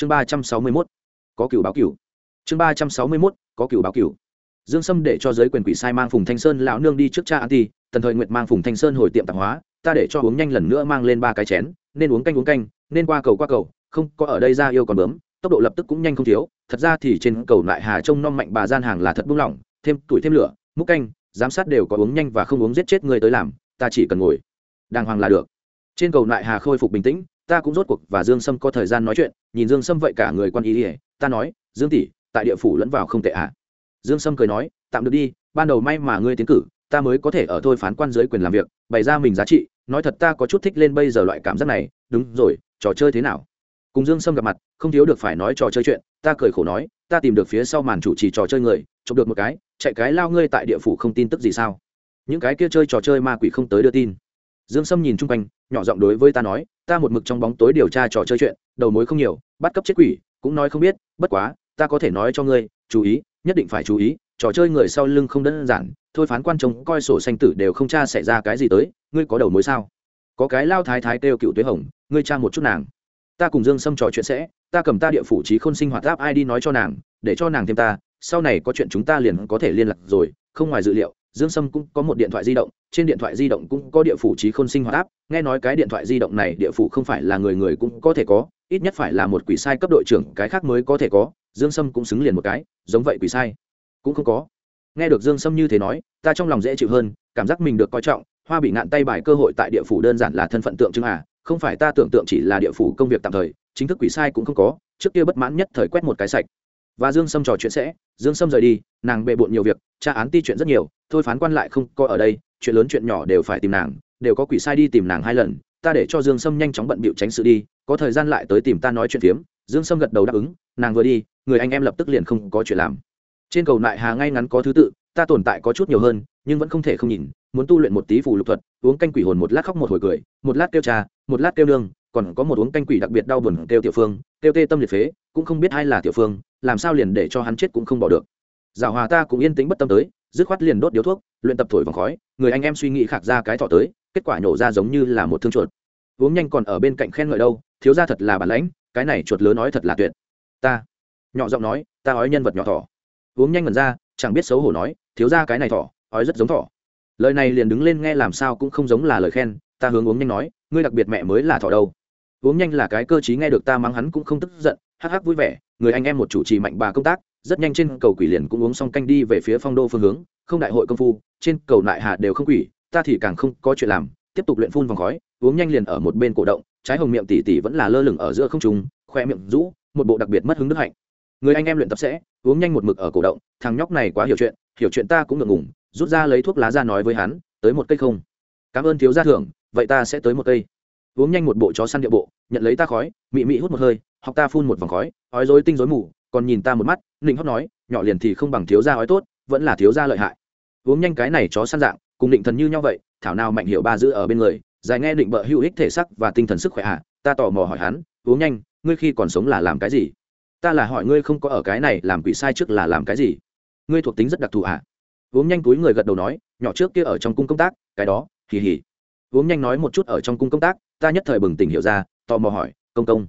chương ba trăm sáu mươi mốt, có cựu báo cựu chương ba trăm sáu mươi mốt, có cựu báo cựu dương sâm để cho giới quyền quỷ sai mang phùng thanh sơn lão nương đi trước cha an ti, tần thời nguyệt mang phùng thanh sơn hồi tiệm tạp hóa, ta để cho uống nhanh lần nữa mang lên ba cái chén, nên uống canh uống canh, nên qua cầu qua cầu, không có ở đây ra yêu còn bướm, tốc độ lập tức cũng nhanh không thiếu, thật ra thì trên cầu lại hà trông non mạnh bà gian hàng là thật buông lỏng, thêm tuổi thêm lửa, múc canh, giám sát đều có uống nhanh và không uống giết chết người tới làm, ta chỉ cần ngồi. Đàng hoàng là được. Trên cầu lại hà khôi phục bình tĩnh ta cũng rốt cuộc và dương sâm có thời gian nói chuyện, nhìn dương sâm vậy cả người quan ý ỉa ta nói, dương tỷ, tại địa phủ lẫn vào không tệ ạ à. dương sâm cười nói, tạm được đi, ban đầu may mà ngươi tiến cử, ta mới có thể ở thôi phán quan dưới quyền làm việc, bày ra mình giá trị. Nói thật ta có chút thích lên bây giờ loại cảm giác này. Đúng rồi, trò chơi thế nào? Cùng dương sâm gặp mặt, không thiếu được phải nói trò chơi chuyện. Ta cười khổ nói, ta tìm được phía sau màn chủ trì trò chơi người, chụp được một cái, chạy cái lao ngươi tại địa phủ không tin tức gì sao? Những cái kia chơi trò chơi ma quỷ không tới đưa tin dương sâm nhìn chung quanh, nhỏ giọng đối với ta nói, ta một mực trong bóng tối điều tra trò chơi chuyện, đầu mối không nhiều, bắt cấp chết quỷ, cũng nói không biết, bất quá, ta có thể nói cho ngươi, chú ý, nhất định phải chú ý, trò chơi người sau lưng không đơn giản, thôi phán quan trông coi sổ xanh tử đều không tra xảy ra cái gì tới, ngươi có đầu mối sao? Có cái lao thái thái kêu cựu tuế hồng, ngươi tra một chút nàng. Ta cùng dương sâm trò chuyện sẽ, ta cầm ta địa phủ trí khôn sinh hoạt áp ai đi nói cho nàng, để cho nàng thêm ta, sau này có chuyện chúng ta liền có thể liên lạc rồi, không ngoài dự liệu dương sâm cũng có một điện thoại di động, trên điện thoại di động cũng có địa phủ trí khôn sinh hoạt áp nghe nói cái điện thoại di động này địa phủ không phải là người người cũng có thể có, ít nhất phải là một quỷ sai cấp đội trưởng, cái khác mới có thể có, dương sâm cũng xứng liền một cái, giống vậy quỷ sai cũng không có. Nghe được dương sâm như thế nói, ta trong lòng dễ chịu hơn, cảm giác mình được coi trọng, hoa bị ngạn tay bài cơ hội tại địa phủ đơn giản là thân phận tượng trưng à không phải ta tưởng tượng chỉ là địa phủ công việc tạm thời, chính thức quỷ sai cũng không có, trước kia bất mãn nhất thời quét một cái sạch và dương sâm trò chuyện sẽ. Dương sâm rời đi, nàng bệ bộn nhiều việc, tra án ti chuyện rất nhiều. Thôi phán quan lại không coi ở đây, chuyện lớn chuyện nhỏ đều phải tìm nàng, đều có quỷ sai đi tìm nàng hai lần. Ta để cho dương sâm nhanh chóng bận bịu tránh sự đi, có thời gian lại tới tìm ta nói chuyện phiếm. Dương sâm gật đầu đáp ứng, nàng vừa đi, người anh em lập tức liền không có chuyện làm. Trên cầu nại hà ngay ngắn có thứ tự, ta tồn tại có chút nhiều hơn, nhưng vẫn không thể không nhìn, muốn tu luyện một tí phù lục thuật, uống canh quỷ hồn một lát khóc một hồi cười, một lát kêu trà một lát kêu nương, còn có một uống canh quỷ đặc biệt đau buồn kêu tiểu phương, kêu tê tâm liệt phế, cũng không biết ai là tiểu phương làm sao liền để cho hắn chết cũng không bỏ được. Giảo hòa ta cũng yên tĩnh bất tâm tới, dứt khoát liền đốt điếu thuốc, luyện tập thổi vòng khói, người anh em suy nghĩ khạc ra cái thọ tới, kết quả nhổ ra giống như là một thương chuột. Uống nhanh còn ở bên cạnh khen ngợi đâu, thiếu ra thật là bản lãnh, cái này chuột lớn nói thật là tuyệt. Ta, nhỏ giọng nói, ta nói nhân vật nhỏ thỏ. Uống nhanh ngần ra, chẳng biết xấu hổ nói, thiếu ra cái này thỏ, ói rất giống thỏ. Lời này liền đứng lên nghe làm sao cũng không giống là lời khen, ta hướng uống nhanh nói, ngươi đặc biệt mẹ mới là thỏ đâu. Uống nhanh là cái cơ chí nghe được ta mắng hắn cũng không tức giận, hắc hắc vui vẻ người anh em một chủ trì mạnh bà công tác, rất nhanh trên cầu quỷ liền cũng uống xong canh đi về phía phong đô phương hướng, không đại hội công phu, trên cầu nại hạ đều không quỷ, ta thì càng không có chuyện làm, tiếp tục luyện phun vòng khói, uống nhanh liền ở một bên cổ động, trái hồng miệng tỉ tỉ vẫn là lơ lửng ở giữa không trung, khoe miệng rũ, một bộ đặc biệt mất hứng đức hạnh. Người anh em luyện tập sẽ, uống nhanh một mực ở cổ động, thằng nhóc này quá hiểu chuyện hiểu chuyện ta cũng ngượng ngùng, rút ra lấy thuốc lá ra nói với hắn, tới một cây không? Cảm ơn thiếu gia thưởng, vậy ta sẽ tới một cây. Uống nhanh một bộ chó săn địa bộ nhận lấy ta khói, mị mị hút một hơi, học ta phun một vòng khói, ói dối tinh rối mù, còn nhìn ta một mắt ninh hót nói, nhỏ liền thì không bằng thiếu gia ói tốt, vẫn là thiếu gia lợi hại. Uống nhanh cái này chó săn dạng, cùng định thần như nhau vậy, thảo nào mạnh hiệu ba giữ ở bên người dài nghe định bợ hữu ích thể sắc và tinh thần sức khỏe à ta tò mò hỏi hắn, uống nhanh, ngươi khi còn sống là làm cái gì? Ta là hỏi ngươi không có ở cái này làm quỷ sai trước là làm cái gì? Ngươi thuộc tính rất đặc thù à? Uống nhanh túi người gật đầu nói, nhỏ trước kia ở trong cung công tác, cái đó, hì hì. Uống nhanh nói một chút ở trong cung công tác, ta nhất thời bừng tỉnh hiểu ra tò mò hỏi, công công.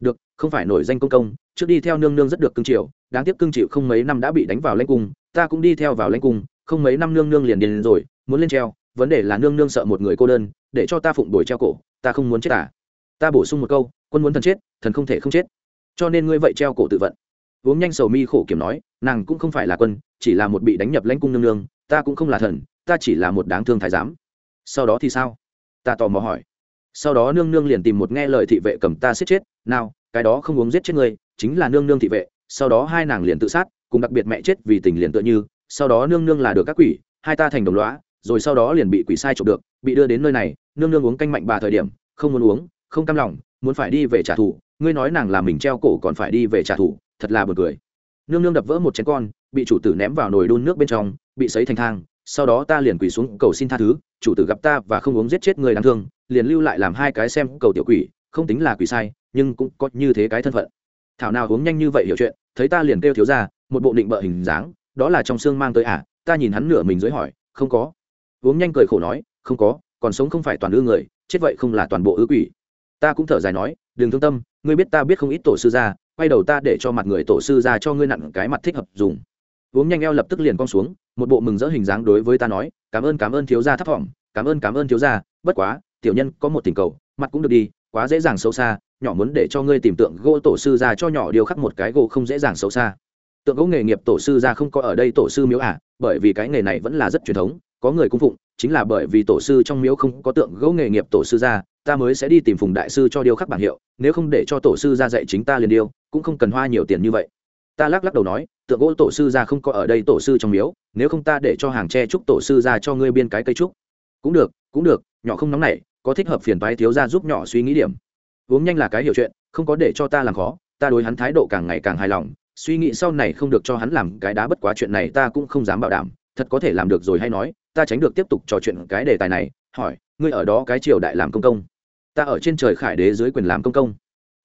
Được, không phải nổi danh công công, trước đi theo nương nương rất được cưng chịu đáng tiếc cưng chịu không mấy năm đã bị đánh vào lãnh cung, ta cũng đi theo vào lãnh cung, không mấy năm nương nương liền điền rồi, muốn lên treo, vấn đề là nương nương sợ một người cô đơn, để cho ta phụng đổi treo cổ, ta không muốn chết à. Ta bổ sung một câu, quân muốn thần chết, thần không thể không chết. Cho nên ngươi vậy treo cổ tự vận. Uống nhanh sầu mi khổ kiểm nói, nàng cũng không phải là quân, chỉ là một bị đánh nhập lãnh cung nương nương, ta cũng không là thần, ta chỉ là một đáng thương thái giám. Sau đó thì sao? Ta tò mò hỏi sau đó nương nương liền tìm một nghe lời thị vệ cầm ta giết chết. Nào, cái đó không uống giết chết người chính là nương nương thị vệ. Sau đó hai nàng liền tự sát, cùng đặc biệt mẹ chết vì tình liền tựa như. Sau đó nương nương là được các quỷ, hai ta thành đồng lõa, rồi sau đó liền bị quỷ sai trộm được, bị đưa đến nơi này. Nương nương uống canh mạnh bà thời điểm, không muốn uống, không cam lòng, muốn phải đi về trả thù. Ngươi nói nàng là mình treo cổ còn phải đi về trả thù, thật là buồn cười. Nương nương đập vỡ một chén con, bị chủ tử ném vào nồi đun nước bên trong, bị sấy thành thang. Sau đó ta liền quỳ xuống cầu xin tha thứ, chủ tử gặp ta và không uống giết chết người đáng thương liền lưu lại làm hai cái xem cầu tiểu quỷ, không tính là quỷ sai, nhưng cũng có như thế cái thân phận. Thảo nào uống nhanh như vậy hiểu chuyện, thấy ta liền kêu thiếu ra, một bộ định bợ hình dáng, đó là trong xương mang tới à ta nhìn hắn nửa mình dưới hỏi, không có. Uống nhanh cười khổ nói, không có, còn sống không phải toàn ư người, chết vậy không là toàn bộ ư quỷ. Ta cũng thở dài nói, đừng thương tâm, ngươi biết ta biết không ít tổ sư gia, quay đầu ta để cho mặt người tổ sư ra cho ngươi nặng cái mặt thích hợp dùng. Uống nhanh eo lập tức liền cong xuống, một bộ mừng rỡ hình dáng đối với ta nói, cảm ơn cảm ơn thiếu gia thấp thỏm cảm ơn cảm ơn thiếu gia, bất quá tiểu nhân có một tình cầu, mặt cũng được đi, quá dễ dàng xấu xa, nhỏ muốn để cho ngươi tìm tượng gỗ tổ sư ra cho nhỏ điều khắc một cái gỗ không dễ dàng xấu xa. Tượng gỗ nghề nghiệp tổ sư ra không có ở đây tổ sư miếu à bởi vì cái nghề này vẫn là rất truyền thống, có người cung phụng, chính là bởi vì tổ sư trong miếu không có tượng gỗ nghề nghiệp tổ sư ra, ta mới sẽ đi tìm phùng đại sư cho điêu khắc bảng hiệu, nếu không để cho tổ sư ra dạy chính ta liền điêu, cũng không cần hoa nhiều tiền như vậy. Ta lắc lắc đầu nói, tượng gỗ tổ sư ra không có ở đây tổ sư trong miếu, nếu không ta để cho hàng tre trúc tổ sư ra cho ngươi biên cái cây trúc. Cũng được cũng được, nhỏ không nóng này có thích hợp phiền toái thiếu ra giúp nhỏ suy nghĩ điểm. Uống nhanh là cái hiểu chuyện, không có để cho ta làm khó, ta đối hắn thái độ càng ngày càng hài lòng, suy nghĩ sau này không được cho hắn làm cái đá bất quá chuyện này ta cũng không dám bảo đảm, thật có thể làm được rồi hay nói, ta tránh được tiếp tục trò chuyện cái đề tài này, hỏi, ngươi ở đó cái triều đại làm công công? Ta ở trên trời khải đế dưới quyền làm công công.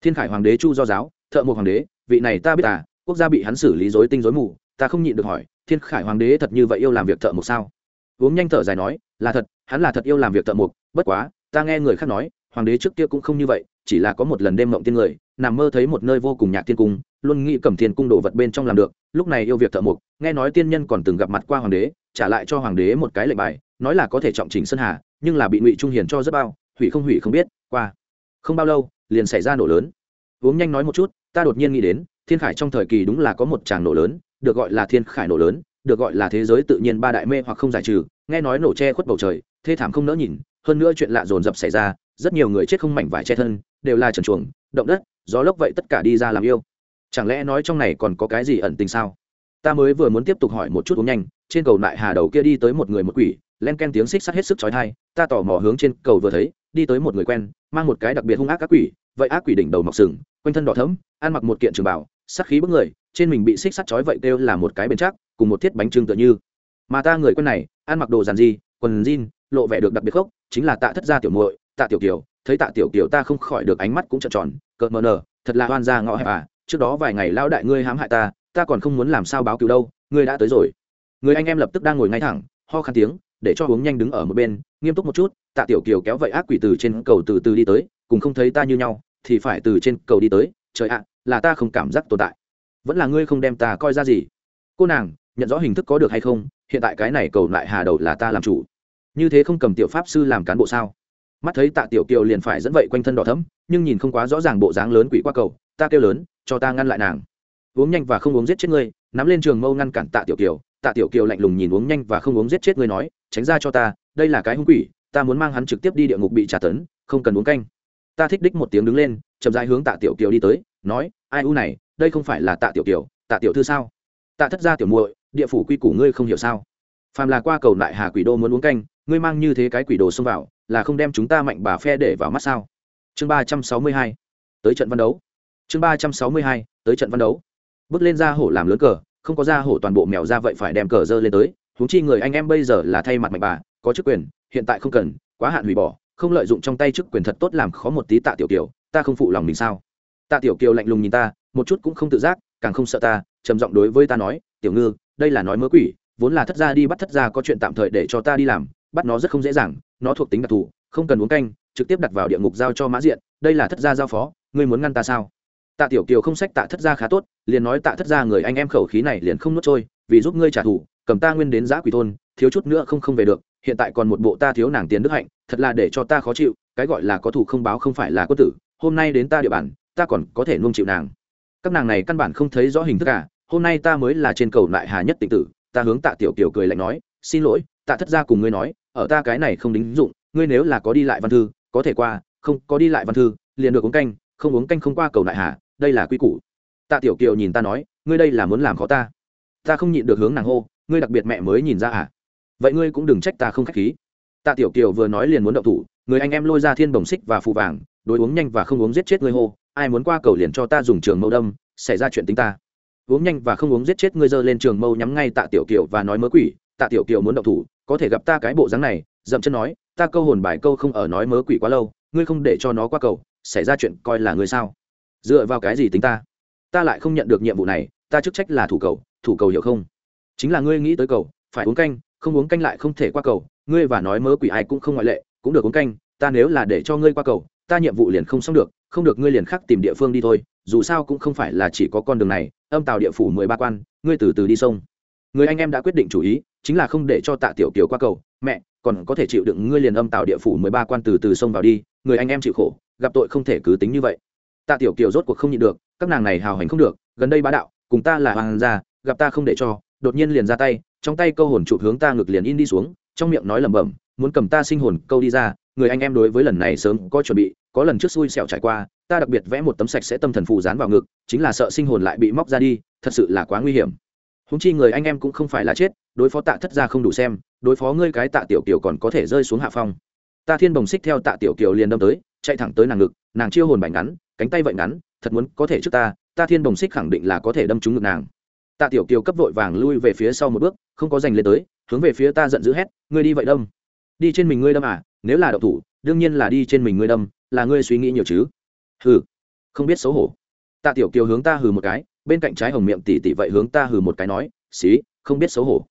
Thiên khải hoàng đế chu do giáo, thợ một hoàng đế, vị này ta biết à quốc gia bị hắn xử lý dối tinh dối mù, ta không nhịn được hỏi, thiên khải hoàng đế thật như vậy yêu làm việc thợ mộc sao? Uống nhanh thở dài nói, là thật, hắn là thật yêu làm việc thợ mộc, bất quá ta nghe người khác nói, hoàng đế trước kia cũng không như vậy, chỉ là có một lần đêm mộng tiên người, nằm mơ thấy một nơi vô cùng nhạc tiên cung, luôn nghĩ cầm thiên cung đồ vật bên trong làm được, lúc này yêu việc thợ mộc, nghe nói tiên nhân còn từng gặp mặt qua hoàng đế, trả lại cho hoàng đế một cái lệnh bài, nói là có thể trọng chỉnh sơn hà, nhưng là bị ngụy trung hiền cho rất bao, hủy không hủy không biết, qua không bao lâu, liền xảy ra nổ lớn. Uống nhanh nói một chút, ta đột nhiên nghĩ đến, thiên khải trong thời kỳ đúng là có một tràng nổ lớn, được gọi là thiên khải nổ lớn, được gọi là thế giới tự nhiên ba đại mê hoặc không giải trừ, nghe nói nổ che khuất bầu trời, thê thảm không nỡ nhìn hơn nữa chuyện lạ dồn dập xảy ra, rất nhiều người chết không mảnh vải che thân, đều là trần chuồng, động đất, gió lốc vậy tất cả đi ra làm yêu. Chẳng lẽ nói trong này còn có cái gì ẩn tình sao? Ta mới vừa muốn tiếp tục hỏi một chút uống nhanh, trên cầu nại hà đầu kia đi tới một người một quỷ, len ken tiếng xích sắt hết sức chói tai, ta tò mò hướng trên cầu vừa thấy, đi tới một người quen, mang một cái đặc biệt hung ác các quỷ, vậy ác quỷ đỉnh đầu mọc sừng, quanh thân đỏ thẫm, ăn mặc một kiện trường bảo sắc khí bức người, trên mình bị xích sắt chói vậy kêu là một cái bền chắc, cùng một thiết bánh trưng tựa như. Mà ta người quen này, ăn mặc đồ giản gì quần jean lộ vẻ được đặc biệt khốc, chính là tạ thất gia tiểu muội, tạ tiểu kiều, thấy tạ tiểu kiều ta không khỏi được ánh mắt cũng trợn tròn, cợt mờ nờ thật là hoan gia ngõ hẹp à trước đó vài ngày lao đại ngươi hãm hại ta ta còn không muốn làm sao báo cứu đâu, ngươi đã tới rồi. Người anh em lập tức đang ngồi ngay thẳng, ho khan tiếng, để cho uống nhanh đứng ở một bên, nghiêm túc một chút, tạ tiểu kiều kéo vậy ác quỷ từ trên cầu từ từ đi tới, cùng không thấy ta như nhau, thì phải từ trên cầu đi tới, trời ạ, là ta không cảm giác tồn tại. Vẫn là ngươi không đem ta coi ra gì. Cô nàng, nhận rõ hình thức có được hay không, hiện tại cái này cầu lại hà đầu là ta làm chủ như thế không cầm tiểu pháp sư làm cán bộ sao? Mắt thấy tạ tiểu kiều liền phải dẫn vậy quanh thân đỏ thấm nhưng nhìn không quá rõ ràng bộ dáng lớn quỷ qua cầu, ta kêu lớn, cho ta ngăn lại nàng. Uống nhanh và không uống giết chết ngươi, nắm lên trường mâu ngăn cản tạ tiểu kiều. Tạ tiểu kiều lạnh lùng nhìn uống nhanh và không uống giết chết ngươi nói, tránh ra cho ta, đây là cái hung quỷ, ta muốn mang hắn trực tiếp đi địa ngục bị trả tấn, không cần uống canh. Ta thích đích một tiếng đứng lên, chậm dài hướng tạ tiểu kiều đi tới, nói, ai u này, đây không phải là tạ tiểu kiều, tạ tiểu thư sao? Tạ thất gia tiểu muội, địa phủ quy củ ngươi không hiểu sao? Phàm là qua cầu lại hà quỷ đô muốn uống canh ngươi mang như thế cái quỷ đồ xông vào, là không đem chúng ta mạnh bà phe để vào mắt sao? Chương ba trăm sáu mươi hai, tới trận văn đấu. Chương ba trăm sáu mươi hai, tới trận văn đấu. Bước lên ra hổ làm lớn cờ, không có ra hổ toàn bộ mèo ra vậy phải đem cờ dơ lên tới. Huống chi người anh em bây giờ là thay mặt mạnh bà, có chức quyền, hiện tại không cần, quá hạn hủy bỏ, không lợi dụng trong tay chức quyền thật tốt làm khó một tí tạ tiểu kiều, ta không phụ lòng mình sao? Tạ tiểu kiều lạnh lùng nhìn ta, một chút cũng không tự giác, càng không sợ ta, trầm giọng đối với ta nói, tiểu ngư, đây là nói mớ quỷ, vốn là thất gia đi bắt thất gia có chuyện tạm thời để cho ta đi làm bắt nó rất không dễ dàng, nó thuộc tính đặc thù, không cần uống canh, trực tiếp đặt vào địa ngục giao cho mã diện, đây là thất gia giao phó, ngươi muốn ngăn ta sao? Tạ tiểu kiều không sách tạ thất gia khá tốt, liền nói tạ thất gia người anh em khẩu khí này liền không nuốt trôi, vì giúp ngươi trả thù, cầm ta nguyên đến giã quỷ thôn, thiếu chút nữa không không về được, hiện tại còn một bộ ta thiếu nàng tiền đức hạnh, thật là để cho ta khó chịu, cái gọi là có thủ không báo không phải là có tử, hôm nay đến ta địa bàn, ta còn có thể nuông chịu nàng. Các nàng này căn bản không thấy rõ hình thức cả hôm nay ta mới là trên cầu lại hà nhất tịnh tử, ta hướng tạ tiểu kiều cười lạnh nói, xin lỗi, tạ thất gia cùng ngươi nói ở ta cái này không đính dụng, ngươi nếu là có đi lại văn thư, có thể qua, không, có đi lại văn thư, liền được uống canh, không uống canh không qua cầu lại hà, đây là quy củ. Tạ tiểu kiều nhìn ta nói, ngươi đây là muốn làm khó ta. Ta không nhịn được hướng nàng hô, ngươi đặc biệt mẹ mới nhìn ra à? Vậy ngươi cũng đừng trách ta không k h á c h khí. Tạ tiểu kiều vừa nói liền muốn động thủ, người anh em lôi ra thiên bồng xích và phụ vàng, đối uống nhanh và không uống giết chết ngươi hô, ai muốn qua cầu liền cho ta dùng trường mâu đâm, xảy ra chuyện tính ta. Uống nhanh và không uống giết chết ngươi dơ lên trường mâu nhắm ngay tạ tiểu kiều và nói mớ quỷ, tạ tiểu kiều muốn động thủ có thể gặp ta cái bộ dáng này, dậm chân nói, ta câu hồn bài câu không ở nói mớ quỷ quá lâu, ngươi không để cho nó qua cầu, xảy ra chuyện coi là ngươi sao? Dựa vào cái gì tính ta? Ta lại không nhận được nhiệm vụ này, ta chức trách là thủ cầu thủ cầu hiểu không? Chính là ngươi nghĩ tới cầu, phải uống canh, không uống canh lại không thể qua cầu, ngươi và nói mớ quỷ ai cũng không ngoại lệ, cũng được uống canh, ta nếu là để cho ngươi qua cầu, ta nhiệm vụ liền không xong được, không được ngươi liền khác tìm địa phương đi thôi, dù sao cũng không phải là chỉ có con đường này, âm tàu địa phủ mười ba quan, ngươi từ từ đi sông người anh em đã quyết định chủ ý, chính là không để cho tạ tiểu kiều qua cầu. Mẹ, còn có thể chịu đựng ngươi liền âm tạo địa phủ mười ba quan từ từ xông vào đi, người anh em chịu khổ, gặp tội không thể cứ tính như vậy. Tạ tiểu kiều rốt cuộc không nhịn được, các nàng này hào hành không được, gần đây bá đạo, cùng ta là hoàng gia, gặp ta không để cho, đột nhiên liền ra tay, trong tay câu hồn chụp hướng ta ngực liền in đi xuống, trong miệng nói lẩm bẩm, muốn cầm ta sinh hồn, câu đi ra, người anh em đối với lần này sớm có chuẩn bị, có lần trước xui xẻo trải qua, ta đặc biệt vẽ một tấm sạch sẽ tâm thần phù dán vào ngực, chính là sợ sinh hồn lại bị móc ra đi, thật sự là quá nguy hiểm húng chi người anh em cũng không phải là chết, đối phó tạ thất gia không đủ xem, đối phó ngươi cái tạ tiểu kiều còn có thể rơi xuống hạ phong. Ta thiên bồng xích theo tạ tiểu kiều liền đâm tới, chạy thẳng tới nàng ngực, nàng chiêu hồn bảnh ngắn, cánh tay vậy ngắn, thật muốn có thể trước ta ta thiên bồng xích khẳng định là có thể đâm trúng ngực nàng. Tạ tiểu kiều cấp vội vàng lui về phía sau một bước, không có giành lên tới, hướng về phía ta giận dữ hét, ngươi đi vậy đâm. Đi trên mình ngươi đâm à nếu là đậu thủ, đương nhiên là đi trên mình ngươi đâm, là ngươi suy nghĩ nhiều chứ. Hừ, không biết xấu hổ. Tạ tiểu kiều hướng ta hừ một cái bên cạnh trái hồng miệng tỉ tỉ vậy hướng ta hừ một cái nói, xí, không biết xấu hổ.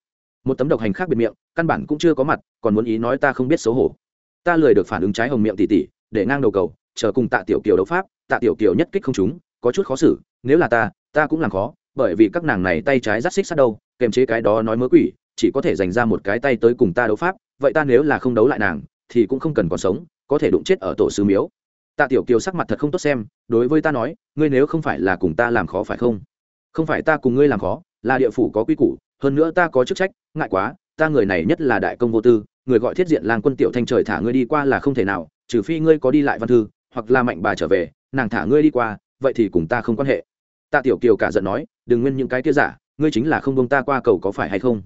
Một tấm độc hành khác biệt miệng, căn bản cũng chưa có mặt, còn muốn ý nói ta không biết xấu hổ. Ta lười được phản ứng trái hồng miệng tỉ tỉ, để ngang đầu cầu, chờ cùng tạ tiểu kiều đấu pháp, tạ tiểu kiều nhất kích không chúng có chút khó xử, nếu là ta ta cũng làm khó, bởi vì các nàng này tay trái rắt xích sát đâu kèm chế cái đó nói mớ quỷ, chỉ có thể dành ra một cái tay tới cùng ta đấu pháp, vậy ta nếu là không đấu lại nàng, thì cũng không cần còn sống, có thể đụng chết ở tổ sư miếu tạ tiểu kiều sắc mặt thật không tốt xem, đối với ta nói, ngươi nếu không phải là cùng ta làm khó phải không? Không phải ta cùng ngươi làm khó, là địa phủ có quy củ, hơn nữa ta có chức trách, ngại quá, ta người này nhất là đại công vô tư, người gọi thiết diện lang quân tiểu thanh trời thả ngươi đi qua là không thể nào, trừ phi ngươi có đi lại văn thư, hoặc là mạnh bà trở về, nàng thả ngươi đi qua, vậy thì cùng ta không quan hệ. Tạ tiểu kiều cả giận nói, đừng nguyên những cái kia giả, ngươi chính là không bông ta qua cầu có phải hay không?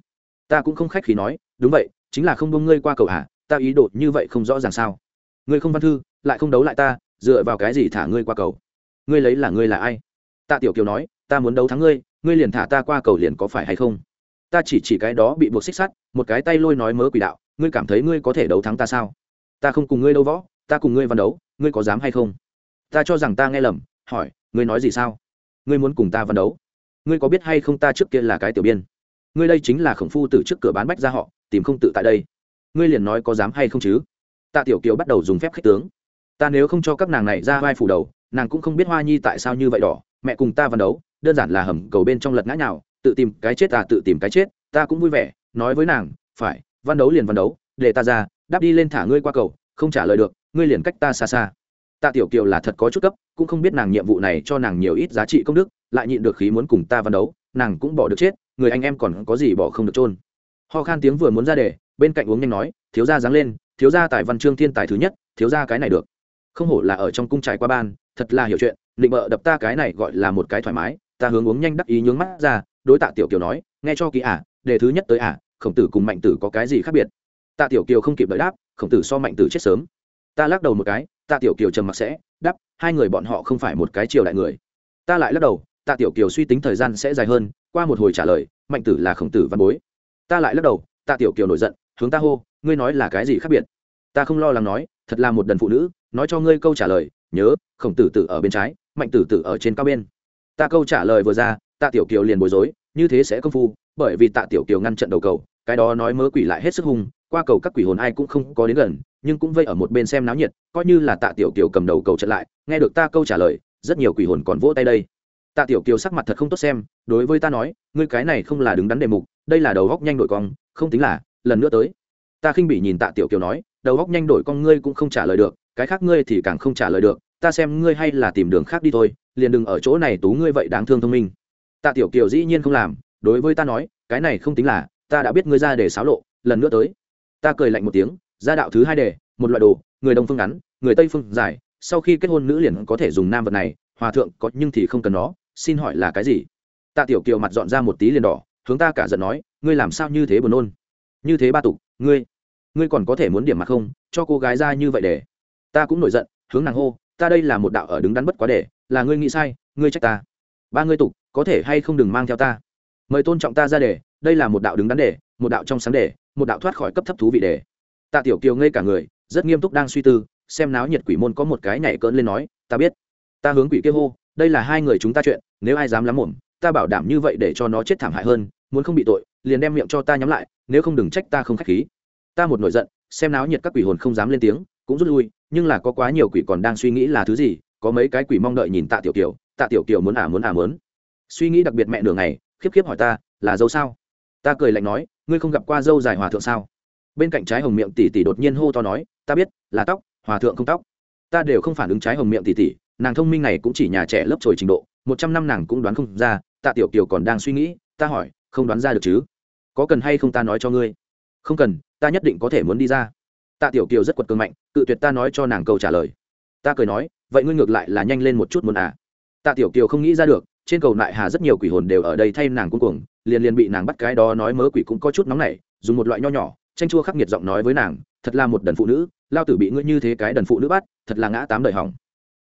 Ta cũng không khách khí nói, đúng vậy, chính là không bông ngươi qua cầu hả? Ta ý đồ như vậy không rõ ràng sao? Ngươi không văn thư, lại không đấu lại ta, dựa vào cái gì thả ngươi qua cầu? Ngươi lấy là ngươi là ai? Tạ tiểu kiều nói, ta muốn đấu thắng ngươi ngươi liền thả ta qua cầu liền có phải hay không? Ta chỉ chỉ cái đó bị buộc xích sắt, một cái tay lôi nói mớ quỷ đạo, ngươi cảm thấy ngươi có thể đấu thắng ta sao? Ta không cùng ngươi đấu võ, ta cùng ngươi văn đấu, ngươi có dám hay không? Ta cho rằng ta nghe lầm, hỏi, ngươi nói gì sao? Ngươi muốn cùng ta văn đấu? Ngươi có biết hay không ta trước kia là cái tiểu biên? Ngươi đây chính là khổng phu từ trước cửa bán bách ra họ, tìm không tự tại đây. Ngươi liền nói có dám hay không chứ? Tạ tiểu kiều bắt đầu dùng phép khích tướng. Ta nếu không cho các nàng này ra vai phủ đầu nàng cũng không biết hoa nhi tại sao như vậy đỏ. Mẹ cùng ta văn đấu đơn giản là hầm cầu bên trong lật ngã nhào tự tìm cái chết ta tự tìm cái chết ta cũng vui vẻ nói với nàng phải văn đấu liền văn đấu để ta ra đáp đi lên thả ngươi qua cầu không trả lời được ngươi liền cách ta xa xa. Tạ tiểu kiều là thật có chút cấp cũng không biết nàng nhiệm vụ này cho nàng nhiều ít giá trị công đức lại nhịn được khí muốn cùng ta văn đấu nàng cũng bỏ được chết người anh em còn có gì bỏ không được trôn ho khan tiếng vừa muốn ra để, bên cạnh uống nhanh nói thiếu gia dáng lên thiếu gia tài văn chương thiên tài thứ nhất thiếu gia cái này được. Không hổ là ở trong cung trải qua ban thật là hiểu chuyện định bợ đập ta cái này gọi là một cái thoải mái ta hướng uống nhanh đắc ý nhướng mắt ra đối tạ tiểu kiều nói nghe cho kỹ ả à, đề thứ nhất tới ả à, khổng tử cùng mạnh tử có cái gì khác biệt? Tạ tiểu kiều không kịp đợi đáp khổng tử so mạnh tử chết sớm. Ta lắc đầu một cái tạ tiểu kiều trầm mặc sẽ đáp hai người bọn họ không phải một cái triều đại người. Ta lại lắc đầu tạ tiểu kiều suy tính thời gian sẽ dài hơn qua một hồi trả lời mạnh tử là khổng tử văn bối. Ta lại lắc đầu tạ tiểu kiều nổi giận hướng ta hô, ngươi nói là cái gì khác biệt? Ta không lo lắng nói, thật là một đần phụ nữ, nói cho ngươi câu trả lời, nhớ, khổng tử tử ở bên trái, mạnh tử tử ở trên cao bên. Ta câu trả lời vừa ra, tạ tiểu kiều liền bối rối, như thế sẽ công phu, bởi vì tạ tiểu kiều ngăn trận đầu cầu, cái đó nói mớ quỷ lại hết sức hung, qua cầu các quỷ hồn ai cũng không có đến gần, nhưng cũng vây ở một bên xem náo nhiệt, coi như là tạ tiểu kiều cầm đầu cầu trận lại, nghe được ta câu trả lời, rất nhiều quỷ hồn còn vỗ tay đây. Tạ tiểu kiều sắc mặt thật không tốt xem, đối với ta nói, ngươi cái này không là đứng đắn đề mục, đây là đầu góc nhanh đổi cong, không tính là lần nữa tới. Ta khinh bị nhìn tạ tiểu kiều nói, đầu góc nhanh đổi con ngươi cũng không trả lời được, cái khác ngươi thì càng không trả lời được, ta xem ngươi hay là tìm đường khác đi thôi, liền đừng ở chỗ này tú ngươi vậy đáng thương thông minh. Tạ tiểu kiều dĩ nhiên không làm, đối với ta nói, cái này không tính là, ta đã biết ngươi ra để xáo lộ, lần nữa tới. Ta cười lạnh một tiếng, ra đạo thứ hai đề, một loại đồ, người đông phương ngắn, người tây phương dài, sau khi kết hôn nữ liền có thể dùng nam vật này, hòa thượng có nhưng thì không cần nó, xin hỏi là cái gì? Tạ tiểu kiều mặt dọn ra một tí liền đỏ, hướng ta cả giận nói, ngươi làm sao như thế buồn nôn? Như thế ba tục, ngươi ngươi còn có thể muốn điểm mặt không? Cho cô gái ra như vậy để. Ta cũng nổi giận, hướng nàng hô, ta đây là một đạo ở đứng đắn bất quá để, là ngươi nghĩ sai, ngươi trách ta. Ba ngươi tục, có thể hay không đừng mang theo ta. Mời tôn trọng ta ra để, đây là một đạo đứng đắn để, một đạo trong sáng để, một đạo thoát khỏi cấp thấp thú vị để. Tạ tiểu kiều ngây cả người, rất nghiêm túc đang suy tư, xem náo nhiệt quỷ môn có một cái nhảy cỡn lên nói, ta biết. Ta hướng quỷ kia hô, đây là hai người chúng ta chuyện, nếu ai dám lắm mồm ta bảo đảm như vậy để cho nó chết thảm hại hơn, muốn không bị tội liền đem miệng cho ta nhắm lại, nếu không đừng trách ta không khách khí. Ta một nổi giận, xem náo nhiệt các quỷ hồn không dám lên tiếng, cũng rút lui, nhưng là có quá nhiều quỷ còn đang suy nghĩ là thứ gì, có mấy cái quỷ mong đợi nhìn tạ tiểu kiều, tạ tiểu kiều muốn à muốn à muốn. Suy nghĩ đặc biệt mẹ nửa ngày, khiếp khiếp hỏi ta, là dâu sao? Ta cười lạnh nói, ngươi không gặp qua dâu dài hòa thượng sao? Bên cạnh trái hồng miệng tỷ tỷ đột nhiên hô to nói, ta biết, là tóc, hòa thượng không tóc. Ta đều không phản ứng trái hồng miệng tỷ tỷ, nàng thông minh này cũng chỉ nhà trẻ lớp trồi trình độ, một trăm năm nàng cũng đoán không ra, tạ tiểu kiều còn đang suy nghĩ, ta hỏi, không đoán ra được chứ? Có cần hay không ta nói cho ngươi? Không cần, ta nhất định có thể muốn đi ra. Tạ tiểu kiều rất quật cường mạnh, cự tuyệt ta nói cho nàng câu trả lời. Ta cười nói, vậy ngươi ngược lại là nhanh lên một chút muốn à? Tạ tiểu kiều không nghĩ ra được, trên cầu nại hà rất nhiều quỷ hồn đều ở đây thay nàng cuống cuồng, liền liền bị nàng bắt cái đó nói mớ quỷ cũng có chút nóng nảy, dùng một loại nho nhỏ tranh chua khắc nghiệt giọng nói với nàng, thật là một đần phụ nữ, lao tử bị ngươi như thế cái đần phụ nữ bắt, thật là ngã tám đời hỏng.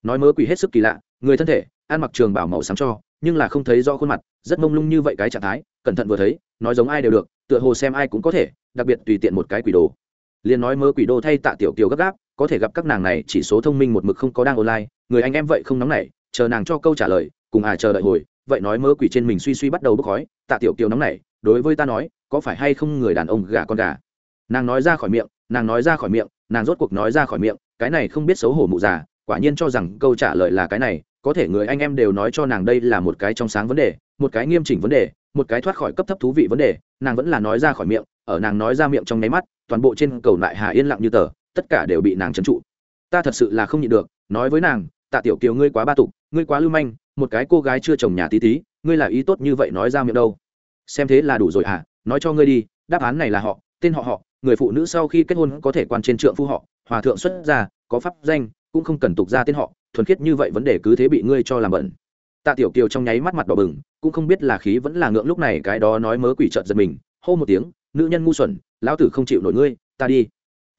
Nói mớ quỷ hết sức kỳ lạ, người thân thể, ăn mặc trường bảo màu sáng cho, nhưng là không thấy do khuôn mặt, rất mông lung như vậy cái trạng thái cẩn thận vừa thấy, nói giống ai đều được, tựa hồ xem ai cũng có thể, đặc biệt tùy tiện một cái quỷ đồ. Liền nói mơ quỷ đồ thay tạ tiểu kiều gấp gáp, có thể gặp các nàng này chỉ số thông minh một mực không có đang online, người anh em vậy không nóng nảy, chờ nàng cho câu trả lời, cùng à chờ đợi hồi, vậy nói mơ quỷ trên mình suy suy bắt đầu bốc khói, tạ tiểu kiều nóng nảy, đối với ta nói, có phải hay không người đàn ông gà con gà? Nàng nói ra khỏi miệng, nàng nói ra khỏi miệng, nàng rốt cuộc nói ra khỏi miệng, cái này không biết xấu hổ mụ già, quả nhiên cho rằng câu trả lời là cái này có thể người anh em đều nói cho nàng đây là một cái trong sáng vấn đề, một cái nghiêm chỉnh vấn đề, một cái thoát khỏi cấp thấp thú vị vấn đề, nàng vẫn là nói ra khỏi miệng, ở nàng nói ra miệng trong nháy mắt, toàn bộ trên cầu lại hà yên lặng như tờ, tất cả đều bị nàng trấn trụ. Ta thật sự là không nhịn được, nói với nàng, tạ tiểu kiều ngươi quá ba tục, ngươi quá lưu manh, một cái cô gái chưa chồng nhà tí tí, ngươi là ý tốt như vậy nói ra miệng đâu. Xem thế là đủ rồi à nói cho ngươi đi, đáp án này là họ, tên họ họ, người phụ nữ sau khi kết hôn có thể quan trên trượng phu họ, hòa thượng xuất gia, có pháp danh, cũng không cần tục ra tên họ thuần khiết như vậy vấn đề cứ thế bị ngươi cho làm bẩn. Tạ tiểu kiều trong nháy mắt mặt đỏ bừng, cũng không biết là khí vẫn là ngượng lúc này cái đó nói mớ quỷ trợn giật mình, hô một tiếng, nữ nhân ngu xuẩn, lão tử không chịu nổi ngươi, ta đi.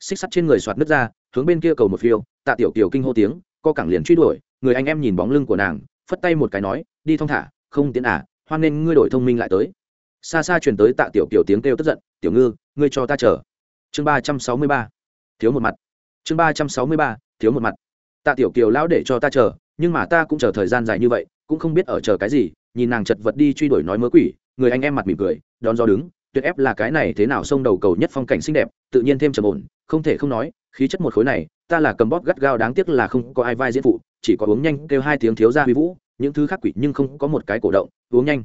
Xích sắt trên người soạt nước ra, hướng bên kia cầu một phiêu, tạ tiểu kiều kinh hô tiếng, co cẳng liền truy đuổi, người anh em nhìn bóng lưng của nàng, phất tay một cái nói, đi thong thả, không tiến à hoan nên ngươi đổi thông minh lại tới. Xa xa truyền tới tạ tiểu kiều tiếng kêu tức giận, tiểu ngư, ngươi cho ta chờ. Chương ba trăm sáu mươi ba, thiếu một mặt. Chương ba trăm sáu mươi ba, thiếu một mặt tạ tiểu kiều lão để cho ta chờ, nhưng mà ta cũng chờ thời gian dài như vậy, cũng không biết ở chờ cái gì, nhìn nàng chật vật đi truy đuổi nói mớ quỷ, người anh em mặt mỉm cười, đón do đứng, tuyệt ép là cái này thế nào sông đầu cầu nhất phong cảnh xinh đẹp, tự nhiên thêm trầm ổn, không thể không nói, khí chất một khối này, ta là cầm bóp gắt gao đáng tiếc là không có ai vai diễn phụ, chỉ có uống nhanh, kêu hai tiếng thiếu ra huy vũ, những thứ khác quỷ nhưng không có một cái cổ động, uống nhanh.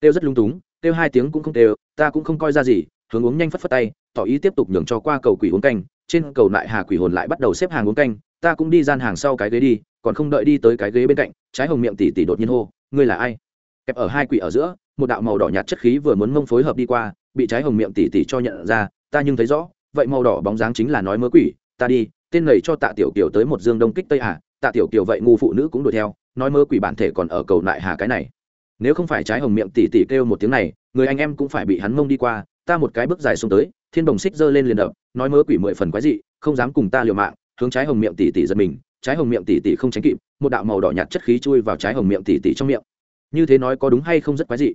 Kêu rất lung túng, kêu hai tiếng cũng không kêu, ta cũng không coi ra gì, hướng uống nhanh phất phất tay, tỏ ý tiếp tục nhường cho qua cầu quỷ uống canh, trên cầu lại hà quỷ hồn lại bắt đầu xếp hàng uống canh ta cũng đi gian hàng sau cái ghế đi, còn không đợi đi tới cái ghế bên cạnh, trái hồng miệng tỉ tỉ đột nhiên hô, ngươi là ai? Kẹp ở hai quỷ ở giữa, một đạo màu đỏ nhạt chất khí vừa muốn mông phối hợp đi qua, bị trái hồng miệng tỉ tỉ cho nhận ra, ta nhưng thấy rõ, vậy màu đỏ bóng dáng chính là nói mớ quỷ, ta đi, tên này cho tạ tiểu kiều tới một dương đông kích tây hà, tạ tiểu kiều vậy ngu phụ nữ cũng đuổi theo, nói mơ quỷ bản thể còn ở cầu lại hà cái này. Nếu không phải trái hồng miệng tỉ tỉ kêu một tiếng này, người anh em cũng phải bị hắn mông đi qua, ta một cái bước dài xuống tới, thiên đồng xích giơ lên liền đập, nói mớ quỷ mười phần quái dị, không dám cùng ta liều mạng hướng trái hồng miệng tỉ tỉ giật mình, trái hồng miệng tỉ tỉ không tránh kịp, một đạo màu đỏ nhạt chất khí chui vào trái hồng miệng tỉ tỉ trong miệng. Như thế nói có đúng hay không rất quái dị.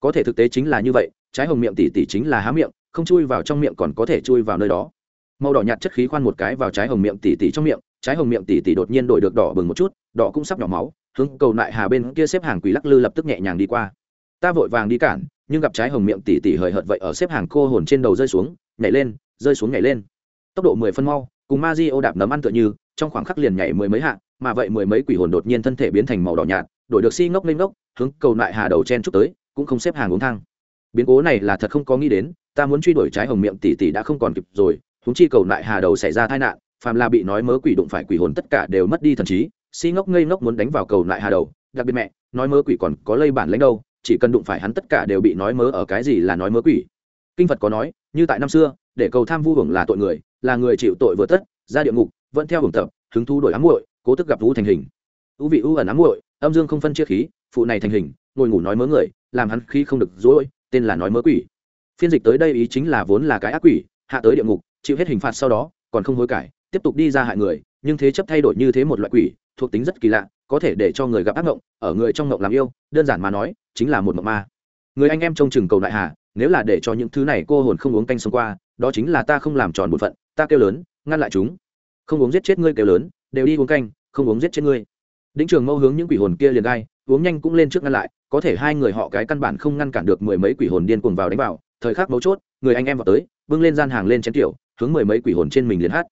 Có thể thực tế chính là như vậy, trái hồng miệng tỉ tỉ chính là há miệng, không chui vào trong miệng còn có thể chui vào nơi đó. Màu đỏ nhạt chất khí khoan một cái vào trái hồng miệng tỉ tỉ trong miệng, trái hồng miệng tỉ tỉ đột nhiên đổi được đỏ bừng một chút, đỏ cũng sắp nhỏ máu, hướng cầu nại hà bên kia xếp hàng quỷ lắc lư lập tức nhẹ nhàng đi qua. Ta vội vàng đi cản, nhưng gặp trái hồng miệng tỉ tỉ hời hợt vậy ở xếp hàng cô hồn trên đầu rơi xuống, nhảy lên, rơi xuống nhảy lên. Tốc độ mười phân mau cùng ma di ô đạp nấm ăn tựa như, trong khoảng khắc liền nhảy mười mấy hạ, mà vậy mười mấy quỷ hồn đột nhiên thân thể biến thành màu đỏ nhạt, đổi được si ngốc lên ngốc, hướng cầu nại hà đầu chen chúc tới, cũng không xếp hàng uống thang. Biến cố này là thật không có nghĩ đến, ta muốn truy đuổi trái hồng miệng tỷ tỷ đã không còn kịp rồi húng chi cầu nại hà đầu xảy ra tai nạn, phàm là bị nói mớ quỷ đụng phải quỷ hồn tất cả đều mất đi thần trí, si ngốc ngây ngốc muốn đánh vào cầu nại hà đầu, đặc biệt mẹ, nói mớ quỷ còn có lây bản lãnh đâu, chỉ cần đụng phải hắn tất cả đều bị nói mớ ở cái gì là nói mớ quỷ. Kinh phật có nói, như tại năm xưa, để cầu tham vu hưởng là tội người là người chịu tội vừa tất, ra địa ngục, vẫn theo hưởng tập, hứng thu đổi ám muội, cố tức gặp thú thành hình. Ưu vị ưu ẩn ám muội, âm dương không phân chia khí, phụ này thành hình, ngồi ngủ nói mớ người, làm hắn khí không được dối tên là nói mớ quỷ. Phiên dịch tới đây ý chính là vốn là cái ác quỷ, hạ tới địa ngục, chịu hết hình phạt sau đó, còn không hối cải, tiếp tục đi ra hại người, nhưng thế chấp thay đổi như thế một loại quỷ, thuộc tính rất kỳ lạ, có thể để cho người gặp ác mộng, ở người trong mộng làm yêu, đơn giản mà nói, chính là một mộng ma. Người anh em trông chừng cầu đại hà, nếu là để cho những thứ này cô hồn không uống canh xông qua, đó chính là ta không làm tròn bổn phận ta kêu lớn, ngăn lại chúng. Không uống giết chết ngươi kêu lớn, đều đi uống canh, không uống giết chết ngươi. Đĩnh trường mâu hướng những quỷ hồn kia liền gai, uống nhanh cũng lên trước ngăn lại, có thể hai người họ cái căn bản không ngăn cản được mười mấy quỷ hồn điên cuồng vào đánh vào, thời khắc mấu chốt, người anh em vào tới, bưng lên gian hàng lên chén tiểu, hướng mười mấy quỷ hồn trên mình liền hát.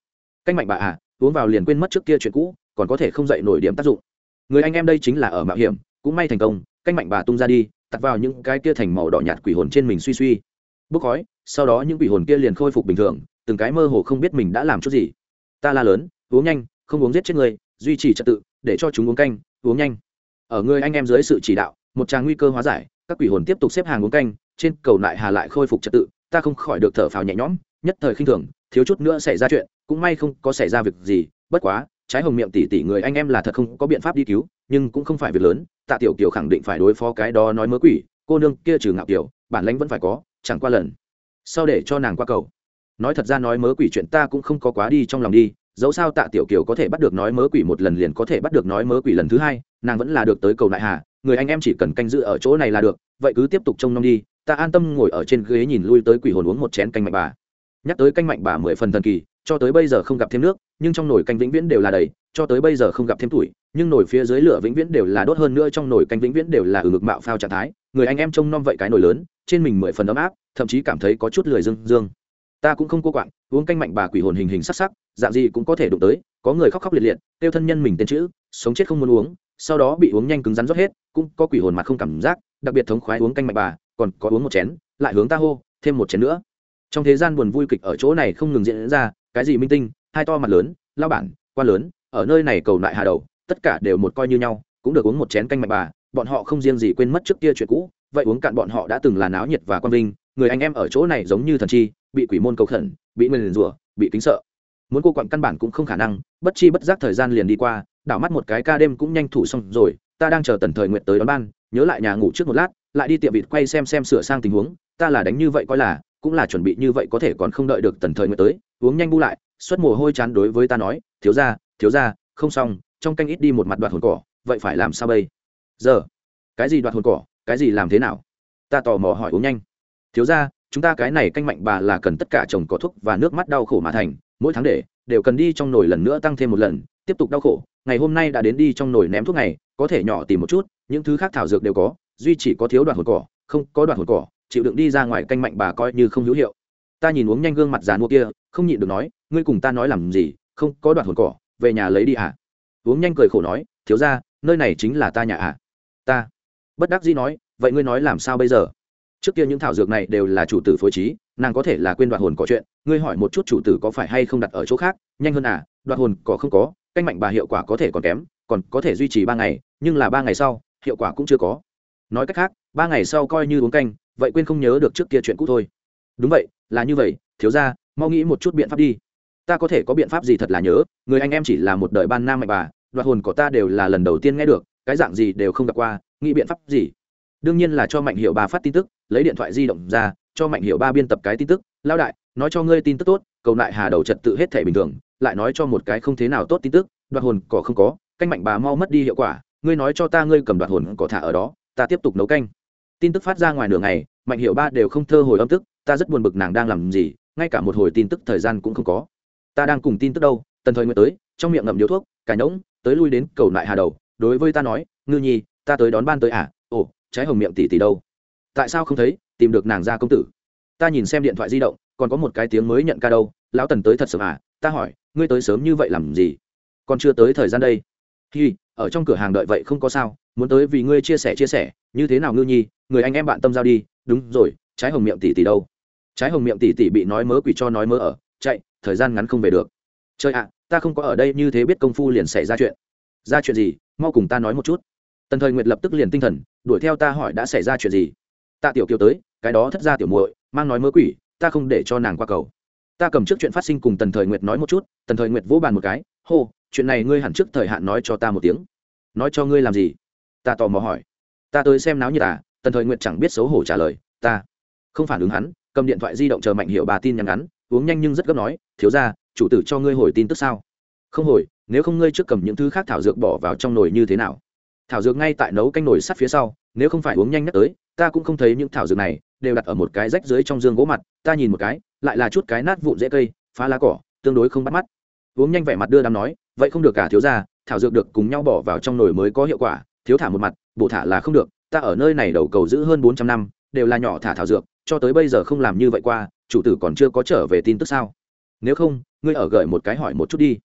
Canh mạnh bà à uống vào liền quên mất trước kia chuyện cũ, còn có thể không dậy nổi điểm tác dụng. Người anh em đây chính là ở mạo hiểm, cũng may thành công, canh mạnh bà tung ra đi tặt vào những cái kia thành màu đỏ nhạt quỷ hồn trên mình suy suy. Bốc khói, sau đó những quỷ hồn kia liền khôi phục bình thường từng cái mơ hồ không biết mình đã làm chút gì. Ta la lớn, uống nhanh, không uống giết chết người duy trì trật tự, để cho chúng uống canh, uống nhanh. Ở người anh em dưới sự chỉ đạo, một tràng nguy cơ hóa giải, các quỷ hồn tiếp tục xếp hàng uống canh, trên cầu lại hà lại khôi phục trật tự, ta không khỏi được thở phào nhẹ nhõm, nhất thời khinh thường, thiếu chút nữa xảy ra chuyện, cũng may không có xảy ra việc gì, bất quá, trái hồng miệng tỷ tỷ người anh em là thật không có biện pháp đi cứu, nhưng cũng không phải việc lớn, tạ tiểu kiều khẳng định phải đối phó cái đó nói mớ quỷ, cô nương kia trừ ngạo kiều bản lãnh vẫn phải có, chẳng qua lần sau để cho nàng qua cầu nói thật ra nói mớ quỷ chuyện ta cũng không có quá đi trong lòng đi, dẫu sao tạ tiểu kiều có thể bắt được nói mớ quỷ một lần liền có thể bắt được nói mớ quỷ lần thứ hai, nàng vẫn là được tới cầu nại hà, người anh em chỉ cần canh giữ ở chỗ này là được, vậy cứ tiếp tục trông nom đi, ta an tâm ngồi ở trên ghế nhìn lui tới quỷ hồn uống một chén canh mạnh bà. Nhắc tới canh mạnh bà mười phần thần kỳ, cho tới bây giờ không gặp thêm nước, nhưng trong nồi canh vĩnh viễn đều là đầy, cho tới bây giờ không gặp thêm tuổi, nhưng nồi phía dưới lửa vĩnh viễn đều là đốt hơn nữa trong nồi canh vĩnh viễn đều là ở ngực mạo phao trạng thái, người anh em trông nom vậy cái nồi lớn, trên mình mười phần ấm áp, thậm chí cảm thấy có chút lười dương dương ta cũng không cô quạng, uống canh mạnh bà quỷ hồn hình hình sắc sắc, dạng gì cũng có thể đụng tới, có người khóc khóc liệt liệt, kêu thân nhân mình tên chữ, sống chết không muốn uống, sau đó bị uống nhanh cứng rắn rót hết, cũng có quỷ hồn mặt không cảm giác, đặc biệt thống khoái uống canh mạnh bà, còn có uống một chén, lại hướng ta hô, thêm một chén nữa. Trong thế gian buồn vui kịch ở chỗ này không ngừng diễn ra, cái gì minh tinh, hai to mặt lớn, lao bản, quan lớn, ở nơi này cầu lại hà đầu, tất cả đều một coi như nhau, cũng được uống một chén canh mạnh bà, bọn họ không riêng gì quên mất trước kia chuyện cũ, vậy uống cạn bọn họ đã từng là náo nhiệt và quan vinh, người anh em ở chỗ này giống như thần chi bị quỷ môn cầu khẩn, bị nguyền rủa, bị kính sợ. Muốn cô quặn căn bản cũng không khả năng, bất chi bất giác thời gian liền đi qua, đảo mắt một cái ca đêm cũng nhanh thủ xong rồi, ta đang chờ tần thời nguyện tới đón ban, nhớ lại nhà ngủ trước một lát, lại đi tiệm vịt quay xem xem sửa sang tình huống, ta là đánh như vậy coi là, cũng là chuẩn bị như vậy có thể còn không đợi được tần thời nguyện tới, uống nhanh bu lại, xuất mồ hôi chán đối với ta nói, thiếu ra thiếu ra không xong, trong canh ít đi một mặt đoạt hồn cỏ, vậy phải làm sao bây? Giờ, cái gì đoạt hồn cỏ, cái gì làm thế nào? Ta tò mò hỏi uống nhanh. Thiếu ra chúng ta cái này canh mạnh bà là cần tất cả trồng có thuốc và nước mắt đau khổ mà thành, mỗi tháng để, đều cần đi trong nồi lần nữa tăng thêm một lần, tiếp tục đau khổ. Ngày hôm nay đã đến đi trong nồi ném thuốc này, có thể nhỏ tìm một chút, những thứ khác thảo dược đều có, duy chỉ có thiếu đoạn hồn cỏ, không có đoạn hồn cỏ, chịu đựng đi ra ngoài canh mạnh bà coi như không hữu hiệu. Ta nhìn uống nhanh gương mặt già mua kia, không nhịn được nói, ngươi cùng ta nói làm gì, không có đoạn hồn cỏ, về nhà lấy đi à? Uống nhanh cười khổ nói, thiếu ra nơi này chính là ta nhà à? Ta bất đắc dĩ nói, vậy ngươi nói làm sao bây giờ? Trước kia những thảo dược này đều là chủ tử phối trí, nàng có thể là quên đoạt hồn cỏ chuyện. Ngươi hỏi một chút chủ tử có phải hay không đặt ở chỗ khác? Nhanh hơn à đoạt hồn cỏ không có, canh mạnh bà hiệu quả có thể còn kém, còn có thể duy trì ba ngày, nhưng là ba ngày sau, hiệu quả cũng chưa có. Nói cách khác, ba ngày sau coi như uống canh, vậy quên không nhớ được trước kia chuyện cũ thôi. Đúng vậy, là như vậy, thiếu ra mau nghĩ một chút biện pháp đi. Ta có thể có biện pháp gì thật là nhớ, người anh em chỉ là một đời ban nam mạnh bà đoạt hồn của ta đều là lần đầu tiên nghe được, cái dạng gì đều không gặp qua, nghĩ biện pháp gì? Đương nhiên là cho mạnh hiệu bà phát tin tức, lấy điện thoại di động ra, cho mạnh hiệu ba biên tập cái tin tức lao đại, nói cho ngươi tin tức tốt, cầu lại hà đầu trật tự hết thể bình thường, lại nói cho một cái không thế nào tốt tin tức, đoạt hồn cỏ không có, canh mạnh bà mau mất đi hiệu quả, ngươi nói cho ta ngươi cầm đoạt hồn cỏ thả ở đó, ta tiếp tục nấu canh. Tin tức phát ra ngoài nửa ngày, mạnh hiệu ba đều không thơ hồi âm tức, ta rất buồn bực nàng đang làm gì, ngay cả một hồi tin tức thời gian cũng không có. Ta đang cùng tin tức đâu, tần thời nguyện tới, trong miệng ngậm điếu thuốc cả nhỗng, tới lui đến cầu lại hà đầu, đối với ta nói, ngư nhi, ta tới đón ban tới à trái hồng miệng tỷ tỷ đâu? Tại sao không thấy, tìm được nàng ra công tử? Ta nhìn xem điện thoại di động, còn có một cái tiếng mới nhận ca đâu, lão tần tới thật sớm à? Ta hỏi, ngươi tới sớm như vậy làm gì? Còn chưa tới thời gian đây. Hi, ở trong cửa hàng đợi vậy không có sao, muốn tới vì ngươi chia sẻ chia sẻ, như thế nào ngư nhi, người anh em bạn tâm giao đi, đúng rồi, trái hồng miệng tỷ tỷ đâu? Trái hồng miệng tỷ tỷ bị nói mớ quỷ cho nói mớ ở, chạy, thời gian ngắn không về được. Chơi ạ, ta không có ở đây như thế biết công phu liền xảy ra chuyện. Ra chuyện gì, mau cùng ta nói một chút tần thời nguyệt lập tức liền tinh thần, đuổi theo ta hỏi đã xảy ra chuyện gì. Tạ tiểu kiều tới, cái đó thất ra tiểu muội, mang nói mớ quỷ, ta không để cho nàng qua cầu. Ta cầm trước chuyện phát sinh cùng tần thời nguyệt nói một chút, tần thời nguyệt vỗ bàn một cái, hô, chuyện này ngươi hẳn trước thời hạn nói cho ta một tiếng. Nói cho ngươi làm gì? Ta tò mò hỏi. Ta tới xem náo như ta à, tần thời nguyệt chẳng biết xấu hổ trả lời, ta không phản ứng hắn, cầm điện thoại di động chờ mạnh hiệu bà tin nhắn ngắn, uống nhanh nhưng rất gấp nói, thiếu ra chủ tử cho ngươi hồi tin tức sao? Không hồi, nếu không ngươi trước cầm những thứ khác thảo dược bỏ vào trong nồi như thế nào? Thảo dược ngay tại nấu canh nồi sắt phía sau, nếu không phải uống nhanh nhắc tới, ta cũng không thấy những thảo dược này, đều đặt ở một cái rách dưới trong giường gỗ mặt, ta nhìn một cái, lại là chút cái nát vụn dễ cây, phá lá cỏ, tương đối không bắt mắt. Uống nhanh vẻ mặt đưa đám nói, vậy không được cả thiếu ra thảo dược được cùng nhau bỏ vào trong nồi mới có hiệu quả, thiếu thả một mặt bộ thả là không được, ta ở nơi này đầu cầu giữ hơn bốn trăm năm, đều là nhỏ thả thảo dược, cho tới bây giờ không làm như vậy qua, chủ tử còn chưa có trở về tin tức sao? Nếu không, ngươi ở gợi một cái hỏi một chút đi.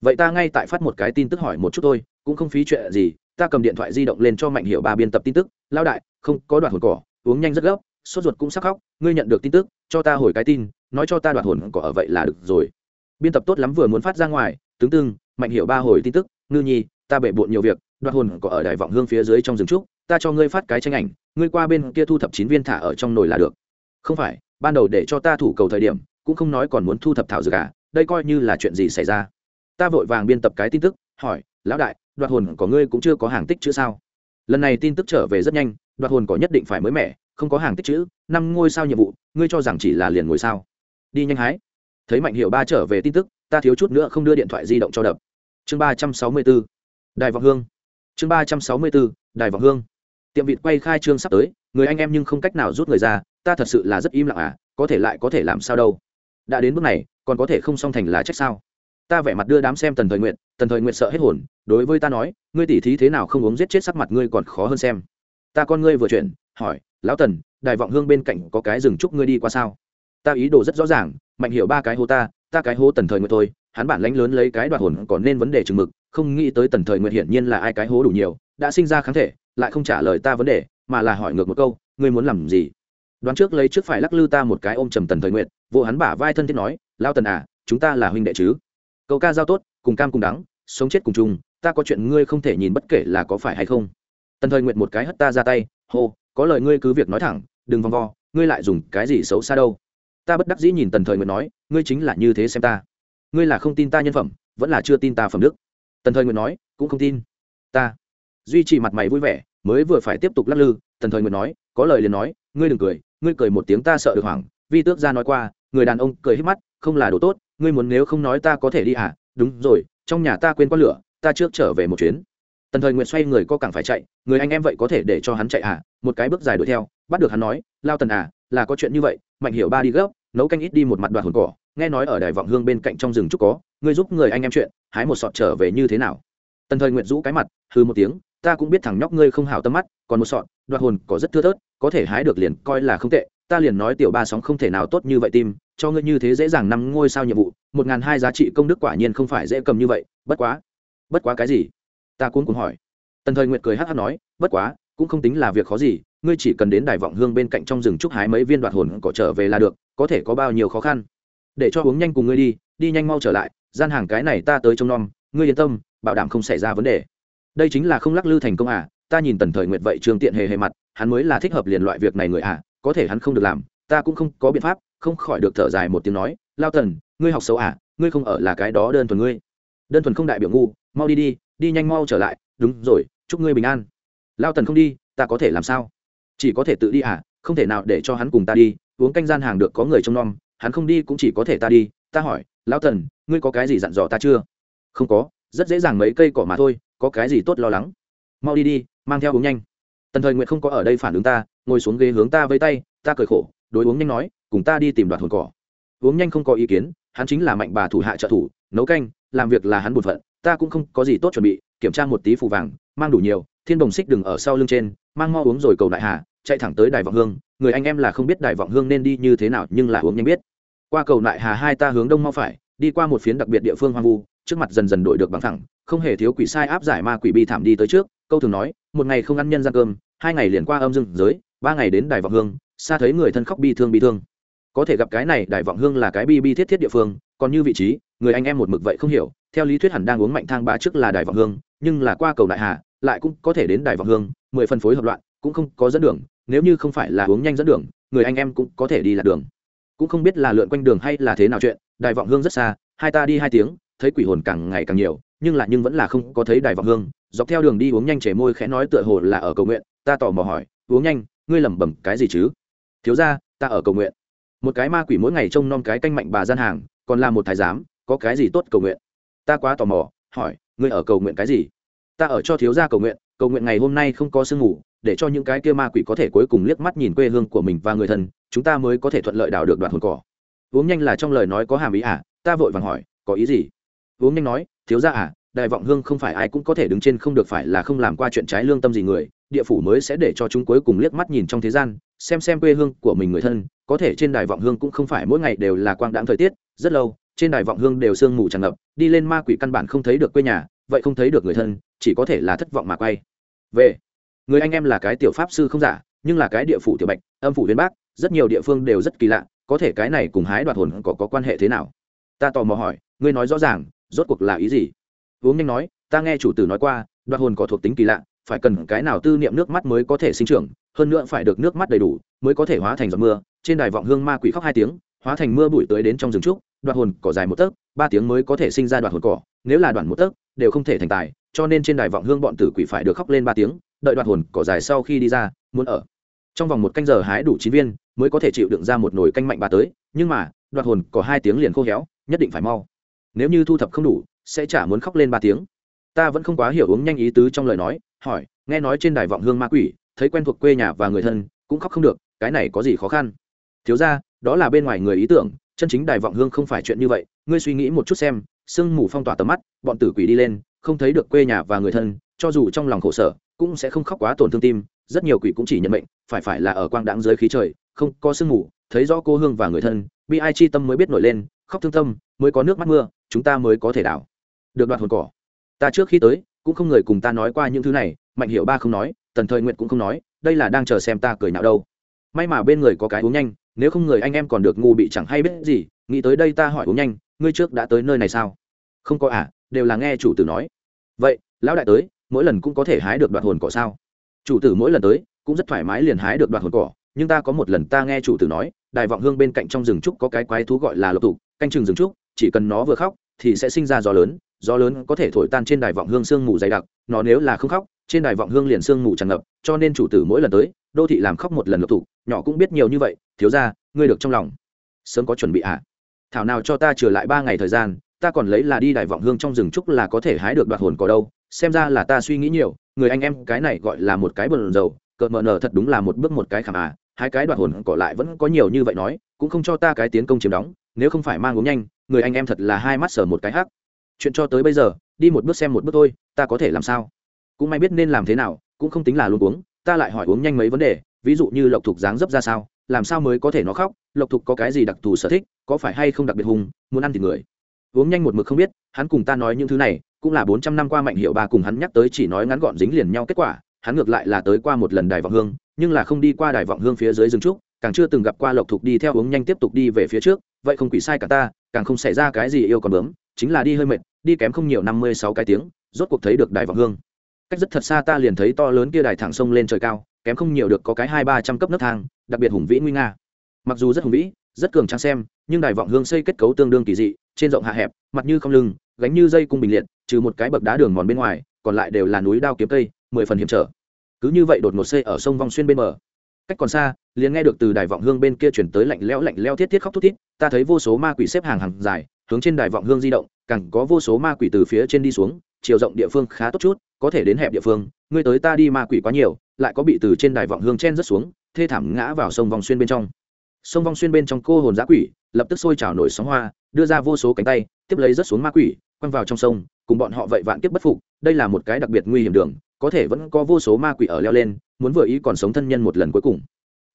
Vậy ta ngay tại phát một cái tin tức hỏi một chút thôi, cũng không phí chuyện gì ta cầm điện thoại di động lên cho mạnh hiệu ba biên tập tin tức lao đại, không có đoạn hồn cỏ, uống nhanh rất gấp, sốt ruột cũng sắc khóc, ngươi nhận được tin tức, cho ta hồi cái tin, nói cho ta đoạn hồn cỏ ở vậy là được rồi. Biên tập tốt lắm vừa muốn phát ra ngoài tướng tương mạnh hiệu ba hồi tin tức, ngư nhi, ta bể bộn nhiều việc, đoạn hồn cỏ ở đài vọng hương phía dưới trong rừng trúc, ta cho ngươi phát cái tranh ảnh, ngươi qua bên kia thu thập chín viên thả ở trong nồi là được. Không phải, ban đầu để cho ta thủ cầu thời điểm, cũng không nói còn muốn thu thập thảo dược à đây coi như là chuyện gì xảy ra. Ta vội vàng biên tập cái tin tức, hỏi, lão đại đoạt hồn của ngươi cũng chưa có hàng tích chữ sao? Lần này tin tức trở về rất nhanh, đoạt hồn có nhất định phải mới mẻ, không có hàng tích chữ, năm ngôi sao nhiệm vụ, ngươi cho rằng chỉ là liền ngồi sao? Đi nhanh hái. Thấy mạnh hiệu ba trở về tin tức, ta thiếu chút nữa không đưa điện thoại di động cho đập. Chương ba trăm sáu mươi bốn. Đài vọng hương. Chương ba trăm sáu mươi bốn. Đài vọng hương. Tiệm vịt quay khai trương sắp tới, người anh em nhưng không cách nào rút người ra, ta thật sự là rất im lặng à có thể lại có thể làm sao đâu. Đã đến bước này, còn có thể không song thành là trách sao? Ta vẻ mặt đưa đám xem tần thời nguyện tần thời nguyện sợ hết hồn, đối với ta nói, ngươi tỉ thí thế nào không uống giết chết sắc mặt ngươi còn khó hơn xem. Ta con ngươi vừa chuyển, hỏi, lão tần, đài vọng hương bên cạnh có cái rừng trúc ngươi đi qua sao? Ta ý đồ rất rõ ràng, mạnh hiểu ba cái hố ta ta cái hố tần thời nguyện thôi, hắn bản lãnh lớn lấy cái đoạt hồn còn nên vấn đề chừng mực, không nghĩ tới tần thời nguyện hiển nhiên là ai cái hố đủ nhiều, đã sinh ra kháng thể, lại không trả lời ta vấn đề, mà là hỏi ngược một câu, ngươi muốn làm gì? Đoán trước lấy trước phải lắc lư ta một cái ôm trầm tần thời nguyện vô hắn bả vai thân thiết nói lao tần à chúng ta là huynh đệ chứ? Câu ca giao tốt, cùng cam cùng đắng, sống chết cùng chung, ta có chuyện ngươi không thể nhìn bất kể là có phải hay không. Tần thời nguyện một cái hất ta ra tay, hô, có lời ngươi cứ việc nói thẳng, đừng vòng vo, ngươi lại dùng cái gì xấu xa đâu. Ta bất đắc dĩ nhìn tần thời nguyện nói, ngươi chính là như thế xem ta. Ngươi là không tin ta nhân phẩm, vẫn là chưa tin ta phẩm đức. Tần thời nguyện nói, cũng không tin. Ta. Duy trì mặt mày vui vẻ, mới vừa phải tiếp tục lắc lư, tần thời nguyện nói, có lời liền nói, ngươi đừng cười, ngươi cười một tiếng ta sợ được hoảng, vi tước ra nói qua, người đàn ông cười hết mắt, không là đồ tốt ngươi muốn nếu không nói ta có thể đi à? Đúng rồi, trong nhà ta quên con lửa, ta trước trở về một chuyến. Tần thời nguyện xoay người co cẳng phải chạy, người anh em vậy có thể để cho hắn chạy à? Một cái bước dài đuổi theo, bắt được hắn nói, lao tần à là có chuyện như vậy, mạnh hiểu ba đi gấp, nấu canh ít đi một mặt đoạn hồn cỏ, nghe nói ở đài vọng hương bên cạnh trong rừng trúc có, ngươi giúp người anh em chuyện, hái một sọt trở về như thế nào? Tần thời nguyện rũ cái mặt hư một tiếng, ta cũng biết thằng nhóc ngươi không hảo tâm mắt, còn một sọt đoạt hồn có rất thưa thớt, có thể hái được liền coi là không tệ, ta liền nói tiểu ba sóng không thể nào tốt như vậy tim cho ngươi như thế dễ dàng năm ngôi sao nhiệm vụ, một ngàn hai giá trị công đức quả nhiên không phải dễ cầm như vậy, bất quá bất quá cái gì? Ta cuốn cùng hỏi. Tần thời nguyện cười hát hát nói, bất quá, cũng không tính là việc khó gì, ngươi chỉ cần đến đài vọng hương bên cạnh trong rừng trúc hái mấy viên đoạt hồn cỏ trở về là được, có thể có bao nhiêu khó khăn. Để cho uống nhanh cùng ngươi đi đi nhanh mau trở lại, gian hàng cái này ta tới trông nom, ngươi yên tâm, bảo đảm không xảy ra vấn đề. Đây chính là không lắc lư thành công à ta nhìn tần thời nguyện vậy trường tiện hề hề mặt, hắn mới là thích hợp liền loại việc này người à có thể hắn không được làm, ta cũng không có biện pháp không khỏi được thở dài một tiếng nói, lao tần, ngươi học xấu à ngươi không ở là cái đó đơn thuần ngươi. Đơn thuần không đại biểu ngu, mau đi đi đi nhanh mau trở lại, đúng rồi, chúc ngươi bình an. Lao tần không đi, ta có thể làm sao? Chỉ có thể tự đi à không thể nào để cho hắn cùng ta đi, uống canh gian hàng được có người trông nom, hắn không đi cũng chỉ có thể ta đi. Ta hỏi lão tần, ngươi có cái gì dặn dò ta chưa? Không có, rất dễ dàng mấy cây cỏ mà thôi, có cái gì tốt lo lắng? Mau đi đi, mang theo uống nhanh. Tần thời nguyện không có ở đây phản ứng ta, ngồi xuống ghế hướng ta với tay, ta cười khổ, đối uống nhanh nói cùng ta đi tìm đoạt hồn cỏ. Uống nhanh không có ý kiến, hắn chính là mạnh bà thủ hạ trợ thủ, nấu canh, làm việc là hắn bột phận, ta cũng không có gì tốt chuẩn bị, kiểm tra một tí phù vàng, mang đủ nhiều, thiên đồng xích đừng ở sau lưng trên, mang mo uống rồi cầu đại hà, chạy thẳng tới đài vọng hương, người anh em là không biết đài vọng hương nên đi như thế nào nhưng là uống nhanh biết. Qua cầu đại hà hai ta hướng đông mau phải, đi qua một phiến đặc biệt địa phương hoang vu, trước mặt dần dần đổi được bằng thẳng, không hề thiếu quỷ sai áp giải ma quỷ bi thảm đi tới trước, câu thường nói, một ngày không ăn nhân gian cơm, hai ngày liền qua âm dương giới, ba ngày đến đài vọng hương, xa thấy người thân khóc bi thương bi thương có thể gặp cái này, đài vọng hương là cái bi bi thiết thiết địa phương, còn như vị trí, người anh em một mực vậy không hiểu, theo lý thuyết hẳn đang uống mạnh thang ba trước là đài vọng hương, nhưng là qua cầu đại hà, lại cũng có thể đến đài vọng hương, mười phân phối hợp loạn, cũng không có dẫn đường, nếu như không phải là uống nhanh dẫn đường, người anh em cũng có thể đi lạc đường. Cũng không biết là lượn quanh đường hay là thế nào chuyện, đài vọng hương rất xa, hai ta đi hai tiếng, thấy quỷ hồn càng ngày càng nhiều, nhưng là nhưng vẫn là không có thấy đài vọng hương, dọc theo đường đi uống nhanh chảy môi khẽ nói tựa hồ là ở cầu nguyện, ta tò mò hỏi, uống nhanh, ngươi lẩm bẩm cái gì chứ? Thiếu ra ta ở cầu nguyện một cái ma quỷ mỗi ngày trông nom cái canh mạnh bà gian hàng, còn là một thái giám, có cái gì tốt cầu nguyện? Ta quá tò mò, hỏi, ngươi ở cầu nguyện cái gì? Ta ở cho thiếu gia cầu nguyện cầu nguyện ngày hôm nay không có sương ngủ để cho những cái kia ma quỷ có thể cuối cùng liếc mắt nhìn quê hương của mình và người thân, chúng ta mới có thể thuận lợi đào được đoạn hồn cỏ. Uống nhanh là trong lời nói có hàm ý à ta vội vàng hỏi, có ý gì? Uống nhanh nói, thiếu gia à đại vọng hương không phải ai cũng có thể đứng trên không được phải là không làm qua chuyện trái lương tâm gì người, địa phủ mới sẽ để cho chúng cuối cùng liếc mắt nhìn trong thế gian, xem xem quê hương của mình người thân có thể trên đài vọng hương cũng không phải mỗi ngày đều là quang đãng thời tiết rất lâu trên đài vọng hương đều sương mù tràn ngập đi lên ma quỷ căn bản không thấy được quê nhà vậy không thấy được người thân chỉ có thể là thất vọng mà quay. Về người anh em là cái tiểu pháp sư không giả nhưng là cái địa phủ tiểu bạch âm phủ viên bác rất nhiều địa phương đều rất kỳ lạ có thể cái này cùng hái đoạt hồn có, có quan hệ thế nào? Ta tò mò hỏi ngươi nói rõ ràng rốt cuộc là ý gì? Uống nhanh nói ta nghe chủ tử nói qua đoạt hồn có thuộc tính kỳ lạ phải cần cái nào tư niệm nước mắt mới có thể sinh trưởng hơn nữa phải được nước mắt đầy đủ mới có thể hóa thành giọt mưa trên đài vọng hương ma quỷ khóc hai tiếng, hóa thành mưa bụi tới đến trong rừng trúc, đoạt hồn cỏ dài một tấc, ba tiếng mới có thể sinh ra đoạt hồn cỏ, nếu là đoạn một tấc, đều không thể thành tài, cho nên trên đài vọng hương bọn tử quỷ phải được khóc lên ba tiếng, đợi đoạt hồn cỏ dài sau khi đi ra, muốn ở. Trong vòng một canh giờ hái đủ chín viên, mới có thể chịu đựng ra một nồi canh mạnh ba tới, nhưng mà, đoạt hồn có hai tiếng liền khô héo, nhất định phải mau. Nếu như thu thập không đủ, sẽ chả muốn khóc lên ba tiếng. Ta vẫn không quá hiểu uống nhanh ý tứ trong lời nói, hỏi, nghe nói trên đài vọng hương ma quỷ, thấy quen thuộc quê nhà và người thân, cũng khóc không được, cái này có gì khó khăn? Thiếu ra, đó là bên ngoài người ý tưởng, chân chính đài vọng hương không phải chuyện như vậy, ngươi suy nghĩ một chút xem, sương mù phong tỏa tầm mắt, bọn tử quỷ đi lên, không thấy được quê nhà và người thân, cho dù trong lòng khổ sở, cũng sẽ không khóc quá tổn thương tim, rất nhiều quỷ cũng chỉ nhận mệnh, phải phải là ở quang đãng dưới khí trời, không có sương mù, thấy rõ cô hương và người thân, bi ai chi tâm mới biết nổi lên, khóc thương tâm, mới có nước mắt mưa, chúng ta mới có thể đảo được đoạt hồn cỏ. Ta trước khi tới, cũng không người cùng ta nói qua những thứ này, mạnh hiệu ba không nói, tần thời nguyện cũng không nói, đây là đang chờ xem ta cười nào đâu. May mà bên người có cái uống nhanh nếu không người anh em còn được ngu bị chẳng hay biết gì, nghĩ tới đây ta hỏi uống nhanh, ngươi trước đã tới nơi này sao? Không có à đều là nghe chủ tử nói. Vậy, lão đại tới, mỗi lần cũng có thể hái được đoạt hồn cỏ sao? Chủ tử mỗi lần tới, cũng rất thoải mái liền hái được đoạt hồn cỏ, nhưng ta có một lần ta nghe chủ tử nói, đài vọng hương bên cạnh trong rừng trúc có cái quái thú gọi là lộc tục, canh chừng rừng trúc, chỉ cần nó vừa khóc, thì sẽ sinh ra gió lớn gió lớn có thể thổi tan trên đài vọng hương sương mù dày đặc, nó nếu là không khóc trên đài vọng hương liền sương mù tràn ngập cho nên chủ tử mỗi lần tới đô thị làm khóc một lần lộc thủ, nhỏ cũng biết nhiều như vậy thiếu ra ngươi được trong lòng. Sớm có chuẩn bị ạ à? thảo nào cho ta trở lại ba ngày thời gian ta còn lấy là đi đài vọng hương trong rừng trúc là có thể hái được đoạt hồn có đâu xem ra là ta suy nghĩ nhiều người anh em cái này gọi là một cái bờn dầu cợt mờ nở thật đúng là một bước một cái khảm à hai cái đoạt hồn cỏ lại vẫn có nhiều như vậy nói cũng không cho ta cái tiến công chiếm đóng nếu không phải mang uống nhanh người anh em thật là hai mắt sở một cái hắc. Chuyện cho tới bây giờ đi một bước xem một bước thôi ta có thể làm sao? Cũng may biết nên làm thế nào, cũng không tính là luôn uống, ta lại hỏi uống nhanh mấy vấn đề, ví dụ như lộc thục dáng dấp ra sao, làm sao mới có thể nó khóc, lộc thục có cái gì đặc thù sở thích, có phải hay không đặc biệt hùng muốn ăn thì người. Uống nhanh một mực không biết, hắn cùng ta nói những thứ này, cũng là bốn trăm năm qua mạnh hiệu ba cùng hắn nhắc tới chỉ nói ngắn gọn dính liền nhau kết quả, hắn ngược lại là tới qua một lần đài vọng hương, nhưng là không đi qua đài vọng hương phía dưới rừng trúc, càng chưa từng gặp qua lộc thục đi theo uống nhanh tiếp tục đi về phía trước, vậy không quỷ sai cả ta, càng không xảy ra cái gì yêu còn bướm, chính là đi hơi mệt, đi kém không nhiều năm mươi sáu cái tiếng, rốt cuộc thấy được đài vọng hương cách rất thật xa ta liền thấy to lớn kia đài thẳng sông lên trời cao, kém không nhiều được có cái hai ba trăm cấp nấc thang, đặc biệt hùng vĩ nguy nga. Mặc dù rất hùng vĩ, rất cường trang xem, nhưng đài vọng hương xây kết cấu tương đương kỳ dị, trên rộng hạ hẹp, mặt như không lưng, gánh như dây cung bình liệt, trừ một cái bậc đá đường mòn bên ngoài, còn lại đều là núi đao kiếm cây, mười phần hiểm trở. Cứ như vậy đột ngột xây ở sông vong xuyên bên bờ. Cách còn xa, liền nghe được từ đài vọng hương bên kia chuyển tới lạnh lẽo lạnh lẽo thiết thiết khóc thút thít, ta thấy vô số ma quỷ xếp hàng hàng dài, hướng trên đài vọng hương di động, càng có vô số ma quỷ từ phía trên đi xuống chiều rộng địa phương khá tốt chút, có thể đến hẹp địa phương, ngươi tới ta đi ma quỷ quá nhiều, lại có bị từ trên đài vọng hương chen rất xuống, thê thảm ngã vào sông vòng xuyên bên trong. Sông vòng xuyên bên trong cô hồn giã quỷ, lập tức sôi trào nổi sóng hoa, đưa ra vô số cánh tay, tiếp lấy rất xuống ma quỷ, quăng vào trong sông, cùng bọn họ vậy vạn kiếp bất phục, đây là một cái đặc biệt nguy hiểm đường, có thể vẫn có vô số ma quỷ ở leo lên, muốn vừa ý còn sống thân nhân một lần cuối cùng.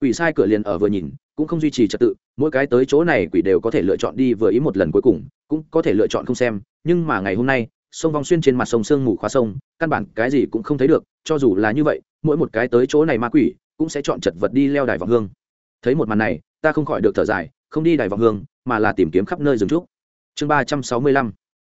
Quỷ sai cửa liền ở vừa nhìn, cũng không duy trì trật tự, mỗi cái tới chỗ này quỷ đều có thể lựa chọn đi vừa ý một lần cuối cùng, cũng có thể lựa chọn không xem, nhưng mà ngày hôm nay sông vong xuyên trên mặt sông sương mù khóa sông, căn bản cái gì cũng không thấy được, cho dù là như vậy, mỗi một cái tới chỗ này ma quỷ cũng sẽ chọn chật vật đi leo đài vọng hương. Thấy một màn này, ta không khỏi được thở dài, không đi đài vọng hương, mà là tìm kiếm khắp nơi rừng trúc. Chương ba trăm sáu mươi lăm,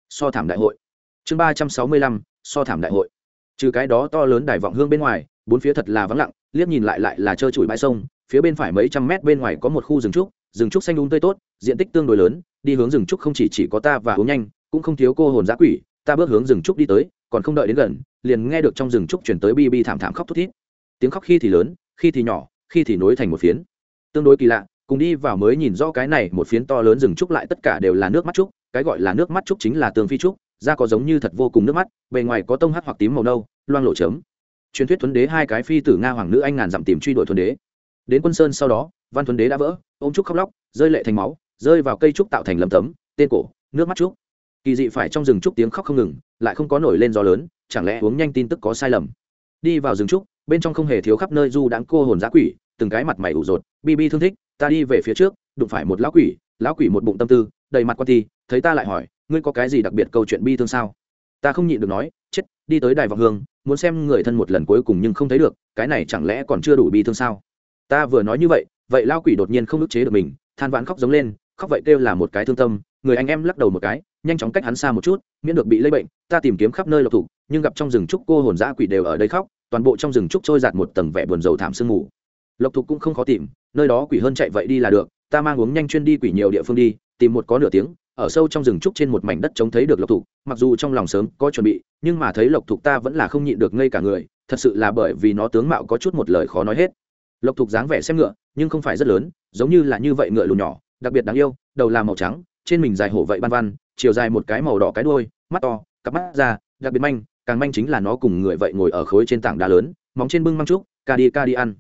so thảm đại hội. Chương ba trăm sáu mươi lăm, so thảm đại hội. Trừ cái đó to lớn đài vọng hương bên ngoài, bốn phía thật là vắng lặng, liếc nhìn lại lại là trơ trụi bãi sông, phía bên phải mấy trăm mét bên ngoài có một khu rừng trúc rừng trúc xanh đúng tươi tốt, diện tích tương đối lớn, đi hướng rừng trúc không chỉ chỉ có ta và uống nhanh, cũng không thiếu cô hồn giã quỷ ta bước hướng rừng trúc đi tới, còn không đợi đến gần, liền nghe được trong rừng trúc chuyển tới bi bi thảm thảm khóc thút thít. Tiếng khóc khi thì lớn, khi thì nhỏ, khi thì nối thành một phiến. Tương đối kỳ lạ, cùng đi vào mới nhìn rõ cái này một phiến to lớn rừng trúc lại tất cả đều là nước mắt trúc, cái gọi là nước mắt trúc chính là tường phi trúc, da có giống như thật vô cùng nước mắt, bề ngoài có tông hắt hoặc tím màu nâu, loang lộ chấm. Truyền thuyết thuấn đế hai cái phi tử nga hoàng nữ anh ngàn dặm tìm truy đuổi thuấn đế. Đến quân sơn sau đó, văn thuấn đế đã vỡ, ôm trúc khóc lóc, rơi lệ thành máu, rơi vào cây trúc tạo thành lầm tấm, tên cổ, nước mắt trúc kỳ dị phải trong rừng trúc tiếng khóc không ngừng, lại không có nổi lên gió lớn, chẳng lẽ uống nhanh tin tức có sai lầm? Đi vào rừng trúc, bên trong không hề thiếu khắp nơi du đãng cô hồn giã quỷ, từng cái mặt mày ủ rột, bi bi thương thích, ta đi về phía trước, đụng phải một lão quỷ lão quỷ một bụng tâm tư, đầy mặt quan ti, thấy ta lại hỏi, ngươi có cái gì đặc biệt câu chuyện bi thương sao? Ta không nhịn được nói, chết, đi tới đài vọng hương, muốn xem người thân một lần cuối cùng nhưng không thấy được, cái này chẳng lẽ còn chưa đủ bi thương sao? Ta vừa nói như vậy vậy lao quỷ đột nhiên không ức chế được mình, than vãn khóc giống lên, khóc vậy kêu là một cái thương tâm người anh em lắc đầu một cái, nhanh chóng cách hắn xa một chút, miễn được bị lây bệnh, ta tìm kiếm khắp nơi lộc thủ nhưng gặp trong rừng trúc cô hồn dã quỷ đều ở đây khóc, toàn bộ trong rừng trúc trôi giạt một tầng vẻ buồn dầu thảm sương mù. Lộc thục cũng không khó tìm, nơi đó quỷ hơn chạy vậy đi là được, ta mang uống nhanh chuyên đi quỷ nhiều địa phương đi, tìm một có nửa tiếng, ở sâu trong rừng trúc trên một mảnh đất trông thấy được lộc thục, mặc dù trong lòng sớm có chuẩn bị, nhưng mà thấy lộc thục ta vẫn là không nhịn được ngây cả người, thật sự là bởi vì nó tướng mạo có chút một lời khó nói hết. Lộc thục dáng vẻ xem ngựa, nhưng không phải rất lớn, giống như là như vậy ngựa lùn nhỏ, đặc biệt đáng yêu, đầu là màu trắng trên mình dài hổ vậy ban văn chiều dài một cái màu đỏ cái đuôi, mắt to, cặp mắt ra, đặc biệt manh, càng manh chính là nó cùng người vậy ngồi ở khối trên tảng đá lớn, móng trên bưng măng trúc, ca đi ca đi ăn.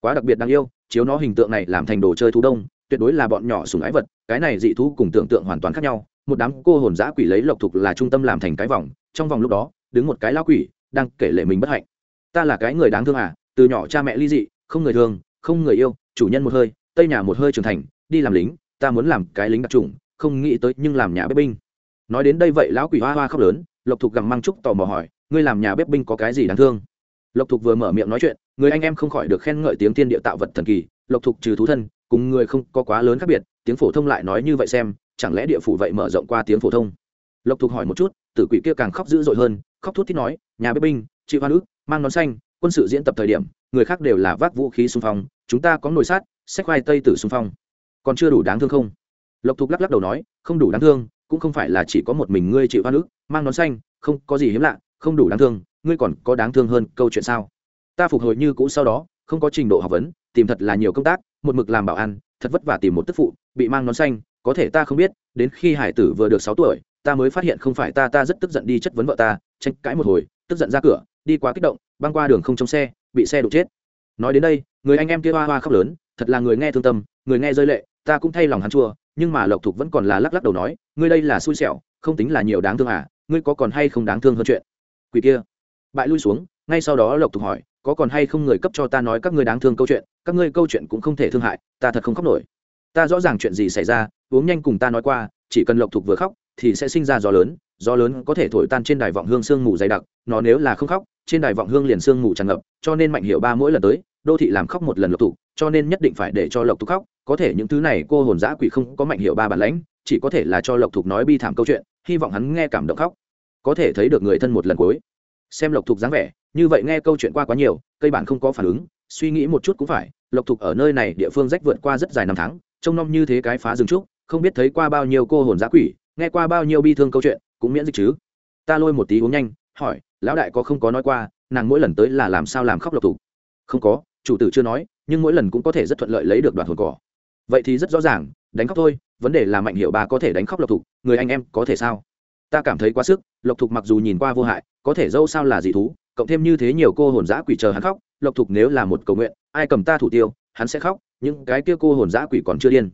Quá đặc biệt đáng yêu, chiếu nó hình tượng này làm thành đồ chơi thú đông, tuyệt đối là bọn nhỏ sùng ái vật, cái này dị thú cùng tưởng tượng hoàn toàn khác nhau, một đám cô hồn dã quỷ lấy lộc thục là trung tâm làm thành cái vòng, trong vòng lúc đó, đứng một cái lao quỷ, đang kể lệ mình bất hạnh. Ta là cái người đáng thương à từ nhỏ cha mẹ ly dị, không người thương, không người yêu, chủ nhân một hơi, tây nhà một hơi trưởng thành, đi làm lính, ta muốn làm cái lính đặc trùng không nghĩ tới nhưng làm nhà bếp binh. Nói đến đây vậy lão quỷ hoa hoa khóc lớn, lộc thục gặm măng trúc tò mò hỏi, ngươi làm nhà bếp binh có cái gì đáng thương? Lộc thục vừa mở miệng nói chuyện, người anh em không khỏi được khen ngợi tiếng thiên địa tạo vật thần kỳ, lộc thục trừ thú thân, cùng người không có quá lớn khác biệt, tiếng phổ thông lại nói như vậy xem, chẳng lẽ địa phủ vậy mở rộng qua tiếng phổ thông? Lộc thục hỏi một chút, tử quỷ kia càng khóc dữ dội hơn, khóc thút thít nói, nhà bếp binh, chị hoa nước mang nón xanh, quân sự diễn tập thời điểm, người khác đều là vác vũ khí xung phong, chúng ta có nồi sát sách khoai tây tử xung phong. Còn chưa đủ đáng thương không? Lộc thục lắc lắc đầu nói không đủ đáng thương cũng không phải là chỉ có một mình ngươi chịu hoa nước mang nón xanh không có gì hiếm lạ không đủ đáng thương ngươi còn có đáng thương hơn câu chuyện sao? Ta phục hồi như cũ sau đó không có trình độ học vấn tìm thật là nhiều công tác một mực làm bảo an, thật vất vả tìm một tức phụ bị mang nón xanh có thể ta không biết đến khi hải tử vừa được sáu tuổi ta mới phát hiện không phải ta ta rất tức giận đi chất vấn vợ ta tranh cãi một hồi tức giận ra cửa đi quá kích động băng qua đường không trong xe bị xe đụng chết. Nói đến đây người anh em kia hoa hoa khóc lớn thật là người nghe thương tâm người nghe rơi lệ ta cũng thay lòng hắn chua nhưng mà lộc thục vẫn còn là lắc lắc đầu nói, ngươi đây là xui xẻo, không tính là nhiều đáng thương à ngươi có còn hay không đáng thương hơn chuyện? Quỷ kia, bại lui xuống, ngay sau đó lộc thục hỏi, có còn hay không người cấp cho ta nói các ngươi đáng thương câu chuyện? Các ngươi câu chuyện cũng không thể thương hại, ta thật không khóc nổi. Ta rõ ràng chuyện gì xảy ra, uống nhanh cùng ta nói qua, chỉ cần lộc thục vừa khóc, thì sẽ sinh ra gió lớn gió lớn có thể thổi tan trên đài vọng hương sương mù dày đặc, nó nếu là không khóc, trên đài vọng hương liền sương mù tràn ngập, cho nên mạnh hiệu ba mỗi lần tới đô thị làm khóc một lần lộc thục, cho nên nhất định phải để cho lộc thục khóc. Có thể những thứ này cô hồn giã quỷ không có mạnh hiệu ba bản lãnh, chỉ có thể là cho lộc thục nói bi thảm câu chuyện, hy vọng hắn nghe cảm động khóc. Có thể thấy được người thân một lần cuối. Xem lộc thục dáng vẻ, như vậy nghe câu chuyện qua quá nhiều, cây bản không có phản ứng, suy nghĩ một chút cũng phải, lộc thục ở nơi này địa phương rách vượt qua rất dài năm tháng, trông nom như thế cái phá rừng trúc, không biết thấy qua bao nhiêu cô hồn giã quỷ, nghe qua bao nhiêu bi thương câu chuyện, cũng miễn dịch chứ. Ta lôi một tí uống nhanh, hỏi, lão đại có không có nói qua, nàng mỗi lần tới là làm sao làm khóc lộc thục? Không có chủ tử chưa nói, nhưng mỗi lần cũng có thể rất thuận lợi lấy được đoạn hồn cỏ. Vậy thì rất rõ ràng, đánh khóc thôi, vấn đề là mạnh hiệu bà có thể đánh khóc lộc thục, người anh em có thể sao? Ta cảm thấy quá sức, lộc thục mặc dù nhìn qua vô hại, có thể dâu sao là dị thú, cộng thêm như thế nhiều cô hồn giã quỷ chờ hắn khóc, lộc thục nếu là một cầu nguyện, ai cầm ta thủ tiêu, hắn sẽ khóc, những cái kia cô hồn giã quỷ còn chưa điên.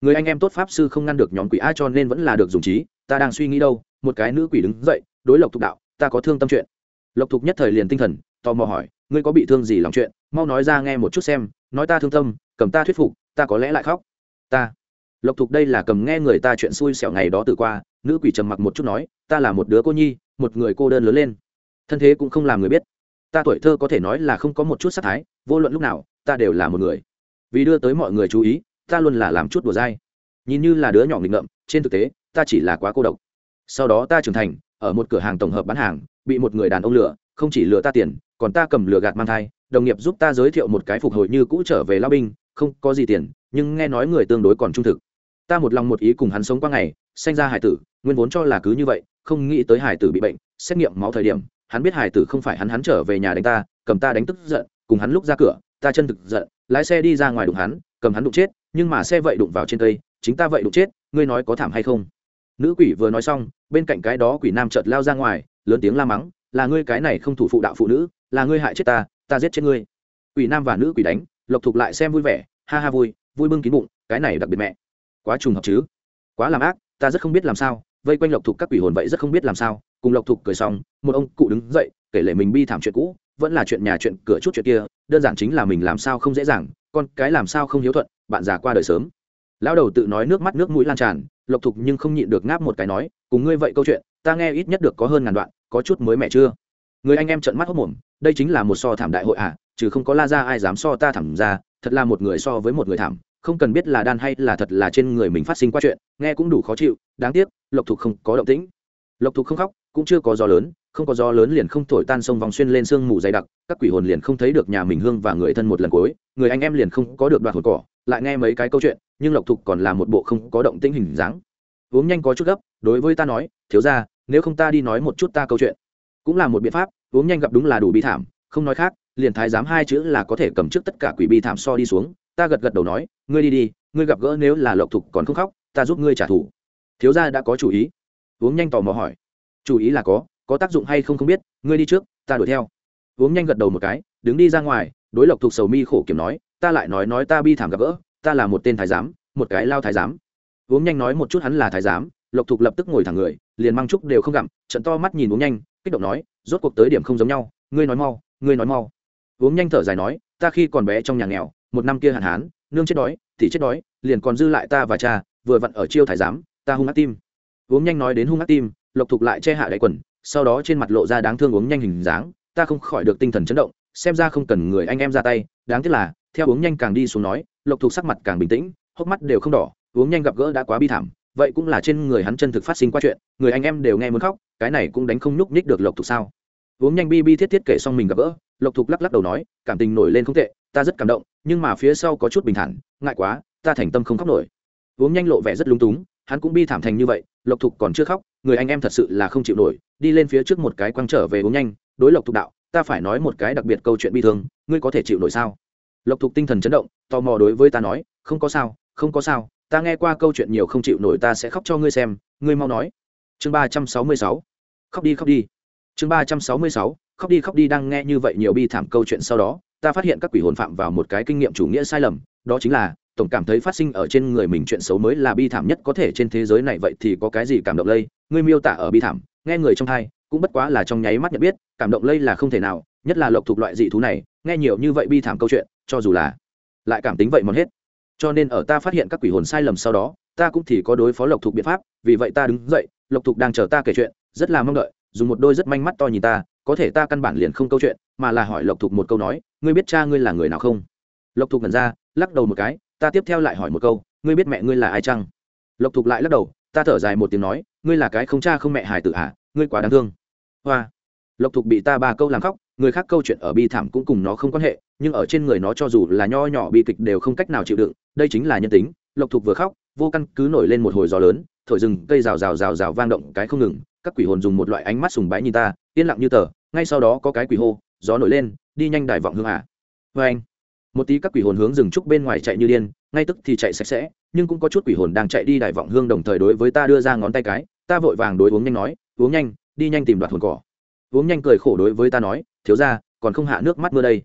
Người anh em tốt pháp sư không ngăn được nhóm quỷ ai cho nên vẫn là được dùng trí, ta đang suy nghĩ đâu, một cái nữ quỷ đứng dậy, đối lộc thục đạo, ta có thương tâm chuyện. Lộc thục nhất thời liền tinh thần, tò mò hỏi ngươi có bị thương gì lòng chuyện, mau nói ra nghe một chút xem, nói ta thương tâm, cầm ta thuyết phục, ta có lẽ lại khóc. Ta, lộc thục đây là cầm nghe người ta chuyện xui xẻo ngày đó từ qua, nữ quỷ trầm mặc một chút nói, ta là một đứa cô nhi, một người cô đơn lớn lên. Thân thế cũng không làm người biết. Ta tuổi thơ có thể nói là không có một chút sắc thái, vô luận lúc nào, ta đều là một người. Vì đưa tới mọi người chú ý, ta luôn là làm chút đùa dai. Nhìn như là đứa nhỏ nghịch ngợm, trên thực tế, ta chỉ là quá cô độc. Sau đó ta trưởng thành, ở một cửa hàng tổng hợp bán hàng, bị một người đàn ông lừa, không chỉ lừa ta tiền còn ta cầm lửa gạt mang thai, đồng nghiệp giúp ta giới thiệu một cái phục hồi như cũ trở về lao binh, không có gì tiền, nhưng nghe nói người tương đối còn trung thực. Ta một lòng một ý cùng hắn sống qua ngày, sanh ra hải tử, nguyên vốn cho là cứ như vậy, không nghĩ tới hải tử bị bệnh, xét nghiệm máu thời điểm, hắn biết hải tử không phải hắn hắn trở về nhà đánh ta, cầm ta đánh tức giận, cùng hắn lúc ra cửa, ta chân thực giận, lái xe đi ra ngoài đụng hắn, cầm hắn đụng chết, nhưng mà xe vậy đụng vào trên cây, chính ta vậy đụng chết, ngươi nói có thảm hay không? Nữ quỷ vừa nói xong, bên cạnh cái đó quỷ nam chợt lao ra ngoài, lớn tiếng la mắng, là ngươi cái này không thủ phụ đạo phụ nữ là ngươi hại chết ta ta giết chết ngươi. Quỷ nam và nữ quỷ đánh, lộc thục lại xem vui vẻ, ha ha vui vui bưng kín bụng, cái này đặc biệt mẹ. Quá trùng hợp chứ? Quá làm ác, ta rất không biết làm sao, vây quanh lộc thục các quỷ hồn vậy rất không biết làm sao. Cùng lộc thục cười xong, một ông cụ đứng dậy, kể lể mình bi thảm chuyện cũ, vẫn là chuyện nhà chuyện cửa chút chuyện kia, đơn giản chính là mình làm sao không dễ dàng, con cái làm sao không hiếu thuận, bạn già qua đời sớm. Lão đầu tự nói nước mắt nước mũi lan tràn, lộc thục nhưng không nhịn được ngáp một cái nói, cùng ngươi vậy câu chuyện, ta nghe ít nhất được có hơn ngàn đoạn, có chút mới mẹ chưa? Người anh em trợn mắt hốc mồm, đây chính là một so thảm đại hội à chứ không có la ra ai dám so ta thảm ra, thật là một người so với một người thảm, không cần biết là đan hay là thật là trên người mình phát sinh qua chuyện, nghe cũng đủ khó chịu, đáng tiếc, lộc thục không có động tĩnh. Lộc thục không khóc, cũng chưa có gió lớn, không có gió lớn liền không thổi tan sông vòng xuyên lên sương mù dày đặc, các quỷ hồn liền không thấy được nhà mình hương và người thân một lần cuối, người anh em liền không có được đoạt hồn cỏ, lại nghe mấy cái câu chuyện, nhưng lộc thục còn là một bộ không có động tĩnh hình dáng. Uống nhanh có chút gấp, đối với ta nói, thiếu ra nếu không ta đi nói một chút ta câu chuyện cũng là một biện pháp, uống nhanh gặp đúng là đủ bi thảm, không nói khác, liền thái giám hai chữ là có thể cầm trước tất cả quỷ bi thảm so đi xuống. Ta gật gật đầu nói, ngươi đi đi, ngươi gặp gỡ nếu là lộc thục còn không khóc, ta giúp ngươi trả thù. Thiếu gia đã có chủ ý. Uống nhanh tò mò hỏi. Chủ ý là có có tác dụng hay không không biết, ngươi đi trước, ta đuổi theo. Uống nhanh gật đầu một cái, đứng đi ra ngoài, đối lộc thục sầu mi khổ kiểm nói, ta lại nói nói ta bi thảm gặp gỡ, ta là một tên thái giám, một cái lao thái giám. Uống nhanh nói một chút hắn là thái giám, lộc thục lập tức ngồi thẳng người, liền mang trúc đều không gặm, trận to mắt nhìn uống nhanh kích động nói, rốt cuộc tới điểm không giống nhau, ngươi nói mau, ngươi nói mau. Uống nhanh thở dài nói, ta khi còn bé trong nhà nghèo, một năm kia hạn hán, nương chết đói, thì chết đói, liền còn dư lại ta và cha, vừa vặn ở chiêu thái giám, ta hung ác tim. Uống nhanh nói đến hung ác tim, lộc thục lại che hạ đại quần, sau đó trên mặt lộ ra đáng thương uống nhanh hình dáng, ta không khỏi được tinh thần chấn động, xem ra không cần người anh em ra tay, đáng tiếc là, theo uống nhanh càng đi xuống nói, lộc thục sắc mặt càng bình tĩnh, hốc mắt đều không đỏ, uống nhanh gặp gỡ đã quá bi thảm vậy cũng là trên người hắn chân thực phát sinh qua chuyện, người anh em đều nghe muốn khóc, cái này cũng đánh không nhúc nhích được lộc thục sao? Uống nhanh bi bi thiết thiết kể xong mình gặp gỡ, lộc thục lắc lắc đầu nói, cảm tình nổi lên không tệ, ta rất cảm động, nhưng mà phía sau có chút bình thản, ngại quá, ta thành tâm không khóc nổi. Uống nhanh lộ vẻ rất lung túng, hắn cũng bi thảm thành như vậy, lộc thục còn chưa khóc, người anh em thật sự là không chịu nổi, đi lên phía trước một cái quăng trở về uống nhanh, đối lộc thục đạo, ta phải nói một cái đặc biệt câu chuyện bi thương, ngươi có thể chịu nổi sao? Lộc thục tinh thần chấn động, tò mò đối với ta nói, không có sao, không có sao ta nghe qua câu chuyện nhiều không chịu nổi ta sẽ khóc cho ngươi xem, ngươi mau nói. Chương ba trăm sáu mươi sáu. Khóc đi khóc đi. Chương ba trăm sáu mươi sáu. Khóc đi khóc đi đang nghe như vậy nhiều bi thảm câu chuyện sau đó, ta phát hiện các quỷ hồn phạm vào một cái kinh nghiệm chủ nghĩa sai lầm, đó chính là, tổng cảm thấy phát sinh ở trên người mình chuyện xấu mới là bi thảm nhất có thể trên thế giới này, vậy thì có cái gì cảm động lây? Ngươi miêu tả ở bi thảm, nghe người trong thai, cũng bất quá là trong nháy mắt nhận biết, cảm động lây là không thể nào, nhất là lộc thuộc loại dị thú này, nghe nhiều như vậy bi thảm câu chuyện, cho dù là, lại cảm tính vậy mòn hết cho nên ở ta phát hiện các quỷ hồn sai lầm sau đó, ta cũng thì có đối phó lộc thục biện pháp, vì vậy ta đứng dậy, lộc thục đang chờ ta kể chuyện, rất là mong đợi, dùng một đôi rất manh mắt to nhìn ta, có thể ta căn bản liền không câu chuyện, mà là hỏi lộc thục một câu nói, ngươi biết cha ngươi là người nào không? Lộc thục ngẩn ra, lắc đầu một cái, ta tiếp theo lại hỏi một câu, ngươi biết mẹ ngươi là ai chăng? Lộc thục lại lắc đầu, ta thở dài một tiếng nói, ngươi là cái không cha không mẹ hài tử hả ngươi quá đáng thương. Hoa. Lộc thục bị ta ba câu làm khóc, người khác câu chuyện ở bi thảm cũng cùng nó không quan hệ nhưng ở trên người nó cho dù là nho nhỏ bi kịch đều không cách nào chịu đựng, đây chính là nhân tính, lộc thục vừa khóc, vô căn cứ nổi lên một hồi gió lớn, thổi rừng, cây rào rào rào rào vang động cái không ngừng, các quỷ hồn dùng một loại ánh mắt sùng bái nhìn ta, yên lặng như tờ, ngay sau đó có cái quỷ hô, gió nổi lên, đi nhanh đài vọng hương hạ. vê vâng anh. Một tí các quỷ hồn hướng rừng trúc bên ngoài chạy như điên, ngay tức thì chạy sạch sẽ, nhưng cũng có chút quỷ hồn đang chạy đi đài vọng hương đồng thời đối với ta đưa ra ngón tay cái, ta vội vàng đối uống nhanh nói, uống nhanh, đi nhanh tìm đoạt hồn cỏ. Uống nhanh cười khổ đối với ta nói, thiếu ra còn không hạ nước mắt mưa đây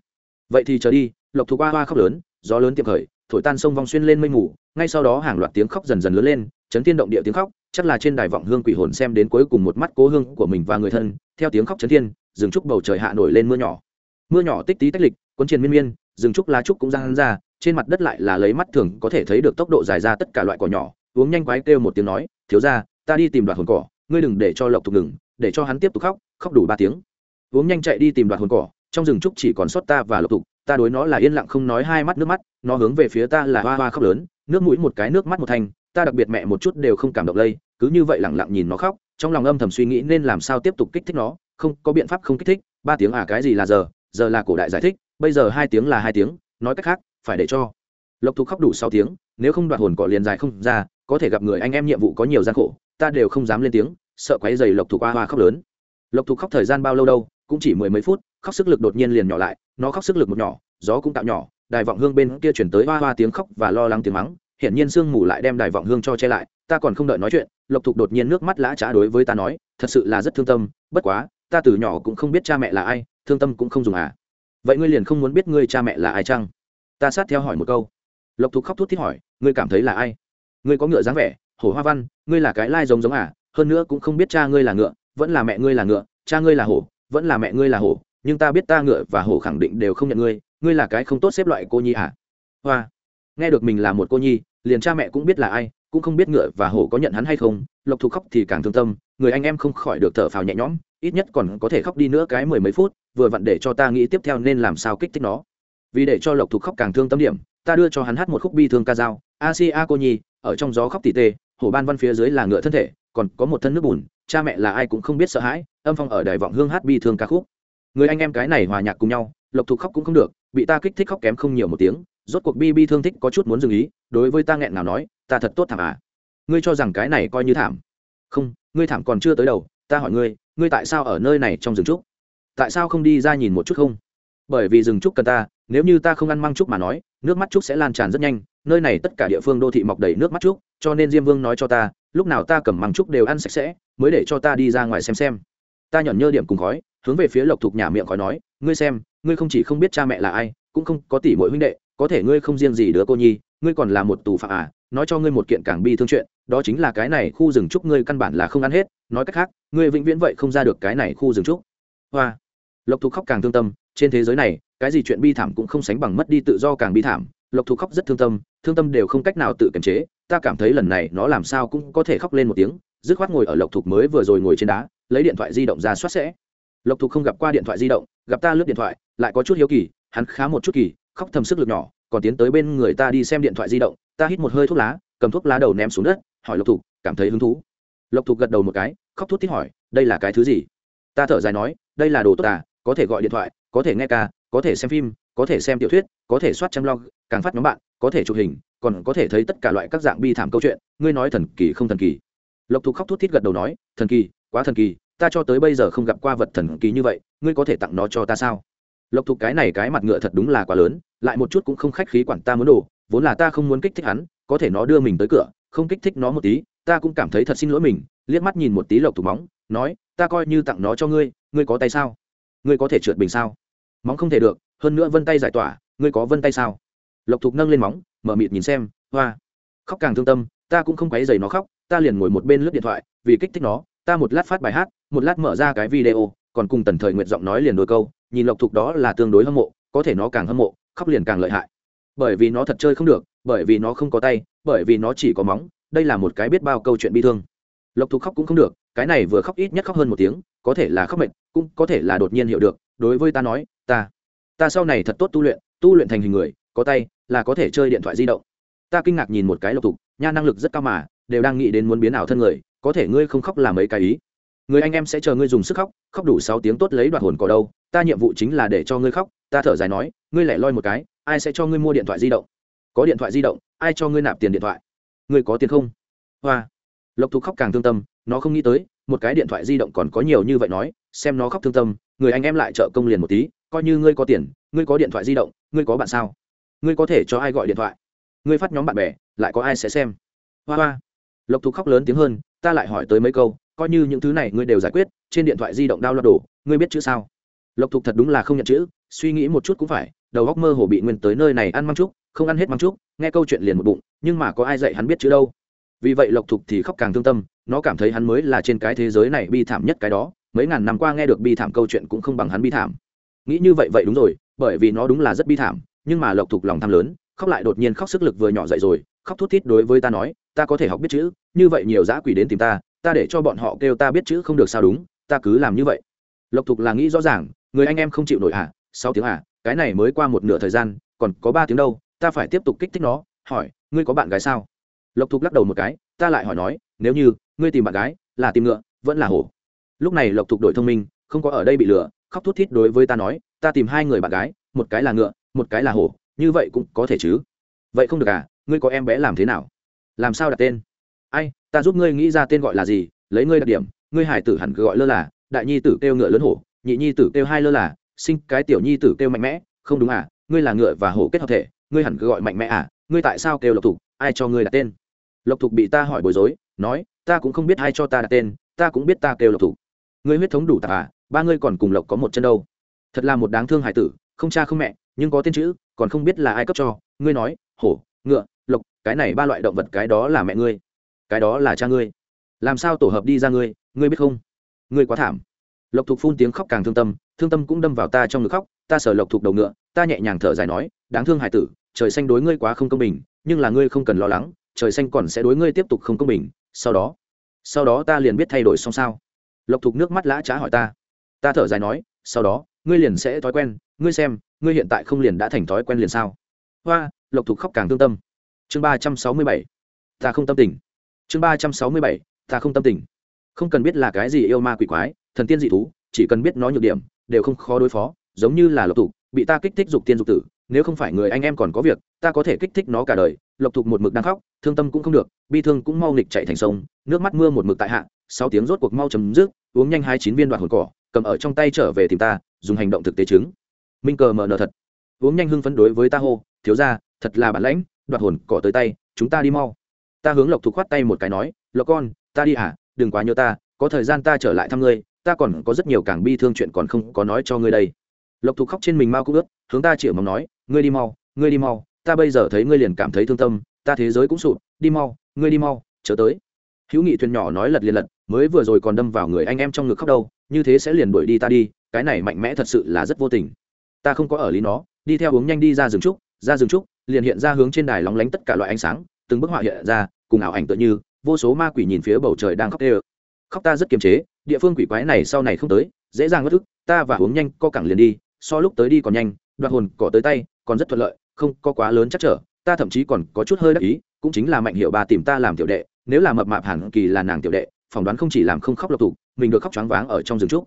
vậy thì chờ đi, lộc thục qua hoa khóc lớn, gió lớn tiệm khởi, thổi tan sông vong xuyên lên mây mù, ngay sau đó hàng loạt tiếng khóc dần dần lớn lên, chấn thiên động địa tiếng khóc, chắc là trên đài vọng hương quỷ hồn xem đến cuối cùng một mắt cố hương của mình và người thân, theo tiếng khóc chấn thiên, rừng trúc bầu trời hạ nổi lên mưa nhỏ. Mưa nhỏ tích tí tách lịch, cuốn triền miên miên, rừng trúc lá trúc cũng ra hắn ra, trên mặt đất lại là lấy mắt thường có thể thấy được tốc độ dài ra tất cả loại cỏ nhỏ, uống nhanh quái kêu một tiếng nói, thiếu ra ta đi tìm đoạt hồn cỏ, ngươi đừng để cho lộc thục ngừng, để cho hắn tiếp tục khóc khóc đủ ba tiếng. Uống nhanh chạy đi tìm đoạt hồn cỏ trong rừng trúc chỉ còn sót ta và lộc tục, ta đối nó là yên lặng không nói hai mắt nước mắt nó hướng về phía ta là hoa hoa khóc lớn nước mũi một cái nước mắt một thanh ta đặc biệt mẹ một chút đều không cảm động lây cứ như vậy lẳng lặng nhìn nó khóc trong lòng âm thầm suy nghĩ nên làm sao tiếp tục kích thích nó không có biện pháp không kích thích ba tiếng à cái gì là giờ giờ là cổ đại giải thích bây giờ hai tiếng là hai tiếng nói cách khác phải để cho lộc thục khóc đủ sáu tiếng nếu không đoạt hồn cỏ liền dài không ra có thể gặp người anh em nhiệm vụ có nhiều gian khổ ta đều không dám lên tiếng sợ quấy dày lộc thục hoa hoa khóc lớn. Lộc thục khóc thời gian bao lâu đâu cũng chỉ mười mấy phút khóc sức lực đột nhiên liền nhỏ lại, nó khóc sức lực một nhỏ, gió cũng tạo nhỏ, đài vọng hương bên kia chuyển tới hoa hoa tiếng khóc và lo lắng tiếng mắng, hiển nhiên sương mù lại đem đài vọng hương cho che lại, ta còn không đợi nói chuyện, lộc thục đột nhiên nước mắt lã trá đối với ta nói, thật sự là rất thương tâm, bất quá, ta từ nhỏ cũng không biết cha mẹ là ai, thương tâm cũng không dùng à. Vậy ngươi liền không muốn biết ngươi cha mẹ là ai chăng? Ta sát theo hỏi một câu. Lộc thục khóc thút thít hỏi, ngươi cảm thấy là ai? Ngươi có ngựa dáng vẻ, hổ hoa văn, ngươi là cái lai giống giống à hơn nữa cũng không biết cha ngươi là ngựa, vẫn là mẹ ngươi là ngựa, cha ngươi là hổ, vẫn là mẹ ngươi là hổ nhưng ta biết ta ngựa và hổ khẳng định đều không nhận ngươi ngươi là cái không tốt xếp loại cô nhi à? Hoa, nghe được mình là một cô nhi, liền cha mẹ cũng biết là ai, cũng không biết ngựa và hổ có nhận hắn hay không, lộc thục khóc thì càng thương tâm, người anh em không khỏi được thở phào nhẹ nhõm, ít nhất còn có thể khóc đi nữa cái mười mấy phút, vừa vặn để cho ta nghĩ tiếp theo nên làm sao kích thích nó. Vì để cho lộc thục khóc càng thương tâm điểm, ta đưa cho hắn hát một khúc bi thương ca dao, a si a cô nhi, ở trong gió khóc tỉ tê, hổ ban văn phía dưới là ngựa thân thể, còn có một thân nước bùn, cha mẹ là ai cũng không biết sợ hãi, âm phong ở đài vọng hương hát bi thương ca khúc người anh em cái này hòa nhạc cùng nhau, lộc thục khóc cũng không được, bị ta kích thích khóc kém không nhiều một tiếng, rốt cuộc bi bi thương thích có chút muốn dừng ý, đối với ta nghẹn nào nói, ta thật tốt thảm à. Ngươi cho rằng cái này coi như thảm? Không, ngươi thảm còn chưa tới đầu, ta hỏi ngươi ngươi tại sao ở nơi này trong rừng trúc? Tại sao không đi ra nhìn một chút không? Bởi vì rừng trúc cần ta, nếu như ta không ăn măng trúc mà nói, nước mắt trúc sẽ lan tràn rất nhanh, nơi này tất cả địa phương đô thị mọc đầy nước mắt trúc, cho nên diêm vương nói cho ta, lúc nào ta cầm măng trúc đều ăn sạch sẽ, mới để cho ta đi ra ngoài xem xem. Ta nhọn nhơ điểm cùng khói hướng về phía lộc thục nhà miệng khói nói, ngươi xem, ngươi không chỉ không biết cha mẹ là ai, cũng không có tỷ mỗi huynh đệ, có thể ngươi không riêng gì đứa cô nhi, ngươi còn là một tù phạm à nói cho ngươi một kiện càng bi thương chuyện, đó chính là cái này khu rừng trúc ngươi căn bản là không ăn hết, nói cách khác, ngươi vĩnh viễn vậy không ra được cái này khu rừng trúc. Hoa. Lộc thục khóc càng thương tâm, trên thế giới này, cái gì chuyện bi thảm cũng không sánh bằng mất đi tự do càng bi thảm, lộc thục khóc rất thương tâm thương tâm đều không cách nào tự kiềm chế, ta cảm thấy lần này nó làm sao cũng có thể khóc lên một tiếng, dứt khoát ngồi ở lộc thục mới vừa rồi ngồi trên đá, lấy điện thoại di động ra soát sẽ lộc thục không gặp qua điện thoại di động, gặp ta lướt điện thoại, lại có chút hiếu kỳ, hắn khá một chút kỳ, khóc thầm sức lực nhỏ, còn tiến tới bên người ta đi xem điện thoại di động, ta hít một hơi thuốc lá, cầm thuốc lá đầu ném xuống đất, hỏi lộc thục, cảm thấy hứng thú? Lộc thục gật đầu một cái, khóc thút thít hỏi, đây là cái thứ gì? Ta thở dài nói, đây là đồ tốt à có thể gọi điện thoại, có thể nghe ca, có thể xem phim, có thể xem tiểu thuyết, có thể soát chăm log càng phát nhóm bạn, có thể chụp hình, còn có thể thấy tất cả loại các dạng bi thảm câu chuyện, ngươi nói thần kỳ không thần kỳ? Lộc thục khóc thút thít gật đầu nói, thần kỳ, quá thần kỳ ta cho tới bây giờ không gặp qua vật thần kỳ như vậy, ngươi có thể tặng nó cho ta sao? Lộc thục cái này cái mặt ngựa thật đúng là quá lớn, lại một chút cũng không khách khí quản ta muốn đồ, vốn là ta không muốn kích thích hắn, có thể nó đưa mình tới cửa, không kích thích nó một tí, ta cũng cảm thấy thật xin lỗi mình, liếc mắt nhìn một tí lộc thục móng, nói, ta coi như tặng nó cho ngươi ngươi có tay sao? Ngươi có thể trượt bình sao? Móng không thể được, hơn nữa vân tay giải tỏa, ngươi có vân tay sao? Lộc thục nâng lên móng, mở mịt nhìn xem, hoa. Khóc càng thương tâm, ta cũng không quấy dày nó khóc, ta liền ngồi một bên lướt điện thoại, vì kích thích nó, ta một lát phát bài hát một lát mở ra cái video, còn cùng tần thời nguyện giọng nói liền đôi câu, nhìn lộc thục đó là tương đối hâm mộ, có thể nó càng hâm mộ, khóc liền càng lợi hại. Bởi vì nó thật chơi không được, bởi vì nó không có tay, bởi vì nó chỉ có móng, đây là một cái biết bao câu chuyện bi thương. Lộc thục khóc cũng không được, cái này vừa khóc ít nhất khóc hơn một tiếng, có thể là khóc mệt, cũng có thể là đột nhiên hiểu được, đối với ta nói, ta ta sau này thật tốt tu luyện tu luyện thành hình người, có tay, là có thể chơi điện thoại di động. Ta kinh ngạc nhìn một cái lộc thục, nha năng lực rất cao mà, đều đang nghĩ đến muốn biến ảo thân người, có thể ngươi không khóc là mấy cái ý người anh em sẽ chờ ngươi dùng sức khóc khóc đủ sáu tiếng tốt lấy đoạt hồn cỏ đâu, ta nhiệm vụ chính là để cho ngươi khóc, ta thở dài nói, ngươi lẻ loi một cái, ai sẽ cho ngươi mua điện thoại di động? Có điện thoại di động, ai cho ngươi nạp tiền điện thoại? Ngươi có tiền không? Hoa. Lộc thục khóc càng thương tâm, nó không nghĩ tới, một cái điện thoại di động còn có nhiều như vậy nói, xem nó khóc thương tâm, người anh em lại trợ công liền một tí, coi như ngươi có tiền, ngươi có điện thoại di động, ngươi có bạn sao? Ngươi có thể cho ai gọi điện thoại? Ngươi phát nhóm bạn bè, lại có ai sẽ xem? Hoa hoa. Lộc thục khóc lớn tiếng hơn, ta lại hỏi tới mấy câu coi như những thứ này ngươi đều giải quyết, trên điện thoại di động đao loạt đổ ngươi biết chữ sao? Lộc thục thật đúng là không nhận chữ, suy nghĩ một chút cũng phải, đầu góc mơ hồ bị nguyên tới nơi này ăn măng trúc, không ăn hết măng trúc, nghe câu chuyện liền một bụng, nhưng mà có ai dạy hắn biết chữ đâu? Vì vậy lộc thục thì khóc càng thương tâm, nó cảm thấy hắn mới là trên cái thế giới này bi thảm nhất cái đó, mấy ngàn năm qua nghe được bi thảm câu chuyện cũng không bằng hắn bi thảm. Nghĩ như vậy vậy đúng rồi, bởi vì nó đúng là rất bi thảm, nhưng mà lộc thục lòng tham lớn, khóc lại đột nhiên khóc sức lực vừa nhỏ dậy rồi, khóc thút thít đối với ta nói, ta có thể học biết chữ, như vậy nhiều dã quỷ đến tìm ta ta để cho bọn họ kêu ta biết chữ không được sao đúng, ta cứ làm như vậy. Lộc thục là nghĩ rõ ràng, người anh em không chịu nổi à sáu tiếng à cái này mới qua một nửa thời gian, còn có ba tiếng đâu, ta phải tiếp tục kích thích nó, hỏi, ngươi có bạn gái sao? Lộc thục lắc đầu một cái, ta lại hỏi nói, nếu như, ngươi tìm bạn gái, là tìm ngựa, vẫn là hổ. Lúc này lộc thục đổi thông minh, không có ở đây bị lừa, khóc thút thít đối với ta nói, ta tìm hai người bạn gái, một cái là ngựa, một cái là hổ, như vậy cũng có thể chứ? Vậy không được à ngươi có em bé làm thế nào? Làm sao đặt tên? Ai, ta giúp ngươi nghĩ ra tên gọi là gì, lấy ngươi đặc điểm, ngươi hải tử hẳn cứ gọi lơ là, đại nhi tử kêu ngựa lớn hổ, nhị nhi tử kêu hai lơ là, sinh cái tiểu nhi tử kêu mạnh mẽ, không đúng à ngươi là ngựa và hổ kết hợp thể, ngươi hẳn cứ gọi mạnh mẽ à ngươi tại sao kêu lộc thục, ai cho ngươi đặt tên? Lộc thục bị ta hỏi bối rối, nói, ta cũng không biết ai cho ta đặt tên, ta cũng biết ta kêu lộc thục. Ngươi huyết thống đủ tạp à ba ngươi còn cùng lộc có một chân đâu. Thật là một đáng thương hải tử, không cha không mẹ, nhưng có tên chữ, còn không biết là ai cấp cho. Ngươi nói, hổ, ngựa, lộc, cái này ba loại động vật cái đó là mẹ ngươi cái đó là cha ngươi. Làm sao tổ hợp đi ra ngươi ngươi biết không? Ngươi quá thảm. Lộc thục phun tiếng khóc càng thương tâm thương tâm cũng đâm vào ta trong ngực khóc, ta sờ lộc thục đầu ngựa, ta nhẹ nhàng thở dài nói, đáng thương hải tử, trời xanh đối ngươi quá không công bình, nhưng là ngươi không cần lo lắng, trời xanh còn sẽ đối ngươi tiếp tục không công bình, sau đó sau đó ta liền biết thay đổi xong sao. Lộc thục nước mắt lã trá hỏi ta. Ta thở dài nói, sau đó, ngươi liền sẽ thói quen, ngươi xem, ngươi hiện tại không liền đã thành thói quen liền sao? Hoa, lộc thục khóc càng thương tâm. Chương ba trăm sáu mươi bảy. Ta không tâm tình chương ba trăm sáu mươi bảy, ta không tâm tình. Không cần biết là cái gì yêu ma quỷ quái, thần tiên dị thú, chỉ cần biết nó nhược điểm, đều không khó đối phó, giống như là lộc thục, bị ta kích thích dục tiên dục tử, nếu không phải người anh em còn có việc, ta có thể kích thích nó cả đời, lộc thục một mực đang khóc, thương tâm cũng không được, bi thương cũng mau nghịch chạy thành sông, nước mắt mưa một mực tại hạ, sáu tiếng rốt cuộc mau chấm dứt, uống nhanh hai chín viên đoạn hồn cỏ, cầm ở trong tay trở về tìm ta, dùng hành động thực tế chứng. Minh cờ mờ nờ thật. Uống nhanh hưng phấn đối với ta hô, thiếu ra thật là bản lãnh đoạt hồn cỏ tới tay, chúng ta đi mau ta hướng lộc thục khoát tay một cái nói, lộc con, ta đi à đừng quá nhớ ta, có thời gian ta trở lại thăm ngươi, ta còn có rất nhiều càng bi thương chuyện còn không có nói cho ngươi đây. Lộc thục khóc trên mình mau cũng ướt, hướng ta chịu mong nói, ngươi đi mau, ngươi đi mau, ta bây giờ thấy ngươi liền cảm thấy thương tâm, ta thế giới cũng sụp, đi mau, ngươi đi mau, chớ tới. Hữu nghị thuyền nhỏ nói lật liền lật, mới vừa rồi còn đâm vào người anh em trong ngực khóc đâu, như thế sẽ liền đuổi đi ta đi, cái này mạnh mẽ thật sự là rất vô tình. Ta không có ở lý nó, đi theo hướng nhanh đi ra rừng trúc, ra rừng trúc, liền hiện ra hướng trên đài lóng lánh tất cả loại ánh sáng từng bức họa hiện ra cùng ảo ảnh tựa như vô số ma quỷ nhìn phía bầu trời đang khóc tê khóc ta rất kiềm chế địa phương quỷ quái này sau này không tới dễ dàng mất thức, ta và uống nhanh co cẳng liền đi so lúc tới đi còn nhanh đoạt hồn cỏ tới tay còn rất thuận lợi không có quá lớn chắc trở ta thậm chí còn có chút hơi đắc ý cũng chính là mạnh hiệu bà tìm ta làm tiểu đệ nếu là mập mạp hẳn kỳ là nàng tiểu đệ phỏng đoán không chỉ làm không khóc lộc tục mình được khóc choáng váng ở trong rừng trúc.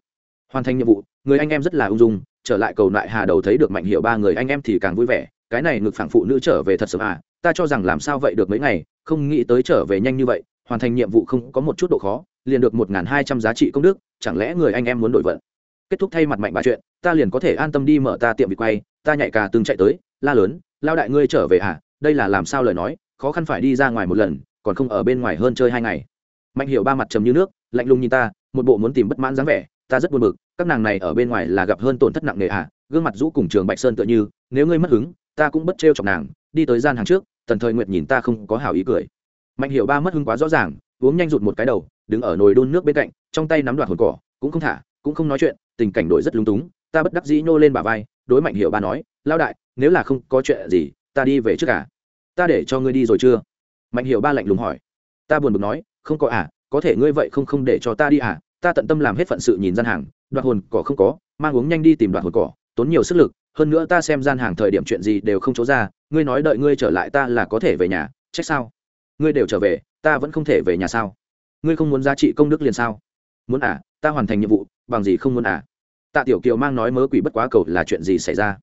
Hoàn thành nhiệm vụ người anh em rất là ung dung trở lại cầu nại hà đầu thấy được mạnh hiệu ba người anh em thì càng vui vẻ cái này ngực phản phụ nữ trở về thật sớm à ta cho rằng làm sao vậy được mấy ngày, không nghĩ tới trở về nhanh như vậy, hoàn thành nhiệm vụ không có một chút độ khó, liền được một hai trăm giá trị công đức, chẳng lẽ người anh em muốn đổi vận? Kết thúc thay mặt mạnh bà chuyện, ta liền có thể an tâm đi mở ta tiệm vịt quay, ta nhảy cả từng chạy tới, la lớn, lao đại ngươi trở về à đây là làm sao lời nói, khó khăn phải đi ra ngoài một lần, còn không ở bên ngoài hơn chơi hai ngày. Mạnh hiểu ba mặt trầm như nước, lạnh lùng nhìn ta, một bộ muốn tìm bất mãn dáng vẻ, ta rất buồn bực, các nàng này ở bên ngoài là gặp hơn tổn thất nặng nề à gương mặt rũ cùng trường bạch sơn tựa như, nếu ngươi mất hứng, ta cũng bất trêu chọc nàng, đi tới gian hàng trước tần thời nguyệt nhìn ta không có hảo ý cười. Mạnh hiệu ba mất hứng quá rõ ràng, uống nhanh rụt một cái đầu, đứng ở nồi đun nước bên cạnh, trong tay nắm đoạt hồn cỏ, cũng không thả, cũng không nói chuyện, tình cảnh đổi rất lung túng, ta bất đắc dĩ nhô lên bà vai, đối mạnh hiệu ba nói lao đại, nếu là không có chuyện gì, ta đi về trước cả ta để cho ngươi đi rồi chưa? Mạnh hiệu ba lạnh lùng hỏi. Ta buồn bực nói, không có à có thể ngươi vậy không không để cho ta đi à? Ta tận tâm làm hết phận sự nhìn gian hàng, đoạt hồn cỏ không có, mang uống nhanh đi tìm đoạt hồn cỏ, tốn nhiều sức lực hơn nữa ta xem gian hàng thời điểm chuyện gì đều không chỗ ra, ngươi nói đợi ngươi trở lại ta là có thể về nhà, trách sao? Ngươi đều trở về, ta vẫn không thể về nhà sao? Ngươi không muốn giá trị công đức liền sao? Muốn à ta hoàn thành nhiệm vụ, bằng gì không muốn à? Tạ tiểu kiều mang nói mớ quỷ bất quá cầu là chuyện gì xảy ra?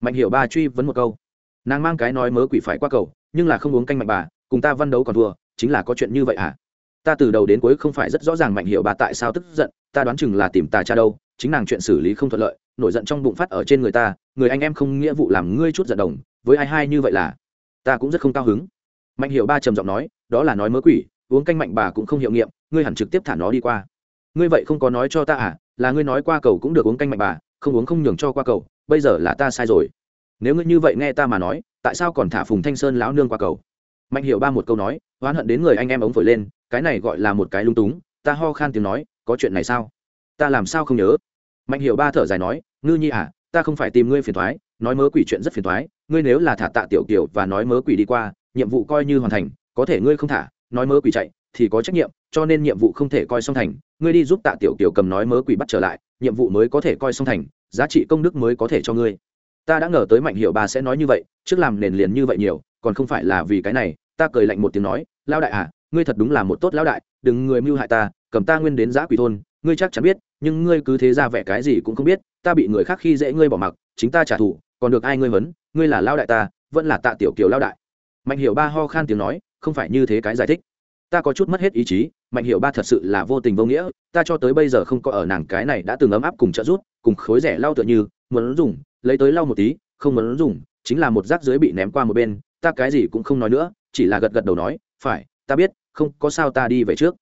Mạnh hiểu ba truy vấn một câu. Nàng mang cái nói mớ quỷ phải qua cầu, nhưng là không uống canh mạnh bà, cùng ta văn đấu còn thua, chính là có chuyện như vậy à? Ta từ đầu đến cuối không phải rất rõ ràng mạnh hiểu bà tại sao tức giận, ta đoán chừng là tìm tà cha đâu chính nàng chuyện xử lý không thuận lợi, nổi giận trong bụng phát ở trên người ta, người anh em không nghĩa vụ làm ngươi chút giận đồng, với ai hai như vậy là? Ta cũng rất không cao hứng. Mạnh hiểu ba trầm giọng nói, đó là nói mớ quỷ, uống canh mạnh bà cũng không hiệu nghiệm, ngươi hẳn trực tiếp thả nó đi qua. Ngươi vậy không có nói cho ta à là ngươi nói qua cầu cũng được uống canh mạnh bà, không uống không nhường cho qua cầu, bây giờ là ta sai rồi. Nếu ngươi như vậy nghe ta mà nói, tại sao còn thả phùng thanh sơn lão nương qua cầu? Mạnh hiểu ba một câu nói, oán hận đến người anh em ống phổi lên, cái này gọi là một cái lung túng, ta ho khan tiếng nói, có chuyện này sao? Ta làm sao không nhớ? Mạnh hiệu ba thở dài nói, ngư nhi à ta không phải tìm ngươi phiền thoái, nói mớ quỷ chuyện rất phiền thoái, ngươi nếu là thả tạ tiểu kiều và nói mớ quỷ đi qua, nhiệm vụ coi như hoàn thành, có thể ngươi không thả, nói mớ quỷ chạy, thì có trách nhiệm, cho nên nhiệm vụ không thể coi xong thành, ngươi đi giúp tạ tiểu kiều cầm nói mớ quỷ bắt trở lại, nhiệm vụ mới có thể coi xong thành, giá trị công đức mới có thể cho ngươi. Ta đã ngờ tới mạnh hiệu bà sẽ nói như vậy, trước làm nền liền như vậy nhiều, còn không phải là vì cái này, ta cười lạnh một tiếng nói lao đại à ngươi thật đúng là một tốt lão đại, đừng người mưu hại ta, cầm ta nguyên đến giã quỷ thôn ngươi chắc chắn biết, nhưng ngươi cứ thế ra vẻ cái gì cũng không biết, ta bị người khác khi dễ ngươi bỏ mặc, chính ta trả thù, còn được ai ngươi vấn ngươi là lao đại ta, vẫn là tạ tiểu kiều lao đại. Mạnh hiểu ba ho khan tiếng nói, không phải như thế cái giải thích. Ta có chút mất hết ý chí, mạnh hiểu ba thật sự là vô tình vô nghĩa, ta cho tới bây giờ không có ở nàng cái này đã từng ấm áp cùng trợ rút cùng khối rẻ lau tựa như, muốn dùng lấy tới lau một tí, không muốn dùng chính là một rác dưới bị ném qua một bên, ta cái gì cũng không nói nữa, chỉ là gật gật đầu nói, phải, ta biết, không có sao ta đi về trước.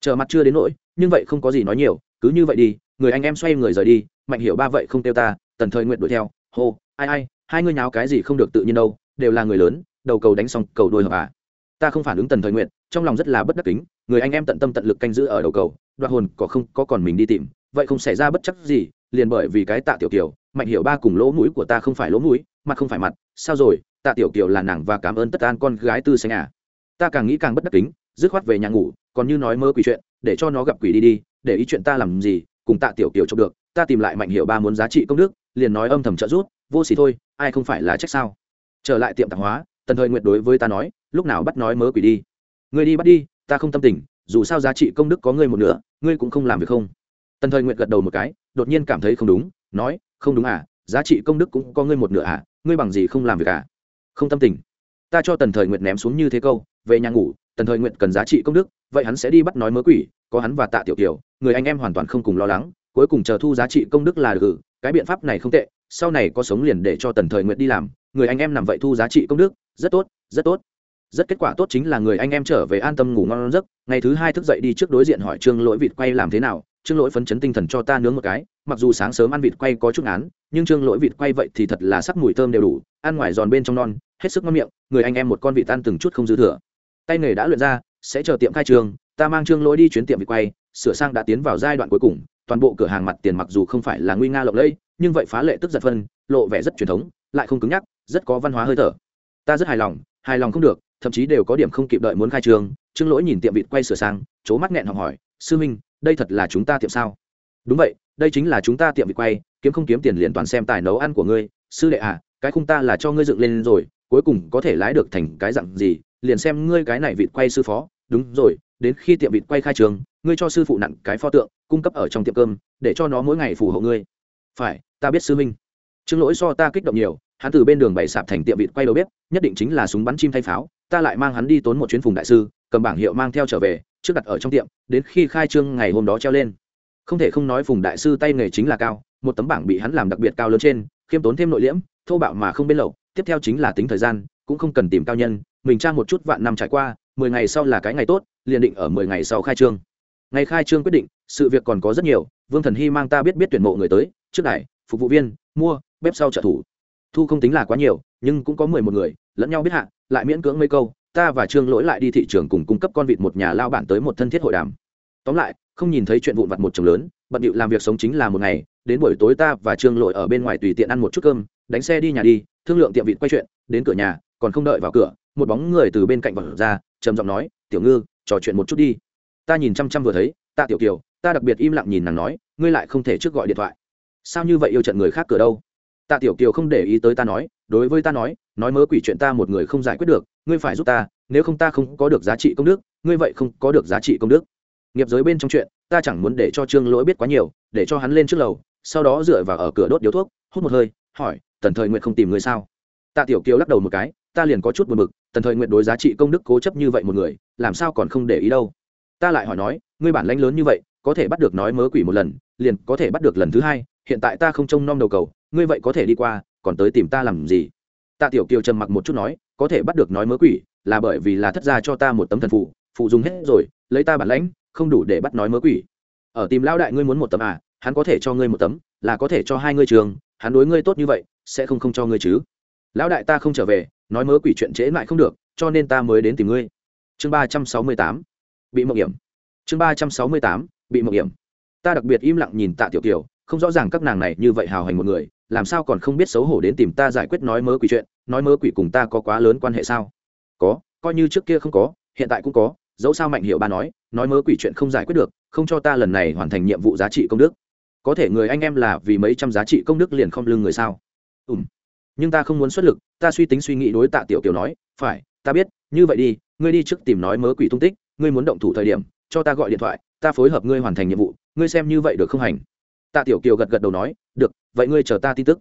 Chờ mặt chưa đến nỗi nhưng vậy không có gì nói nhiều, cứ như vậy đi, người anh em xoay người rời đi, mạnh hiểu ba vậy không tiêu ta, tần thời nguyện đuổi theo, hô, ai ai, hai ngươi nháo cái gì không được tự nhiên đâu, đều là người lớn, đầu cầu đánh xong, cầu đôi hợp à. Ta không phản ứng tần thời nguyện, trong lòng rất là bất đắc kính, người anh em tận tâm tận lực canh giữ ở đầu cầu, đoạt hồn có không, có còn mình đi tìm, vậy không xảy ra bất chắc gì, liền bởi vì cái tạ tiểu tiểu mạnh hiểu ba cùng lỗ mũi của ta không phải lỗ mũi, mặt không phải mặt, sao rồi, tạ tiểu kiều là nàng và cảm ơn tất an con gái tư xanh à. Ta càng nghĩ càng bất đắc kính, dứt khoát về nhà ngủ, còn như nói mơ quỷ chuyện để cho nó gặp quỷ đi đi, để ý chuyện ta làm gì, cùng tạ tiểu kiều chụp được, ta tìm lại mạnh hiệu ba muốn giá trị công đức, liền nói âm thầm trợ rút vô xỉ thôi, ai không phải là trách sao? Trở lại tiệm tạp hóa, tần thời nguyện đối với ta nói, lúc nào bắt nói mớ quỷ đi. Người đi bắt đi, ta không tâm tình, dù sao giá trị công đức có ngươi một nửa, ngươi cũng không làm việc không. Tần thời nguyện gật đầu một cái, đột nhiên cảm thấy không đúng, nói, không đúng à giá trị công đức cũng có ngươi một nửa à ngươi bằng gì không làm việc à? Không tâm tình. Ta cho tần thời nguyện ném xuống như thế câu, về nhà ngủ tần thời nguyện cần giá trị công đức vậy hắn sẽ đi bắt nói mớ quỷ có hắn và tạ tiểu Tiểu, người anh em hoàn toàn không cùng lo lắng cuối cùng chờ thu giá trị công đức là được. Cái biện pháp này không tệ sau này có sống liền để cho tần thời nguyện đi làm người anh em nằm vậy thu giá trị công đức rất tốt rất tốt. Rất kết quả tốt chính là người anh em trở về an tâm ngủ ngon giấc ngày thứ hai thức dậy đi trước đối diện hỏi trương lỗi vịt quay làm thế nào trương lỗi phấn chấn tinh thần cho ta nướng một cái mặc dù sáng sớm ăn vịt quay có chút án nhưng trương lỗi vịt quay vậy thì thật là sắc mùi thơm đều đủ ăn ngoài giòn bên trong non hết sức ngon miệng người anh em một con vịt tan từng chút không dư thừa tay nghề đã luyện ra, sẽ chờ tiệm khai trường ta mang trương lỗi đi chuyến tiệm vị quay, sửa sang đã tiến vào giai đoạn cuối cùng, toàn bộ cửa hàng mặt tiền mặc dù không phải là nguy nga lộng lẫy, nhưng vậy phá lệ tức giật phân, lộ vẻ rất truyền thống, lại không cứng nhắc, rất có văn hóa hơi thở. Ta rất hài lòng hài lòng không được, thậm chí đều có điểm không kịp đợi muốn khai trường trương lỗi nhìn tiệm vịt quay sửa sang c mắt nghẹn học hỏi, sư minh, đây thật là chúng ta tiệm sao? Đúng vậy, đây chính là chúng ta tiệm vịt quay, kiếm không kiếm tiền liền toàn xem tài nấu ăn của ngươi, sư đệ à cái khung ta là cho ngươi dựng lên rồi cuối cùng có thể lái được thành cái dặn gì, liền xem ngươi cái này vịt quay sư phó. Đúng rồi, đến khi tiệm vịt quay khai trường, ngươi cho sư phụ nặng cái pho tượng, cung cấp ở trong tiệm cơm, để cho nó mỗi ngày phù hộ ngươi. Phải, ta biết sư minh chứng lỗi so ta kích động nhiều, hắn từ bên đường bày sạp thành tiệm vịt quay đầu bếp, nhất định chính là súng bắn chim thay pháo, ta lại mang hắn đi tốn một chuyến phùng đại sư, cầm bảng hiệu mang theo trở về, trước đặt ở trong tiệm, đến khi khai trương ngày hôm đó treo lên. Không thể không nói phùng đại sư tay nghề chính là cao, một tấm bảng bị hắn làm đặc biệt cao lớn trên, khiêm tốn thêm nội liễm, thô bạo mà không bên lậu tiếp theo chính là tính thời gian, cũng không cần tìm cao nhân, mình tra một chút vạn năm trải qua, mười ngày sau là cái ngày tốt, liền định ở mười ngày sau khai trương. Ngày khai trương quyết định, sự việc còn có rất nhiều, vương thần hy mang ta biết biết tuyển mộ người tới, trước đài, phục vụ viên, mua, bếp sau trợ thủ. Thu không tính là quá nhiều, nhưng cũng có mười một người, lẫn nhau biết hạ, lại miễn cưỡng mấy câu, ta và trương lỗi lại đi thị trường cùng cung cấp con vịt một nhà lao bản tới một thân thiết hội đàm. Tóm lại, không nhìn thấy chuyện vụn vặt một chồng lớn, bận điệu làm việc sống chính là một ngày, đến buổi tối ta và trương lỗi ở bên ngoài tùy tiện ăn một chút cơm, đánh xe đi nhà đi thương lượng tiệm vịt quay chuyện, đến cửa nhà, còn không đợi vào cửa, một bóng người từ bên cạnh vật ra, trầm giọng nói, tiểu ngư, trò chuyện một chút đi. Ta nhìn chăm chăm vừa thấy, ta tiểu kiều, ta đặc biệt im lặng nhìn nàng nói, ngươi lại không thể trước gọi điện thoại. Sao như vậy yêu trận người khác cửa đâu? Ta tiểu kiều không để ý tới ta nói, đối với ta nói nói mớ quỷ chuyện ta một người không giải quyết được, ngươi phải giúp ta, nếu không ta không có được giá trị công đức, ngươi vậy không có được giá trị công đức. Nghiệp giới bên trong chuyện, ta chẳng muốn để cho trương lỗi biết quá nhiều, để cho hắn lên trước lầu, sau đó dựa vào ở cửa đốt điếu thuốc, hút một hơi, hỏi tần thời nguyện không tìm người sao? Tạ tiểu kiều lắc đầu một cái, ta liền có chút buồn bực, tần thời nguyện đối giá trị công đức cố chấp như vậy một người, làm sao còn không để ý đâu? Ta lại hỏi nói, ngươi bản lãnh lớn như vậy, có thể bắt được nói mớ quỷ một lần, liền có thể bắt được lần thứ hai, hiện tại ta không trông nom đầu cầu, ngươi vậy có thể đi qua, còn tới tìm ta làm gì? Tạ tiểu kiều trầm mặc một chút nói, có thể bắt được nói mớ quỷ, là bởi vì là thất gia cho ta một tấm thần phụ phụ dùng hết rồi, lấy ta bản lãnh, không đủ để bắt nói mớ quỷ. Ở tìm lão đại ngươi muốn một tấm à hắn có thể cho ngươi một tấm, là có thể cho hai ngươi trường, hắn đối ngươi tốt như vậy sẽ không không cho ngươi chứ. Lão đại ta không trở về, nói mớ quỷ chuyện trễ lại không được, cho nên ta mới đến tìm ngươi. Chương ba trăm sáu mươi tám, bị mộng hiểm. Chương ba trăm sáu mươi tám, bị mộng hiểm. Ta đặc biệt im lặng nhìn tạ tiểu kiều, không rõ ràng các nàng này như vậy hào hành một người, làm sao còn không biết xấu hổ đến tìm ta giải quyết nói mớ quỷ chuyện, nói mớ quỷ cùng ta có quá lớn quan hệ sao? Có, coi như trước kia không có, hiện tại cũng có, dẫu sao mạnh hiệu ba nói nói mớ quỷ chuyện không giải quyết được, không cho ta lần này hoàn thành nhiệm vụ giá trị công đức. Có thể người anh em là vì mấy trăm giá trị công đức liền không lưng người sao? Ùm nhưng ta không muốn xuất lực, ta suy tính suy nghĩ đối tạ tiểu kiều nói, phải, ta biết, như vậy đi, ngươi đi trước tìm nói mớ quỷ tung tích, ngươi muốn động thủ thời điểm, cho ta gọi điện thoại, ta phối hợp ngươi hoàn thành nhiệm vụ, ngươi xem như vậy được không hành? Tạ tiểu kiều gật gật đầu nói, được, vậy ngươi chờ ta tin tức.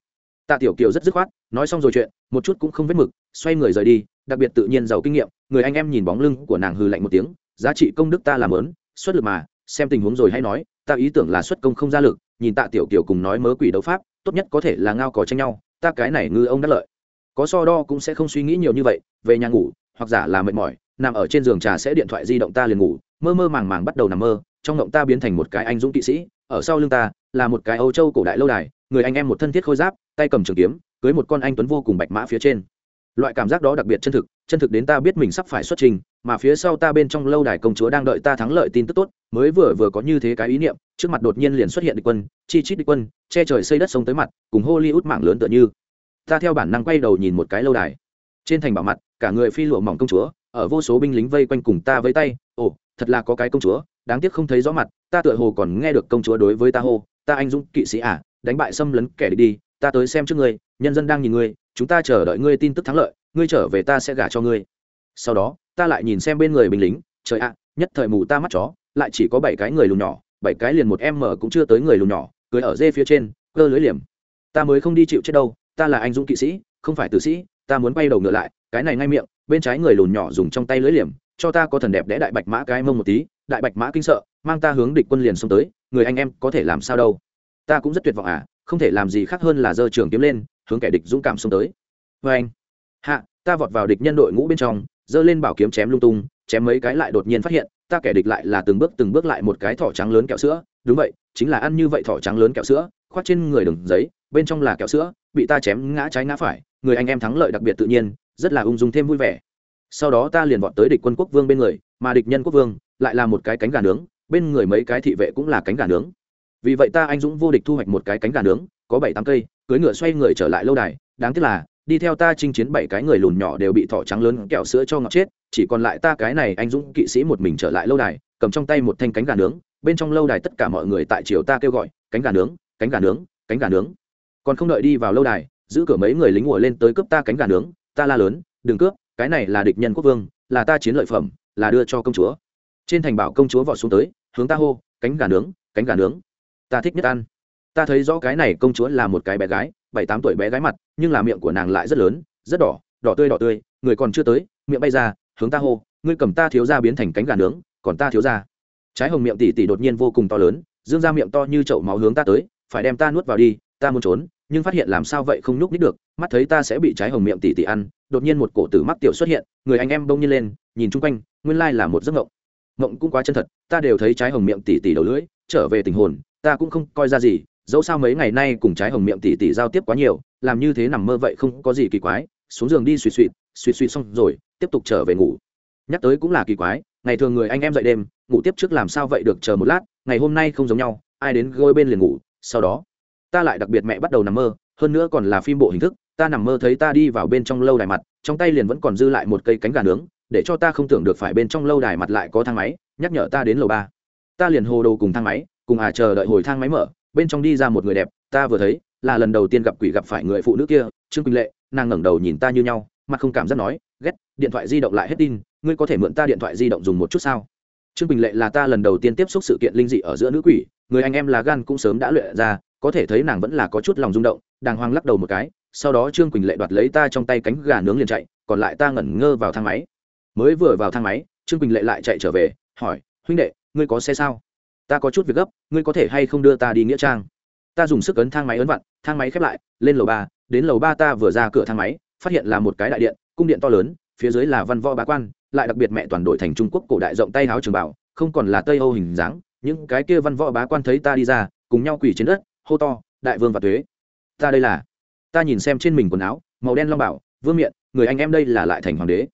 Tạ tiểu kiều rất dứt khoát, nói xong rồi chuyện, một chút cũng không vết mực, xoay người rời đi, đặc biệt tự nhiên giàu kinh nghiệm, người anh em nhìn bóng lưng của nàng hư lạnh một tiếng, giá trị công đức ta làm lớn xuất lực mà, xem tình huống rồi hay nói, ta ý tưởng là xuất công không ra lực, nhìn tạ tiểu kiều cùng nói mớ quỷ đấu pháp, tốt nhất có thể là ngao cò tranh nhau ta cái này ngư ông đắc lợi. Có so đo cũng sẽ không suy nghĩ nhiều như vậy, về nhà ngủ, hoặc giả là mệt mỏi, nằm ở trên giường trà sẽ điện thoại di động ta liền ngủ, mơ mơ màng màng bắt đầu nằm mơ, trong ngộng ta biến thành một cái anh dũng kỵ sĩ, ở sau lưng ta là một cái âu châu cổ đại lâu đài, người anh em một thân thiết khôi giáp, tay cầm trường kiếm, cưới một con anh tuấn vô cùng bạch mã phía trên. Loại cảm giác đó đặc biệt chân thực chân thực đến ta biết mình sắp phải xuất trình mà phía sau ta bên trong lâu đài công chúa đang đợi ta thắng lợi tin tức tốt, mới vừa vừa có như thế cái ý niệm, trước mặt đột nhiên liền xuất hiện địch quân, chi chít địch quân, che trời xây đất sông tới mặt, cùng hollywood mạng lớn tựa như. Ta theo bản năng quay đầu nhìn một cái lâu đài. Trên thành bảo mặt, cả người phi lụa mỏng công chúa, ở vô số binh lính vây quanh cùng ta với tay, ồ, thật là có cái công chúa, đáng tiếc không thấy rõ mặt, ta tựa hồ còn nghe được công chúa đối với ta hô, ta anh dũng kỵ sĩ à đánh bại xâm lấn kẻ địch đi, ta tới xem trước ngươi, nhân dân đang nhìn ngươi, chúng ta chờ đợi ngươi tin tức thắng lợi, ngươi trở về ta sẽ gả cho ngươi. Sau đó ta lại nhìn xem bên người binh lính, trời ạ, nhất thời mù ta mắt chó, lại chỉ có bảy cái người lùn nhỏ, bảy cái liền một em mở cũng chưa tới người lùn nhỏ, cưới ở dê phía trên, cơ lưới liềm. Ta mới không đi chịu chết đâu, ta là anh dũng kỵ sĩ, không phải tử sĩ, ta muốn bay đầu ngựa lại, cái này ngay miệng, bên trái người lùn nhỏ dùng trong tay lưới liềm, cho ta có thần đẹp đẽ đại bạch mã cái mông một tí, đại bạch mã kinh sợ, mang ta hướng địch quân liền xông tới, người anh em có thể làm sao đâu. Ta cũng rất tuyệt vọng à không thể làm gì khác hơn là giơ trường kiếm lên, hướng kẻ địch dũng cảm xông tới. Vê anh hạ, ta vọt vào địch nhân đội ngũ bên trong giơ lên bảo kiếm chém lung tung, chém mấy cái lại đột nhiên phát hiện, ta kẻ địch lại là từng bước từng bước lại một cái thỏ trắng lớn kẹo sữa. Đúng vậy, chính là ăn như vậy thỏ trắng lớn kẹo sữa, khoác trên người đường giấy, bên trong là kẹo sữa, bị ta chém ngã trái ngã phải, người anh em thắng lợi đặc biệt tự nhiên, rất là ung dung thêm vui vẻ. Sau đó ta liền vọt tới địch quân quốc vương bên người, mà địch nhân quốc vương lại là một cái cánh gà nướng, bên người mấy cái thị vệ cũng là cánh gà nướng. Vì vậy ta anh dũng vô địch thu hoạch một cái cánh gà nướng, có bảy tám cây cưới ngựa xoay người trở lại lâu đài, đáng tiếc là đi theo ta chinh chiến bảy cái người lùn nhỏ đều bị thỏ trắng lớn kẹo sữa cho ngọt chết, chỉ còn lại ta cái này anh dũng kỵ sĩ một mình trở lại lâu đài, cầm trong tay một thanh cánh gà nướng, bên trong lâu đài tất cả mọi người tại chiều ta kêu gọi, cánh gà nướng, cánh gà nướng, cánh gà nướng. Còn không đợi đi vào lâu đài, giữ cửa mấy người lính ngồi lên tới cướp ta cánh gà nướng, ta la lớn, đừng cướp, cái này là địch nhân quốc vương, là ta chiến lợi phẩm, là đưa cho công chúa. Trên thành bảo công chúa vọt xuống tới, hướng ta hô, cánh gà nướng, cánh gà nướng, ta thích nhất ăn. Ta thấy rõ cái này công chúa là một cái bé gái bảy tám tuổi bé gái mặt, nhưng là miệng của nàng lại rất lớn, rất đỏ đỏ tươi đỏ tươi, người còn chưa tới, miệng bay ra, hướng ta hô, ngươi cầm ta thiếu ra biến thành cánh gà nướng, còn ta thiếu ra. Trái hồng miệng tỉ tỉ đột nhiên vô cùng to lớn, dương ra miệng to như chậu máu hướng ta tới, phải đem ta nuốt vào đi, ta muốn trốn, nhưng phát hiện làm sao vậy không nhúc nít được, mắt thấy ta sẽ bị trái hồng miệng tỉ tỉ ăn, đột nhiên một cổ tử mắc tiểu xuất hiện, người anh em bông nhiên lên, nhìn chung quanh, nguyên lai là một giấc ngộng ngộng cũng quá chân thật, ta đều thấy trái hồng miệng tỉ tỉ đầu lưỡi, trở về tình hồn, ta cũng không coi ra gì dẫu sao mấy ngày nay cùng trái hồng miệng tỉ tỉ giao tiếp quá nhiều, làm như thế nằm mơ vậy không có gì kỳ quái, xuống giường đi suỵ suỵ suỵ suỵ xong rồi, tiếp tục trở về ngủ. Nhắc tới cũng là kỳ quái, ngày thường người anh em dậy đêm, ngủ tiếp trước làm sao vậy được chờ một lát, ngày hôm nay không giống nhau, ai đến gôi bên liền ngủ, sau đó, ta lại đặc biệt mẹ bắt đầu nằm mơ, hơn nữa còn là phim bộ hình thức, ta nằm mơ thấy ta đi vào bên trong lâu đài mặt, trong tay liền vẫn còn dư lại một cây cánh gà nướng, để cho ta không tưởng được phải bên trong lâu đài mặt lại có thang máy, nhắc nhở ta đến lầu ba. Ta liền hồ đồ cùng thang máy, cùng à chờ đợi hồi thang máy mở bên trong đi ra một người đẹp, ta vừa thấy, là lần đầu tiên gặp quỷ gặp phải người phụ nữ kia, trương quỳnh lệ, nàng ngẩng đầu nhìn ta như nhau, mặt không cảm giác nói, ghét, điện thoại di động lại hết tin, ngươi có thể mượn ta điện thoại di động dùng một chút sao? Trương quỳnh lệ là ta lần đầu tiên tiếp xúc sự kiện linh dị ở giữa nữ quỷ, người anh em là gan cũng sớm đã luyện ra, có thể thấy nàng vẫn là có chút lòng rung động, đàng hoàng lắc đầu một cái, sau đó trương quỳnh lệ đoạt lấy ta trong tay cánh gà nướng liền chạy, còn lại ta ngẩn ngơ vào thang máy. Mới vừa vào thang máy, trương quỳnh lệ lại chạy trở về, hỏi, huynh đệ, ngươi có xe sao? Ta có chút việc gấp, ngươi có thể hay không đưa ta đi nghĩa trang? Ta dùng sức ấn thang máy ấn vặn, thang máy khép lại, lên lầu ba, đến lầu ba ta vừa ra cửa thang máy, phát hiện là một cái đại điện, cung điện to lớn, phía dưới là văn võ bá quan, lại đặc biệt mẹ toàn đội thành trung quốc cổ đại rộng tay háo trường bảo, không còn là tây âu hình dáng, những cái kia văn võ bá quan thấy ta đi ra, cùng nhau quỳ trên đất, hô to, đại vương và thuế ta đây là. Ta nhìn xem trên mình quần áo, màu đen long bảo, vương miện, người anh em đây là lại thành hoàng đế.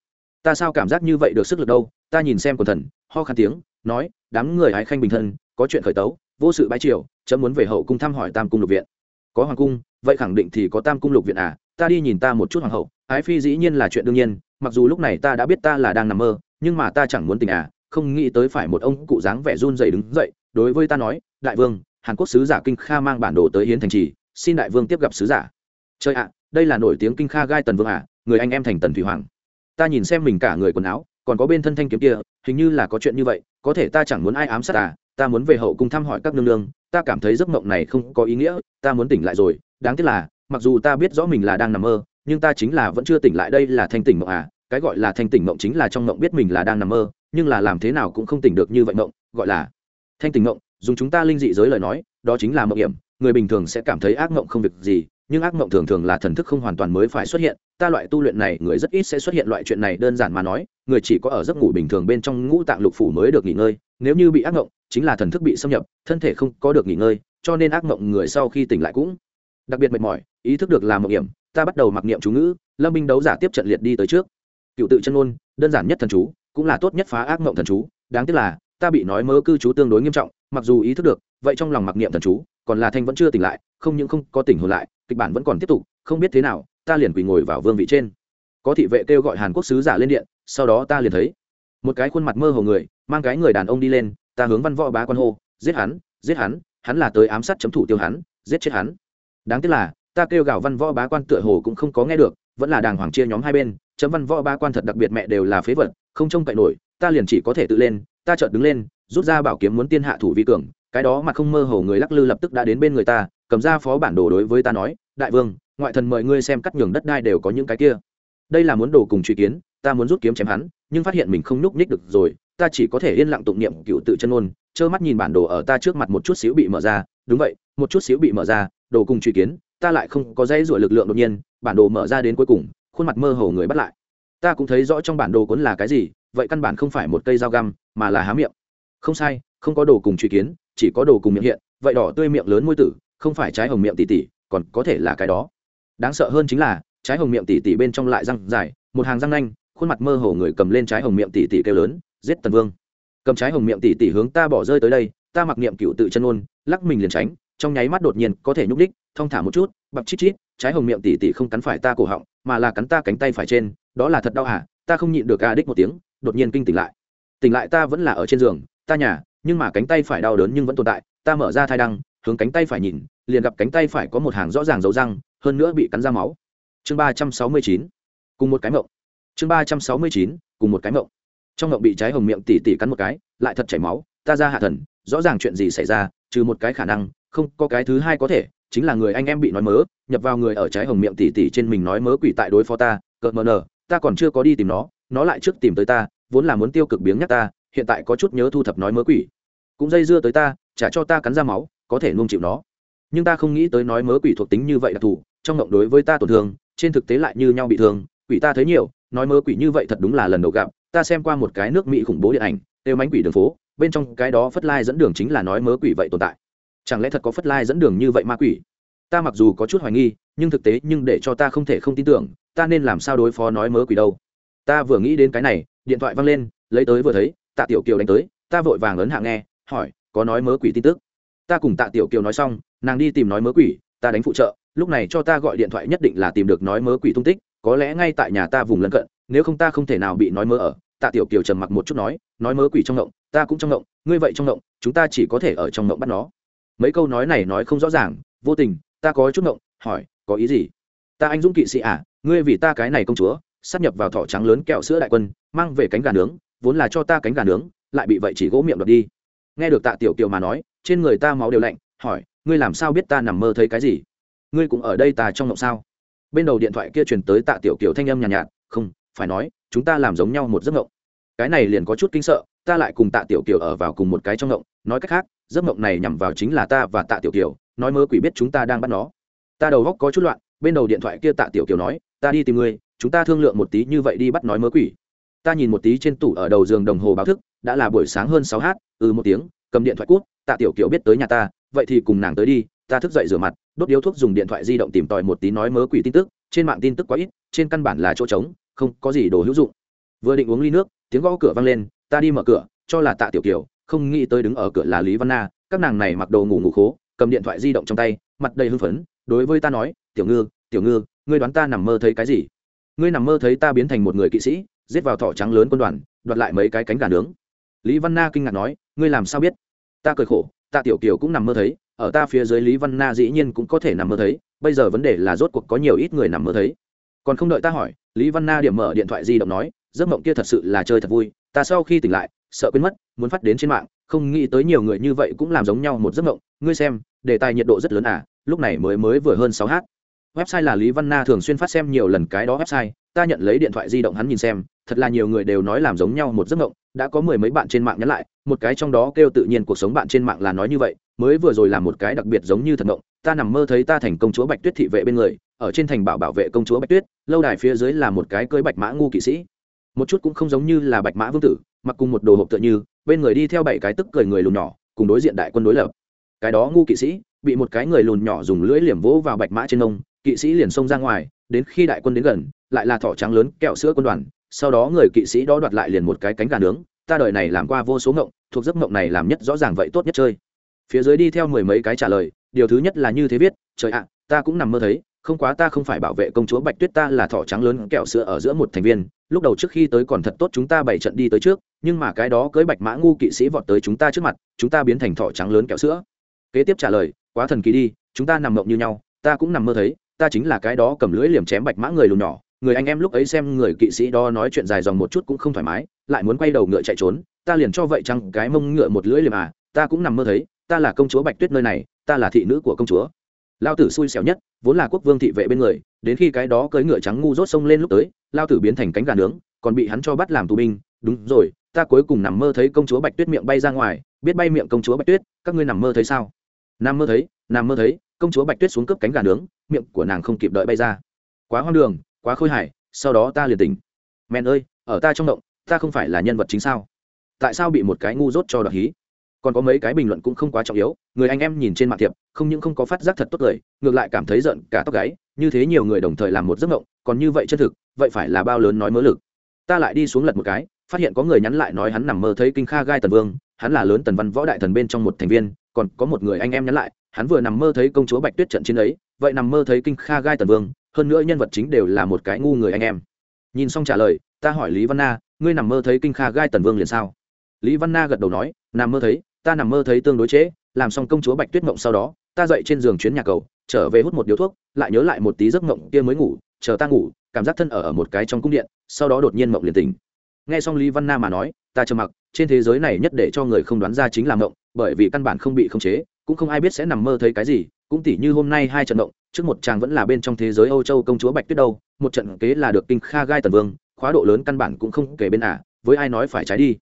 Ta sao cảm giác như vậy được sức lực đâu? Ta nhìn xem quần thần, ho khan tiếng, nói, đám người ái khanh bình thân có chuyện khởi tấu, vô sự bái triều, chấm muốn về hậu cung thăm hỏi tam cung lục viện. Có hoàng cung, vậy khẳng định thì có tam cung lục viện à ta đi nhìn ta một chút hoàng hậu, ái phi dĩ nhiên là chuyện đương nhiên, mặc dù lúc này ta đã biết ta là đang nằm mơ, nhưng mà ta chẳng muốn tình à không nghĩ tới phải một ông cụ dáng vẻ run dày đứng dậy, đối với ta nói, đại vương, hàn quốc sứ giả kinh kha mang bản đồ tới hiến thành trì, xin đại vương tiếp gặp sứ giả. Chơi ạ, đây là nổi tiếng kinh kha gai tần vương à người anh em thành tần thủy hoàng. Ta nhìn xem mình cả người quần áo, còn có bên thân thanh kiếm kia, hình như là có chuyện như vậy, có thể ta chẳng muốn ai ám sát à ta muốn về hậu cung thăm hỏi các nương nương, ta cảm thấy giấc mộng này không có ý nghĩa, ta muốn tỉnh lại rồi, đáng tiếc là, mặc dù ta biết rõ mình là đang nằm mơ, nhưng ta chính là vẫn chưa tỉnh lại đây là thanh tỉnh mộng à cái gọi là thanh tỉnh mộng chính là trong mộng biết mình là đang nằm mơ, nhưng là làm thế nào cũng không tỉnh được như vậy mộng, gọi là thanh tỉnh mộng, dùng chúng ta linh dị giới lời nói, đó chính là mộng hiểm, người bình thường sẽ cảm thấy ác mộng không việc gì, nhưng ác mộng thường thường là thần thức không hoàn toàn mới phải xuất hiện ta loại tu luyện này, người rất ít sẽ xuất hiện loại chuyện này, đơn giản mà nói, người chỉ có ở giấc ngủ bình thường bên trong ngũ tạng lục phủ mới được nghỉ ngơi, nếu như bị ác mộng chính là thần thức bị xâm nhập, thân thể không có được nghỉ ngơi, cho nên ác mộng người sau khi tỉnh lại cũng đặc biệt mệt mỏi, ý thức được làm mộng hiểm ta bắt đầu mặc niệm chú ngữ, lâm binh đấu giả tiếp trận liệt đi tới trước. Cựu tự chân ôn đơn giản nhất thần chú, cũng là tốt nhất phá ác mộng thần chú, đáng tiếc là, ta bị nói mơ cư chú tương đối nghiêm trọng, mặc dù ý thức được, vậy trong lòng mặc niệm thần chú, còn là thanh vẫn chưa tỉnh lại, không những không có tỉnh hồn lại, kịch bản vẫn còn tiếp tục, không biết thế nào ta liền quỳ ngồi vào vương vị trên. Có thị vệ kêu gọi hàn quốc sứ giả lên điện, sau đó ta liền thấy một cái khuôn mặt mơ hồ người, mang cái người đàn ông đi lên, ta hướng văn võ bá quan hô, giết hắn giết hắn hắn là tới ám sát chấm thủ tiêu hắn, giết chết hắn. Đáng tiếc là, ta kêu gào văn võ bá quan tựa hồ cũng không có nghe được, vẫn là đàng hoàng chia nhóm hai bên, chấm văn võ bá quan thật đặc biệt mẹ đều là phế vật, không trông cậy nổi, ta liền chỉ có thể tự lên, ta chợt đứng lên, rút ra bảo kiếm muốn tiên hạ thủ vi cường, cái đó mà không mơ hồ người lắc lư lập tức đã đến bên người ta, cầm ra phó bản đồ đối với ta nói, đại vương ngoại thần mời ngươi xem cắt nhường đất đai đều có những cái kia. Đây là muốn đồ cùng truy kiến, ta muốn rút kiếm chém hắn, nhưng phát hiện mình không nhúc nhích được rồi, ta chỉ có thể yên lặng tụng niệm cựu tự chân ôn, trơ mắt nhìn bản đồ ở ta trước mặt một chút xíu bị mở ra. Đúng vậy, một chút xíu bị mở ra, đồ cùng truy kiến, ta lại không có dây rủa lực lượng đột nhiên, bản đồ mở ra đến cuối cùng, khuôn mặt mơ hồ người bắt lại. Ta cũng thấy rõ trong bản đồ cuốn là cái gì, vậy căn bản không phải một cây dao găm, mà là há miệng. Không sai, không có đồ cùng truy kiến, chỉ có đồ cùng miệng hiện, vậy đỏ tươi miệng lớn môi tử, không phải trái hồng miệng tỉ tỉ, còn có thể là cái đó đáng sợ hơn chính là, trái hồng miệng tỉ tỉ bên trong lại răng dài, một hàng răng nanh, khuôn mặt mơ hồ người cầm lên trái hồng miệng tỉ tỉ kêu lớn, giết tần vương. Cầm trái hồng miệng tỉ tỉ hướng ta bỏ rơi tới đây, ta mặc niệm cựu tự chân ôn, lắc mình liền tránh, trong nháy mắt đột nhiên có thể nhúc đích thong thả một chút, bập chít chít, trái hồng miệng tỉ tỉ không cắn phải ta cổ họng, mà là cắn ta cánh tay phải trên, đó là thật đau hả? Ta không nhịn được ca đích một tiếng, đột nhiên kinh tỉnh lại. Tỉnh lại ta vẫn là ở trên giường, ta nhà, nhưng mà cánh tay phải đau đớn nhưng vẫn tồn tại, ta mở ra thai đăng, hướng cánh tay phải nhìn, liền gặp cánh tay phải có một hàng rõ ràng dấu răng hơn nữa bị cắn ra máu. Chương ba trăm sáu mươi chín, cùng một cái mộng. Chương ba trăm sáu mươi chín, cùng một cái mộng. Trong mộng bị trái hồng miệng tỉ tỉ cắn một cái, lại thật chảy máu, ta ra hạ thần, rõ ràng chuyện gì xảy ra, trừ một cái khả năng, không có cái thứ hai có thể, chính là người anh em bị nói mớ, nhập vào người ở trái hồng miệng tỉ tỉ trên mình nói mớ quỷ tại đối phó ta, cợt mờ nờ, ta còn chưa có đi tìm nó nó lại trước tìm tới ta, vốn là muốn tiêu cực biếng nhắc ta, hiện tại có chút nhớ thu thập nói mớ quỷ. Cũng dây dưa tới ta, trả cho ta cắn ra máu, có thể nuông chịu nó nhưng ta không nghĩ tới nói mớ quỷ thuộc tính như vậy đặc thù trong mộng đối với ta tổn thương, trên thực tế lại như nhau bị thương. Quỷ ta thấy nhiều, nói mớ quỷ như vậy thật đúng là lần đầu gặp. Ta xem qua một cái nước mỹ khủng bố điện ảnh, têu mánh quỷ đường phố, bên trong cái đó phất lai dẫn đường chính là nói mớ quỷ vậy tồn tại. Chẳng lẽ thật có phất lai dẫn đường như vậy ma quỷ? Ta mặc dù có chút hoài nghi, nhưng thực tế nhưng để cho ta không thể không tin tưởng, ta nên làm sao đối phó nói mớ quỷ đâu? Ta vừa nghĩ đến cái này, điện thoại văng lên, lấy tới vừa thấy, tạ tiểu kiều đánh tới, ta vội vàng ấn hạ nghe, hỏi, có nói mớ quỷ tin tức? Ta cùng tạ tiểu kiều nói xong nàng đi tìm nói mớ quỷ, ta đánh phụ trợ, lúc này cho ta gọi điện thoại nhất định là tìm được nói mớ quỷ tung tích, có lẽ ngay tại nhà ta vùng lân cận, nếu không ta không thể nào bị nói mớ ở. Tạ tiểu kiều trầm mặc một chút nói nói mớ quỷ trong ngộng, ta cũng trong ngộng, ngươi vậy trong ngộng, chúng ta chỉ có thể ở trong ngộng bắt nó. Mấy câu nói này nói không rõ ràng, vô tình, ta có chút ngộng, hỏi, có ý gì? Ta anh dũng kỵ sĩ à ngươi vì ta cái này công chúa sắp nhập vào thỏ trắng lớn kẹo sữa đại quân, mang về cánh gà nướng, vốn là cho ta cánh gà nướng, lại bị vậy chỉ gỗ miệng đập đi. Nghe được tạ tiểu kiều mà nói, trên người ta máu đều lạnh, hỏi ngươi làm sao biết ta nằm mơ thấy cái gì? Ngươi cũng ở đây ta trong mộng sao? Bên đầu điện thoại kia truyền tới tạ tiểu kiều thanh âm nhàn nhạt, nhạt không phải nói chúng ta làm giống nhau một giấc mộng. Cái này liền có chút kinh sợ ta lại cùng tạ tiểu kiều ở vào cùng một cái trong mộng nói cách khác giấc mộng này nhằm vào chính là ta và tạ tiểu kiều nói mơ quỷ biết chúng ta đang bắt nó. Ta đầu góc có chút loạn bên đầu điện thoại kia tạ tiểu kiều nói ta đi tìm ngươi chúng ta thương lượng một tí như vậy đi bắt nói mơ quỷ. Ta nhìn một tí trên tủ ở đầu giường đồng hồ báo thức đã là buổi sáng hơn sáu h ừ một tiếng cầm điện thoại cút tạ tiểu kiều biết tới nhà ta vậy thì cùng nàng tới đi, ta thức dậy rửa mặt, đốt điếu thuốc dùng điện thoại di động tìm tòi một tí nói mớ quỷ tin tức, trên mạng tin tức quá ít, trên căn bản là chỗ trống, không có gì đồ hữu dụng. Vừa định uống ly nước, tiếng gõ cửa vang lên, ta đi mở cửa, cho là tạ tiểu kiều, không nghĩ tới đứng ở cửa là lý văn na, các nàng này mặc đồ ngủ ngủ khố, cầm điện thoại di động trong tay, mặt đầy hưng phấn, đối với ta nói, tiểu ngư tiểu ngư, ngươi đoán ta nằm mơ thấy cái gì? Ngươi nằm mơ thấy ta biến thành một người kỵ sĩ, giết vào thỏ trắng lớn quân đoàn, đoạt lại mấy cái cánh gà nướng. Lý văn na kinh ngạc nói, ngươi làm sao biết? Ta cười khổ ta tiểu kiều cũng nằm mơ thấy, ở ta phía dưới lý văn na dĩ nhiên cũng có thể nằm mơ thấy, bây giờ vấn đề là rốt cuộc có nhiều ít người nằm mơ thấy. Còn không đợi ta hỏi, lý văn na điểm mở điện thoại di động nói, giấc mộng kia thật sự là chơi thật vui, ta sau khi tỉnh lại, sợ quên mất, muốn phát đến trên mạng, không nghĩ tới nhiều người như vậy cũng làm giống nhau một giấc mộng, ngươi xem, đề tài nhiệt độ rất lớn à lúc này mới mới vừa hơn sáu h website là lý văn na thường xuyên phát xem nhiều lần cái đó website, ta nhận lấy điện thoại di động hắn nhìn xem, thật là nhiều người đều nói làm giống nhau một giấc mộng đã có mười mấy bạn trên mạng nhắn lại một cái trong đó kêu tự nhiên cuộc sống bạn trên mạng là nói như vậy mới vừa rồi là một cái đặc biệt giống như thần động, ta nằm mơ thấy ta thành công chúa bạch tuyết thị vệ bên người ở trên thành bảo bảo vệ công chúa bạch tuyết lâu đài phía dưới là một cái cưới bạch mã ngu kỵ sĩ. Một chút cũng không giống như là bạch mã vương tử mặc cùng một đồ hộp tựa như bên người đi theo bảy cái tức cười người lùn nhỏ cùng đối diện đại quân đối lập. Cái đó ngu kỵ sĩ bị một cái người lùn nhỏ dùng lưỡi liềm vỗ vào bạch mã trên ông, kỵ sĩ liền xông ra ngoài đến khi đại quân đến gần lại là thỏ trắng lớn kẹo sữa quân đoàn sau đó người kỵ sĩ đó đoạt lại liền một cái cánh gà nướng, ta đợi này làm qua vô số ngộng, thuộc giấc ngộng này làm nhất rõ ràng vậy tốt nhất chơi. Phía dưới đi theo mười mấy cái trả lời, điều thứ nhất là như thế viết, trời ạ, ta cũng nằm mơ thấy, không quá ta không phải bảo vệ công chúa bạch tuyết ta là thỏ trắng lớn kẹo sữa ở giữa một thành viên, lúc đầu trước khi tới còn thật tốt chúng ta bảy trận đi tới trước, nhưng mà cái đó cưới bạch mã ngu kỵ sĩ vọt tới chúng ta trước mặt, chúng ta biến thành thỏ trắng lớn kẹo sữa. Kế tiếp trả lời, quá thần kỳ đi, chúng ta nằm mộng như nhau, ta cũng nằm mơ thấy, ta chính là cái đó cầm lưỡi liềm chém bạch mã người lùn nhỏ người anh em lúc ấy xem người kỵ sĩ đó nói chuyện dài dòng một chút cũng không thoải mái, lại muốn quay đầu ngựa chạy trốn, ta liền cho vậy chăng, cái mông ngựa một lưỡi liềm à ta cũng nằm mơ thấy, ta là công chúa bạch tuyết nơi này, ta là thị nữ của công chúa. Lao tử xui xẻo nhất, vốn là quốc vương thị vệ bên người, đến khi cái đó cưỡi ngựa trắng ngu rốt sông lên lúc tới, lao tử biến thành cánh gà nướng, còn bị hắn cho bắt làm tù binh. Đúng rồi, ta cuối cùng nằm mơ thấy công chúa bạch tuyết miệng bay ra ngoài, biết bay miệng công chúa bạch tuyết, các ngươi nằm mơ thấy sao? Nằm mơ thấy, nằm mơ thấy, công chúa bạch tuyết xuống cướp cánh gà nướng, miệng của nàng không kịp đợi bay ra. Quá hoang đường quá khôi hài, sau đó ta liền tỉnh. Mẹn ơi, ở ta trong động, ta không phải là nhân vật chính sao? Tại sao bị một cái ngu dốt cho đoạt hí? Còn có mấy cái bình luận cũng không quá trọng yếu, người anh em nhìn trên mạng thiệp, không những không có phát giác thật tốt lời, ngược lại cảm thấy giận cả tóc gáy, như thế nhiều người đồng thời làm một giấc mộng, còn như vậy chân thực, vậy phải là bao lớn nói mớ lực. Ta lại đi xuống lật một cái, phát hiện có người nhắn lại nói hắn nằm mơ thấy kinh kha gai tần vương, hắn là lớn tần văn võ đại thần bên trong một thành viên, còn có một người anh em nhắn lại, hắn vừa nằm mơ thấy công chúa bạch tuyết trận chiến ấy, vậy nằm mơ thấy kinh kha gai tần vương hơn nữa nhân vật chính đều là một cái ngu người anh em. Nhìn xong trả lời, ta hỏi lý văn na, ngươi nằm mơ thấy kinh kha gai tần vương liền sao? Lý văn na gật đầu nói, nằm mơ thấy, ta nằm mơ thấy tương đối trễ, làm xong công chúa bạch tuyết mộng sau đó, ta dậy trên giường chuyến nhà cầu, trở về hút một điếu thuốc, lại nhớ lại một tí giấc mộng kia mới ngủ, chờ ta ngủ, cảm giác thân ở ở một cái trong cung điện, sau đó đột nhiên mộng liền tỉnh. Nghe xong lý văn na mà nói, ta trầm mặc, trên thế giới này nhất để cho người không đoán ra chính là mộng, bởi vì căn bản không bị khống chế, cũng không ai biết sẽ nằm mơ thấy cái gì cũng tỉ như hôm nay hai trận động, trước một chàng vẫn là bên trong thế giới âu châu công chúa bạch tuyết đâu một trận kế là được kinh kha gai tần vương khóa độ lớn căn bản cũng không kể bên ả với ai nói phải trái đi.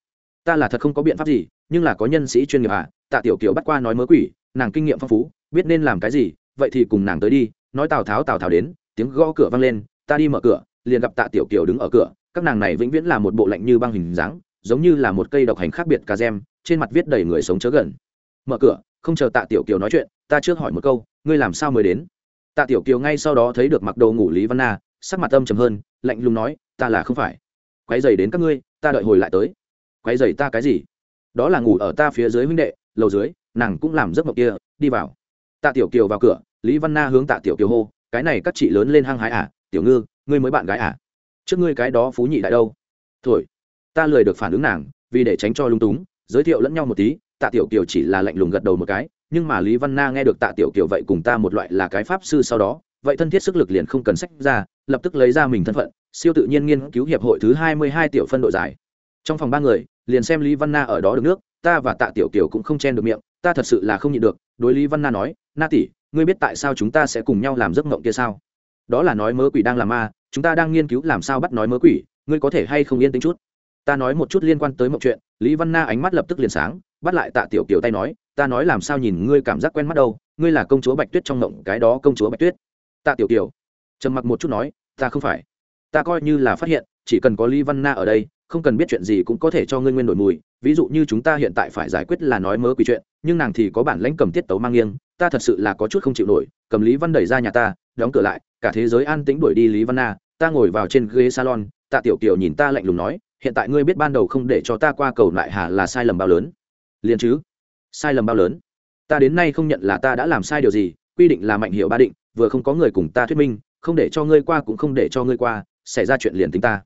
Ta là thật không có biện pháp gì nhưng là có nhân sĩ chuyên nghiệp à tạ tiểu kiều bắt qua nói mớ quỷ nàng kinh nghiệm phong phú biết nên làm cái gì vậy thì cùng nàng tới đi nói tào tháo tào tháo đến tiếng gõ cửa vang lên ta đi mở cửa liền gặp tạ tiểu kiều đứng ở cửa các nàng này vĩnh viễn là một bộ lạnh như băng hình dáng giống như là một cây độc hành khác biệt cà gem trên mặt viết đầy người sống chớ gần. Mở cửa không chờ tạ tiểu kiều nói chuyện, ta trước hỏi một câu, ngươi làm sao mới đến? Tạ tiểu kiều ngay sau đó thấy được mặc đồ ngủ lý văn na, sắc mặt âm trầm hơn, lạnh lùng nói, ta là không phải. Quay dày đến các ngươi, ta đợi hồi lại tới. Quay dày ta cái gì? Đó là ngủ ở ta phía dưới huynh đệ, lầu dưới, nàng cũng làm giấc mộng kia, đi vào. Tạ tiểu kiều vào cửa, lý văn na hướng tạ tiểu kiều hô, cái này các chị lớn lên hăng hái à tiểu ngư, ngươi mới bạn gái à? Trước ngươi cái đó phú nhị đại đâu? Thổi, ta lười được phản ứng nàng, vì để tránh cho lung túng, giới thiệu lẫn nhau một tí tạ tiểu kiều chỉ là lạnh lùng gật đầu một cái, nhưng mà lý văn na nghe được tạ tiểu kiều vậy cùng ta một loại là cái pháp sư sau đó, vậy thân thiết sức lực liền không cần sách ra, lập tức lấy ra mình thân phận, siêu tự nhiên nghiên cứu hiệp hội thứ hai mươi hai tiểu phân đội giải. Trong phòng ba người, liền xem lý văn na ở đó được nước, ta và tạ tiểu kiều cũng không chen được miệng, ta thật sự là không nhịn được, đối lý văn na nói, na tỷ, ngươi biết tại sao chúng ta sẽ cùng nhau làm giấc mộng kia sao? Đó là nói mớ quỷ đang làm ma, chúng ta đang nghiên cứu làm sao bắt nói mớ quỷ, ngươi có thể hay không yên tĩnh chút? Ta nói một chút liên quan tới mộng chuyện, lý văn na ánh mắt lập tức liền sáng, bắt lại tạ tiểu kiều tay nói, ta nói làm sao nhìn ngươi cảm giác quen mắt đâu, ngươi là công chúa bạch tuyết trong mộng, cái đó công chúa bạch tuyết. Tạ tiểu kiều, trầm mặc một chút nói, ta không phải. Ta coi như là phát hiện, chỉ cần có lý văn na ở đây, không cần biết chuyện gì cũng có thể cho ngươi nguyên đổi mùi, ví dụ như chúng ta hiện tại phải giải quyết là nói mớ quỷ chuyện, nhưng nàng thì có bản lãnh cầm tiết tấu mang nghiêng, ta thật sự là có chút không chịu nổi, cầm lý văn đẩy ra nhà ta, đóng cửa lại, cả thế giới an tĩnh đuổi đi lý văn na, ta ngồi vào trên ghế salon, tạ tiểu kiều nhìn ta lạnh lùng nói hiện tại ngươi biết ban đầu không để cho ta qua cầu lại hà là sai lầm bao lớn? Liền chứ? Sai lầm bao lớn? Ta đến nay không nhận là ta đã làm sai điều gì, quy định là mạnh hiệu ba định, vừa không có người cùng ta thuyết minh, không để cho ngươi qua cũng không để cho ngươi qua, xảy ra chuyện liền tính ta.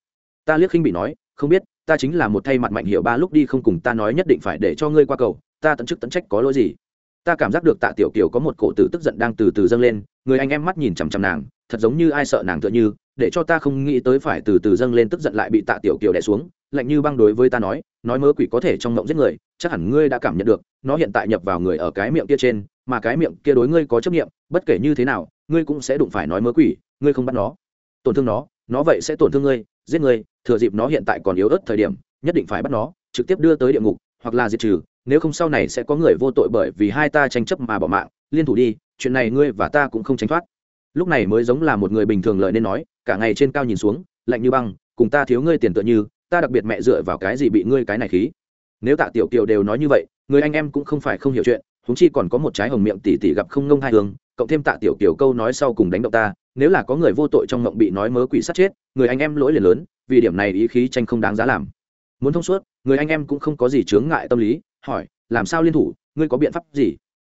Ta liếc khinh bị nói, không biết, ta chính là một thay mặt mạnh hiệu ba lúc đi không cùng ta nói nhất định phải để cho ngươi qua cầu, ta tận chức tận trách có lỗi gì? Ta cảm giác được tạ tiểu kiều có một cổ tử tức giận đang từ từ dâng lên, người anh em mắt nhìn chằm chằm nàng, thật giống như ai sợ nàng tựa như để cho ta không nghĩ tới phải từ từ dâng lên tức giận lại bị tạ tiểu kiều đè xuống, lạnh như băng đối với ta nói nói mớ quỷ có thể trong mộng giết người, chắc hẳn ngươi đã cảm nhận được, nó hiện tại nhập vào người ở cái miệng kia trên, mà cái miệng kia đối ngươi có chấp nghiệm bất kể như thế nào, ngươi cũng sẽ đụng phải nói mớ quỷ, ngươi không bắt nó. Tổn thương nó nó vậy sẽ tổn thương ngươi, giết ngươi, thừa dịp nó hiện tại còn yếu ớt thời điểm, nhất định phải bắt nó, trực tiếp đưa tới địa ngục, hoặc là diệt trừ, nếu không sau này sẽ có người vô tội bởi vì hai ta tranh chấp mà bỏ mạng, liên thủ đi, chuyện này ngươi và ta cũng không tránh thoát. Lúc này mới giống là một người bình thường lợi nên nói cả ngày trên cao nhìn xuống, lạnh như băng, cùng ta thiếu ngươi tiền tựa như, ta đặc biệt mẹ dựa vào cái gì bị ngươi cái này khí? Nếu tạ tiểu kiều đều nói như vậy, người anh em cũng không phải không hiểu chuyện húng chi còn có một trái hồng miệng tỉ tỉ gặp không ngông hai hướng, cộng thêm tạ tiểu kiều câu nói sau cùng đánh động ta, nếu là có người vô tội trong mộng bị nói mớ quỷ sát chết, người anh em lỗi liền lớn, vì điểm này ý khí tranh không đáng giá làm. Muốn thông suốt, người anh em cũng không có gì chướng ngại tâm lý, hỏi, làm sao liên thủ, ngươi có biện pháp gì?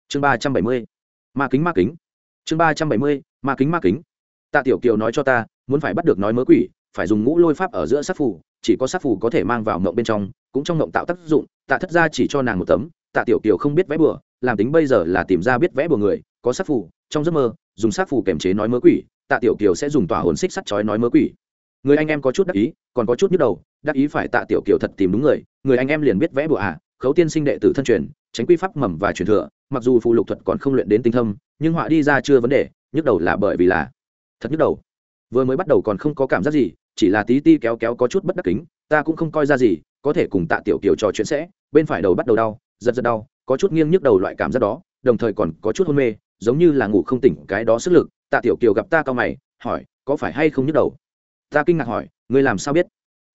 Chương ba trăm bảy mươi. Ma kính ma kính. Chương ba trăm bảy mươi, ma kính ma kính. Tạ tiểu kiều nói cho ta muốn phải bắt được nói mớ quỷ, phải dùng ngũ lôi pháp ở giữa sát phủ chỉ có sát phủ có thể mang vào mộng bên trong, cũng trong mộng tạo tác dụng, tạ thất ra chỉ cho nàng một tấm, tạ tiểu kiều không biết vẽ bừa, làm tính bây giờ là tìm ra biết vẽ bừa người, có sát phủ trong giấc mơ, dùng sát phủ kèm chế nói mớ quỷ, tạ tiểu kiều sẽ dùng tỏa hồn xích sắt chói nói mớ quỷ. Người anh em có chút đắc ý, còn có chút nhức đầu, đắc ý phải tạ tiểu kiều thật tìm đúng người người anh em liền biết vẽ bừa à khấu tiên sinh đệ tử thân truyền, tránh quy pháp mầm và truyền thừa, mặc dù phù lục thuật còn không luyện đến tinh thâm, nhưng họa đi ra chưa vấn đề, nhức đầu là bởi vì là thật nhức đầu vừa mới bắt đầu còn không có cảm giác gì, chỉ là tí ti kéo kéo có chút bất đắc kính, ta cũng không coi ra gì, có thể cùng tạ tiểu kiều trò chuyện sẽ, bên phải đầu bắt đầu đau, giật giật đau, có chút nghiêng nhức đầu loại cảm giác đó, đồng thời còn có chút hôn mê, giống như là ngủ không tỉnh, cái đó sức lực, tạ tiểu kiều gặp ta cao mày, hỏi, có phải hay không nhức đầu? Ta kinh ngạc hỏi, ngươi làm sao biết?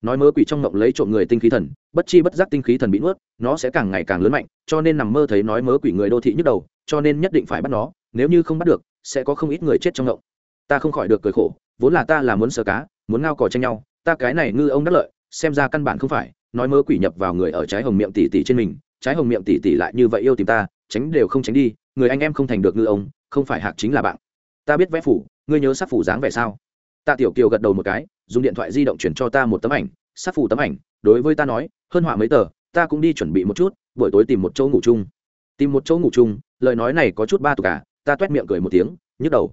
Nói mơ quỷ trong mộng lấy trộm người tinh khí thần, bất chi bất giác tinh khí thần bị nuốt, nó sẽ càng ngày càng lớn mạnh, cho nên nằm mơ thấy nói mớ quỷ người đô thị nhức đầu, cho nên nhất định phải bắt nó, nếu như không bắt được, sẽ có không ít người chết trong mộng ta không khỏi được cười khổ vốn là ta là muốn sờ cá, muốn ngao cò tranh nhau, ta cái này ngư ông đắc lợi, xem ra căn bản không phải, nói mớ quỷ nhập vào người ở trái hồng miệng tỷ tỷ trên mình, trái hồng miệng tỷ tỷ lại như vậy yêu tìm ta, tránh đều không tránh đi, người anh em không thành được ngư ông, không phải hạc chính là bạn. Ta biết vẽ phủ, ngươi nhớ sắc phủ dáng vẻ sao? Tạ tiểu kiều gật đầu một cái, dùng điện thoại di động chuyển cho ta một tấm ảnh, sắc phủ tấm ảnh, đối với ta nói, hơn họa mấy tờ, ta cũng đi chuẩn bị một chút, buổi tối tìm một chỗ ngủ chung. Tìm một chỗ ngủ chung, lời nói này có chút ba tù cả à, ta t miệng cười một tiếng, nhức đầu.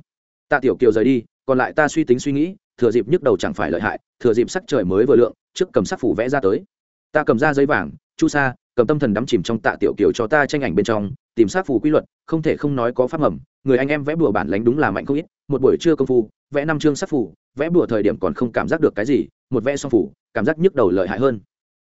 Tạ tiểu kiều rời đi còn lại ta suy tính suy nghĩ, thừa dịp nhức đầu chẳng phải lợi hại, thừa dịp sắc trời mới vừa lượng, trước cầm sắc phủ vẽ ra tới. Ta cầm ra giấy vàng, chu sa, cầm tâm thần đắm chìm trong tạ tiểu kiều cho ta tranh ảnh bên trong, tìm sát phù quy luật, không thể không nói có pháp mầm, người anh em vẽ bùa bản lánh đúng là mạnh không ít, một buổi trưa công phu, vẽ năm chương sát phù vẽ bùa thời điểm còn không cảm giác được cái gì, một vẽ xong phủ, cảm giác nhức đầu lợi hại hơn.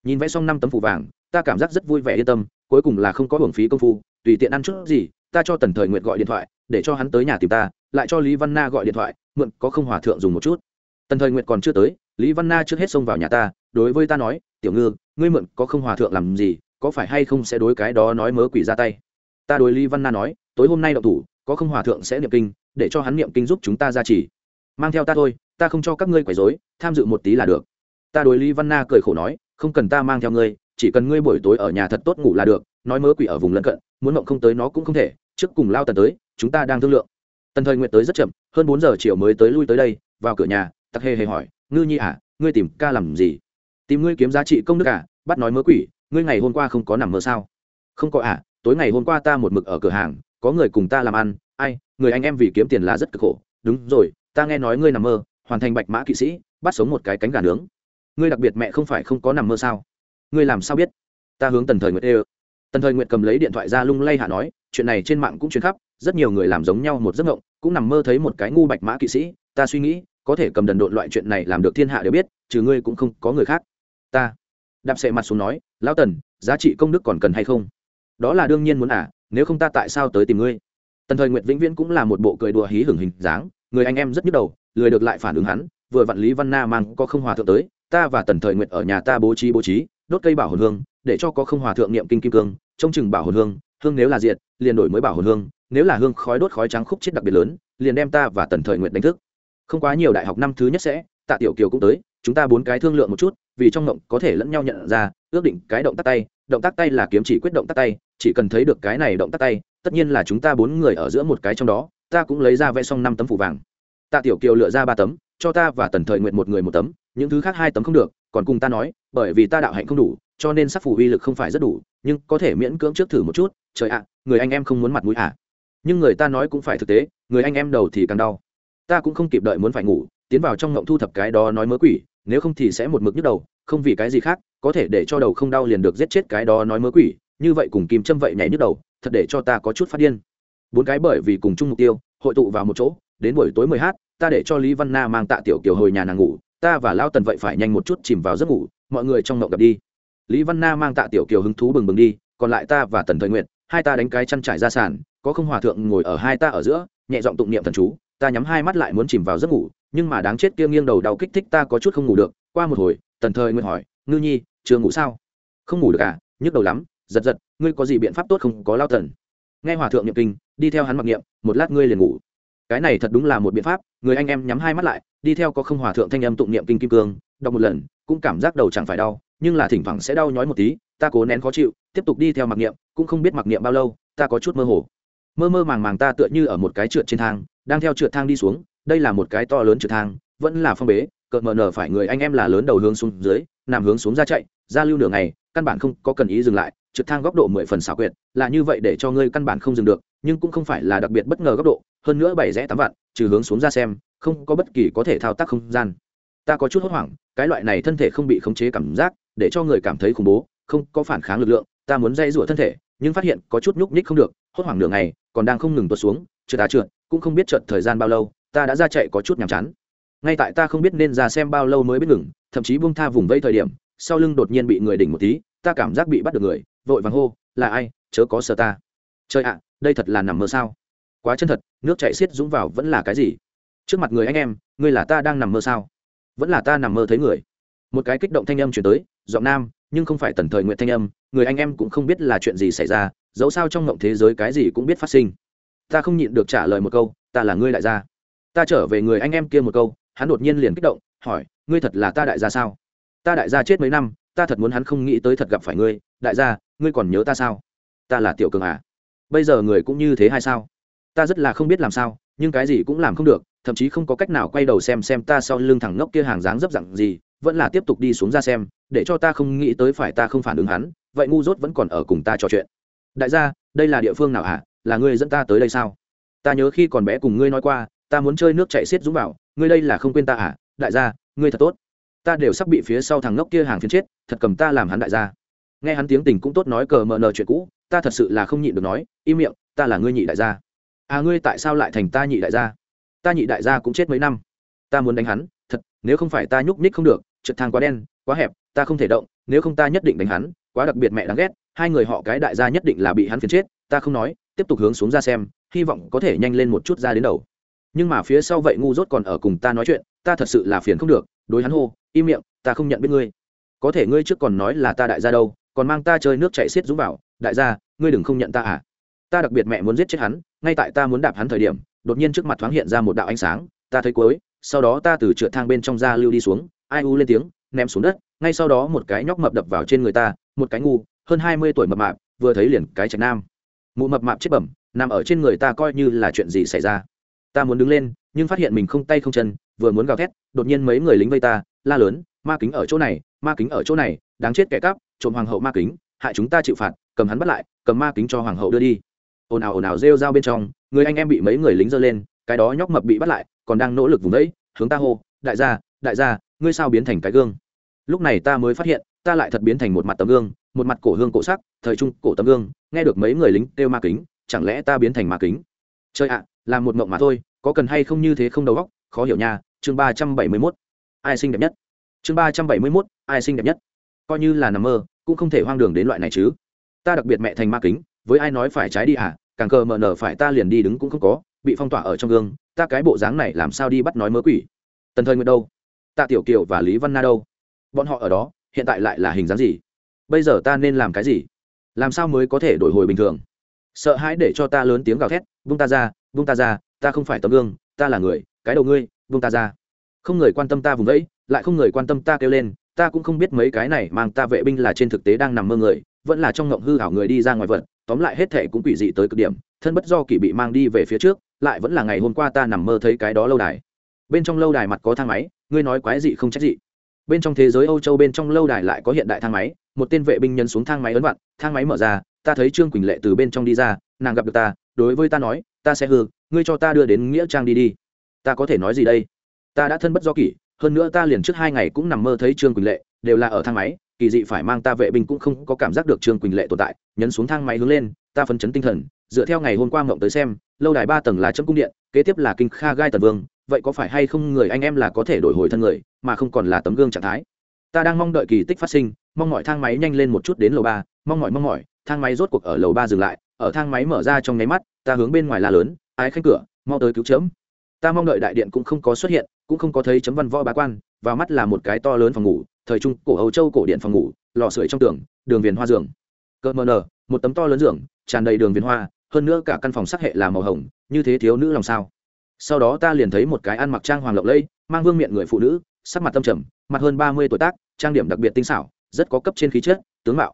Nhìn vẽ xong năm tấm phủ vàng, ta cảm giác rất vui vẻ yên tâm, cuối cùng là không có hưởng phí công phu, tùy tiện ăn chút gì, ta cho tần thời nguyện gọi điện thoại, để cho hắn tới nhà tìm ta lại cho lý văn na gọi điện thoại, mượn, có không hòa thượng dùng một chút. Tần thời nguyện còn chưa tới, lý văn na trước hết xông vào nhà ta, đối với ta nói, tiểu ngư, ngươi mượn, có không hòa thượng làm gì, có phải hay không sẽ đối cái đó nói mớ quỷ ra tay? Ta đối lý văn na nói, tối hôm nay đậu thủ, có không hòa thượng sẽ niệm kinh, để cho hắn niệm kinh giúp chúng ta ra chỉ mang theo ta thôi, ta không cho các ngươi quấy dối tham dự một tí là được. Ta đối lý văn na cười khổ nói, không cần ta mang theo ngươi, chỉ cần ngươi buổi tối ở nhà thật tốt ngủ là được, nói mớ quỷ ở vùng lân cận, muốn mộng không tới nó cũng không thể, trước cùng lao tần tới, chúng ta đang thương lượng tần thời nguyện tới rất chậm, hơn bốn giờ chiều mới tới lui tới đây, vào cửa nhà, tặc hề hề hỏi, ngư nhi à ngươi tìm ca làm gì? Tìm ngươi kiếm giá trị công đức à bắt nói mớ quỷ, ngươi ngày hôm qua không có nằm mơ sao? Không có à tối ngày hôm qua ta một mực ở cửa hàng, có người cùng ta làm ăn, ai, người anh em vì kiếm tiền là rất cực khổ. Đúng rồi, ta nghe nói ngươi nằm mơ, hoàn thành bạch mã kỵ sĩ, bắt sống một cái cánh gà nướng. Ngươi đặc biệt mẹ không phải không có nằm mơ sao? Ngươi làm sao biết? Ta hướng tần thời nguyệt ê tần thời nguyệt cầm lấy điện thoại ra lung lay hạ nói, chuyện này trên mạng cũng truyền khắp rất nhiều người làm giống nhau một giấc mộng, cũng nằm mơ thấy một cái ngu bạch mã kỵ sĩ, ta suy nghĩ, có thể cầm đần độn loại chuyện này làm được thiên hạ đều biết, trừ ngươi cũng không có người khác. Ta đạp sệ mặt xuống nói, lão tần, giá trị công đức còn cần hay không? Đó là đương nhiên muốn à nếu không ta tại sao tới tìm ngươi? Tần thời nguyệt vĩnh viễn cũng là một bộ cười đùa hí hửng hình dáng, người anh em rất nhức đầu, lười được lại phản ứng hắn, vừa vặn lý văn na mang có không hòa thượng tới, ta và tần thời nguyệt ở nhà ta bố trí bố trí, đốt cây bảo hồn hương, để cho có không hòa thượng niệm kinh kim cương, trông chừng bảo hồn hương hương nếu là diệt, liền đổi mới bảo hồn hương nếu là hương khói đốt khói trắng khúc chết đặc biệt lớn, liền đem ta và tần thời nguyện đánh thức không quá nhiều đại học năm thứ nhất sẽ, tạ tiểu kiều cũng tới, chúng ta bốn cái thương lượng một chút, vì trong ngộng có thể lẫn nhau nhận ra, ước định cái động tác tay, động tác tay là kiếm chỉ quyết động tác tay, chỉ cần thấy được cái này động tác tay, tất nhiên là chúng ta bốn người ở giữa một cái trong đó, ta cũng lấy ra vẽ xong năm tấm phủ vàng tạ tiểu kiều lựa ra ba tấm, cho ta và tần thời nguyện một người một tấm, những thứ khác hai tấm không được, còn cùng ta nói, bởi vì ta đạo hạnh không đủ, cho nên sắc phủ uy lực không phải rất đủ, nhưng có thể miễn cưỡng trước thử một chút, trời ạ, người anh em không muốn mặt mũi ạ à nhưng người ta nói cũng phải thực tế, người anh em đầu thì càng đau. Ta cũng không kịp đợi muốn phải ngủ, tiến vào trong ngộng thu thập cái đó nói mớ quỷ, nếu không thì sẽ một mực nhức đầu, không vì cái gì khác, có thể để cho đầu không đau liền được giết chết cái đó nói mớ quỷ, như vậy cùng kim châm vậy nhảy nhức đầu, thật để cho ta có chút phát điên. Bốn cái bởi vì cùng chung mục tiêu, hội tụ vào một chỗ, đến buổi tối mười h ta để cho lý văn na mang tạ tiểu kiều hồi nhà nàng ngủ, ta và lao tần vậy phải nhanh một chút chìm vào giấc ngủ, mọi người trong ngộng gặp đi. Lý văn na mang tạ tiểu kiều hứng thú bừng bừng đi, còn lại ta và tần thời nguyện hai ta đánh cái chăn trải ra sàn có không hòa thượng ngồi ở hai ta ở giữa, nhẹ giọng tụng niệm thần chú, ta nhắm hai mắt lại muốn chìm vào giấc ngủ, nhưng mà đáng chết kia nghiêng đầu đau kích thích ta có chút không ngủ được, qua một hồi, tần thời nguyện hỏi, ngư nhi, chưa ngủ sao? Không ngủ được à nhức đầu lắm, giật giật, ngươi có gì biện pháp tốt không, có lao thần. Nghe hòa thượng niệm kinh, đi theo hắn mặc niệm, một lát ngươi liền ngủ. Cái này thật đúng là một biện pháp, người anh em nhắm hai mắt lại, đi theo có không hòa thượng thanh âm tụng niệm kinh kim cương, đọc một lần, cũng cảm giác đầu chẳng phải đau, nhưng là thỉnh thoảng sẽ đau nhói một tí, ta cố nén khó chịu, tiếp tục đi theo mặc niệm, cũng không biết mặc niệm bao lâu, ta có chút mơ hồ mơ mơ màng màng ta tựa như ở một cái trượt trên thang, đang theo trượt thang đi xuống, đây là một cái to lớn trượt thang, vẫn là phong bế, cợt mờ nở phải người anh em là lớn đầu hướng xuống dưới, nằm hướng xuống ra chạy, ra lưu nửa ngày, căn bản không có cần ý dừng lại, trượt thang góc độ mười phần xảo quyệt, là như vậy để cho ngươi căn bản không dừng được, nhưng cũng không phải là đặc biệt bất ngờ góc độ, hơn nữa bảy rẽ tám vạn, trừ hướng xuống ra xem, không có bất kỳ có thể thao tác không gian. Ta có chút hốt hoảng, cái loại này thân thể không bị khống chế cảm giác, để cho người cảm thấy khủng bố, không có phản kháng lực lượng, ta muốn dây rủa thân thể, nhưng phát hiện có chút nhúc nhích không được, hốt hoảng nửa ngày còn đang không ngừng tuột xuống, trượt ta trượt, cũng không biết trượt thời gian bao lâu, ta đã ra chạy có chút nhàm chán. Ngay tại ta không biết nên ra xem bao lâu mới biết ngừng, thậm chí buông tha vùng vây thời điểm, sau lưng đột nhiên bị người đỉnh một tí, ta cảm giác bị bắt được người, vội vàng hô, là ai? Chớ có sợ ta. Trời ạ, đây thật là nằm mơ sao? Quá chân thật, nước chạy xiết dũng vào vẫn là cái gì? Trước mặt người anh em, ngươi là ta đang nằm mơ sao? Vẫn là ta nằm mơ thấy người. Một cái kích động thanh âm chuyển tới, giọng nam, nhưng không phải tần thời nguyện thanh âm, người anh em cũng không biết là chuyện gì xảy ra dẫu sao trong mộng thế giới cái gì cũng biết phát sinh. Ta không nhịn được trả lời một câu, ta là ngươi đại gia. Ta trở về người anh em kia một câu, hắn đột nhiên liền kích động, hỏi, ngươi thật là ta đại gia sao? Ta đại gia chết mấy năm, ta thật muốn hắn không nghĩ tới thật gặp phải ngươi. Đại gia, ngươi còn nhớ ta sao? Ta là tiểu cường à bây giờ người cũng như thế hay sao? Ta rất là không biết làm sao, nhưng cái gì cũng làm không được, thậm chí không có cách nào quay đầu xem xem ta sau lưng thẳng ngốc kia hàng dáng dấp dặn gì, vẫn là tiếp tục đi xuống ra xem, để cho ta không nghĩ tới phải ta không phản ứng hắn, vậy ngu dốt vẫn còn ở cùng ta trò chuyện đại gia, đây là địa phương nào hả? Là ngươi dẫn ta tới đây sao? Ta nhớ khi còn bé cùng ngươi nói qua, ta muốn chơi nước chạy xiết dũng vào ngươi đây là không quên ta hả? Đại gia, ngươi thật tốt. Ta đều sắp bị phía sau thằng ngốc kia hàng phiến chết, thật cầm ta làm hắn đại gia. Nghe hắn tiếng tình cũng tốt nói cờ mờ nờ chuyện cũ, ta thật sự là không nhịn được nói, im miệng, ta là ngươi nhị đại gia. À ngươi tại sao lại thành ta nhị đại gia? Ta nhị đại gia cũng chết mấy năm. Ta muốn đánh hắn, thật, nếu không phải ta nhúc nhích không được, trượt thang quá đen, quá hẹp, ta không thể động, nếu không ta nhất định đánh hắn, quá đặc biệt mẹ đáng ghét hai người họ cái đại gia nhất định là bị hắn phiền chết, ta không nói, tiếp tục hướng xuống ra xem, hy vọng có thể nhanh lên một chút ra đến đầu. Nhưng mà phía sau vậy ngu dốt còn ở cùng ta nói chuyện, ta thật sự là phiền không được, đối hắn hô, im miệng, ta không nhận biết ngươi. Có thể ngươi trước còn nói là ta đại gia đâu, còn mang ta chơi nước chạy xiết dũng vào, đại gia, ngươi đừng không nhận ta à. Ta đặc biệt mẹ muốn giết chết hắn, ngay tại ta muốn đạp hắn thời điểm, đột nhiên trước mặt thoáng hiện ra một đạo ánh sáng, ta thấy cuối, sau đó ta từ trượt thang bên trong ra lưu đi xuống, ai u lên tiếng, ném xuống đất, ngay sau đó một cái nhóc mập đập vào trên người ta, một cái ngu hơn hai mươi tuổi mập mạp vừa thấy liền cái trạch nam. Mụ mập mạp chết bẩm nằm ở trên người ta coi như là chuyện gì xảy ra. Ta muốn đứng lên nhưng phát hiện mình không tay không chân vừa muốn gào thét đột nhiên mấy người lính vây ta la lớn ma kính ở chỗ này ma kính ở chỗ này đáng chết kẻ cắp trộm hoàng hậu ma kính hại chúng ta chịu phạt cầm hắn bắt lại cầm ma kính cho hoàng hậu đưa đi. Ồn ào ồn ào rêu rao bên trong người anh em bị mấy người lính giơ lên cái đó nhóc mập bị bắt lại còn đang nỗ lực vùng vẫy, hướng ta hô đại gia đại gia ngươi sao biến thành cái gương? Lúc này ta mới phát hiện ta lại thật biến thành một mặt tấm gương một mặt cổ hương cổ sắc, thời trung cổ tấm gương, nghe được mấy người lính kêu ma kính, chẳng lẽ ta biến thành ma kính? Chơi ạ làm một mộng mà thôi, có cần hay không như thế không đầu óc, khó hiểu nha, chương ba trăm bảy mươi mốt, ai xinh đẹp nhất? Chương ba trăm bảy mươi mốt, ai xinh đẹp nhất? Coi như là nằm mơ, cũng không thể hoang đường đến loại này chứ. Ta đặc biệt mẹ thành ma kính, với ai nói phải trái đi à càng cờ mờ nở phải ta liền đi đứng cũng không có, bị phong tỏa ở trong gương, ta cái bộ dáng này làm sao đi bắt nói mớ quỷ? Tần thời nguyệt đâu? Tạ tiểu kiều và lý văn na đâu? Bọn họ ở đó, hiện tại lại là hình dáng gì? Bây giờ ta nên làm cái gì? Làm sao mới có thể đổi hồi bình thường? Sợ hãi để cho ta lớn tiếng gào thét, vung ta ra, vung ta ra, ta không phải tấm gương, ta là người, cái đầu ngươi, vung ta ra. Không người quan tâm ta vùng vẫy, lại không người quan tâm ta kêu lên, ta cũng không biết mấy cái này mang ta vệ binh là trên thực tế đang nằm mơ người, vẫn là trong ngộng hư hảo người đi ra ngoài vật tóm lại hết thệ cũng quỷ dị tới cực điểm, thân bất do kỳ bị mang đi về phía trước, lại vẫn là ngày hôm qua ta nằm mơ thấy cái đó lâu đài. Bên trong lâu đài mặt có thang máy, ngươi nói quái dị không trách dị. Bên trong thế giới âu châu bên trong lâu đài lại có hiện đại thang máy một tên vệ binh nhân xuống thang máy ấn vặn thang máy mở ra, ta thấy trương quỳnh lệ từ bên trong đi ra, nàng gặp được ta, đối với ta nói, ta sẽ hư, ngươi cho ta đưa đến nghĩa trang đi đi. Ta có thể nói gì đây? Ta đã thân bất do kỷ, hơn nữa ta liền trước hai ngày cũng nằm mơ thấy trương quỳnh lệ, đều là ở thang máy, kỳ dị phải mang ta vệ binh cũng không có cảm giác được trương quỳnh lệ tồn tại, nhấn xuống thang máy hướng lên, ta phấn chấn tinh thần, dựa theo ngày hôm qua mộng tới xem, lâu đài ba tầng là chấm cung điện, kế tiếp là kinh kha gai tần vương, vậy có phải hay không người anh em là có thể đổi hồi thân người, mà không còn là tấm gương trạng thái? Ta đang mong đợi kỳ tích phát sinh mong mọi thang máy nhanh lên một chút đến lầu ba, mong mỏi mong mỏi thang máy rốt cuộc ở lầu ba dừng lại, ở thang máy mở ra trong nháy mắt, ta hướng bên ngoài la lớn, ái khanh cửa, mau tới cứu chấm. Ta mong đợi đại điện cũng không có xuất hiện, cũng không có thấy chấm văn võ bá quan và mắt là một cái to lớn phòng ngủ, thời trung cổ âu châu cổ điện phòng ngủ, lò sưởi trong tường, đường viền hoa giường. Cỡ mờ nờ, một tấm to lớn giường, tràn đầy đường viền hoa, hơn nữa cả căn phòng sắc hệ là màu hồng, như thế thiếu nữ lòng sao. Sau đó ta liền thấy một cái ăn mặc trang hoàng lộng lẫy, mang vương miệng người phụ nữ, sắc mặt tâm trầm, mặt hơn ba mươi tuổi tác, trang điểm đặc biệt tinh xảo rất có cấp trên khí chất, tướng mạo.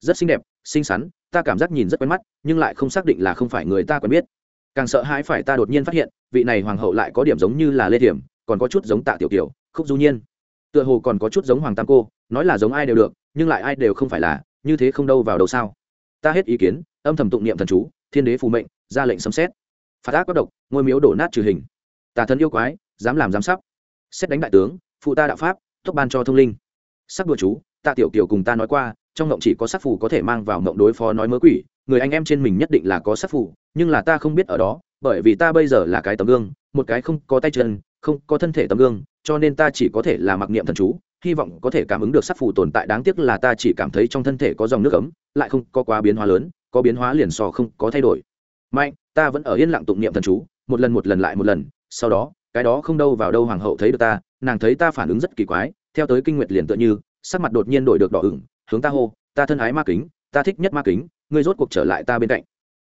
Rất xinh đẹp, xinh xắn, ta cảm giác nhìn rất quen mắt, nhưng lại không xác định là không phải người ta quen biết. Càng sợ hãi phải ta đột nhiên phát hiện, vị này hoàng hậu lại có điểm giống như là lê thiểm, còn có chút giống tạ tiểu tiểu khúc du nhiên. Tựa hồ còn có chút giống hoàng tam cô, nói là giống ai đều được, nhưng lại ai đều không phải là, như thế không đâu vào đâu sao. Ta hết ý kiến, âm thầm tụng niệm thần chú, thiên đế phù mệnh, ra lệnh xâm xét phạt ác bất độc, ngôi miếu đổ nát trừ hình. Tà thần yêu quái, dám làm dám sắp. Xét đánh đại tướng, phụ ta đạo pháp, tốc ban cho thông linh. Sắc đùa chú tạ tiểu kiều cùng ta nói qua, trong ngộng chỉ có sắc phù có thể mang vào ngộng đối phó nói mớ quỷ, người anh em trên mình nhất định là có sắc phù, nhưng là ta không biết ở đó, bởi vì ta bây giờ là cái tấm gương, một cái không có tay chân, không có thân thể tấm gương, cho nên ta chỉ có thể là mặc niệm thần chú, hy vọng có thể cảm ứng được sắc phù tồn tại, đáng tiếc là ta chỉ cảm thấy trong thân thể có dòng nước ấm, lại không có quá biến hóa lớn, có biến hóa liền so không có thay đổi. Mạnh, ta vẫn ở yên lặng tụng niệm thần chú, một lần một lần lại một lần, sau đó, cái đó không đâu vào đâu hoàng hậu thấy được ta, nàng thấy ta phản ứng rất kỳ quái, theo tới kinh nguyệt liền tựa như sắc mặt đột nhiên đổi được đỏ ửng, hướng ta hô, ta thân ái ma kính, ta thích nhất ma kính, ngươi rốt cuộc trở lại ta bên cạnh.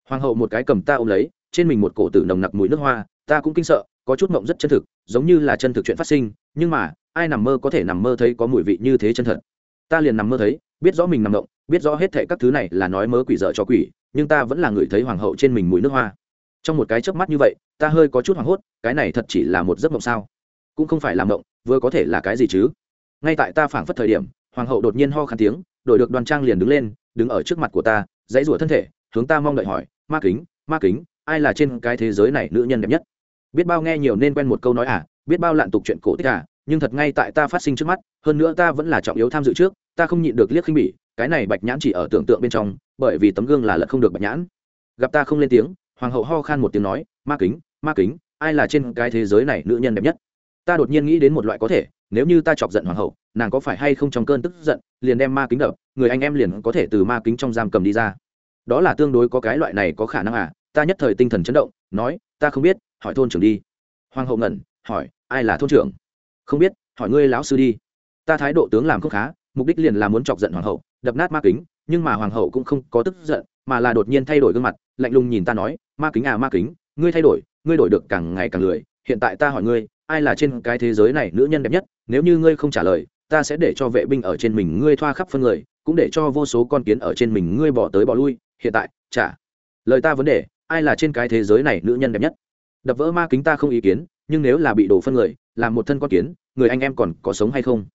Hoàng hậu một cái cầm ta ôm lấy, trên mình một cổ tử nồng nặc mùi nước hoa, ta cũng kinh sợ, có chút mộng rất chân thực, giống như là chân thực chuyện phát sinh, nhưng mà, ai nằm mơ có thể nằm mơ thấy có mùi vị như thế chân thật. Ta liền nằm mơ thấy, biết rõ mình nằm mộng, biết rõ hết thệ các thứ này là nói mớ quỷ dở cho quỷ, nhưng ta vẫn là người thấy hoàng hậu trên mình mùi nước hoa. Trong một cái chớp mắt như vậy, ta hơi có chút hoảng hốt, cái này thật chỉ là một giấc mộng sao? Cũng không phải là mộng, vừa có thể là cái gì chứ? Ngay tại ta phảng phất thời điểm, hoàng hậu đột nhiên ho khăn tiếng, đổi được đoàn trang liền đứng lên, đứng ở trước mặt của ta, dãy rủa thân thể, hướng ta mong đợi hỏi, ma kính ma kính, ai là trên cái thế giới này nữ nhân đẹp nhất? Biết bao nghe nhiều nên quen một câu nói à biết bao lạn tục chuyện cổ tích à nhưng thật ngay tại ta phát sinh trước mắt, hơn nữa ta vẫn là trọng yếu tham dự trước, ta không nhịn được liếc khinh bỉ, cái này bạch nhãn chỉ ở tưởng tượng bên trong, bởi vì tấm gương là lật không được bạch nhãn. Gặp ta không lên tiếng, hoàng hậu ho khan một tiếng nói, ma kính ma kính, ai là trên cái thế giới này nữ nhân đẹp nhất? Ta đột nhiên nghĩ đến một loại có thể nếu như ta chọc giận hoàng hậu, nàng có phải hay không trong cơn tức giận, liền đem ma kính đập, người anh em liền có thể từ ma kính trong giam cầm đi ra. Đó là tương đối có cái loại này có khả năng à ta nhất thời tinh thần chấn động, nói, ta không biết, hỏi thôn trưởng đi. Hoàng hậu ngẩn, hỏi, ai là thôn trưởng? Không biết, hỏi ngươi lão sư đi. Ta thái độ tướng làm không khá, mục đích liền là muốn chọc giận hoàng hậu, đập nát ma kính, nhưng mà hoàng hậu cũng không có tức giận, mà là đột nhiên thay đổi gương mặt, lạnh lùng nhìn ta nói, ma kính à ma kính, ngươi thay đổi, ngươi đổi được càng ngày càng lười, hiện tại ta hỏi ngươi, ai là trên cái thế giới này nữ nhân đẹp nhất nếu như ngươi không trả lời, ta sẽ để cho vệ binh ở trên mình ngươi thoa khắp phân người, cũng để cho vô số con kiến ở trên mình ngươi bỏ tới bỏ lui. Hiện tại, trả. Lời ta vấn đề, ai là trên cái thế giới này nữ nhân đẹp nhất? Đập vỡ ma kính ta không ý kiến, nhưng nếu là bị đổ phân người làm một thân con kiến, người anh em còn có sống hay không?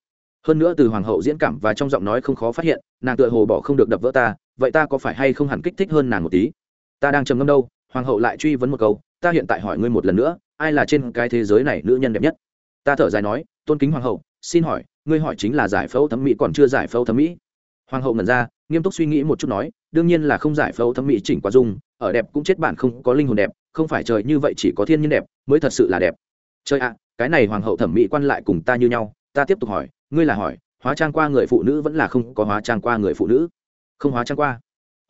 Hơn nữa từ hoàng hậu diễn cảm và trong giọng nói không khó phát hiện, nàng tựa hồ bỏ không được đập vỡ ta, vậy ta có phải hay không hẳn kích thích hơn nàng một tí? Ta đang trầm ngâm đâu, hoàng hậu lại truy vấn một câu, ta hiện tại hỏi ngươi một lần nữa, ai là trên cái thế giới này nữ nhân đẹp nhất? Ta thở dài nói, tôn kính hoàng hậu, xin hỏi, ngươi hỏi chính là giải phẫu thẩm mỹ còn chưa giải phẫu thẩm mỹ? Hoàng hậu ngẩn ra, nghiêm túc suy nghĩ một chút nói, đương nhiên là không giải phẫu thẩm mỹ chỉnh quá dung, ở đẹp cũng chết bản không có linh hồn đẹp, không phải trời như vậy chỉ có thiên nhiên đẹp mới thật sự là đẹp. Trời ạ, cái này hoàng hậu thẩm mỹ quan lại cùng ta như nhau, ta tiếp tục hỏi, ngươi là hỏi, hóa trang qua người phụ nữ vẫn là không có hóa trang qua người phụ nữ? Không hóa trang qua.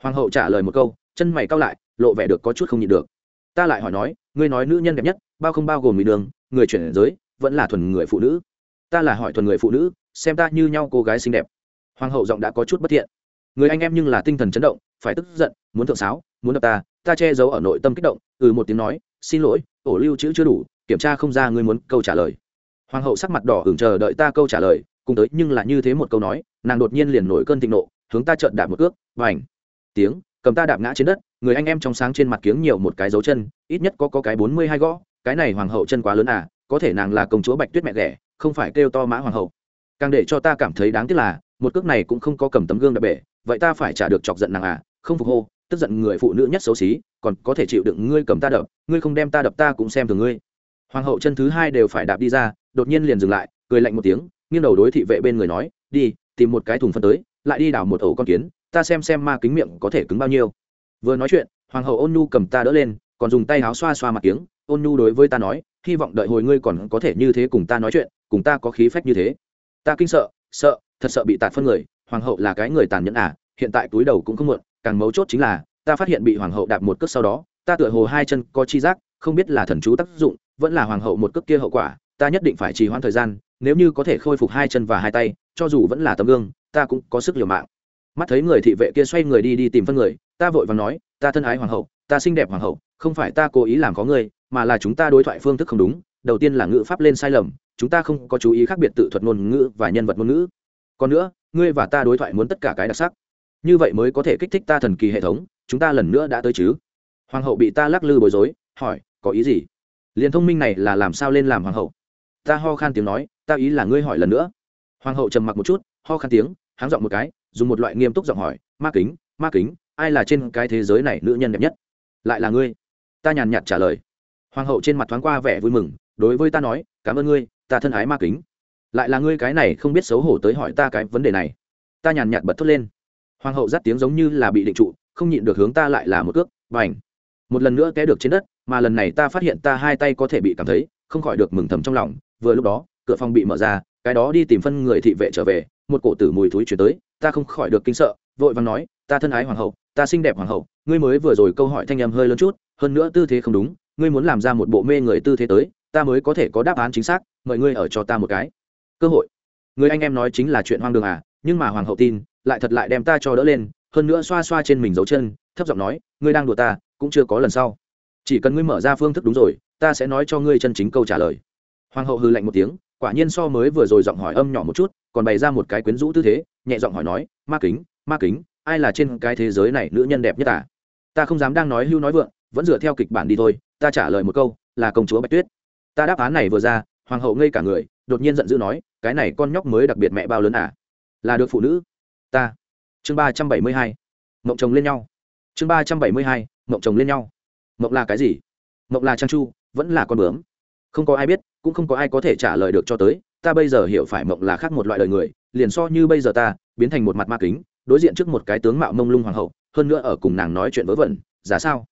Hoàng hậu trả lời một câu, chân mày cao lại, lộ vẻ được có chút không nhịn được. Ta lại hỏi nói, ngươi nói nữ nhân đẹp nhất, bao không bao gồm người đường, người chuyển giới vẫn là thuần người phụ nữ. Ta là hỏi thuần người phụ nữ xem ta như nhau cô gái xinh đẹp. Hoàng hậu giọng đã có chút bất thiện. Người anh em nhưng là tinh thần chấn động phải tức giận muốn thượng sáo muốn đập ta ta che giấu ở nội tâm kích động ừ một tiếng nói xin lỗi ổ lưu chữ chưa đủ kiểm tra không ra ngươi muốn câu trả lời. Hoàng hậu sắc mặt đỏ hưởng chờ đợi ta câu trả lời cùng tới nhưng là như thế một câu nói nàng đột nhiên liền nổi cơn thịnh nộ hướng ta trợn đạp một cước và ảnh tiếng cầm ta đạp ngã trên đất người anh em trong sáng trên mặt kiếng nhiều một cái dấu chân ít nhất có, có cái bốn mươi hai gõ cái này hoàng hậu chân quá lớn à có thể nàng là công chúa bạch tuyết mẹ ghẻ, không phải kêu to mã hoàng hậu. Càng để cho ta cảm thấy đáng tiếc là, một cước này cũng không có cầm tấm gương đập bể, vậy ta phải trả được chọc giận nàng à không phục hô, tức giận người phụ nữ nhất xấu xí, còn có thể chịu đựng ngươi cầm ta đập, ngươi không đem ta đập ta cũng xem thường ngươi. Hoàng hậu chân thứ hai đều phải đạp đi ra, đột nhiên liền dừng lại, cười lạnh một tiếng, nghiêng đầu đối thị vệ bên người nói, đi, tìm một cái thùng phân tới, lại đi đào một ổ con kiến, ta xem xem ma kính miệng có thể cứng bao nhiêu. Vừa nói chuyện, hoàng hậu ôn nhu cầm ta đỡ lên, còn dùng tay áo xoa xoa mặt kiếng, ôn nhu đối với ta nói hy vọng đợi hồi ngươi còn có thể như thế cùng ta nói chuyện, cùng ta có khí phách như thế. Ta kinh sợ sợ, thật sợ bị tạt phân người, hoàng hậu là cái người tàn nhẫn à hiện tại túi đầu cũng không muộn, càng mấu chốt chính là, ta phát hiện bị hoàng hậu đạp một cước sau đó, ta tựa hồ hai chân có chi giác, không biết là thần chú tác dụng, vẫn là hoàng hậu một cước kia hậu quả, ta nhất định phải trì hoãn thời gian, nếu như có thể khôi phục hai chân và hai tay, cho dù vẫn là tấm gương, ta cũng có sức liều mạng. Mắt thấy người thị vệ kia xoay người đi đi tìm phân người, ta vội và nói, ta thân ái hoàng hậu, ta xinh đẹp hoàng hậu, không phải ta cố ý làm có ngươi mà là chúng ta đối thoại phương thức không đúng, đầu tiên là ngữ pháp lên sai lầm, chúng ta không có chú ý khác biệt tự thuật ngôn ngữ và nhân vật ngôn ngữ. Còn nữa, ngươi và ta đối thoại muốn tất cả cái đặc sắc. Như vậy mới có thể kích thích ta thần kỳ hệ thống, chúng ta lần nữa đã tới chứ? Hoàng hậu bị ta lắc lư bối rối, hỏi, có ý gì? Liền thông minh này là làm sao lên làm hoàng hậu? Ta ho khan tiếng nói, ta ý là ngươi hỏi lần nữa. Hoàng hậu trầm mặc một chút, ho khan tiếng, háng giọng một cái, dùng một loại nghiêm túc giọng hỏi, ma kính ma kính, ai là trên cái thế giới này nữ nhân đẹp nhất? Lại là ngươi. Ta nhàn nhạt trả lời hoàng hậu trên mặt thoáng qua vẻ vui mừng, đối với ta nói, cảm ơn ngươi, ta thân ái ma kính. Lại là ngươi cái này không biết xấu hổ tới hỏi ta cái vấn đề này. Ta nhàn nhạt bật thốt lên. Hoàng hậu dắt tiếng giống như là bị định trụ, không nhịn được hướng ta lại là một cước và ảnh một lần nữa té được trên đất, mà lần này ta phát hiện ta hai tay có thể bị cảm thấy, không khỏi được mừng thầm trong lòng. Vừa lúc đó, cửa phòng bị mở ra, cái đó đi tìm phân người thị vệ trở về, một cổ tử mùi thúi chuyển tới, ta không khỏi được kinh sợ, vội vàng nói, ta thân ái hoàng hậu, ta xinh đẹp hoàng hậu, ngươi mới vừa rồi câu hỏi thanh em hơi lớn chút, hơn nữa tư thế không đúng ngươi muốn làm ra một bộ mê người tư thế tới, ta mới có thể có đáp án chính xác, mời ngươi ở cho ta một cái. Cơ hội. Người anh em nói chính là chuyện hoang đường à nhưng mà hoàng hậu tin, lại thật lại đem ta cho đỡ lên, hơn nữa xoa xoa trên mình dấu chân, thấp giọng nói, ngươi đang đùa ta, cũng chưa có lần sau. Chỉ cần ngươi mở ra phương thức đúng rồi, ta sẽ nói cho ngươi chân chính câu trả lời. Hoàng hậu hư lạnh một tiếng, quả nhiên so mới vừa rồi giọng hỏi âm nhỏ một chút, còn bày ra một cái quyến rũ tư thế, nhẹ giọng hỏi nói, ma kính ma kính, ai là trên cái thế giới này nữ nhân đẹp nhất à? Ta không dám đang nói hưu nói vượng, vẫn dựa theo kịch bản đi thôi ta trả lời một câu, là công chúa bạch tuyết. Ta đáp án này vừa ra, hoàng hậu ngây cả người, đột nhiên giận dữ nói, cái này con nhóc mới đặc biệt mẹ bao lớn à? Là được phụ nữ. Ta. Chương ba trăm bảy mươi hai. Mộng chồng lên nhau. Chương ba trăm bảy mươi hai, mộng chồng lên nhau. Mộng là cái gì? Mộng là trang chu, vẫn là con bướm. Không có ai biết, cũng không có ai có thể trả lời được cho tới, ta bây giờ hiểu phải mộng là khác một loại lời người, liền so như bây giờ ta, biến thành một mặt ma kính, đối diện trước một cái tướng mạo mông lung hoàng hậu, hơn nữa ở cùng nàng nói chuyện vớ vẩn, giả sao?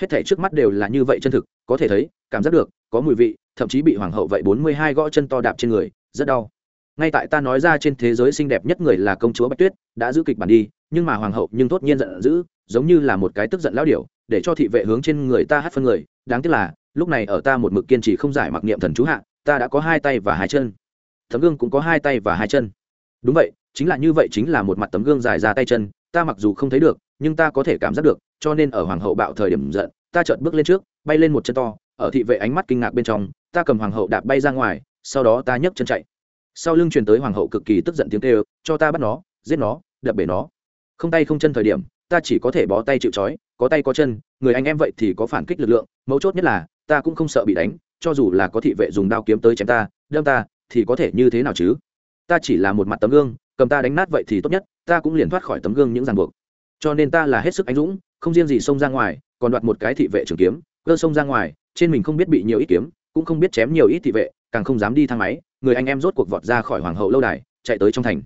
Hết thảy trước mắt đều là như vậy chân thực, có thể thấy, cảm giác được, có mùi vị, thậm chí bị hoàng hậu vậy bốn mươi hai gõ chân to đạp trên người, rất đau. Ngay tại ta nói ra trên thế giới xinh đẹp nhất người là công chúa bạch tuyết, đã giữ kịch bản đi, nhưng mà hoàng hậu nhưng tốt nhiên giận dữ, giống như là một cái tức giận lão điểu, để cho thị vệ hướng trên người ta hát phân người. Đáng tiếc là, lúc này ở ta một mực kiên trì không giải mặc niệm thần chú hạ, ta đã có hai tay và hai chân. Tấm gương cũng có hai tay và hai chân. Đúng vậy, chính là như vậy chính là một mặt tấm gương dài ra tay chân ta mặc dù không thấy được, nhưng ta có thể cảm giác được, cho nên ở hoàng hậu bạo thời điểm giận, ta chợt bước lên trước, bay lên một chân to, ở thị vệ ánh mắt kinh ngạc bên trong, ta cầm hoàng hậu đạp bay ra ngoài, sau đó ta nhấc chân chạy. Sau lưng truyền tới hoàng hậu cực kỳ tức giận tiếng kêu, cho ta bắt nó, giết nó, đập bể nó. Không tay không chân thời điểm, ta chỉ có thể bó tay chịu trói, có tay có chân, người anh em vậy thì có phản kích lực lượng, mấu chốt nhất là, ta cũng không sợ bị đánh, cho dù là có thị vệ dùng đao kiếm tới chém ta, đâm ta, thì có thể như thế nào chứ? Ta chỉ là một mặt tấm gương cầm ta đánh nát vậy thì tốt nhất, ta cũng liền thoát khỏi tấm gương những ràng buộc. Cho nên ta là hết sức anh dũng, không riêng gì xông ra ngoài, còn đoạt một cái thị vệ trường kiếm. Cơ xông ra ngoài, trên mình không biết bị nhiều ít kiếm, cũng không biết chém nhiều ít thị vệ, càng không dám đi thang máy, người anh em rốt cuộc vọt ra khỏi hoàng hậu lâu đài, chạy tới trong thành.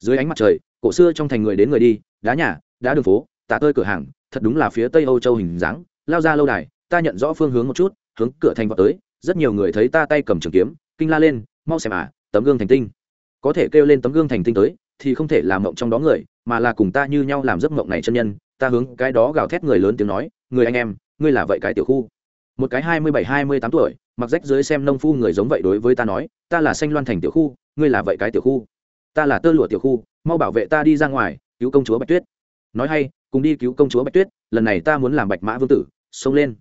Dưới ánh mặt trời, cổ xưa trong thành người đến người đi, đá nhà, đá đường phố, tả tơi cửa hàng, thật đúng là phía tây âu châu hình dáng, lao ra lâu đài, ta nhận rõ phương hướng một chút, hướng cửa thành vọt tới, rất nhiều người thấy ta tay cầm trường kiếm, kinh la lên, mau xem à tấm gương thành tinh có thể kêu lên tấm gương thành tinh tới, thì không thể làm mộng trong đó người, mà là cùng ta như nhau làm giấc mộng này chân nhân, ta hướng cái đó gào thét người lớn tiếng nói, người anh em, ngươi là vậy cái tiểu khu. Một cái hai mươi bảy, hai mươi tám tuổi, mặc rách dưới xem nông phu người giống vậy đối với ta nói, ta là xanh loan thành tiểu khu, ngươi là vậy cái tiểu khu. Ta là tơ lụa tiểu khu, mau bảo vệ ta đi ra ngoài, cứu công chúa bạch tuyết. Nói hay, cùng đi cứu công chúa bạch tuyết, lần này ta muốn làm bạch mã vương tử, xông lên.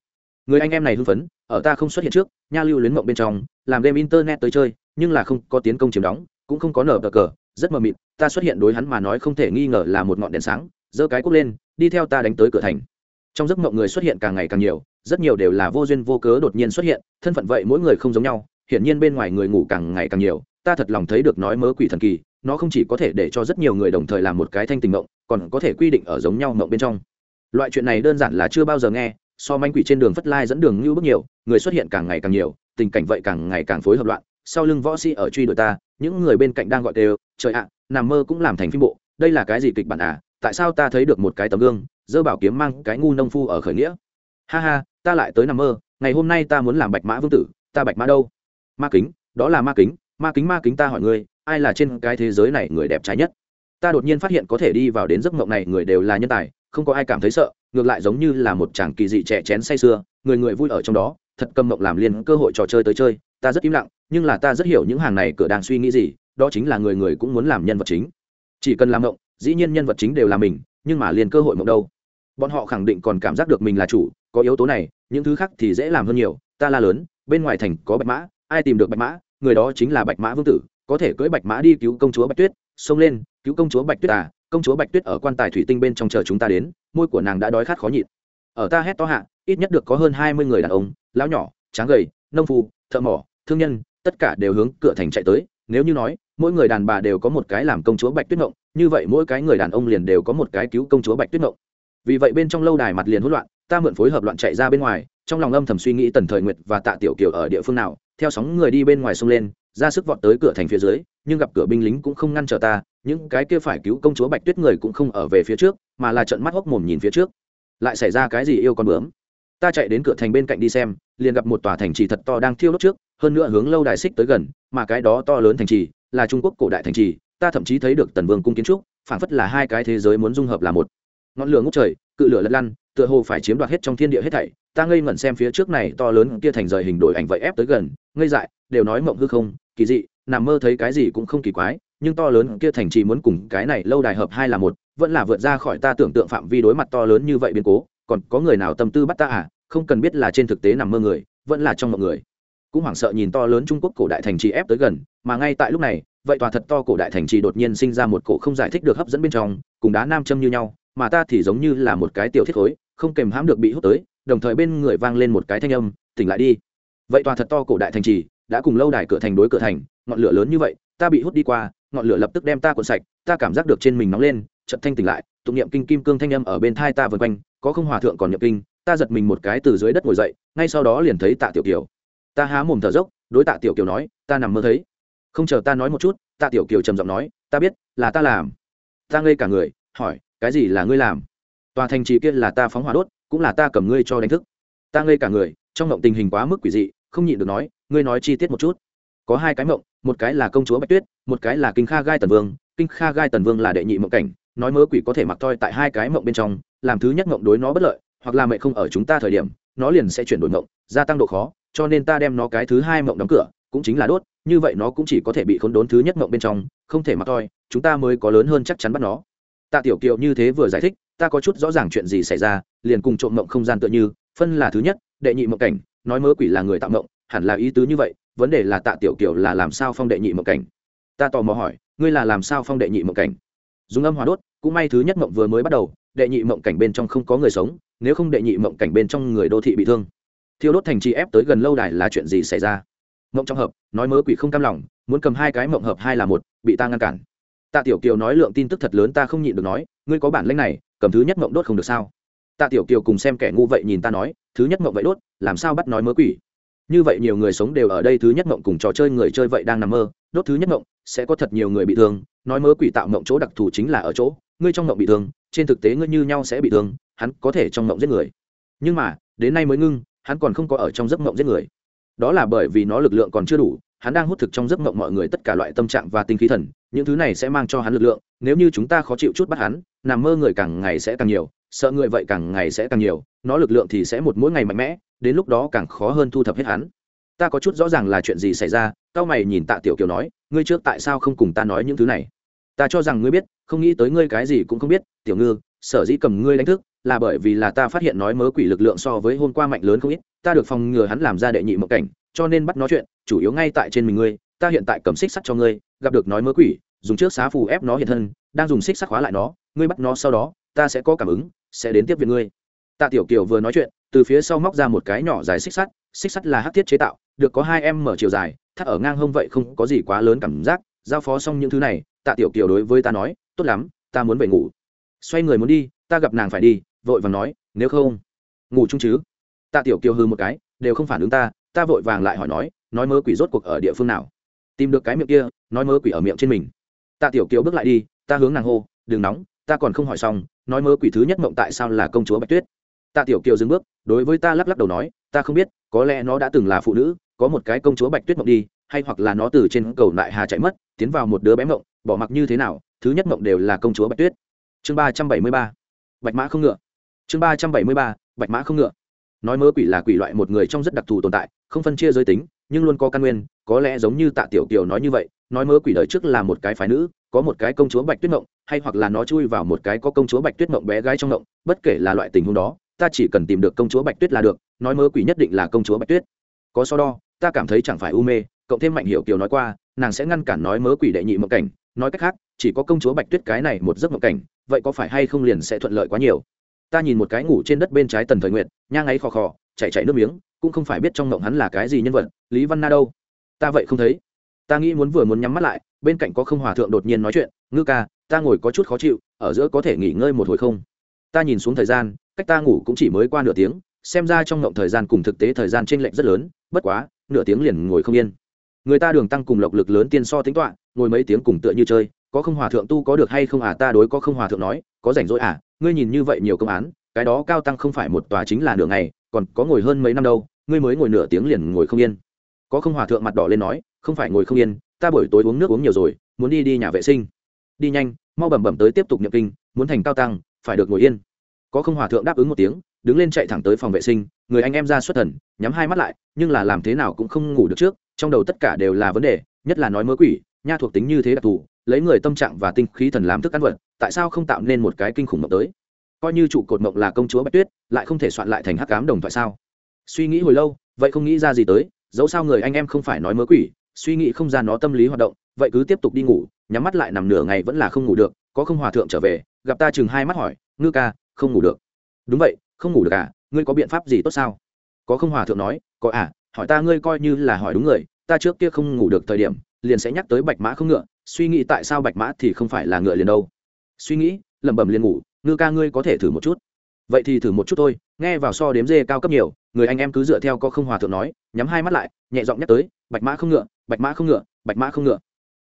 Người anh em này hưng phấn, ở ta không xuất hiện trước, nha lưu luyến mộng bên trong, làm game internet tới chơi, nhưng là không có tiến công chiếm đóng cũng không có nở bờ cờ, rất mờ mịt, ta xuất hiện đối hắn mà nói không thể nghi ngờ là một ngọn đèn sáng, giơ cái cúc lên, đi theo ta đánh tới cửa thành. Trong giấc mộng người xuất hiện càng ngày càng nhiều, rất nhiều đều là vô duyên vô cớ đột nhiên xuất hiện, thân phận vậy mỗi người không giống nhau, hiển nhiên bên ngoài người ngủ càng ngày càng nhiều, ta thật lòng thấy được nói mớ quỷ thần kỳ, nó không chỉ có thể để cho rất nhiều người đồng thời làm một cái thanh tình mộng, còn có thể quy định ở giống nhau mộng bên trong. Loại chuyện này đơn giản là chưa bao giờ nghe, so manh quỷ trên đường phất lai dẫn đường như bước nhiều, người xuất hiện càng ngày càng nhiều, tình cảnh vậy càng ngày càng phối hợp loạn sau lưng võ sĩ ở truy đuổi ta, những người bên cạnh đang gọi đều trời ạ, nằm mơ cũng làm thành phim bộ, đây là cái gì kịch bản à? Tại sao ta thấy được một cái tấm gương, dơ bảo kiếm mang cái ngu nông phu ở khởi nghĩa? Ha ha, ta lại tới nằm mơ, ngày hôm nay ta muốn làm bạch mã vương tử, ta bạch mã đâu? Ma kính, đó là ma kính ma kính ma kính ta hỏi ngươi, ai là trên cái thế giới này người đẹp trai nhất? Ta đột nhiên phát hiện có thể đi vào đến giấc mộng này người đều là nhân tài, không có ai cảm thấy sợ, ngược lại giống như là một chàng kỳ dị trẻ chén say sưa, người người vui ở trong đó, thật cầm mộng làm liền cơ hội trò chơi tới chơi ta rất im lặng, nhưng là ta rất hiểu những hàng này cửa đang suy nghĩ gì, đó chính là người người cũng muốn làm nhân vật chính. Chỉ cần làm mộng, dĩ nhiên nhân vật chính đều là mình, nhưng mà liền cơ hội mộng đâu. Bọn họ khẳng định còn cảm giác được mình là chủ, có yếu tố này, những thứ khác thì dễ làm hơn nhiều, ta la lớn, bên ngoài thành có bạch mã, ai tìm được bạch mã, người đó chính là bạch mã vương tử, có thể cưỡi bạch mã đi cứu công chúa bạch tuyết, xông lên, cứu công chúa bạch tuyết à công chúa bạch tuyết ở quan tài thủy tinh bên trong chờ chúng ta đến, môi của nàng đã đói khát khó nhịn. Ở ta hét to hạ, ít nhất được có hơn hai mươi người đàn ông, lão nhỏ, tráng gầy, nông phu thợ mỏ, thương nhân, tất cả đều hướng cửa thành chạy tới. Nếu như nói, mỗi người đàn bà đều có một cái làm công chúa bạch tuyết ngộng, như vậy mỗi cái người đàn ông liền đều có một cái cứu công chúa bạch tuyết ngộng. Vì vậy bên trong lâu đài mặt liền hỗn loạn, ta mượn phối hợp loạn chạy ra bên ngoài, trong lòng âm thầm suy nghĩ tần thời nguyệt và tạ tiểu kiều ở địa phương nào, theo sóng người đi bên ngoài sông lên, ra sức vọt tới cửa thành phía dưới, nhưng gặp cửa binh lính cũng không ngăn trở ta, những cái kia phải cứu công chúa bạch tuyết người cũng không ở về phía trước, mà là trận mắt hốc mồm nhìn phía trước. Lại xảy ra cái gì yêu con bướm? Ta chạy đến cửa thành bên cạnh đi xem, liền gặp một tòa thành trì thật to đang thiêu đốt trước, hơn nữa hướng lâu đài xích tới gần, mà cái đó to lớn thành trì là trung quốc cổ đại thành trì, ta thậm chí thấy được tần vương cung kiến trúc, phảng phất là hai cái thế giới muốn dung hợp là một. Ngọn lửa ngút trời, cự lửa lật lăn, tựa hồ phải chiếm đoạt hết trong thiên địa hết thảy, ta ngây ngẩn xem phía trước này to lớn kia thành rời hình đổi ảnh vậy ép tới gần, ngây dại, đều nói mộng hư không, kỳ dị, nằm mơ thấy cái gì cũng không kỳ quái, nhưng to lớn kia thành trì muốn cùng cái này lâu đài hợp hai là một, vẫn là vượt ra khỏi ta tưởng tượng phạm vi đối mặt to lớn như vậy biến cố còn có người nào tâm tư bắt ta à? Không cần biết là trên thực tế nằm mơ người, vẫn là trong mọi người. Cũng hoảng sợ nhìn to lớn trung quốc cổ đại thành trì ép tới gần, mà ngay tại lúc này, vậy tòa thật to cổ đại thành trì đột nhiên sinh ra một cổ không giải thích được hấp dẫn bên trong, cùng đá nam châm như nhau, mà ta thì giống như là một cái tiểu thiết khối, không kèm hãm được bị hút tới, đồng thời bên người vang lên một cái thanh âm, tỉnh lại đi. Vậy tòa thật to cổ đại thành trì đã cùng lâu đài cửa thành đối cửa thành, ngọn lửa lớn như vậy, ta bị hút đi qua, ngọn lửa lập tức đem ta cuộn sạch, ta cảm giác được trên mình nóng lên chợt thanh tỉnh lại, tụng niệm kinh kim cương thanh âm ở bên tai ta vần quanh, có không hòa thượng còn nhập kinh, ta giật mình một cái từ dưới đất ngồi dậy, ngay sau đó liền thấy tạ tiểu kiều. Ta há mồm thở dốc, đối tạ tiểu kiều nói, ta nằm mơ thấy. Không chờ ta nói một chút, tạ tiểu kiều trầm giọng nói, ta biết, là ta làm. Ta ngây cả người, hỏi, cái gì là ngươi làm? Tòa thành trì kia là ta phóng hỏa đốt, cũng là ta cầm ngươi cho đánh thức. Ta ngây cả người, trong mộng tình hình quá mức quỷ dị, không nhịn được nói, ngươi nói chi tiết một chút. Có hai cái mộng, một cái là công chúa bạch tuyết, một cái là kinh kha gai tần vương, kinh kha gai tần vương là đệ nhị mộng cảnh nói mớ quỷ có thể mặc toi tại hai cái mộng bên trong, làm thứ nhất mộng đối nó bất lợi, hoặc là mẹ không ở chúng ta thời điểm, nó liền sẽ chuyển đổi mộng, gia tăng độ khó, cho nên ta đem nó cái thứ hai mộng đóng cửa, cũng chính là đốt, như vậy nó cũng chỉ có thể bị khốn đốn thứ nhất mộng bên trong, không thể mặc toi, chúng ta mới có lớn hơn chắc chắn bắt nó. Tạ tiểu kiều như thế vừa giải thích, ta có chút rõ ràng chuyện gì xảy ra, liền cùng trộm mộng không gian tựa như, phân là thứ nhất, đệ nhị mộng cảnh, nói mớ quỷ là người tạo mộng, hẳn là ý tứ như vậy, vấn đề là tạ tiểu kiều là làm sao phong đệ nhị mộng cảnh? Ta tò mò hỏi, ngươi là làm sao phong đệ nhị mộng cảnh? Dùng âm hòa đốt, cũng may thứ nhất mộng vừa mới bắt đầu, đệ nhị mộng cảnh bên trong không có người sống, nếu không đệ nhị mộng cảnh bên trong người đô thị bị thương. Thiêu đốt thành trì ép tới gần lâu đài là chuyện gì xảy ra? Mộng trong hợp, nói mớ quỷ không cam lòng, muốn cầm hai cái mộng hợp hai là một, bị ta ngăn cản. Tạ tiểu kiều nói lượng tin tức thật lớn ta không nhịn được nói, ngươi có bản lĩnh này, cầm thứ nhất mộng đốt không được sao? Tạ tiểu kiều cùng xem kẻ ngu vậy nhìn ta nói, thứ nhất mộng vậy đốt, làm sao bắt nói mớ quỷ? Như vậy nhiều người sống đều ở đây thứ nhất mộng cùng trò chơi người chơi vậy đang nằm mơ, đốt thứ nhất mộng, sẽ có thật nhiều người bị thương, nói mớ quỷ tạo mộng chỗ đặc thù chính là ở chỗ, ngươi trong mộng bị thương, trên thực tế ngươi như nhau sẽ bị thương, hắn có thể trong mộng giết người. Nhưng mà, đến nay mới ngưng, hắn còn không có ở trong giấc mộng giết người. Đó là bởi vì nó lực lượng còn chưa đủ, hắn đang hút thực trong giấc mộng mọi người tất cả loại tâm trạng và tinh khí thần, những thứ này sẽ mang cho hắn lực lượng, nếu như chúng ta khó chịu chút bắt hắn, nằm mơ người càng ngày sẽ càng nhiều sợ người vậy càng ngày sẽ càng nhiều, nó lực lượng thì sẽ một mỗi ngày mạnh mẽ, đến lúc đó càng khó hơn thu thập hết hắn. Ta có chút rõ ràng là chuyện gì xảy ra, cao mày nhìn tạ tiểu kiều nói, ngươi trước tại sao không cùng ta nói những thứ này? Ta cho rằng ngươi biết, không nghĩ tới ngươi cái gì cũng không biết, tiểu ngư, sở dĩ cầm ngươi đánh thức, là bởi vì là ta phát hiện nói mớ quỷ lực lượng so với hôm qua mạnh lớn không ít, ta được phòng ngừa hắn làm ra đệ nhị mộng cảnh, cho nên bắt nó chuyện, chủ yếu ngay tại trên mình ngươi, ta hiện tại cầm xích sắt cho ngươi, gặp được nói mớ quỷ, dùng trước xá phù ép nó hiện thân, đang dùng xích sắt khóa lại nó, ngươi bắt nó sau đó ta sẽ có cảm ứng, sẽ đến tiếp viện ngươi. Tạ tiểu kiều vừa nói chuyện, từ phía sau móc ra một cái nhỏ dài xích sắt xích sắt là hát thiết chế tạo, được có hai em mở chiều dài, thắt ở ngang hông vậy không có gì quá lớn cảm giác, giao phó xong những thứ này, tạ tiểu kiều đối với ta nói, tốt lắm, ta muốn về ngủ. Xoay người muốn đi, ta gặp nàng phải đi, vội vàng nói, nếu không, ngủ chung chứ. Tạ tiểu kiều hư một cái, đều không phản ứng ta ta vội vàng lại hỏi nói nói mơ quỷ rốt cuộc ở địa phương nào? Tìm được cái miệng kia, nói mơ quỷ ở miệng trên mình. Tạ tiểu kiều bước lại đi, ta hướng nàng hô, đừng nóng ta còn không hỏi xong, nói mơ quỷ thứ nhất mộng tại sao là công chúa bạch tuyết. Tạ tiểu kiều dừng bước, đối với ta lắc lắc đầu nói, ta không biết, có lẽ nó đã từng là phụ nữ, có một cái công chúa bạch tuyết mộng đi, hay hoặc là nó từ trên cầu lại hà chạy mất, tiến vào một đứa bé mộng, bỏ mặc như thế nào, thứ nhất mộng đều là công chúa bạch tuyết. Chương ba trăm bảy mươi ba, bạch mã không ngựa. Chương ba trăm bảy mươi ba, bạch mã không ngựa. Nói mơ quỷ là quỷ loại một người trong rất đặc thù tồn tại, không phân chia giới tính nhưng luôn có căn nguyên, có lẽ giống như tạ tiểu kiều nói như vậy, nói mơ quỷ đời trước là một cái phái nữ, có một cái công chúa bạch tuyết mộng, hay hoặc là nó chui vào một cái có công chúa bạch tuyết mộng bé gái trong mộng, bất kể là loại tình huống đó, ta chỉ cần tìm được công chúa bạch tuyết là được, nói mơ quỷ nhất định là công chúa bạch tuyết. Có so đo, ta cảm thấy chẳng phải u mê, cộng thêm mạnh hiểu kiều nói qua, nàng sẽ ngăn cản nói mớ quỷ đệ nhị mộng cảnh, nói cách khác, chỉ có công chúa bạch tuyết cái này một giấc mộng cảnh, vậy có phải hay không liền sẽ thuận lợi quá nhiều? Ta nhìn một cái ngủ trên đất bên trái tần thời nguyện nhang ấy khò khò chạy chạy nước miếng, cũng không phải biết trong ngộng hắn là cái gì nhân vật, lý văn na đâu. Ta vậy không thấy. Ta nghĩ muốn vừa muốn nhắm mắt lại, bên cạnh có không hòa thượng đột nhiên nói chuyện, ngư ca, ta ngồi có chút khó chịu, ở giữa có thể nghỉ ngơi một hồi không? Ta nhìn xuống thời gian, cách ta ngủ cũng chỉ mới qua nửa tiếng, xem ra trong ngộng thời gian cùng thực tế thời gian t r ê n lệch rất lớn, bất quá, nửa tiếng liền ngồi không yên. Người ta đường tăng cùng lộc lực lớn tiên so tính toạ ngồi mấy tiếng cùng tựa như chơi, có không hòa thượng tu có được hay không à ta đối có không hòa thượng nói, có rảnh rỗi à ngươi nhìn như vậy nhiều công án cái đó cao tăng không phải một tòa chính là nửa ngày, còn có ngồi hơn mấy năm đâu, ngươi mới ngồi nửa tiếng liền ngồi không yên. Có không hòa thượng mặt đỏ lên nói, không phải ngồi không yên, ta buổi tối uống nước uống nhiều rồi, muốn đi đi nhà vệ sinh. Đi nhanh, mau bẩm bẩm tới tiếp tục nhập kinh, muốn thành cao tăng, phải được ngồi yên. Có không hòa thượng đáp ứng một tiếng, đứng lên chạy thẳng tới phòng vệ sinh, người anh em ra xuất thần, nhắm hai mắt lại, nhưng là làm thế nào cũng không ngủ được trước, trong đầu tất cả đều là vấn đề, nhất là nói mớ quỷ, nha thuộc tính như thế đặc thù, lấy người tâm trạng và tinh khí thần làm thức ăn vật, tại sao không tạo nên một cái kinh khủng mộng tới? Coi như trụ cột mộng là công chúa bạch tuyết, lại không thể soạn lại thành hắc cám đồng thoại sao? Suy nghĩ hồi lâu, vậy không nghĩ ra gì tới, dẫu sao người anh em không phải nói mớ quỷ, suy nghĩ không ra nó tâm lý hoạt động, vậy cứ tiếp tục đi ngủ, nhắm mắt lại nằm nửa ngày vẫn là không ngủ được, có không hòa thượng trở về, gặp ta chừng hai mắt hỏi, ngư ca, không ngủ được. Đúng vậy, không ngủ được à ngươi có biện pháp gì tốt sao? Có không hòa thượng nói, có à hỏi ta ngươi coi như là hỏi đúng người, ta trước kia không ngủ được thời điểm, liền sẽ nhắc tới bạch mã không ngựa, suy nghĩ tại sao bạch mã thì không phải là ngựa liền đâu. Suy nghĩ, lẩm bẩm liền ngủ ngư ca ngươi có thể thử một chút. Vậy thì thử một chút thôi, nghe vào so đếm dê cao cấp nhiều, người anh em cứ dựa theo có không hòa thượng nói, nhắm hai mắt lại, nhẹ giọng nhắc tới, bạch mã không ngựa, bạch mã không ngựa, bạch mã không ngựa.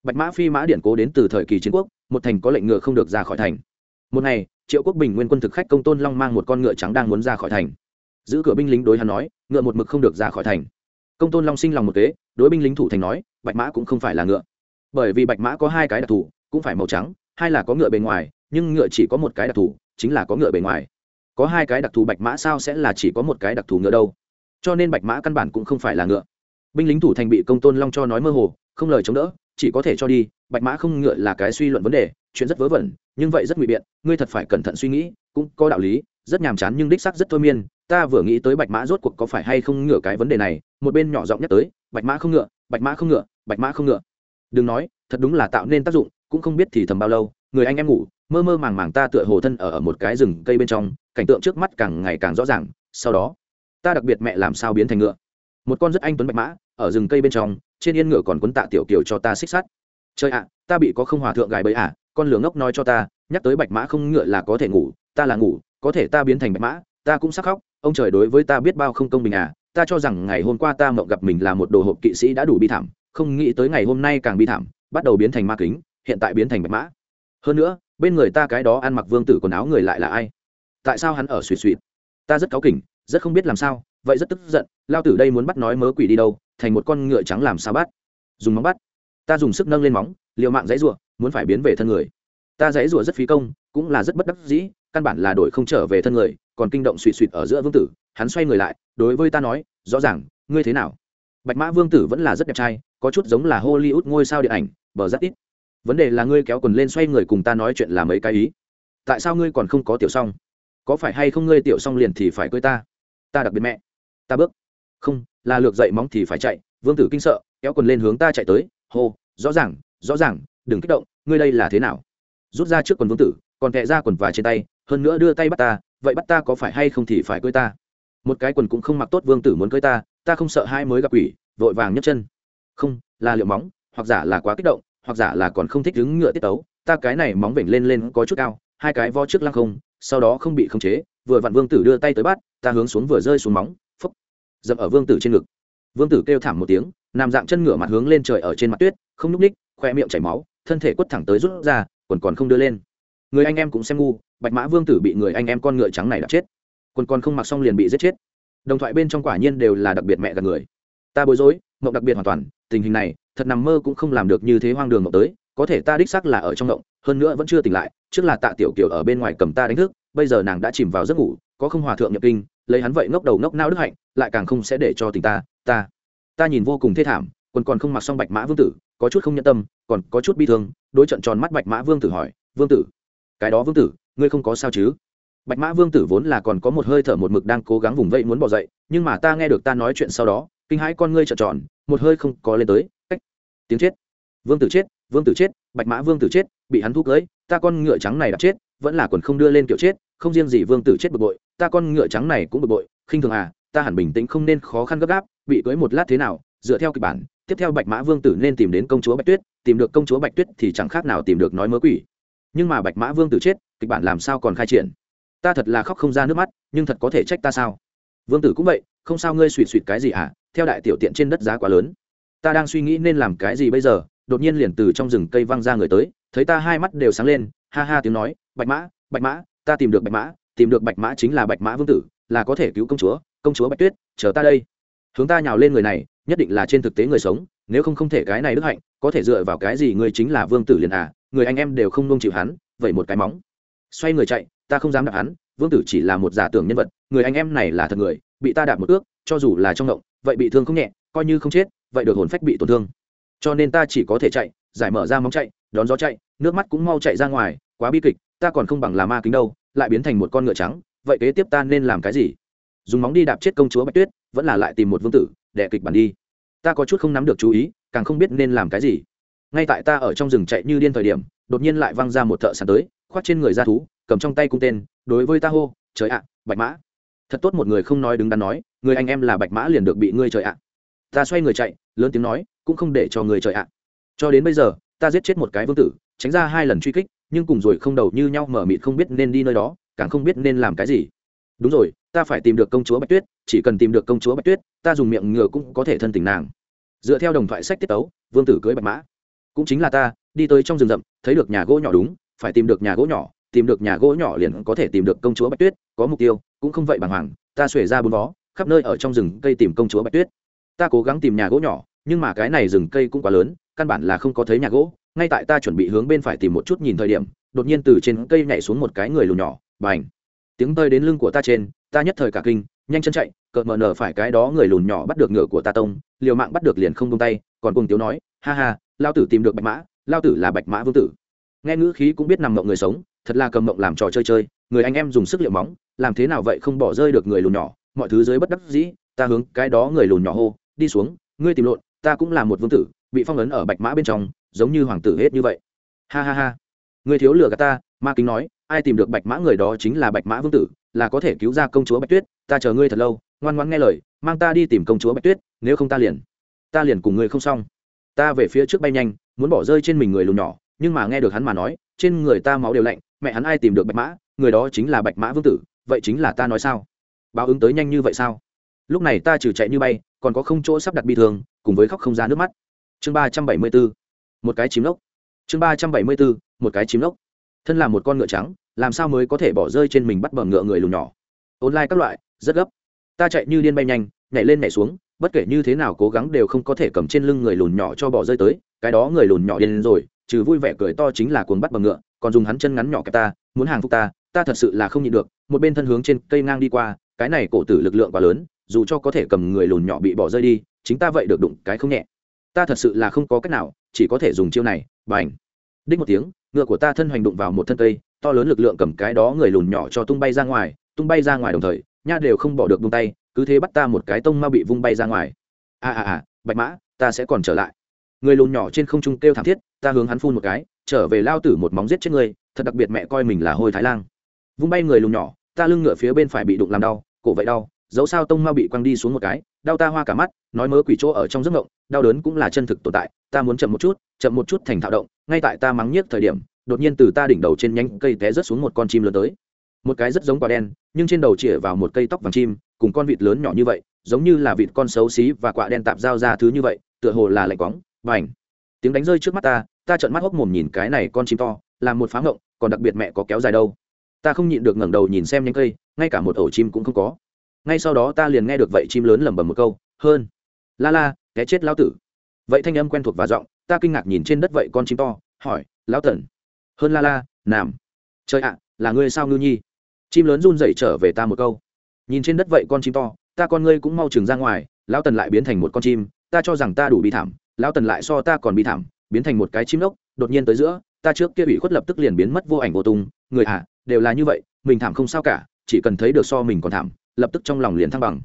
Bạch mã phi mã điển cố đến từ thời kỳ chiến quốc, một thành có lệnh ngựa không được ra khỏi thành. Một ngày, triệu quốc bình nguyên quân thực khách công tôn long mang một con ngựa trắng đang muốn ra khỏi thành. Giữ cửa binh lính đối hắn nói, ngựa một mực không được ra khỏi thành. Công tôn long sinh lòng một kế, đối binh lính thủ thành nói, bạch mã cũng không phải là ngựa. Bởi vì bạch mã có hai cái đặc thù, cũng phải màu trắng, hai là có ngựa bề ngoài nhưng ngựa chỉ có một cái đặc thù, chính là có ngựa bề ngoài. Có hai cái đặc thù bạch mã sao sẽ là chỉ có một cái đặc thù ngựa đâu? Cho nên bạch mã căn bản cũng không phải là ngựa. Binh lính thủ thành bị công tôn long cho nói mơ hồ, không lời chống đỡ, chỉ có thể cho đi, bạch mã không ngựa là cái suy luận vấn đề, chuyện rất vớ vẩn, nhưng vậy rất ngụy biện, ngươi thật phải cẩn thận suy nghĩ, cũng có đạo lý, rất nhàm chán nhưng đích sắc rất thôi miên, ta vừa nghĩ tới bạch mã rốt cuộc có phải hay không ngựa cái vấn đề này, một bên nhỏ giọng nhắc tới, bạch mã không ngựa, bạch mã không ngựa, bạch mã không ngựa. Đừng nói, thật đúng là tạo nên tác dụng, cũng không biết thì thầm bao lâu, người anh em ngủ mơ mơ màng màng ta tựa hồ thân ở, ở một cái rừng cây bên trong cảnh tượng trước mắt càng ngày càng rõ ràng sau đó ta đặc biệt mẹ làm sao biến thành ngựa. Một con rất anh tuấn bạch mã ở rừng cây bên trong trên yên ngựa còn quấn tạ tiểu kiều cho ta xích sắt. Trời ạ à, ta bị có không hòa thượng gài bẫy ạ con lửa ngốc nói cho ta nhắc tới bạch mã không ngựa là có thể ngủ ta là ngủ có thể ta biến thành bạch mã ta cũng sắc khóc ông trời đối với ta biết bao không công bình à ta cho rằng ngày hôm qua ta mộng gặp mình là một đồ hộp kỵ sĩ đã đủ bi thảm không nghĩ tới ngày hôm nay càng bi thảm bắt đầu biến thành ma kính hiện tại biến thành bạch mã. Hơn nữa bên người ta cái đó ăn mặc vương tử quần áo người lại là ai? Tại sao hắn ở suy suy? Ta rất cáu kỉnh, rất không biết làm sao, vậy rất tức giận, lao tử đây muốn bắt nói mớ quỷ đi đâu, thành một con ngựa trắng làm sao bắt? Dùng móng bắt. Ta dùng sức nâng lên móng, liều mạng dãy rủa muốn phải biến về thân người. Ta dãy rủa rất phí công, cũng là rất bất đắc dĩ, căn bản là đổi không trở về thân người, còn kinh động suỵ suỵ ở giữa vương tử, hắn xoay người lại, đối với ta nói, rõ ràng, ngươi thế nào? Bạch mã vương tử vẫn là rất đẹp trai, có chút giống là hollywood ngôi sao điện ảnh bờ rất ít vấn đề là ngươi kéo quần lên xoay người cùng ta nói chuyện là mấy cái ý. Tại sao ngươi còn không có tiểu xong có phải hay không ngươi tiểu xong liền thì phải cưới ta? Ta đặc biệt mẹ. Ta bước. Không, là lược dậy móng thì phải chạy. Vương tử kinh sợ, kéo quần lên hướng ta chạy tới. Hô, rõ ràng rõ ràng, đừng kích động, ngươi đây là thế nào? Rút ra trước quần vương tử, còn tệ ra quần và trên tay, hơn nữa đưa tay bắt ta, vậy bắt ta có phải hay không thì phải cưới ta? Một cái quần cũng không mặc tốt vương tử muốn cưới ta ta không sợ hai mới gặp quỷ, vội vàng nhấc chân. Không, là liệu móng, hoặc giả là quá kích động hoặc giả là còn không thích đứng ngựa tiết tấu ta cái này móng vểnh lên lên có chút cao hai cái vo trước lăng không sau đó không bị khống chế vừa vặn vương tử đưa tay tới bắt ta hướng xuống vừa rơi xuống móng phấp, dập ở vương tử trên ngực. Vương tử kêu thảm một tiếng nằm dạng chân ngửa mặt hướng lên trời ở trên mặt tuyết không nhúc ních khoe miệng chảy máu thân thể quất thẳng tới rút ra quần còn không đưa lên. Người anh em cũng xem ngu bạch mã vương tử bị người anh em con ngựa trắng này đập chết. Quần còn không mặc xong liền bị giết chết. Đồng thoại bên trong quả nhiên đều là đặc biệt mẹ gần người. Ta bối rối mộng đặc biệt hoàn toàn tình hình này, thật nằm mơ cũng không làm được như thế hoang đường mộng tới, có thể ta đích xác là ở trong mộng hơn nữa vẫn chưa tỉnh lại, trước là tạ tiểu kiểu ở bên ngoài cầm ta đánh thức, bây giờ nàng đã chìm vào giấc ngủ, có không hòa thượng nhập kinh, lấy hắn vậy ngốc đầu ngốc nao đức hạnh, lại càng không sẽ để cho tình ta ta ta nhìn vô cùng thê thảm, quần còn không mặc xong bạch mã vương tử, có chút không nhân tâm, còn có chút bi thương, đối trận tròn mắt bạch mã vương tử hỏi, vương tử, cái đó vương tử, ngươi không có sao chứ? Bạch mã vương tử vốn là còn có một hơi thở một mực đang cố gắng vùng vẫy muốn bỏ dậy, nhưng mà ta nghe được ta nói chuyện sau đó kinh hãi con ngươi trợn tròn, một hơi không có lên tới, cách. Tiếng chết. Vương tử chết, vương tử chết, bạch mã vương tử chết, bị hắn thu cưới ta con ngựa trắng này đã chết, vẫn là quần không đưa lên kiểu chết, không riêng gì vương tử chết bực bội, ta con ngựa trắng này cũng bực bội, khinh thường à ta hẳn bình tĩnh không nên khó khăn gấp gáp, bị cưới một lát thế nào, dựa theo kịch bản, tiếp theo bạch mã vương tử nên tìm đến công chúa bạch tuyết, tìm được công chúa bạch tuyết thì chẳng khác nào tìm được nói mớ quỷ. Nhưng mà bạch mã vương tử chết, kịch bản làm sao còn khai triển? Ta thật là khóc không ra nước mắt, nhưng thật có thể trách ta sao? Vương tử cũng vậy, không sao ngươi suỵt suỵt cái gì à? Theo đại tiểu tiện trên đất giá quá lớn. Ta đang suy nghĩ nên làm cái gì bây giờ, đột nhiên liền từ trong rừng cây văng ra người tới, thấy ta hai mắt đều sáng lên, ha ha tiếng nói, bạch mã bạch mã, ta tìm được bạch mã, tìm được bạch mã chính là bạch mã vương tử, là có thể cứu công chúa công chúa bạch tuyết, chờ ta đây. Hướng ta nhào lên người này, nhất định là trên thực tế người sống, nếu không không thể cái này đức hạnh, có thể dựa vào cái gì người chính là vương tử liền à người anh em đều không nung chịu hắn, vậy một cái móng. Xoay người chạy, ta không dám đạp hắn, vương tử chỉ là một giả tưởng nhân vật, người anh em này là thật người, bị ta đạp một ước cho dù là trong động vậy bị thương không nhẹ, coi như không chết, vậy được hồn phách bị tổn thương. Cho nên ta chỉ có thể chạy, giải mở ra móng chạy, đón gió chạy, nước mắt cũng mau chạy ra ngoài, quá bi kịch, ta còn không bằng là ma kính đâu, lại biến thành một con ngựa trắng, vậy kế tiếp ta nên làm cái gì? Dùng móng đi đạp chết công chúa bạch tuyết, vẫn là lại tìm một vương tử, đẻ kịch bản đi. Ta có chút không nắm được chú ý, càng không biết nên làm cái gì. Ngay tại ta ở trong rừng chạy như điên thời điểm, đột nhiên lại văng ra một thợ sàn tới, khoác trên người ra thú, cầm trong tay cung tên, đối với ta hô, trời ạ, bạch mã. Thật tốt một người không nói đứng đắn nói người anh em là bạch mã liền được bị ngươi trời ạ. Ta xoay người chạy, lớn tiếng nói, cũng không để cho người trời ạ. Cho đến bây giờ, ta giết chết một cái vương tử, tránh ra hai lần truy kích, nhưng cùng rồi không đầu như nhau mở mịt không biết nên đi nơi đó, càng không biết nên làm cái gì. Đúng rồi, ta phải tìm được công chúa bạch tuyết, chỉ cần tìm được công chúa bạch tuyết, ta dùng miệng ngựa cũng có thể thân tình nàng. Dựa theo đồng thoại sách tiết tấu, vương tử cưới bạch mã. Cũng chính là ta, đi tới trong rừng rậm, thấy được nhà gỗ nhỏ đúng, phải tìm được nhà gỗ nhỏ, tìm được nhà gỗ nhỏ liền có thể tìm được công chúa bạch tuyết, có mục tiêu, cũng không vậy bàng hoàng, ta xuể ra bốn vó khắp nơi ở trong rừng cây tìm công chúa bạch tuyết. Ta cố gắng tìm nhà gỗ nhỏ, nhưng mà cái này rừng cây cũng quá lớn, căn bản là không có thấy nhà gỗ. Ngay tại ta chuẩn bị hướng bên phải tìm một chút nhìn thời điểm, đột nhiên từ trên cây nhảy xuống một cái người lùn nhỏ, bành. Tiếng tơi đến lưng của ta trên, ta nhất thời cả kinh, nhanh chân chạy, cợt mờ nở phải cái đó người lùn nhỏ bắt được ngựa của ta tông, liều mạng bắt được liền không tung tay, còn cùng tiếu nói, ha ha, lao tử tìm được bạch mã, lao tử là bạch mã vương tử. Nghe ngữ khí cũng biết nằm mộng người sống, thật là cầm mộng làm trò chơi chơi, người anh em dùng sức liệu móng, làm thế nào vậy không bỏ rơi được người lùn nhỏ mọi thứ dưới bất đắc dĩ, ta hướng cái đó người lùn nhỏ hô, đi xuống, ngươi tìm lộn, ta cũng là một vương tử, bị phong ấn ở bạch mã bên trong, giống như hoàng tử hết như vậy. Ha ha ha. Người thiếu lừa gạt ta, ma kính nói, ai tìm được bạch mã người đó chính là bạch mã vương tử, là có thể cứu ra công chúa bạch tuyết, ta chờ ngươi thật lâu, ngoan ngoan nghe lời, mang ta đi tìm công chúa bạch tuyết, nếu không ta liền ta liền cùng ngươi không xong. Ta về phía trước bay nhanh, muốn bỏ rơi trên mình người lùn nhỏ, nhưng mà nghe được hắn mà nói, trên người ta máu đều lạnh, mẹ hắn ai tìm được bạch mã, người đó chính là bạch mã vương tử, vậy chính là ta nói sao? Báo ứng tới nhanh như vậy sao? Lúc này ta trừ chạy như bay, còn có không chỗ sắp đặt bi thương, cùng với khóc không ra nước mắt. Chương ba trăm bảy mươi bốn, một cái chím lốc. Chương ba trăm bảy mươi bốn, một cái chím lốc. Thân là một con ngựa trắng, làm sao mới có thể bỏ rơi trên mình bắt bờ ngựa người lùn nhỏ? Online các loại, rất gấp. Ta chạy như điên bay nhanh, nhảy lên nhảy xuống, bất kể như thế nào cố gắng đều không có thể cầm trên lưng người lùn nhỏ cho bỏ rơi tới, cái đó người lùn nhỏ điên rồi, trừ vui vẻ cười to chính là cuồng bắt bờ ngựa, còn dùng hắn chân ngắn nhỏ kẹp ta, muốn hàng phục ta ta thật sự là không nhịn được, một bên thân hướng trên cây ngang đi qua cái này cổ tử lực lượng quá lớn, dù cho có thể cầm người lùn nhỏ bị bỏ rơi đi, chính ta vậy được đụng cái không nhẹ. Ta thật sự là không có cách nào, chỉ có thể dùng chiêu này b à n h đích một tiếng, ngựa của ta thân hoành đụng vào một thân cây, to lớn lực lượng cầm cái đó người lùn nhỏ cho tung bay ra ngoài, tung bay ra ngoài đồng thời, nha đều không bỏ được bung tay, cứ thế bắt ta một cái tông ma bị vung bay ra ngoài. À à à bạch mã, ta sẽ còn trở lại. Người lùn nhỏ trên không trung kêu thảm thiết, ta hướng hắn phun một cái, trở về lao tử một móng giết chết người, thật đặc biệt mẹ coi mình là hôi thái lan. Vung bay người lùn nhỏ, ta lưng ngựa phía bên phải bị đụng làm đau cổ vậy đau, dẫu sao tông mau bị quăng đi xuống một cái, đau ta hoa cả mắt, nói mớ quỷ chỗ ở trong giấc ngộng đau đớn cũng là chân thực tồn tại, ta muốn chậm một chút, chậm một chút thành thạo động, ngay tại ta mắng nhiếc thời điểm, đột nhiên từ ta đỉnh đầu trên nhánh cây té rớt xuống một con chim lớn tới. Một cái rất giống quả đen, nhưng trên đầu chĩa vào một cây tóc vàng chim, cùng con vịt lớn nhỏ như vậy, giống như là vịt con xấu xí và quả đen tạp giao ra thứ như vậy, tựa hồ là lạnh quóng và ảnh tiếng đánh rơi trước mắt ta ta trợn mắt hốc mồm nhìn cái này con chim to làm một phá ngộng, còn đặc biệt mẹ có kéo dài đâu ta không nhịn được ngẩng đầu nhìn xem nhánh cây, ngay cả một ổ chim cũng không có. Ngay sau đó ta liền nghe được vậy chim lớn lẩm bẩm một câu, hơn. La la, cái chết lão tử. Vậy thanh âm quen thuộc và giọng, ta kinh ngạc nhìn trên đất vậy con chim to, hỏi, lão tần. Hơn la la nằm trời ạ, là ngươi sao ngư nhi? Chim lớn run rẩy trở về ta một câu. Nhìn trên đất vậy con chim to, ta con ngươi cũng mau chừng ra ngoài, lão tần lại biến thành một con chim, ta cho rằng ta đủ bi thảm, lão tần lại so ta còn bi thảm, biến thành một cái chim lốc, đột nhiên tới giữa, ta trước kia bị khuất lập tức liền biến mất vô ảnh vô tung, người ạ đều là như vậy, mình thảm không sao cả, chỉ cần thấy được so mình còn thảm, lập tức trong lòng liền thăng bằng.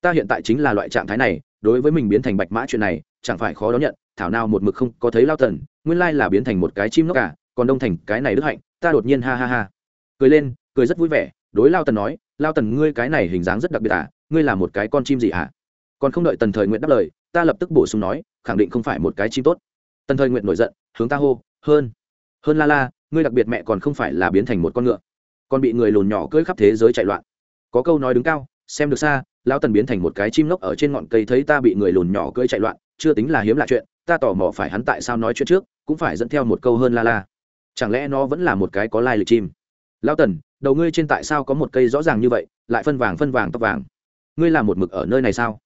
Ta hiện tại chính là loại trạng thái này, đối với mình biến thành bạch mã chuyện này, chẳng phải khó đón nhận, thảo nào một mực không có thấy lao tần nguyên lai là biến thành một cái chim nóc cả, còn đông thành cái này đức hạnh, ta đột nhiên ha ha ha. Cười lên, cười rất vui vẻ, đối lao tần nói, lao tần ngươi cái này hình dáng rất đặc biệt à ngươi là một cái con chim gì à còn không đợi tần thời nguyện đáp lời, ta lập tức bổ sung nói, khẳng định không phải một cái chim tốt. Tần thời nguyện nổi giận, hướng ta hô, hơn hơn la la, ngươi đặc biệt mẹ còn không phải là biến thành một con ngựa còn bị người lùn nhỏ cưỡi khắp thế giới chạy loạn. Có câu nói đứng cao, xem được xa, lão tần biến thành một cái chim lốc ở trên ngọn cây thấy ta bị người lùn nhỏ cưỡi chạy loạn, chưa tính là hiếm lạ chuyện, ta tò mò phải hắn tại sao nói chuyện trước, cũng phải dẫn theo một câu hơn la la. Chẳng lẽ nó vẫn là một cái có lai lịch chim? Lão tần, đầu ngươi trên tại sao có một cây rõ ràng như vậy, lại phân vàng phân vàng tóc vàng? Ngươi làm một mực ở nơi này sao?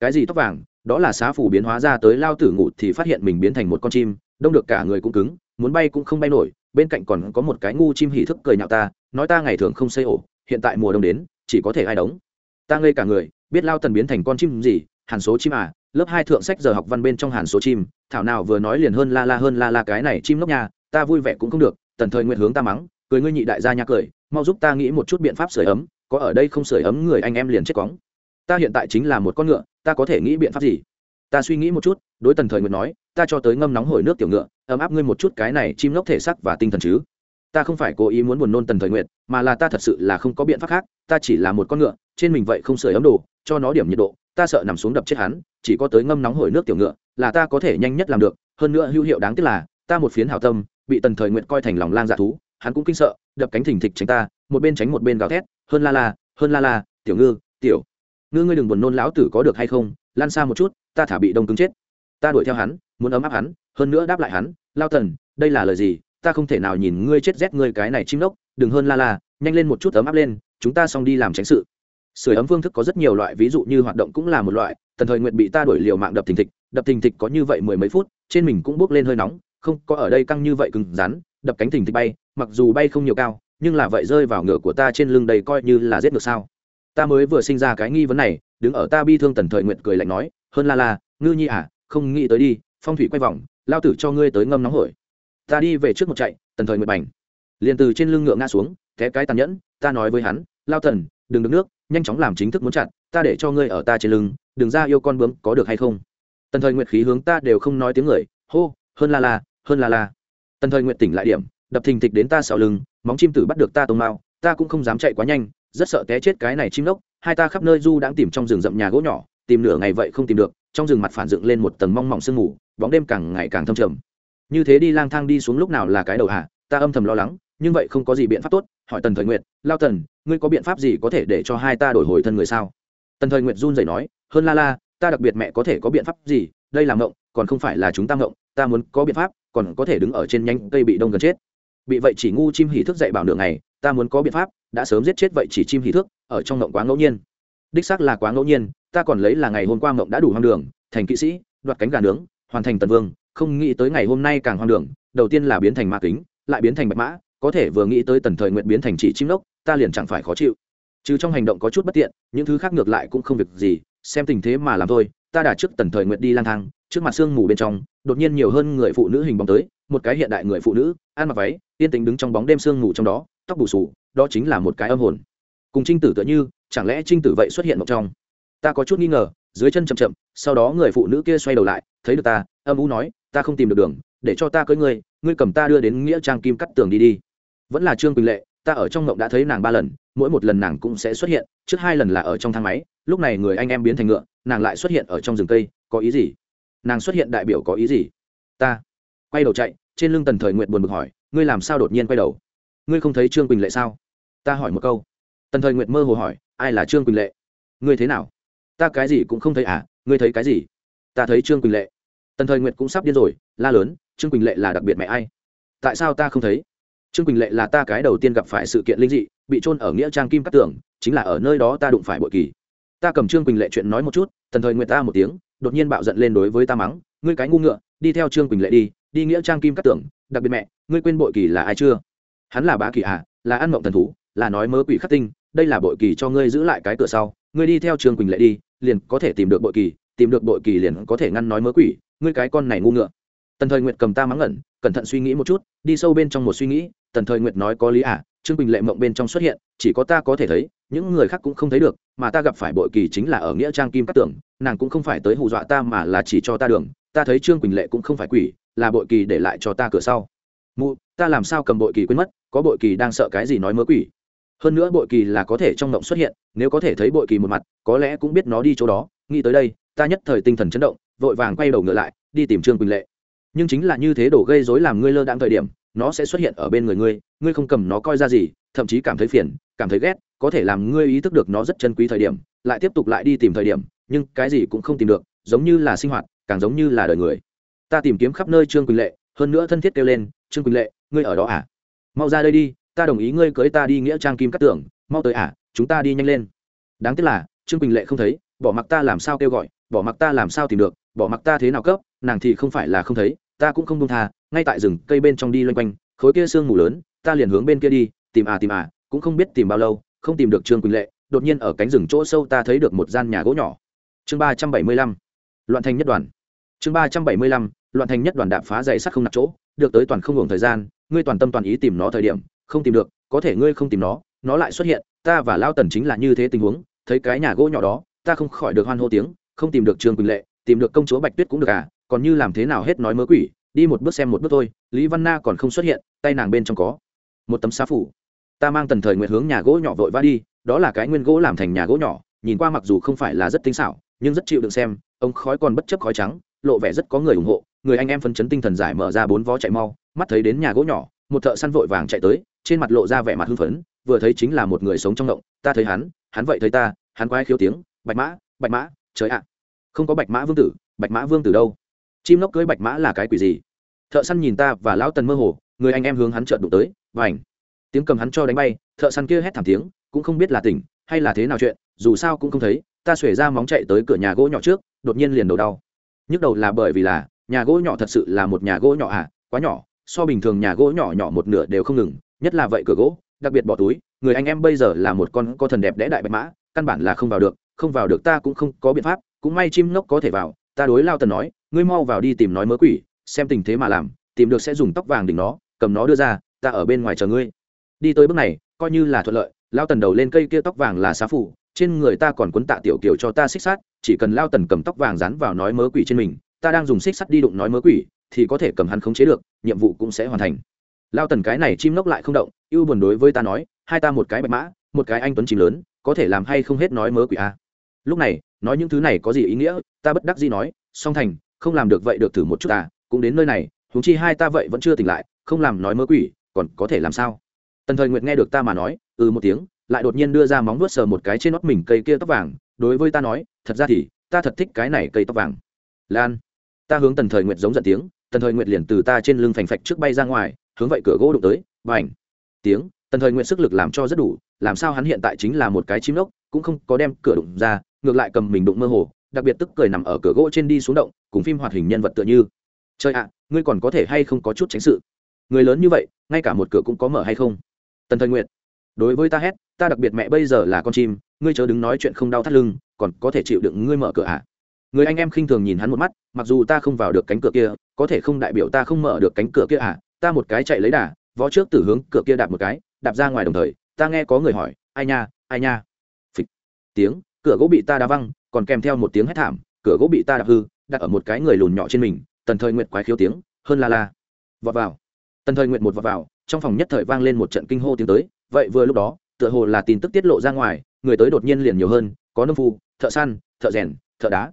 Cái gì tóc vàng? Đó là xá phủ biến hóa ra tới lao tử ngủ thì phát hiện mình biến thành một con chim, đông được cả người cũng cứng, muốn bay cũng không bay nổi, bên cạnh còn có một cái ngu chim hỉ thức cười nhạo ta nói ta ngày thường không xây ổ, hiện tại mùa đông đến, chỉ có thể ai đóng. Ta ngây cả người, biết lao tần biến thành con chim gì, hàn số chim à lớp hai thượng sách giờ học văn bên trong hàn số chim, thảo nào vừa nói liền hơn la la hơn la la cái này chim lốc nhà ta vui vẻ cũng không được, tần thời nguyện hướng ta mắng, cười ngươi nhị đại gia nha cười, mau giúp ta nghĩ một chút biện pháp sửa ấm, có ở đây không sửa ấm người anh em liền chết cóng. Ta hiện tại chính là một con ngựa, ta có thể nghĩ biện pháp gì? Ta suy nghĩ một chút, đối tần thời nguyện nói, ta cho tới ngâm nóng hổi nước tiểu ngựa, ấm áp ngươi một chút cái này chim lốc thể sắc và tinh thần chứ ta không phải cố ý muốn buồn nôn tần thời nguyệt, mà là ta thật sự là không có biện pháp khác ta chỉ là một con ngựa trên mình vậy không sửa ấm đồ cho nó điểm nhiệt độ ta sợ nằm xuống đập chết hắn chỉ có tới ngâm nóng hổi nước tiểu ngựa là ta có thể nhanh nhất làm được hơn nữa hữu hiệu đáng tiếc là ta một phiến hảo tâm bị tần thời nguyện coi thành lòng lang dạ thú hắn cũng kinh sợ đập cánh thình thịch tránh ta một bên tránh một bên gào thét hơn la la hơn la la tiểu ngư tiểu ngư ngươi đừng buồn nôn lão tử có được hay không lan xa một chút ta thả bị đông cứng chết. Ta đuổi theo hắn muốn ấm áp hắn hơn nữa đáp lại hắn lao tần đây là lời gì ta không thể nào nhìn ngươi chết rét ngươi cái này chim lốc đừng hơn la la, nhanh lên một chút ấm áp lên, chúng ta xong đi làm tránh sự. Sửa ấm phương thức có rất nhiều loại, ví dụ như hoạt động cũng là một loại, tần thời nguyện bị ta đuổi liều mạng đập thình thịch, đập thình thịch có như vậy mười mấy phút, trên mình cũng bốc lên hơi nóng, không có ở đây căng như vậy cứng rắn, đập cánh thình thịch bay, mặc dù bay không nhiều cao, nhưng là vậy rơi vào ngựa của ta trên lưng đầy coi như là giết được sao. Ta mới vừa sinh ra cái nghi vấn này, đứng ở ta bi thương tần thời nguyện cười lạnh nói, hơn la la, ngư nhi à không nghĩ tới đi, phong thủy quay vòng, lao tử cho ngươi tới ngâm nóng hổi ta đi về trước một chạy tần thời nguyệt bành. Liền từ trên lưng ngựa ngã xuống té cái tàn nhẫn ta nói với hắn lao thần, đừng đứng nước nhanh chóng làm chính thức muốn chặn ta để cho ngươi ở ta trên lưng đừng ra yêu con bướm có được hay không? Tần thời nguyệt khí hướng ta đều không nói tiếng người hô hơn la la hơn la la. Tần thời nguyệt tỉnh lại điểm đập thình thịch đến ta sau lưng móng chim tử bắt được ta tông mao ta cũng không dám chạy quá nhanh rất sợ té chết cái này chim lốc hai ta khắp nơi du đang tìm trong rừng rậm nhà gỗ nhỏ tìm nửa ngày vậy không tìm được trong rừng mặt phản dựng lên một tầng mong mỏng sương mù bóng đêm càng ngày càng thâm trầm như thế đi lang thang đi xuống lúc nào là cái đầu hả ta âm thầm lo lắng, nhưng vậy không có gì biện pháp tốt. Hỏi tần thời nguyệt, lao tần, ngươi có biện pháp gì có thể để cho hai ta đổi hồi thân người sao? Tần thời nguyệt run rẩy nói, hơn la la, ta đặc biệt mẹ có thể có biện pháp gì? Đây là ngộng còn không phải là chúng ta ngộng ta muốn có biện pháp, còn có thể đứng ở trên nhánh cây bị đông gần chết. Bị vậy chỉ ngu chim hỉ thức dậy bảo nửa ngày, ta muốn có biện pháp, đã sớm giết chết vậy chỉ chim hỉ thức, ở trong ngộng quá ngẫu nhiên. Đích xác là quá ngẫu nhiên, ta còn lấy là ngày hôm qua ngộng đã đủ hoang đường, thành kỵ sĩ, đoạt cánh gà nướng, hoàn thành tần vương không nghĩ tới ngày hôm nay càng hoang đường, đầu tiên là biến thành ma kính, lại biến thành bạch mã, có thể vừa nghĩ tới tần thời nguyện biến thành chỉ chim lốc ta liền chẳng phải khó chịu. Chứ trong hành động có chút bất tiện, những thứ khác ngược lại cũng không việc gì, xem tình thế mà làm thôi, ta đã trước tần thời nguyện đi lang thang, trước mặt sương mù bên trong, đột nhiên nhiều hơn người phụ nữ hình bóng tới, một cái hiện đại người phụ nữ, ăn mặc váy, yên tĩnh đứng trong bóng đêm sương mù trong đó, tóc bù sù đó chính là một cái âm hồn. Cùng trinh tử tựa như, chẳng lẽ trinh tử vậy xuất hiện một trong? Ta có chút nghi ngờ, dưới chân chậm chậm, sau đó người phụ nữ kia xoay đầu lại, thấy được ta, âm u nói ta không tìm được đường, để cho ta cưới ngươi ngươi cầm ta đưa đến nghĩa trang kim cắt tường đi đi. Vẫn là trương quỳnh lệ, ta ở trong ngộng đã thấy nàng ba lần, mỗi một lần nàng cũng sẽ xuất hiện, trước hai lần là ở trong thang máy, lúc này người anh em biến thành ngựa, nàng lại xuất hiện ở trong rừng cây, có ý gì? Nàng xuất hiện đại biểu có ý gì? Ta quay đầu chạy, trên lưng tần thời nguyện buồn bực hỏi, ngươi làm sao đột nhiên quay đầu? Ngươi không thấy trương quỳnh lệ sao? Ta hỏi một câu. Tần thời nguyện mơ hồ hỏi, ai là trương quỳnh lệ? Ngươi thế nào? Ta cái gì cũng không thấy à? Ngươi thấy cái gì? Ta thấy trương quỳnh lệ tần thời Nguyệt cũng sắp điên rồi, la lớn, trương quỳnh lệ là đặc biệt mẹ ai? Tại sao ta không thấy? Trương quỳnh lệ là ta cái đầu tiên gặp phải sự kiện linh dị, bị trôn ở nghĩa trang kim cắt tường, chính là ở nơi đó ta đụng phải bội kỳ. Ta cầm trương quỳnh lệ chuyện nói một chút, tần thời Nguyệt ta một tiếng, đột nhiên bạo giận lên đối với ta mắng, ngươi cái ngu ngựa, đi theo trương quỳnh lệ đi đi nghĩa trang kim cắt tường, đặc biệt mẹ, ngươi quên bội kỳ là ai chưa? Hắn là bá kỳ à là ăn mộng thần thú, là nói mớ quỷ khắc tinh, đây là bội kỳ cho ngươi giữ lại cái cửa sau, ngươi đi theo trương quỳnh lệ đi, liền có thể tìm được bội kỳ, tìm được bội kỳ liền có thể ngăn nói mớ quỷ ngươi cái con này ngu ngựa. Tần thời nguyệt cầm ta mắng ngẩn cẩn thận suy nghĩ một chút, đi sâu bên trong một suy nghĩ, tần thời nguyệt nói có lý à trương quỳnh lệ mộng bên trong xuất hiện, chỉ có ta có thể thấy, những người khác cũng không thấy được, mà ta gặp phải bội kỳ chính là ở nghĩa trang kim cát tưởng nàng cũng không phải tới hù dọa ta mà là chỉ cho ta đường, ta thấy trương quỳnh lệ cũng không phải quỷ, là bội kỳ để lại cho ta cửa sau. Mụ, ta làm sao cầm bội kỳ quên mất, có bội kỳ đang sợ cái gì nói mớ quỷ. Hơn nữa bội kỳ là có thể trong mộng xuất hiện, nếu có thể thấy bội kỳ một mặt, có lẽ cũng biết nó đi chỗ đó, nghĩ tới đây, ta nhất thời tinh thần chấn động vội vàng quay đầu ngựa lại, đi tìm trương quỳnh lệ. Nhưng chính là như thế đổ gây dối làm ngươi lơ đãng thời điểm, nó sẽ xuất hiện ở bên người ngươi ngươi không cầm nó coi ra gì, thậm chí cảm thấy phiền, cảm thấy ghét, có thể làm ngươi ý thức được nó rất chân quý thời điểm, lại tiếp tục lại đi tìm thời điểm, nhưng cái gì cũng không tìm được, giống như là sinh hoạt, càng giống như là đời người. Ta tìm kiếm khắp nơi trương quỳnh lệ, hơn nữa thân thiết kêu lên, trương quỳnh lệ, ngươi ở đó à? Mau ra đây đi, ta đồng ý ngươi cưới ta đi nghĩa trang kim cắt tưởng mau tới à chúng ta đi nhanh lên. Đáng tiếc là, trương quỳnh lệ không thấy, bỏ mặc ta làm sao? kêu gọi, bỏ mặc ta làm sao tìm được bỏ mặc ta thế nào cấp, nàng thì không phải là không thấy, ta cũng không đông tha, ngay tại rừng cây bên trong đi loanh quanh, khối kia sương mù lớn, ta liền hướng bên kia đi, tìm à tìm à cũng không biết tìm bao lâu, không tìm được trương quỳnh lệ, đột nhiên ở cánh rừng chỗ sâu ta thấy được một gian nhà gỗ nhỏ. Chương ba trăm bảy mươi lăm, loạn thành nhất đoàn. Chương ba trăm bảy mươi lăm, loạn thành nhất đoàn đạp phá dày sắt không nạp chỗ, được tới toàn không hưởng thời gian, ngươi toàn tâm toàn ý tìm nó thời điểm, không tìm được, có thể ngươi không tìm nó nó lại xuất hiện, ta và lao tần chính là như thế tình huống, thấy cái nhà gỗ nhỏ đó, ta không khỏi được hoan hô tiếng, không tìm được trương quỳnh lệ tìm được công chúa bạch tuyết cũng được à còn như làm thế nào hết nói mớ quỷ, đi một bước xem một bước thôi, lý văn na còn không xuất hiện, tay nàng bên trong có một tấm xá phủ. Ta mang tần thời nguyện hướng nhà gỗ nhỏ vội vã đi, đó là cái nguyên gỗ làm thành nhà gỗ nhỏ, nhìn qua mặc dù không phải là rất tinh xảo, nhưng rất chịu đựng xem ông khói còn bất chấp khói trắng, lộ vẻ rất có người ủng hộ, người anh em phấn chấn tinh thần giải mở ra bốn vó chạy mau, mắt thấy đến nhà gỗ nhỏ, một thợ săn vội vàng chạy tới, trên mặt lộ ra vẻ mặt hưng phấn, vừa thấy chính là một người sống trong động, ta thấy hắn hắn vậy thấy ta, hắn quái khiếu tiếng, bạch mã bạch mã, trời ạ không có bạch mã vương tử, bạch mã vương tử đâu? Chim lốc cưới bạch mã là cái quỷ gì? Thợ săn nhìn ta và lão tần mơ hồ, người anh em hướng hắn trợn đụng tới và ảnh tiếng cầm hắn cho đánh bay, thợ săn kia hét thảm tiếng, cũng không biết là tỉnh hay là thế nào chuyện, dù sao cũng không thấy, ta xuể ra móng chạy tới cửa nhà gỗ nhỏ trước, đột nhiên liền đầu đau. Nhức đầu là bởi vì là, nhà gỗ nhỏ thật sự là một nhà gỗ nhỏ à quá nhỏ, so bình thường nhà gỗ nhỏ nhỏ một nửa đều không ngừng, nhất là vậy cửa gỗ, đặc biệt bỏ túi, người anh em bây giờ là một con có thần đẹp đẽ đại bạch mã, căn bản là không vào được, không vào được ta cũng không có biện pháp cũng may chim ngốc có thể vào, ta đối lao tần nói, ngươi mau vào đi tìm nói mớ quỷ, xem tình thế mà làm, tìm được sẽ dùng tóc vàng đỉnh nó, cầm nó đưa ra, ta ở bên ngoài chờ ngươi. Đi tới bước này, coi như là thuận lợi, lao tần đầu lên cây kia tóc vàng là xá phủ, trên người ta còn quấn tạ tiểu kiểu cho ta xích sát chỉ cần lao tần cầm tóc vàng dán vào nói mớ quỷ trên mình, ta đang dùng xích sắt đi đụng nói mớ quỷ, thì có thể cầm hắn khống chế được, nhiệm vụ cũng sẽ hoàn thành. Lao tần cái này chim nốc lại không động, ưu buồn đối với ta nói, hai ta một cái bạch mã, một cái anh tuấn chim lớn, có thể làm hay không hết nói mớ quỷ a lúc này, nói những thứ này có gì ý nghĩa, ta bất đắc gì nói, song thành, không làm được vậy được thử một chút ta, cũng đến nơi này, huống chi hai ta vậy vẫn chưa tỉnh lại, không làm nói mơ quỷ, còn có thể làm sao? Tần thời nguyện nghe được ta mà nói ừ một tiếng, lại đột nhiên đưa ra móng vuốt sờ một cái trên nót mình cây kia tóc vàng, đối với ta nói, thật ra thì, ta thật thích cái này cây tóc vàng. Lan, ta hướng tần thời nguyện giống giận tiếng, tần thời nguyện liền từ ta trên lưng phành phạch trước bay ra ngoài, hướng vậy cửa gỗ đụng tới và ảnh tiếng, tần thời nguyện sức lực làm cho rất đủ, làm sao hắn hiện tại chính là một cái chim lốc cũng không có đem cửa đụng ra ngược lại cầm mình đụng mơ hồ, đặc biệt tức cười nằm ở cửa gỗ trên đi xuống động, cùng phim hoạt hình nhân vật tựa như. Chơi ạ, ngươi còn có thể hay không có chút tránh sự? Người lớn như vậy, ngay cả một cửa cũng có mở hay không? Tần thời nguyện đối với ta hét, ta đặc biệt mẹ bây giờ là con chim, ngươi chớ đứng nói chuyện không đau thắt lưng, còn có thể chịu đựng ngươi mở cửa ạ? À? người anh em khinh thường nhìn hắn một mắt, mặc dù ta không vào được cánh cửa kia, có thể không đại biểu ta không mở được cánh cửa kia à ta một cái chạy lấy đà, vó trước từ hướng cửa kia đạp một cái, đạp ra ngoài đồng thời, ta nghe có người hỏi, ai nha ai nha? Phịch, tiếng cửa gỗ bị ta đá văng, còn kèm theo một tiếng hét thảm, cửa gỗ bị ta đạp hư, đặt ở một cái người lùn nhỏ trên mình, tần thời nguyệt quái khiếu tiếng, hơn la la. Vọt vào. Tần thời nguyệt một vọt vào, trong phòng nhất thời vang lên một trận kinh hô tiếng tới, vậy vừa lúc đó, tựa hồ là tin tức tiết lộ ra ngoài, người tới đột nhiên liền nhiều hơn, có nông phu, thợ săn, thợ rèn, thợ đá.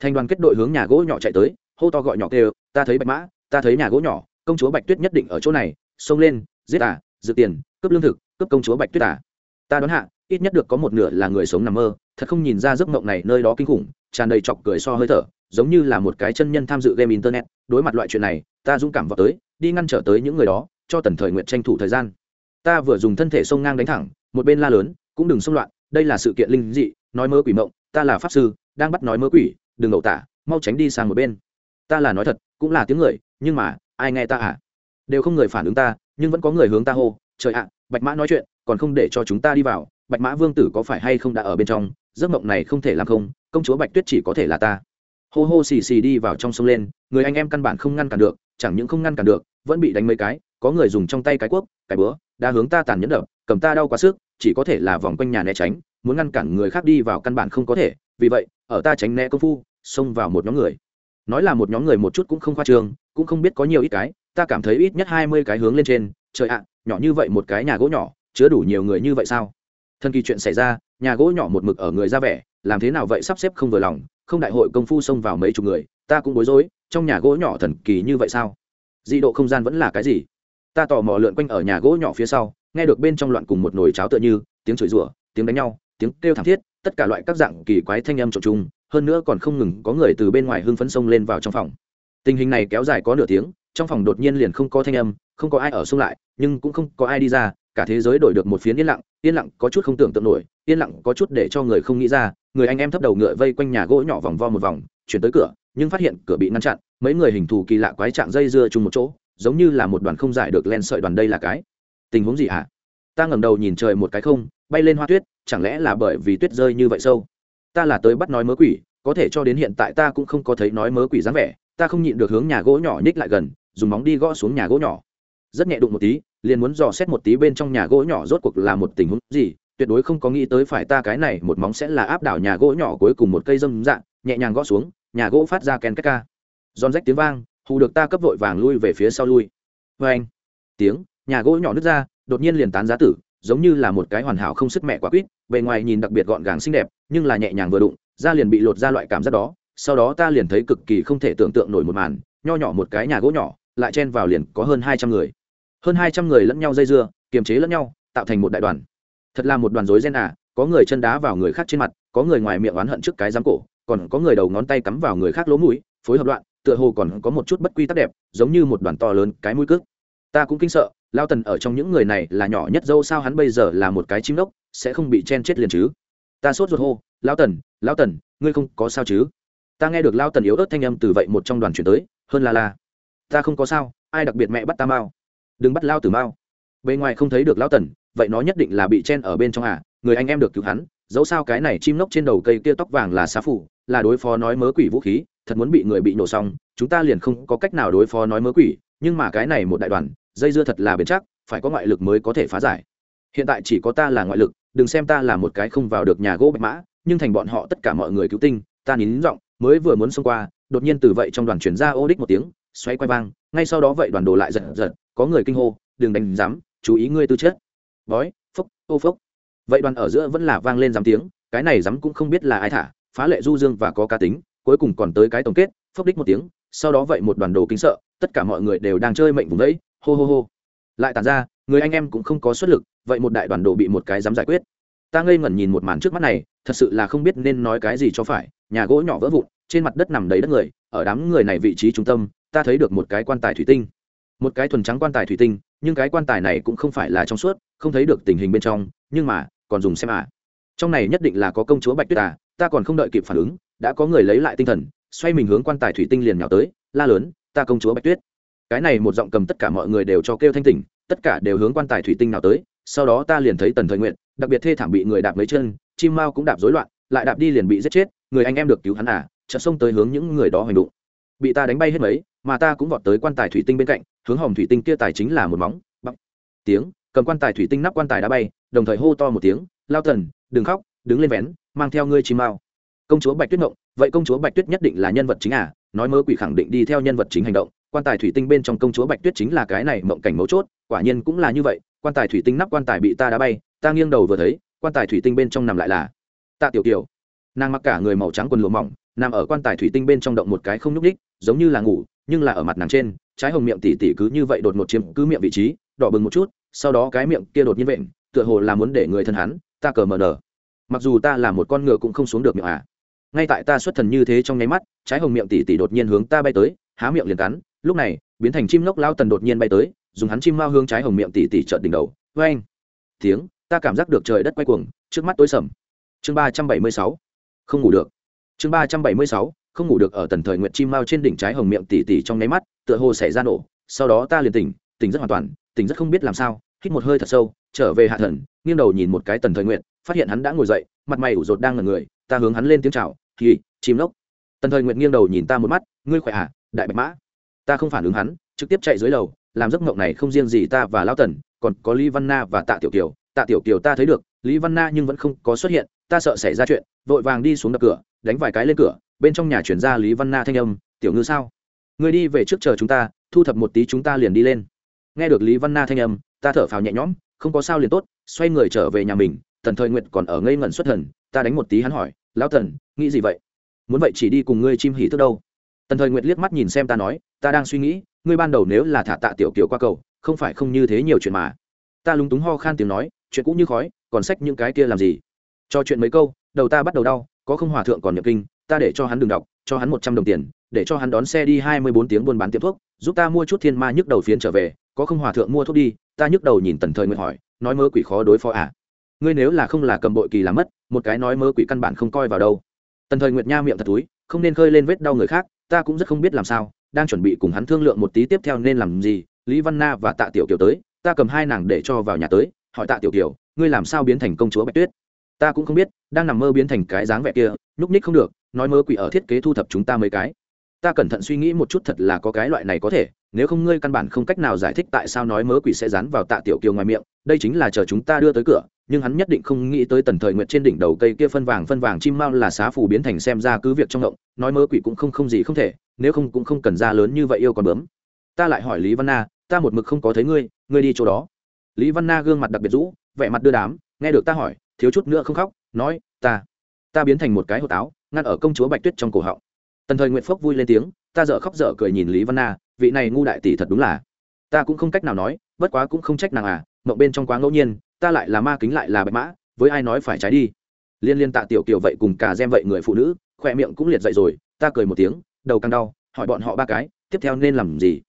Thành đoàn kết đội hướng nhà gỗ nhỏ chạy tới, hô to gọi nhỏ kêu, ta thấy bạch mã, ta thấy nhà gỗ nhỏ, công chúa bạch tuyết nhất định ở chỗ này, xông lên, giết à dự tiền, cướp lương thực, cướp công chúa bạch tuyết à ta đoán hạ, ít nhất được có một nửa là người sống nằm mơ, thật không nhìn ra giấc mộng này nơi đó kinh khủng, tràn đầy chọc cười so hơi thở, giống như là một cái chân nhân tham dự game internet, đối mặt loại chuyện này, ta dũng cảm vào tới, đi ngăn trở tới những người đó, cho tần thời nguyện tranh thủ thời gian. Ta vừa dùng thân thể sông ngang đánh thẳng, một bên la lớn, cũng đừng xông loạn, đây là sự kiện linh dị, nói mơ quỷ mộng, ta là pháp sư, đang bắt nói mơ quỷ, đừng ẩu tả, mau tránh đi sang một bên. Ta là nói thật, cũng là tiếng người, nhưng mà, ai nghe ta à? Đều không người phản ứng ta, nhưng vẫn có người hướng ta hô trời ạ, bạch mã nói chuyện, còn không để cho chúng ta đi vào, bạch mã vương tử có phải hay không đã ở bên trong? Giấc mộng này không thể làm không, công chúa bạch tuyết chỉ có thể là ta. Hô hô xì xì đi vào trong sông lên, người anh em căn bản không ngăn cản được, chẳng những không ngăn cản được, vẫn bị đánh mấy cái, có người dùng trong tay cái cuốc, cái bữa đã hướng ta tàn nhẫn đập, cầm ta đau quá sức, chỉ có thể là vòng quanh nhà né tránh, muốn ngăn cản người khác đi vào căn bản không có thể, vì vậy, ở ta tránh né công phu, xông vào một nhóm người. Nói là một nhóm người một chút cũng không khoa trương, cũng không biết có nhiều ít cái, ta cảm thấy ít nhất hai mươi cái hướng lên trên, trời ạ nhỏ như vậy một cái nhà gỗ nhỏ, chứa đủ nhiều người như vậy sao? Thần kỳ chuyện xảy ra, nhà gỗ nhỏ một mực ở người ra vẻ, làm thế nào vậy sắp xếp không vừa lòng, không đại hội công phu xông vào mấy chục người, ta cũng bối rối, trong nhà gỗ nhỏ thần kỳ như vậy sao? Dị độ không gian vẫn là cái gì? Ta tò mò lượn quanh ở nhà gỗ nhỏ phía sau, nghe được bên trong loạn cùng một nồi cháo tựa như, tiếng chửi rủa, tiếng đánh nhau, tiếng kêu thảm thiết, tất cả loại các dạng kỳ quái thanh âm trộn chung, hơn nữa còn không ngừng có người từ bên ngoài hưng phấn sông lên vào trong phòng. Tình hình này kéo dài có nửa tiếng trong phòng đột nhiên liền không có thanh âm, không có ai ở xung lại, nhưng cũng không có ai đi ra, cả thế giới đổi được một phiến yên lặng yên lặng có chút không tưởng tượng nổi, yên lặng có chút để cho người không nghĩ ra, người anh em thấp đầu ngựa vây quanh nhà gỗ nhỏ vòng vo một vòng, chuyển tới cửa, nhưng phát hiện cửa bị ngăn chặn, mấy người hình thù kỳ lạ quái trạng dây dưa chung một chỗ, giống như là một đoàn không giải được len sợi đoàn đây là cái. Tình huống gì hả? Ta ngẩng đầu nhìn trời một cái không, bay lên hoa tuyết, chẳng lẽ là bởi vì tuyết rơi như vậy sâu? Ta là tới bắt nói mớ quỷ, có thể cho đến hiện tại ta cũng không có thấy nói mớ quỷ dáng vẻ, ta không nhịn được hướng nhà gỗ nhỏ nhích lại gần dùng móng đi gõ xuống nhà gỗ nhỏ. Rất nhẹ đụng một tí, liền muốn dò xét một tí bên trong nhà gỗ nhỏ rốt cuộc là một tình huống gì, tuyệt đối không có nghĩ tới phải ta cái này, một móng sẽ là áp đảo nhà gỗ nhỏ cuối cùng một cây dâm dạng, nhẹ nhàng gõ xuống, nhà gỗ phát ra ken két ca. Giòn rách tiếng vang, hù được ta cấp vội vàng lui về phía sau lui. Vê anh, tiếng, nhà gỗ nhỏ nứt ra, đột nhiên liền tán giá tử, giống như là một cái hoàn hảo không sức mẹ quá quýt, bề ngoài nhìn đặc biệt gọn gàng xinh đẹp, nhưng là nhẹ nhàng vừa đụng, da liền bị lột ra loại cảm giác đó, sau đó ta liền thấy cực kỳ không thể tưởng tượng nổi một màn, nho nhỏ một cái nhà gỗ nhỏ lại chen vào liền có hơn hai trăm người. Hơn hai trăm người lẫn nhau dây dưa, kiềm chế lẫn nhau, tạo thành một đại đoàn. Thật là một đoàn rối ren à có người chân đá vào người khác trên mặt, có người ngoài miệng oán hận trước cái giám cổ, còn có người đầu ngón tay cắm vào người khác lỗ mũi, phối hợp loạn, tựa hồ còn có một chút bất quy tắc đẹp, giống như một đoàn to lớn cái mũi cước. Ta cũng kinh sợ, lao tần ở trong những người này là nhỏ nhất dâu sao hắn bây giờ là một cái chim đốc, sẽ không bị chen chết liền chứ? Ta sốt ruột hô, lao tần lao tần, ngươi không có sao chứ? Ta nghe được lao tần yếu ớt thanh âm từ vậy một trong đoàn chuyển tới, hơn là là ta không có sao ai đặc biệt mẹ bắt ta mao, đừng bắt lao tử mao. bên ngoài không thấy được lao tần vậy nó nhất định là bị chen ở bên trong à người anh em được cứu hắn dẫu sao cái này chim nốc trên đầu cây kia tóc vàng là xá phủ là đối phó nói mớ quỷ vũ khí thật muốn bị người bị nổ xong chúng ta liền không có cách nào đối phó nói mớ quỷ nhưng mà cái này một đại đoàn dây dưa thật là bền chắc phải có ngoại lực mới có thể phá giải hiện tại chỉ có ta là ngoại lực đừng xem ta là một cái không vào được nhà gỗ bạch mã nhưng thành bọn họ tất cả mọi người cứu tinh ta nín giọng mới vừa muốn xông qua đột nhiên từ vậy trong đoàn chuyển ra ô đích một tiếng xoay quay vang, ngay sau đó vậy đoàn đồ lại giật giật, có người kinh hô, đừng đánh dám chú ý ngươi tư chất. Bói, phốc, ô phốc. Vậy đoàn ở giữa vẫn là vang lên dám tiếng, cái này dám cũng không biết là ai thả, phá lệ du dương và có cá tính, cuối cùng còn tới cái tổng kết, phốc đích một tiếng, sau đó vậy một đoàn đồ kính sợ, tất cả mọi người đều đang chơi mệnh vùng đấy, hô hô hô. Lại tàn ra, người anh em cũng không có xuất lực, vậy một đại đoàn đồ bị một cái dám giải quyết. Ta ngây ngẩn nhìn một màn trước mắt này, thật sự là không biết nên nói cái gì cho phải, nhà gỗ nhỏ vỡ vụn, trên mặt đất nằm đầy đất người, ở đám người này vị trí trung tâm ta thấy được một cái quan tài thủy tinh. Một cái thuần trắng quan tài thủy tinh, nhưng cái quan tài này cũng không phải là trong suốt, không thấy được tình hình bên trong, nhưng mà, còn dùng xem à. Trong này nhất định là có công chúa bạch tuyết à ta còn không đợi kịp phản ứng, đã có người lấy lại tinh thần, xoay mình hướng quan tài thủy tinh liền nhào tới, la lớn, ta công chúa bạch tuyết. Cái này một giọng cầm tất cả mọi người đều cho kêu thanh tỉnh, tất cả đều hướng quan tài thủy tinh nào tới, sau đó ta liền thấy tần thời nguyện đặc biệt thê thảm bị người đạp mấy chân, chim mao cũng đạp rối loạn, lại đạp đi liền bị giết chết, người anh em được cứu hắn à chợt xông tới hướng những người đó hành động. Bị ta đánh bay hết mấy mà ta cũng vọt tới quan tài thủy tinh bên cạnh, hướng hòm thủy tinh kia tài chính là một móng bắp tiếng, cầm quan tài thủy tinh nắp quan tài đã bay, đồng thời hô to một tiếng, lao tần đừng khóc, đứng lên vén, mang theo ngươi chim mao. Công chúa bạch tuyết mộng vậy công chúa bạch tuyết nhất định là nhân vật chính à? Nói mơ quỷ khẳng định đi theo nhân vật chính hành động, quan tài thủy tinh bên trong công chúa bạch tuyết chính là cái này mộng cảnh mấu chốt, quả nhiên cũng là như vậy, quan tài thủy tinh nắp quan tài bị ta đã bay, ta nghiêng đầu vừa thấy, quan tài thủy tinh bên trong nằm lại là tạ tiểu kiều. Nàng mặc cả người màu trắng quần lụa mỏng, nằm ở quan tài thủy tinh bên trong động một cái không nhúc ních giống như là ngủ nhưng là ở mặt nàng trên, trái hồng miệng tỉ tỉ cứ như vậy đột một chiếm cứ miệng vị trí, đỏ bừng một chút, sau đó cái miệng kia đột nhiên vện, tựa hồ là muốn để người thân hắn, ta cờ mờ nở. Mặc dù ta là một con ngựa cũng không xuống được miệng à. Ngay tại ta xuất thần như thế trong nháy mắt, trái hồng miệng tỉ tỉ đột nhiên hướng ta bay tới, há miệng liền cắn, lúc này, biến thành chim lốc lao tần đột nhiên bay tới, dùng hắn chim mao hướng trái hồng miệng tỉ tỉ trợn đỉnh đầu vê anh tiếng, ta cảm giác được trời đất quay cuồng, trước mắt tối sầm. Chương ba trăm bảy mươi sáu. Không ngủ được. Chương ba trăm bảy mươi sáu không ngủ được ở tần thời nguyện chim mao trên đỉnh trái hồng miệng tỉ tỉ trong nháy mắt, tựa hồ xảy ra nổ. Sau đó ta liền tỉnh tỉnh rất hoàn toàn, tỉnh rất không biết làm sao, hít một hơi thật sâu, trở về hạ thần, nghiêng đầu nhìn một cái tần thời nguyện phát hiện hắn đã ngồi dậy, mặt mày ủ rột đang ngần người, ta hướng hắn lên tiếng chào thì chim lốc. Tần thời nguyện nghiêng đầu nhìn ta một mắt, ngươi khỏe à đại bạch mã? Ta không phản ứng hắn, trực tiếp chạy dưới lầu, làm giấc mộng này không riêng gì ta và lao tần, còn có lý văn na và tạ tiểu kiều. Tạ tiểu kiều ta thấy được, lý văn na nhưng vẫn không có xuất hiện, ta sợ xảy ra chuyện, vội vàng đi xuống đập cửa, đánh vài cái lên cửa bên trong nhà chuyển ra lý văn na thanh âm, tiểu ngư sao? Người đi về trước chờ chúng ta, thu thập một tí chúng ta liền đi lên. Nghe được lý văn na thanh âm, ta thở phào nhẹ nhõm, không có sao liền tốt, xoay người trở về nhà mình, tần thời nguyệt còn ở ngây ngẩn xuất thần, ta đánh một tí hắn hỏi, lão thần nghĩ gì vậy? Muốn vậy chỉ đi cùng ngươi chim hỉ thức đâu? Tần thời nguyệt liếc mắt nhìn xem ta nói, ta đang suy nghĩ, ngươi ban đầu nếu là thả tạ tiểu kiều qua cầu, không phải không như thế nhiều chuyện mà. Ta lúng túng ho khan tiếng nói, chuyện cũng như khói, còn sách những cái kia làm gì? Cho chuyện mấy câu, đầu ta bắt đầu đau, có không hòa thượng còn nhập kinh ta để cho hắn đừng đọc, cho hắn một trăm đồng tiền, để cho hắn đón xe đi hai mươi bốn tiếng buôn bán tiệm thuốc, giúp ta mua chút thiên ma nhức đầu phiến trở về, có không hòa thượng mua thuốc đi, ta nhức đầu nhìn tần thời nguyệt hỏi, nói mơ quỷ khó đối phó à? Ngươi nếu là không là cầm bội kỳ làm mất, một cái nói mơ quỷ căn bản không coi vào đâu. Tần thời nguyệt nha miệng thật túi, không nên khơi lên vết đau người khác, ta cũng rất không biết làm sao, đang chuẩn bị cùng hắn thương lượng một tí tiếp theo nên làm gì, lý văn na và tạ tiểu kiều tới, ta cầm hai nàng để cho vào nhà tới, hỏi tạ tiểu kiều, ngươi làm sao biến thành công chúa bạch tuyết? Ta cũng không biết, đang nằm mơ biến thành cái dáng vẻ kia, nhúc ních không được nói mơ quỷ ở thiết kế thu thập chúng ta mấy cái. Ta cẩn thận suy nghĩ một chút thật là có cái loại này có thể, nếu không ngươi căn bản không cách nào giải thích tại sao nói mớ quỷ sẽ dán vào tạ tiểu kiều ngoài miệng, đây chính là chờ chúng ta đưa tới cửa, nhưng hắn nhất định không nghĩ tới tần thời nguyện trên đỉnh đầu cây kia phân vàng phân vàng chim mao là xá phù biến thành xem ra cứ việc trong động, nói mớ quỷ cũng không không gì không thể, nếu không cũng không cần ra lớn như vậy yêu còn bướm. Ta lại hỏi lý văn na, ta một mực không có thấy ngươi ngươi đi chỗ đó. Lý văn na gương mặt đặc biệt rũ, vẻ mặt đưa đám, nghe được ta hỏi, thiếu chút nữa không khóc, nói, ta ta biến thành một cái hột táo ngăn ở công chúa bạch tuyết trong cổ họng. Tần thời nguyện phốc vui lên tiếng, ta dợ khóc dở cười nhìn lý văn na, vị này ngu đại tỷ thật đúng là. Ta cũng không cách nào nói, bất quá cũng không trách nàng à mộng bên trong quá ngẫu nhiên, ta lại là ma kính lại là bạch mã, với ai nói phải trái đi. Liên liên tạ tiểu kiểu vậy cùng cả gem vậy người phụ nữ, khỏe miệng cũng liệt dậy rồi, ta cười một tiếng, đầu càng đau, hỏi bọn họ ba cái, tiếp theo nên làm gì?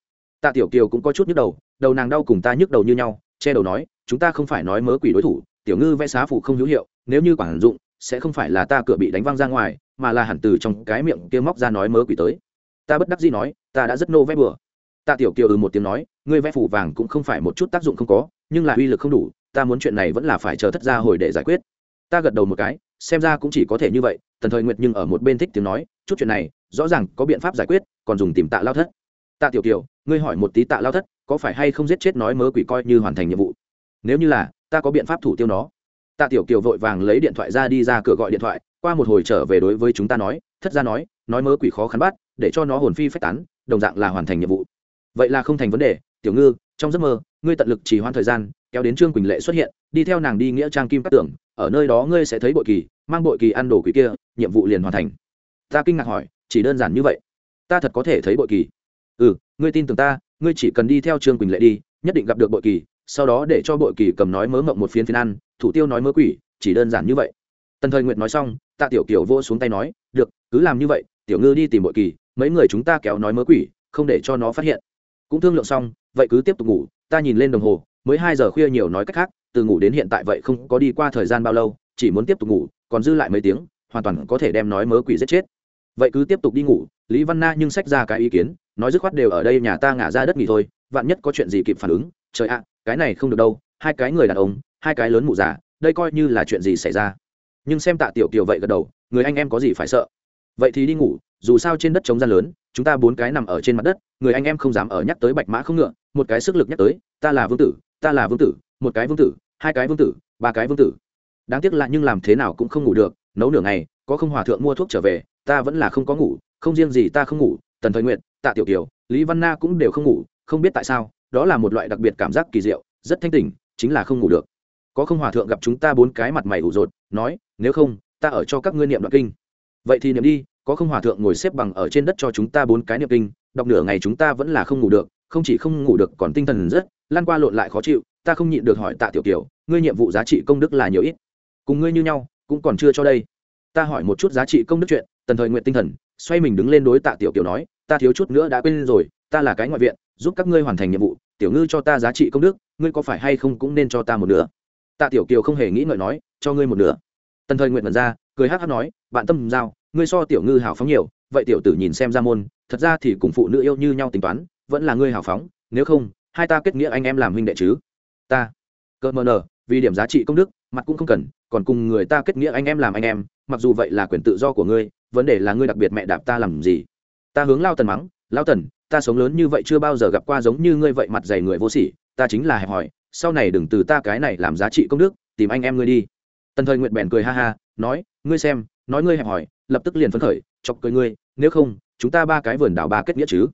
Tạ tiểu kiều cũng có chút nhức đầu đầu nàng đau cùng ta nhức đầu như nhau, che đầu nói, chúng ta không phải nói mớ quỷ đối thủ, tiểu ngư vẽ xá phụ không hữu hiệu, nếu như quản dụng, sẽ không phải là ta cửa bị đánh văng ra ngoài mà là hẳn từ trong cái miệng kia móc ra nói mớ quỷ tới. Ta bất đắc dĩ nói, ta đã rất nô vẽ bừa. Tạ tiểu kiều ừ một tiếng nói, ngươi vẽ phủ vàng cũng không phải một chút tác dụng không có, nhưng là uy lực không đủ, ta muốn chuyện này vẫn là phải chờ thất gia hồi để giải quyết. Ta gật đầu một cái, xem ra cũng chỉ có thể như vậy, tần thời nguyệt nhưng ở một bên thích tiếng nói, chút chuyện này, rõ ràng có biện pháp giải quyết, còn dùng tìm tạ lao thất. Tạ tiểu kiều, ngươi hỏi một tí tạ lao thất, có phải hay không giết chết nói mớ quỷ coi như hoàn thành nhiệm vụ? Nếu như là, ta có biện pháp thủ tiêu nó. Tạ tiểu kiều vội vàng lấy điện thoại ra đi ra cửa gọi điện thoại qua một hồi trở về đối với chúng ta nói, thất gia nói nói mớ quỷ khó khăn bắt, để cho nó hồn phi phách tán, đồng dạng là hoàn thành nhiệm vụ. Vậy là không thành vấn đề, tiểu ngư, trong giấc mơ, ngươi tận lực trì hoãn thời gian, kéo đến trương quỳnh lệ xuất hiện, đi theo nàng đi nghĩa trang kim các tưởng ở nơi đó ngươi sẽ thấy bội kỳ, mang bội kỳ ăn đồ quỷ kia, nhiệm vụ liền hoàn thành. Ta kinh ngạc hỏi, chỉ đơn giản như vậy? Ta thật có thể thấy bội kỳ. Ừ ngươi tin tưởng ta, ngươi chỉ cần đi theo trương quỳnh lệ đi, nhất định gặp được bội kỳ, sau đó để cho bội kỳ cầm nói mớ mộng một phiến phiến ăn, thủ tiêu nói mớ quỷ, chỉ đơn giản như vậy tần thời nguyệt nói xong, tạ tiểu kiều vô xuống tay nói, được, cứ làm như vậy, tiểu ngư đi tìm bội kỳ, mấy người chúng ta kéo nói mớ quỷ, không để cho nó phát hiện. Cũng thương lượng xong, vậy cứ tiếp tục ngủ, ta nhìn lên đồng hồ, mới hai giờ khuya nhiều nói cách khác, từ ngủ đến hiện tại vậy không có đi qua thời gian bao lâu, chỉ muốn tiếp tục ngủ, còn dư lại mấy tiếng, hoàn toàn có thể đem nói mớ quỷ giết chết. Vậy cứ tiếp tục đi ngủ. Lý văn na nhưng sách ra cái ý kiến, nói dứt khoát đều ở đây nhà ta ngả ra đất nghỉ thôi, vạn nhất có chuyện gì kịp phản ứng, trời ạ, cái này không được đâu, hai cái người đàn ông, hai cái lớn mụ già, đây coi như là chuyện gì xảy ra nhưng xem tạ tiểu kiều vậy gật đầu, người anh em có gì phải sợ? Vậy thì đi ngủ, dù sao trên đất trống gian lớn, chúng ta bốn cái nằm ở trên mặt đất, người anh em không dám ở nhắc tới bạch mã không ngựa, một cái sức lực nhắc tới, ta là vương tử, ta là vương tử, một cái vương tử, hai cái vương tử, ba cái vương tử. Đáng tiếc là nhưng làm thế nào cũng không ngủ được, nấu nửa ngày, có không hòa thượng mua thuốc trở về, ta vẫn là không có ngủ, không riêng gì ta không ngủ, tần thời nguyện tạ tiểu kiều, lý văn na cũng đều không ngủ, không biết tại sao, đó là một loại đặc biệt cảm giác kỳ diệu, rất thanh tỉnh, chính là không ngủ được có không hòa thượng gặp chúng ta bốn cái mặt mày ủ rột, nói, nếu không, ta ở cho các ngươi niệm đoạn kinh. Vậy thì niệm đi, có không hòa thượng ngồi xếp bằng ở trên đất cho chúng ta bốn cái niệm kinh, đọc nửa ngày chúng ta vẫn là không ngủ được, không chỉ không ngủ được còn tinh thần rất, lan qua lộn lại khó chịu, ta không nhịn được hỏi tạ tiểu kiều, ngươi nhiệm vụ giá trị công đức là nhiều ít? Cùng ngươi như nhau, cũng còn chưa cho đây. Ta hỏi một chút giá trị công đức chuyện, tần thời nguyện tinh thần, xoay mình đứng lên đối tạ tiểu kiều nói, ta thiếu chút nữa đã quên rồi, ta là cái ngoại viện, giúp các ngươi hoàn thành nhiệm vụ, tiểu ngư cho ta giá trị công đức, ngươi có phải hay không cũng nên cho ta một nửa? Tạ tiểu kiều không hề nghĩ ngợi nói, cho ngươi một nửa. Tần thời nguyện mật ra, cười hát hát nói, bạn tâm giao, ngươi so tiểu ngư hào phóng nhiều, vậy tiểu tử nhìn xem ra môn, thật ra thì cùng phụ nữ yêu như nhau tính toán, vẫn là ngươi hào phóng, nếu không, hai ta kết nghĩa anh em làm huynh đệ chứ. Ta. Cơ mờ nờ vì điểm giá trị công đức, mặt cũng không cần, còn cùng người ta kết nghĩa anh em làm anh em, mặc dù vậy là quyền tự do của ngươi, vấn đề là ngươi đặc biệt mẹ đạp ta làm gì? Ta hướng lao tần mắng, lao tần, ta sống lớn như vậy chưa bao giờ gặp qua giống như ngươi vậy mặt dày người vô sỉ, ta chính là hẹp hòi sau này đừng từ ta cái này làm giá trị công đức tìm anh em ngươi đi. Tần thời nguyện bèn cười ha ha nói ngươi xem nói ngươi hẹp hỏi, lập tức liền phấn khởi chọc cười ngươi nếu không chúng ta ba cái vườn đảo ba kết nghĩa chứ.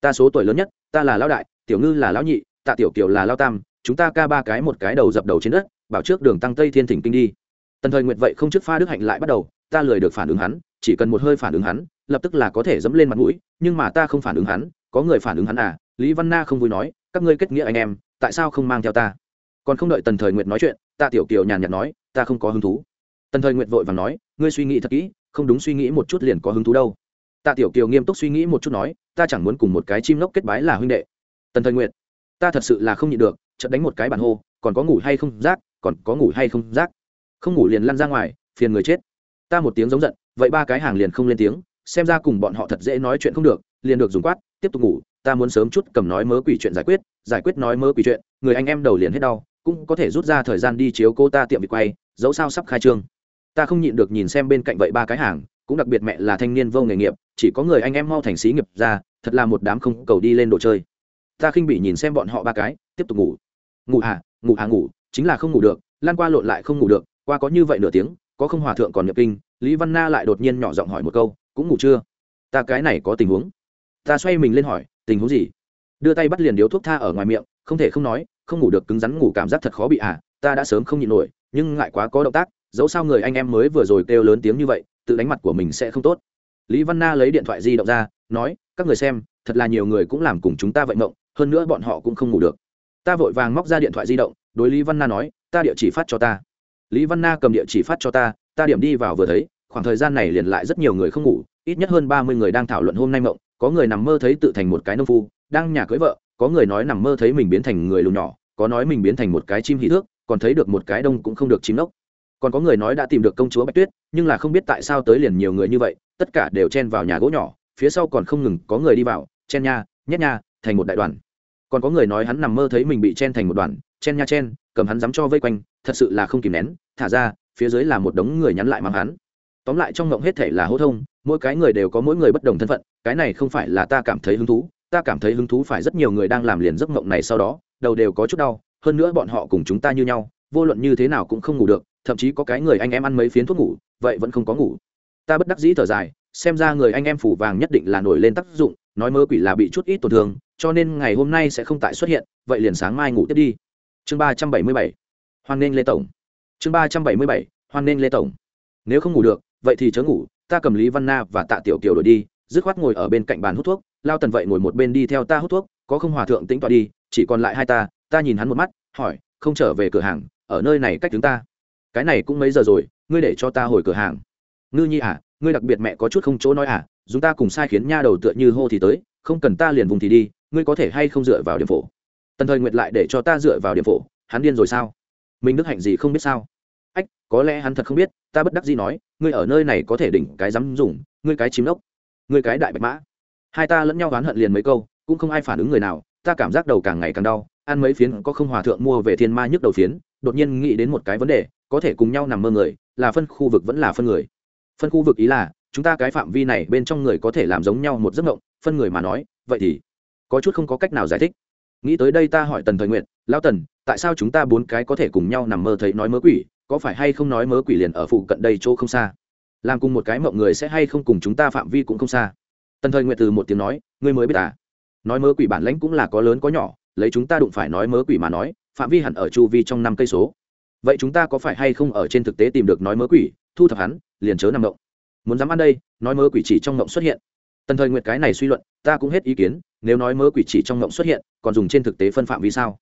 Ta số tuổi lớn nhất ta là lão đại tiểu ngư là lão nhị tạ tiểu kiều là lao tam chúng ta ca ba cái một cái đầu dập đầu trên đất bảo trước đường tăng tây thiên thỉnh kinh đi. Tần thời nguyện vậy không trước pha đức hạnh lại bắt đầu ta lười được phản ứng hắn chỉ cần một hơi phản ứng hắn lập tức là có thể dẫm lên mặt mũi nhưng mà ta không phản ứng hắn có người phản ứng hắn à lý văn na không vui nói các ngươi kết nghĩa anh em tại sao không mang theo ta? Còn không đợi tần thời nguyệt nói chuyện, ta tiểu kiều nhàn nhạt nói, ta không có hứng thú. Tần thời nguyệt vội và nói, ngươi suy nghĩ thật kỹ, không đúng suy nghĩ một chút liền có hứng thú đâu. Tạ tiểu kiều nghiêm túc suy nghĩ một chút nói, ta chẳng muốn cùng một cái chim lốc kết bái là huynh đệ. Tần thời nguyệt, ta thật sự là không nhịn được, chợt đánh một cái bản hô, còn có ngủ hay không rác, còn có ngủ hay không rác. Không ngủ liền lăn ra ngoài, phiền người chết. Ta một tiếng giống giận, vậy ba cái hàng liền không lên tiếng, xem ra cùng bọn họ thật dễ nói chuyện không được, liền được dùng quát, tiếp tục ngủ ta muốn sớm chút cầm nói mớ quỷ chuyện giải quyết giải quyết nói mớ quỷ chuyện, người anh em đầu liền hết đau, cũng có thể rút ra thời gian đi chiếu cô ta tiệm việc quay, dẫu sao sắp khai trương. Ta không nhịn được nhìn xem bên cạnh vậy ba cái hàng, cũng đặc biệt mẹ là thanh niên vô nghề nghiệp, chỉ có người anh em mau thành xí nghiệp ra, thật là một đám không cầu đi lên đồ chơi. Ta khinh bị nhìn xem bọn họ ba cái, tiếp tục ngủ. Ngủ à ngủ à ngủ, chính là không ngủ được, lan qua lộn lại không ngủ được, qua có như vậy nửa tiếng, có không hòa thượng còn nhập kinh, lý văn na lại đột nhiên nhỏ giọng hỏi một câu, cũng ngủ chưa? Ta cái này có tình huống. Ta xoay mình lên hỏi tình huống gì? Đưa tay bắt liền điếu thuốc tha ở ngoài miệng, không thể không nói, không ngủ được cứng rắn ngủ cảm giác thật khó bị à ta đã sớm không nhịn nổi, nhưng ngại quá có động tác, dẫu sao người anh em mới vừa rồi kêu lớn tiếng như vậy, tự đánh mặt của mình sẽ không tốt. Lý văn na lấy điện thoại di động ra, nói, các người xem, thật là nhiều người cũng làm cùng chúng ta vậy mộng, hơn nữa bọn họ cũng không ngủ được. Ta vội vàng móc ra điện thoại di động, đối lý văn na nói, ta địa chỉ phát cho ta. Lý văn na cầm địa chỉ phát cho ta ta điểm đi vào vừa thấy, khoảng thời gian này liền lại rất nhiều người không ngủ, ít nhất hơn ba mươi người đang thảo luận hôm nay mộng có người nằm mơ thấy tự thành một cái nông phu, đang nhà cưới vợ, có người nói nằm mơ thấy mình biến thành người lùn nhỏ, có nói mình biến thành một cái chim hỷ thước, còn thấy được một cái đông cũng không được chim lốc còn có người nói đã tìm được công chúa bạch tuyết, nhưng là không biết tại sao tới liền nhiều người như vậy, tất cả đều chen vào nhà gỗ nhỏ, phía sau còn không ngừng có người đi vào, chen nha, nhét nha, thành một đại đoàn. Còn có người nói hắn nằm mơ thấy mình bị chen thành một đoàn, chen nha chen, cầm hắn dám cho vây quanh, thật sự là không kìm nén, thả ra, phía dưới là một đống người nhắn lại mắng hắn tóm lại trong ngộng hết thể là hô thông, mỗi cái người đều có mỗi người bất đồng thân phận, cái này không phải là ta cảm thấy hứng thú, ta cảm thấy hứng thú phải rất nhiều người đang làm liền giấc ngộng này sau đó, đầu đều có chút đau, hơn nữa bọn họ cùng chúng ta như nhau, vô luận như thế nào cũng không ngủ được, thậm chí có cái người anh em ăn mấy phiến thuốc ngủ, vậy vẫn không có ngủ. Ta bất đắc dĩ thở dài, xem ra người anh em phủ vàng nhất định là nổi lên tác dụng, nói mơ quỷ là bị chút ít tổn thương, cho nên ngày hôm nay sẽ không tại xuất hiện, vậy liền sáng mai ngủ tiếp đi. Chương ba trăm bảy mươi bảy, hoan nghênh lê tổng. Chương ba trăm bảy mươi bảy, hoan nghênh lê tổng. Nếu không ngủ được vậy thì chớ ngủ, ta cầm lý văn na và tạ tiểu kiều đổi đi, dứt khoát ngồi ở bên cạnh bàn hút thuốc, lao tần vậy ngồi một bên đi theo ta hút thuốc, có không hòa thượng tính tọa đi, chỉ còn lại hai ta ta nhìn hắn một mắt, hỏi, không trở về cửa hàng, ở nơi này cách chúng ta. Cái này cũng mấy giờ rồi, ngươi để cho ta hồi cửa hàng. Ngư nhi à ngươi đặc biệt mẹ có chút không chỗ nói à chúng ta cùng sai khiến nha đầu tựa như hô thì tới, không cần ta liền vùng thì đi, ngươi có thể hay không dựa vào điểm phổ? Tần thời nguyệt lại để cho ta dựa vào điểm phổ, hắn điên rồi sao? Mình đức hạnh gì không biết sao? Có lẽ hắn thật không biết, ta bất đắc gì nói, ngươi ở nơi này có thể đỉnh cái dám dùng, ngươi cái chím lốc, ngươi cái đại bạch mã. Hai ta lẫn nhau oán hận liền mấy câu, cũng không ai phản ứng người nào, ta cảm giác đầu càng ngày càng đau, ăn mấy phiến có không hòa thượng mua về thiên ma nhức đầu phiến, đột nhiên nghĩ đến một cái vấn đề, có thể cùng nhau nằm mơ người, là phân khu vực vẫn là phân người. Phân khu vực ý là, chúng ta cái phạm vi này bên trong người có thể làm giống nhau một giấc mộng, phân người mà nói, vậy thì có chút không có cách nào giải thích. Nghĩ tới đây ta hỏi tần thời nguyện lão tần, tại sao chúng ta bốn cái có thể cùng nhau nằm mơ thấy nói mớ quỷ? Có phải hay không nói mớ quỷ liền ở phụ cận đây chỗ không xa? Làm cùng một cái mộng người sẽ hay không cùng chúng ta phạm vi cũng không xa. Tần thời nguyện từ một tiếng nói, ngươi mới biết à? Nói mớ quỷ bản lãnh cũng là có lớn có nhỏ, lấy chúng ta đụng phải nói mớ quỷ mà nói, phạm vi hẳn ở chu vi trong năm cây số. Vậy chúng ta có phải hay không ở trên thực tế tìm được nói mớ quỷ, thu thập hắn, liền chớ nằm mộng muốn dám ăn đây, nói mớ quỷ chỉ trong mộng xuất hiện. Tần thời nguyệt cái này suy luận, ta cũng hết ý kiến, nếu nói mớ quỷ chỉ trong mộng xuất hiện, còn dùng trên thực tế phân phạm vì sao?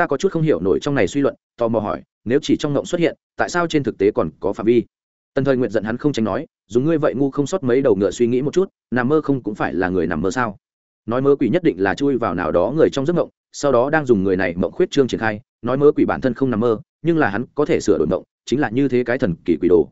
Ta có chút không hiểu nổi trong này suy luận, tò mò hỏi, nếu chỉ trong ngộng xuất hiện, tại sao trên thực tế còn có phạm vi? Tần thời nguyện giận hắn không tránh nói, dùng ngươi vậy ngu không sót mấy đầu ngựa suy nghĩ một chút, nằm mơ không cũng phải là người nằm mơ sao? Nói mơ quỷ nhất định là chui vào nào đó người trong giấc mộng sau đó đang dùng người này mộng khuyết trương triển khai, nói mơ quỷ bản thân không nằm mơ, nhưng là hắn có thể sửa đổi mộng, chính là như thế cái thần kỳ quỷ đồ.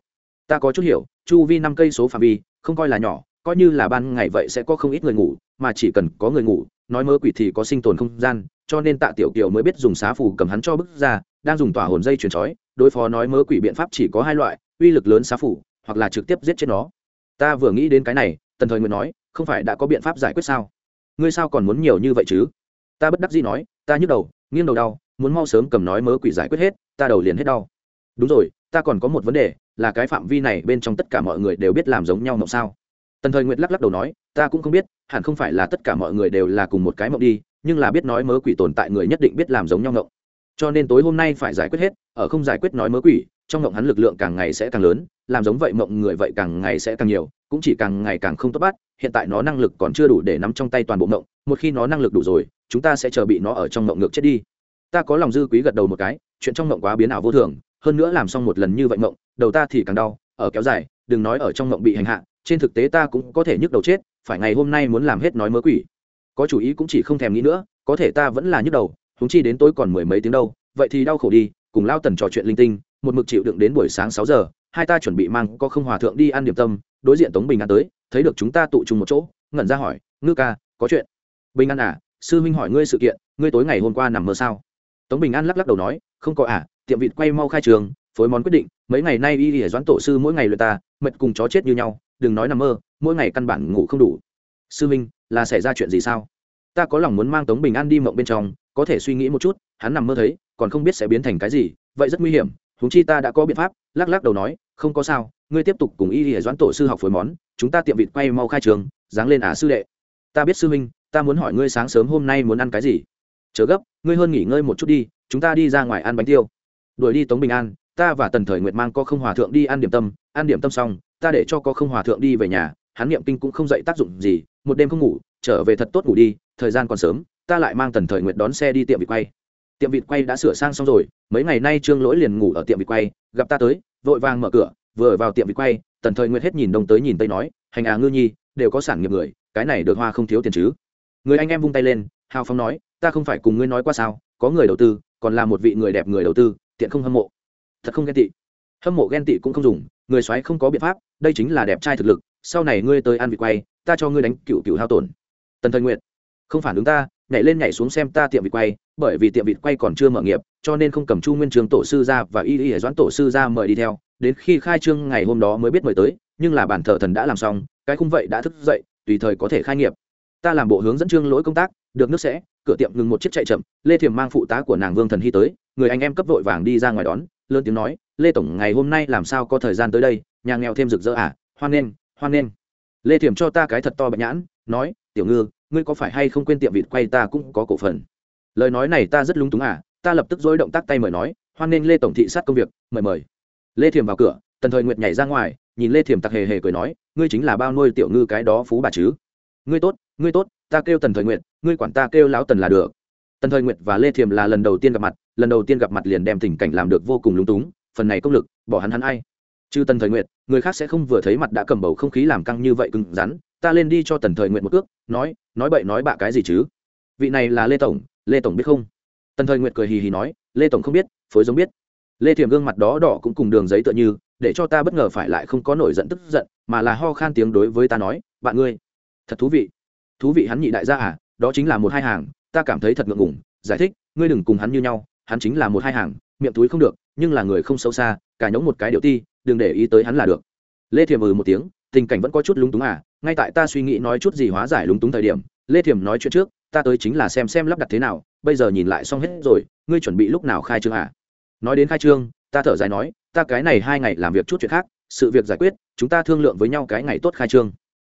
Ta có chút hiểu, chu vi năm cây số phạm vi, không coi là nhỏ, coi như là ban ngày vậy sẽ có không ít người ngủ, mà chỉ cần có người ngủ, nói mơ quỷ thì có sinh tồn không gian cho nên tạ tiểu kiều mới biết dùng xá phù cầm hắn cho bức ra, đang dùng tỏa hồn dây chuyển chói, đối phó nói mớ quỷ biện pháp chỉ có hai loại, uy lực lớn xá phủ hoặc là trực tiếp giết chết nó. Ta vừa nghĩ đến cái này, tần thời Nguyệt nói, không phải đã có biện pháp giải quyết sao? Ngươi sao còn muốn nhiều như vậy chứ? Ta bất đắc dĩ nói, ta nhức đầu, nghiêng đầu đau, muốn mau sớm cầm nói mớ quỷ giải quyết hết, ta đầu liền hết đau. Đúng rồi, ta còn có một vấn đề, là cái phạm vi này bên trong tất cả mọi người đều biết làm giống nhau mộng sao? Tần thời nguyệt lắc lắc đầu nói, ta cũng không biết, hẳn không phải là tất cả mọi người đều là cùng một cái mộng đi nhưng là biết nói mớ quỷ tồn tại người nhất định biết làm giống nhau ngộng. Cho nên tối hôm nay phải giải quyết hết, ở không giải quyết nói mớ quỷ, trong ngộng hắn lực lượng càng ngày sẽ càng lớn, làm giống vậy mộng người vậy càng ngày sẽ càng nhiều, cũng chỉ càng ngày càng không tốt bắt, hiện tại nó năng lực còn chưa đủ để nắm trong tay toàn bộ mộng một khi nó năng lực đủ rồi, chúng ta sẽ chờ bị nó ở trong mộng ngược chết đi. Ta có lòng dư quý gật đầu một cái, chuyện trong mộng quá biến ảo vô thường, hơn nữa làm xong một lần như vậy mộng đầu ta thì càng đau, ở kéo dài, đừng nói ở trong mộng bị hành hạ, trên thực tế ta cũng có thể nhức đầu chết, phải ngày hôm nay muốn làm hết nói mớ quỷ có chủ ý cũng chỉ không thèm nghĩ nữa, có thể ta vẫn là nhức đầu húng chi đến tối còn mười mấy tiếng đâu, vậy thì đau khổ đi, cùng lao tần trò chuyện linh tinh, một mực chịu đựng đến buổi sáng sáu giờ, hai ta chuẩn bị mang có không hòa thượng đi ăn điểm tâm, đối diện tống bình an tới, thấy được chúng ta tụ chung một chỗ, ngẩn ra hỏi, ngư ca, có chuyện? Bình an à sư huynh hỏi ngươi sự kiện, ngươi tối ngày hôm qua nằm mơ sao? Tống bình an lắc lắc đầu nói, không có à tiệm vịt quay mau khai trường, phối món quyết định, mấy ngày nay y y doãn tổ sư mỗi ngày luyện ta, mệt cùng chó chết như nhau, đừng nói nằm mơ, mỗi ngày căn bản ngủ không đủ sư minh là xảy ra chuyện gì sao? Ta có lòng muốn mang tống bình an đi mộng bên trong, có thể suy nghĩ một chút, hắn nằm mơ thấy, còn không biết sẽ biến thành cái gì, vậy rất nguy hiểm, huống chi ta đã có biện pháp, lắc lắc đầu nói, không có sao, ngươi tiếp tục cùng y y doãn tổ sư học phối món, chúng ta tiệm vịt quay mau khai trường, dáng lên ả sư đệ. Ta biết sư minh ta muốn hỏi ngươi sáng sớm hôm nay muốn ăn cái gì. Chớ gấp, ngươi hơn nghỉ ngơi một chút đi, chúng ta đi ra ngoài ăn bánh tiêu. Đuổi đi tống bình an, ta và tần thời nguyệt mang có không hòa thượng đi ăn điểm tâm, ăn điểm tâm xong, ta để cho có không hòa thượng đi về nhà hắn niệm kinh cũng không dậy tác dụng gì, một đêm không ngủ, trở về thật tốt ngủ đi, thời gian còn sớm, ta lại mang tần thời nguyệt đón xe đi tiệm vịt quay. Tiệm vịt quay đã sửa sang xong rồi, mấy ngày nay trương lỗi liền ngủ ở tiệm vịt quay, gặp ta tới, vội vàng mở cửa, vừa vào tiệm vịt quay, tần thời nguyệt hết nhìn đông tới nhìn tây nói, hành à ngư nhi, đều có sản nghiệp người, cái này được hoa không thiếu tiền chứ? Người anh em vung tay lên, hào phong nói, ta không phải cùng ngươi nói qua sao, có người đầu tư, còn là một vị người đẹp người đầu tư, tiện không hâm mộ. Thật không ghen tị. Hâm mộ ghen tị cũng không dùng, người xoáy không có biện pháp, đây chính là đẹp trai thực lực sau này ngươi tới ăn vị quay, ta cho ngươi đánh cựu cựu hao tổn. Tần thời nguyện không phản ứng ta, nhảy lên nhảy xuống xem ta tiệm vịt quay, bởi vì tiệm vịt quay còn chưa mở nghiệp, cho nên không cầm chu nguyên trường tổ sư ra và y y doãn tổ sư ra mời đi theo. Đến khi khai trương ngày hôm đó mới biết mời tới, nhưng là bản thờ thần đã làm xong, cái khung vậy đã thức dậy, tùy thời có thể khai nghiệp. Ta làm bộ hướng dẫn trương lỗi công tác, được nước sẽ, cửa tiệm ngừng một chiếc chạy chậm, lê thiềm mang phụ tá của nàng vương thần hy tới, người anh em cấp vội vàng đi ra ngoài đón, lớn tiếng nói, lê tổng, ngày hôm nay làm sao có thời gian tới đây? Nhà nghèo thêm rực rỡ à? Hoan nghênh hoan nghênh. Lê Thiểm cho ta cái thật to bạch nhãn, nói, tiểu ngư, ngươi có phải hay không quên tiệm vịt quay ta cũng có cổ phần. Lời nói này ta rất lúng túng à ta lập tức dối động tác tay mời nói, hoan nghênh lê tổng thị sát công việc, mời mời. Lê Thiểm vào cửa, tần thời nguyệt nhảy ra ngoài, nhìn lê Thiểm tặc hề hề cười nói, ngươi chính là bao nuôi tiểu ngư cái đó phú bà chứ. Ngươi tốt ngươi tốt, ta kêu tần thời nguyệt, ngươi quản ta kêu lão tần là được. Tần thời nguyệt và lê thiềm là lần đầu tiên gặp mặt, lần đầu tiên gặp mặt liền đem tình cảnh làm được vô cùng lúng túng, phần này công lực, bỏ hắn hắn ai? Chứ tần thời nguyệt, người khác sẽ không vừa thấy mặt đã cầm bầu không khí làm căng như vậy cứng rắn, ta lên đi cho tần thời nguyệt một cước, nói nói bậy nói bạ cái gì chứ? Vị này là lê tổng lê tổng biết không? Tần thời nguyệt cười hì hì nói, lê tổng không biết, phối giống biết. Lê thiềm gương mặt đó đỏ cũng cùng đường giấy tựa như, để cho ta bất ngờ phải lại không có nổi giận tức giận, mà là ho khan tiếng đối với ta nói, bạn ngươi, thật thú vị. Thú vị hắn nhị đại gia à đó chính là một hai hàng, ta cảm thấy thật ngượng ngùng, giải thích, ngươi đừng cùng hắn như nhau, hắn chính là một hai hàng, miệng túi không được, nhưng là người không xấu xa, cả nhống một cái điệu ti đừng để ý tới hắn là được. Lê thiềm ừ một tiếng, tình cảnh vẫn có chút lúng túng à ngay tại ta suy nghĩ nói chút gì hóa giải lúng túng thời điểm, lê thiềm nói chuyện trước, ta tới chính là xem xem lắp đặt thế nào, bây giờ nhìn lại xong hết rồi, ngươi chuẩn bị lúc nào khai trương à? Nói đến khai trương, ta thở dài nói, ta cái này hai ngày làm việc chút chuyện khác, sự việc giải quyết, chúng ta thương lượng với nhau cái ngày tốt khai trương.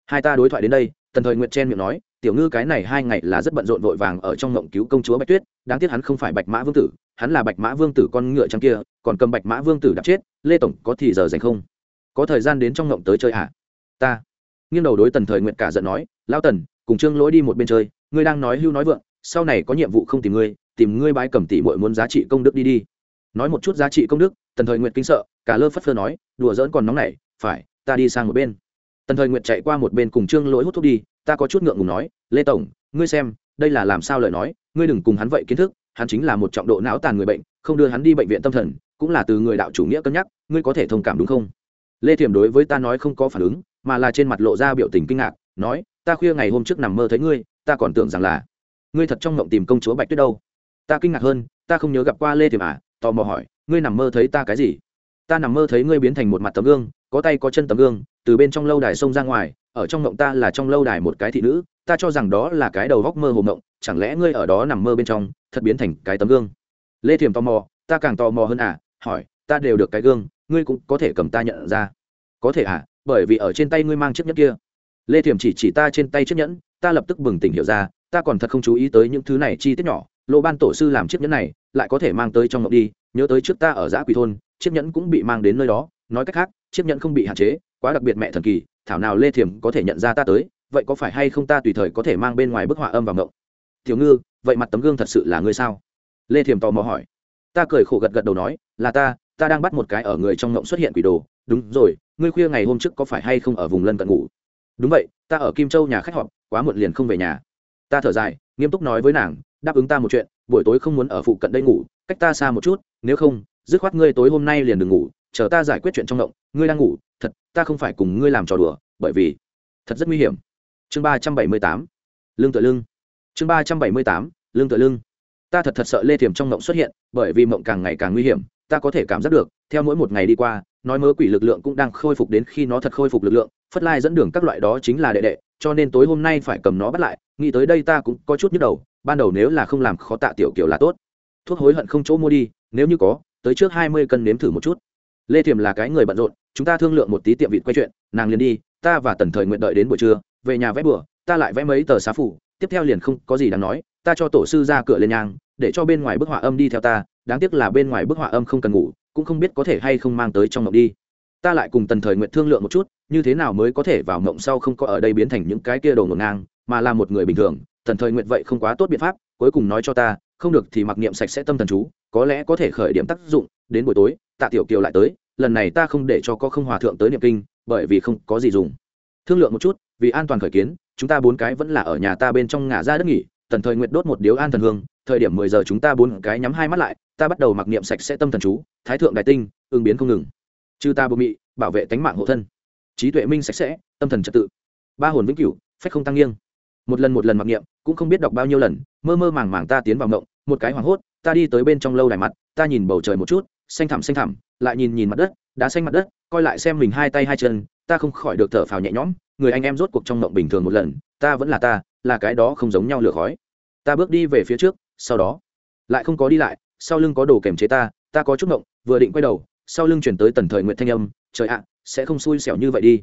Hai ta đối thoại đến đây, tần thời nguyệt chen miệng nói tiểu ngư cái này hai ngày là rất bận rộn vội vàng ở trong ngộng cứu công chúa bạch tuyết, đáng tiếc hắn không phải bạch mã vương tử, hắn là bạch mã vương tử con ngựa trắng kia, còn cầm bạch mã vương tử đạp chết, lê tổng có thì giờ dành không? Có thời gian đến trong ngộng tới chơi à? ta. Nghiêng đầu đối tần thời nguyện cả giận nói lao tần, cùng trương lỗi đi một bên chơi, ngươi đang nói hưu nói vượng, sau này có nhiệm vụ không tìm ngươi tìm ngươi bái cầm tỷ muội muốn giá trị công đức đi đi. Nói một chút giá trị công đức, tần thời nguyện kinh sợ, cả lơ phất phơ nói, đùa dỡn còn nóng nảy, phải, ta đi sang một bên. Tần thời nguyện chạy qua một bên cùng trương lỗi hút thuốc đi ta có chút ngượng ngùng nói, lê tổng, ngươi xem, đây là làm sao lời nói, ngươi đừng cùng hắn vậy kiến thức, hắn chính là một trọng độ não tàn người bệnh, không đưa hắn đi bệnh viện tâm thần, cũng là từ người đạo chủ nghĩa cân nhắc, ngươi có thể thông cảm đúng không? Lê thiểm đối với ta nói không có phản ứng, mà là trên mặt lộ ra biểu tình kinh ngạc, nói, ta khuya ngày hôm trước nằm mơ thấy ngươi, ta còn tưởng rằng là ngươi thật trong mộng tìm công chúa bạch tuyết đâu. Ta kinh ngạc hơn, ta không nhớ gặp qua lê thiểm à? Tò mò hỏi, ngươi nằm mơ thấy ta cái gì? Ta nằm mơ thấy ngươi biến thành một mặt tấm gương, có tay có chân tấm gương từ bên trong lâu đài sông ra ngoài, ở trong mộng ta là trong lâu đài một cái thị nữ, ta cho rằng đó là cái đầu góc mơ hồ mộng, chẳng lẽ ngươi ở đó nằm mơ bên trong, thật biến thành cái tấm gương? Lê thiềm tò mò, ta càng tò mò hơn à hỏi, ta đều được cái gương, ngươi cũng có thể cầm ta nhận ra. Có thể à bởi vì ở trên tay ngươi mang chiếc nhẫn kia. Lê thiềm chỉ chỉ ta trên tay chiếc nhẫn, ta lập tức bừng tỉnh hiểu ra, ta còn thật không chú ý tới những thứ này chi tiết nhỏ lộ ban tổ sư làm chiếc nhẫn này, lại có thể mang tới trong mộng đi, nhớ tới trước ta ở giã quỳ thôn, chiếc nhẫn cũng bị mang đến nơi đó, nói cách khác, chiếc nhẫn không bị hạn chế quá đặc biệt mẹ thần kỳ, thảo nào lê thiểm có thể nhận ra ta tới, vậy có phải hay không ta tùy thời có thể mang bên ngoài bức họa âm vào ngộng? Tiểu ngư, vậy mặt tấm gương thật sự là ngươi sao? Lê thiểm tò mò hỏi. Ta cười khổ gật gật đầu nói, là ta ta đang bắt một cái ở người trong ngộng xuất hiện quỷ đồ. Đúng rồi, ngươi khuya ngày hôm trước có phải hay không ở vùng lân cận ngủ? Đúng vậy, ta ở kim châu nhà khách họp, quá muộn liền không về nhà. Ta thở dài, nghiêm túc nói với nàng, đáp ứng ta một chuyện, buổi tối không muốn ở phụ cận đây ngủ, cách ta xa một chút, nếu không, dứt khoát ngươi tối hôm nay liền đừng ngủ, chờ ta giải quyết chuyện trong động ngươi đang ngủ thật, ta không phải cùng ngươi làm trò đùa, bởi vì thật rất nguy hiểm. Chương ba trăm bảy mươi tám, lương tựa lưng. Chương ba trăm bảy mươi tám, lương tựa lưng. Ta thật thật sợ lê thiềm trong mộng xuất hiện, bởi vì mộng càng ngày càng nguy hiểm, ta có thể cảm giác được, theo mỗi một ngày đi qua, nói mớ quỷ lực lượng cũng đang khôi phục đến khi nó thật khôi phục lực lượng, phất lai dẫn đường các loại đó chính là đệ đệ, cho nên tối hôm nay phải cầm nó bắt lại, nghĩ tới đây ta cũng có chút nhức đầu, ban đầu nếu là không làm khó tạ tiểu kiểu là tốt. Thuốc hối hận không chỗ mua đi, nếu như có, tới trước hai mươi cân nếm thử một chút. Lê thiềm là cái người bận rộn chúng ta thương lượng một tí tiệm vịt quay chuyện nàng liền đi ta và tần thời nguyện đợi đến buổi trưa về nhà vẽ bữa, ta lại vẽ mấy tờ xá phủ tiếp theo liền không có gì đáng nói ta cho tổ sư ra cửa lên nhang để cho bên ngoài bức họa âm đi theo ta đáng tiếc là bên ngoài bức họa âm không cần ngủ cũng không biết có thể hay không mang tới trong mộng đi. Ta lại cùng tần thời nguyện thương lượng một chút như thế nào mới có thể vào mộng sau không có ở đây biến thành những cái kia đồ ngổn ngang mà là một người bình thường tần thời nguyện vậy không quá tốt biện pháp cuối cùng nói cho ta không được thì mặc niệm sạch sẽ tâm thần chú có lẽ có thể khởi điểm tác dụng đến buổi tối tạ tiểu kiều lại tới lần này ta không để cho có không hòa thượng tới niệm kinh, bởi vì không có gì dùng. Thương lượng một chút, vì an toàn khởi kiến, chúng ta bốn cái vẫn là ở nhà ta bên trong ngả ra đất nghỉ, tần thời nguyện đốt một điếu an thần hương, thời điểm mười giờ chúng ta bốn cái nhắm hai mắt lại, ta bắt đầu mặc niệm sạch sẽ tâm thần chú, thái thượng đại tinh, ứng biến không ngừng. Chư ta bộ mị, bảo vệ tánh mạng hộ thân. Trí tuệ minh sạch sẽ, tâm thần trật tự. Ba hồn vĩnh cửu, phách không tăng nghiêng. Một lần một lần mặc niệm, cũng không biết đọc bao nhiêu lần, mơ mơ màng màng ta tiến vào ngộng, một cái hoảng hốt, ta đi tới bên trong lâu đài mặt, ta nhìn bầu trời một chút, xanh thẳm xanh thẳm lại nhìn nhìn mặt đất đá xanh mặt đất coi lại xem mình hai tay hai chân ta không khỏi được thở phào nhẹ nhõm người anh em rốt cuộc trong mộng bình thường một lần ta vẫn là ta là cái đó không giống nhau lửa khói. Ta bước đi về phía trước sau đó lại không có đi lại sau lưng có đồ kềm chế ta ta có chút mộng vừa định quay đầu sau lưng chuyển tới tần thời nguyện thanh âm trời ạ sẽ không xui xẻo như vậy đi.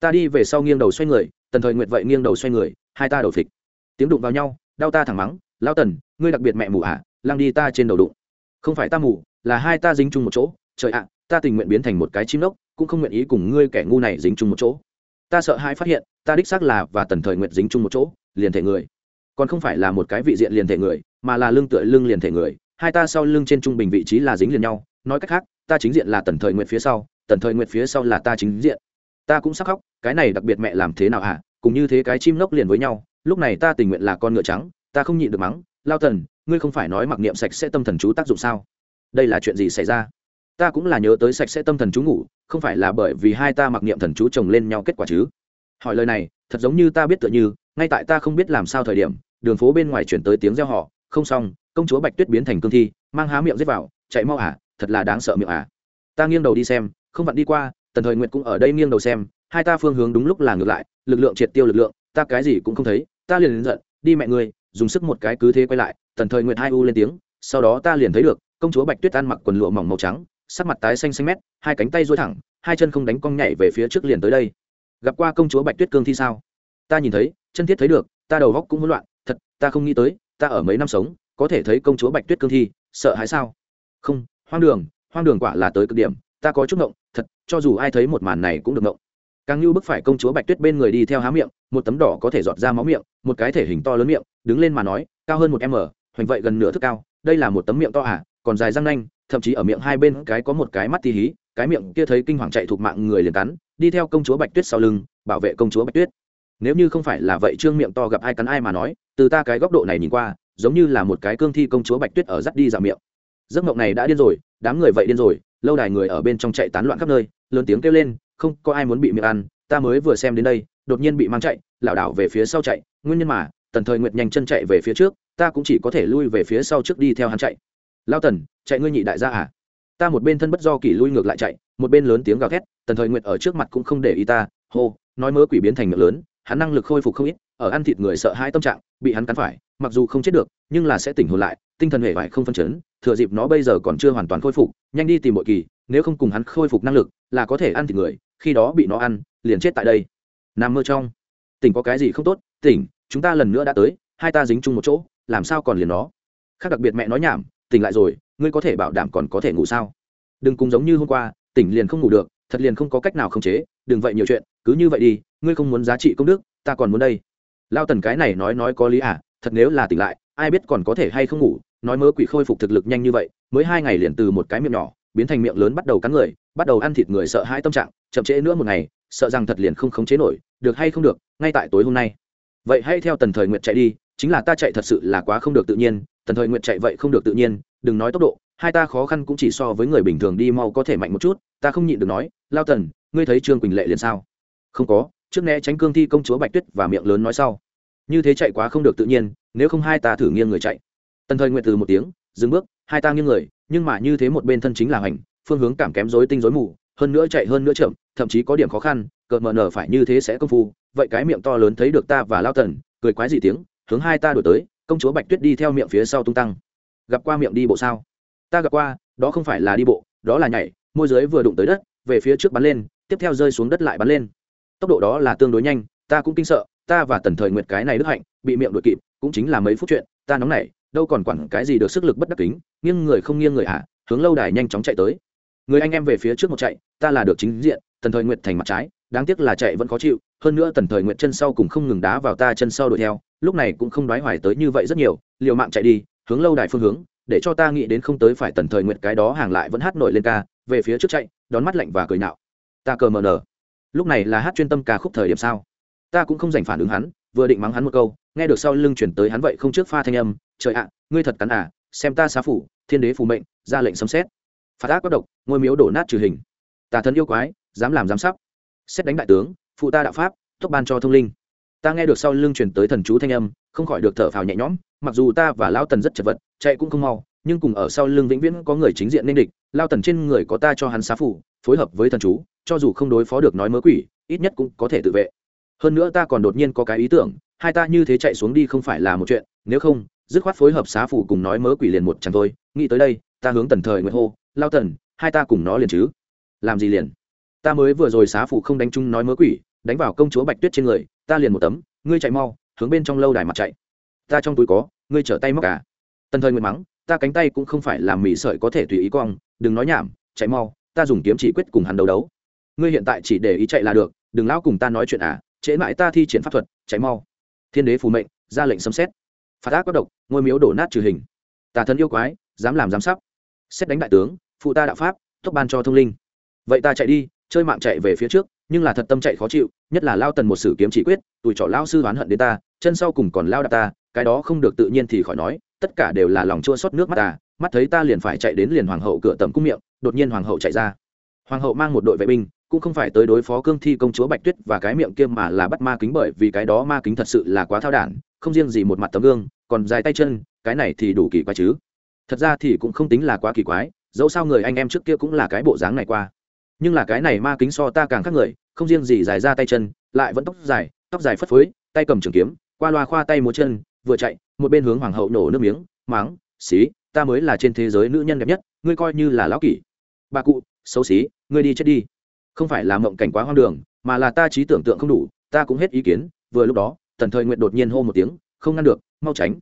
Ta đi về sau nghiêng đầu xoay người tần thời nguyện vậy nghiêng đầu xoay người hai ta đầu phịch. Tiếng đụng vào nhau đau ta thẳng mắng lao tần ngươi đặc biệt mẹ mù ạ à, lăng đi ta trên đầu đụng. Không phải ta mù là hai ta dính chung một chỗ trời ạ, ta tình nguyện biến thành một cái chim lốc, cũng không nguyện ý cùng ngươi kẻ ngu này dính chung một chỗ. Ta sợ hai phát hiện, ta đích xác là và tần thời nguyện dính chung một chỗ, liền thể người. Còn không phải là một cái vị diện liền thể người, mà là lưng tựa lưng liền thể người. Hai ta sau lưng trên trung bình vị trí là dính liền nhau. Nói cách khác, ta chính diện là tần thời nguyện phía sau, tần thời nguyện phía sau là ta chính diện. Ta cũng sắc khóc, cái này đặc biệt mẹ làm thế nào hả? Cùng như thế cái chim lốc liền với nhau, lúc này ta tình nguyện là con ngựa trắng, ta không nhịn được mắng, lao tần ngươi không phải nói mặc niệm sạch sẽ tâm thần chú tác dụng sao? Đây là chuyện gì xảy ra? Ta cũng là nhớ tới sạch sẽ tâm thần chú ngủ, không phải là bởi vì hai ta mặc niệm thần chú chồng lên nhau kết quả chứ? Hỏi lời này, thật giống như ta biết tựa như, ngay tại ta không biết làm sao thời điểm, đường phố bên ngoài chuyển tới tiếng reo họ không xong, công chúa bạch tuyết biến thành cương thi, mang há miệng giết vào, chạy mau à thật là đáng sợ miệng à. Ta nghiêng đầu đi xem, không vặn đi qua, tần thời nguyện cũng ở đây nghiêng đầu xem, hai ta phương hướng đúng lúc là ngược lại, lực lượng triệt tiêu lực lượng, ta cái gì cũng không thấy, ta liền đến giận, đi mẹ ngươi, dùng sức một cái cứ thế quay lại. Tần thời nguyện hai u lên tiếng, sau đó ta liền thấy được, công chúa bạch tuyết ăn mặc quần lụa mỏng màu trắng sắc mặt tái xanh xanh mét, hai cánh tay dối thẳng, hai chân không đánh cong nhảy về phía trước liền tới đây. Gặp qua công chúa bạch tuyết cương thi sao? Ta nhìn thấy, chân thiết thấy được, ta đầu góc cũng hỗn loạn, thật, ta không nghĩ tới, ta ở mấy năm sống, có thể thấy công chúa bạch tuyết cương thi sợ hãi sao? Không, hoang đường hoang đường quả là tới cực điểm, ta có chút ngộng, thật, cho dù ai thấy một màn này cũng được ngộng. Càng như bức phải công chúa bạch tuyết bên người đi theo há miệng, một tấm đỏ có thể giọt ra máu miệng, một cái thể hình to lớn miệng, đứng lên mà nói, cao hơn một m, hoành vậy gần nửa thước cao, đây là một tấm miệng to à còn dài răng nanh thậm chí ở miệng hai bên cái có một cái mắt tí hí, cái miệng kia thấy kinh hoàng chạy thuộc mạng người liền cắn, đi theo công chúa bạch tuyết sau lưng, bảo vệ công chúa bạch tuyết. Nếu như không phải là vậy trương miệng to gặp ai cắn ai mà nói, từ ta cái góc độ này nhìn qua, giống như là một cái cương thi công chúa bạch tuyết ở dắt đi dạo miệng. Giấc mộng này đã điên rồi, đám người vậy điên rồi, lâu đài người ở bên trong chạy tán loạn khắp nơi, lớn tiếng kêu lên, không, có ai muốn bị miệng ăn, ta mới vừa xem đến đây, đột nhiên bị mang chạy, lảo đảo về phía sau chạy, nguyên nhân mà, tần thời nguyệt nhanh chân chạy về phía trước, ta cũng chỉ có thể lui về phía sau trước đi theo hắn chạy. Lao tần chạy ngươi nhị đại gia à? Ta một bên thân bất do kỷ lui ngược lại chạy, một bên lớn tiếng gào thét, tần thời nguyệt ở trước mặt cũng không để ý ta, hô, nói mớ quỷ biến thành ngựa lớn, hắn năng lực khôi phục không ít, ở ăn thịt người sợ hãi tâm trạng, bị hắn cắn phải, mặc dù không chết được, nhưng là sẽ tỉnh hồn lại, tinh thần hề vải không phân chấn, thừa dịp nó bây giờ còn chưa hoàn toàn khôi phục, nhanh đi tìm bội kỳ, nếu không cùng hắn khôi phục năng lực, là có thể ăn thịt người, khi đó bị nó ăn, liền chết tại đây. Nằm mơ trong. Tỉnh có cái gì không tốt? Tỉnh, chúng ta lần nữa đã tới, hai ta dính chung một chỗ, làm sao còn liền nó? Khác đặc biệt mẹ nói nhảm, tỉnh lại rồi ngươi có thể bảo đảm còn có thể ngủ sao? Đừng cùng giống như hôm qua, tỉnh liền không ngủ được, thật liền không có cách nào khống chế, đừng vậy nhiều chuyện, cứ như vậy đi, ngươi không muốn giá trị công đức, ta còn muốn đây. Lao tần cái này nói nói có lý à thật nếu là tỉnh lại, ai biết còn có thể hay không ngủ, nói mớ quỷ khôi phục thực lực nhanh như vậy, mới hai ngày liền từ một cái miệng nhỏ, biến thành miệng lớn bắt đầu cắn người, bắt đầu ăn thịt người sợ hãi tâm trạng, chậm trễ nữa một ngày, sợ rằng thật liền không khống chế nổi, được hay không được, ngay tại tối hôm nay. Vậy hãy theo tần thời nguyện chạy đi, chính là ta chạy thật sự là quá không được tự nhiên tần thời nguyện chạy vậy không được tự nhiên, đừng nói tốc độ, hai ta khó khăn cũng chỉ so với người bình thường đi mau có thể mạnh một chút, ta không nhịn được nói, lao tần, ngươi thấy trương quỳnh lệ liền sao? Không có, trước né tránh cương thi công chúa bạch tuyết và miệng lớn nói sau. Như thế chạy quá không được tự nhiên, nếu không hai ta thử nghiêng người chạy. Tần thời nguyện từ một tiếng, dừng bước, hai ta nghiêng người, nhưng mà như thế một bên thân chính là hành, phương hướng cảm kém rối tinh rối mù, hơn nữa chạy hơn nữa chậm, thậm chí có điểm khó khăn cợt mờ nở phải như thế sẽ công phu, vậy cái miệng to lớn thấy được ta và lao tần, cười quái dị tiếng, hướng hai ta đổi tới công chúa bạch tuyết đi theo miệng phía sau tung tăng gặp qua miệng đi bộ sao ta gặp qua đó không phải là đi bộ đó là nhảy môi giới vừa đụng tới đất về phía trước bắn lên tiếp theo rơi xuống đất lại bắn lên tốc độ đó là tương đối nhanh ta cũng kinh sợ ta và tần thời nguyệt cái này đức hạnh bị miệng đuổi kịp cũng chính là mấy phút chuyện ta nóng nảy đâu còn quản cái gì được sức lực bất đắc kính nghiêng người không nghiêng người ạ à, hướng lâu đài nhanh chóng chạy tới người anh em về phía trước một chạy ta là được chính diện tần thời nguyệt thành mặt trái đáng tiếc là chạy vẫn khó chịu hơn nữa tần thời nguyện chân sau cùng không ngừng đá vào ta chân sau đuổi theo, lúc này cũng không đoái hoài tới như vậy rất nhiều, liều mạng chạy đi, hướng lâu đài phương hướng, để cho ta nghĩ đến không tới phải tần thời nguyện cái đó hàng lại vẫn hát nổi lên ca, về phía trước chạy, đón mắt lạnh và cười nhạo. Ta cờ mờ nở lúc này là hát chuyên tâm ca khúc thời điểm sao? Ta cũng không dành phản ứng hắn, vừa định mắng hắn một câu, nghe được sau lưng chuyển tới hắn vậy không trước pha thanh âm, trời ạ, ngươi thật cắn à xem ta xá phủ, thiên đế phù mệnh, ra lệnh sấm xét phạt ác bất độc, ngôi miếu đổ nát trừ hình. Tà thần yêu quái, dám làm dám sắp. Xét đánh đại tướng phụ ta đạo pháp, tốc ban cho thông linh. Ta nghe được sau lưng chuyển tới thần chú thanh âm, không khỏi được thở phào nhẹ nhõm, mặc dù ta và lao tần rất chật vật, chạy cũng không mau, nhưng cùng ở sau lưng vĩnh viễn có người chính diện nên địch lao tần trên người có ta cho hắn xá phủ, phối hợp với thần chú, cho dù không đối phó được nói mớ quỷ, ít nhất cũng có thể tự vệ. Hơn nữa ta còn đột nhiên có cái ý tưởng, hai ta như thế chạy xuống đi không phải là một chuyện, nếu không, dứt khoát phối hợp xá phủ cùng nói mớ quỷ liền một chẳng thôi, nghĩ tới đây, ta hướng tần thời nguyệt hô lao tần, hai ta cùng nó liền chứ. Làm gì liền? Ta mới vừa rồi xá phủ không đánh chung nói mớ quỷ đánh vào công chúa bạch tuyết trên người, ta liền một tấm, ngươi chạy mau, hướng bên trong lâu đài mặt chạy. Ta trong túi có, ngươi trở tay móc cả. Tần thời nguyệt mắng, ta cánh tay cũng không phải làm mì sợi có thể tùy ý cong, đừng nói nhảm, chạy mau, ta dùng kiếm chỉ quyết cùng hắn đấu đấu. Ngươi hiện tại chỉ để ý chạy là được, đừng lão cùng ta nói chuyện à trễ mãi ta thi triển pháp thuật, chạy mau. Thiên đế phù mệnh, ra lệnh xâm xét phạt ác bất độc, ngôi miếu đổ nát trừ hình. Tà thần yêu quái, dám làm dám sắp. Xét đánh đại tướng, phụ ta đạo pháp, tốc ban cho thông linh. Vậy ta chạy đi, chơi mạng chạy về phía trước nhưng là thật tâm chạy khó chịu, nhất là lao tần một sử kiếm chỉ quyết, tuổi trỏ lao sư oán hận đến ta, chân sau cùng còn lao đạp ta, cái đó không được tự nhiên thì khỏi nói, tất cả đều là lòng chua xót nước mắt ta, mắt thấy ta liền phải chạy đến liền hoàng hậu cửa tầm cung miệng, đột nhiên hoàng hậu chạy ra. Hoàng hậu mang một đội vệ binh, cũng không phải tới đối phó cương thi công chúa bạch tuyết và cái miệng kia mà là bắt ma kính bởi vì cái đó ma kính thật sự là quá thao đản, không riêng gì một mặt tấm gương, còn dài tay chân, cái này thì đủ kỳ quái chứ. Thật ra thì cũng không tính là quá kỳ quái, dẫu sao người anh em trước kia cũng là cái bộ dáng này qua nhưng là cái này ma kính so ta càng khác người, không riêng gì dài ra tay chân, lại vẫn tóc dài tóc dài phất phới, tay cầm trường kiếm, qua loa khoa tay múa chân, vừa chạy, một bên hướng hoàng hậu nổ nước miếng, máng, xí, ta mới là trên thế giới nữ nhân đẹp nhất, ngươi coi như là lão kỷ. Bà cụ, xấu xí, ngươi đi chết đi. Không phải là mộng cảnh quá hoang đường, mà là ta trí tưởng tượng không đủ, ta cũng hết ý kiến. Vừa lúc đó, tần thời nguyện đột nhiên hô một tiếng, không ngăn được, mau tránh.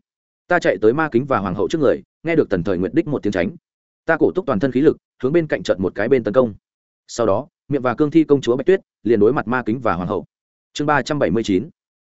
Ta chạy tới ma kính và hoàng hậu trước người, nghe được tần thời nguyện đích một tiếng tránh. Ta cổ túc toàn thân khí lực, hướng bên cạnh trận một cái bên tấn công sau đó, miệng và cương thi công chúa bạch tuyết liền đối mặt ma kính và hoàng hậu. Chương ba trăm bảy mươi chín,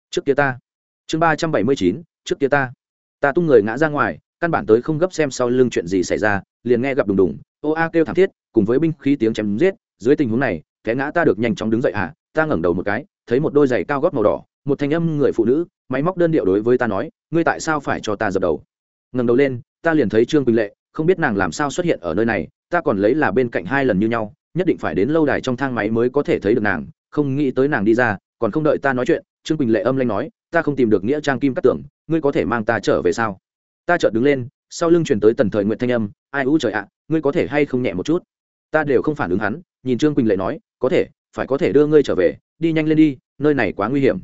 trước kia ta. Chương ba trăm bảy mươi chín, trước kia ta. Ta tung người ngã ra ngoài, căn bản tới không gấp xem sau lưng chuyện gì xảy ra, liền nghe gặp đùng đùng, ô a kêu thảm thiết, cùng với binh khí tiếng chém giết, dưới tình huống này té ngã ta được nhanh chóng đứng dậy à ta ngẩng đầu một cái, thấy một đôi giày cao gót màu đỏ, một thanh âm người phụ nữ, máy móc đơn điệu đối với ta nói, ngươi tại sao phải cho ta dập đầu? Ngẩng đầu lên, ta liền thấy trương quỳnh lệ, không biết nàng làm sao xuất hiện ở nơi này, ta còn lấy là bên cạnh hai lần như nhau nhất định phải đến lâu đài trong thang máy mới có thể thấy được nàng, không nghĩ tới nàng đi ra, còn không đợi ta nói chuyện, trương quỳnh lệ âm lanh nói, ta không tìm được nghĩa trang kim cắt tưởng ngươi có thể mang ta trở về sao? Ta chợt đứng lên, sau lưng truyền tới tần thời nguyện thanh âm, ai u trời ạ, ngươi có thể hay không nhẹ một chút? Ta đều không phản ứng hắn, nhìn trương quỳnh lệ nói, có thể, phải có thể đưa ngươi trở về, đi nhanh lên đi, nơi này quá nguy hiểm.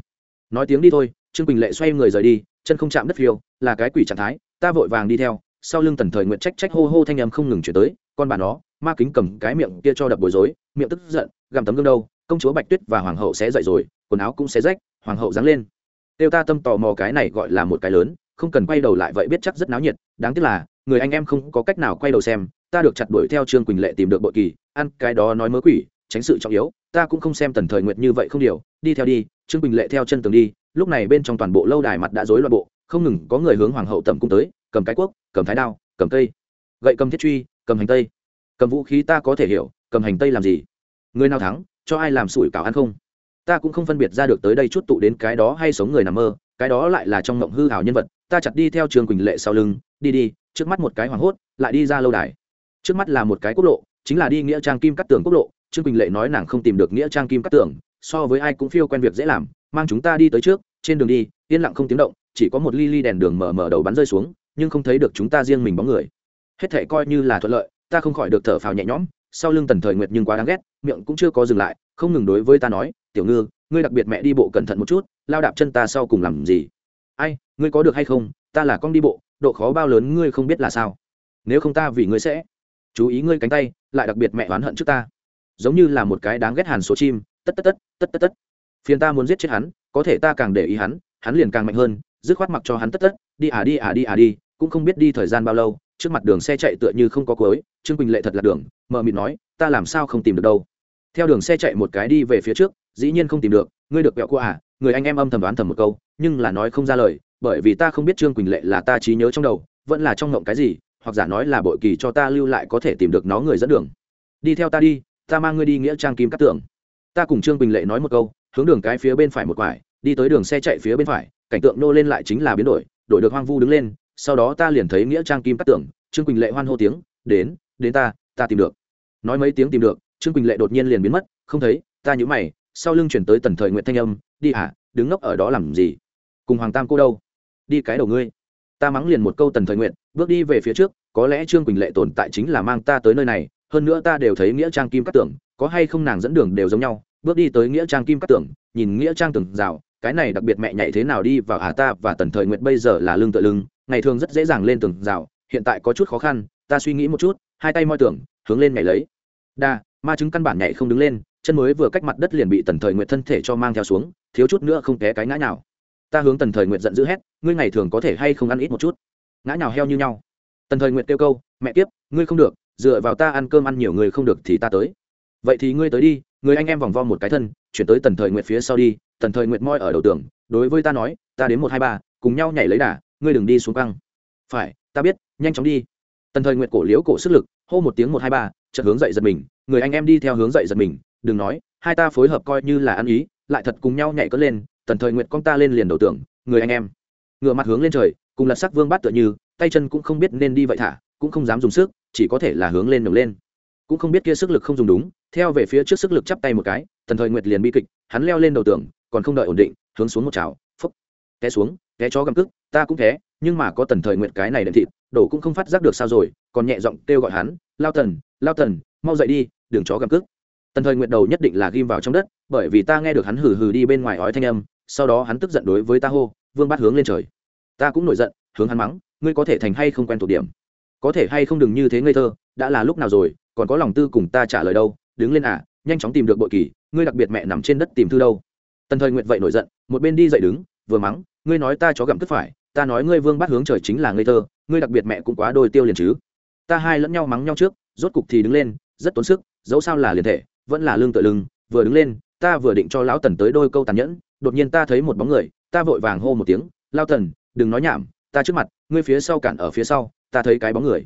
Nói tiếng đi thôi, trương quỳnh lệ xoay người rời đi, chân không chạm đất phiêu, là cái quỷ trạng thái, ta vội vàng đi theo, sau lưng tần thời nguyện trách trách hô hô thanh âm không ngừng chuyển tới, con bà nó ma kính cầm cái miệng kia cho đập bối rối, miệng tức giận gằm tấm gương đâu, công chúa bạch tuyết và hoàng hậu sẽ dậy rồi, quần áo cũng sẽ rách, hoàng hậu dáng lên. Tiêu ta tâm tò mò cái này gọi là một cái lớn, không cần quay đầu lại vậy biết chắc rất náo nhiệt, đáng tiếc là, người anh em không có cách nào quay đầu xem, ta được chặt đuổi theo trương quỳnh lệ tìm được bội kỳ, ăn cái đó nói mớ quỷ, tránh sự trọng yếu, ta cũng không xem tần thời nguyệt như vậy không điều, đi theo đi, trương quỳnh lệ theo chân tường đi, lúc này bên trong toàn bộ lâu đài mặt đã rối loạn bộ, không ngừng có người hướng hoàng hậu tẩm cung tới, cầm cái quốc cầm thái đao, cầm cây. Gậy cầm thiết truy, cầm hành tây cầm vũ khí ta có thể hiểu, cầm hành tây làm gì? Người nào thắng, cho ai làm sủi cảo ăn không? Ta cũng không phân biệt ra được tới đây chút tụ đến cái đó hay sống người nằm mơ, cái đó lại là trong mộng hư hảo nhân vật, ta chặt đi theo trường quỳnh lệ sau lưng, đi đi, trước mắt một cái hoảng hốt, lại đi ra lâu đài. Trước mắt là một cái quốc lộ, chính là đi nghĩa trang kim cắt tường quốc lộ, trương quỳnh lệ nói nàng không tìm được nghĩa trang kim cắt tường, so với ai cũng phiêu quen việc dễ làm, mang chúng ta đi tới trước, trên đường đi, yên lặng không tiếng động, chỉ có một ly ly đèn đường mở mở đầu bắn rơi xuống, nhưng không thấy được chúng ta riêng mình bóng người. Hết thể coi như là thuận lợi ta không khỏi được thở phào nhẹ nhõm, sau lưng tần thời nguyệt nhưng quá đáng ghét, miệng cũng chưa có dừng lại, không ngừng đối với ta nói, tiểu ngư, ngươi đặc biệt mẹ đi bộ cẩn thận một chút, lao đạp chân ta sau cùng làm gì? Ai, ngươi có được hay không? Ta là con đi bộ, độ khó bao lớn ngươi không biết là sao. Nếu không ta vì ngươi sẽ chú ý ngươi cánh tay, lại đặc biệt mẹ oán hận trước ta. Giống như là một cái đáng ghét hàn số chim, tất tất tất tất tất tất. Phiền ta muốn giết chết hắn, có thể ta càng để ý hắn hắn liền càng mạnh hơn, dứt khoát mặc cho hắn tất tất, đi à đi à đi à đi, cũng không biết đi thời gian bao lâu trước mặt đường xe chạy tựa như không có cuối, trương quỳnh lệ thật là đường mờ mịt nói, ta làm sao không tìm được đâu? Theo đường xe chạy một cái đi về phía trước, dĩ nhiên không tìm được, ngươi được vẹo qua à người anh em âm thầm đoán thầm một câu, nhưng là nói không ra lời, bởi vì ta không biết trương quỳnh lệ là ta trí nhớ trong đầu, vẫn là trong ngộng cái gì, hoặc giả nói là bội kỳ cho ta lưu lại có thể tìm được nó người dẫn đường. Đi theo ta đi, ta mang ngươi đi nghĩa trang kim cắt tưởng ta cùng trương quỳnh lệ nói một câu, hướng đường cái phía bên phải một quải, đi tới đường xe chạy phía bên phải, cảnh tượng nô lên lại chính là biến đổi đổi được hoang vu đứng lên sau đó ta liền thấy nghĩa trang kim cắt tưởng, trương quỳnh lệ hoan hô tiếng, đến đến ta ta tìm được. Nói mấy tiếng tìm được, trương quỳnh lệ đột nhiên liền biến mất, không thấy, ta nhữ mày, sau lưng chuyển tới tần thời nguyện thanh âm, đi hả, đứng ngốc ở đó làm gì? Cùng hoàng tam cô đâu? Đi cái đầu ngươi. Ta mắng liền một câu tần thời nguyện bước đi về phía trước, có lẽ trương quỳnh lệ tồn tại chính là mang ta tới nơi này, hơn nữa ta đều thấy nghĩa trang kim cắt tưởng, có hay không nàng dẫn đường đều giống nhau, bước đi tới nghĩa trang kim cắt tưởng, nhìn nghĩa trang tường rào, cái này đặc biệt mẹ nhảy thế nào đi vào hà ta, và tần thời nguyện bây giờ là lưng tựa lưng ngày thường rất dễ dàng lên tường rào, hiện tại có chút khó khăn, ta suy nghĩ một chút, hai tay moi tưởng hướng lên nhảy lấy. Đa, ma chứng căn bản nhảy không đứng lên, chân mới vừa cách mặt đất liền bị tần thời nguyện thân thể cho mang theo xuống, thiếu chút nữa không té cái ngã nào ta hướng tần thời nguyện giận dữ hét, ngươi ngày thường có thể hay không ăn ít một chút? Ngã nào heo như nhau. Tần thời nguyện kêu câu, mẹ tiếp ngươi không được, dựa vào ta ăn cơm ăn nhiều người không được thì ta tới. Vậy thì ngươi tới đi, người anh em vòng vo một cái thân, chuyển tới tần thời nguyện phía sau đi, tần thời nguyện moi ở đầu tường, đối với ta nói, ta đến một hai ba, cùng nhau nhảy lấy đà ngươi đừng đi xuống căng. Phải, ta biết, nhanh chóng đi. Tần thời nguyện cổ liếu cổ sức lực, hô một tiếng một hai ba, chợt hướng dậy giật mình. Người anh em đi theo hướng dậy giật mình, đừng nói, hai ta phối hợp coi như là ăn ý, lại thật cùng nhau nhảy cất lên, tần thời nguyện con ta lên liền đầu tưởng, người anh em. Ngựa mặt hướng lên trời, cùng lật sắc vương bát tựa như, tay chân cũng không biết nên đi vậy thả, cũng không dám dùng sức, chỉ có thể là hướng lên nhổng lên. Cũng không biết kia sức lực không dùng đúng, theo về phía trước sức lực chắp tay một cái, tần thời nguyệt liền bi kịch, hắn leo lên đầu tường còn không đợi ổn định, hướng xuống một chảo, phúc, té xuống, té chó gầm cức ta cũng thế, nhưng mà có tần thời nguyện cái này đệm thịt đổ cũng không phát giác được sao rồi, còn nhẹ giọng kêu gọi hắn, lao tần lao tần, mau dậy đi đường chó gầm cức tần thời nguyện đầu nhất định là ghim vào trong đất, bởi vì ta nghe được hắn hừ hừ đi bên ngoài ói thanh âm, sau đó hắn tức giận đối với ta hô, vương bắt hướng lên trời. Ta cũng nổi giận, hướng hắn mắng, ngươi có thể thành hay không quen thuộc điểm? Có thể hay không đừng như thế ngây thơ, đã là lúc nào rồi, còn có lòng tư cùng ta trả lời đâu, đứng lên à nhanh chóng tìm được bội kỳ, ngươi đặc biệt mẹ nằm trên đất tìm thư đâu. Tần thời nguyện vậy nổi giận, một bên đi dậy đứng, vừa mắng, ngươi nói ta chó gặm tức phải ta nói ngươi vương bắt hướng trời chính là ngây thơ ngươi đặc biệt mẹ cũng quá đôi tiêu liền chứ. Ta hai lẫn nhau mắng nhau trước rốt cục thì đứng lên rất tốn sức dẫu sao là liền thể vẫn là lương tự lưng vừa đứng lên ta vừa định cho lão tần tới đôi câu tàn nhẫn đột nhiên ta thấy một bóng người ta vội vàng hô một tiếng lao tần đừng nói nhảm ta trước mặt ngươi phía sau cản ở phía sau ta thấy cái bóng người.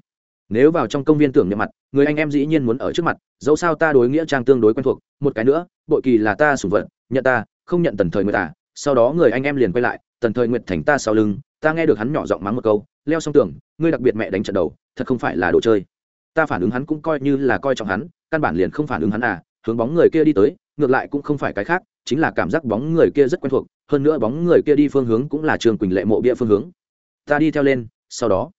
Nếu vào trong công viên tưởng nhậm mặt người anh em dĩ nhiên muốn ở trước mặt dẫu sao ta đối nghĩa trang tương đối quen thuộc một cái nữa bội kỳ là ta sủng vận nhận ta không nhận tần thời nguyệt ta, sau đó người anh em liền quay lại tần thời nguyệt thành ta sau lưng ta nghe được hắn nhỏ giọng mắng một câu, leo xong tường, ngươi đặc biệt mẹ đánh trận đầu, thật không phải là đồ chơi. Ta phản ứng hắn cũng coi như là coi trọng hắn, căn bản liền không phản ứng hắn à hướng bóng người kia đi tới, ngược lại cũng không phải cái khác, chính là cảm giác bóng người kia rất quen thuộc, hơn nữa bóng người kia đi phương hướng cũng là trường quỳnh lệ mộ bia phương hướng. Ta đi theo lên, sau đó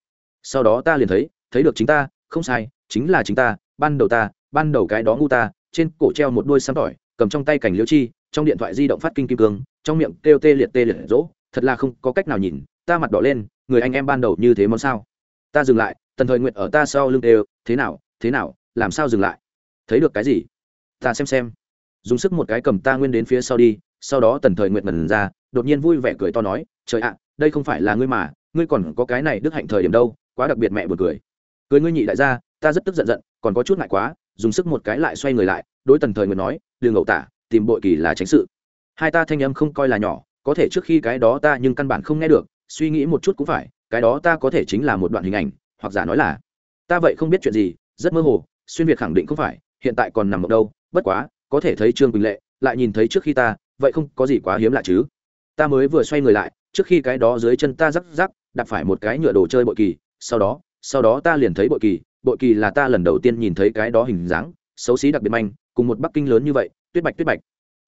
sau đó ta liền thấy thấy được chính ta, không sai, chính là chính ta, ban đầu ta, ban đầu cái đó ngu ta, trên cổ treo một đôi sáng tỏi, cầm trong tay cảnh liễu chi, trong điện thoại di động phát kinh kim cương, trong miệng kêu tê liệt tê liệt rỗ, thật là không có cách nào nhìn ta mặt đỏ lên, người anh em ban đầu như thế món sao? Ta dừng lại, tần thời nguyện ở ta sau lưng đều, thế nào thế nào, làm sao dừng lại? Thấy được cái gì? Ta xem xem. Dùng sức một cái cầm ta nguyên đến phía sau đi, sau đó tần thời nguyện mần ra, đột nhiên vui vẻ cười to nói, trời ạ, đây không phải là ngươi mà, ngươi còn có cái này đức hạnh thời điểm đâu, quá đặc biệt mẹ buồn cười. Cười ngươi nhị đại gia, ta rất tức giận giận, còn có chút ngại quá, dùng sức một cái lại xoay người lại, đối tần thời nguyện nói đường ẩu tả, tìm bội kỳ là tránh sự. Hai ta thanh âm không coi là nhỏ, có thể trước khi cái đó ta nhưng căn bản không nghe được suy nghĩ một chút cũng phải, cái đó ta có thể chính là một đoạn hình ảnh, hoặc giả nói là, ta vậy không biết chuyện gì, rất mơ hồ, xuyên việt khẳng định không phải, hiện tại còn nằm ở đâu, bất quá, có thể thấy trương quỳnh lệ, lại nhìn thấy trước khi ta, vậy không có gì quá hiếm lạ chứ. Ta mới vừa xoay người lại, trước khi cái đó dưới chân ta rắc rắc, đạp phải một cái nhựa đồ chơi bội kỳ, sau đó sau đó ta liền thấy bội kỳ bội kỳ là ta lần đầu tiên nhìn thấy cái đó hình dáng, xấu xí đặc biệt manh, cùng một bắc kinh lớn như vậy, tuyết bạch tuyết bạch.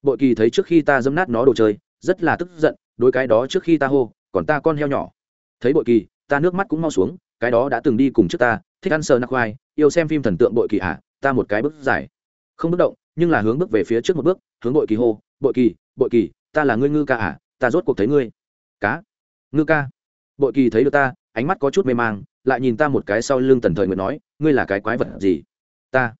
Bội kỳ thấy trước khi ta dẫm nát nó đồ chơi, rất là tức giận, đối cái đó trước khi ta hô còn ta con heo nhỏ. Thấy bội kỳ ta nước mắt cũng mau xuống cái đó đã từng đi cùng trước ta thích ăn sờ nạc khoai yêu xem phim thần tượng bội kỳ ạ à, ta một cái bước dài. Không bước động nhưng là hướng bước về phía trước một bước hướng bội kỳ hô bội kỳ bội kỳ ta là ngươi ngư ca à ta rốt cuộc thấy ngươi. Cá. Ngư ca. Bội kỳ thấy được ta ánh mắt có chút mê mang lại nhìn ta một cái sau lưng tần thời nguyện nói ngươi là cái quái vật gì? Ta.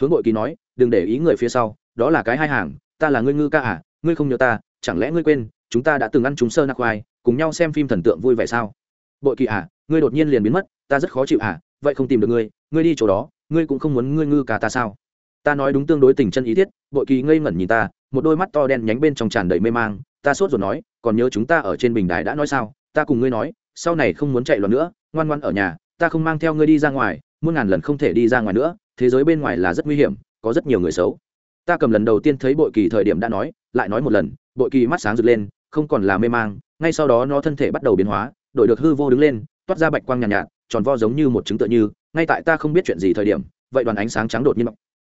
Hướng bội kỳ nói đừng để ý người phía sau đó là cái hai hàng ta là ngươi ngư ca à ngươi không nhớ ta chẳng lẽ ngươi quên chúng ta đã từng ăn chúng sơ nạc khoai cùng nhau xem phim thần tượng vui vẻ sao? Bội kỳ à ngươi đột nhiên liền biến mất, ta rất khó chịu à vậy không tìm được ngươi ngươi đi chỗ đó, ngươi cũng không muốn ngươi ngư cả ta sao? Ta nói đúng tương đối tình chân ý thiết bội kỳ ngây ngẩn nhìn ta, một đôi mắt to đen nhánh bên trong tràn đầy mê mang, ta sốt rồi nói, còn nhớ chúng ta ở trên bình đài đã nói sao, ta cùng ngươi nói, sau này không muốn chạy loạn nữa, ngoan ngoan ở nhà, ta không mang theo ngươi đi ra ngoài, muôn ngàn lần không thể đi ra ngoài nữa, thế giới bên ngoài là rất nguy hiểm, có rất nhiều người xấu. Ta cầm lần đầu tiên thấy bội kỳ thời điểm đã nói, lại nói một lần, bội kỳ mắt sáng rực lên không còn là mê mang ngay sau đó nó thân thể bắt đầu biến hóa đổi được hư vô đứng lên toát ra bạch quang nhàn nhạt, nhạt tròn vo giống như một chứng tựa như ngay tại ta không biết chuyện gì thời điểm vậy đoàn ánh sáng trắng đột nhiên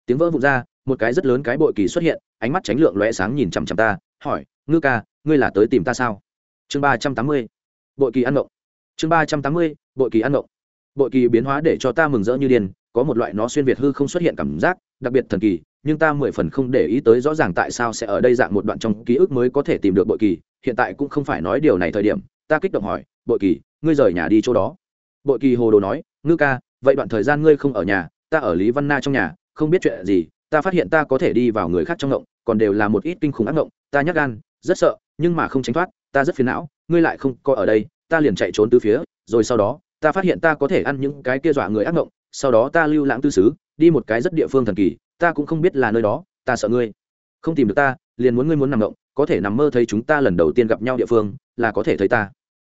tiếng vỡ vụn ra một cái rất lớn cái bội kỳ xuất hiện ánh mắt tránh lượng lóe sáng nhìn chằm chằm ta hỏi ngư ca ngươi là tới tìm ta sao? Chương ba trăm tám mươi bội kỳ ăn mộng chương ba trăm tám mươi bội kỳ ăn mộng bội kỳ biến hóa để cho ta mừng rỡ như điên có một loại nó xuyên việt hư không xuất hiện cảm giác đặc biệt thần kỳ nhưng ta mười phần không để ý tới rõ ràng tại sao sẽ ở đây dạng một đoạn trong ký ức mới có thể tìm được bội kỳ hiện tại cũng không phải nói điều này thời điểm, ta kích động hỏi, bội kỳ, ngươi rời nhà đi chỗ đó. Bội kỳ hồ đồ nói, ngư ca, vậy đoạn thời gian ngươi không ở nhà, ta ở lý văn na trong nhà, không biết chuyện gì, ta phát hiện ta có thể đi vào người khác trong ngộng, còn đều là một ít kinh khủng ác ngộng, ta nhắc gan, rất sợ, nhưng mà không tránh thoát, ta rất phiền não, ngươi lại không có ở đây, ta liền chạy trốn từ phía, rồi sau đó, ta phát hiện ta có thể ăn những cái kia dọa người ác ngộng, sau đó ta lưu lãng tư xứ, đi một cái rất địa phương thần kỳ, ta cũng không biết là nơi đó, ta sợ ngươi. Không tìm được ta, liền muốn ngươi muốn nằm ngộng có thể nằm mơ thấy chúng ta lần đầu tiên gặp nhau địa phương, là có thể thấy ta.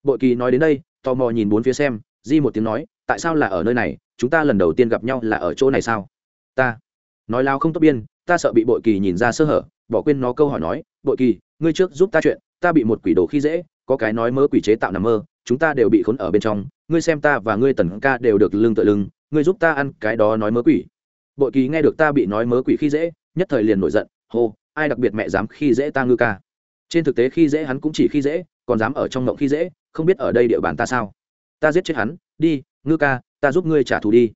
Bội kỳ nói đến đây, tò mò nhìn bốn phía xem, di một tiếng nói, tại sao là ở nơi này, chúng ta lần đầu tiên gặp nhau là ở chỗ này sao? Ta. Nói lao không tốt biên, ta sợ bị bội kỳ nhìn ra sơ hở, bỏ quên nó câu hỏi nói, bội kỳ, ngươi trước giúp ta chuyện, ta bị một quỷ đồ khi dễ, có cái nói mơ quỷ chế tạo nằm mơ, chúng ta đều bị khốn ở bên trong, ngươi xem ta và ngươi tần ca đều được lưng tựa lưng, ngươi giúp ta ăn cái đó nói mớ quỷ. Bội kỳ nghe được ta bị nói mớ quỷ khi dễ, nhất thời liền nổi giận, hô ai đặc biệt mẹ dám khi dễ ta ngư ca? Trên thực tế khi dễ hắn cũng chỉ khi dễ, còn dám ở trong ngộng khi dễ, không biết ở đây địa bàn ta sao? Ta giết chết hắn, đi, ngư ca, ta giúp ngươi trả thù đi.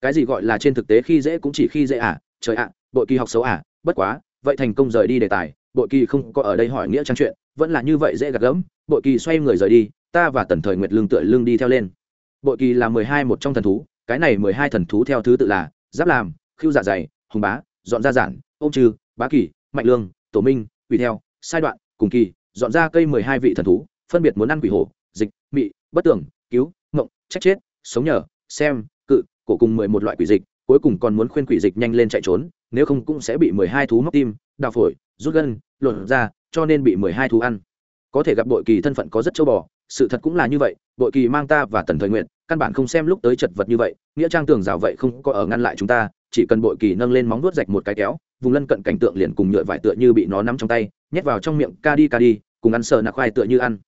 Cái gì gọi là trên thực tế khi dễ cũng chỉ khi dễ à? Trời ạ, bội kỳ học xấu à? Bất quá, vậy thành công rời đi đề tài, bội kỳ không có ở đây hỏi nghĩa trang chuyện, vẫn là như vậy dễ gạt gẫm. Bội kỳ xoay người rời đi, ta và tần thời nguyệt lương tựa lương đi theo lên. Bội kỳ là mười hai một trong thần thú, cái này mười hai thần thú theo thứ tự là giáp làm khiêu dạ dày, hùng bá, dọn ra giản, ôm trừ bá kỳ mạnh lương, tổ minh, quỷ theo, sai đoạn, cùng kỳ, dọn ra cây mười hai vị thần thú, phân biệt muốn ăn quỷ hổ, dịch, mị, bất tường, cứu, ngộng, trách chết, sống nhờ, xem, cự, cổ cùng mười một loại quỷ dịch, cuối cùng còn muốn khuyên quỷ dịch nhanh lên chạy trốn, nếu không cũng sẽ bị mười hai thú móc tim, đào phổi, rút gân, lột ra, cho nên bị mười hai thú ăn. Có thể gặp bội kỳ thân phận có rất châu bò, sự thật cũng là như vậy, bội kỳ mang ta và tần thời nguyện căn bản không xem lúc tới chật vật như vậy, nghĩa trang tường rào vậy không có ở ngăn lại chúng ta, chỉ cần bội kỳ nâng lên móng vuốt rạch một cái kéo vùng lân cận cảnh tượng liền cùng nhựa vải tựa như bị nó nắm trong tay, nhét vào trong miệng ca đi ca đi, cùng ăn sờ nạc khoai tựa như ăn.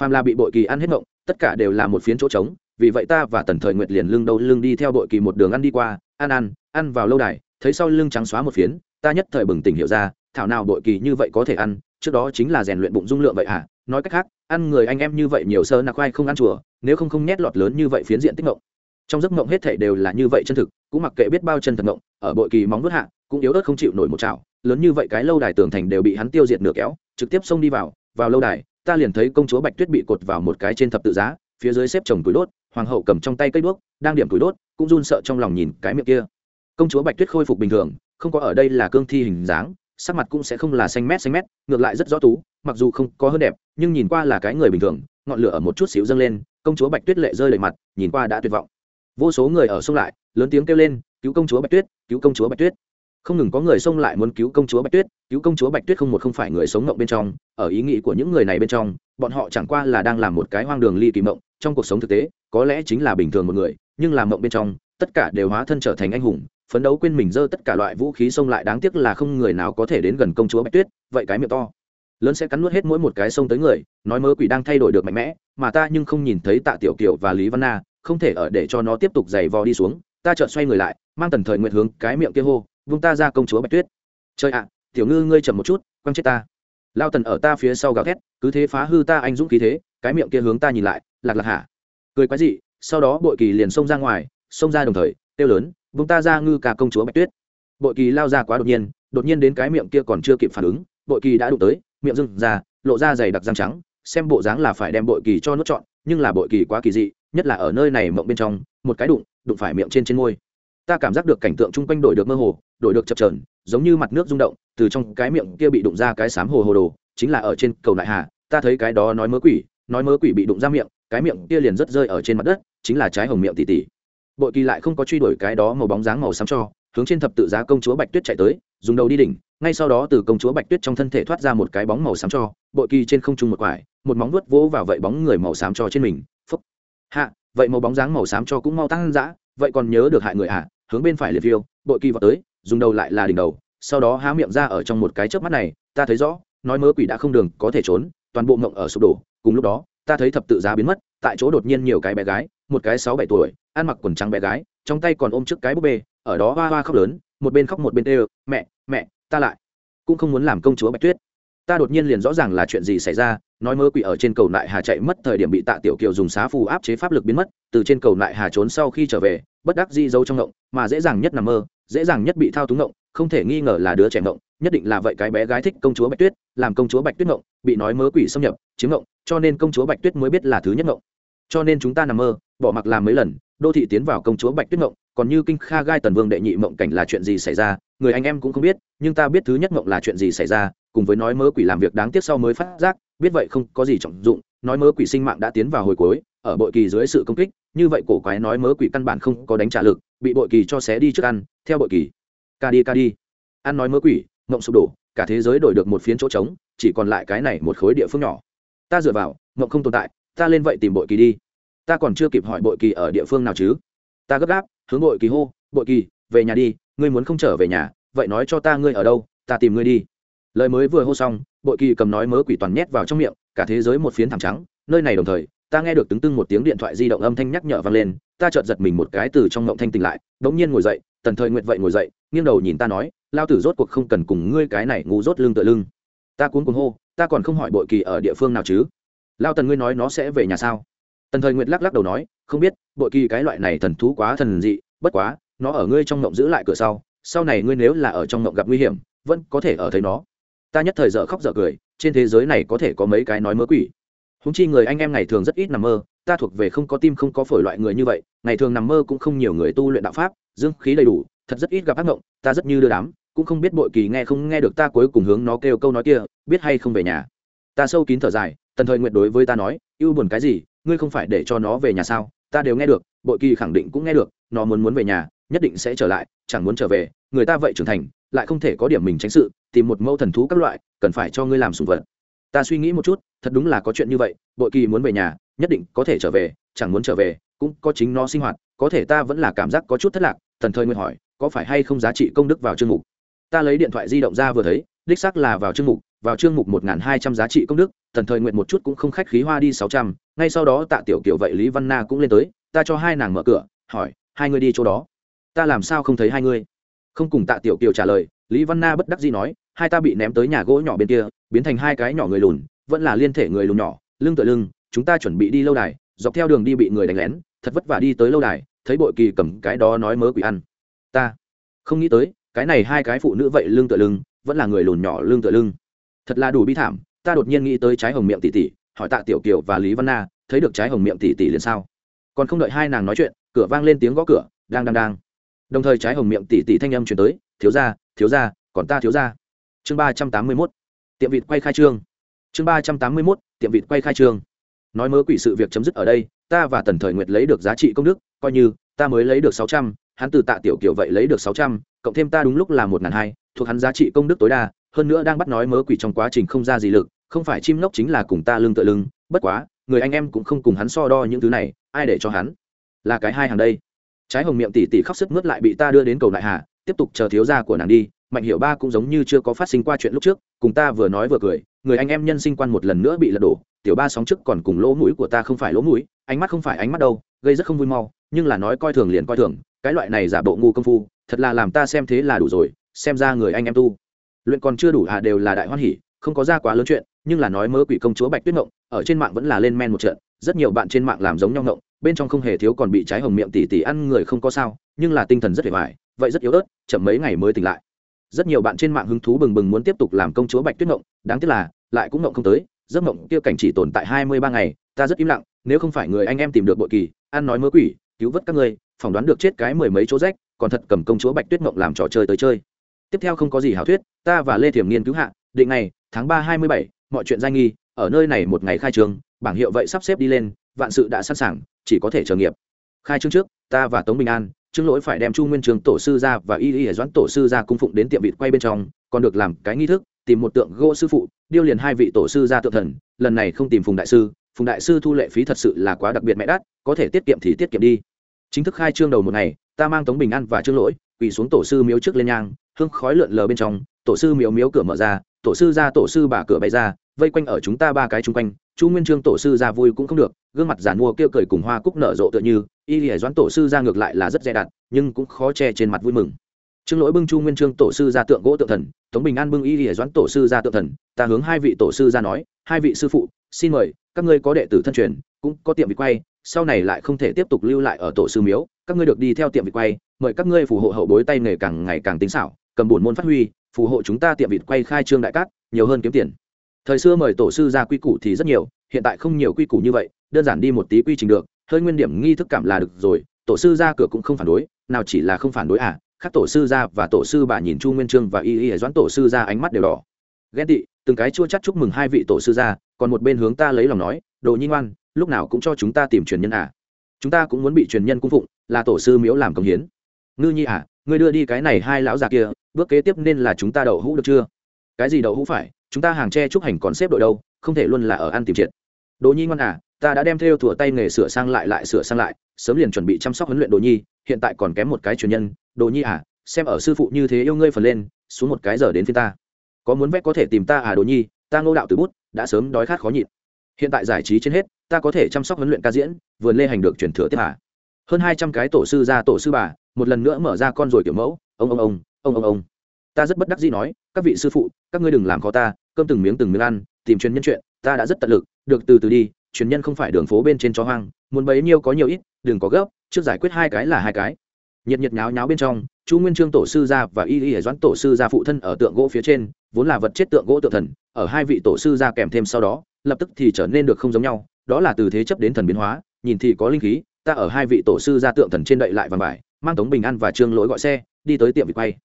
Phàm là bị bội kỳ ăn hết ngộng, tất cả đều là một phiến chỗ trống, vì vậy ta và tần thời nguyệt liền lưng đâu lưng đi theo bội kỳ một đường ăn đi qua, ăn ăn ăn vào lâu đài, thấy sau lưng trắng xóa một phiến, ta nhất thời bừng tỉnh hiểu ra, thảo nào bội kỳ như vậy có thể ăn, trước đó chính là rèn luyện bụng dung lượng vậy à nói cách khác, ăn người anh em như vậy nhiều sơ nạc khoai không ăn chùa, nếu không không nhét lọt lớn như vậy phiến diện tích ngộng. Trong giấc ngộng hết thể đều là như vậy chân thực, cũng mặc kệ biết bao chân thật ngộng, ở bội kỳ móng vớt hạ cũng yếu ớt không chịu nổi một chảo, lớn như vậy cái lâu đài tường thành đều bị hắn tiêu diệt nửa kéo, trực tiếp xông đi vào vào lâu đài, ta liền thấy công chúa bạch tuyết bị cột vào một cái trên thập tự giá, phía dưới xếp chồng túi đốt, hoàng hậu cầm trong tay cây đuốc, đang điểm túi đốt, cũng run sợ trong lòng nhìn cái miệng kia. Công chúa bạch tuyết khôi phục bình thường, không có ở đây là cương thi hình dáng, sắc mặt cũng sẽ không là xanh mét xanh mét, ngược lại rất rõ tú, mặc dù không có hơn đẹp, nhưng nhìn qua là cái người bình thường, ngọn lửa ở một chút xíu dâng lên, công chúa bạch tuyết lệ rơi lệ mặt, nhìn qua đã tuyệt vọng. Vô số người ở xung lại, lớn tiếng kêu lên, cứu công chúa bạch tuyết, cứu công chúa bạch tuyết không ngừng có người xông lại muốn cứu công chúa bạch tuyết, cứu công chúa bạch tuyết không một không phải người sống mộng bên trong, ở ý nghĩ của những người này bên trong, bọn họ chẳng qua là đang làm một cái hoang đường ly kỳ mộng, trong cuộc sống thực tế, có lẽ chính là bình thường một người, nhưng làm mộng bên trong, tất cả đều hóa thân trở thành anh hùng, phấn đấu quên mình dơ tất cả loại vũ khí xông lại, đáng tiếc là không người nào có thể đến gần công chúa bạch tuyết, vậy cái miệng to. Lớn sẽ cắn nuốt hết mỗi một cái sông tới người, nói mơ quỷ đang thay đổi được mạnh mẽ, mà ta nhưng không nhìn thấy tạ tiểu kiều và lý văn na, không thể ở để cho nó tiếp tục giày vò đi xuống, ta chợt xoay người lại, mang tần thời nguyện hướng cái miệng kia hô vung ta ra công chúa bạch tuyết. Trời ạ, tiểu ngư ngươi chậm một chút, quăng chết ta. Lao tần ở ta phía sau gào thét, cứ thế phá hư ta anh dũng khí thế, cái miệng kia hướng ta nhìn lại, lạc lạc hả? Cười quái dị, sau đó bội kỳ liền xông ra ngoài, xông ra đồng thời tiêu lớn, vung ta ra ngư cả công chúa bạch tuyết. Bội kỳ lao ra quá đột nhiên đột nhiên đến cái miệng kia còn chưa kịp phản ứng, bội kỳ đã đụng tới, miệng rưng ra, lộ ra dày đặc răng trắng, xem bộ dáng là phải đem bội kỳ cho nốt trọn, nhưng là bội kỳ quá kỳ dị, nhất là ở nơi này mộng bên trong, một cái đụng đụng phải miệng trên trên môi ta cảm giác được cảnh tượng chung quanh đổi được mơ hồ, đổi được chập trờn giống như mặt nước rung động, từ trong cái miệng kia bị đụng ra cái sám hồ hồ đồ, chính là ở trên cầu đại hà, ta thấy cái đó nói mớ quỷ, nói mớ quỷ bị đụng ra miệng, cái miệng kia liền rất rơi ở trên mặt đất, chính là trái hồng miệng tỉ tỉ bội kỳ lại không có truy đuổi cái đó màu bóng dáng màu xám cho, hướng trên thập tự giá công chúa bạch tuyết chạy tới, dùng đầu đi đỉnh, ngay sau đó từ công chúa bạch tuyết trong thân thể thoát ra một cái bóng màu xám cho, bội kỳ trên không trung một quải, một móng vuốt vỗ vào vậy bóng người màu xám cho trên mình, phúc hạ, vậy màu bóng dáng màu xám cho cũng mau tăng dã, vậy còn nhớ được hại người ạ à? Hướng bên phải liệt phiêu bội kỳ vào tới, dùng đầu lại là đỉnh đầu, sau đó há miệng ra ở trong một cái chớp mắt này, ta thấy rõ, nói mớ quỷ đã không đường có thể trốn, toàn bộ mộng ở sụp đổ, cùng lúc đó, ta thấy thập tự giá biến mất, tại chỗ đột nhiên nhiều cái bé gái, một cái sáu bảy tuổi, ăn mặc quần trắng bé gái, trong tay còn ôm trước cái búp bê, ở đó hoa hoa khóc lớn, một bên khóc một bên tê, mẹ mẹ, ta lại cũng không muốn làm công chúa bạch tuyết ta đột nhiên liền rõ ràng là chuyện gì xảy ra, nói mơ quỷ ở trên cầu nại hà chạy mất thời điểm bị tạ tiểu kiều dùng xá phù áp chế pháp lực biến mất, từ trên cầu nại hà trốn sau khi trở về, bất đắc di giấu trong ngộng, mà dễ dàng nhất nằm mơ, dễ dàng nhất bị thao túng ngộng, không thể nghi ngờ là đứa trẻ ngộng, nhất định là vậy cái bé gái thích công chúa bạch tuyết, làm công chúa bạch tuyết ngộng, bị nói mớ quỷ xâm nhập, chiếm ngộng, cho nên công chúa bạch tuyết mới biết là thứ nhất ngộng. Cho nên chúng ta nằm mơ, bỏ mặc làm mấy lần, đô thị tiến vào công chúa bạch tuyết ngộng, còn như kinh kha gai tần vương đệ nhị mộng cảnh là chuyện gì xảy ra, người anh em cũng không biết, nhưng ta biết thứ nhất mộng là chuyện gì xảy ra cùng với nói mớ quỷ làm việc đáng tiếc sau mới phát giác, biết vậy không có gì trọng dụng, nói mớ quỷ sinh mạng đã tiến vào hồi cuối, ở bội kỳ dưới sự công kích, như vậy cổ quái nói mớ quỷ căn bản không có đánh trả lực, bị bội kỳ cho xé đi trước ăn, theo bội kỳ. Ca đi ca đi. Ăn nói mớ quỷ, mộng sụp đổ, cả thế giới đổi được một phiến chỗ trống, chỉ còn lại cái này một khối địa phương nhỏ. Ta dựa vào, mộng không tồn tại, ta lên vậy tìm bội kỳ đi. Ta còn chưa kịp hỏi bội kỳ ở địa phương nào chứ. Ta gấp gáp, hướng bội kỳ hô, bội kỳ, về nhà đi, ngươi muốn không trở về nhà, vậy nói cho ta ngươi ở đâu, ta tìm ngươi đi lời mới vừa hô xong, bội kỳ cầm nói mớ quỷ toàn nhét vào trong miệng, cả thế giới một phiến thẳng trắng, nơi này đồng thời, ta nghe được tướng tưng một tiếng điện thoại di động âm thanh nhắc nhở vang lên, ta chợt giật mình một cái từ trong ngộng thanh tỉnh lại đ ỗ n g nhiên ngồi dậy, tần thời nguyện vậy ngồi dậy, nghiêng đầu nhìn ta nói, lao tử rốt cuộc không cần cùng ngươi cái này ngu rốt lưng tựa lưng. Ta cuốn cuồng hô, ta còn không hỏi bội kỳ ở địa phương nào chứ? Lao tần ngươi nói nó sẽ về nhà sao? Tần thời nguyệt lắc lắc đầu nói, không biết, bội kỳ cái loại này thần thú quá thần dị, bất quá, nó ở ngươi trong ngộng giữ lại cửa sau sau này ngươi nếu là ở trong ngộng gặp nguy hiểm, vẫn có thể ở thấy nó ta nhất thời dở khóc dở cười, trên thế giới này có thể có mấy cái nói mớ quỷ. Húng chi người anh em ngày thường rất ít nằm mơ, ta thuộc về không có tim không có phổi loại người như vậy, ngày thường nằm mơ cũng không nhiều người tu luyện đạo pháp, dương khí đầy đủ, thật rất ít gặp ác mộng, ta rất như đưa đám, cũng không biết bội kỳ nghe không nghe được ta cuối cùng hướng nó kêu câu nói kia, biết hay không về nhà. Ta sâu kín thở dài, tần thời nguyện đối với ta nói ưu buồn cái gì, ngươi không phải để cho nó về nhà sao? Ta đều nghe được, bội kỳ khẳng định cũng nghe được, nó muốn muốn về nhà, nhất định sẽ trở lại, chẳng muốn trở về, người ta vậy trưởng thành lại không thể có điểm mình tránh sự, tìm một mẫu thần thú các loại, cần phải cho ngươi làm sùng vật. Ta suy nghĩ một chút, thật đúng là có chuyện như vậy, bội kỳ muốn về nhà, nhất định có thể trở về, chẳng muốn trở về, cũng có chính nó sinh hoạt, có thể ta vẫn là cảm giác có chút thất lạc thần thời nguyên hỏi, có phải hay không giá trị công đức vào chương mục? Ta lấy điện thoại di động ra vừa thấy, đích xác là vào chương mục, vào chương mục một hai trăm giá trị công đức thần thời nguyện một chút cũng không khách khí hoa đi sáu trăm, ngay sau đó tạ tiểu kiểu vậy lý văn na cũng lên tới, ta cho hai nàng mở cửa, hỏi, hai người đi chỗ đó. Ta làm sao không thấy hai người? Không cùng tạ tiểu kiều trả lời, lý văn na bất đắc dĩ nói, hai ta bị ném tới nhà gỗ nhỏ bên kia, biến thành hai cái nhỏ người lùn, vẫn là liên thể người lùn nhỏ, lưng tựa lưng, chúng ta chuẩn bị đi lâu đài, dọc theo đường đi bị người đánh lén, thật vất vả đi tới lâu đài, thấy bội kỳ cầm cái đó nói mớ quỷ ăn. Ta không nghĩ tới, cái này hai cái phụ nữ vậy lưng tựa lưng, vẫn là người lùn nhỏ lưng tựa lưng. Thật là đủ bi thảm, ta đột nhiên nghĩ tới trái hồng miệng tỷ tỷ, hỏi tạ tiểu kiều và lý văn na, thấy được trái hồng miệng tỷ tỷ liền sao? Còn không đợi hai nàng nói chuyện, cửa vang lên tiếng gõ cửa, đang đang đang đồng thời trái hồng miệng tỷ tỷ thanh âm chuyển tới, thiếu ra thiếu ra còn ta thiếu ra chương ba trăm tám mươi mốt, tiệm vịt quay khai trương. Chương ba trăm tám mươi mốt, tiệm vịt quay khai trương. Nói mớ quỷ sự việc chấm dứt ở đây, ta và tần thời nguyệt lấy được giá trị công đức, coi như, ta mới lấy được sáu trăm, hắn từ tạ tiểu kiểu vậy lấy được sáu trăm, cộng thêm ta đúng lúc là một ngàn hai, thuộc hắn giá trị công đức tối đa, hơn nữa đang bắt nói mớ quỷ trong quá trình không ra gì lực, không phải chim lốc chính là cùng ta lưng tựa lưng, bất quá, người anh em cũng không cùng hắn so đo những thứ này, ai để cho hắn là cái hai hàng đây? Trái hồng miệng tỉ tỉ khóc sức mướt lại bị ta đưa đến cầu đại hà, tiếp tục chờ thiếu gia của nàng đi, mạnh hiệu ba cũng giống như chưa có phát sinh qua chuyện lúc trước, cùng ta vừa nói vừa cười, người anh em nhân sinh quan một lần nữa bị lật đổ, tiểu ba sóng trước còn cùng lỗ mũi của ta không phải lỗ mũi, ánh mắt không phải ánh mắt đâu, gây rất không vui mau, nhưng là nói coi thường liền coi thường, cái loại này giả bộ ngu công phu, thật là làm ta xem thế là đủ rồi, xem ra người anh em tu. Luyện còn chưa đủ à đều là đại hoan hỉ, không có ra quá lớn chuyện, nhưng là nói mớ quỷ công chúa bạch tuyết ngộng, ở trên mạng vẫn là lên men một trận rất nhiều bạn trên mạng làm giống nhau ngộng, bên trong không hề thiếu còn bị trái hồng miệng tỉ tỉ ăn người không có sao, nhưng là tinh thần rất hề vải vậy rất yếu ớt, chậm mấy ngày mới tỉnh lại. Rất nhiều bạn trên mạng hứng thú bừng bừng muốn tiếp tục làm công chúa bạch tuyết ngộng, đáng tiếc là lại cũng ngộng không tới, giấc ngộng kia cảnh chỉ tồn tại hai mươi ba ngày, ta rất im lặng, nếu không phải người anh em tìm được bội kỳ, ăn nói mớ quỷ, cứu vớt các ngươi, phỏng đoán được chết cái mười mấy chỗ rách, còn thật cầm công chúa bạch tuyết ngộng làm trò chơi tới chơi. Tiếp theo không có gì hảo thuyết, ta và lê thiểm nghiên cứu hạ, định ngày, tháng ba hai mươi bảy, mọi chuyện danh nghi, ở nơi này một ngày khai trường bảng hiệu vậy sắp xếp đi lên, vạn sự đã sẵn sàng, chỉ có thể chờ nghiệp. Khai trương trước, ta và tống bình an, trương lỗi phải đem chu nguyên trường tổ sư ra và y y doãn tổ sư ra cung phụng đến tiệm vịt quay bên trong, còn được làm cái nghi thức, tìm một tượng gỗ sư phụ, điêu liền hai vị tổ sư ra tượng thần, lần này không tìm phùng đại sư, phùng đại sư thu lệ phí thật sự là quá đặc biệt mẹ đắt, có thể tiết kiệm thì tiết kiệm đi. Chính thức khai trương đầu một ngày, ta mang tống bình an và trương lỗi, quỳ xuống tổ sư miếu trước lên nhang, hương khói lượn lờ bên trong, tổ sư miếu miếu cửa mở ra, tổ sư ra, tổ sư bà cửa bay ra, vây quanh ở chúng ta ba cái chung quanh chu nguyên trương tổ sư ra vui cũng không được, gương mặt giàn mua kêu cười cùng hoa cúc nở rộ tựa như, y hỉa doãn tổ sư ra ngược lại là rất dè đặt nhưng cũng khó che trên mặt vui mừng. Trương lỗi bưng chu nguyên trương tổ sư ra tượng gỗ tượng thần, tống bình an bưng y hỉa doãn tổ sư ra tượng thần, ta hướng hai vị tổ sư ra nói, hai vị sư phụ, xin mời, các ngươi có đệ tử thân truyền, cũng có tiệm vị quay, sau này lại không thể tiếp tục lưu lại ở tổ sư miếu, các ngươi được đi theo tiệm vị quay, mời các ngươi phù hộ hậu bối tay nghề càng ngày càng tính xảo, cầm bổn môn phát huy, phù hộ chúng ta tiệm vịt quay khai trương đại cát, nhiều hơn kiếm tiền thời xưa mời tổ sư ra quy củ thì rất nhiều, hiện tại không nhiều quy củ như vậy, đơn giản đi một tí quy trình được, hơi nguyên điểm nghi thức cảm là được rồi, tổ sư ra cửa cũng không phản đối, nào chỉ là không phản đối à các tổ sư ra và tổ sư bà nhìn chu nguyên trương và y y doãn tổ sư ra ánh mắt đều đỏ. Ghen tị, từng cái chua chắc chúc mừng hai vị tổ sư ra, còn một bên hướng ta lấy lòng nói, đồ nhi ngoan, lúc nào cũng cho chúng ta tìm truyền nhân à. Chúng ta cũng muốn bị truyền nhân cung phụng, là tổ sư miếu làm công hiến. Ngư nhi à ngươi đưa đi cái này hai lão già kia, bước kế tiếp nên là chúng ta đậu hũ được chưa? Cái gì đậu hũ phải chúng ta hàng tre trúc hành còn xếp đội đâu, không thể luôn là ở ăn tìm triệt. Đồ nhi ngoan à ta đã đem theo thủa tay nghề sửa sang lại lại sửa sang lại, sớm liền chuẩn bị chăm sóc huấn luyện đồ nhi, hiện tại còn kém một cái truyền nhân. Đồ nhi à xem ở sư phụ như thế yêu ngươi phần lên, xuống một cái giờ đến phía ta. Có muốn vẽ có thể tìm ta à đồ nhi, ta ngô đạo từ bút, đã sớm đói khát khó nhịn. Hiện tại giải trí trên hết, ta có thể chăm sóc huấn luyện ca diễn, vườn lê hành được truyền thừa tiếp à. Hơn hai trăm cái tổ sư ra tổ sư bà, một lần nữa mở ra con rồi kiểu mẫu. Ông ông ông ông ông ông. Ta rất bất đắc dĩ nói, các vị sư phụ, các ngươi đừng làm khó ta cơm từng miếng từng miếng ăn, tìm truyền nhân chuyện, ta đã rất tận lực, được từ từ đi truyền nhân không phải đường phố bên trên chó hoang, muốn bấy nhiêu có nhiều ít, đừng có gấp, trước giải quyết hai cái là hai cái. Nhiệt nhiệt nháo nháo bên trong, chu nguyên trương tổ sư gia và y y doãn tổ sư gia phụ thân ở tượng gỗ phía trên, vốn là vật chết tượng gỗ tượng thần, ở hai vị tổ sư gia kèm thêm sau đó, lập tức thì trở nên được không giống nhau, đó là từ thế chấp đến thần biến hóa, nhìn thì có linh khí, ta ở hai vị tổ sư gia tượng thần trên đậy lại vàng bài mang tống bình an và trương lỗi gọi xe, đi tới tiệm vịt quay.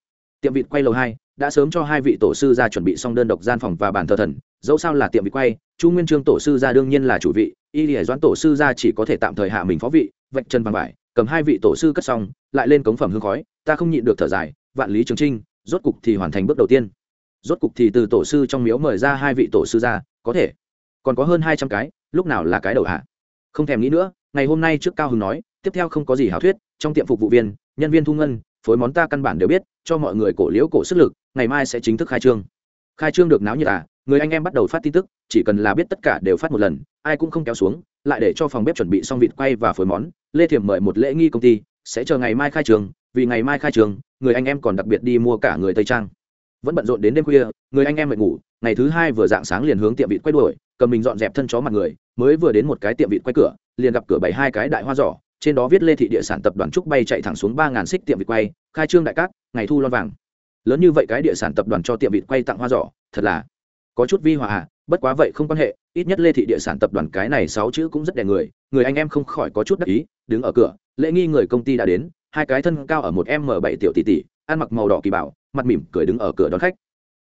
Tiệm vịt quay lầu hai đã sớm cho hai vị tổ sư ra chuẩn bị xong đơn độc gian phòng và bàn thờ thần, dẫu sao là tiệm bị quay, chu nguyên trương tổ sư ra đương nhiên là chủ vị, y lìa doãn tổ sư ra chỉ có thể tạm thời hạ mình phó vị, vạch chân bằng vải, cầm hai vị tổ sư cất xong, lại lên cống phẩm hương khói, ta không nhịn được thở dài, vạn lý trường trinh, rốt cục thì hoàn thành bước đầu tiên. Rốt cục thì từ tổ sư trong miếu mời ra hai vị tổ sư ra, có thể. Còn có hơn hai trăm cái, lúc nào là cái đầu hạ? Không thèm nghĩ nữa, ngày hôm nay trước cao hưng nói, tiếp theo không có gì hảo thuyết, trong tiệm phục vụ viên, nhân viên thu ngân phối món ta căn bản đều biết, cho mọi người cổ liễu cổ sức lực, ngày mai sẽ chính thức khai trương. Khai trương được náo như à? Người anh em bắt đầu phát tin tức, chỉ cần là biết tất cả đều phát một lần, ai cũng không kéo xuống, lại để cho phòng bếp chuẩn bị xong vịt quay và phối món, lê thiểm mời một lễ nghi công ty, sẽ chờ ngày mai khai trường vì ngày mai khai trường người anh em còn đặc biệt đi mua cả người tây trang. Vẫn bận rộn đến đêm khuya, người anh em mệt ngủ, ngày thứ hai vừa dạng sáng liền hướng tiệm vịt quay đuổi, cầm mình dọn dẹp thân chó mặt người, mới vừa đến một cái tiệm vịt quay cửa, liền gặp cửa bảy hai cái đại hoa giỏ trên đó viết lê thị địa sản tập đoàn trúc bay chạy thẳng xuống ba ngàn xích tiệm vịt quay, khai trương đại cát, ngày thu lon vàng. Lớn như vậy cái địa sản tập đoàn cho tiệm vịt quay tặng hoa giỏ, thật là có chút vi hòa à bất quá vậy không quan hệ, ít nhất lê thị địa sản tập đoàn cái này sáu chữ cũng rất đẹp người người anh em không khỏi có chút đắc ý, đứng ở cửa, lễ nghi người công ty đã đến, hai cái thân cao ở một m bảy tiểu tỷ tỷ, ăn mặc màu đỏ kỳ bảo, mặt mỉm cười đứng ở cửa đón khách.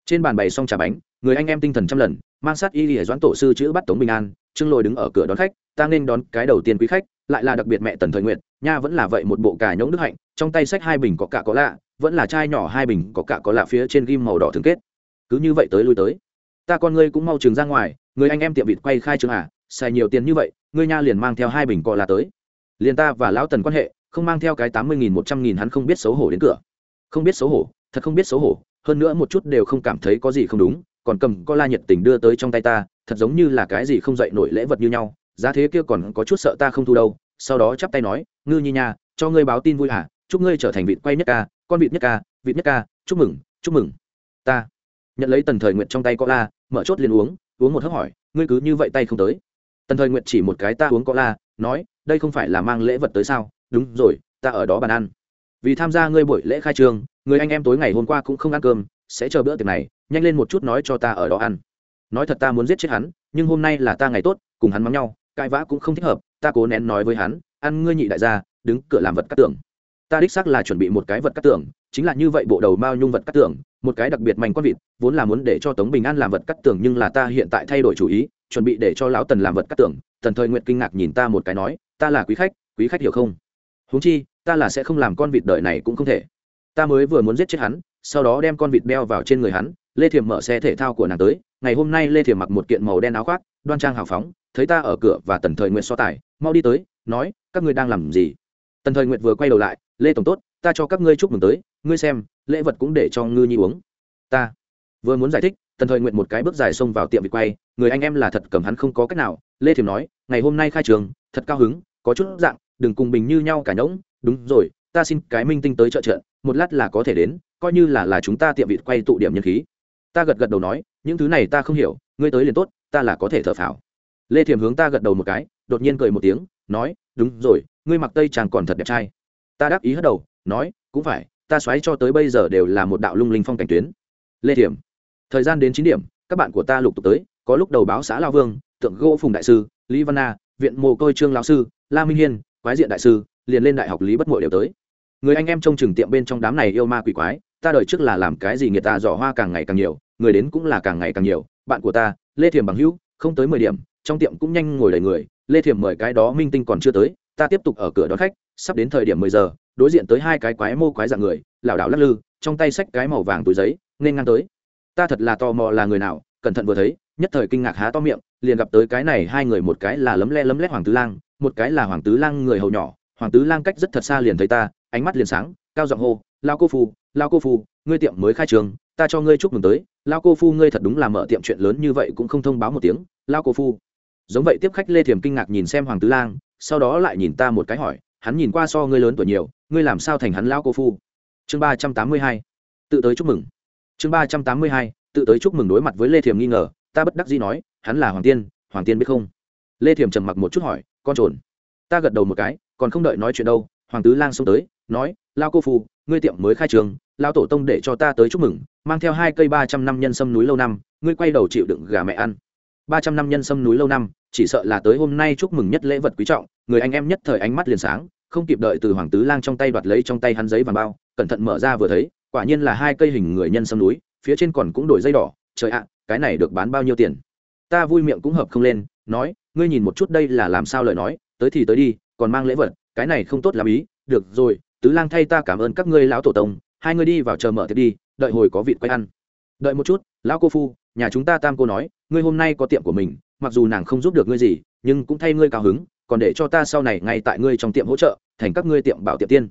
Trên bàn bày xong trà bánh, người anh em tinh thần trăm lần, mang sát y lìa doãn tổ sư chữ bắt tống bình an trương lôi đứng ở cửa đón khách, ta nên đón cái đầu tiên quý khách, lại là đặc biệt mẹ tần thời nguyện nha vẫn là vậy một bộ cà nhỗng đức hạnh, trong tay sách hai bình có cả có lạ, vẫn là chai nhỏ hai bình có cả có lạ phía trên ghim màu đỏ thường kết. Cứ như vậy tới lui tới. Ta con ngươi cũng mau trường ra ngoài, người anh em tiệm vịt quay khai trường à xài nhiều tiền như vậy, ngươi nha liền mang theo hai bình cọ là tới. Liền ta và lão tần quan hệ, không mang theo cái tám mươi nghìn một trăm nghìn hắn không biết xấu hổ đến cửa. Không biết xấu hổ, thật không biết xấu hổ, hơn nữa một chút đều không cảm thấy có gì không đúng, còn cầm co la nhiệt tình đưa tới trong tay ta thật giống như là cái gì không dậy nổi lễ vật như nhau, giá thế kia còn có chút sợ ta không thu đâu, sau đó chắp tay nói, ngư nhi nha, cho ngươi báo tin vui hả chúc ngươi trở thành vịt quay nhất ca, con vịt nhất ca, vịt nhất ca, chúc mừng chúc mừng. Ta nhận lấy tần thời nguyện trong tay có la, mở chốt liền uống uống một hớp hỏi, ngươi cứ như vậy tay không tới? Tần thời nguyện chỉ một cái ta uống có la, nói, đây không phải là mang lễ vật tới sao? Đúng rồi, ta ở đó bàn ăn. Vì tham gia ngươi buổi lễ khai trương, người anh em tối ngày hôm qua cũng không ăn cơm, sẽ chờ bữa tiệc này, nhanh lên một chút nói cho ta ở đó ăn nói thật ta muốn giết chết hắn, nhưng hôm nay là ta ngày tốt, cùng hắn mắng nhau, cãi vã cũng không thích hợp, ta cố nén nói với hắn, ăn ngươi nhị đại gia, đứng cửa làm vật cắt tưởng ta đích xác là chuẩn bị một cái vật cắt tưởng chính là như vậy bộ đầu mao nhung vật cắt tưởng một cái đặc biệt mảnh con vịt, vốn là muốn để cho tống bình an làm vật cắt tưởng nhưng là ta hiện tại thay đổi chủ ý, chuẩn bị để cho lão tần làm vật cắt tưởng tần thời nguyện kinh ngạc nhìn ta một cái nói, ta là quý khách quý khách hiểu không? Huống chi, ta là sẽ không làm con vịt đời này cũng không thể. Ta mới vừa muốn giết chết hắn, sau đó đem con vịt đeo vào trên người hắn lê thiềm mở xe thể thao của nàng tới, ngày hôm nay lê thiềm mặc một kiện màu đen áo khoác, đoan trang hào phóng, thấy ta ở cửa và tần thời nguyện so tài, mau đi tới, nói, các ngươi đang làm gì? Tần thời nguyện vừa quay đầu lại, lê tổng tốt, ta cho các ngươi chúc mừng tới, ngươi xem, lễ vật cũng để cho ngư nhi uống. Ta. Vừa muốn giải thích, tần thời nguyện một cái bước dài xông vào tiệm vịt quay, người anh em là thật cầm hắn không có cách nào. Lê thiềm nói, ngày hôm nay khai trường, thật cao hứng, có chút dạng, đừng cùng bình như nhau cả nhỗng. Đúng rồi, ta xin cái minh tinh tới trợ trợ một lát là có thể đến, coi như là là chúng ta tiệm vịt quay tụ điểm nhân khí ta gật gật đầu nói, những thứ này ta không hiểu, ngươi tới liền tốt, ta là có thể thở phào. Lê thiềm hướng ta gật đầu một cái, đột nhiên cười một tiếng, nói, đúng rồi, ngươi mặc tây chàng còn thật đẹp trai. Ta đáp ý hất đầu, nói, cũng phải, ta xoáy cho tới bây giờ đều là một đạo lung linh phong cảnh tuyến. Lê thiềm thời gian đến chín điểm, các bạn của ta lục tục tới, có lúc đầu báo xã lao vương, tượng gỗ phùng đại sư, lý văn na, viện mồ côi trương lão sư, la minh hiên, quái diện đại sư, liền lên đại học lý bất mội đều tới. Người anh em trong trường tiệm bên trong đám này yêu ma quỷ quái ta đời trước là làm cái gì người ta dò hoa càng ngày càng nhiều, người đến cũng là càng ngày càng nhiều. Bạn của ta, lê Thiềm bằng hữu, không tới mười điểm, trong tiệm cũng nhanh ngồi đầy người. Lê Thiềm mời cái đó minh tinh còn chưa tới, ta tiếp tục ở cửa đón khách, sắp đến thời điểm mười giờ, đối diện tới hai cái quái mô quái dạng người, lảo đảo lắc lư, trong tay xách cái màu vàng túi giấy, nên ngang tới. Ta thật là tò mò là người nào, cẩn thận vừa thấy, nhất thời kinh ngạc há to miệng, liền gặp tới cái này hai người, một cái là lấm le lấm lét hoàng tứ lang, một cái là hoàng tứ lang người hầu nhỏ. Hoàng tứ lang cách rất thật xa liền thấy ta, ánh mắt liền sáng, cao giọng hô, lao cô phu lao cô phu, ngươi tiệm mới khai trường, ta cho ngươi chúc mừng tới. Lao cô phu, ngươi thật đúng là mở tiệm chuyện lớn như vậy cũng không thông báo một tiếng. Lao cô phu. Giống vậy tiếp khách lê thiềm kinh ngạc nhìn xem hoàng tứ lang, sau đó lại nhìn ta một cái hỏi, hắn nhìn qua so ngươi lớn tuổi nhiều, ngươi làm sao thành hắn lao cô phu? Chương ba trăm tám mươi hai, tự tới chúc mừng. Chương ba trăm tám mươi hai, tự tới chúc mừng đối mặt với lê thiềm nghi ngờ, ta bất đắc dĩ nói, hắn là hoàng tiên hoàng tiên biết không? Lê thiềm trầm mặc một chút hỏi, con trồn. Ta gật đầu một cái, còn không đợi nói chuyện đâu, hoàng tứ lang xông tới, nói lao cô phu, ngươi tiệm mới khai trường, lao tổ tông để cho ta tới chúc mừng, mang theo hai cây ba trăm năm nhân sâm núi lâu năm, ngươi quay đầu chịu đựng gà mẹ ăn. Ba trăm năm nhân sâm núi lâu năm, chỉ sợ là tới hôm nay chúc mừng nhất lễ vật quý trọng, người anh em nhất thời ánh mắt liền sáng, không kịp đợi từ hoàng tứ lang trong tay đoạt lấy trong tay hắn giấy và bao, cẩn thận mở ra vừa thấy, quả nhiên là hai cây hình người nhân sâm núi, phía trên còn cũng đổi dây đỏ, trời ạ, cái này được bán bao nhiêu tiền? Ta vui miệng cũng hợp không lên, nói, ngươi nhìn một chút đây là làm sao lời nói, tới thì tới đi, còn mang lễ vật, cái này không tốt làm ý, được rồi tứ lang thay ta cảm ơn các ngươi lão tổ tông hai ngươi đi vào chờ mở tiệc đi đợi hồi có vịt quay ăn. Đợi một chút lão cô phu nhà chúng ta tam cô nói ngươi hôm nay có tiệm của mình mặc dù nàng không giúp được ngươi gì nhưng cũng thay ngươi cao hứng còn để cho ta sau này ngay tại ngươi trong tiệm hỗ trợ thành các ngươi tiệm bảo tiệm tiên.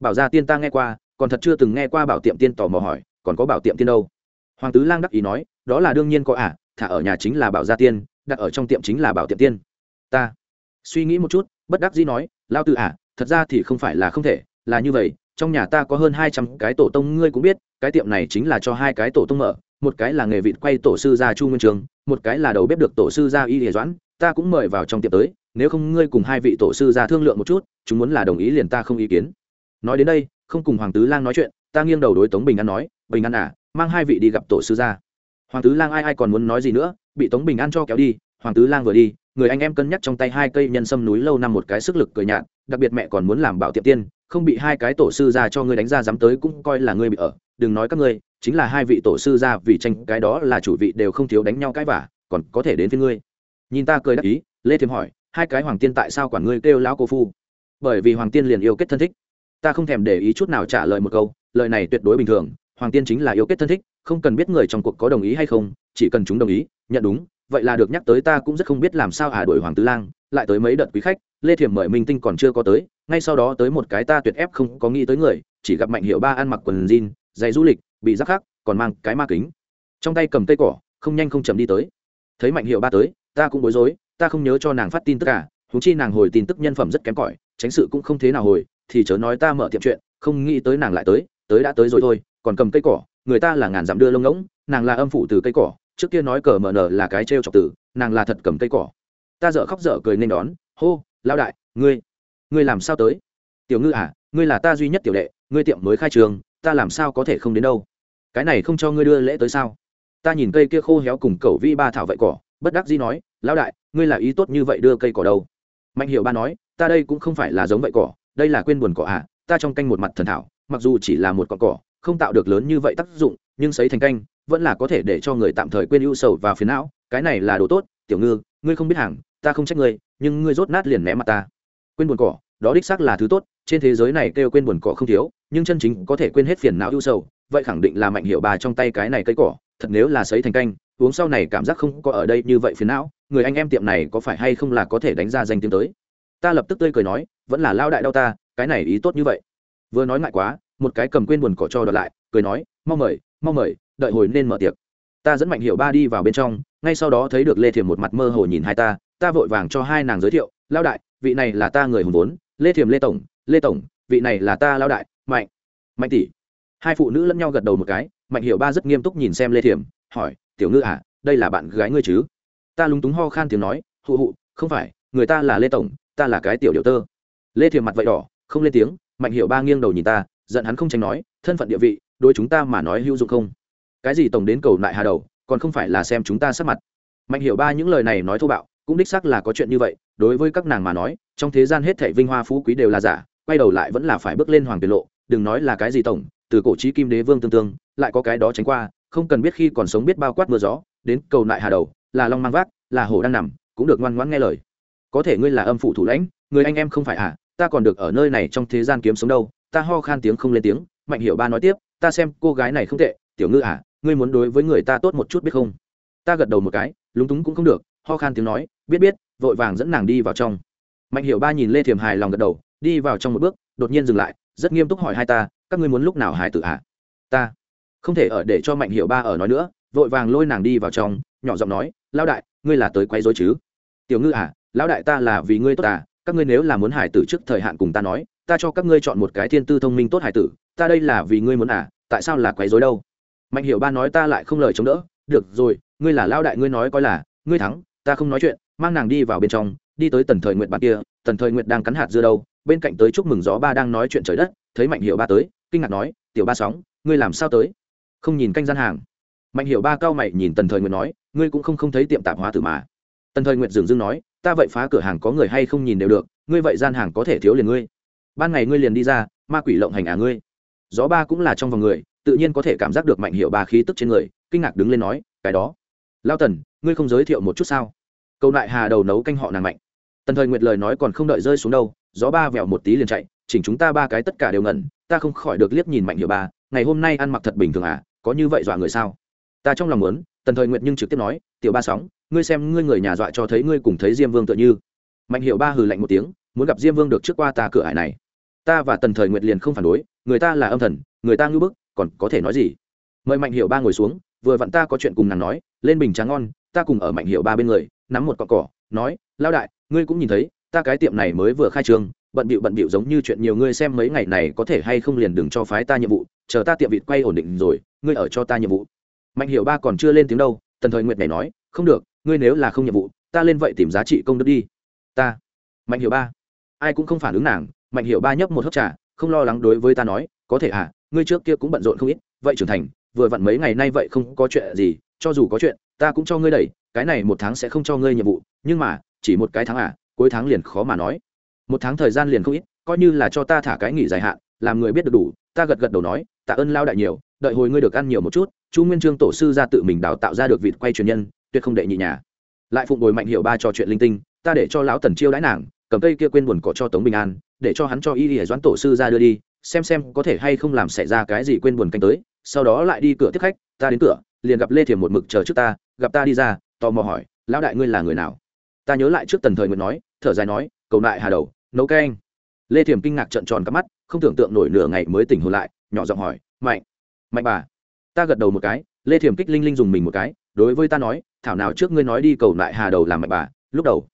Bảo gia tiên ta nghe qua còn thật chưa từng nghe qua bảo tiệm tiên tò mò hỏi còn có bảo tiệm tiên đâu? Hoàng tứ lang đắc ý nói đó là đương nhiên có ả à, thả ở nhà chính là bảo gia tiên đặt ở trong tiệm chính là bảo tiệm tiên. Ta suy nghĩ một chút bất đắc dĩ nói lao tự ả à, thật ra thì không phải là không thể là như vậy, trong nhà ta có hơn hai trăm cái tổ tông, ngươi cũng biết, cái tiệm này chính là cho hai cái tổ tông mở, một cái là nghề vịt quay tổ sư gia chu nguyên trường, một cái là đầu bếp được tổ sư gia y hề doãn, ta cũng mời vào trong tiệm tới, nếu không ngươi cùng hai vị tổ sư gia thương lượng một chút, chúng muốn là đồng ý liền ta không ý kiến. Nói đến đây, không cùng hoàng tứ lang nói chuyện, ta nghiêng đầu đối tống bình an nói, bình an à mang hai vị đi gặp tổ sư gia. Hoàng tứ lang ai ai còn muốn nói gì nữa, bị tống bình an cho kéo đi, hoàng tứ lang vừa đi, người anh em cân nhắc trong tay hai cây nhân sâm núi lâu năm một cái sức lực cười nhạt, đặc biệt mẹ còn muốn làm bảo tiệm tiên không bị hai cái tổ sư ra cho ngươi đánh ra dám tới cũng coi là ngươi bị ở. Đừng nói các ngươi, chính là hai vị tổ sư ra vì tranh cái đó là chủ vị đều không thiếu đánh nhau cái vả, còn có thể đến với ngươi. Nhìn ta cười đắc ý, lê thiềm hỏi, hai cái hoàng tiên tại sao quản ngươi kêu lão cô phu? Bởi vì hoàng tiên liền yêu kết thân thích. Ta không thèm để ý chút nào trả lời một câu, lời này tuyệt đối bình thường, hoàng tiên chính là yêu kết thân thích, không cần biết người trong cuộc có đồng ý hay không, chỉ cần chúng đồng ý, nhận đúng, vậy là được nhắc tới ta cũng rất không biết làm sao à đổi hoàng tứ lang, lại tới mấy đợt quý khách, lê thiểm mời minh tinh còn chưa có tới ngay sau đó tới một cái ta tuyệt ép không có nghĩ tới người, chỉ gặp mạnh hiệu ba ăn mặc quần jean, giày du lịch, bị rắc khắc, còn mang cái ma kính. Trong tay cầm cây cỏ, không nhanh không chậm đi tới. Thấy mạnh hiệu ba tới, ta cũng bối rối, ta không nhớ cho nàng phát tin tất cả thú chi nàng hồi tin tức nhân phẩm rất kém cỏi, tránh sự cũng không thế nào hồi, thì chớ nói ta mở tiệm chuyện, không nghĩ tới nàng lại tới tới đã tới rồi thôi, còn cầm cây cỏ, người ta là ngàn dặm đưa lông ngỗng, nàng là âm phụ từ cây cỏ, trước kia nói cờ mờ nở là cái trêu chọc tử, nàng là thật cầm cây cỏ. Ta dợ khóc dở cười nên đón, hô lao đại, ngươi ngươi làm sao tới? Tiểu ngư à ngươi là ta duy nhất tiểu đệ, ngươi tiệm mới khai trường, ta làm sao có thể không đến đâu? Cái này không cho ngươi đưa lễ tới sao? Ta nhìn cây kia khô héo cùng cẩu vi ba thảo vậy cỏ, bất đắc dĩ nói, lão đại, ngươi là ý tốt như vậy đưa cây cỏ đâu? Mạnh hiệu ba nói, ta đây cũng không phải là giống vậy cỏ, đây là quên buồn cỏ à ta trong canh một mặt thần thảo, mặc dù chỉ là một con cỏ, không tạo được lớn như vậy tác dụng, nhưng sấy thành canh, vẫn là có thể để cho người tạm thời quên ưu sầu và phiền não, cái này là đồ tốt, tiểu ngư, ngươi không biết hàng, ta không trách ngươi, nhưng ngươi rốt nát liền ném mặt ta quên buồn cỏ, đó đích xác là thứ tốt, trên thế giới này kêu quên buồn cỏ không thiếu, nhưng chân chính có thể quên hết phiền não ưu sầu, vậy khẳng định là mạnh hiệu bà trong tay cái này cây cỏ, thật nếu là sấy thành canh, uống sau này cảm giác không có ở đây như vậy phiền não, người anh em tiệm này có phải hay không là có thể đánh ra danh tiếng tới? Ta lập tức tươi cười nói, vẫn là lao đại đau ta, cái này ý tốt như vậy. Vừa nói ngại quá, một cái cầm quên buồn cỏ cho đợt lại, cười nói, mau mời mau mời, đợi hồi nên mở tiệc. Ta dẫn mạnh hiệu ba đi vào bên trong, ngay sau đó thấy được lê thiềm một mặt mơ hồ nhìn hai ta ta vội vàng cho hai nàng giới thiệu, lao đại vị này là ta người hùng vốn, lê thiềm lê tổng lê tổng, vị này là ta lao đại, mạnh mạnh tỷ. Hai phụ nữ lẫn nhau gật đầu một cái, mạnh hiệu ba rất nghiêm túc nhìn xem lê thiềm, hỏi, tiểu ngư à đây là bạn gái ngươi chứ? Ta lúng túng ho khan tiếng nói, hụ hụ, không phải, người ta là lê tổng, ta là cái tiểu điệu tơ. Lê thiềm mặt vậy đỏ, không lên tiếng, mạnh hiệu ba nghiêng đầu nhìn ta, giận hắn không tránh nói, thân phận địa vị, đối chúng ta mà nói hữu dụng không? Cái gì tổng đến cầu lại hà đầu, còn không phải là xem chúng ta sắp mặt. Mạnh hiểu ba những lời này nói thô bạo cũng đích xác là có chuyện như vậy, đối với các nàng mà nói, trong thế gian hết thảy vinh hoa phú quý đều là giả, quay đầu lại vẫn là phải bước lên hoàng tiền lộ, đừng nói là cái gì tổng, từ cổ trí kim đế vương tương tương, lại có cái đó tránh qua, không cần biết khi còn sống biết bao quát mưa gió, đến cầu lại hà đầu, là long mang vác, là hổ đang nằm, cũng được ngoan ngoãn nghe lời. Có thể ngươi là âm phụ thủ lãnh, người anh em không phải à ta còn được ở nơi này trong thế gian kiếm sống đâu, ta ho khan tiếng không lên tiếng, mạnh hiểu ba nói tiếp, ta xem cô gái này không tệ, tiểu ngư à ngươi muốn đối với người ta tốt một chút biết không? Ta gật đầu một cái, lúng túng cũng không được ho khan tiếng nói, biết biết, vội vàng dẫn nàng đi vào trong. Mạnh hiểu ba nhìn lê thiềm hài lòng gật đầu, đi vào trong một bước, đột nhiên dừng lại, rất nghiêm túc hỏi hai ta, các ngươi muốn lúc nào hài tử hạ à? ta. Không thể ở để cho mạnh hiểu ba ở nói nữa, vội vàng lôi nàng đi vào trong, nhỏ giọng nói, lão đại, ngươi là tới quấy dối chứ? Tiểu ngư à lão đại ta là vì ngươi tốt à các ngươi nếu là muốn hải tử trước thời hạn cùng ta nói, ta cho các ngươi chọn một cái thiên tư thông minh tốt hải tử, ta đây là vì ngươi muốn à tại sao là quấy dối đâu? Mạnh hiểu ba nói ta lại không lời chống đỡ, được rồi, ngươi là lao đại, ngươi nói coi là, ngươi thắng ta không nói chuyện, mang nàng đi vào bên trong, đi tới tần thời nguyện bạn kia, tần thời nguyện đang cắn hạt dưa đâu, bên cạnh tới chúc mừng gió ba đang nói chuyện trời đất, thấy mạnh hiểu ba tới, kinh ngạc nói, tiểu ba sóng, ngươi làm sao tới? Không nhìn canh gian hàng. Mạnh hiểu ba cao mày nhìn tần thời nguyện nói, ngươi cũng không không thấy tiệm tạp hóa tử mà. Tần thời nguyện dường dưng nói, ta vậy phá cửa hàng có người hay không nhìn đều được, ngươi vậy gian hàng có thể thiếu liền ngươi. Ban ngày ngươi liền đi ra, ma quỷ lộng hành à ngươi. Gió ba cũng là trong vòng người, tự nhiên có thể cảm giác được mạnh hiệu ba khí tức trên người, kinh ngạc đứng lên nói, cái đó. Lao tần, ngươi không giới thiệu một chút sao? Câu đại hà đầu nấu canh họ nàng mạnh. Tần thời nguyệt lời nói còn không đợi rơi xuống đâu, gió ba vẹo một tí liền chạy, chỉnh chúng ta ba cái tất cả đều ngẩn, ta không khỏi được liếc nhìn mạnh hiệu ba, ngày hôm nay ăn mặc thật bình thường à có như vậy dọa người sao? Ta trong lòng muốn, tần thời nguyệt nhưng trực tiếp nói, tiểu ba sóng, ngươi xem ngươi người nhà dọa cho thấy ngươi cùng thấy diêm vương tựa như. Mạnh hiệu ba hừ lạnh một tiếng, muốn gặp diêm vương được trước qua ta cửa hải này. Ta và tần thời nguyệt liền không phản đối, người ta là âm thần, người ta ngưỡng bức, còn có thể nói gì? Mời mạnh hiệu ba ngồi xuống, vừa vặn ta có chuyện cùng nàng nói, lên bình tráng ngon, ta cùng ở mạnh hiệu ba bên người nắm một cọn cỏ, nói lao đại, ngươi cũng nhìn thấy, ta cái tiệm này mới vừa khai trương, bận bịu bận bịu giống như chuyện nhiều ngươi xem mấy ngày này có thể hay không liền đừng cho phái ta nhiệm vụ, chờ ta tiệm vịt quay ổn định rồi, ngươi ở cho ta nhiệm vụ. Mạnh Hiểu ba còn chưa lên tiếng đâu, tần thời nguyệt này nói, không được, ngươi nếu là không nhiệm vụ, ta lên vậy tìm giá trị công đức đi. Ta. Mạnh Hiểu ba. Ai cũng không phản ứng nàng, mạnh Hiểu ba nhấp một hớp trà, không lo lắng đối với ta nói, có thể à ngươi trước kia cũng bận rộn không ít, vậy trưởng thành, vừa vặn mấy ngày nay vậy không có chuyện gì, cho dù có chuyện, ta cũng cho ngươi đẩy cái này một tháng sẽ không cho ngươi nhiệm vụ, nhưng mà, chỉ một cái tháng à cuối tháng liền khó mà nói. Một tháng thời gian liền không ít, coi như là cho ta thả cái nghỉ dài hạn, làm người biết được đủ, ta gật gật đầu nói, tạ ơn lao đại nhiều, đợi hồi ngươi được ăn nhiều một chút, chu nguyên trương tổ sư ra tự mình đào tạo ra được vịt quay truyền nhân, tuyệt không đệ nhị nhà. Lại phụng bồi mạnh hiệu ba trò chuyện linh tinh, ta để cho lão tần chiêu đãi nàng, cầm cây kia quên buồn cỏ cho tống bình an, để cho hắn cho y y doãn tổ sư ra đưa đi, xem xem có thể hay không làm xảy ra cái gì quên buồn canh tới, sau đó lại đi cửa tiếp khách, ta đến cửa, liền gặp lê thiềm một mực chờ trước ta, gặp ta đi ra tò mò hỏi, lão đại ngươi là người nào? Ta nhớ lại trước tần thời nguyện nói, thở dài nói, cầu đại hà đầu, nấu canh. Lê thiềm kinh ngạc trợn tròn các mắt, không tưởng tượng nổi nửa ngày mới tỉnh hồn lại, nhỏ giọng hỏi, mạnh mạnh bà. Ta gật đầu một cái, lê thiềm kích linh linh dùng mình một cái, đối với ta nói, thảo nào trước ngươi nói đi cầu lại hà đầu làm mạnh bà, lúc đầu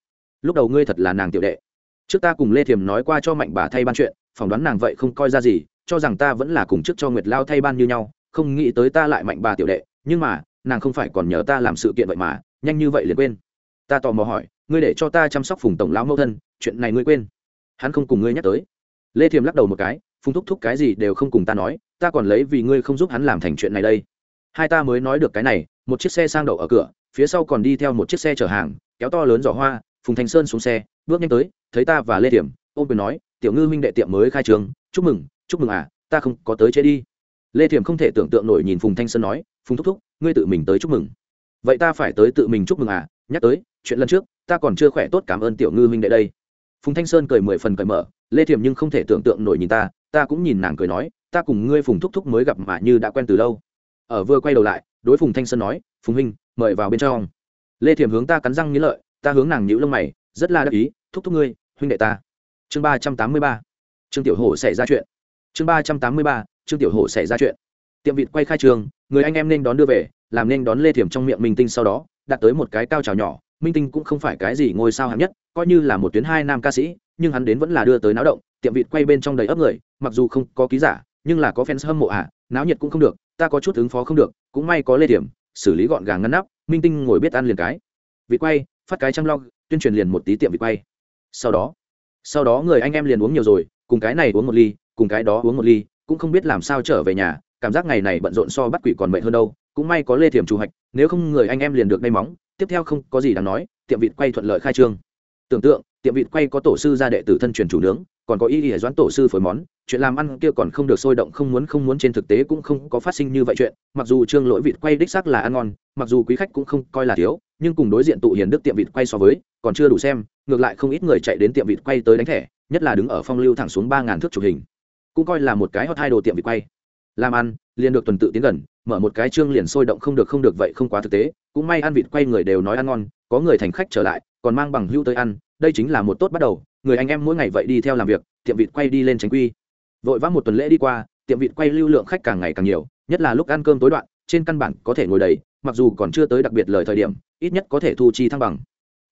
lúc đầu ngươi thật là nàng tiểu đệ. Trước ta cùng lê thiềm nói qua cho mạnh bà thay ban chuyện, phỏng đoán nàng vậy không coi ra gì, cho rằng ta vẫn là cùng trước cho nguyệt lao thay ban như nhau, không nghĩ tới ta lại mạnh bà tiểu đệ, nhưng mà, nàng không phải còn nhớ ta làm sự kiện vậy mà nhanh như vậy liền quên. Ta tò mò hỏi, ngươi để cho ta chăm sóc phùng tổng lão mẫu thân, chuyện này ngươi quên. Hắn không cùng ngươi nhắc tới. Lê thiềm lắc đầu một cái, phùng thúc thúc cái gì đều không cùng ta nói, ta còn lấy vì ngươi không giúp hắn làm thành chuyện này đây. Hai ta mới nói được cái này, một chiếc xe sang đậu ở cửa, phía sau còn đi theo một chiếc xe chở hàng, kéo to lớn giỏ hoa, phùng thành sơn xuống xe, bước nhanh tới, thấy ta và lê thiểm ôm quyền nói, tiểu ngư minh đệ tiệm mới khai trường, chúc mừng chúc mừng à ta không có tới chế đi. Lê thiểm không thể tưởng tượng nổi nhìn phùng thanh sơn nói, phùng thúc thúc, ngươi tự mình tới chúc mừng vậy ta phải tới tự mình chúc mừng à? Nhắc tới, chuyện lần trước, ta còn chưa khỏe tốt cảm ơn tiểu ngư minh đệ đây. Phùng thanh sơn cười mười phần cởi mở, lê thiểm nhưng không thể tưởng tượng nổi nhìn ta ta cũng nhìn nàng cười nói, ta cùng ngươi phùng thúc thúc mới gặp mà như đã quen từ lâu. Ở vừa quay đầu lại, đối phùng thanh sơn nói, phùng huynh, mời vào bên trong. Lê thiểm hướng ta cắn răng nghĩ lợi, ta hướng nàng nhíu lông mày, rất là đắc ý, thúc thúc ngươi, huynh đệ ta. Chương ba trăm tám mươi ba. Trương tiểu hổ xảy ra chuyện. Chương ba trăm tám mươi ba, trương tiểu hổ xảy ra chuyện. Tiệm vịt quay khai trường, người anh em nên đón đưa về làm nên đón lê thiểm trong miệng minh tinh sau đó, đạt tới một cái cao trào nhỏ. Minh tinh cũng không phải cái gì ngôi sao hạng nhất, coi như là một tuyến hai nam ca sĩ, nhưng hắn đến vẫn là đưa tới náo động, tiệm vịt quay bên trong đầy ấp người, mặc dù không có ký giả, nhưng là có fans hâm mộ à náo nhiệt cũng không được, ta có chút ứng phó không được, cũng may có lê thiểm, xử lý gọn gàng ngăn nắp, minh tinh ngồi biết ăn liền cái. Vịt quay, phát cái trăng log tuyên truyền liền một tí tiệm vịt quay. Sau đó sau đó người anh em liền uống nhiều rồi, cùng cái này uống một ly, cùng cái đó uống một ly, cũng không biết làm sao trở về nhà, cảm giác ngày này bận rộn so bắt quỷ còn mệt hơn đâu cũng may có lê thiểm chủ hạch, nếu không người anh em liền được đay móng. Tiếp theo không có gì đáng nói, tiệm vịt quay thuận lợi khai trương. Tưởng tượng, tiệm vịt quay có tổ sư gia đệ tử thân truyền chủ nướng, còn có ý nghĩa doãn tổ sư phối món. Chuyện làm ăn kia còn không được sôi động, không muốn không muốn trên thực tế cũng không có phát sinh như vậy chuyện. Mặc dù trương lỗi vịt quay đích xác là ăn ngon, mặc dù quý khách cũng không coi là thiếu, nhưng cùng đối diện tụ hiền đức tiệm vịt quay so với, còn chưa đủ xem, ngược lại không ít người chạy đến tiệm vịt quay tới đánh thẻ, nhất là đứng ở phong lưu thẳng xuống ba ngàn thước chụp hình. Cũng coi là một cái hot hai đồ tiệm vịt quay làm ăn, liền được tuần tự tiến gần, mở một cái chương liền sôi động không được không được vậy không quá thực tế, cũng may ăn vịt quay người đều nói ăn ngon, có người thành khách trở lại, còn mang bằng hưu tới ăn, đây chính là một tốt bắt đầu, người anh em mỗi ngày vậy đi theo làm việc, tiệm vịt quay đi lên tránh quy. Vội vã một tuần lễ đi qua, tiệm vịt quay lưu lượng khách càng ngày càng nhiều, nhất là lúc ăn cơm tối đoạn, trên căn bản có thể ngồi đầy, mặc dù còn chưa tới đặc biệt lời thời điểm, ít nhất có thể thu chi thăng bằng.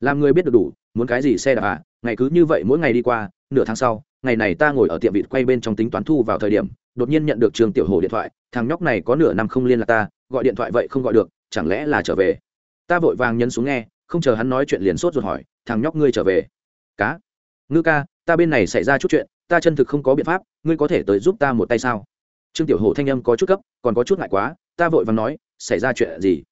Làm người biết được đủ, muốn cái gì xe đạp à ngày cứ như vậy mỗi ngày đi qua, nửa tháng sau, ngày này ta ngồi ở tiệm vịt quay bên trong tính toán thu vào thời điểm đột nhiên nhận được trường tiểu hồ điện thoại, thằng nhóc này có nửa năm không liên lạc ta, gọi điện thoại vậy không gọi được, chẳng lẽ là trở về? Ta vội vàng nhấn xuống nghe, không chờ hắn nói chuyện liền sốt ruột hỏi, thằng nhóc ngươi trở về? Cá. Ngư ca, ta bên này xảy ra chút chuyện, ta chân thực không có biện pháp, ngươi có thể tới giúp ta một tay sao? Trương tiểu hồ thanh âm có chút cấp còn có chút ngại quá, ta vội vàng nói, xảy ra chuyện gì?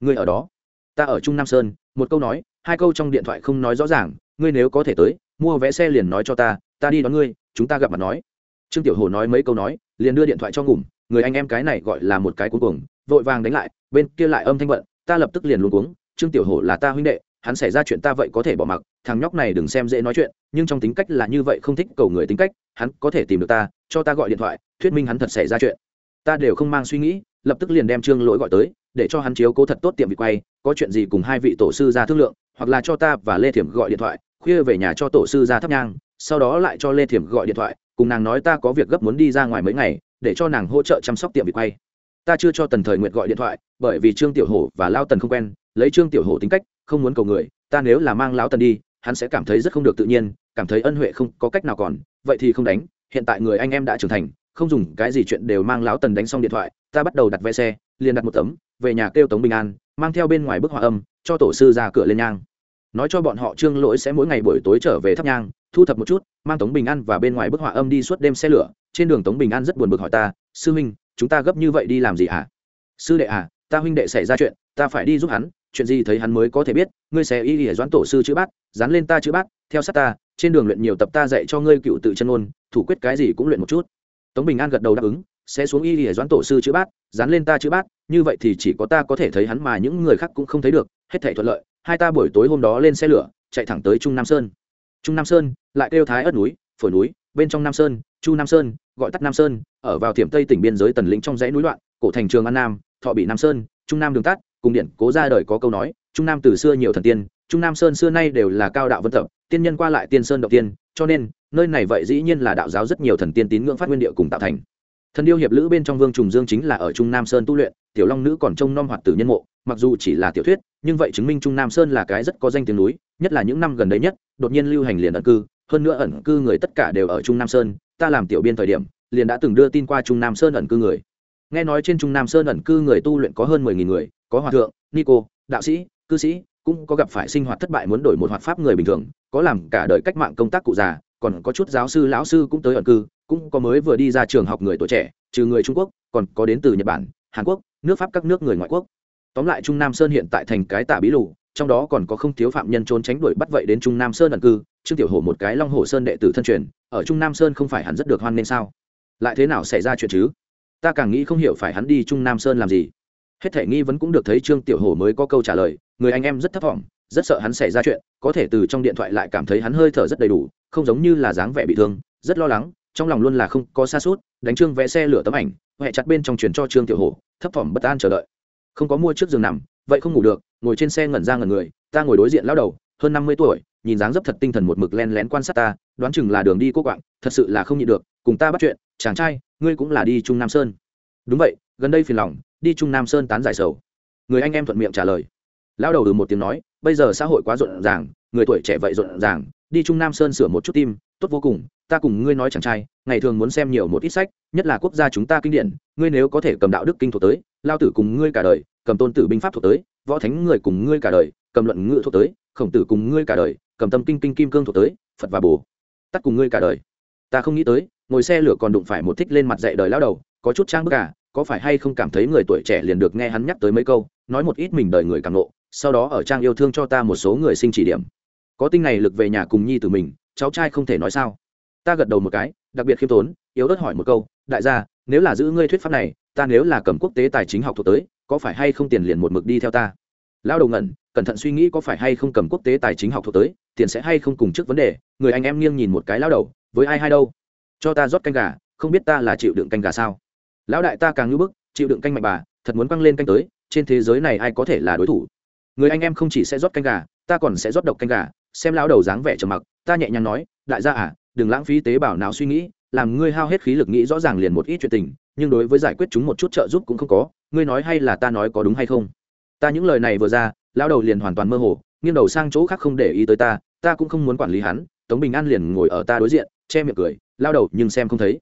Ngươi ở đó. Ta ở trung nam sơn, một câu nói, hai câu trong điện thoại không nói rõ ràng, ngươi nếu có thể tới, mua vé xe liền nói cho ta ta đi đón ngươi, chúng ta gặp mặt nói. Trương tiểu hồ nói mấy câu nói liền đưa điện thoại cho ngủm, người anh em cái này gọi là một cái cuối cùng vội vàng đánh lại, bên kia lại âm thanh vận, ta lập tức liền luôn cuống, trương tiểu hổ là ta huynh đệ, hắn xảy ra chuyện ta vậy có thể bỏ mặc, thằng nhóc này đừng xem dễ nói chuyện, nhưng trong tính cách là như vậy không thích cầu người tính cách, hắn có thể tìm được ta, cho ta gọi điện thoại, thuyết minh hắn thật xảy ra chuyện. Ta đều không mang suy nghĩ, lập tức liền đem trương lỗi gọi tới, để cho hắn chiếu cố thật tốt tiệm vị quay, có chuyện gì cùng hai vị tổ sư ra thương lượng, hoặc là cho ta và lê thiểm gọi điện thoại, khuya về nhà cho tổ sư ra thắp nhang, sau đó lại cho lê thiểm gọi điện thoại cùng nàng nói ta có việc gấp muốn đi ra ngoài mấy ngày, để cho nàng hỗ trợ chăm sóc tiệm bị quay. Ta chưa cho tần thời nguyệt gọi điện thoại, bởi vì trương tiểu hổ và lao tần không quen, lấy trương tiểu hổ tính cách, không muốn cầu người, ta nếu là mang lão tần đi, hắn sẽ cảm thấy rất không được tự nhiên, cảm thấy ân huệ không có cách nào còn, vậy thì không đánh, hiện tại người anh em đã trưởng thành, không dùng cái gì chuyện đều mang lão tần đánh xong điện thoại, ta bắt đầu đặt vé xe, liền đặt một tấm, về nhà kêu tống bình an, mang theo bên ngoài bức họa âm, cho tổ sư ra cửa lên nhang. Nói cho bọn họ trương lỗi sẽ mỗi ngày buổi tối trở về thắp nhang thu thập một chút, mang tống bình an và bên ngoài bức họa âm đi suốt đêm xe lửa. Trên đường tống bình an rất buồn bực hỏi ta, sư huynh, chúng ta gấp như vậy đi làm gì hả? Sư đệ à ta huynh đệ xảy ra chuyện, ta phải đi giúp hắn, chuyện gì thấy hắn mới có thể biết, ngươi sẽ y hỉa doãn tổ sư chữ bát, dán lên ta chữ bát, theo sát ta, trên đường luyện nhiều tập ta dạy cho ngươi cựu tự chân ôn thủ quyết cái gì cũng luyện một chút. Tống bình an gật đầu đáp ứng, sẽ xuống y hỉa doãn tổ sư chữ bát, dán lên ta chữ bát, như vậy thì chỉ có ta có thể thấy hắn mà những người khác cũng không thấy được, hết thể thuận lợi, hai ta buổi tối hôm đó lên xe lửa, chạy thẳng tới trung nam sơn trung nam sơn, lại kêu thái ớt núi, phổi núi, bên trong nam sơn, chu nam sơn, gọi tắt nam sơn, ở vào thiểm tây tỉnh biên giới tần lĩnh trong dãy núi đoạn, cổ thành trường an nam, thọ bị nam sơn, trung nam đường tắt, cùng điện cố ra đời có câu nói, trung nam từ xưa nhiều thần tiên, trung nam sơn xưa nay đều là cao đạo vân tập, tiên nhân qua lại tiên sơn động tiên, cho nên, nơi này vậy dĩ nhiên là đạo giáo rất nhiều thần tiên tín ngưỡng phát nguyên địa cùng tạo thành. Thần điêu hiệp lữ bên trong vương trùng dương chính là ở trung nam sơn tu luyện, tiểu long nữ còn trông nom hoạt tử nhân mộ mặc dù chỉ là tiểu thuyết, nhưng vậy chứng minh trung nam sơn là cái rất có danh tiếng núi, nhất là những năm gần đây nhất, đột nhiên lưu hành liền ẩn cư. Hơn nữa ẩn cư người tất cả đều ở trung nam sơn, ta làm tiểu biên thời điểm, liền đã từng đưa tin qua trung nam sơn ẩn cư người. Nghe nói trên trung nam sơn ẩn cư người tu luyện có hơn mười nghìn người, có hòa thượng nico đạo sĩ, cư sĩ, cũng có gặp phải sinh hoạt thất bại muốn đổi một hoạt pháp người bình thường, có làm cả đời cách mạng công tác cụ già, còn có chút giáo sư lão sư cũng tới ẩn cư, cũng có mới vừa đi ra trường học người tuổi trẻ, trừ người trung quốc, còn có đến từ nhật bản, hàn quốc, nước pháp các nước người ngoại quốc tóm lại trung nam sơn hiện tại thành cái tả bí lù, trong đó còn có không thiếu phạm nhân trốn tránh đuổi bắt vậy đến trung nam sơn ẩn cư, trương tiểu hổ một cái long hồ sơn đệ tử thân truyền, ở trung nam sơn không phải hắn rất được hoan nên sao? Lại thế nào xảy ra chuyện chứ? Ta càng nghĩ không hiểu phải hắn đi trung nam sơn làm gì. Hết thể nghi vấn cũng được thấy trương tiểu hổ mới có câu trả lời, người anh em rất thấp thỏm rất sợ hắn xảy ra chuyện, có thể từ trong điện thoại lại cảm thấy hắn hơi thở rất đầy đủ, không giống như là dáng vẻ bị thương, rất lo lắng, trong lòng luôn là không có xa suốt đánh trương vẽ xe lửa tấm ảnh huệ chặt bên trong truyền cho trương tiểu hổ, thấp thỏm bất an chờ đợi không có mua trước giường nằm, vậy không ngủ được, ngồi trên xe ngẩn ra ngẩn người, ta ngồi đối diện lão đầu, hơn năm mươi tuổi, nhìn dáng dấp thật tinh thần một mực len lén quan sát ta, đoán chừng là đường đi cô quạng, thật sự là không nhịn được, cùng ta bắt chuyện, chàng trai, ngươi cũng là đi trung nam sơn. Đúng vậy, gần đây phiền lòng, đi trung nam sơn tán giải sầu. Người anh em thuận miệng trả lời. Lão đầu từ một tiếng nói, bây giờ xã hội quá rộn ràng, người tuổi trẻ vậy rộn ràng, đi trung nam sơn sửa một chút tim, tốt vô cùng ta cùng ngươi nói chàng trai, ngày thường muốn xem nhiều một ít sách, nhất là quốc gia chúng ta kinh điển, ngươi nếu có thể cầm đạo đức kinh thuộc tới, lao tử cùng ngươi cả đời, cầm tôn tử binh pháp thuộc tới, võ thánh người cùng ngươi cả đời, cầm luận ngự thuộc tới, khổng tử cùng ngươi cả đời, cầm tâm kinh kinh kim cương thuộc tới, phật và bồ tắt cùng ngươi cả đời. Ta không nghĩ tới, ngồi xe lửa còn đụng phải một thích lên mặt dạy đời lao đầu, có chút trang bức à có phải hay không cảm thấy người tuổi trẻ liền được nghe hắn nhắc tới mấy câu, nói một ít mình đời người càng nộ sau đó ở trang yêu thương cho ta một số người sinh chỉ điểm. Có tinh này lực về nhà cùng nhi từ mình, cháu trai không thể nói sao ta gật đầu một cái, đặc biệt khiêm tốn, yếu ớt hỏi một câu, đại gia, nếu là giữ ngươi thuyết pháp này, ta nếu là cầm quốc tế tài chính học thuộc tới, có phải hay không tiền liền một mực đi theo ta? Lao đầu ngẩn, cẩn thận suy nghĩ có phải hay không cầm quốc tế tài chính học thuộc tới, tiền sẽ hay không cùng trước vấn đề, người anh em nghiêng nhìn một cái lao đầu, với ai hay đâu? Cho ta rót canh gà, không biết ta là chịu đựng canh gà sao? Lão đại ta càng ngưỡng bức, chịu đựng canh mạnh bà, thật muốn quăng lên canh tới, trên thế giới này ai có thể là đối thủ? Người anh em không chỉ sẽ rót canh gà, ta còn sẽ rót độc canh gà, xem lão đầu dáng vẻ trầm mặc, ta nhẹ nhàng nói, đại gia à đừng lãng phí tế bào não suy nghĩ, làm ngươi hao hết khí lực nghĩ rõ ràng liền một ít chuyện tình, nhưng đối với giải quyết chúng một chút trợ giúp cũng không có, ngươi nói hay là ta nói có đúng hay không? Ta những lời này vừa ra, lão đầu liền hoàn toàn mơ hồ, nghiêng đầu sang chỗ khác không để ý tới ta ta cũng không muốn quản lý hắn, tống bình an liền ngồi ở ta đối diện, che miệng cười lao đầu, nhưng xem không thấy.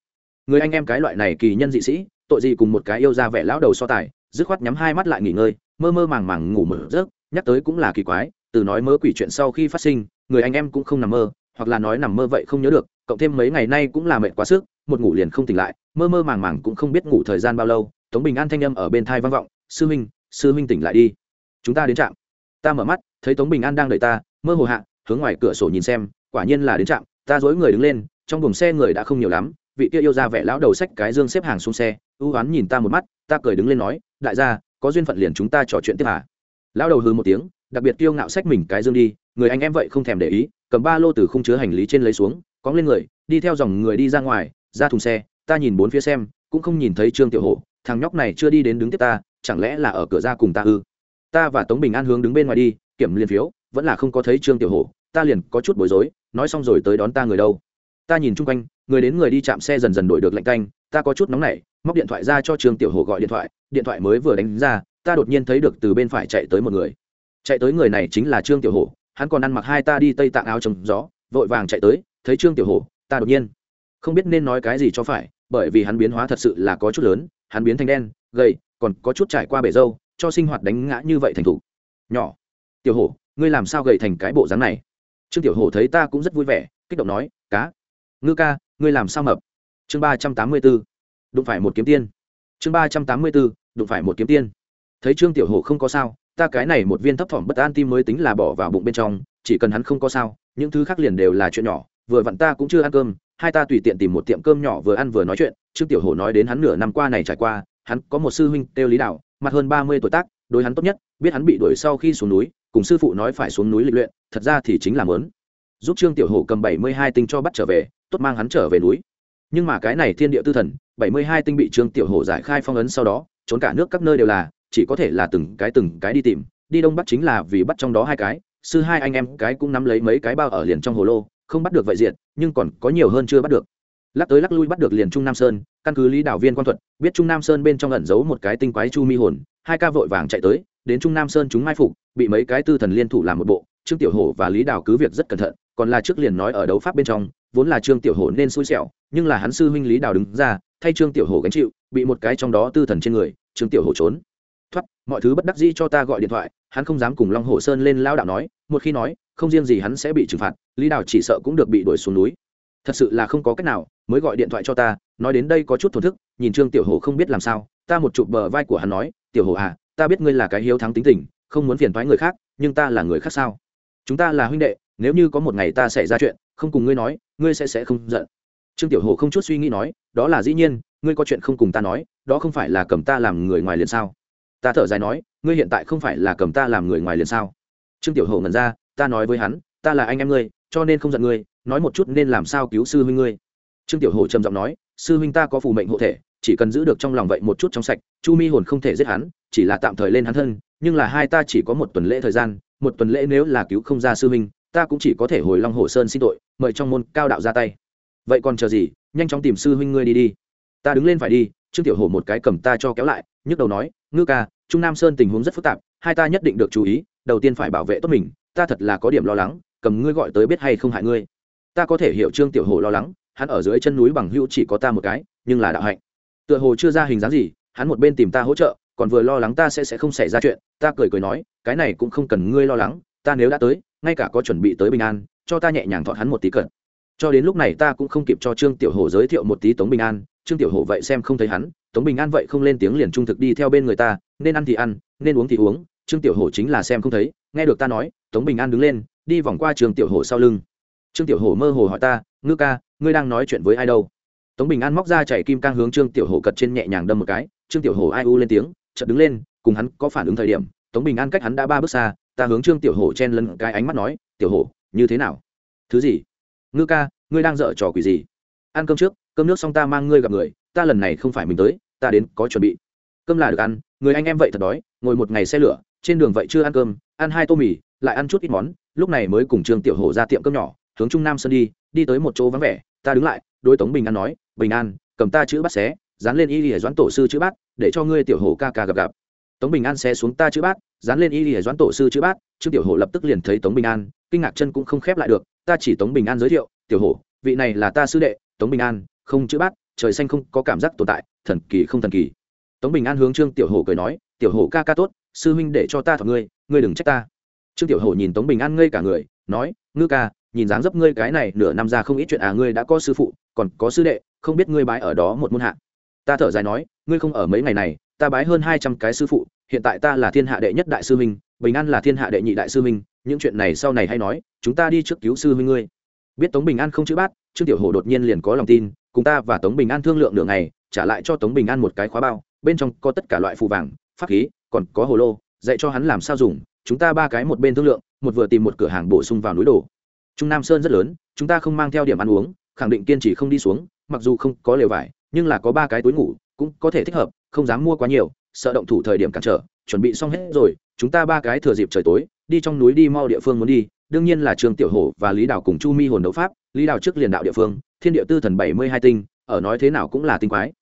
Người anh em cái loại này kỳ nhân dị sĩ, tội gì cùng một cái yêu ra vẻ lão đầu so tài, dứt khoát nhắm hai mắt lại nghỉ ngơi, mơ mơ màng màng ngủ mở rớt nhắc tới cũng là kỳ quái, từ nói mơ quỷ chuyện sau khi phát sinh, người anh em cũng không nằm mơ hoặc là nói nằm mơ vậy không nhớ được, cộng thêm mấy ngày nay cũng là mệt quá sức, một ngủ liền không tỉnh lại, mơ mơ màng màng cũng không biết ngủ thời gian bao lâu, tống bình an thanh âm ở bên thai vang vọng, sư huynh sư huynh tỉnh lại đi. Chúng ta đến trạm. Ta mở mắt, thấy tống bình an đang đợi ta, mơ hồ hạ, hướng ngoài cửa sổ nhìn xem, quả nhiên là đến trạm, ta dối người đứng lên, trong buồng xe người đã không nhiều lắm, vị kia yêu ra vẻ lão đầu sách cái dương xếp hàng xuống xe, ưu oán nhìn ta một mắt, ta cười đứng lên nói, đại gia, có duyên phận liền chúng ta trò chuyện tiếp à? Lão đầu hừ một tiếng, đặc biệt kiêu ngạo sách mình cái dương đi, người anh em vậy không thèm để ý cầm ba lô từ khung chứa hành lý trên lấy xuống, cóng lên người, đi theo dòng người đi ra ngoài, ra thùng xe, ta nhìn bốn phía xem, cũng không nhìn thấy trương tiểu hổ, thằng nhóc này chưa đi đến đứng tiếp ta, chẳng lẽ là ở cửa ra cùng ta ư? Ta và tống bình an hướng đứng bên ngoài đi, kiểm liên phiếu, vẫn là không có thấy trương tiểu hổ, ta liền có chút bối rối, nói xong rồi tới đón ta người đâu. Ta nhìn chung quanh, người đến người đi chạm xe dần dần đổi được lạnh canh, ta có chút nóng nảy, móc điện thoại ra cho trương tiểu hổ gọi điện thoại điện thoại mới vừa đánh ra, ta đột nhiên thấy được từ bên phải chạy tới một người. Chạy tới người này chính là trương tiểu hổ hắn còn ăn mặc hai ta đi tây tạng áo trồng gió, vội vàng chạy tới, thấy trương tiểu hổ, ta đột nhiên. Không biết nên nói cái gì cho phải, bởi vì hắn biến hóa thật sự là có chút lớn, hắn biến thành đen, gầy, còn có chút trải qua bể dâu, cho sinh hoạt đánh ngã như vậy thành thủ nhỏ, tiểu hổ, ngươi làm sao gầy thành cái bộ dáng này? Trương tiểu hổ thấy ta cũng rất vui vẻ, kích động nói, cá, ngư ca, ngươi làm sao mập? Chương ba trăm tám mươi b ố đụng phải một kiếm tiên. Chương ba trăm tám mươi b ố đụng phải một kiếm tiên. Thấy trương tiểu hổ không có sao ta cái này một viên thấp thỏm bất an tim mới tính là bỏ vào bụng bên trong, chỉ cần hắn không có sao, những thứ khác liền đều là chuyện nhỏ, vừa vặn ta cũng chưa ăn cơm, hai ta tùy tiện tìm một tiệm cơm nhỏ vừa ăn vừa nói chuyện, trương tiểu hổ nói đến hắn nửa năm qua này trải qua, hắn có một sư huynh têu lý đạo, mặt hơn ba mươi tuổi tác, đối hắn tốt nhất, biết hắn bị đuổi sau khi xuống núi, cùng sư phụ nói phải xuống núi lịch luyện, thật ra thì chính là mớn. Giúp trương tiểu hổ cầm bảy mươi hai tinh cho bắt trở về, tốt mang hắn trở về núi. Nhưng mà cái này thiên địa tư thần, bảy mươi hai tinh bị trương tiểu hổ giải khai phong ấn sau đó, trốn cả nước các nơi đều là chỉ có thể là từng cái từng cái đi tìm, đi đông bắc chính là vì bắt trong đó hai cái, sư hai anh em cái cũng nắm lấy mấy cái bao ở liền trong hồ lô, không bắt được vậy diện nhưng còn có nhiều hơn chưa bắt được. Lắc tới lắc lui bắt được liền trung nam sơn, căn cứ lý đạo viên quan thuật, biết trung nam sơn bên trong ẩn giấu một cái tinh quái chu mi hồn, hai ca vội vàng chạy tới, đến trung nam sơn chúng mai phục, bị mấy cái tư thần liên thủ làm một bộ, trương tiểu hổ và lý đào cứ việc rất cẩn thận, còn là trước liền nói ở đấu pháp bên trong, vốn là trương tiểu hổ nên xui xẻo, nhưng là hắn sư huynh lý đào đứng ra, thay trương tiểu hổ gánh chịu, bị một cái trong đó tư thần trên người, trương tiểu hổ trốn thoát, mọi thứ bất đắc dĩ cho ta gọi điện thoại, hắn không dám cùng long hồ sơn lên lao đạo nói, một khi nói, không riêng gì hắn sẽ bị trừng phạt, lý đào chỉ sợ cũng được bị đuổi xuống núi. Thật sự là không có cách nào, mới gọi điện thoại cho ta, nói đến đây có chút thổn thức, nhìn trương tiểu hồ không biết làm sao, ta một chụp bờ vai của hắn nói, tiểu hồ à ta biết ngươi là cái hiếu thắng tính tình, không muốn phiền thoái người khác, nhưng ta là người khác sao? Chúng ta là huynh đệ, nếu như có một ngày ta xảy ra chuyện, không cùng ngươi nói, ngươi sẽ sẽ không giận. Trương tiểu hồ không chút suy nghĩ nói, đó là dĩ nhiên, ngươi có chuyện không cùng ta nói, đó không phải là cầm ta làm người ngoài liền sao? Ta thở dài nói, ngươi hiện tại không phải là cầm ta làm người ngoài liền sao? Trương tiểu hồ ngẩn ra, ta nói với hắn, ta là anh em ngươi, cho nên không giận ngươi, nói một chút nên làm sao cứu sư huynh ngươi. Trương tiểu hồ trầm giọng nói, sư huynh ta có phù mệnh hộ thể, chỉ cần giữ được trong lòng vậy một chút trong sạch, chu mi hồn không thể giết hắn, chỉ là tạm thời lên hắn thân, nhưng là hai ta chỉ có một tuần lễ thời gian, một tuần lễ nếu là cứu không ra sư huynh, ta cũng chỉ có thể hồi long hồ sơn xin tội, mời trong môn cao đạo ra tay. Vậy còn chờ gì, nhanh chóng tìm sư huynh ngươi đi đi. Ta đứng lên phải đi, trương tiểu hổ một cái cầm ta cho kéo lại, nhức đầu nói ngư ca, trung nam sơn tình huống rất phức tạp, hai ta nhất định được chú ý, đầu tiên phải bảo vệ tốt mình, ta thật là có điểm lo lắng, cầm ngươi gọi tới biết hay không hại ngươi. Ta có thể hiểu trương tiểu hổ lo lắng, hắn ở dưới chân núi bằng hữu chỉ có ta một cái, nhưng là đạo hạnh. Tựa hồ chưa ra hình dáng gì, hắn một bên tìm ta hỗ trợ, còn vừa lo lắng ta sẽ sẽ không xảy ra chuyện, ta cười cười nói, cái này cũng không cần ngươi lo lắng, ta nếu đã tới, ngay cả có chuẩn bị tới bình an, cho ta nhẹ nhàng thọt hắn một tí cận. Cho đến lúc này ta cũng không kịp cho trương tiểu hổ giới thiệu một tí tống bình an trương tiểu hổ vậy xem không thấy hắn, tống bình an vậy không lên tiếng liền trung thực đi theo bên người ta, nên ăn thì ăn, nên uống thì uống, trương tiểu hổ chính là xem không thấy, nghe được ta nói, tống bình an đứng lên, đi vòng qua trương tiểu hổ sau lưng. Trương tiểu hổ mơ hồ hỏi ta, ngư ca, ngươi đang nói chuyện với ai đâu? Tống bình an móc ra chạy kim cang hướng trương tiểu hổ cật trên nhẹ nhàng đâm một cái, trương tiểu hổ ai u lên tiếng, chợt đứng lên, cùng hắn có phản ứng thời điểm, tống bình an cách hắn đã ba bước xa, ta hướng trương tiểu hổ chen lấn cái ánh mắt nói, tiểu hổ, như thế nào? Thứ gì? Ngư ca, ngươi đang dở trò quỷ gì? Ăn cơm trước cơm nước xong ta mang ngươi gặp người, ta lần này không phải mình tới, ta đến có chuẩn bị. Cơm là được ăn, người anh em vậy thật đói, ngồi một ngày xe lửa, trên đường vậy chưa ăn cơm, ăn hai tô mì, lại ăn chút ít món, lúc này mới cùng trương tiểu hổ ra tiệm cơm nhỏ, hướng trung nam sơn đi đi tới một chỗ vắng vẻ, ta đứng lại, đối tống bình an nói, bình an, cầm ta chữ bắt xé, dán lên y lìa doãn tổ sư chữ bát, để cho ngươi tiểu hổ ca ca gặp gặp. Tống bình an xé xuống ta chữ bát, dán lên y lìa doãn tổ sư chữ bát, trương tiểu hổ lập tức liền thấy tống bình an, kinh ngạc chân cũng không khép lại được, ta chỉ tống bình an giới thiệu, tiểu hổ, vị này là ta sư đệ, tống bình an không chữ bát, trời xanh không có cảm giác tồn tại, thần kỳ không thần kỳ. Tống bình an hướng trương tiểu hổ cười nói, tiểu hổ ca ca tốt, sư huynh để cho ta thọ ngươi ngươi đừng trách ta. Trương tiểu hổ nhìn tống bình an ngây cả người, nói, ngư ca, nhìn dáng dấp ngươi cái này nửa năm ra không ít chuyện à ngươi đã có sư phụ, còn có sư đệ, không biết ngươi bái ở đó một môn hạ. Ta thở dài nói, ngươi không ở mấy ngày này, ta bái hơn hai trăm cái sư phụ, hiện tại ta là thiên hạ đệ nhất đại sư huynh, bình an là thiên hạ đệ nhị đại sư huynh, những chuyện này sau này hay nói, chúng ta đi trước cứu sư huynh ngươi. Biết tống bình an không chữ bát trương tiểu hổ đột nhiên liền có lòng tin, cùng ta và tống bình an thương lượng nửa ngày, trả lại cho tống bình an một cái khóa bao, bên trong có tất cả loại phù vàng, pháp khí, còn có hồ lô, dạy cho hắn làm sao dùng, chúng ta ba cái một bên thương lượng, một vừa tìm một cửa hàng bổ sung vào núi đồ. Trung nam sơn rất lớn, chúng ta không mang theo điểm ăn uống, khẳng định kiên trì không đi xuống, mặc dù không có lều vải, nhưng là có ba cái túi ngủ, cũng có thể thích hợp, không dám mua quá nhiều, sợ động thủ thời điểm cản trở, chuẩn bị xong hết rồi, chúng ta ba cái thừa dịp trời tối, đi trong núi đi mau địa phương muốn đi đương nhiên là trường tiểu hổ và lý đào cùng chu mi hồn đấu pháp, lý đào trước liền đạo địa phương, thiên địa tư thần bảy mươi hai tinh, ở nói thế nào cũng là tinh quái.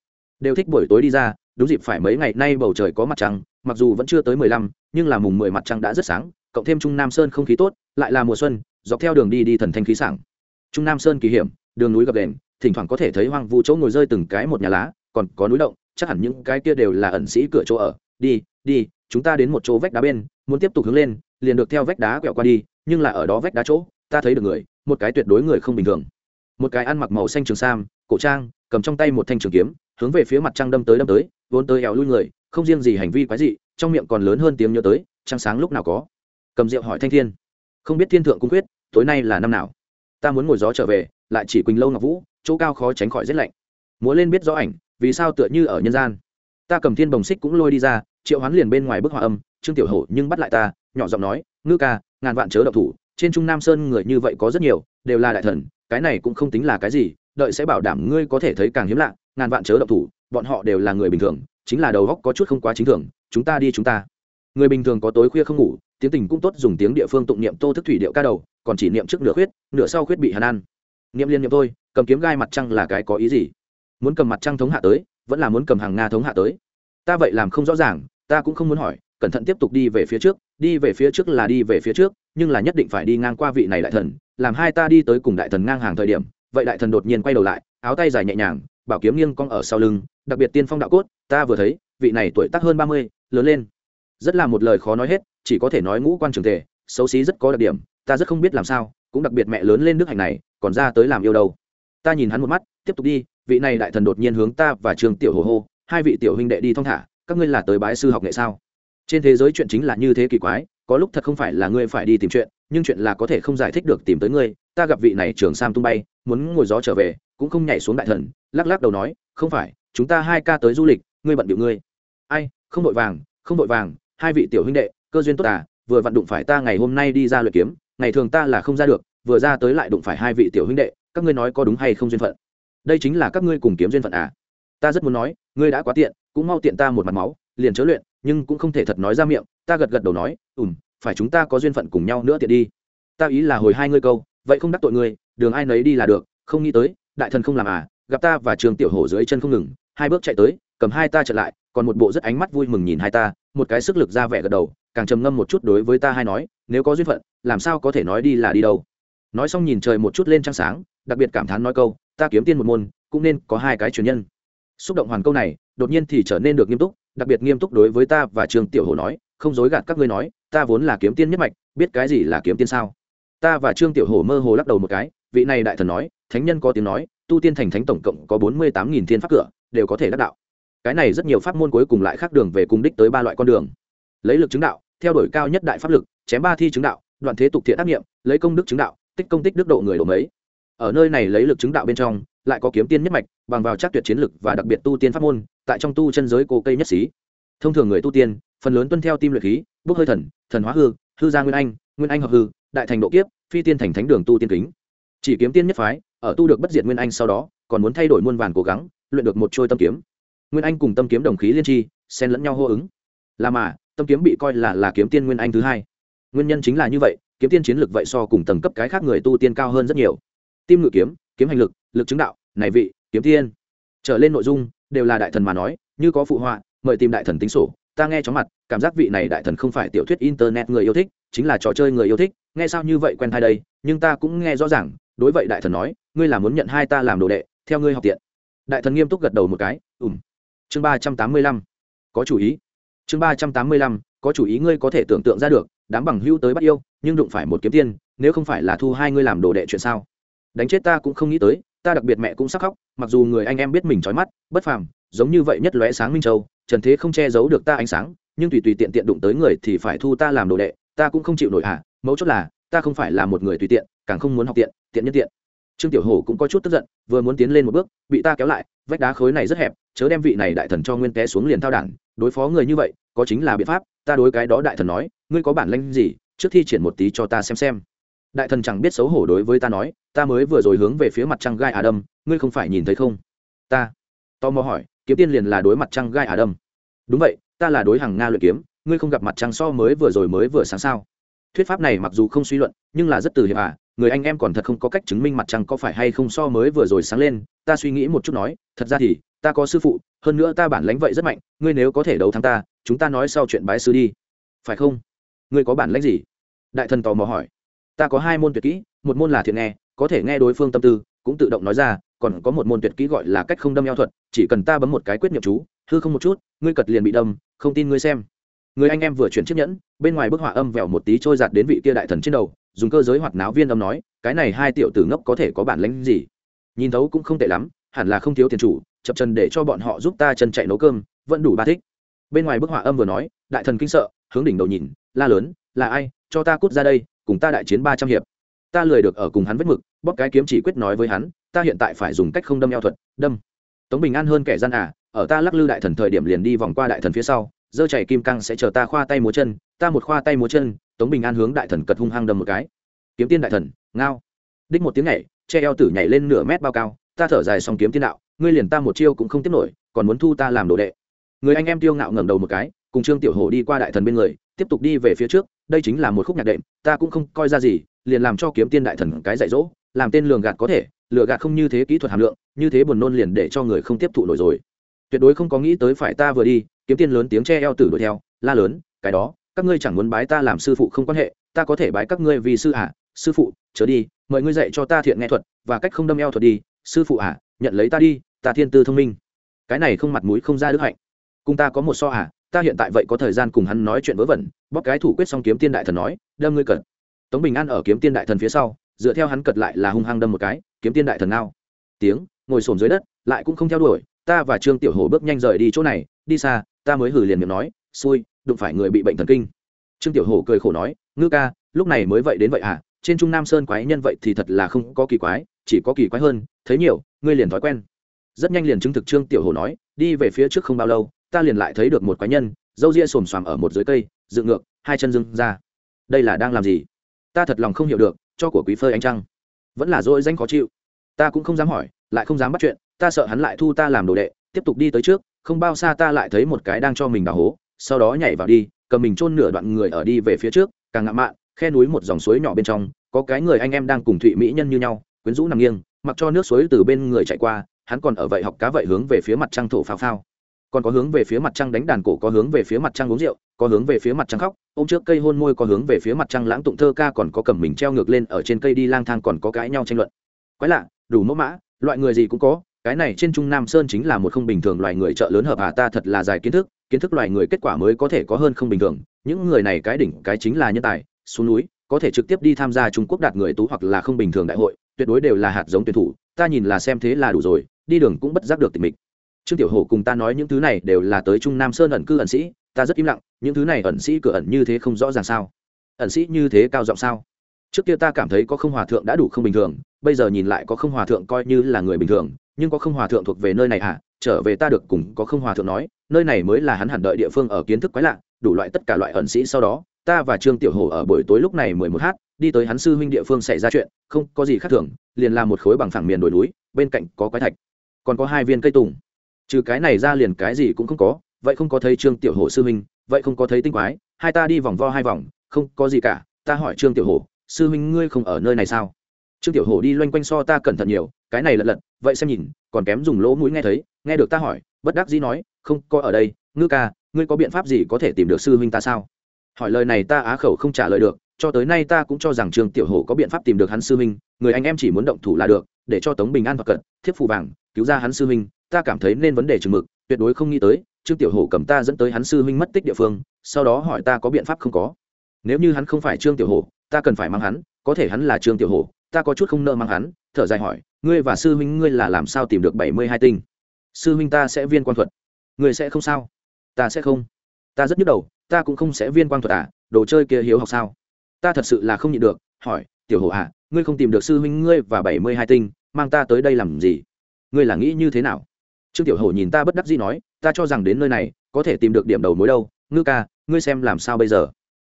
Đều thích buổi tối đi ra, đúng dịp phải mấy ngày nay bầu trời có mặt trăng, mặc dù vẫn chưa tới mười lăm, nhưng là mùng mười mặt trăng đã rất sáng, cộng thêm trung nam sơn không khí tốt, lại là mùa xuân, dọc theo đường đi đi thần thanh khí sảng. Trung nam sơn kỳ hiểm, đường núi gập đền, thỉnh thoảng có thể thấy hoang vu chỗ ngồi rơi từng cái một nhà lá, còn có núi động, chắc hẳn những cái kia đều là ẩn sĩ cửa chỗ ở. Đi đi, chúng ta đến một chỗ vách đá bên, muốn tiếp tục hướng lên liền được theo vách đá quẹo qua đi, nhưng là ở đó vách đá chỗ, ta thấy được người, một cái tuyệt đối người không bình thường. Một cái ăn mặc màu xanh trường sam, cổ trang, cầm trong tay một thanh trường kiếm, hướng về phía mặt trăng đâm tới đâm tới, vốn tới éo lui người, không riêng gì hành vi quái dị, trong miệng còn lớn hơn tiếng nhớ tới, trăng sáng lúc nào có. Cầm rượu hỏi thanh thiên. Không biết thiên thượng cung quyết, tối nay là năm nào? Ta muốn ngồi gió trở về, lại chỉ quỳnh lâu ngọc vũ, chỗ cao khó tránh khỏi rét lạnh. Múa lên biết rõ ảnh, vì sao tựa như ở nhân gian? Ta cầm thiên bồng xích cũng lôi đi ra, triệu hoán liền bên ngoài bức họa âm, trương tiểu hổ nhưng bắt lại ta nhỏ giọng nói, ngư ca, ngàn vạn chớ độc thủ, trên trung nam sơn người như vậy có rất nhiều, đều là đại thần, cái này cũng không tính là cái gì, đợi sẽ bảo đảm ngươi có thể thấy càng hiếm lạ, ngàn vạn chớ độc thủ, bọn họ đều là người bình thường, chính là đầu góc có chút không quá chính thường, chúng ta đi chúng ta. Người bình thường có tối khuya không ngủ, tiếng tình cũng tốt dùng tiếng địa phương tụng niệm tô thức thủy điệu ca đầu, còn chỉ niệm trước nửa khuyết, nửa sau khuyết bị hàn ăn niệm liên niệm thôi, cầm kiếm gai mặt trăng là cái có ý gì? Muốn cầm mặt trăng thống hạ tới, vẫn là muốn cầm hàng nga thống hạ tới? Ta vậy làm không rõ ràng, ta cũng không muốn hỏi cẩn thận tiếp tục đi về phía trước, đi về phía trước là đi về phía trước, nhưng là nhất định phải đi ngang qua vị này đại thần, làm hai ta đi tới cùng đại thần ngang hàng thời điểm, vậy đại thần đột nhiên quay đầu lại, áo tay dài nhẹ nhàng, bảo kiếm nghiêng cong ở sau lưng, đặc biệt tiên phong đạo cốt, ta vừa thấy, vị này tuổi tác hơn ba mươi, lớn lên. Rất là một lời khó nói hết, chỉ có thể nói ngũ quan trường thể, xấu xí rất có đặc điểm, ta rất không biết làm sao, cũng đặc biệt mẹ lớn lên nước hành này, còn ra tới làm yêu đâu ta nhìn hắn một mắt, tiếp tục đi, vị này đại thần đột nhiên hướng ta và trường tiểu hồ hô, hai vị tiểu huynh đệ đi thong thả, các ngươi là tới bái sư học nghệ sao? Trên thế giới chuyện chính là như thế kỳ quái, có lúc thật không phải là ngươi phải đi tìm chuyện, nhưng chuyện là có thể không giải thích được tìm tới ngươi. Ta gặp vị này trường sam tung bay, muốn ngồi gió trở về, cũng không nhảy xuống đại thần, lắc lắc đầu nói, không phải, chúng ta hai ca tới du lịch, ngươi bận bịu ngươi. Ai, không vội vàng, không vội vàng, hai vị tiểu huynh đệ, cơ duyên tốt à vừa vặn đụng phải ta ngày hôm nay đi ra luyện kiếm, ngày thường ta là không ra được, vừa ra tới lại đụng phải hai vị tiểu huynh đệ, các ngươi nói có đúng hay không duyên phận? Đây chính là các ngươi cùng kiếm duyên phận à. Ta rất muốn nói, ngươi đã quá tiện, cũng mau tiện ta một mặt máu, liền chớ luyện nhưng cũng không thể thật nói ra miệng, ta gật gật đầu nói ùm phải chúng ta có duyên phận cùng nhau nữa tiện đi. Ta ý là hồi hai ngươi câu, vậy không đắc tội ngươi, đường ai nấy đi là được, không nghĩ tới, đại thần không làm à gặp ta và trường tiểu hổ dưới chân không ngừng, hai bước chạy tới, cầm hai ta trở lại, còn một bộ rất ánh mắt vui mừng nhìn hai ta, một cái sức lực ra vẻ gật đầu, càng trầm ngâm một chút đối với ta hai nói, nếu có duyên phận, làm sao có thể nói đi là đi đâu. Nói xong nhìn trời một chút lên trăng sáng, đặc biệt cảm thán nói câu, ta kiếm tiên một môn, cũng nên có hai cái truyền nhân. Xúc động hoàn câu này, đột nhiên thì trở nên được nghiêm túc đặc biệt nghiêm túc đối với ta và trương tiểu hồ nói, không dối gạt các ngươi nói, ta vốn là kiếm tiên nhất mạch, biết cái gì là kiếm tiên sao? Ta và trương tiểu hồ mơ hồ lắc đầu một cái, vị này đại thần nói, thánh nhân có tiếng nói, tu tiên thành thánh tổng cộng có bốn mươi tám nghìn thiên pháp cửa, đều có thể đắc đạo. Cái này rất nhiều pháp môn cuối cùng lại khác đường về cùng đích tới ba loại con đường. Lấy lực chứng đạo, theo đuổi cao nhất đại pháp lực, chém ba thi chứng đạo, đoạn thế tục thiện ác nghiệm, lấy công đức chứng đạo, tích công tích đức độ người độ mấy. Ở nơi này lấy lực chứng đạo bên trong, lại có kiếm tiên nhất mạch, bằng vào chắc tuyệt chiến lực và đặc biệt tu tiên pháp môn tại trong tu chân giới cô cây nhất xí. Thông thường người tu tiên, phần lớn tuân theo tim luyện khí, bốc hơi thần thần hóa hư hư gia nguyên anh nguyên anh hợp hư, đại thành độ kiếp, phi tiên thành thánh đường tu tiên kính. Chỉ kiếm tiên nhất phái, ở tu được bất diệt nguyên anh sau đó, còn muốn thay đổi muôn vàn cố gắng, luyện được một trôi tâm kiếm. Nguyên anh cùng tâm kiếm đồng khí liên tri, xen lẫn nhau hô ứng. Là mà, tâm kiếm bị coi là là kiếm tiên nguyên anh thứ hai. Nguyên nhân chính là như vậy, kiếm tiên chiến lược vậy so cùng tầng cấp cái khác người tu tiên cao hơn rất nhiều. Tim ngự kiếm kiếm hành lực lực chứng đạo, này vị, kiếm tiên. Trở lên nội dung đều là đại thần mà nói, như có phụ họa, mời tìm đại thần tính sổ, ta nghe chóng mặt, cảm giác vị này đại thần không phải tiểu thuyết internet người yêu thích, chính là trò chơi người yêu thích, nghe sao như vậy quen thai đây, nhưng ta cũng nghe rõ ràng, đối vậy đại thần nói, ngươi là muốn nhận hai ta làm đồ đệ, theo ngươi học tiện. Đại thần nghiêm túc gật đầu một cái ùm chương ba trăm tám mươi lăm. Có chủ ý. Chương ba trăm tám mươi lăm, có chủ ý ngươi có thể tưởng tượng ra được, đám bằng hữu tới bắt yêu, nhưng đụng phải một kiếm tiên, nếu không phải là thu hai ngươi làm đồ đệ chuyện sao? Đánh chết ta cũng không nghĩ tới ta đặc biệt mẹ cũng sắc khóc, mặc dù người anh em biết mình trói mắt, bất phàm, giống như vậy nhất lóe sáng minh châu, trần thế không che giấu được ta ánh sáng, nhưng tùy tùy tiện tiện đụng tới người thì phải thu ta làm đồ đệ, ta cũng không chịu nổi à mấu chốt là, ta không phải là một người tùy tiện, càng không muốn học tiện tiện nhất tiện. Trương tiểu hổ cũng có chút tức giận, vừa muốn tiến lên một bước, bị ta kéo lại, vách đá khối này rất hẹp, chớ đem vị này đại thần cho nguyên té xuống liền thao đản, đối phó người như vậy, có chính là biện pháp, ta đối cái đó đại thần nói, ngươi có bản lanh gì, trước thi triển một tí cho ta xem xem đại thần chẳng biết xấu hổ đối với ta nói, ta mới vừa rồi hướng về phía mặt trăng gai ả đâm ngươi không phải nhìn thấy không? Ta. Tò mò hỏi, kiếm tiên liền là đối mặt trăng gai ả đâm đúng vậy, ta là đối hàng nga luyện kiếm, ngươi không gặp mặt trăng so mới vừa rồi mới vừa sáng sao? Thuyết pháp này mặc dù không suy luận, nhưng là rất từ hiệp à người anh em còn thật không có cách chứng minh mặt trăng có phải hay không so mới vừa rồi sáng lên. Ta suy nghĩ một chút nói, thật ra thì, ta có sư phụ, hơn nữa ta bản lãnh vậy rất mạnh, ngươi nếu có thể đấu thắng ta, chúng ta nói sau chuyện bái sư đi. Phải không? Ngươi có bản lãnh gì? Đại thần tò mò hỏi ta có hai môn tuyệt kỹ, một môn là thiện nghe, có thể nghe đối phương tâm tư, cũng tự động nói ra, còn có một môn tuyệt kỹ gọi là cách không đâm eo thuật, chỉ cần ta bấm một cái quyết nhiệm chú, hư không một chút, ngươi cật liền bị đâm, không tin ngươi xem. Người anh em vừa chuyển chiếc nhẫn, bên ngoài bức họa âm vẹo một tí trôi giạt đến vị kia đại thần trên đầu, dùng cơ giới hoạt náo viên âm nói, cái này hai tiểu tử ngốc có thể có bản lánh gì? Nhìn thấu cũng không tệ lắm, hẳn là không thiếu tiền chủ, chập chân để cho bọn họ giúp ta chân chạy nấu cơm, vẫn đủ ba thích. Bên ngoài bức họa âm vừa nói, đại thần kinh sợ, hướng đỉnh đầu nhìn, la lớn, là ai, cho ta cút ra đây cùng ta đại chiến ba trăm hiệp. Ta lười được ở cùng hắn vết mực, bóp cái kiếm chỉ quyết nói với hắn, ta hiện tại phải dùng cách không đâm eo thuật, đâm. Tống bình an hơn kẻ gian à ở ta lắc lư đại thần thời điểm liền đi vòng qua đại thần phía sau dơ chảy kim căng sẽ chờ ta khoa tay múa chân, ta một khoa tay múa chân, tống bình an hướng đại thần cật hung hăng đâm một cái. Kiếm tiên đại thần, ngao. Đích một tiếng nhảy, che eo tử nhảy lên nửa mét bao cao, ta thở dài xong kiếm tiên đạo, ngươi liền ta một chiêu cũng không tiếp nổi, còn muốn thu ta làm đồ đệ. Người anh em tiêu ngạo ngẩng đầu một cái, cùng trương tiểu hổ đi qua đại thần bên người tiếp tục đi về phía trước, đây chính là một khúc nhạc đệm, ta cũng không coi ra gì, liền làm cho kiếm tiên đại thần cái dạy dỗ, làm tên lường gạt có thể, lừa gạt không như thế kỹ thuật hàm lượng, như thế buồn nôn liền để cho người không tiếp thụ nổi rồi. Tuyệt đối không có nghĩ tới phải ta vừa đi, kiếm tiên lớn tiếng che eo tử đuổi theo, la lớn, cái đó, các ngươi chẳng muốn bái ta làm sư phụ không quan hệ, ta có thể bái các ngươi vì sư à sư phụ, chớ đi, mời ngươi dạy cho ta thiện nghe thuật, và cách không đâm eo thuật đi, sư phụ à nhận lấy ta đi, ta thiên tư thông minh. Cái này không mặt mũi không ra đức hạnh. Cùng ta có một so à ta hiện tại vậy có thời gian cùng hắn nói chuyện vớ vẩn bóc cái thủ quyết xong kiếm tiên đại thần nói, đâm ngươi cật. Tống bình an ở kiếm tiên đại thần phía sau, dựa theo hắn cật lại là hung hăng đâm một cái, kiếm tiên đại thần nào tiếng, ngồi xổm dưới đất, lại cũng không theo đuổi, ta và trương tiểu hồ bước nhanh rời đi chỗ này, đi xa, ta mới hử liền miệng nói, xui, đụng phải người bị bệnh thần kinh. Trương tiểu hồ cười khổ nói, ngư ca, lúc này mới vậy đến vậy à? Trên trung nam sơn quái nhân vậy thì thật là không có kỳ quái, chỉ có kỳ quái hơn, thấy nhiều, ngươi liền thói quen. Rất nhanh liền chứng thực trương tiểu hồ nói, đi về phía trước không bao lâu ta liền lại thấy được một quái nhân, dâu ria xồm xoàm ở một dưới cây, dựng ngược, hai chân dưng ra. Đây là đang làm gì? Ta thật lòng không hiểu được, cho của quý phơi ánh trăng. Vẫn là dỗi danh khó chịu. Ta cũng không dám hỏi, lại không dám bắt chuyện, ta sợ hắn lại thu ta làm đồ đệ, tiếp tục đi tới trước, không bao xa ta lại thấy một cái đang cho mình đào hố, sau đó nhảy vào đi, cầm mình chôn nửa đoạn người ở đi về phía trước, càng ngạo mạn, khe núi một dòng suối nhỏ bên trong, có cái người anh em đang cùng thụy mỹ nhân như nhau, quyến rũ nằm nghiêng, mặc cho nước suối từ bên người chạy qua, hắn còn ở vậy học cá vậy hướng về phía mặt trăng thổ phao phao còn có hướng về phía mặt trăng đánh đàn cổ, có hướng về phía mặt trăng uống rượu, có hướng về phía mặt trăng khóc. Ôm trước cây hôn môi có hướng về phía mặt trăng lãng tụng thơ ca, còn có cầm mình treo ngược lên ở trên cây đi lang thang, còn có cãi nhau tranh luận. Quái lạ, đủ mẫu mã, loại người gì cũng có, cái này trên trung nam sơn chính là một không bình thường, loài người chợ lớn hợp hà ta thật là dài kiến thức kiến thức loài người kết quả mới có thể có hơn không bình thường. Những người này cái đỉnh, cái chính là nhân tài, xuống núi, có thể trực tiếp đi tham gia trung quốc đạt người tú hoặc là không bình thường đại hội, tuyệt đối đều là hạt giống tuyển thủ, ta nhìn là xem thế là đủ rồi, đi đường cũng bất giác được tình mình trương tiểu hổ cùng ta nói những thứ này đều là tới trung nam sơn ẩn cư ẩn sĩ, ta rất im lặng, những thứ này ẩn sĩ cửa ẩn như thế không rõ ràng sao? Ẩn sĩ như thế cao giọng sao? Trước kia ta cảm thấy có không hòa thượng đã đủ không bình thường, bây giờ nhìn lại có không hòa thượng coi như là người bình thường, nhưng có không hòa thượng thuộc về nơi này à? Trở về ta được cùng có không hòa thượng nói, nơi này mới là hắn hẳn đợi địa phương ở kiến thức quái lạ, đủ loại tất cả loại ẩn sĩ sau đó, ta và trương tiểu hồ ở buổi tối lúc này mười một h đi tới hắn sư huynh địa phương xảy ra chuyện, không có gì khác thường, liền làm một khối bằng phẳng miền đồi núi, bên cạnh có quái thạch, còn có hai viên cây tùng trừ cái này ra liền cái gì cũng không có, vậy không có thấy trương tiểu hồ sư huynh, vậy không có thấy tinh quái, hai ta đi vòng vo hai vòng, không có gì cả, ta hỏi trương tiểu hồ sư huynh ngươi không ở nơi này sao? Trương tiểu hồ đi loanh quanh so ta cẩn thận nhiều, cái này lật lật, vậy xem nhìn, còn kém dùng lỗ mũi nghe thấy, nghe được ta hỏi, bất đắc dĩ nói, không có ở đây, ngư ca, ngươi có biện pháp gì có thể tìm được sư huynh ta sao? Hỏi lời này ta á khẩu không trả lời được, cho tới nay ta cũng cho rằng trương tiểu hổ có biện pháp tìm được hắn sư huynh, người anh em chỉ muốn động thủ là được, để cho tống bình an và cận, thiếp phù vàng, cứu ra hắn sư huynh ta cảm thấy nên vấn đề chừng mực, tuyệt đối không nghĩ tới, trương tiểu hổ cầm ta dẫn tới hắn sư huynh mất tích địa phương, sau đó hỏi ta có biện pháp không có. Nếu như hắn không phải trương tiểu hổ, ta cần phải mang hắn, có thể hắn là trương tiểu hổ, ta có chút không nợ mang hắn, thở dài hỏi, ngươi và sư huynh ngươi là làm sao tìm được bảy mươi hai tinh? Sư huynh ta sẽ viên quan thuật. Ngươi sẽ không sao? Ta sẽ không. Ta rất nhức đầu, ta cũng không sẽ viên quan thuật à đồ chơi kia hiếu học sao? Ta thật sự là không nhịn được, hỏi, tiểu hổ à ngươi không tìm được sư huynh ngươi và bảy mươi hai tinh, mang ta tới đây làm gì? Ngươi là nghĩ như thế nào? Trương tiểu hổ nhìn ta bất đắc dĩ nói, ta cho rằng đến nơi này, có thể tìm được điểm đầu mối đâu, ngư ca, ngươi xem làm sao bây giờ?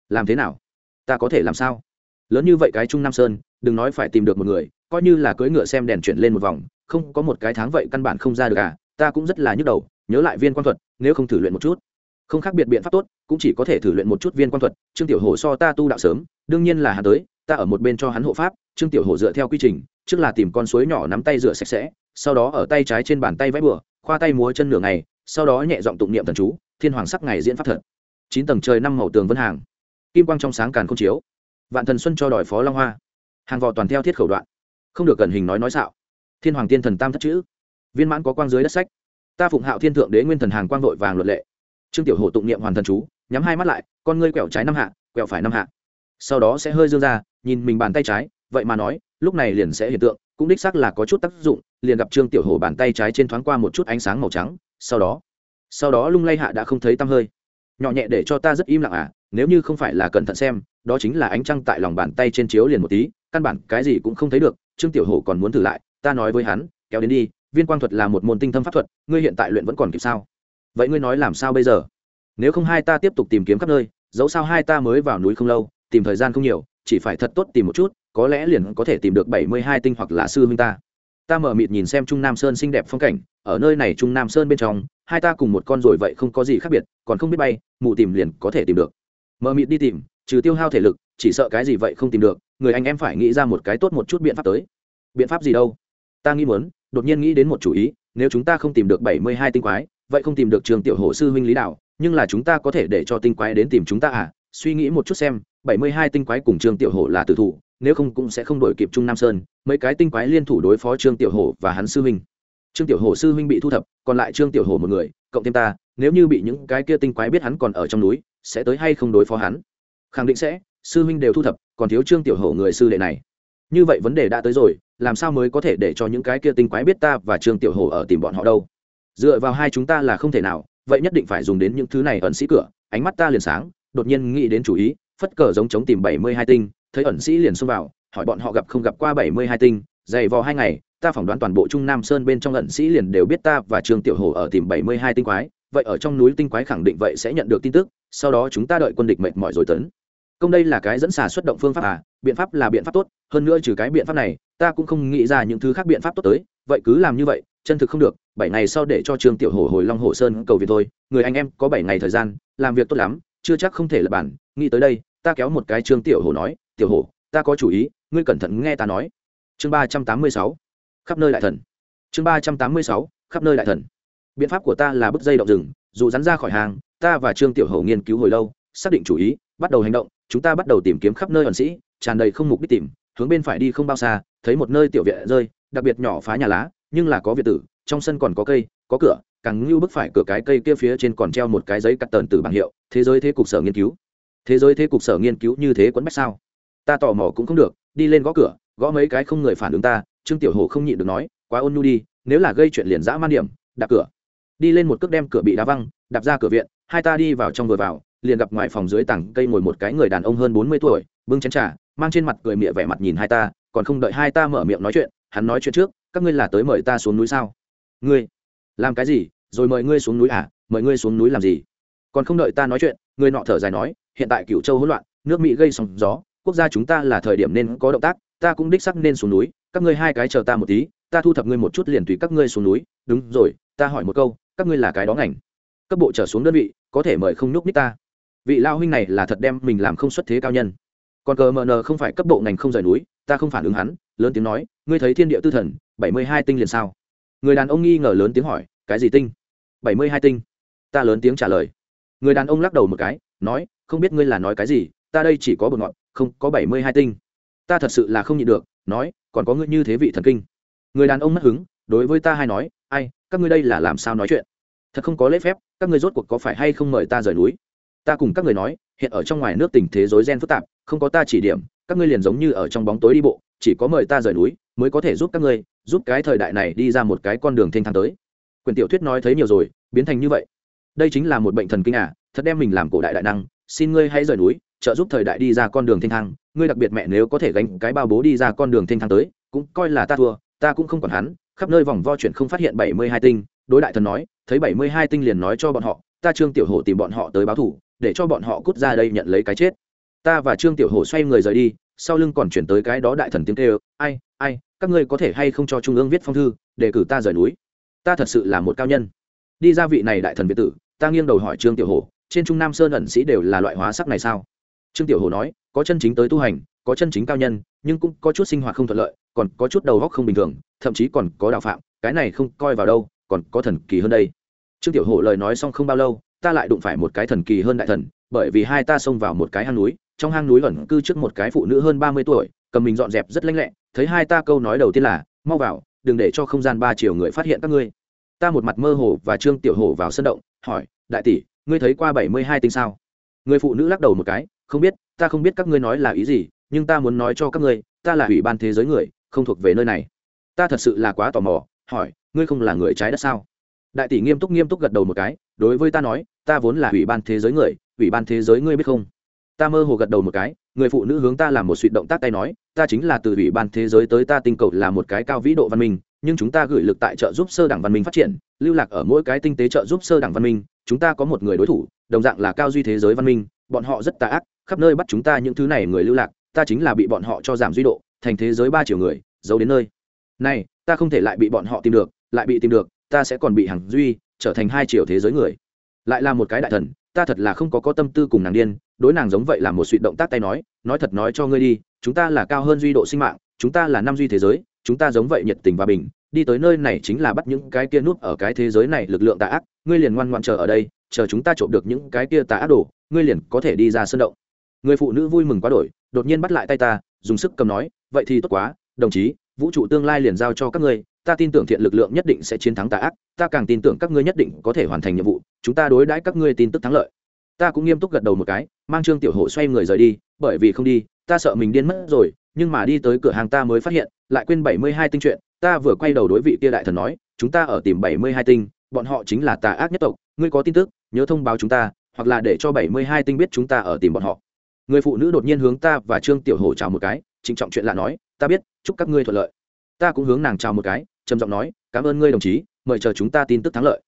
Làm thế nào? Ta có thể làm sao? Lớn như vậy cái trung nam sơn, đừng nói phải tìm được một người, coi như là cưỡi ngựa xem đèn chuyển lên một vòng, không có một cái tháng vậy căn bản không ra được à ta cũng rất là nhức đầu, nhớ lại viên quan thuật, nếu không thử luyện một chút. Không khác biệt biện pháp tốt, cũng chỉ có thể thử luyện một chút viên quan thuật, trương tiểu hồ so ta tu đạo sớm, đương nhiên là hà tới, ta ở một bên cho hắn hộ pháp, trương tiểu hồ dựa theo quy trình, trước là tìm con suối nhỏ nắm tay rửa sạch sẽ, sau đó ở tay trái trên bàn tay vẽ bừa khoa tay múa chân nửa ngày, sau đó nhẹ giọng tụng niệm thần chú, thiên hoàng sắc ngày diễn pháp thật chín tầng trời năm màu tường vân hàng. Kim quang trong sáng càn không chiếu. Vạn thần xuân cho đòi phó long hoa. Hàng vò toàn theo thiết khẩu đoạn. Không được cẩn hình nói nói xạo. Thiên hoàng tiên thần tam thất chữ. Viên mãn có quang dưới đất sách. Ta phụng hạo thiên thượng đế nguyên thần hàng quang vội vàng luật lệ. Trương tiểu hổ tụng niệm hoàn thần chú, nhắm hai mắt lại, con ngươi quẹo trái năm hạ, quẹo phải năm hạ. Sau đó sẽ hơi dương ra, nhìn mình bàn tay trái, vậy mà nói, lúc này liền sẽ hiện tượng cũng đích xác là có chút tác dụng, liền gặp trương tiểu hổ bàn tay trái trên thoáng qua một chút ánh sáng màu trắng, sau đó sau đó lung lay hạ đã không thấy tăm hơi. Nhỏ nhẹ để cho ta rất im lặng à nếu như không phải là cẩn thận xem, đó chính là ánh trăng tại lòng bàn tay trên chiếu liền một tí, căn bản cái gì cũng không thấy được, trương tiểu hổ còn muốn thử lại, ta nói với hắn, kéo đến đi, viên quang thuật là một môn tinh thâm pháp thuật, ngươi hiện tại luyện vẫn còn kịp sao? Vậy ngươi nói làm sao bây giờ? Nếu không hai ta tiếp tục tìm kiếm khắp nơi, dẫu sao hai ta mới vào núi không lâu, tìm thời gian không nhiều chỉ phải thật tốt tìm một chút, có lẽ liền có thể tìm được bảy mươi hai tinh hoặc là sư huynh ta. Ta mở mịt nhìn xem trung nam sơn xinh đẹp phong cảnh, ở nơi này trung nam sơn bên trong, hai ta cùng một con rồi vậy không có gì khác biệt, còn không biết bay mụ tìm liền có thể tìm được. Mở mịt đi tìm, trừ tiêu hao thể lực, chỉ sợ cái gì vậy không tìm được, người anh em phải nghĩ ra một cái tốt một chút biện pháp tới. Biện pháp gì đâu? Ta nghĩ muốn, đột nhiên nghĩ đến một chủ ý, nếu chúng ta không tìm được bảy mươi hai tinh quái, vậy không tìm được trường tiểu hồ sư huynh lý đạo, nhưng là chúng ta có thể để cho tinh quái đến tìm chúng ta à? Suy nghĩ một chút xem bảy mươi hai tinh quái cùng trương tiểu hổ là tử thủ, nếu không cũng sẽ không đổi kịp trung nam sơn, mấy cái tinh quái liên thủ đối phó trương tiểu hổ và hắn sư huynh. Trương tiểu hổ sư huynh bị thu thập, còn lại trương tiểu hổ một người, cộng thêm ta, nếu như bị những cái kia tinh quái biết hắn còn ở trong núi, sẽ tới hay không đối phó hắn? Khẳng định sẽ, sư huynh đều thu thập, còn thiếu trương tiểu hổ người sư đệ này. Như vậy vấn đề đã tới rồi, làm sao mới có thể để cho những cái kia tinh quái biết ta và trương tiểu hổ ở tìm bọn họ đâu? Dựa vào hai chúng ta là không thể nào, vậy nhất định phải dùng đến những thứ này ẩn sĩ cửa, ánh mắt ta liền sáng, đột nhiên nghĩ đến chủ ý phất cờ giống chống tìm bảy mươi hai tinh, thấy ẩn sĩ liền xông vào, hỏi bọn họ gặp không gặp qua bảy mươi hai tinh, dày vò hai ngày, ta phỏng đoán toàn bộ trung nam sơn bên trong ẩn sĩ liền đều biết ta và trương tiểu hồ ở tìm bảy mươi hai tinh quái, vậy ở trong núi tinh quái khẳng định vậy sẽ nhận được tin tức, sau đó chúng ta đợi quân địch mệt mỏi rồi tấn. Công đây là cái dẫn xà xuất động phương pháp à biện pháp là biện pháp tốt, hơn nữa trừ cái biện pháp này, ta cũng không nghĩ ra những thứ khác biện pháp tốt tới, vậy cứ làm như vậy, chân thực không được, bảy ngày sau để cho trương tiểu Hổ hồi long hồ sơn cầu viện thôi, người anh em có bảy ngày thời gian, làm việc tốt lắm chưa chắc không thể là bản, nghĩ tới đây, ta kéo một cái trương tiểu hồ nói, tiểu hồ ta có chủ ý, ngươi cẩn thận nghe ta nói. Chương ba trăm tám mươi sáu, khắp nơi đại thần. Chương ba trăm tám mươi sáu, khắp nơi đại thần. Biện pháp của ta là bức dây động rừng, dù rắn ra khỏi hàng, ta và trương tiểu hầu nghiên cứu hồi lâu, xác định chủ ý, bắt đầu hành động, chúng ta bắt đầu tìm kiếm khắp nơi ẩn sĩ, tràn đầy không mục đích tìm, hướng bên phải đi không bao xa, thấy một nơi tiểu viện rơi, đặc biệt nhỏ phá nhà lá, nhưng là có viện tử, trong sân còn có cây, có cửa càng ngưu bức phải cửa cái cây kia phía trên còn treo một cái giấy cắt tờn từ bảng hiệu, thế giới thế cục sở nghiên cứu. Thế giới thế cục sở nghiên cứu như thế quấn bách sao? Ta tò mò cũng không được, đi lên gõ cửa, gõ mấy cái không người phản ứng ta, trương tiểu hồ không nhịn được nói, quá ôn nhu đi, nếu là gây chuyện liền dã man điểm, đạp cửa. Đi lên một cước đem cửa bị đá văng, đạp ra cửa viện, hai ta đi vào trong vừa vào, liền gặp ngoài phòng dưới tảng cây ngồi một cái người đàn ông hơn bốn mươi tuổi, bưng chén trà, mang trên mặt cười mịa vẻ mặt nhìn hai ta, còn không đợi hai ta mở miệng nói chuyện, hắn nói chuyện trước, các ngươi là tới mời ta xuống núi sao? Ngươi làm cái gì? Rồi mời ngươi xuống núi à? Mời ngươi xuống núi làm gì? Còn không đợi ta nói chuyện, người nọ thở dài nói, hiện tại cựu châu hỗn loạn, nước mỹ gây sóng gió, quốc gia chúng ta là thời điểm nên có động tác, ta cũng đích sắc nên xuống núi, các ngươi hai cái chờ ta một tí, ta thu thập ngươi một chút liền tùy các ngươi xuống núi. Đúng rồi, ta hỏi một câu, các ngươi là cái đó ngành? Cấp bộ trở xuống đơn vị, có thể mời không nhúc nít ta? Vị lao huynh này là thật đem mình làm không xuất thế cao nhân. Còn cờ mờ nờ không phải cấp bộ ngành không rời núi, ta không phản ứng hắn, lớn tiếng nói, ngươi thấy thiên địa tư thần, bảy mươi hai tinh liền sao? Người đàn ông nghi ngờ lớn tiếng hỏi, cái gì tinh? Bảy mươi hai tinh. Ta lớn tiếng trả lời. Người đàn ông lắc đầu một cái, nói, không biết ngươi là nói cái gì, ta đây chỉ có bột ngọt, không, có bảy mươi hai tinh. Ta thật sự là không nhịn được. Nói, còn có ngươi như thế vị thần kinh. Người đàn ông mất hứng, đối với ta hay nói, ai, các ngươi đây là làm sao nói chuyện? Thật không có lễ phép, các ngươi rốt cuộc có phải hay không mời ta rời núi? Ta cùng các người nói, hiện ở trong ngoài nước tình thế rối ren phức tạp, không có ta chỉ điểm các ngươi liền giống như ở trong bóng tối đi bộ, chỉ có mời ta rời núi, mới có thể giúp các ngươi, giúp cái thời đại này đi ra một cái con đường thênh thang tới. Quyền tiểu thuyết nói thấy nhiều rồi, biến thành như vậy. Đây chính là một bệnh thần kinh à thật đem mình làm cổ đại đại năng, xin ngươi hãy rời núi, trợ giúp thời đại đi ra con đường thênh thang, ngươi đặc biệt mẹ nếu có thể gánh cái bao bố đi ra con đường thênh thang tới, cũng coi là ta thua, ta cũng không còn hắn, khắp nơi vòng vo chuyện không phát hiện bảy mươi hai tinh, đối đại thần nói, thấy bảy mươi hai tinh liền nói cho bọn họ, ta trương tiểu hổ tìm bọn họ tới báo thủ để cho bọn họ cút ra đây nhận lấy cái chết ta và trương tiểu hổ xoay người rời đi, sau lưng còn chuyển tới cái đó đại thần tiếng kêu, ai ai, các ngươi có thể hay không cho trung ương viết phong thư, để cử ta rời núi? Ta thật sự là một cao nhân. Đi ra vị này đại thần việt tử, ta nghiêng đầu hỏi trương tiểu hổ, trên trung nam sơn ẩn sĩ đều là loại hóa sắc này sao? Trương tiểu hổ nói, có chân chính tới tu hành, có chân chính cao nhân, nhưng cũng có chút sinh hoạt không thuận lợi, còn có chút đầu góc không bình thường, thậm chí còn có đạo phạm, cái này không coi vào đâu, còn có thần kỳ hơn đây. Trương tiểu hổ lời nói xong không bao lâu, ta lại đụng phải một cái thần kỳ hơn đại thần, bởi vì hai ta xông vào một cái hang núi trong hang núi ẩn cư trước một cái phụ nữ hơn ba mươi tuổi, cầm mình dọn dẹp rất lanh lẹ, thấy hai ta câu nói đầu tiên là, mau vào, đừng để cho không gian ba chiều người phát hiện các ngươi. Ta một mặt mơ hồ và trương tiểu hổ vào sân động, hỏi, đại tỷ, ngươi thấy qua bảy mươi hai tinh sao? Người phụ nữ lắc đầu một cái, không biết, ta không biết các ngươi nói là ý gì, nhưng ta muốn nói cho các ngươi, ta là ủy ban thế giới người, không thuộc về nơi này. Ta thật sự là quá tò mò, hỏi, ngươi không là người trái đất sao? Đại tỷ nghiêm túc nghiêm túc gật đầu một cái, đối với ta nói, ta vốn là ủy ban thế giới người, ủy ban thế giới ngươi biết không? Ta mơ hồ gật đầu một cái, người phụ nữ hướng ta làm một suy động tác tay nói, ta chính là từ ủy ban thế giới tới ta tinh cầu là một cái cao vĩ độ văn minh, nhưng chúng ta gửi lực tại trợ giúp sơ đẳng văn minh phát triển, lưu lạc ở mỗi cái tinh tế trợ giúp sơ đẳng văn minh, chúng ta có một người đối thủ, đồng dạng là cao duy thế giới văn minh, bọn họ rất tà ác, khắp nơi bắt chúng ta những thứ này người lưu lạc, ta chính là bị bọn họ cho giảm duy độ, thành thế giới ba triệu người, giấu đến nơi. Này, ta không thể lại bị bọn họ tìm được, lại bị tìm được, ta sẽ còn bị hàng duy, trở thành hai triệu thế giới người. Lại là một cái đại thần ta thật là không có có tâm tư cùng nàng điên, đối nàng giống vậy là một suy động tác tay nói nói thật nói cho ngươi đi, chúng ta là cao hơn duy độ sinh mạng, chúng ta là năm duy thế giới, chúng ta giống vậy nhiệt tình và bình, đi tới nơi này chính là bắt những cái kia nuốt ở cái thế giới này lực lượng tà ác, ngươi liền ngoan ngoan chờ ở đây, chờ chúng ta trộm được những cái kia tà ác đồ, ngươi liền có thể đi ra sân động. Người phụ nữ vui mừng quá đổi, đột nhiên bắt lại tay ta, dùng sức cầm nói, vậy thì tốt quá, đồng chí, vũ trụ tương lai liền giao cho các ngươi, ta tin tưởng thiện lực lượng nhất định sẽ chiến thắng tà ác, ta càng tin tưởng các ngươi nhất định có thể hoàn thành nhiệm vụ chúng ta đối đãi các ngươi tin tức thắng lợi. Ta cũng nghiêm túc gật đầu một cái, mang trương tiểu hổ xoay người rời đi, bởi vì không đi, ta sợ mình điên mất rồi, nhưng mà đi tới cửa hàng ta mới phát hiện, lại quên bảy mươi hai tinh chuyện, ta vừa quay đầu đối vị kia đại thần nói, chúng ta ở tìm bảy mươi hai tinh, bọn họ chính là tà ác nhất tộc, ngươi có tin tức, nhớ thông báo chúng ta, hoặc là để cho bảy mươi hai tinh biết chúng ta ở tìm bọn họ. Người phụ nữ đột nhiên hướng ta và trương tiểu hổ chào một cái, trịnh trọng chuyện lạ nói, ta biết, chúc các ngươi thuận lợi. Ta cũng hướng nàng chào một cái, trầm giọng nói, cảm ơn ngươi đồng chí, mời chờ chúng ta tin tức thắng lợi.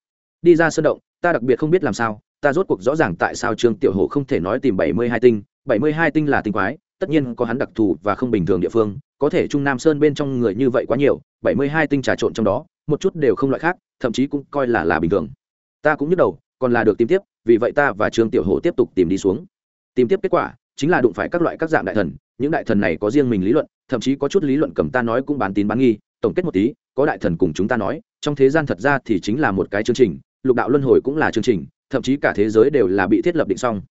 Đi ra sân động ta đặc biệt không biết làm sao, ta rốt cuộc rõ ràng tại sao trương tiểu hổ không thể nói tìm bảy mươi hai tinh, bảy mươi hai tinh là tinh quái, tất nhiên có hắn đặc thù và không bình thường địa phương, có thể trung nam sơn bên trong người như vậy quá nhiều, bảy mươi hai tinh trà trộn trong đó, một chút đều không loại khác, thậm chí cũng coi là là bình thường. Ta cũng nhức đầu, còn là được tìm tiếp, vì vậy ta và trương tiểu hổ tiếp tục tìm đi xuống. Tìm tiếp kết quả, chính là đụng phải các loại các dạng đại thần, những đại thần này có riêng mình lý luận, thậm chí có chút lý luận cầm ta nói cũng bán tín bán nghi, tổng kết một tí, có đại thần cùng chúng ta nói, trong thế gian thật ra thì chính là một cái chương trình lục đạo luân hồi cũng là chương trình, thậm chí cả thế giới đều là bị thiết lập định xong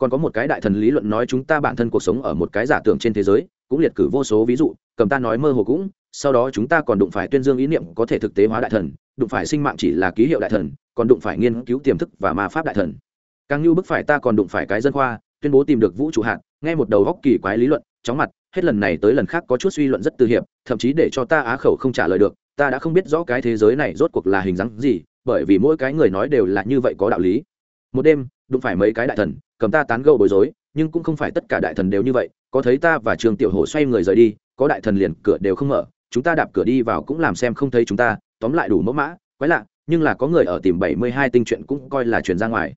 còn có một cái đại thần lý luận nói chúng ta bản thân cuộc sống ở một cái giả tưởng trên thế giới, cũng liệt cử vô số ví dụ, cầm ta nói mơ hồ cũng, sau đó chúng ta còn đụng phải tuyên dương ý niệm có thể thực tế hóa đại thần, đụng phải sinh mạng chỉ là ký hiệu đại thần, còn đụng phải nghiên cứu tiềm thức và ma pháp đại thần. Càng như bức phải ta còn đụng phải cái dân khoa, tuyên bố tìm được vũ trụ hạn nghe một đầu góc kỳ quái lý luận, chóng mặt, hết lần này tới lần khác có chút suy luận rất tư hiệp, thậm chí để cho ta á khẩu không trả lời được, ta đã không biết rõ cái thế giới này rốt cuộc là hình dáng gì bởi vì mỗi cái người nói đều là như vậy có đạo lý. Một đêm, đụng phải mấy cái đại thần, cầm ta tán gẫu bối rối, nhưng cũng không phải tất cả đại thần đều như vậy, có thấy ta và trường tiểu hổ xoay người rời đi, có đại thần liền cửa đều không mở, chúng ta đạp cửa đi vào cũng làm xem không thấy chúng ta, tóm lại đủ mẫu mã, quái lạ, nhưng là có người ở tìm bảy mươi hai tinh chuyện cũng coi là chuyển ra ngoài.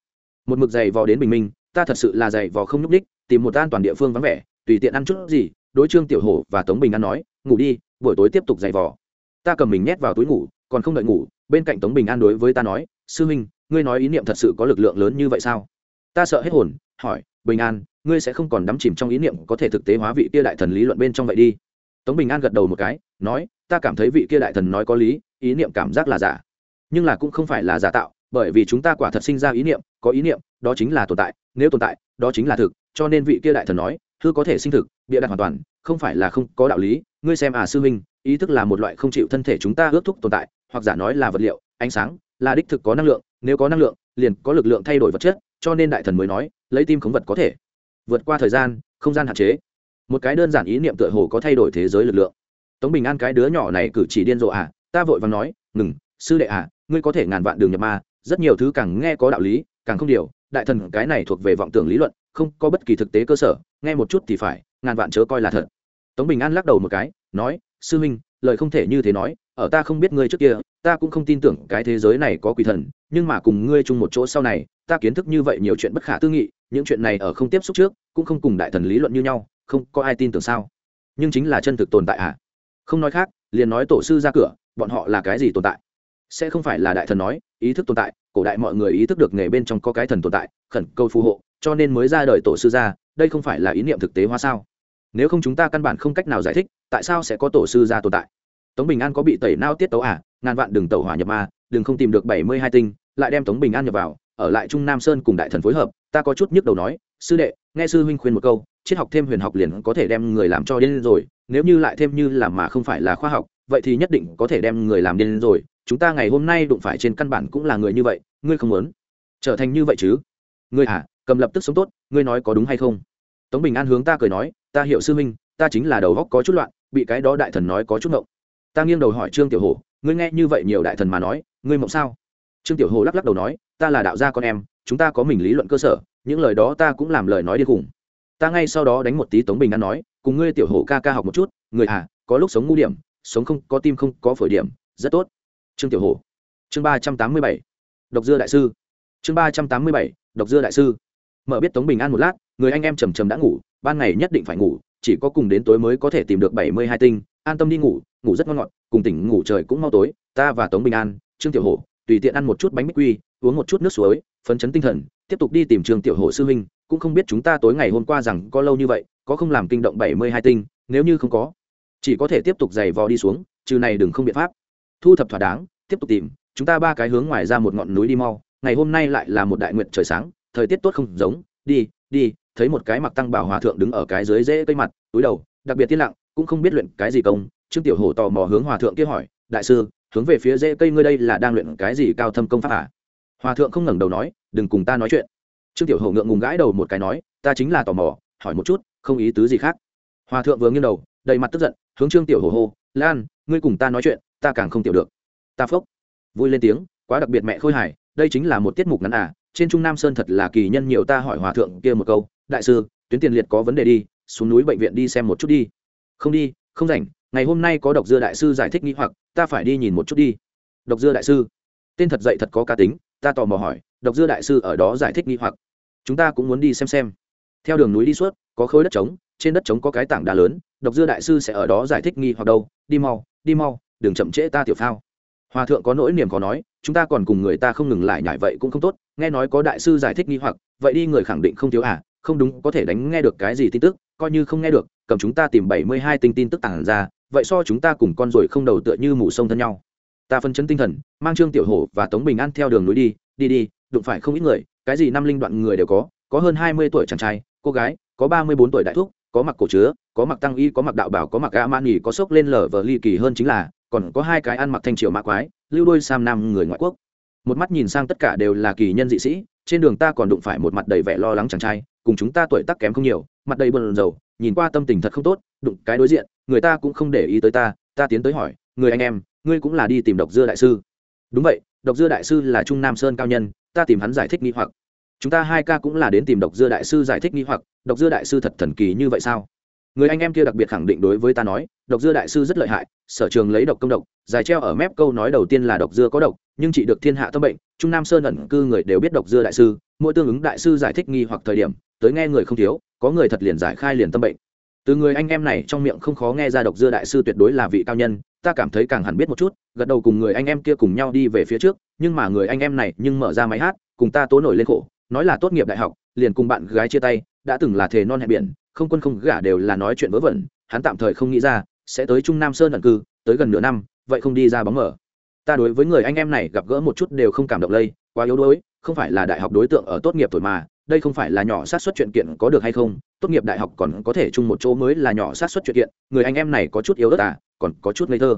Một mực giày vò đến bình minh, ta thật sự là giày vò không nhúc đích tìm một an toàn địa phương vắng vẻ, tùy tiện ăn chút gì, đối trương tiểu hổ và tống bình an nói, ngủ đi, buổi tối tiếp tục giày vò. Ta cầm mình nhét vào túi ngủ còn không đợi ngủ, bên cạnh tống bình an đối với ta nói, sư huynh, ngươi nói ý niệm thật sự có lực lượng lớn như vậy sao? Ta sợ hết hồn, hỏi, bình an, ngươi sẽ không còn đắm chìm trong ý niệm có thể thực tế hóa vị kia đại thần lý luận bên trong vậy đi? Tống bình an gật đầu một cái, nói, ta cảm thấy vị kia đại thần nói có lý, ý niệm cảm giác là giả. Nhưng là cũng không phải là giả tạo, bởi vì chúng ta quả thật sinh ra ý niệm, có ý niệm, đó chính là tồn tại, nếu tồn tại, đó chính là thực, cho nên vị kia đại thần nói, hư có thể sinh thực, bịa đặt hoàn toàn, không phải là không có đạo lý ngươi xem à sư minh ý thức là một loại không chịu thân thể chúng ta ước thúc tồn tại, hoặc giả nói là vật liệu, ánh sáng, là đích thực có năng lượng, nếu có năng lượng, liền có lực lượng thay đổi vật chất, cho nên đại thần mới nói, lấy tim khống vật có thể. Vượt qua thời gian, không gian hạn chế. Một cái đơn giản ý niệm tựa hồ có thay đổi thế giới lực lượng. Tống bình an cái đứa nhỏ này cử chỉ điên rồ à ta vội vàng nói, ngừng, sư đệ à ngươi có thể ngàn vạn đường nhập ma, rất nhiều thứ càng nghe có đạo lý, càng không điều, đại thần cái này thuộc về vọng tưởng lý luận, không có bất kỳ thực tế cơ sở, nghe một chút thì phải, ngàn vạn chớ coi là thật tống bình an lắc đầu một cái, nói, sư huynh lời không thể như thế nói, ở ta không biết ngươi trước kia, ta cũng không tin tưởng cái thế giới này có quỷ thần, nhưng mà cùng ngươi chung một chỗ sau này, ta kiến thức như vậy nhiều chuyện bất khả tư nghị, những chuyện này ở không tiếp xúc trước, cũng không cùng đại thần lý luận như nhau, không có ai tin tưởng sao? Nhưng chính là chân thực tồn tại à không nói khác, liền nói tổ sư ra cửa, bọn họ là cái gì tồn tại? Sẽ không phải là đại thần nói, ý thức tồn tại, cổ đại mọi người ý thức được nghề bên trong có cái thần tồn tại, khẩn câu phù hộ, cho nên mới ra đời tổ sư ra, đây không phải là ý niệm thực tế hóa sao? Nếu không chúng ta căn bản không cách nào giải thích, tại sao sẽ có tổ sư ra tồn tại? Tống bình an có bị tẩy nao tiết tấu à? Ngàn vạn đừng tẩu hỏa nhập ma, đừng không tìm được bảy mươi hai tinh, lại đem tống bình an nhập vào, ở lại trung nam sơn cùng đại thần phối hợp, ta có chút nhức đầu nói, sư đệ, nghe sư huynh khuyên một câu, triết học thêm huyền học liền có thể đem người làm cho điên rồi, nếu như lại thêm như làm mà không phải là khoa học, vậy thì nhất định có thể đem người làm điên rồi, chúng ta ngày hôm nay đụng phải trên căn bản cũng là người như vậy, ngươi không muốn trở thành như vậy chứ? Ngươi à cầm lập tức sống tốt, ngươi nói có đúng hay không? Tống bình an hướng ta cười nói ta hiểu sư minh, ta chính là đầu góc có chút loạn bị cái đó đại thần nói có chút ngộng. Ta nghiêng đầu hỏi trương tiểu hồ ngươi nghe như vậy nhiều đại thần mà nói ngươi mộng sao? Trương tiểu hồ lắc lắc đầu nói ta là đạo gia con em chúng ta có mình lý luận cơ sở những lời đó ta cũng làm lời nói đi cùng. Ta ngay sau đó đánh một tí tống bình an nói cùng ngươi tiểu hồ ca ca học một chút người à có lúc sống ngu điểm sống không có tim không có phổi điểm rất tốt. Trương tiểu hồ chương ba trăm tám mươi bảy. Độc dưa đại sư. Chương ba trăm tám mươi bảy. Độc dưa đại sư mở biết tống bình an một lát, người anh em trầm trầm đã ngủ, ban ngày nhất định phải ngủ, chỉ có cùng đến tối mới có thể tìm được bảy mươi hai tinh, an tâm đi ngủ ngủ rất ngon ngọt, cùng tỉnh ngủ trời cũng mau tối, ta và tống bình an, trương tiểu hổ, tùy tiện ăn một chút bánh bích quy, uống một chút nước suối, phấn chấn tinh thần, tiếp tục đi tìm trường tiểu hổ sư huynh, cũng không biết chúng ta tối ngày hôm qua rằng có lâu như vậy, có không làm kinh động bảy mươi hai tinh, nếu như không có, chỉ có thể tiếp tục giày vò đi xuống, trừ này đừng không biện pháp. Thu thập thỏa đáng, tiếp tục tìm, chúng ta ba cái hướng ngoài ra một ngọn núi đi mau, ngày hôm nay lại là một đại nguyện trời sáng thời tiết tốt không giống, đi đi, thấy một cái mặc tăng bảo hòa thượng đứng ở cái dưới rễ cây mặt, túi đầu, đặc biệt tiên lặng, cũng không biết luyện cái gì công. Trương tiểu hổ tò mò hướng hòa thượng kia hỏi, đại sư, hướng về phía rễ cây ngươi đây là đang luyện cái gì cao thâm công pháp à? Hòa thượng không ngẩng đầu nói, đừng cùng ta nói chuyện. Trương tiểu hổ ngượng ngùng gãi đầu một cái nói, ta chính là tò mò, hỏi một chút, không ý tứ gì khác. Hòa thượng vừa nghiêng đầu, đầy mặt tức giận, hướng trương tiểu hổ hô, lan, ngươi cùng ta nói chuyện, ta càng không tiểu được. Ta phốc. Vui lên tiếng, quá đặc biệt mẹ khôi hài, đây chính là một tiết mục ngắn à trên trung nam sơn thật là kỳ nhân nhiều ta hỏi hòa thượng kia một câu, đại sư, tuyến tiền liệt có vấn đề đi, xuống núi bệnh viện đi xem một chút đi. Không đi, không rảnh, ngày hôm nay có độc dưa đại sư giải thích nghĩ hoặc, ta phải đi nhìn một chút đi. Độc dưa đại sư? Tên thật dậy thật có cá tính, ta tò mò hỏi, độc dưa đại sư ở đó giải thích nghĩ hoặc, chúng ta cũng muốn đi xem xem. Theo đường núi đi suốt, có khối đất trống, trên đất trống có cái tảng đá lớn, độc dưa đại sư sẽ ở đó giải thích nghi hoặc đâu, đi mau đi mau, đừng chậm trễ ta tiểu phao hòa thượng có nỗi niềm có nói, chúng ta còn cùng người ta không ngừng lại nhải vậy cũng không tốt, nghe nói có đại sư giải thích nghi hoặc, vậy đi người khẳng định không thiếu à không đúng, có thể đánh nghe được cái gì tin tức, coi như không nghe được, cầm chúng ta tìm bảy mươi hai tinh tin tức tản ra, vậy so chúng ta cùng con rồi không đầu tựa như mù sông thân nhau. Ta phân chấn tinh thần, mang trương tiểu hổ và tống bình an theo đường núi đi đi đi, đụng phải không ít người, cái gì năm linh đoạn người đều có có hơn hai mươi tuổi chàng trai, cô gái, có ba mươi bốn tuổi đại thúc, có mặc cổ chứa, có mặc tăng y, có mặc đạo bảo, có mặc gã man nghỉ có sốc lên lở vờ ly kỳ hơn chính là còn có hai cái ăn mặc thanh triều mã quái, lưu đôi sam nam người ngoại quốc. Một mắt nhìn sang tất cả đều là kỳ nhân dị sĩ, trên đường ta còn đụng phải một mặt đầy vẻ lo lắng chàng trai, cùng chúng ta tuổi tác kém không nhiều, mặt đầy bần dầu nhìn qua tâm tình thật không tốt, đụng cái đối diện, người ta cũng không để ý tới ta ta tiến tới hỏi, người anh em, ngươi cũng là đi tìm độc dưa đại sư? Đúng vậy, độc dưa đại sư là trung nam sơn cao nhân, ta tìm hắn giải thích nghi hoặc. Chúng ta hai ca cũng là đến tìm độc dưa đại sư giải thích nghi hoặc, độc dưa đại sư thật thần kỳ như vậy sao? Người anh em kia đặc biệt khẳng định đối với ta nói, độc dưa đại sư rất lợi hại, sở trường lấy độc công độc, dài treo ở mép câu nói đầu tiên là độc dưa có độc, nhưng chỉ được thiên hạ tâm bệnh, trung nam sơn ẩn cư người đều biết độc dưa đại sư, mỗi tương ứng đại sư giải thích nghi hoặc thời điểm, tới nghe người không thiếu, có người thật liền giải khai liền tâm bệnh. Từ người anh em này trong miệng không khó nghe ra độc dưa đại sư tuyệt đối là vị cao nhân, ta cảm thấy càng hẳn biết một chút, gật đầu cùng người anh em kia cùng nhau đi về phía trước, nhưng mà người anh em này nhưng mở ra máy hát, cùng ta tố nổi lên khổ, nói là tốt nghiệp đại học, liền cùng bạn gái chia tay, đã từng là thề non hẹn biển không quân không gả đều là nói chuyện vớ vẩn, hắn tạm thời không nghĩ ra, sẽ tới trung nam sơn ẩn cư, tới gần nửa năm, vậy không đi ra bóng mở. Ta đối với người anh em này gặp gỡ một chút đều không cảm động lây, quá yếu đuối, không phải là đại học đối tượng ở tốt nghiệp tuổi mà, đây không phải là nhỏ sát xuất chuyện kiện có được hay không, tốt nghiệp đại học còn có thể chung một chỗ mới là nhỏ sát xuất chuyện kiện, người anh em này có chút yếu ớt à còn có chút ngây thơ.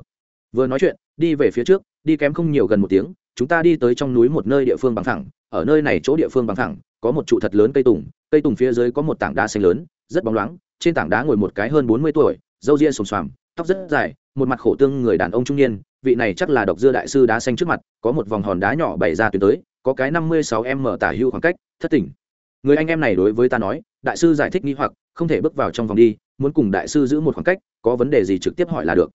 Vừa nói chuyện, đi về phía trước, đi kém không nhiều gần một tiếng, chúng ta đi tới trong núi một nơi địa phương bằng thẳng ở nơi này chỗ địa phương bằng thẳng có một trụ thật lớn cây tùng cây tùng phía dưới có một tảng đá xanh lớn rất bóng loáng, trên tảng đá ngồi một cái hơn bốn mươi tuổi, râu ria xồm xoàm, tóc rất dài, một mặt khổ tương người đàn ông trung niên, vị này chắc là độc dưa đại sư đá xanh trước mặt, có một vòng hòn đá nhỏ bày ra tuyến tới, có cái năm mươi sáu em mở tả hưu khoảng cách, thất tỉnh. Người anh em này đối với ta nói, đại sư giải thích nghi hoặc, không thể bước vào trong vòng đi, muốn cùng đại sư giữ một khoảng cách, có vấn đề gì trực tiếp hỏi là được.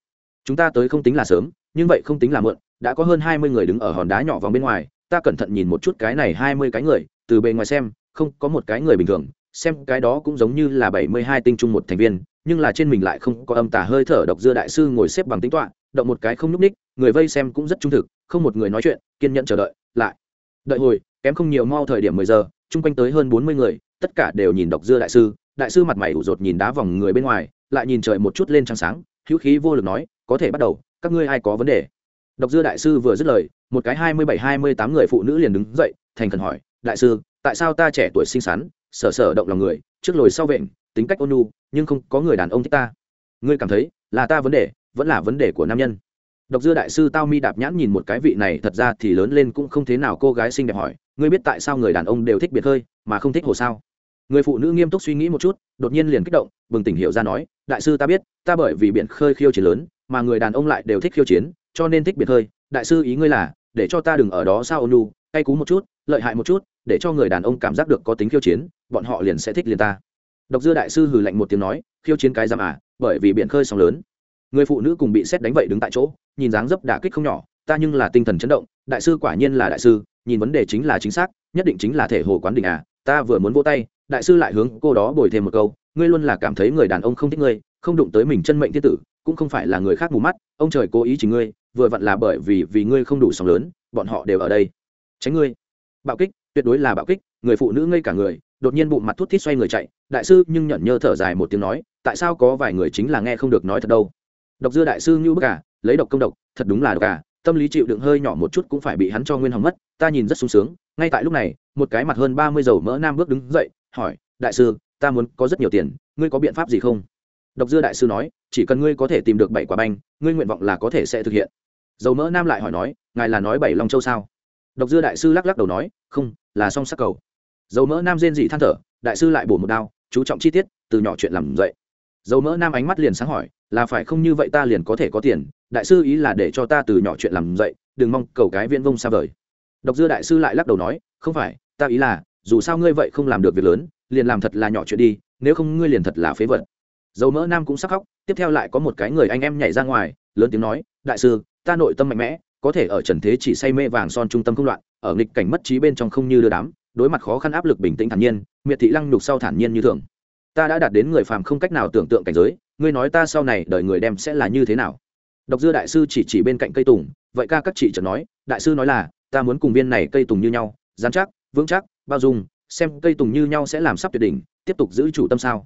Chúng ta tới không tính là sớm, nhưng vậy không tính là mượn đã có hơn hai mươi người đứng ở hòn đá nhỏ vòng bên ngoài, ta cẩn thận nhìn một chút cái này hai mươi cái người, từ bề ngoài xem, không có một cái người bình thường xem cái đó cũng giống như là bảy mươi hai tinh trung một thành viên, nhưng là trên mình lại không có âm tả hơi thở độc dưa đại sư ngồi xếp bằng tính toạ động một cái không nhúc ních người vây xem cũng rất trung thực, không một người nói chuyện, kiên nhẫn chờ đợi, lại. Đợi hồi, kém không nhiều mau thời điểm mười giờ, chung quanh tới hơn bốn mươi người, tất cả đều nhìn độc dưa đại sư đại sư mặt mày ủ rột nhìn đá vòng người bên ngoài, lại nhìn trời một chút lên trăng sáng, hữu khí vô lực nói, có thể bắt đầu, các ngươi ai có vấn đề? Độc dưa đại sư vừa dứt lời, một cái hai mươi bảy hai mươi tám người phụ nữ liền đứng dậy, thành khẩn hỏi, đại sư, tại sao ta trẻ tuổi xinh xắn sở sở động lòng người, trước lồi sau vện tính cách ôn nhu, nhưng không có người đàn ông thích ta. Ngươi cảm thấy, là ta vấn đề, vẫn là vấn đề của nam nhân. Độc dưa đại sư tao mi đạp nhãn nhìn một cái vị này, thật ra thì lớn lên cũng không thế nào cô gái xinh đẹp hỏi, ngươi biết tại sao người đàn ông đều thích biệt hơi, mà không thích hồ sao? Người phụ nữ nghiêm túc suy nghĩ một chút, đột nhiên liền kích động, bừng tỉnh hiểu ra nói, đại sư ta biết, ta bởi vì biển khơi khiêu chiến lớn, mà người đàn ông lại đều thích khiêu chiến, cho nên thích biệt hơi. Đại sư ý ngươi là, để cho ta đừng ở đó sao ônu cay cú một chút, lợi hại một chút, để cho người đàn ông cảm giác được có tính khiêu chiến bọn họ liền sẽ thích liền ta. Độc dưa đại sư hừ lạnh một tiếng nói, khiêu chiến cái giam à bởi vì biển khơi sóng lớn. Người phụ nữ cùng bị xét đánh vậy đứng tại chỗ, nhìn dáng dấp đả kích không nhỏ, ta nhưng là tinh thần chấn động, đại sư quả nhiên là đại sư, nhìn vấn đề chính là chính xác, nhất định chính là thể hồ quán đỉnh à ta vừa muốn vỗ tay, đại sư lại hướng cô đó bồi thêm một câu, ngươi luôn là cảm thấy người đàn ông không thích ngươi, không đụng tới mình chân mệnh thiên tử, cũng không phải là người khác mù mắt, ông trời cố ý chỉ ngươi, vừa vặn là bởi vì vì ngươi không đủ sóng lớn, bọn họ đều ở đây. Tránh ngươi. Bạo kích, tuyệt đối là bạo kích, người phụ nữ ngây cả người đột nhiên bụng mặt thút thít xoay người chạy, đại sư nhưng nhẫn nhơ thở dài một tiếng nói, tại sao có vài người chính là nghe không được nói thật đâu? Độc dư đại sư như bức cả lấy độc công độc, thật đúng là độc cả tâm lý chịu đựng hơi nhỏ một chút cũng phải bị hắn cho nguyên hỏng mất, ta nhìn rất sung sướng, ngay tại lúc này, một cái mặt hơn ba mươi dầu mỡ nam bước đứng dậy, hỏi, đại sư, ta muốn có rất nhiều tiền, ngươi có biện pháp gì không? Độc dư đại sư nói, chỉ cần ngươi có thể tìm được bảy quả banh, ngươi nguyện vọng là có thể sẽ thực hiện. Dầu mỡ nam lại hỏi nói, ngài là nói bảy long châu sao? Độc dư đại sư lắc lắc đầu nói, không, là song sắc cầu dầu mỡ nam rên dị than thở, đại sư lại bổ một đao, chú trọng chi tiết, từ nhỏ chuyện làm dậy. Dầu mỡ nam ánh mắt liền sáng hỏi, là phải không như vậy ta liền có thể có tiền, đại sư ý là để cho ta từ nhỏ chuyện làm dậy, đừng mong cầu cái viễn vông xa vời. Độc dư đại sư lại lắc đầu nói, không phải, ta ý là, dù sao ngươi vậy không làm được việc lớn, liền làm thật là nhỏ chuyện đi, nếu không ngươi liền thật là phế vật. Dầu mỡ nam cũng sắc khóc, tiếp theo lại có một cái người anh em nhảy ra ngoài, lớn tiếng nói, đại sư, ta nội tâm mạnh mẽ, có thể ở trần thế chỉ say mê vàng son trung tâm không loạn, ở nghịch cảnh mất trí bên trong không như đưa đám đối mặt khó khăn áp lực bình tĩnh thản nhiên, miệt thị lăng nhục sau thản nhiên như thường. Ta đã đạt đến người phàm không cách nào tưởng tượng cảnh giới, ngươi nói ta sau này đời người đem sẽ là như thế nào? Độc dư đại sư chỉ chỉ bên cạnh cây tùng, vậy ca các chị chợt nói, đại sư nói là, ta muốn cùng viên này cây tùng như nhau, dán chắc, vững chắc, bao dung, xem cây tùng như nhau sẽ làm sắp tuyệt đỉnh, tiếp tục giữ chủ tâm sao?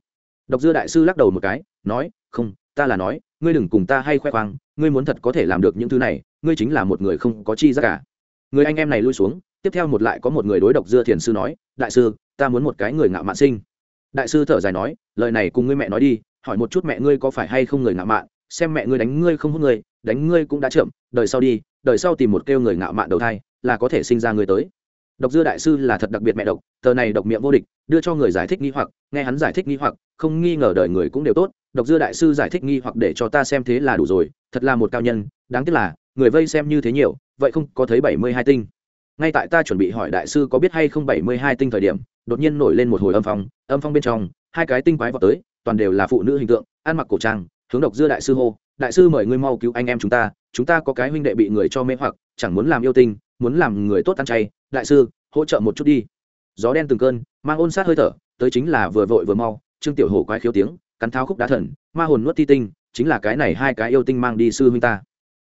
Độc dư đại sư lắc đầu một cái, nói, không, ta là nói, ngươi đừng cùng ta hay khoe khoang, ngươi muốn thật có thể làm được những thứ này, ngươi chính là một người không có chi ra cả à? người anh em này lui xuống tiếp theo một lại có một người đối độc dưa thiền sư nói, đại sư, ta muốn một cái người ngạo mạn sinh. Đại sư thở dài nói, lời này cùng ngươi mẹ nói đi, hỏi một chút mẹ ngươi có phải hay không người ngạo mạn, xem mẹ ngươi đánh ngươi không hút ngươi, đánh ngươi cũng đã chậm, đời sau đi, đời sau tìm một kêu người ngạo mạn đầu thai, là có thể sinh ra người tới. Độc dưa đại sư là thật đặc biệt mẹ độc, tờ này độc miệng vô địch, đưa cho người giải thích nghi hoặc, nghe hắn giải thích nghi hoặc, không nghi ngờ đời người cũng đều tốt, độc dưa đại sư giải thích nghi hoặc để cho ta xem thế là đủ rồi, thật là một cao nhân, đáng tiếc là, người vây xem như thế nhiều, vậy không có thấy bảy mươi hai tinh ngay tại ta chuẩn bị hỏi đại sư có biết hay không bảy mươi hai tinh thời điểm, đột nhiên nổi lên một hồi âm phong âm phong bên trong, hai cái tinh quái vào tới, toàn đều là phụ nữ hình tượng, ăn mặc cổ trang, hướng độc dưa đại sư hô, đại sư mời ngươi mau cứu anh em chúng ta chúng ta có cái huynh đệ bị người cho mê hoặc, chẳng muốn làm yêu tinh, muốn làm người tốt ăn chay, đại sư, hỗ trợ một chút đi. Gió đen từng cơn, mang ôn sát hơi thở, tới chính là vừa vội vừa mau, trương tiểu hổ quái khiếu tiếng, cắn tháo khúc đá thần, ma hồn nuốt thi tinh, chính là cái này hai cái yêu tinh mang đi sư huynh ta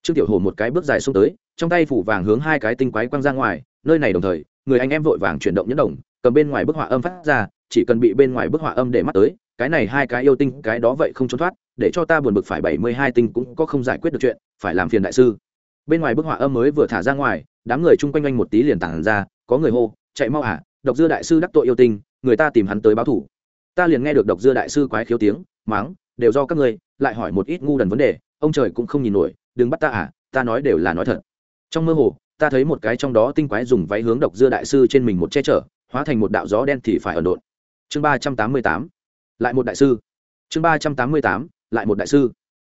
trương tiểu hồ một cái bước dài xuống tới, trong tay phủ vàng hướng hai cái tinh quái quăng ra ngoài, nơi này đồng thời, người anh em vội vàng chuyển động nhẫn động cầm bên ngoài bức họa âm phát ra, chỉ cần bị bên ngoài bức họa âm để mắt tới, cái này hai cái yêu tinh, cái đó vậy không trốn thoát, để cho ta buồn bực phải bảy mươi hai tinh cũng có không giải quyết được chuyện, phải làm phiền đại sư. Bên ngoài bức họa âm mới vừa thả ra ngoài, đám người chung quanh anh một tí liền tản ra, có người hô, chạy mau à độc dưa đại sư đắc tội yêu tinh, người ta tìm hắn tới báo thủ. Ta liền nghe được độc dưa đại sư quái khiếu tiếng máng đều do các ngươi, lại hỏi một ít ngu đần vấn đề, ông trời cũng không nhìn nổi đừng bắt ta à ta nói đều là nói thật. Trong mơ hồ, ta thấy một cái trong đó tinh quái dùng váy hướng độc dưa đại sư trên mình một che chở, hóa thành một đạo gió đen thì phải ẩn độn. Chương ba trăm tám mươi tám, lại một đại sư. Chương ba trăm tám mươi tám, lại một đại sư.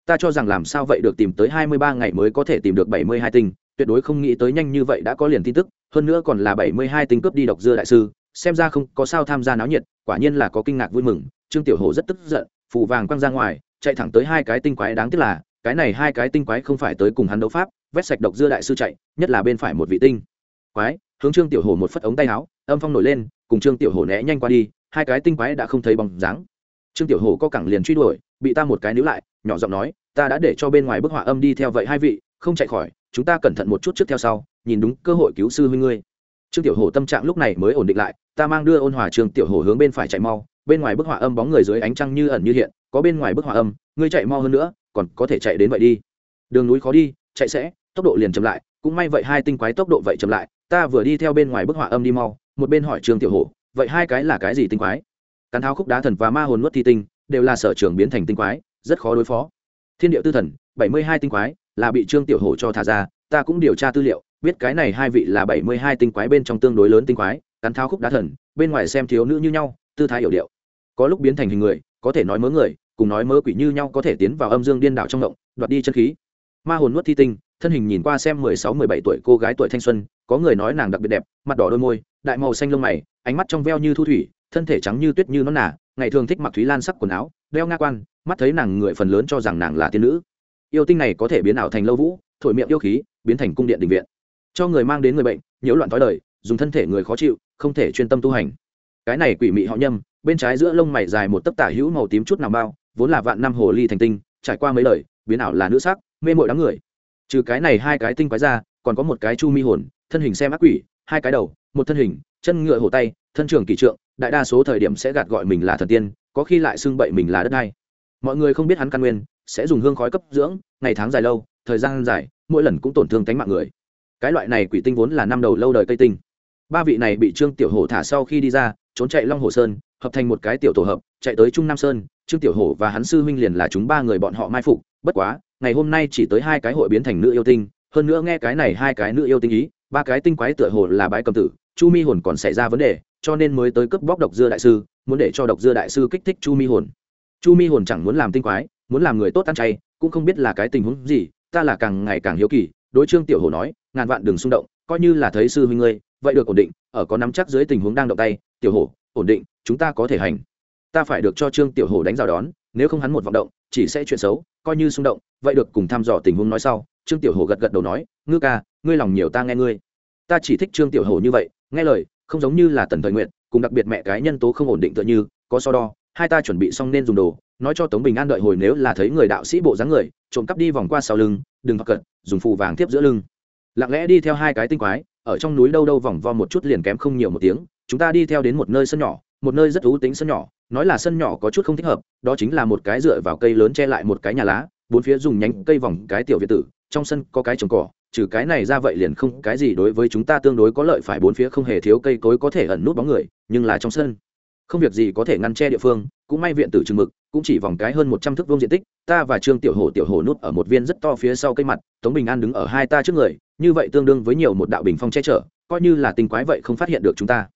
Ta cho rằng làm sao vậy được tìm tới hai mươi ba ngày mới có thể tìm được bảy mươi hai tinh, tuyệt đối không nghĩ tới nhanh như vậy đã có liền tin tức, hơn nữa còn là bảy mươi hai tinh cướp đi độc dưa đại sư, xem ra không có sao tham gia náo nhiệt, quả nhiên là có kinh ngạc vui mừng, trương tiểu hồ rất tức giận, phù vàng quăng ra ngoài, chạy thẳng tới hai cái tinh quái đáng tiếc là cái này hai cái tinh quái không phải tới cùng hắn đấu pháp, vét sạch độc dưa đại sư chạy, nhất là bên phải một vị tinh quái, hướng trương tiểu hồ một phất ống tay áo, âm phong nổi lên, cùng trương tiểu hồ né nhanh qua đi, hai cái tinh quái đã không thấy bóng dáng. Trương tiểu hồ có cẳng liền truy đuổi, bị ta một cái níu lại, nhỏ giọng nói, ta đã để cho bên ngoài bức họa âm đi theo vậy hai vị, không chạy khỏi, chúng ta cẩn thận một chút trước theo sau, nhìn đúng cơ hội cứu sư huynh ngươi. Trương tiểu hồ tâm trạng lúc này mới ổn định lại, ta mang đưa ôn hòa trương tiểu hồ hướng bên phải chạy mau, bên ngoài bức họa âm bóng người dưới ánh trăng như ẩn như hiện, có bên ngoài bức họa âm, ngươi chạy mau hơn nữa còn có thể chạy đến vậy đi. Đường núi khó đi, chạy sẽ, tốc độ liền chậm lại, cũng may vậy hai tinh quái tốc độ vậy chậm lại, ta vừa đi theo bên ngoài bức họa âm đi mau, một bên hỏi trương tiểu hổ, vậy hai cái là cái gì tinh quái? Cắn tháo khúc đá thần và ma hồn nuốt thi tinh, đều là sở trường biến thành tinh quái, rất khó đối phó. Thiên địa tư thần, bảy mươi hai tinh quái, là bị trương tiểu hổ cho thả ra, ta cũng điều tra tư liệu, biết cái này hai vị là bảy mươi hai tinh quái bên trong tương đối lớn tinh quái, cắn tháo khúc đá thần, bên ngoài xem thiếu nữ như nhau, tư thái hiểu điệu. Có lúc biến thành hình người, có thể nói mớ người cùng nói mớ quỷ như nhau có thể tiến vào âm dương điên đảo trong động đoạt đi chân khí. Ma hồn nuốt thi tinh, thân hình nhìn qua xem mười sáu, mười bảy tuổi cô gái tuổi thanh xuân, có người nói nàng đặc biệt đẹp, mặt đỏ đôi môi, đại màu xanh lông mày, ánh mắt trong veo như thu thủy, thân thể trắng như tuyết như nó nả ngày thường thích mặc thúy lan sắc quần áo, đeo nga quan, mắt thấy nàng người phần lớn cho rằng nàng là tiên nữ. Yêu tinh này có thể biến ảo thành lâu vũ, thổi miệng yêu khí, biến thành cung điện định viện. Cho người mang đến người bệnh, nhiễu loạn thói đời, dùng thân thể người khó chịu, không thể chuyên tâm tu hành. Cái này quỷ mị họ nhâm, bên trái giữa lông mày dài một tấc tả hữu màu tím chút nào bao vốn là vạn năm hồ ly thành tinh, trải qua mấy đời, biến ảo là nữ sắc, mê mội đám người. Trừ cái này hai cái tinh quái ra, còn có một cái chu mi hồn, thân hình xem ác quỷ, hai cái đầu, một thân hình, chân ngựa hổ tay, thân trường kỳ trượng, đại đa số thời điểm sẽ gạt gọi mình là thần tiên, có khi lại xưng bậy mình là đất đai. Mọi người không biết hắn căn nguyên, sẽ dùng hương khói cấp dưỡng, ngày tháng dài lâu, thời gian dài, mỗi lần cũng tổn thương tánh mạng người. Cái loại này quỷ tinh vốn là năm đầu lâu đời cây tinh. Ba vị này bị trương tiểu hổ thả sau khi đi ra, trốn chạy long hồ sơn hợp thành một cái tiểu tổ hợp, chạy tới trung nam sơn, trương tiểu hổ và hắn sư huynh liền là chúng ba người bọn họ mai phục. Bất quá, ngày hôm nay chỉ tới hai cái hội biến thành nữ yêu tinh. Hơn nữa nghe cái này hai cái nữ yêu tinh ý, ba cái tinh quái tựa hồ là bái cầm tử, chu mi hồn còn xảy ra vấn đề, cho nên mới tới cướp bóc độc dưa đại sư, muốn để cho độc dưa đại sư kích thích chu mi hồn. Chu mi hồn chẳng muốn làm tinh quái, muốn làm người tốt ăn chay, cũng không biết là cái tình huống gì, ta là càng ngày càng hiếu kỳ. Đối trương tiểu hồ nói, ngàn vạn đừng xung động, coi như là thấy sư huynh ngươi, vậy được ổn định, ở có nắm chắc dưới tình huống đang động tay, tiểu hổ, ổn định chúng ta có thể hành. Ta phải được cho trương tiểu hổ đánh rào đón, nếu không hắn một vọng động, chỉ sẽ chuyện xấu, coi như xung động, vậy được cùng thăm dò tình huống nói sau. Trương tiểu hổ gật gật đầu nói, ngư ca, ngươi lòng nhiều ta nghe ngươi. Ta chỉ thích trương tiểu hổ như vậy, nghe lời, không giống như là tần thời nguyện cùng đặc biệt mẹ cái nhân tố không ổn định tựa như, có so đo, hai ta chuẩn bị xong nên dùng đồ, nói cho tống bình an đợi hồi nếu là thấy người đạo sĩ bộ dáng người, trộm cắp đi vòng qua sau lưng, đừng thoát cận, dùng phù vàng tiếp giữa lưng. Lặng lẽ đi theo hai cái tinh quái, ở trong núi đâu đâu vòng vo một chút liền kém không nhiều một tiếng, chúng ta đi theo đến một nơi sân nhỏ một nơi rất thú tính sân nhỏ, nói là sân nhỏ có chút không thích hợp, đó chính là một cái dựa vào cây lớn che lại một cái nhà lá, bốn phía dùng nhánh cây vòng cái tiểu việt tử, trong sân có cái trồng cỏ, trừ cái này ra vậy liền không cái gì đối với chúng ta tương đối có lợi phải bốn phía không hề thiếu cây cối có thể ẩn nút bóng người, nhưng là trong sân, không việc gì có thể ngăn che địa phương, cũng may viện tử trừng mực, cũng chỉ vòng cái hơn một trăm thước vuông diện tích, ta và trương tiểu hồ tiểu hồ nút ở một viên rất to phía sau cây mặt, tống bình an đứng ở hai ta trước người, như vậy tương đương với nhiều một đạo bình phong che chở, coi như là tình quái vậy không phát hiện được chúng ta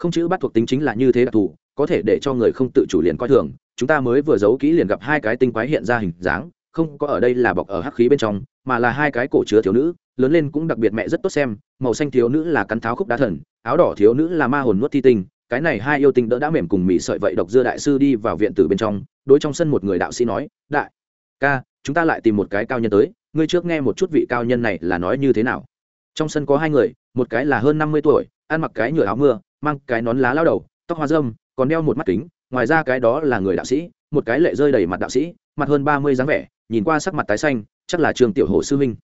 không chữ bắt thuộc tính chính là như thế đặc thù, có thể để cho người không tự chủ liền coi thường. Chúng ta mới vừa giấu kỹ liền gặp hai cái tinh quái hiện ra hình dáng, không có ở đây là bọc ở hắc khí bên trong, mà là hai cái cổ chứa thiếu nữ, lớn lên cũng đặc biệt mẹ rất tốt xem, màu xanh thiếu nữ là cắn tháo khúc đá thần, áo đỏ thiếu nữ là ma hồn nuốt thi tinh. Cái này hai yêu tinh đỡ đã mềm cùng mỹ sợi vậy độc dưa đại sư đi vào viện tử bên trong, đối trong sân một người đạo sĩ nói, đại ca, chúng ta lại tìm một cái cao nhân tới, ngươi trước nghe một chút vị cao nhân này là nói như thế nào trong sân có hai người, một cái là hơn năm mươi tuổi, ăn mặc cái nhựa áo mưa, mang cái nón lá lao đầu, tóc hoa dâm còn đeo một mắt kính, ngoài ra cái đó là người đạo sĩ, một cái lệ rơi đầy mặt đạo sĩ, mặt hơn ba mươi dáng vẻ, nhìn qua sắc mặt tái xanh, chắc là trường tiểu hồ sư huynh.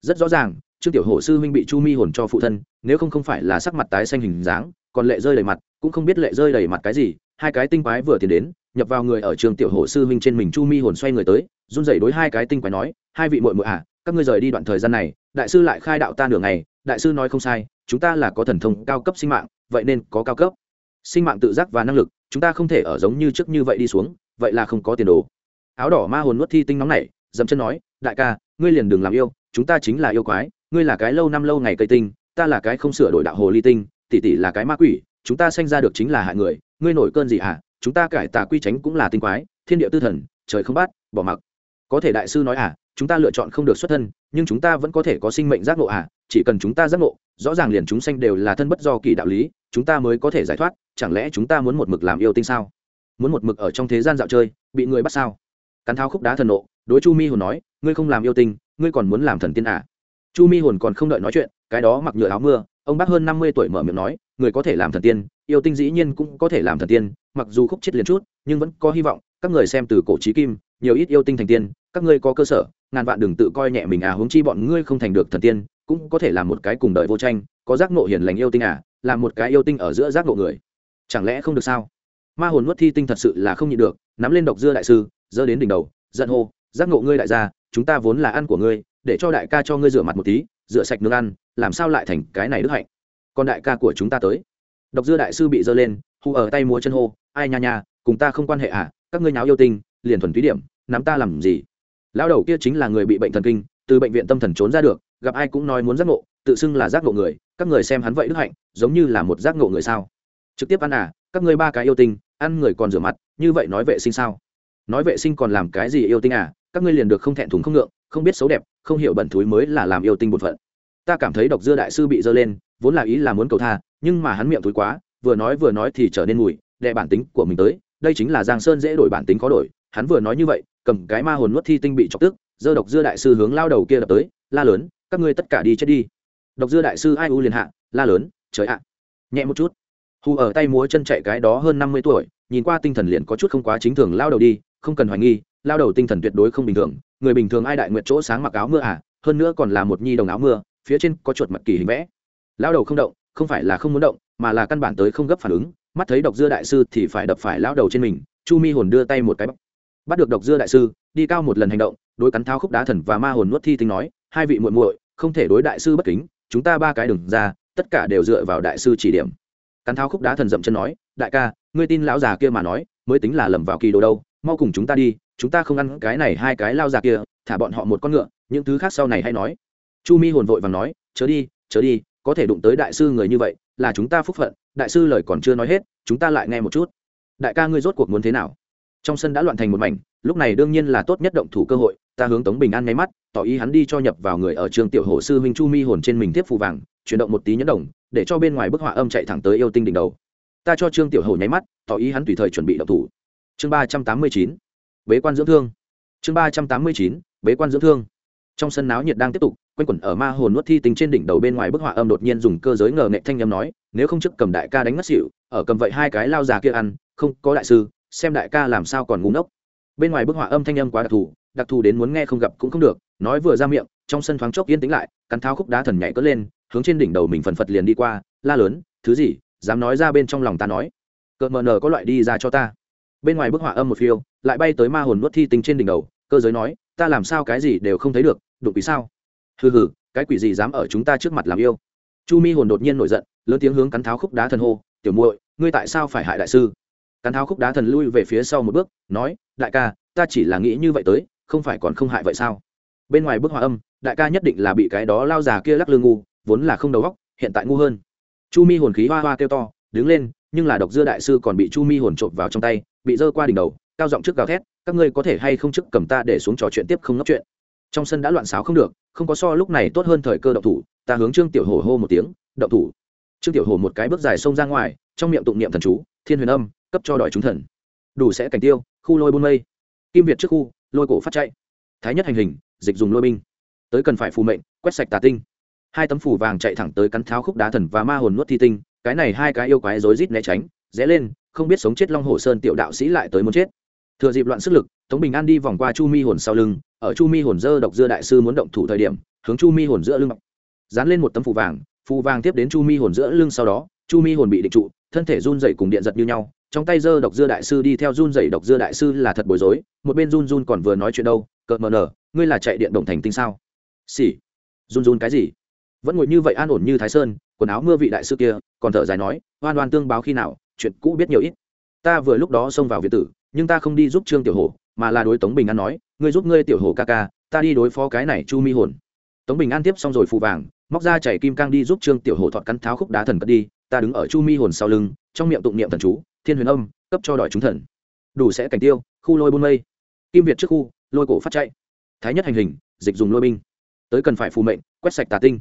Rất rõ ràng, trương tiểu hồ sư huynh bị chu mi hồn cho phụ thân, nếu không không phải là sắc mặt tái xanh hình dáng, còn lệ rơi đầy mặt, cũng không biết lệ rơi đầy mặt cái gì, hai cái tinh quái vừa tiến đến, nhập vào người ở trường tiểu hồ sư huynh trên mình chu mi hồn xoay người tới, run rẩy đối hai cái tinh quái nói, hai vị muội muội à các ngươi rời đi đoạn thời gian này, đại sư lại khai đạo ta nửa ngày, đại sư nói không sai, chúng ta là có thần thông cao cấp sinh mạng, vậy nên có cao cấp. Sinh mạng tự giác và năng lực, chúng ta không thể ở giống như trước như vậy đi xuống, vậy là không có tiền đồ. Áo đỏ ma hồn nuốt thi tinh nóng này dậm chân nói, đại ca, ngươi liền đừng làm yêu, chúng ta chính là yêu quái, ngươi là cái lâu năm lâu ngày cây tinh, ta là cái không sửa đổi đạo hồ ly tinh, tỷ tỷ là cái ma quỷ, chúng ta sanh ra được chính là hại người, ngươi nổi cơn gì hả? Chúng ta cải tà quy tránh cũng là tinh quái, thiên địa tư thần, trời không bắt, bỏ mặc. Có thể đại sư nói à chúng ta lựa chọn không được xuất thân, nhưng chúng ta vẫn có thể có sinh mệnh giác ngộ à chỉ cần chúng ta giác ngộ, rõ ràng liền chúng sanh đều là thân bất do kỳ đạo lý, chúng ta mới có thể giải thoát, chẳng lẽ chúng ta muốn một mực làm yêu tinh sao? Muốn một mực ở trong thế gian dạo chơi, bị người bắt sao? Cắn thao khúc đá thần nộ, đối chu mi hồn nói, ngươi không làm yêu tinh, ngươi còn muốn làm thần tiên à? Chu mi hồn còn không đợi nói chuyện, cái đó mặc nhựa áo mưa, ông bác hơn năm mươi tuổi mở miệng nói, người có thể làm thần tiên, yêu tinh dĩ nhiên cũng có thể làm thần tiên, mặc dù khúc chết liền chút, nhưng vẫn có hy vọng, các người xem từ cổ trí kim, nhiều ít yêu tinh thành tiên các ngươi có cơ sở, ngàn vạn đừng tự coi nhẹ mình à huống chi bọn ngươi không thành được thần tiên, cũng có thể làm một cái cùng đợi vô tranh, có giác ngộ hiền lành yêu tinh à làm một cái yêu tinh ở giữa giác ngộ người. Chẳng lẽ không được sao? Ma hồn nuốt thi tinh thật sự là không nhịn được, nắm lên độc dưa đại sư dơ đến đỉnh đầu, giận hô, giác ngộ ngươi đại gia, chúng ta vốn là ăn của ngươi, để cho đại ca cho ngươi rửa mặt một tí, rửa sạch nước ăn, làm sao lại thành cái này đức hạnh? Còn đại ca của chúng ta tới. Độc dưa đại sư bị dơ lên, hù ở tay múa chân hô, ai nha nha, cùng ta không quan hệ à các ngươi nháo yêu tinh, liền thuần túy điểm, nắm ta làm gì? Lão đầu kia chính là người bị bệnh thần kinh, từ bệnh viện tâm thần trốn ra được, gặp ai cũng nói muốn giác ngộ, tự xưng là giác ngộ người, các người xem hắn vậy đức hạnh, giống như là một giác ngộ người sao? Trực tiếp ăn à các ngươi ba cái yêu tinh, ăn người còn rửa mặt, như vậy nói vệ sinh sao? Nói vệ sinh còn làm cái gì yêu tinh à các ngươi liền được không thẹn thùng không ngượng, không biết xấu đẹp, không hiểu bẩn thúi mới là làm yêu tinh bột phận. Ta cảm thấy độc dưa đại sư bị dơ lên, vốn là ý là muốn cầu tha, nhưng mà hắn miệng thúi quá, vừa nói vừa nói thì trở nên mùi đệ bản tính của mình tới, đây chính là giang sơn dễ đổi bản tính khó đổi, hắn vừa nói như vậy cầm cái ma hồn nuốt thi tinh bị chọc tức, dơ độc dưa đại sư hướng lao đầu kia đập tới, la lớn, các ngươi tất cả đi chết đi. Độc dưa đại sư ai u liền hạ, la lớn, trời ạ, nhẹ một chút. Hù ở tay múa chân chạy cái đó hơn năm mươi tuổi, nhìn qua tinh thần liền có chút không quá chính thường lao đầu đi, không cần hoài nghi, lao đầu tinh thần tuyệt đối không bình thường, người bình thường ai đại nguyện chỗ sáng mặc áo mưa à hơn nữa còn là một nhi đồng áo mưa, phía trên có chuột mặt kỳ hình vẽ. Lao đầu không động, không phải là không muốn động, mà là căn bản tới không gấp phản ứng, mắt thấy độc dưa đại sư thì phải đập phải lao đầu trên mình, chu mi hồn đưa tay một cái bắt được độc dưa đại sư, đi cao một lần hành động, đối cắn thao khúc đá thần và ma hồn nuốt thi tinh nói, hai vị muội muội, không thể đối đại sư bất kính, chúng ta ba cái đừng ra, tất cả đều dựa vào đại sư chỉ điểm. Cắn thao khúc đá thần dậm chân nói, đại ca, ngươi tin lão già kia mà nói, mới tính là lầm vào kỳ đồ đâu, mau cùng chúng ta đi, chúng ta không ăn cái này hai cái lao già kia, thả bọn họ một con ngựa, những thứ khác sau này hay nói. Chu mi hồn vội và nói, chớ đi chớ đi, có thể đụng tới đại sư người như vậy, là chúng ta phúc phận, đại sư lời còn chưa nói hết, chúng ta lại nghe một chút. Đại ca ngươi rốt cuộc muốn thế nào? Trong sân đã loạn thành một mảnh, lúc này đương nhiên là tốt nhất động thủ cơ hội, ta hướng tống bình an nháy mắt, tỏ ý hắn đi cho nhập vào người ở trường tiểu hồ sư huynh chu mi hồn trên mình tiếp phù vàng, chuyển động một tí nhẫn đồng, để cho bên ngoài bức họa âm chạy thẳng tới yêu tinh đỉnh đầu. Ta cho trương tiểu hồ nháy mắt, tỏ ý hắn tùy thời chuẩn bị động thủ. Chương ba trăm tám mươi chín, bế quan dưỡng thương. Chương ba trăm tám mươi chín, bế quan dưỡng thương. Trong sân náo nhiệt đang tiếp tục, quanh quẩn ở ma hồn nuốt thi tính trên đỉnh đầu bên ngoài bức họa âm đột nhiên dùng cơ giới ngờ nghệ thanh âm nói, nếu không trước cầm đại ca đánh mất xịu ở cầm vậy hai cái lao già kia ăn, không, có đại sư xem đại ca làm sao còn ngu ngốc. Bên ngoài bức họa âm thanh âm quá đặc thù đặc thù đến muốn nghe không gặp cũng không được, nói vừa ra miệng, trong sân thoáng chốc yên tĩnh lại, cắn tháo khúc đá thần nhảy cất lên, hướng trên đỉnh đầu mình phần phật liền đi qua, la lớn, thứ gì, dám nói ra bên trong lòng ta nói. Cợt mờ nờ có loại đi ra cho ta. Bên ngoài bức họa âm một phiêu, lại bay tới ma hồn nuốt thi tinh trên đỉnh đầu, cơ giới nói, ta làm sao cái gì đều không thấy được, đụng vì sao? Hừ hừ, cái quỷ gì dám ở chúng ta trước mặt làm yêu? Chu mi hồn đột nhiên nổi giận, lớn tiếng hướng cắn tháo khúc đá thần hô, tiểu muội, ngươi tại sao phải hại đại sư? Cắn tháo khúc đá thần lui về phía sau một bước, nói, đại ca, ta chỉ là nghĩ như vậy tới, không phải còn không hại vậy sao? Bên ngoài bức hòa âm, đại ca nhất định là bị cái đó lao già kia lắc lư ngu, vốn là không đầu góc hiện tại ngu hơn. Chu mi hồn khí hoa hoa kêu to, đứng lên, nhưng là độc dưa đại sư còn bị chu mi hồn trộm vào trong tay, bị giơ qua đỉnh đầu, cao giọng trước gào thét, các ngươi có thể hay không chức cầm ta để xuống trò chuyện tiếp không ngốc chuyện? Trong sân đã loạn xáo không được, không có so lúc này tốt hơn thời cơ động thủ, ta hướng trương tiểu hồ hô một tiếng, động thủ. Trương tiểu hồ một cái bước dài xông ra ngoài, trong miệng tụng niệm thần chú, thiên huyền âm cấp cho đòi chúng thần. Đủ sẽ cảnh tiêu, khu lôi buôn mây. Kim việt trước khu, lôi cổ phát chạy. Thái nhất hành hình, dịch dùng lôi binh. Tới cần phải phù mệnh, quét sạch tà tinh. Hai tấm phủ vàng chạy thẳng tới cắn tháo khúc đá thần và ma hồn nuốt thi tinh, cái này hai cái yêu quái rối rít né tránh, rẽ lên, không biết sống chết long hồ sơn tiểu đạo sĩ lại tới muốn chết. Thừa dịp loạn sức lực, tống bình an đi vòng qua chu mi hồn sau lưng, ở chu mi hồn dơ độc dưa đại sư muốn động thủ thời điểm, hướng chu mi hồn giữa lưng dán lên một tấm phù vàng phù vàng tiếp đến chu mi hồn giữa lưng sau đó, chu mi hồn bị định trụ, thân thể run dậy cùng điện giật như nhau trong tay dơ độc dưa đại sư đi theo run dậy độc dưa đại sư là thật bối rối, một bên run run còn vừa nói chuyện đâu, cợt mờ nở, ngươi là chạy điện động thành tinh sao? Xỉ. Run run cái gì? Vẫn ngồi như vậy an ổn như thái sơn, quần áo mưa vị đại sư kia, còn thở dài nói, oan oan tương báo khi nào, chuyện cũ biết nhiều ít. Ta vừa lúc đó xông vào việt tử, nhưng ta không đi giúp trương tiểu hổ, mà là đối tống bình an nói, ngươi giúp ngươi tiểu hổ ca ca, ta đi đối phó cái này chu mi hồn. Tống bình an tiếp xong rồi phụ vàng, móc ra chảy kim cang đi giúp trương tiểu hổ thọt cắn tháo khúc đá thần cất đi, ta đứng ở chu mi hồn sau lưng, trong miệng tụng niệm thần chú thiên huyền âm, cấp cho đòi chúng thần. Đủ sẽ cảnh tiêu, khu lôi buôn mây. Kim việt trước khu, lôi cổ phát chạy. Thái nhất hành hình, dịch dùng lôi binh. Tới cần phải phù mệnh, quét sạch tà tinh.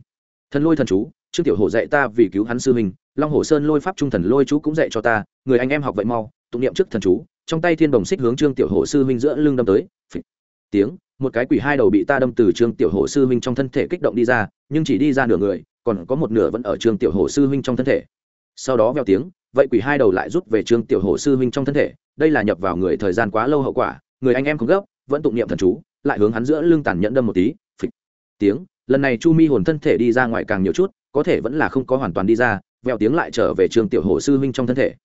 Thần lôi thần chú, trương tiểu hổ dạy ta vì cứu hắn sư mình long hồ sơn lôi pháp trung thần lôi chú cũng dạy cho ta, người anh em học vậy mau, tụng niệm trước thần chú, trong tay thiên đồng xích hướng trương tiểu hổ sư huynh giữa lưng đâm tới. Phịch. tiếng, một cái quỷ hai đầu bị ta đâm từ trương tiểu hổ sư huynh trong thân thể kích động đi ra, nhưng chỉ đi ra nửa người, còn có một nửa vẫn ở trương tiểu hổ sư huynh trong thân thể sau đó veo tiếng, vậy quỷ hai đầu lại rút về trương tiểu hổ sư huynh trong thân thể, đây là nhập vào người thời gian quá lâu hậu quả, người anh em không gấp, vẫn tụng niệm thần chú, lại hướng hắn giữa lưng tàn nhẫn đâm một tí, phịch. Tiếng, lần này chu mi hồn thân thể đi ra ngoài càng nhiều chút, có thể vẫn là không có hoàn toàn đi ra vẹo tiếng lại trở về trường tiểu hồ sư huynh trong thân thể.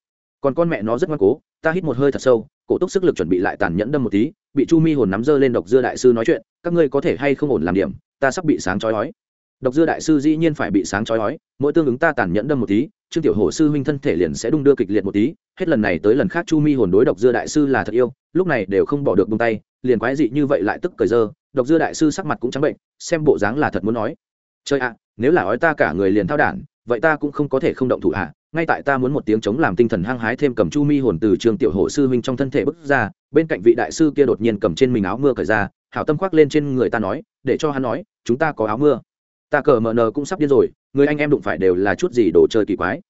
Còn con mẹ nó rất ngoan cố, ta hít một hơi thật sâu, cổ túc sức lực chuẩn bị lại tàn nhẫn đâm một tí, bị chu mi hồn nắm dơ lên độc dưa đại sư nói chuyện, các ngươi có thể hay không ổn làm điểm, ta sắp bị sáng chói ói. Độc dưa đại sư dĩ nhiên phải bị sáng chói ói, mỗi tương ứng ta tàn nhẫn đâm một tí trương tiểu Hổ sư huynh thân thể liền sẽ đung đưa kịch liệt một tí, hết lần này tới lần khác chu mi hồn đối độc dưa đại sư là thật yêu, lúc này đều không bỏ được bông tay, liền quái dị như vậy lại tức cởi dơ, độc dưa đại sư sắc mặt cũng trắng bệnh, xem bộ dáng là thật muốn nói. Chơi ạ, nếu là ói ta cả người liền thao đản, vậy ta cũng không có thể không động thủ ạ ngay tại ta muốn một tiếng chống làm tinh thần hăng hái thêm cầm chu mi hồn từ trường tiểu Hổ sư huynh trong thân thể bước ra, bên cạnh vị đại sư kia đột nhiên cầm trên mình áo mưa cởi ra, hảo tâm khoác lên trên người ta nói, để cho hắn nói, chúng ta có áo mưa ta cờ mờ nờ cũng sắp điên rồi, người anh em đụng phải đều là chút gì đồ chơi kỳ quái.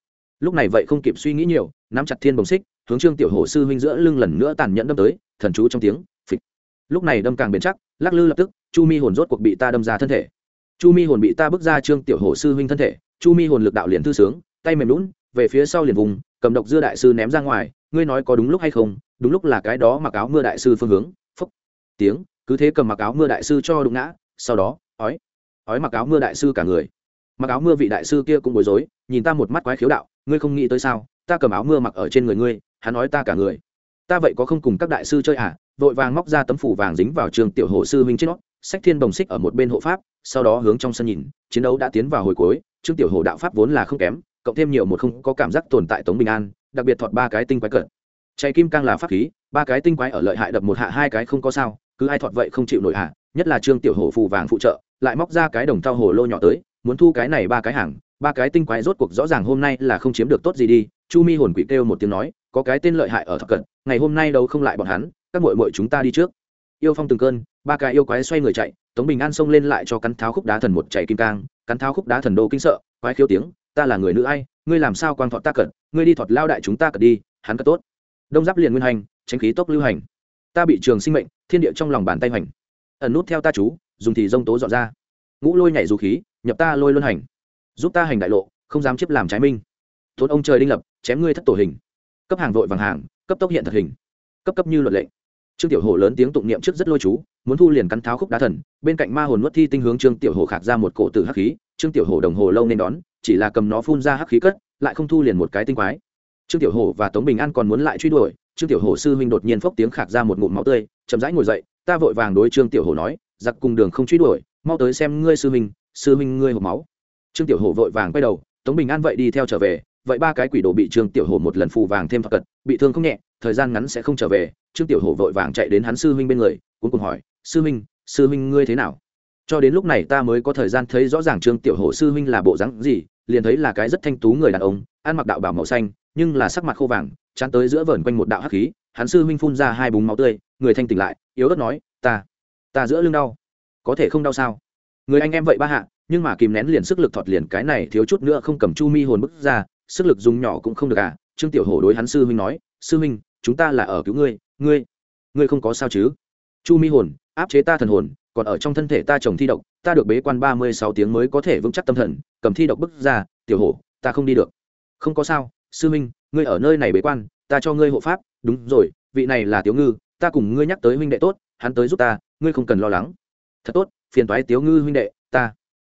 Lúc này vậy không kịp suy nghĩ nhiều, nắm chặt thiên bồng xích, hướng trương tiểu hồ sư huynh giữa lưng lần nữa tàn nhẫn đâm tới, thần chú trong tiếng, phịch. Lúc này đâm càng bền chắc, lắc lư lập tức, chu mi hồn rốt cuộc bị ta đâm ra thân thể. Chu mi hồn bị ta bước ra trương tiểu hồ sư huynh thân thể, chu mi hồn lực đạo liền thư sướng, tay mềm lún về phía sau liền vùng, cầm độc dưa đại sư ném ra ngoài, ngươi nói có đúng lúc hay không, đúng lúc là cái đó mặc áo mưa đại sư phương hướng, phúc. Tiếng, cứ thế cầm mặc áo mưa đại sư cho đụng ngã, sau đó, ói ói mặc áo mưa đại sư cả người. Mặc áo mưa vị đại sư kia cũng bối rối, nhìn ta một mắt quái khiếu đạo, ngươi không nghĩ tới sao, ta cầm áo mưa mặc ở trên người ngươi, hắn nói ta cả người. Ta vậy có không cùng các đại sư chơi à? Vội vàng móc ra tấm phủ vàng dính vào trường tiểu hồ sư huynh trên nó sách thiên bồng xích ở một bên hộ pháp, sau đó hướng trong sân nhìn, chiến đấu đã tiến vào hồi cuối trương tiểu hồ đạo pháp vốn là không kém, cộng thêm nhiều một không có cảm giác tồn tại tống bình an, đặc biệt thọt ba cái tinh quái cận chạy kim cang là pháp khí, ba cái tinh quái ở lợi hại đập một hạ hai cái không có sao, cứ ai thọt vậy không chịu nổi hạ nhất là trương tiểu hồ phù vàng phụ trợ lại móc ra cái đồng thau hồ lô nhỏ tới, muốn thu cái này ba cái hàng, ba cái tinh quái rốt cuộc rõ ràng hôm nay là không chiếm được tốt gì đi. Chu mi hồn quỷ kêu một tiếng nói, có cái tên lợi hại ở thập cận, ngày hôm nay đâu không lại bọn hắn, các mội mội chúng ta đi trước. Yêu phong từng cơn, ba cái yêu quái xoay người chạy, tống bình an xông lên lại cho cắn tháo khúc đá thần một chạy kim cang, cắn tháo khúc đá thần đô kinh sợ, quái khiếu tiếng, ta là người nữ ai, ngươi làm sao quang thọ ta cận, ngươi đi thọt lao đại chúng ta cận đi, hắn cất tốt. Đông giáp liền nguyên hành tránh khí tốc lưu hành. Ta bị trường sinh mệnh, thiên địa trong lòng bàn tay hoành. Ẩn nút theo ta chú dùng thì dông tố dọn ra. Ngũ lôi nhảy dù khí, nhập ta lôi luân hành. Giúp ta hành đại lộ, không dám chiếp làm trái minh. Thôn ông trời đinh lập, chém ngươi thất tổ hình. Cấp hàng vội vàng hàng, cấp tốc hiện thật hình. Cấp cấp như luật lệ. trương tiểu hồ lớn tiếng tụng niệm trước rất lôi chú, muốn thu liền cắn tháo khúc đá thần, bên cạnh ma hồn nuốt thi tinh hướng trương tiểu hồ khạc ra một cổ tử hắc khí. Trương tiểu hồ đồng hồ lâu nên đón, chỉ là cầm nó phun ra hắc khí cất, lại không thu liền một cái tinh quái. Trương tiểu hồ và tống bình an còn muốn lại truy đuổi, trương tiểu hồ sư huynh đột nhiên phốc tiếng khạc ra một ngụm máu tươi, chậm rãi ngồi dậy, ta vội vàng đối trương tiểu hồ nói giặc cùng đường không truy đuổi, mau tới xem ngươi sư huynh sư huynh ngươi hộp máu. Trương tiểu hồ vội vàng quay đầu, tống bình an vậy đi theo trở về, vậy ba cái quỷ đồ bị trương tiểu hồ một lần phù vàng thêm thọ cật, bị thương không nhẹ, thời gian ngắn sẽ không trở về. Trương tiểu hồ vội vàng chạy đến hắn sư huynh bên người cuối cùng hỏi, sư huynh sư huynh ngươi thế nào? Cho đến lúc này ta mới có thời gian thấy rõ ràng trương tiểu hồ sư huynh là bộ dáng gì, liền thấy là cái rất thanh tú người đàn ông, ăn mặc đạo bảo màu xanh, nhưng là sắc mặt khô vàng, chán tới giữa vờn quanh một đạo hắc khí, hắn sư huynh phun ra hai búng máu tươi, người thanh tỉnh lại, yếu ớt nói, ta ta giữa lưng đau. Có thể không đau sao? Người anh em vậy ba hạ, nhưng mà kìm nén liền sức lực thọt liền cái này thiếu chút nữa không cầm chu mi hồn bức ra, sức lực dùng nhỏ cũng không được à? Trương tiểu hổ đối hắn sư huynh nói, sư huynh, chúng ta là ở cứu ngươi ngươi ngươi không có sao chứ? Chu mi hồn, áp chế ta thần hồn, còn ở trong thân thể ta trồng thi độc, ta được bế quan ba mươi sáu tiếng mới có thể vững chắc tâm thần, cầm thi độc bức ra, tiểu hổ, ta không đi được. Không có sao, sư huynh, ngươi ở nơi này bế quan, ta cho ngươi hộ pháp. Đúng rồi, vị này là tiểu ngư, ta cùng ngươi nhắc tới huynh đệ tốt, hắn tới giúp ta ngươi không cần lo lắng. Thật tốt, phiền toái tiếu ngư huynh đệ, ta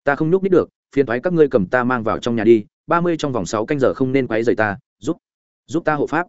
ta không nhúc nít được, phiền toái các ngươi cầm ta mang vào trong nhà đi, ba mươi trong vòng sáu canh giờ không nên quấy rầy ta, giúp giúp ta hộ pháp.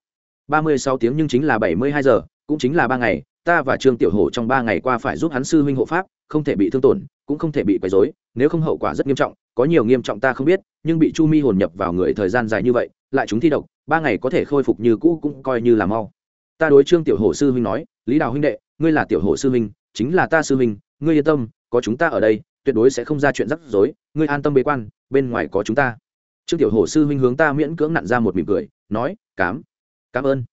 Ba mươi sáu tiếng nhưng chính là bảy mươi hai giờ, cũng chính là ba ngày, ta và trương tiểu hổ trong ba ngày qua phải giúp hắn sư huynh hộ pháp, không thể bị thương tổn, cũng không thể bị quấy rối, nếu không hậu quả rất nghiêm trọng, có nhiều nghiêm trọng ta không biết, nhưng bị chu mi hồn nhập vào người thời gian dài như vậy, lại chúng thi độc, ba ngày có thể khôi phục như cũ cũng coi như là mau. Ta đối trương tiểu hổ sư huynh nói, lý đào huynh đệ, ngươi là tiểu hổ sư huynh chính là ta sư huynh, ngươi yên tâm, có chúng ta ở đây, tuyệt đối sẽ không ra chuyện rắc rối, ngươi an tâm bế quan, bên ngoài có chúng ta. Trương tiểu hổ sư huynh hướng ta miễn cưỡng nặn ra một mỉm cười, nói cám cảm ơn.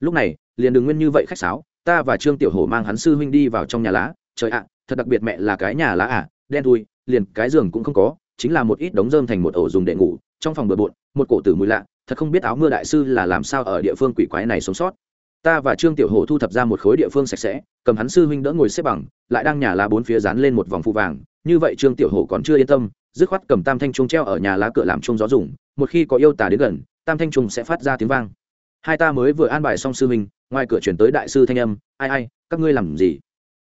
Lúc này, liền đừng nguyên như vậy khách sáo, ta và trương tiểu hổ mang hắn sư huynh đi vào trong nhà lá. Trời ạ, thật đặc biệt mẹ là cái nhà lá à đen thui, liền cái giường cũng không có, chính là một ít đống rơm thành một ổ dùng để ngủ. Trong phòng bừa bộn, một cổ tử mùi lạ, thật không biết áo mưa đại sư là làm sao ở địa phương quỷ quái này sống sót ta và trương tiểu hổ thu thập ra một khối địa phương sạch sẽ, cầm hắn sư huynh đỡ ngồi xếp bằng, lại đang nhà lá bốn phía dán lên một vòng phụ vàng. Như vậy trương tiểu hổ còn chưa yên tâm, dứt khoát cầm tam thanh trung treo ở nhà lá cửa làm chung gió dùng. Một khi có yêu tả đến gần, tam thanh trung sẽ phát ra tiếng vang. Hai ta mới vừa an bài xong sư huynh, ngoài cửa chuyển tới đại sư thanh âm, ai ai, các ngươi làm gì?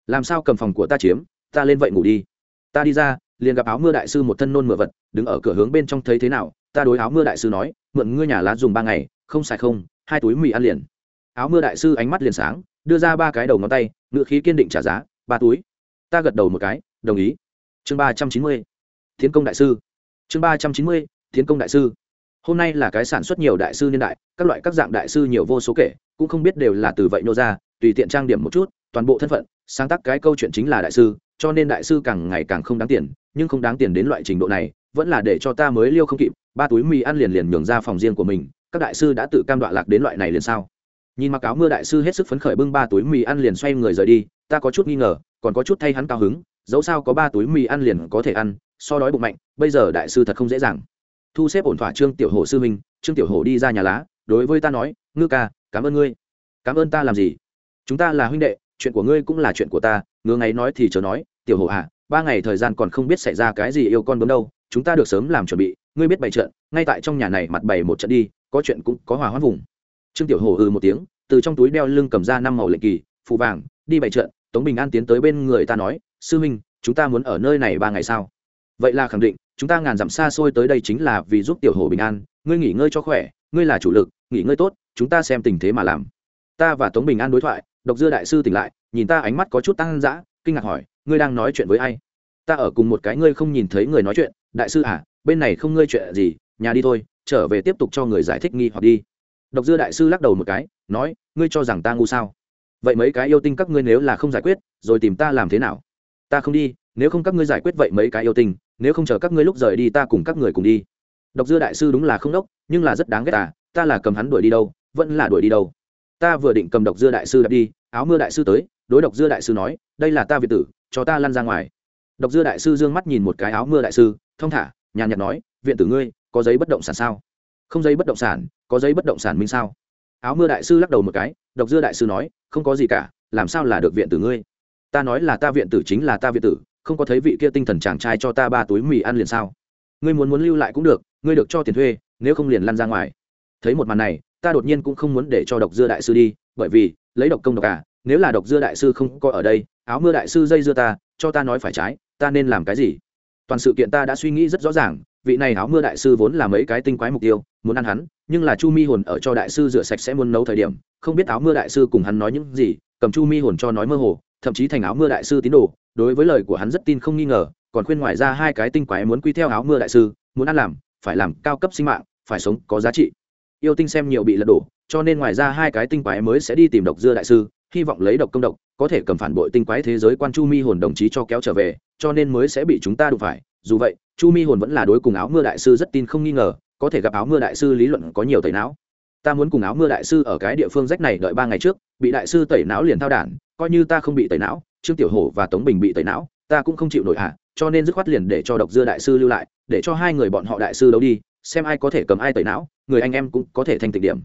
Làm sao cầm phòng của ta chiếm? Ta lên vậy ngủ đi. Ta đi ra, liền gặp áo mưa đại sư một thân nôn mửa vật, đứng ở cửa hướng bên trong thấy thế nào, ta đối áo mưa đại sư nói, mượn ngươi nhà lá dùng ba ngày, không xài không, hai túi mì ăn liền áo mưa đại sư ánh mắt liền sáng, đưa ra ba cái đầu ngón tay ngự khí kiên định trả giá, ba túi. Ta gật đầu một cái, đồng ý. Chương ba trăm chín mươi tiến công đại sư. Chương ba trăm chín mươi tiến công đại sư. Hôm nay là cái sản xuất nhiều đại sư niên đại, các loại các dạng đại sư nhiều vô số kể, cũng không biết đều là từ vậy nô ra, tùy tiện trang điểm một chút, toàn bộ thân phận, sáng tác cái câu chuyện chính là đại sư, cho nên đại sư càng ngày càng không đáng tiền, nhưng không đáng tiền đến loại trình độ này, vẫn là để cho ta mới liêu không kịp, ba túi mì ăn liền liền nhường ra phòng riêng của mình, các đại sư đã tự cam đoạ lạc đến loại này liền sao? Nhìn mặc áo mưa đại sư hết sức phấn khởi bưng ba túi mì ăn liền xoay người rời đi, ta có chút nghi ngờ, còn có chút thay hắn cao hứng, dẫu sao có ba túi mì ăn liền có thể ăn, so đói bụng mạnh, bây giờ đại sư thật không dễ dàng. Thu xếp ổn thỏa trương tiểu hổ sư minh trương tiểu hổ đi ra nhà lá, đối với ta nói, ngư ca, cảm ơn ngươi. Cảm ơn ta làm gì? Chúng ta là huynh đệ, chuyện của ngươi cũng là chuyện của ta, ngứa ngáy nói thì chớ nói, tiểu hổ à ba ngày thời gian còn không biết xảy ra cái gì yêu con bướm đâu, chúng ta được sớm làm chuẩn bị, ngươi biết bày trận, ngay tại trong nhà này mặt bày một trận đi, có chuyện cũng có hòa hoãn vùng. Trương tiểu hồ ừ một tiếng từ trong túi đeo lưng cầm ra năm màu lệnh kỳ phụ vàng, đi bày trận, tống bình an tiến tới bên người ta nói, sư minh, chúng ta muốn ở nơi này ba ngày sao? Vậy là khẳng định, chúng ta ngàn dặm xa xôi tới đây chính là vì giúp tiểu hồ bình an, ngươi nghỉ ngơi cho khỏe, ngươi là chủ lực, nghỉ ngơi tốt, chúng ta xem tình thế mà làm. Ta và tống bình an đối thoại, độc dưa đại sư tỉnh lại, nhìn ta ánh mắt có chút tăng dã, kinh ngạc hỏi, ngươi đang nói chuyện với ai? Ta ở cùng một cái ngươi không nhìn thấy người nói chuyện. Đại sư à bên này không ngươi chuyện gì, nhà đi thôi, trở về tiếp tục cho người giải thích nghi hoặc đi độc dưa đại sư lắc đầu một cái, nói, ngươi cho rằng ta ngu sao? Vậy mấy cái yêu tinh các ngươi nếu là không giải quyết, rồi tìm ta làm thế nào? Ta không đi, nếu không các ngươi giải quyết vậy mấy cái yêu tinh, nếu không chờ các ngươi lúc rời đi ta cùng các người cùng đi. Độc dưa đại sư đúng là không đốc, nhưng là rất đáng ghét à ta là cầm hắn đuổi đi đâu, vẫn là đuổi đi đâu. Ta vừa định cầm độc dưa đại sư đạp đi, áo mưa đại sư tới, đối độc dưa đại sư nói, đây là ta việt tử, cho ta lăn ra ngoài. Độc dưa đại sư dương mắt nhìn một cái áo mưa đại sư, thong thả, nhàn nhạt nói, viện tử ngươi, có giấy bất động sản sao? Không giấy bất động sản có giấy bất động sản minh sao? Áo mưa đại sư lắc đầu một cái, độc dưa đại sư nói, không có gì cả, làm sao là được viện tử ngươi? Ta nói là ta viện tử chính là ta viện tử, không có thấy vị kia tinh thần chàng trai cho ta ba túi mì ăn liền sao? Ngươi muốn muốn lưu lại cũng được, ngươi được cho tiền thuê, nếu không liền lăn ra ngoài. Thấy một màn này, ta đột nhiên cũng không muốn để cho độc dưa đại sư đi, bởi vì, lấy độc công độc à nếu là độc dưa đại sư không có ở đây, áo mưa đại sư dây dưa ta, cho ta nói phải trái, ta nên làm cái gì? Toàn sự kiện ta đã suy nghĩ rất rõ ràng vị này áo mưa đại sư vốn là mấy cái tinh quái mục tiêu, muốn ăn hắn, nhưng là chu mi hồn ở cho đại sư rửa sạch sẽ muốn nấu thời điểm, không biết áo mưa đại sư cùng hắn nói những gì, cầm chu mi hồn cho nói mơ hồ, thậm chí thành áo mưa đại sư tín đồ, đối với lời của hắn rất tin không nghi ngờ, còn khuyên ngoài ra hai cái tinh quái muốn quy theo áo mưa đại sư, muốn ăn làm, phải làm cao cấp sinh mạng, phải sống có giá trị. Yêu tinh xem nhiều bị lật đổ, cho nên ngoài ra hai cái tinh quái mới sẽ đi tìm độc dưa đại sư, hy vọng lấy độc công độc, có thể cầm phản bội tinh quái thế giới quan chu mi hồn đồng chí cho kéo trở về, cho nên mới sẽ bị chúng ta đụng phải dù vậy, chu mi hồn vẫn là đối cùng áo mưa đại sư rất tin không nghi ngờ, có thể gặp áo mưa đại sư lý luận có nhiều tẩy não. Ta muốn cùng áo mưa đại sư ở cái địa phương rách này đợi ba ngày trước, bị đại sư tẩy não liền thao đản, coi như ta không bị tẩy não, trương tiểu hổ và tống bình bị tẩy não, ta cũng không chịu nổi hạ cho nên dứt khoát liền để cho độc dưa đại sư lưu lại, để cho hai người bọn họ đại sư đấu đi, xem ai có thể cầm ai tẩy não, người anh em cũng có thể thành tịch điểm.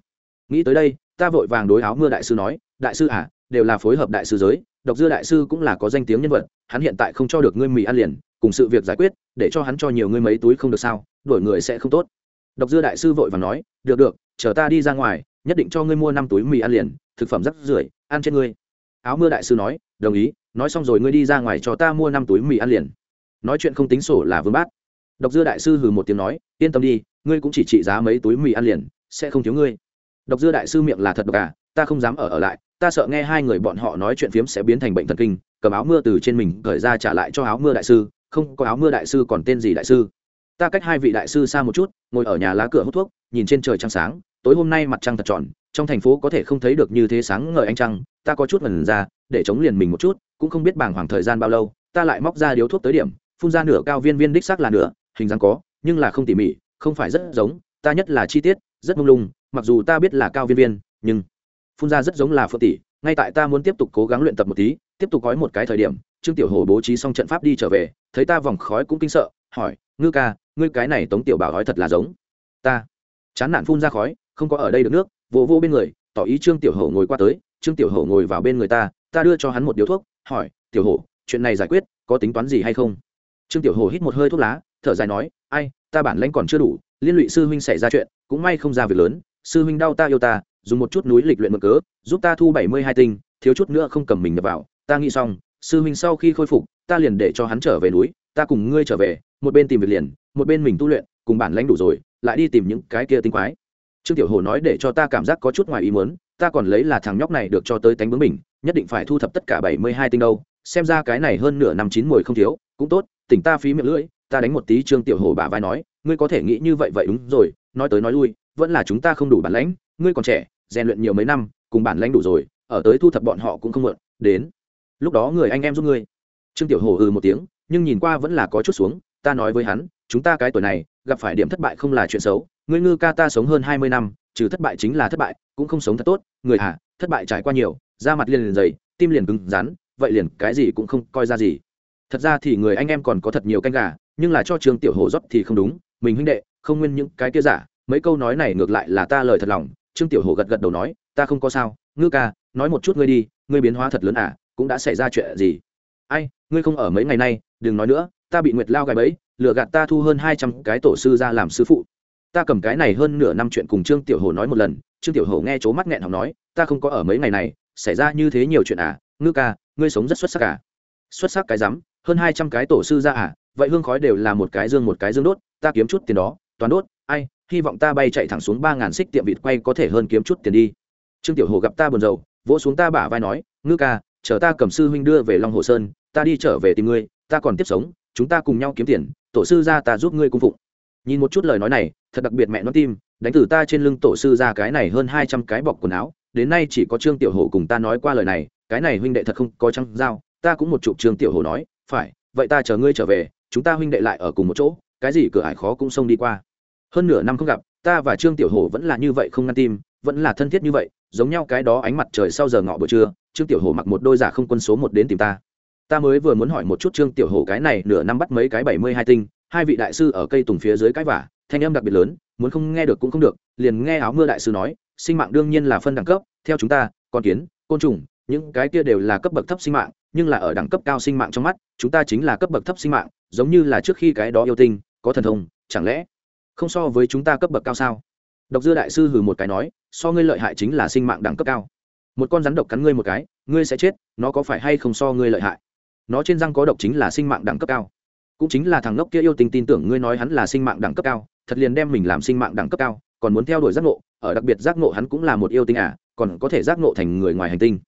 Nghĩ tới đây, ta vội vàng đối áo mưa đại sư nói, đại sư à đều là phối hợp đại sư giới, độc dưa đại sư cũng là có danh tiếng nhân vật, hắn hiện tại không cho được ngươi mì ăn liền cùng sự việc giải quyết, để cho hắn cho nhiều ngươi mấy túi không được sao, đổi người sẽ không tốt. Độc dưa đại sư vội vàng nói, được được, chờ ta đi ra ngoài, nhất định cho ngươi mua năm túi mì ăn liền, thực phẩm rất rưởi, ăn trên ngươi. Áo mưa đại sư nói, đồng ý, nói xong rồi ngươi đi ra ngoài cho ta mua năm túi mì ăn liền. Nói chuyện không tính sổ là vương bát. Độc dưa đại sư hừ một tiếng nói, yên tâm đi, ngươi cũng chỉ trị giá mấy túi mì ăn liền, sẽ không thiếu ngươi. Độc dưa đại sư miệng là thật độc à ta không dám ở ở lại, ta sợ nghe hai người bọn họ nói chuyện phiếm sẽ biến thành bệnh thần kinh, cầm áo mưa từ trên mình, cởi ra trả lại cho áo mưa đại sư không có áo mưa đại sư còn tên gì đại sư? Ta cách hai vị đại sư xa một chút, ngồi ở nhà lá cửa hút thuốc, nhìn trên trời trăng sáng, tối hôm nay mặt trăng thật tròn, trong thành phố có thể không thấy được như thế sáng ngời anh trăng, ta có chút ngần ra, để chống liền mình một chút, cũng không biết bàng hoàng thời gian bao lâu, ta lại móc ra điếu thuốc tới điểm, phun ra nửa cao viên viên đích xác là nửa, hình dáng có, nhưng là không tỉ mỉ, không phải rất giống, ta nhất là chi tiết, rất mông lung, mặc dù ta biết là cao viên viên, nhưng phun ra rất giống là phượng tỷ, ngay tại ta muốn tiếp tục cố gắng luyện tập một tí, tiếp tục gói một cái thời điểm, trương tiểu hồ bố trí xong trận pháp đi trở về thấy ta vòng khói cũng kinh sợ, hỏi, ngư ca, ngươi cái này tống tiểu bảo nói thật là giống? Ta. Chán nản phun ra khói, không có ở đây được nước. Vô vô bên người, tỏ ý trương tiểu hổ ngồi qua tới, trương tiểu hổ ngồi vào bên người ta ta đưa cho hắn một điếu thuốc, hỏi, tiểu hổ, chuyện này giải quyết, có tính toán gì hay không? Trương tiểu hổ hít một hơi thuốc lá, thở dài nói, ai, ta bản lãnh còn chưa đủ, liên lụy sư huynh xảy ra chuyện, cũng may không ra việc lớn, sư huynh đau ta yêu ta, dùng một chút núi lịch luyện mực cớ, giúp ta thu bảy mươi hai tinh, thiếu chút nữa không cầm mình nhập vào, ta nghĩ xong, sư huynh sau khi khôi phục ta liền để cho hắn trở về núi, ta cùng ngươi trở về, một bên tìm việc liền, một bên mình tu luyện, cùng bản lãnh đủ rồi, lại đi tìm những cái kia tinh quái. Trương tiểu hồ nói để cho ta cảm giác có chút ngoài ý muốn, ta còn lấy là thằng nhóc này được cho tới tánh bướng mình, nhất định phải thu thập tất cả bảy mươi hai tinh đâu, xem ra cái này hơn nửa năm chín mùi không thiếu, cũng tốt, tỉnh ta phí miệng lưỡi, ta đánh một tí trương tiểu hồ bả vai nói, ngươi có thể nghĩ như vậy vậy đúng rồi, nói tới nói lui, vẫn là chúng ta không đủ bản lãnh, ngươi còn trẻ, rèn luyện nhiều mấy năm, cùng bản lãnh đủ rồi, ở tới thu thập bọn họ cũng không mượn đến. Lúc đó người anh em giúp ngươi trương tiểu hồ ừ một tiếng, nhưng nhìn qua vẫn là có chút xuống, ta nói với hắn, chúng ta cái tuổi này, gặp phải điểm thất bại không là chuyện xấu, ngươi ngư ca ta sống hơn hai mươi năm, trừ thất bại chính là thất bại, cũng không sống thật tốt, người hả thất bại trải qua nhiều, da mặt liền liền dày, tim liền cứng rắn, vậy liền cái gì cũng không coi ra gì. Thật ra thì người anh em còn có thật nhiều canh gà, nhưng là cho trương tiểu hồ rót thì không đúng, mình huynh đệ, không nguyên những cái kia giả, mấy câu nói này ngược lại là ta lời thật lòng, trương tiểu hồ gật gật đầu nói, ta không có sao, ngư ca, nói một chút ngươi đi, ngươi biến hóa thật lớn à cũng đã xảy ra chuyện gì? Ai, ngươi không ở mấy ngày nay, đừng nói nữa, ta bị nguyệt lao gài bẫy, lừa gạt ta thu hơn hai trăm cái tổ sư ra làm sư phụ. Ta cầm cái này hơn nửa năm chuyện cùng trương tiểu hồ nói một lần, trương tiểu hồ nghe c mắt nghẹn học nói, ta không có ở mấy ngày này, xảy ra như thế nhiều chuyện à ngư ca, ngươi sống rất xuất sắc à. Xuất sắc cái rắm, hơn hai trăm cái tổ sư ra à vậy hương khói đều là một cái dương một cái dương đốt, ta kiếm chút tiền đó, toàn đốt, ai, hy vọng ta bay chạy thẳng xuống ba ngàn xích tiệm vịt quay có thể hơn kiếm chút tiền đi. Trương tiểu hồ gặp ta buồn rầu, vỗ xuống ta bả vai nói, ngư ca chờ ta cầm sư huynh đưa về long hồ sơn, ta đi trở về tìm ngươi, ta còn tiếp sống, chúng ta cùng nhau kiếm tiền, tổ sư ra ta giúp ngươi cung phụng. Nhìn một chút lời nói này, thật đặc biệt mẹ nó tim, đánh từ ta trên lưng tổ sư ra cái này hơn hai trăm cái bọc quần áo, đến nay chỉ có trương tiểu hổ cùng ta nói qua lời này, cái này huynh đệ thật không có trăng dao ta cũng một chụp trương tiểu hổ nói, phải, vậy ta chờ ngươi trở về, chúng ta huynh đệ lại ở cùng một chỗ, cái gì cửa ải khó cũng xông đi qua. Hơn nửa năm không gặp, ta và trương tiểu hổ vẫn là như vậy không ngăn tim, vẫn là thân thiết như vậy, giống nhau cái đó ánh mặt trời sau giờ ngọ buổi trưa trương tiểu hổ mặc một đôi giả không quân số một đến tìm ta. Ta mới vừa muốn hỏi một chút trương tiểu hổ cái này nửa năm bắt mấy cái bảy mươi hai tinh, hai vị đại sư ở cây tùng phía dưới cái vả, thanh âm đặc biệt lớn, muốn không nghe được cũng không được, liền nghe áo mưa đại sư nói, sinh mạng đương nhiên là phân đẳng cấp, theo chúng ta, con kiến, côn trùng, những cái kia đều là cấp bậc thấp sinh mạng, nhưng là ở đẳng cấp cao sinh mạng trong mắt, chúng ta chính là cấp bậc thấp sinh mạng, giống như là trước khi cái đó yêu tinh, có thần thông, chẳng lẽ không so với chúng ta cấp bậc cao sao? Độc dư đại sư hừ một cái nói, so ngươi lợi hại chính là sinh mạng đẳng cấp cao một con rắn độc cắn ngươi một cái, ngươi sẽ chết, nó có phải hay không so ngươi lợi hại? Nó trên răng có độc chính là sinh mạng đẳng cấp cao. Cũng chính là thằng ngốc kia yêu tình tin tưởng ngươi nói hắn là sinh mạng đẳng cấp cao, thật liền đem mình làm sinh mạng đẳng cấp cao, còn muốn theo đuổi giác ngộ, ở đặc biệt giác ngộ hắn cũng là một yêu tinh à còn có thể giác ngộ thành người ngoài hành tinh.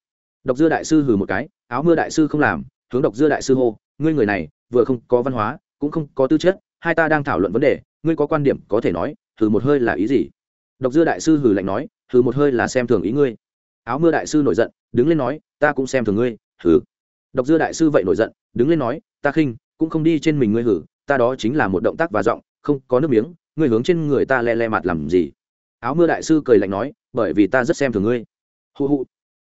Độc dưa đại sư hừ một cái, áo mưa đại sư không làm, hướng độc dưa đại sư hô, ngươi người này, vừa không có văn hóa, cũng không có tư chất, hai ta đang thảo luận vấn đề, ngươi có quan điểm có thể nói, hừ một hơi là ý gì? Độc dưa đại sư hừ lạnh nói, hừ một hơi là xem thường ý ngươi áo mưa đại sư nổi giận, đứng lên nói, ta cũng xem thường ngươi Hử. độc dưa đại sư vậy nổi giận, đứng lên nói, ta khinh, cũng không đi trên mình ngươi hử, ta đó chính là một động tác và giọng, không có nước miếng, ngươi hướng trên người ta le le mặt làm gì? Áo mưa đại sư cười lạnh nói, bởi vì ta rất xem thường ngươi. Hụ hụ.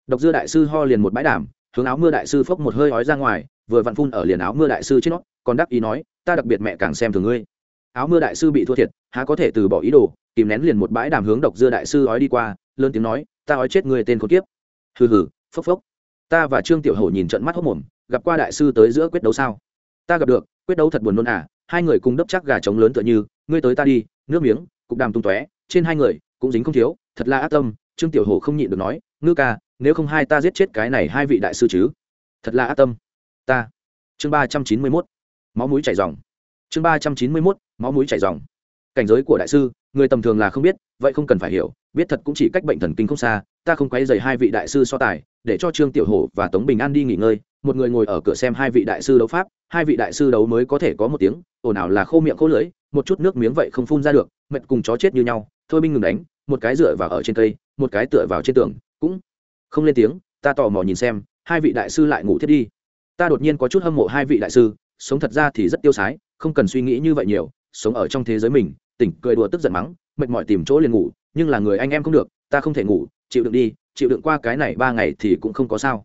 Độc dưa đại sư ho liền một bãi đảm hướng áo mưa đại sư phốc một hơi ói ra ngoài, vừa vặn phun ở liền áo mưa đại sư trên nó, còn đắc ý nói, ta đặc biệt mẹ càng xem thường ngươi. Áo mưa đại sư bị thua thiệt, há có thể từ bỏ ý đồ, kìm nén liền một bãi đàm hướng độc dưa đại sư ói đi qua, lớn tiếng nói ta ói chết người tên con kiếp. Hừ hừ, phốc phốc. Ta và trương tiểu hổ nhìn trận mắt hốc mồm, gặp qua đại sư tới giữa quyết đấu sao? Ta gặp được, quyết đấu thật buồn nôn à hai người cùng đấp chắc gà trống lớn tựa như, ngươi tới ta đi, nước miếng, cục đàm tung tóe, trên hai người, cũng dính không thiếu, thật là ác tâm, trương tiểu hổ không nhịn được nói, ngư ca, nếu không hai ta giết chết cái này hai vị đại sư chứ? Thật là ác tâm. Ta. Chương ba trăm chín mươi mốt. Máu mũi chảy dòng. Chương ba trăm chín mươi mốt, máu mũi chảy dòng. Cảnh giới của đại sư người tầm thường là không biết, vậy không cần phải hiểu, biết thật cũng chỉ cách bệnh thần kinh không xa, ta không quấy dày hai vị đại sư so tài, để cho trương tiểu hổ và tống bình an đi nghỉ ngơi, một người ngồi ở cửa xem hai vị đại sư đấu pháp, hai vị đại sư đấu mới có thể có một tiếng, ồn ào là khô miệng khô lưỡi, một chút nước miếng vậy không phun ra được, mệt cùng chó chết như nhau, thôi binh ngừng đánh, một cái dựa vào ở trên cây, một cái tựa vào trên tường, cũng không lên tiếng, ta tò mò nhìn xem, hai vị đại sư lại ngủ thiết đi. Ta đột nhiên có chút hâm mộ hai vị đại sư, sống thật ra thì rất tiêu sái, không cần suy nghĩ như vậy nhiều, sống ở trong thế giới mình tỉnh cười đùa tức giận mắng, mệt mỏi tìm chỗ liền ngủ, nhưng là người anh em không được, ta không thể ngủ, chịu đựng đi, chịu đựng qua cái này ba ngày thì cũng không có sao.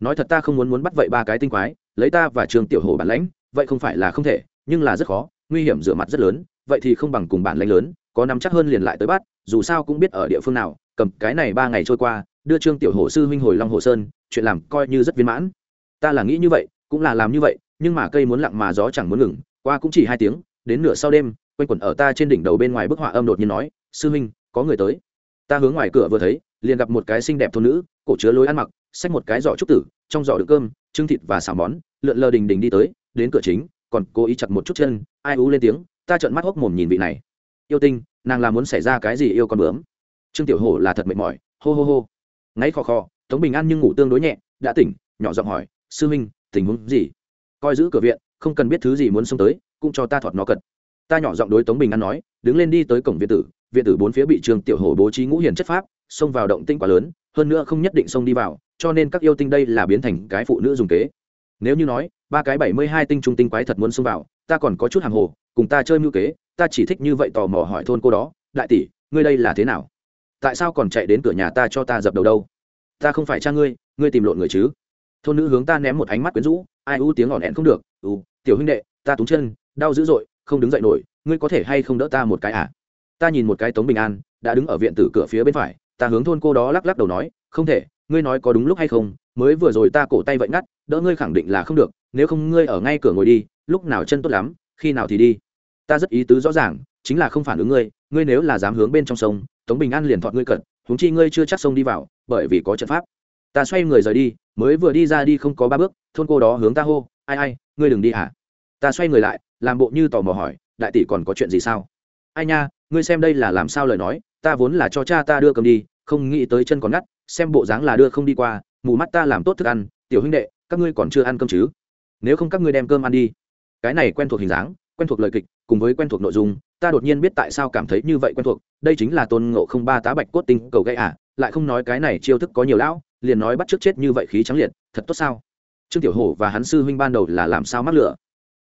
Nói thật ta không muốn muốn bắt vậy ba cái tinh quái, lấy ta và trường tiểu hồ bản lãnh, vậy không phải là không thể, nhưng là rất khó, nguy hiểm rửa mặt rất lớn, vậy thì không bằng cùng bản lãnh lớn, có nắm chắc hơn liền lại tới bắt, dù sao cũng biết ở địa phương nào, cầm cái này ba ngày trôi qua, đưa trương tiểu hồ sư huynh hồi long hồ sơn, chuyện làm coi như rất viên mãn. Ta là nghĩ như vậy, cũng là làm như vậy, nhưng mà cây muốn lặng mà gió chẳng muốn ngừng, qua cũng chỉ hai tiếng, đến nửa sau đêm quanh quẩn ở ta trên đỉnh đầu bên ngoài bức họa âm đột nhiên nói, sư huynh, có người tới. Ta hướng ngoài cửa vừa thấy, liền gặp một cái xinh đẹp thôn nữ, cổ chứa lối ăn mặc, xách một cái giỏ trúc tử, trong giỏ đựng cơm trưng thịt và xào món, lượn lờ đình đình đi tới, đến cửa chính, còn cố ý chặt một chút chân, ai ú lên tiếng, ta trợn mắt hốc mồm nhìn vị này. Yêu tinh, nàng là muốn xảy ra cái gì yêu con bướm? Trương tiểu hổ là thật mệt mỏi, hô hô hô. Ngáy khò khò, tống bình an nhưng ngủ tương đối nhẹ, đã tỉnh, nhỏ giọng hỏi, sư huynh, tình huống gì? Coi giữ cửa viện, không cần biết thứ gì muốn xông tới, cũng cho ta thọt nó cật ta nhỏ giọng đối tống bình an nói đứng lên đi tới cổng viện tử viện tử bốn phía bị trường tiểu hổ bố trí ngũ hiền chất pháp xông vào động tinh quá lớn hơn nữa không nhất định xông đi vào cho nên các yêu tinh đây là biến thành cái phụ nữ dùng kế. Nếu như nói ba cái bảy mươi hai tinh trung tinh quái thật muốn xông vào ta còn có chút hàng hồ cùng ta chơi mưu kế ta chỉ thích như vậy tò mò hỏi thôn cô đó đại tỷ ngươi đây là thế nào? Tại sao còn chạy đến cửa nhà ta cho ta dập đầu đâu? Ta không phải cha ngươi ngươi tìm lộn người chứ? Thôn nữ hướng ta ném một ánh mắt quyến rũ ai u tiếng ngỏn ẹn không được u, tiểu huynh đệ ta túng chân đau dữ dội không đứng dậy nổi, ngươi có thể hay không đỡ ta một cái à? Ta nhìn một cái tống bình an, đã đứng ở viện tử cửa phía bên phải, ta hướng thôn cô đó lắc lắc đầu nói, không thể, ngươi nói có đúng lúc hay không, mới vừa rồi ta cổ tay vậy ngắt, đỡ ngươi khẳng định là không được, nếu không ngươi ở ngay cửa ngồi đi, lúc nào chân tốt lắm, khi nào thì đi. Ta rất ý tứ rõ ràng, chính là không phản ứng ngươi ngươi nếu là dám hướng bên trong sông, tống bình an liền thọt ngươi cận huống chi ngươi chưa chắc sông đi vào, bởi vì có trận pháp. Ta xoay người rời đi, mới vừa đi ra đi không có ba bước, thôn cô đó hướng ta hô, ai ai, ngươi đừng đi hả ta xoay người lại làm bộ như tò mò hỏi đại tỷ còn có chuyện gì sao? Ai nha ngươi xem đây là làm sao lời nói ta vốn là cho cha ta đưa cầm đi không nghĩ tới chân còn ngắt xem bộ dáng là đưa không đi qua mù mắt ta làm tốt thức ăn tiểu huynh đệ các ngươi còn chưa ăn cơm chứ? Nếu không các ngươi đem cơm ăn đi. Cái này quen thuộc hình dáng quen thuộc lời kịch cùng với quen thuộc nội dung ta đột nhiên biết tại sao cảm thấy như vậy quen thuộc đây chính là tôn ngộ không ba tá bạch cốt tinh cầu gây ả à, lại không nói cái này chiêu thức có nhiều lão liền nói bắt trước chết như vậy khí trắng liệt thật tốt sao? Trương tiểu hổ và hắn sư huynh ban đầu là làm sao mắc lửa?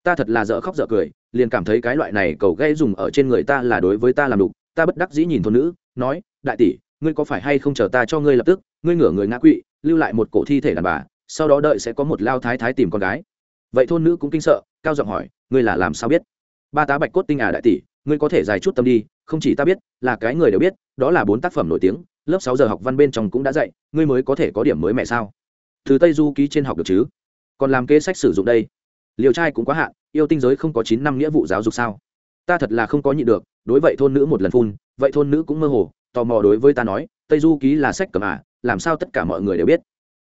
Ta thật là dở khóc dở cười, liền cảm thấy cái loại này cầu gãy dùng ở trên người ta là đối với ta làm đục, ta bất đắc dĩ nhìn thôn nữ, nói, đại tỷ, ngươi có phải hay không chờ ta cho ngươi lập tức, ngươi ngửa người ngã quỵ, lưu lại một cổ thi thể đàn bà, sau đó đợi sẽ có một lao thái thái tìm con gái. Vậy thôn nữ cũng kinh sợ, cao giọng hỏi, ngươi là làm sao biết? Ba tá bạch cốt tinh à đại tỷ, ngươi có thể dài chút tâm đi, không chỉ ta biết, là cái người đều biết, đó là bốn tác phẩm nổi tiếng, lớp sáu giờ học văn bên trong cũng đã dạy, ngươi mới có thể có điểm mới mẹ sao? Từ tây du ký trên học được chứ? Còn làm kế sách sử dụng đây liều trai cũng quá hạn, yêu tinh giới không có chín năm nghĩa vụ giáo dục sao? Ta thật là không có nhịn được, đối vậy thôn nữ một lần phun, vậy thôn nữ cũng mơ hồ, tò mò đối với ta nói, tây du ký là sách cầm à làm sao tất cả mọi người đều biết?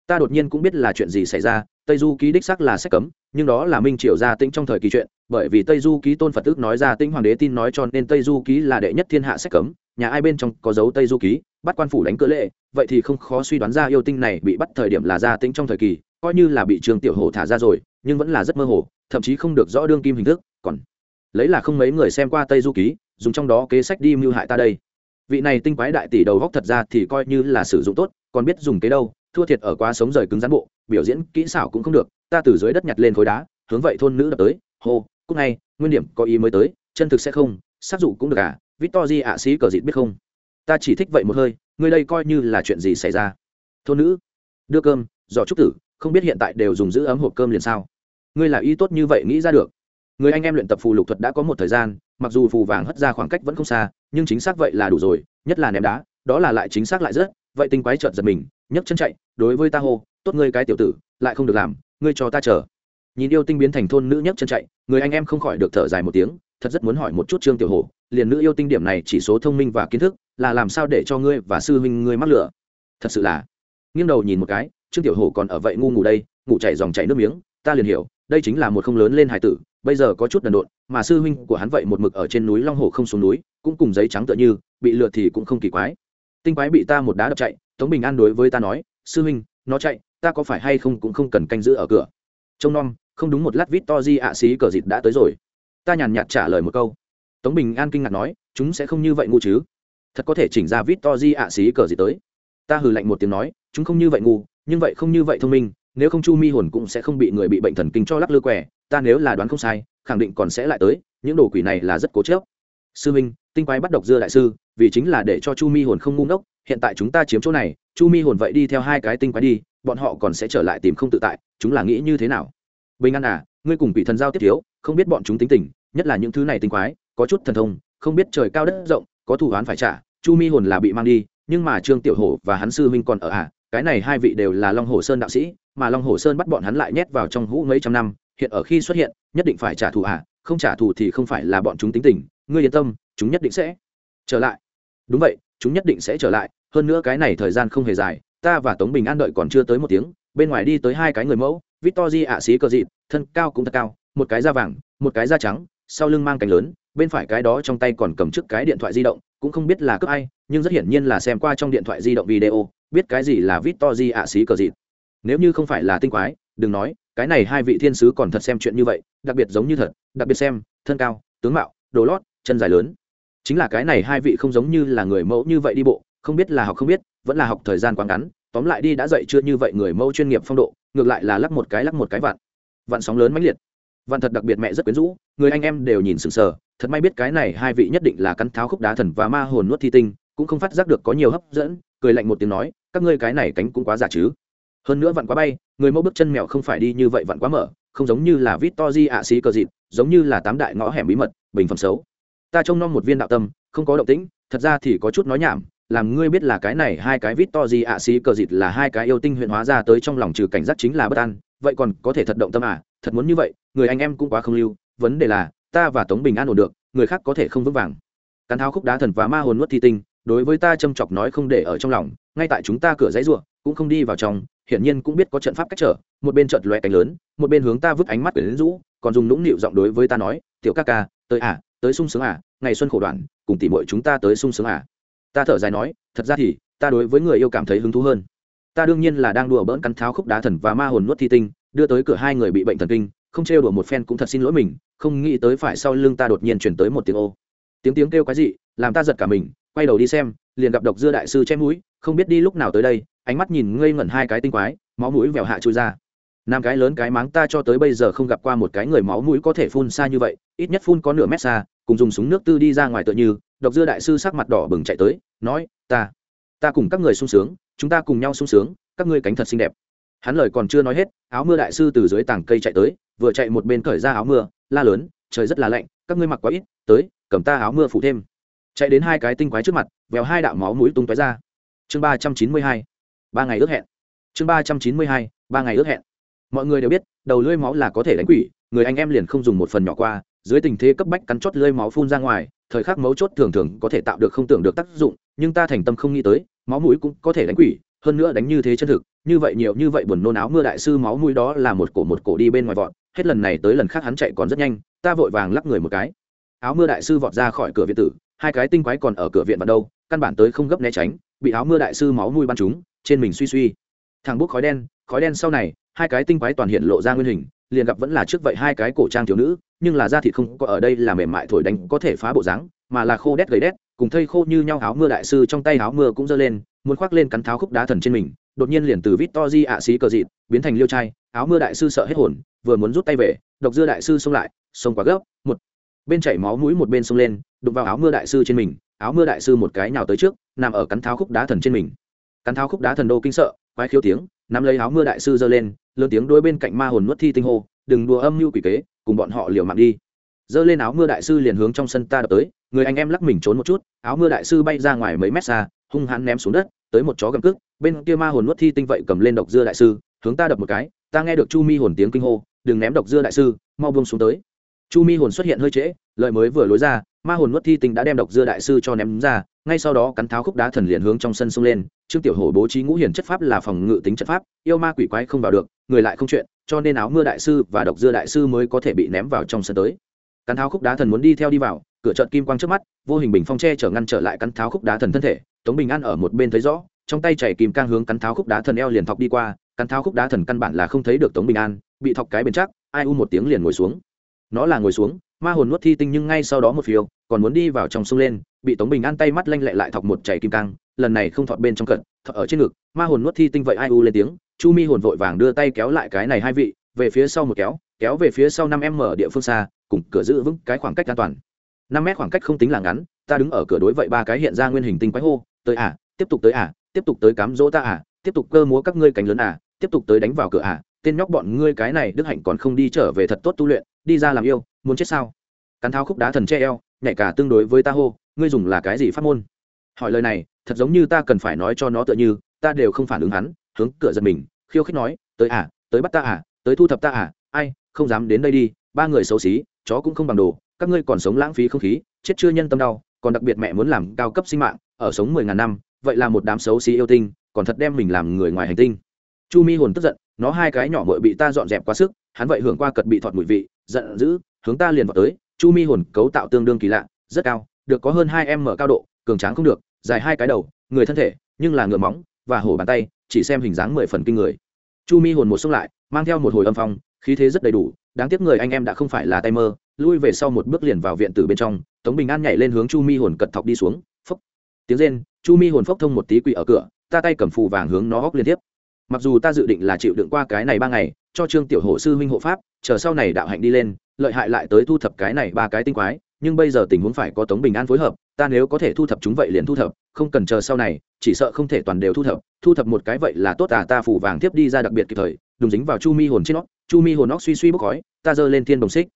Ta đột nhiên cũng biết là chuyện gì xảy ra, tây du ký đích sắc là sách cấm, nhưng đó là minh triều gia tĩnh trong thời kỳ chuyện, bởi vì tây du ký tôn phật tức nói ra tĩnh hoàng đế tin nói cho nên tây du ký là đệ nhất thiên hạ sách cấm, nhà ai bên trong có dấu tây du ký, bắt quan phủ đánh cỡ lệ, vậy thì không khó suy đoán ra yêu tinh này bị bắt thời điểm là gia tĩnh trong thời kỳ, coi như là bị trường tiểu hồ thả ra rồi nhưng vẫn là rất mơ hồ, thậm chí không được rõ đương kim hình thức, còn lấy là không mấy người xem qua tây du ký, dùng trong đó kế sách đi mưu hại ta đây. Vị này tinh quái đại tỷ đầu góc thật ra thì coi như là sử dụng tốt, còn biết dùng kế đâu, thua thiệt ở quá sống rời cứng rắn bộ, biểu diễn kỹ xảo cũng không được, ta từ dưới đất nhặt lên khối đá, hướng vậy thôn nữ đập tới, hô cúc ngay, nguyên điểm có ý mới tới, chân thực sẽ không, sát dụ cũng được à victor di ạ xí cờ dịt biết không? Ta chỉ thích vậy một hơi, ngươi đây coi như là chuyện gì xảy ra? Thôn nữ, đưa cơm giỏ trúc tử, không biết hiện tại đều dùng giữ ấm hộp cơm liền sao? Ngươi là y tốt như vậy nghĩ ra được. Người anh em luyện tập phù lục thuật đã có một thời gian, mặc dù phù vàng hất ra khoảng cách vẫn không xa, nhưng chính xác vậy là đủ rồi, nhất là ném đá, đó là lại chính xác lại rất, vậy tinh quái trợn giật mình, nhấc chân chạy, đối với ta hô, tốt ngươi cái tiểu tử, lại không được làm, ngươi cho ta chờ. Nhìn yêu tinh biến thành thôn nữ nhấc chân chạy, người anh em không khỏi được thở dài một tiếng, thật rất muốn hỏi một chút trương tiểu hồ liền nữ yêu tinh điểm này chỉ số thông minh và kiến thức, là làm sao để cho ngươi và sư huynh ngươi mắc lửa? Thật sự là, nghiêng đầu nhìn một cái, trương tiểu hồ còn ở vậy ngu ngủ đây, ngủ chảy dòng chảy nước miếng, ta liền hiểu đây chính là một không lớn lên hải tử, bây giờ có chút đần độn, mà sư huynh của hắn vậy một mực ở trên núi long hồ không xuống núi, cũng cùng giấy trắng tựa như, bị lượt thì cũng không kỳ quái. Tinh quái bị ta một đá đập chạy, tống bình an đối với ta nói, sư huynh, nó chạy, ta có phải hay không cũng không cần canh giữ ở cửa. Trông nom, không đúng một lát vít to di ạ xí cờ dịt đã tới rồi. Ta nhàn nhạt trả lời một câu. Tống bình an kinh ngạc nói, chúng sẽ không như vậy ngu chứ? Thật có thể chỉnh ra vít to di ạ xí cờ dịt tới. Ta hừ lạnh một tiếng nói, chúng không như vậy ngu, nhưng vậy không như vậy thông minh nếu không chu mi hồn cũng sẽ không bị người bị bệnh thần kinh cho lắc lư quẻ ta nếu là đoán không sai, khẳng định còn sẽ lại tới, những đồ quỷ này là rất cố chớp sư minh, tinh quái bắt độc dưa đại sư, vì chính là để cho chu mi hồn không ngu ngốc, hiện tại chúng ta chiếm chỗ này, chu mi hồn vậy đi theo hai cái tinh quái đi, bọn họ còn sẽ trở lại tìm không tự tại, chúng là nghĩ như thế nào? Bình an à ngươi cùng quỷ thần giao tiếp thiếu, không biết bọn chúng tính tình, nhất là những thứ này tinh quái, có chút thần thông, không biết trời cao đất rộng, có thủ án phải trả, chu mi hồn là bị mang đi, nhưng mà trương tiểu hổ và hắn sư huynh còn ở à cái này hai vị đều là long hồ sơn đạo sĩ mà long hồ sơn bắt bọn hắn lại nhét vào trong hũ mấy trăm năm, hiện ở khi xuất hiện, nhất định phải trả thù à không trả thù thì không phải là bọn chúng tính tình, ngươi yên tâm, chúng nhất định sẽ trở lại. Đúng vậy, chúng nhất định sẽ trở lại, hơn nữa cái này thời gian không hề dài, ta và tống bình an đợi còn chưa tới một tiếng, bên ngoài đi tới hai cái người mẫu, victor ạ xí cờ dịt, thân cao cũng thật cao, một cái da vàng, một cái da trắng, sau lưng mang cánh lớn, bên phải cái đó trong tay còn cầm trước cái điện thoại di động, cũng không biết là cướp ai, nhưng rất hiển nhiên là xem qua trong điện thoại di động video, biết cái gì là victor ạ xí cờ dịt nếu như không phải là tinh quái, đừng nói, cái này hai vị thiên sứ còn thật xem chuyện như vậy, đặc biệt giống như thật, đặc biệt xem, thân cao, tướng mạo, đồ lót, chân dài lớn. Chính là cái này hai vị không giống như là người mẫu như vậy đi bộ, không biết là học không biết, vẫn là học thời gian quá ngắn, tóm lại đi đã dậy chưa như vậy người mẫu chuyên nghiệp phong độ, ngược lại là lắc một cái lắc một cái vặn. Vặn sóng lớn mãnh liệt. Vặn thật đặc biệt mẹ rất quyến rũ, người anh em đều nhìn sừng sờ, thật may biết cái này hai vị nhất định là căn tháo khúc đá thần và ma hồn nuốt thi tinh, cũng không phát giác được có nhiều hấp dẫn, cười lạnh một tiếng nói, các ngươi cái này cánh cũng quá giả chứ hơn nữa vặn quá bay, người mẫu bước chân mèo không phải đi như vậy vặn quá mở, không giống như là vít to di ạ xí cờ dịt, giống như là tám đại ngõ hẻm bí mật, bình phẩm xấu. Ta trông nom một viên đạo tâm, không có động tĩnh, thật ra thì có chút nói nhảm, làm ngươi biết là cái này hai cái vít to gì ạ xí cờ dịt là hai cái yêu tinh huyện hóa ra tới trong lòng trừ cảnh giác chính là bất an, vậy còn có thể thật động tâm à thật muốn như vậy, người anh em cũng quá không lưu, vấn đề là, ta và tống bình an ổn được, người khác có thể không vững vàng. Cắn tháo khúc đá thần và ma hồn nuốt thi tinh, đối với ta châm chọc nói không để ở trong lòng, ngay tại chúng ta cửa giấy ruộng cũng không đi vào trong, hiển nhiên cũng biết có trận pháp cách trở, một bên chợt loe cánh lớn, một bên hướng ta vứt ánh mắt quyển rũ, còn dùng nũng nịu giọng đối với ta nói, tiểu ca ca, tới à tới sung sướng à ngày xuân khổ đoạn, cùng tỉ muội chúng ta tới sung sướng à. Ta thở dài nói, thật ra thì, ta đối với người yêu cảm thấy hứng thú hơn. Ta đương nhiên là đang đùa bỡn cắn tháo khúc đá thần và ma hồn nuốt thi tinh, đưa tới cửa hai người bị bệnh thần kinh, không trêu đùa một phen cũng thật xin lỗi mình, không nghĩ tới phải sau lưng ta đột nhiên chuyển tới một tiếng ô. Tiếng tiếng kêu cái gì làm ta giật cả mình, quay đầu đi xem, liền gặp độc dưa đại sư chém mũi không biết đi lúc nào tới đây, ánh mắt nhìn ngây ngẩn hai cái tinh quái, máu mũi vèo hạ chui ra. Năm cái lớn cái máng ta cho tới bây giờ không gặp qua một cái người máu mũi có thể phun xa như vậy, ít nhất phun có nửa mét xa, cùng dùng súng nước tư đi ra ngoài tựa như, độc dưa đại sư sắc mặt đỏ bừng chạy tới, nói, ta ta cùng các người sung sướng, chúng ta cùng nhau sung sướng, các ngươi cánh thật xinh đẹp. Hắn lời còn chưa nói hết, áo mưa đại sư từ dưới tảng cây chạy tới, vừa chạy một bên cởi ra áo mưa, la lớn, trời rất là lạnh, các ngươi mặc quá ít, tới, cầm ta áo mưa phủ thêm. Chạy đến hai cái tinh quái trước mặt, vèo hai đạo máu mũi tung tóe ra chương ba trăm chín mươi hai, ba ngày ước hẹn. Chương ba trăm chín mươi hai, ba ngày ước hẹn. Mọi người đều biết, đầu lưỡi máu là có thể đánh quỷ, người anh em liền không dùng một phần nhỏ qua, dưới tình thế cấp bách cắn chót lưỡi máu phun ra ngoài, thời khắc mấu chốt thường thường có thể tạo được không tưởng được tác dụng, nhưng ta thành tâm không nghĩ tới, máu mũi cũng có thể đánh quỷ, hơn nữa đánh như thế chân thực, như vậy nhiều, như vậy buồn nôn áo mưa đại sư máu mũi đó là một cổ một cổ đi bên ngoài vọt, hết lần này tới lần khác hắn chạy còn rất nhanh, ta vội vàng lắc người một cái. Áo mưa đại sư vọt ra khỏi cửa viện tử, hai cái tinh quái còn ở cửa viện vào đâu căn bản tới không gấp né tránh, bị áo mưa đại sư máu mũi bắn chúng trên mình suy suy. Thằng bút khói đen khói đen sau này, hai cái tinh quái toàn hiện lộ ra nguyên hình, liền gặp vẫn là trước vậy hai cái cổ trang thiếu nữ, nhưng là da thịt không có ở đây là mềm mại thổi đánh có thể phá bộ dáng, mà là khô đét gầy đét, cùng thây khô như nhau áo mưa đại sư trong tay áo mưa cũng giơ lên, muốn khoác lên cắn tháo khúc đá thần trên mình, đột nhiên liền từ vít to di ạ xí cờ dịt, biến thành liêu trai, áo mưa đại sư sợ hết hồn, vừa muốn rút tay về, độc dưa đại sư xông lại, xông quá gấp, một, bên chảy máu mũi một bên xông lên, đụng vào áo mưa đại sư trên mình áo mưa đại sư một cái nhào tới trước, nằm ở cắn tháo khúc đá thần trên mình. Cắn tháo khúc đá thần đô kinh sợ, quái khiếu tiếng, nắm lấy áo mưa đại sư giơ lên, lớn tiếng đôi bên cạnh ma hồn nuốt thi tinh hô, đừng đùa âm mưu quỷ kế, cùng bọn họ liều mạng đi. Giơ lên áo mưa đại sư liền hướng trong sân ta đập tới, người anh em lắc mình trốn một chút, áo mưa đại sư bay ra ngoài mấy mét xa, hung hãn ném xuống đất, tới một chó gầm cước, bên kia ma hồn nuốt thi tinh vậy cầm lên độc dưa đại sư, hướng ta đập một cái, ta nghe được chu mi hồn tiếng kinh hô, đừng ném độc dưa đại sư, mau buông xuống tới chu mi hồn xuất hiện hơi trễ lợi mới vừa lối ra, ma hồn nuốt thi tinh đã đem độc dưa đại sư cho ném ra, ngay sau đó cắn tháo khúc đá thần liền hướng trong sân xông lên. Trương tiểu hổ bố trí ngũ hiển chất pháp là phòng ngự tính chất pháp, yêu ma quỷ quái không vào được, người lại không chuyện, cho nên áo mưa đại sư và độc dưa đại sư mới có thể bị ném vào trong sân tới. Cắn tháo khúc đá thần muốn đi theo đi vào, cửa trận kim quang trước mắt, vô hình bình phong tre chở ngăn trở lại cắn tháo khúc đá thần thân thể. Tống bình an ở một bên thấy rõ, trong tay chảy kìm cang hướng cắn tháo khúc đá thần eo liền thọc đi qua, cắn tháo khúc đá thần căn bản là không thấy được tống bình an, bị thọc cái bền chắc, ai u một tiếng liền ngồi xuống nó là ngồi xuống, ma hồn nuốt thi tinh nhưng ngay sau đó một phiêu, còn muốn đi vào trong sông lên, bị tống bình an tay mắt lanh lẹ lại thọc một chảy kim cang, lần này không thọt bên trong cận, thọt ở trên ngực, ma hồn nuốt thi tinh vậy ai u lên tiếng, chu mi hồn vội vàng đưa tay kéo lại cái này hai vị, về phía sau một kéo kéo về phía sau năm em mở địa phương xa, cùng cửa giữ vững cái khoảng cách an toàn. năm mét khoảng cách không tính là ngắn, ta đứng ở cửa đối vậy ba cái hiện ra nguyên hình tinh quái hô, tới à tiếp tục tới à tiếp tục tới cám dỗ ta à tiếp tục cơ múa các ngươi cánh lớn à tiếp tục tới đánh vào cửa à tên nhóc bọn ngươi cái này đức hạnh còn không đi trở về thật tốt tu luyện đi ra làm yêu, muốn chết sao? Cắn tháo khúc đá thần che eo, nhảy cả tương đối với ta hô, ngươi dùng là cái gì phát môn? Hỏi lời này, thật giống như ta cần phải nói cho nó tựa như, ta đều không phản ứng hắn, hướng cửa giật mình, khiêu khích nói, tới à tới bắt ta à tới thu thập ta à ai, không dám đến đây đi, ba người xấu xí, chó cũng không bằng đồ, các ngươi còn sống lãng phí không khí, chết chưa nhân tâm đau, còn đặc biệt mẹ muốn làm cao cấp sinh mạng, ở sống mười ngàn năm, vậy là một đám xấu xí yêu tinh, còn thật đem mình làm người ngoài hành tinh. Chu mi hồn tức giận, nó hai cái nhỏ mội bị ta dọn dẹp quá sức, hắn vậy hưởng qua cật bị thọt mùi vị giận dữ, hướng ta liền vào tới, chu mi hồn cấu tạo tương đương kỳ lạ, rất cao, được có hơn hai em mở cao độ, cường tráng không được, dài hai cái đầu, người thân thể, nhưng là ngựa móng và hổ bàn tay, chỉ xem hình dáng mười phần kinh người. Chu mi hồn một xông lại, mang theo một hồi âm phong, khí thế rất đầy đủ, đáng tiếc người anh em đã không phải là tay mơ, lui về sau một bước liền vào viện tử bên trong, tống bình an nhảy lên hướng chu mi hồn cật thọc đi xuống, phốc. Tiếng rên, chu mi hồn phốc thông một tí quỷ ở cửa, ta tay cầm phù vàng hướng nó hóc liên tiếp. Mặc dù ta dự định là chịu đựng qua cái này ba ngày cho trương tiểu hổ sư huynh hộ pháp, chờ sau này đạo hạnh đi lên, lợi hại lại tới thu thập cái này ba cái tinh quái, nhưng bây giờ tình huống phải có tống bình an phối hợp, ta nếu có thể thu thập chúng vậy liền thu thập, không cần chờ sau này, chỉ sợ không thể toàn đều thu thập thu thập một cái vậy là tốt à ta phủ vàng tiếp đi ra đặc biệt kịp thời đùng dính vào chu mi hồn trên nó, chu mi hồn nó suy suy bốc khói, ta giơ lên thiên đồng xích.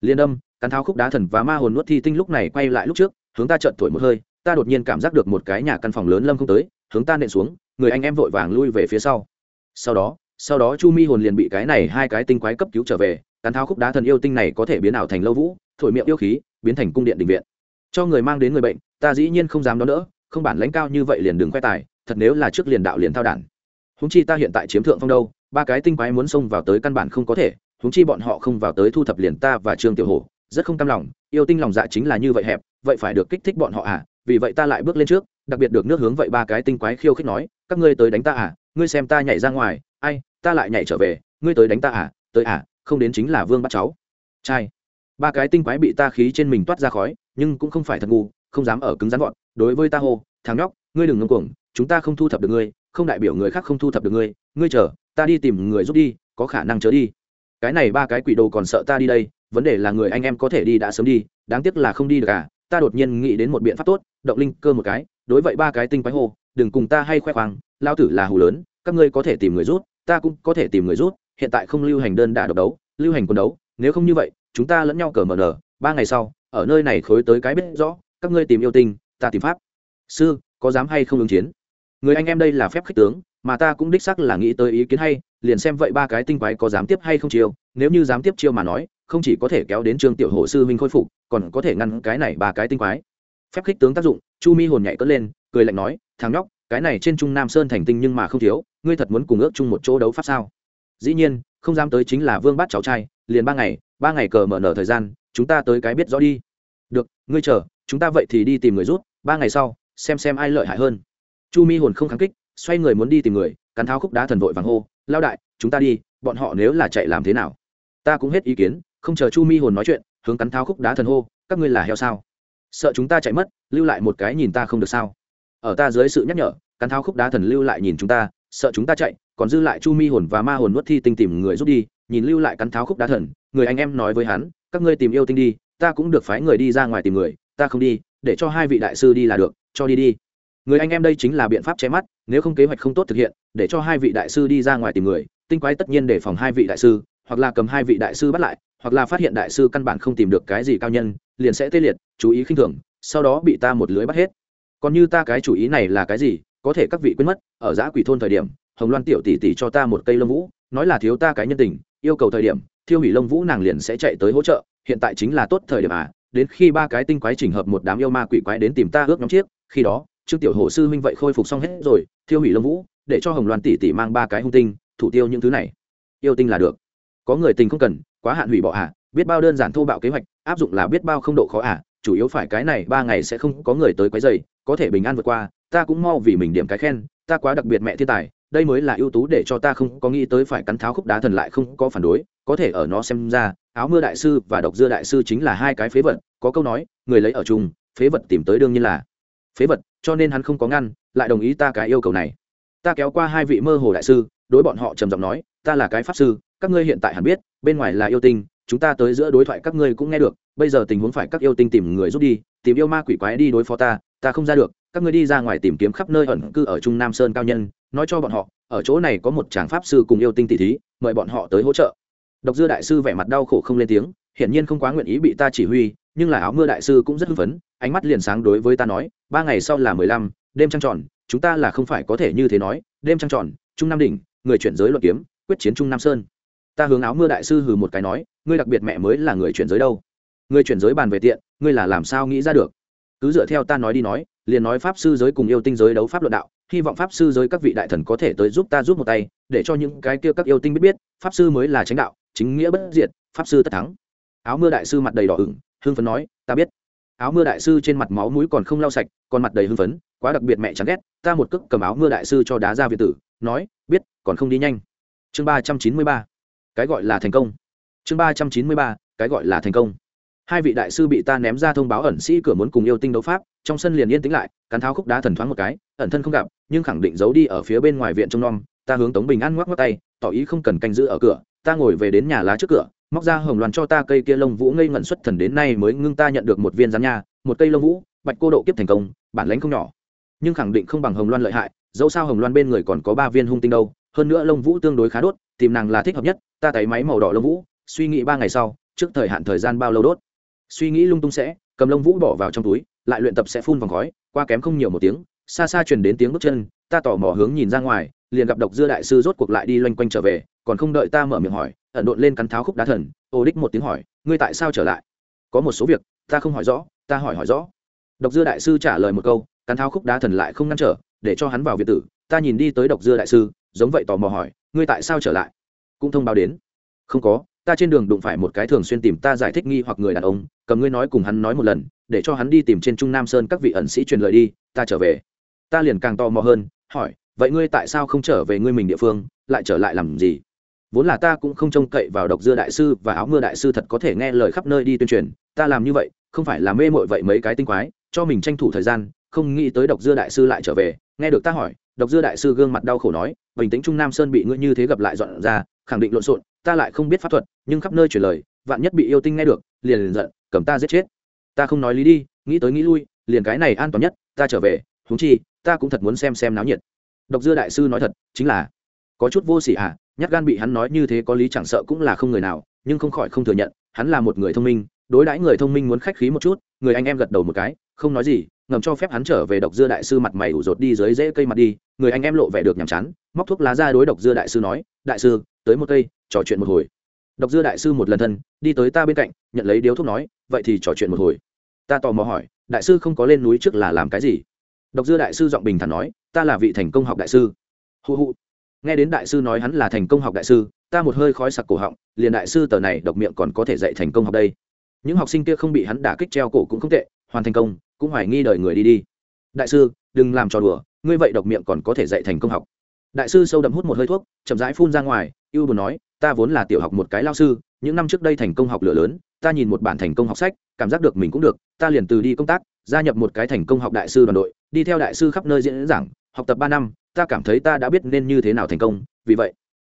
Liên âm, cắn tháo khúc đá thần và ma hồn nuốt thi tinh lúc này quay lại lúc trước, hướng ta trợn thổi một hơi, ta đột nhiên cảm giác được một cái nhà căn phòng lớn lâm không tới, hướng ta nện xuống, người anh em vội vàng lui về phía sau. Sau đó sau đó chu mi hồn liền bị cái này hai cái tinh quái cấp cứu trở về cắn tháo khúc đá thần yêu tinh này có thể biến ảo thành lâu vũ thổi miệng yêu khí biến thành cung điện định viện. Cho người mang đến người bệnh ta dĩ nhiên không dám đón nữa, không bản lãnh cao như vậy liền đừng khoe tài thật nếu là trước liền đạo liền thao đản. Húng chi ta hiện tại chiếm thượng phong đâu ba cái tinh quái muốn xông vào tới căn bản không có thể húng chi bọn họ không vào tới thu thập liền ta và trương tiểu hổ rất không cam lòng yêu tinh lòng dạ chính là như vậy hẹp vậy phải được kích thích bọn họ à vì vậy ta lại bước lên trước đặc biệt được nước hướng vậy ba cái tinh quái khiêu khích nói các ngươi tới đánh ta à ngươi xem ta nhảy ra ngoài, ai, ta lại nhảy trở về, ngươi tới đánh ta à tới à không đến chính là vương bắt cháu. Trai ba cái tinh quái bị ta khí trên mình toát ra khói, nhưng cũng không phải thật ngu, không dám ở cứng rắn gọn. Đối với ta hô, thằng nhóc, ngươi đừng ngâm cuồng, chúng ta không thu thập được ngươi, không đại biểu người khác không thu thập được ngươi ngươi chờ, ta đi tìm người giúp đi, có khả năng chớ đi. Cái này ba cái quỷ đồ còn sợ ta đi đây, vấn đề là người anh em có thể đi đã sớm đi, đáng tiếc là không đi được à ta đột nhiên nghĩ đến một biện pháp tốt, động linh cơ một cái, đối vậy ba cái tinh quái hô, đừng cùng ta hay khoe khoang lao tử là hù lớn, các ngươi có thể tìm người rút, ta cũng có thể tìm người rút, hiện tại không lưu hành đơn đả độc đấu, lưu hành quân đấu, nếu không như vậy, chúng ta lẫn nhau cờ mờ nở. Ba ngày sau, ở nơi này khối tới cái biết rõ, các ngươi tìm yêu tinh, ta tìm pháp. Sư, có dám hay không ứng chiến? Người anh em đây là phép khích tướng, mà ta cũng đích sắc là nghĩ tới ý kiến hay, liền xem vậy ba cái tinh quái có dám tiếp hay không chiêu, nếu như dám tiếp chiêu mà nói, không chỉ có thể kéo đến trường tiểu hồ sư huynh khôi phục, còn có thể ngăn cái này ba cái tinh quái. Phép khích tướng tác dụng, chu mi hồn nhảy cất lên, cười lạnh nói, thằng nhóc cái này trên trung nam sơn thành tinh nhưng mà không thiếu, ngươi thật muốn cùng ước chung một chỗ đấu pháp sao? Dĩ nhiên, không dám tới chính là vương bát cháu trai, liền ba ngày ba ngày cờ mở nở thời gian, chúng ta tới cái biết rõ đi. Được, ngươi chờ, chúng ta vậy thì đi tìm người rút, ba ngày sau, xem xem ai lợi hại hơn. Chu mi hồn không kháng kích, xoay người muốn đi tìm người, cắn tháo khúc đá thần vội vàng hô lao đại, chúng ta đi, bọn họ nếu là chạy làm thế nào? Ta cũng hết ý kiến, không chờ chu mi hồn nói chuyện, hướng cắn tháo khúc đá thần hô, các ngươi là heo sao? Sợ chúng ta chạy mất, lưu lại một cái nhìn ta không được sao? Ở ta dưới sự nhắc nhở, cắn tháo khúc đá thần lưu lại nhìn chúng ta, sợ chúng ta chạy, còn dư lại chu mi hồn và ma hồn nuốt thi tinh tìm người rút đi, nhìn lưu lại cắn tháo khúc đá thần, người anh em nói với hắn, các ngươi tìm yêu tinh đi, ta cũng được phái người đi ra ngoài tìm người, ta không đi, để cho hai vị đại sư đi là được, cho đi đi. Người anh em đây chính là biện pháp che mắt, nếu không kế hoạch không tốt thực hiện, để cho hai vị đại sư đi ra ngoài tìm người, tinh quái tất nhiên để phòng hai vị đại sư, hoặc là cầm hai vị đại sư bắt lại, hoặc là phát hiện đại sư căn bản không tìm được cái gì cao nhân, liền sẽ tê liệt, chú ý khinh thường, sau đó bị ta một lưới bắt hết còn như ta cái chủ ý này là cái gì, có thể các vị quên mất, ở giã quỷ thôn thời điểm, hồng loan tiểu tỷ tỷ cho ta một cây lông vũ, nói là thiếu ta cái nhân tình, yêu cầu thời điểm, thiêu hủy lông vũ nàng liền sẽ chạy tới hỗ trợ, hiện tại chính là tốt thời điểm à đến khi ba cái tinh quái chỉnh hợp một đám yêu ma quỷ quái đến tìm ta ước nhóm chiếc, khi đó, trương tiểu hồ sư huynh vậy khôi phục xong hết rồi, thiêu hủy lông vũ, để cho hồng loan tỷ tỷ mang ba cái hung tinh, thủ tiêu những thứ này. Yêu tinh là được. Có người tình không cần, quá hạn hủy bỏ à biết bao đơn giản thô bạo kế hoạch, áp dụng là biết bao không độ khó à chủ yếu phải cái này ba ngày sẽ không có người tới quấy dày có thể bình an vượt qua, ta cũng mau vì mình điểm cái khen, ta quá đặc biệt mẹ thiên tài, đây mới là ưu tú để cho ta không có nghĩ tới phải cắn tháo khúc đá thần lại không có phản đối, có thể ở nó xem ra, áo mưa đại sư và độc dưa đại sư chính là hai cái phế vật, có câu nói, người lấy ở chung, phế vật tìm tới đương nhiên là phế vật, cho nên hắn không có ngăn, lại đồng ý ta cái yêu cầu này. Ta kéo qua hai vị mơ hồ đại sư, đối bọn họ trầm giọng nói, ta là cái pháp sư, các ngươi hiện tại hẳn biết, bên ngoài là yêu tinh, chúng ta tới giữa đối thoại các ngươi cũng nghe được, bây giờ tình huống phải các yêu tinh tìm người giúp đi, tìm yêu ma quỷ quái đi đối phó ta ta không ra được, các ngươi đi ra ngoài tìm kiếm khắp nơi ẩn cư ở trung nam sơn cao nhân, nói cho bọn họ, ở chỗ này có một chàng pháp sư cùng yêu tinh tỷ thí, mời bọn họ tới hỗ trợ. Độc dư đại sư vẻ mặt đau khổ không lên tiếng, hiển nhiên không quá nguyện ý bị ta chỉ huy, nhưng là áo mưa đại sư cũng rất hưng phấn, ánh mắt liền sáng đối với ta nói, ba ngày sau là mười lăm, đêm trăng tròn, chúng ta là không phải có thể như thế nói, đêm trăng tròn, trung nam đỉnh, người chuyển giới luận kiếm, quyết chiến trung nam sơn. Ta hướng áo mưa đại sư hừ một cái nói, ngươi đặc biệt mẹ mới là người chuyển giới đâu? Người chuyển giới bàn về tiện, ngươi là làm sao nghĩ ra được? Cứ dựa theo ta nói đi nói, liền nói pháp sư giới cùng yêu tinh giới đấu pháp luận đạo, hy vọng pháp sư giới các vị đại thần có thể tới giúp ta giúp một tay, để cho những cái kia các yêu tinh biết biết, pháp sư mới là tránh đạo, chính nghĩa bất diệt, pháp sư tất thắng. Áo mưa đại sư mặt đầy đỏ ửng, hưng phấn nói, ta biết. Áo mưa đại sư trên mặt máu mũi còn không lau sạch, còn mặt đầy hưng phấn, quá đặc biệt mẹ chán ghét, ta một cước cầm áo mưa đại sư cho đá ra việt tử, nói, biết, còn không đi nhanh. Chương ba trăm chín mươi ba. Cái gọi là thành công. Chương ba trăm chín mươi ba, cái gọi là thành công hai vị đại sư bị ta ném ra thông báo ẩn sĩ cửa muốn cùng yêu tinh đấu pháp, trong sân liền yên tĩnh lại, cắn tháo khúc đá thần thoáng một cái, ẩn thân không gặp, nhưng khẳng định giấu đi ở phía bên ngoài viện trông nom. Ta hướng tống bình an ngoắc ngoắc tay, tỏ ý không cần canh giữ ở cửa, ta ngồi về đến nhà lá trước cửa, móc ra hồng loàn cho ta cây kia lông vũ ngây ngẩn xuất thần đến nay mới ngưng ta nhận được một viên rắn nha, một cây lông vũ, bạch cô độ kiếp thành công, bản lãnh không nhỏ. Nhưng khẳng định không bằng hồng loan lợi hại, dẫu sao hồng loan bên người còn có ba viên hung tinh đâu, hơn nữa lông vũ tương đối khá đốt, tìm nàng là thích hợp nhất, ta tẩy máy màu đỏ lông vũ, suy nghĩ ba ngày sau, trước thời hạn thời gian bao lâu đốt suy nghĩ lung tung sẽ, cầm lông vũ bỏ vào trong túi, lại luyện tập sẽ phun vòng khói, qua kém không nhiều một tiếng, xa xa truyền đến tiếng bước chân, ta tỏ mò hướng nhìn ra ngoài, liền gặp độc dưa đại sư rốt cuộc lại đi loanh quanh trở về, còn không đợi ta mở miệng hỏi, ẩn độn lên cắn tháo khúc đá thần, ô đích một tiếng hỏi, ngươi tại sao trở lại? Có một số việc, ta không hỏi rõ, ta hỏi hỏi rõ. Độc dưa đại sư trả lời một câu, cắn tháo khúc đá thần lại không ngăn trở, để cho hắn vào việt tử, ta nhìn đi tới độc dưa đại sư, giống vậy tò mò hỏi, ngươi tại sao trở lại? Cũng thông báo đến. Không có ta trên đường đụng phải một cái thường xuyên tìm ta giải thích nghi hoặc người đàn ông, cầm ngươi nói cùng hắn nói một lần, để cho hắn đi tìm trên trung nam sơn các vị ẩn sĩ truyền lời đi, ta trở về. Ta liền càng tò mò hơn, hỏi, vậy ngươi tại sao không trở về ngươi mình địa phương, lại trở lại làm gì? Vốn là ta cũng không trông cậy vào độc dưa đại sư và áo mưa đại sư thật có thể nghe lời khắp nơi đi tuyên truyền, ta làm như vậy, không phải là mê mội vậy mấy cái tinh quái, cho mình tranh thủ thời gian, không nghĩ tới độc dưa đại sư lại trở về, nghe được ta hỏi độc dưa đại sư gương mặt đau khổ nói, bình tĩnh trung nam sơn bị ngươi như thế gặp lại dọn ra, khẳng định lộn xộn, ta lại không biết pháp thuật, nhưng khắp nơi truyền lời, vạn nhất bị yêu tinh nghe được, liền liền giận, cầm ta giết chết. Ta không nói lý đi, nghĩ tới nghĩ lui, liền cái này an toàn nhất, ta trở về, huống chi, ta cũng thật muốn xem xem náo nhiệt. Độc dưa đại sư nói thật, chính là, có chút vô sỉ à nhát gan bị hắn nói như thế có lý chẳng sợ cũng là không người nào, nhưng không khỏi không thừa nhận, hắn là một người thông minh, đối đãi người thông minh muốn khách khí một chút, người anh em gật đầu một cái, không nói gì ngầm cho phép hắn trở về độc dưa đại sư mặt mày ủ rột đi dưới rễ cây mặt đi, người anh em lộ vẻ được nhàm chán, móc thuốc lá ra đối độc dưa đại sư nói, đại sư, tới một cây, trò chuyện một hồi. Độc dưa đại sư một lần thân, đi tới ta bên cạnh, nhận lấy điếu thuốc nói, vậy thì trò chuyện một hồi. Ta tò mò hỏi, đại sư không có lên núi trước là làm cái gì? Độc dưa đại sư giọng bình thản nói, ta là vị thành công học đại sư. Hụ hụ. Nghe đến đại sư nói hắn là thành công học đại sư, ta một hơi khói sặc cổ họng, liền đại sư tờ này độc miệng còn có thể dạy thành công học đây. Những học sinh kia không bị hắn đả kích treo cổ cũng không tệ, hoàn thành công cũng hoài nghi đời người đi đi. Đại sư, đừng làm trò đùa, ngươi vậy độc miệng còn có thể dạy thành công học. Đại sư sâu đậm hút một hơi thuốc, chậm rãi phun ra ngoài, ưu buồn nói, ta vốn là tiểu học một cái lao sư, những năm trước đây thành công học lửa lớn, ta nhìn một bản thành công học sách, cảm giác được mình cũng được, ta liền từ đi công tác, gia nhập một cái thành công học đại sư đoàn đội, đi theo đại sư khắp nơi diễn giảng, học tập ba năm, ta cảm thấy ta đã biết nên như thế nào thành công, vì vậy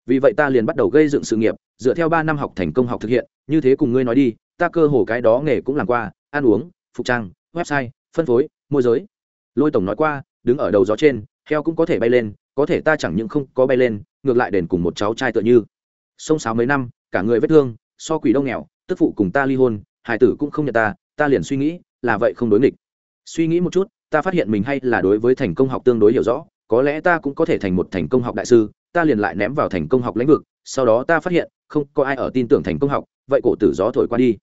vì vậy ta liền bắt đầu gây dựng sự nghiệp, dựa theo ba năm học thành công học thực hiện, như thế cùng ngươi nói đi, ta cơ hồ cái đó nghề cũng làm qua, ăn uống, phục trang website, phân phối, môi giới. Lôi tổng nói qua, đứng ở đầu gió trên, heo cũng có thể bay lên, có thể ta chẳng những không có bay lên, ngược lại đền cùng một cháu trai tựa như. Sông sáo mấy năm, cả người vết thương, so quỷ đông nghèo, tức phụ cùng ta ly hôn, hải tử cũng không nhận ta ta liền suy nghĩ, là vậy không đối nghịch. Suy nghĩ một chút, ta phát hiện mình hay là đối với thành công học tương đối hiểu rõ, có lẽ ta cũng có thể thành một thành công học đại sư, ta liền lại ném vào thành công học lĩnh vực, sau đó ta phát hiện, không có ai ở tin tưởng thành công học, vậy cổ tử gió thổi qua đi.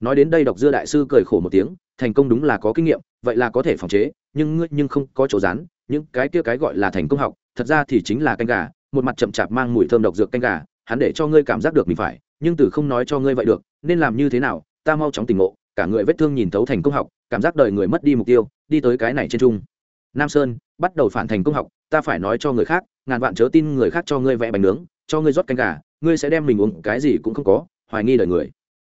Nói đến đây đọc dưa đại sư cười khổ một tiếng thành công đúng là có kinh nghiệm, vậy là có thể phòng chế, nhưng ngươi nhưng không có chỗ rán những cái kia cái gọi là thành công học, thật ra thì chính là canh gà. Một mặt chậm chạp mang mùi thơm độc dược canh gà, hắn để cho ngươi cảm giác được mình phải, nhưng từ không nói cho ngươi vậy được, nên làm như thế nào, ta mau chóng tỉnh ngộ, cả người vết thương nhìn thấu thành công học, cảm giác đời người mất đi mục tiêu, đi tới cái này trên trung. Nam sơn, bắt đầu phản thành công học, ta phải nói cho người khác, ngàn vạn chớ tin người khác cho ngươi vẽ bánh nướng, cho ngươi rót canh gà, ngươi sẽ đem mình uống, cái gì cũng không có, hoài nghi đời người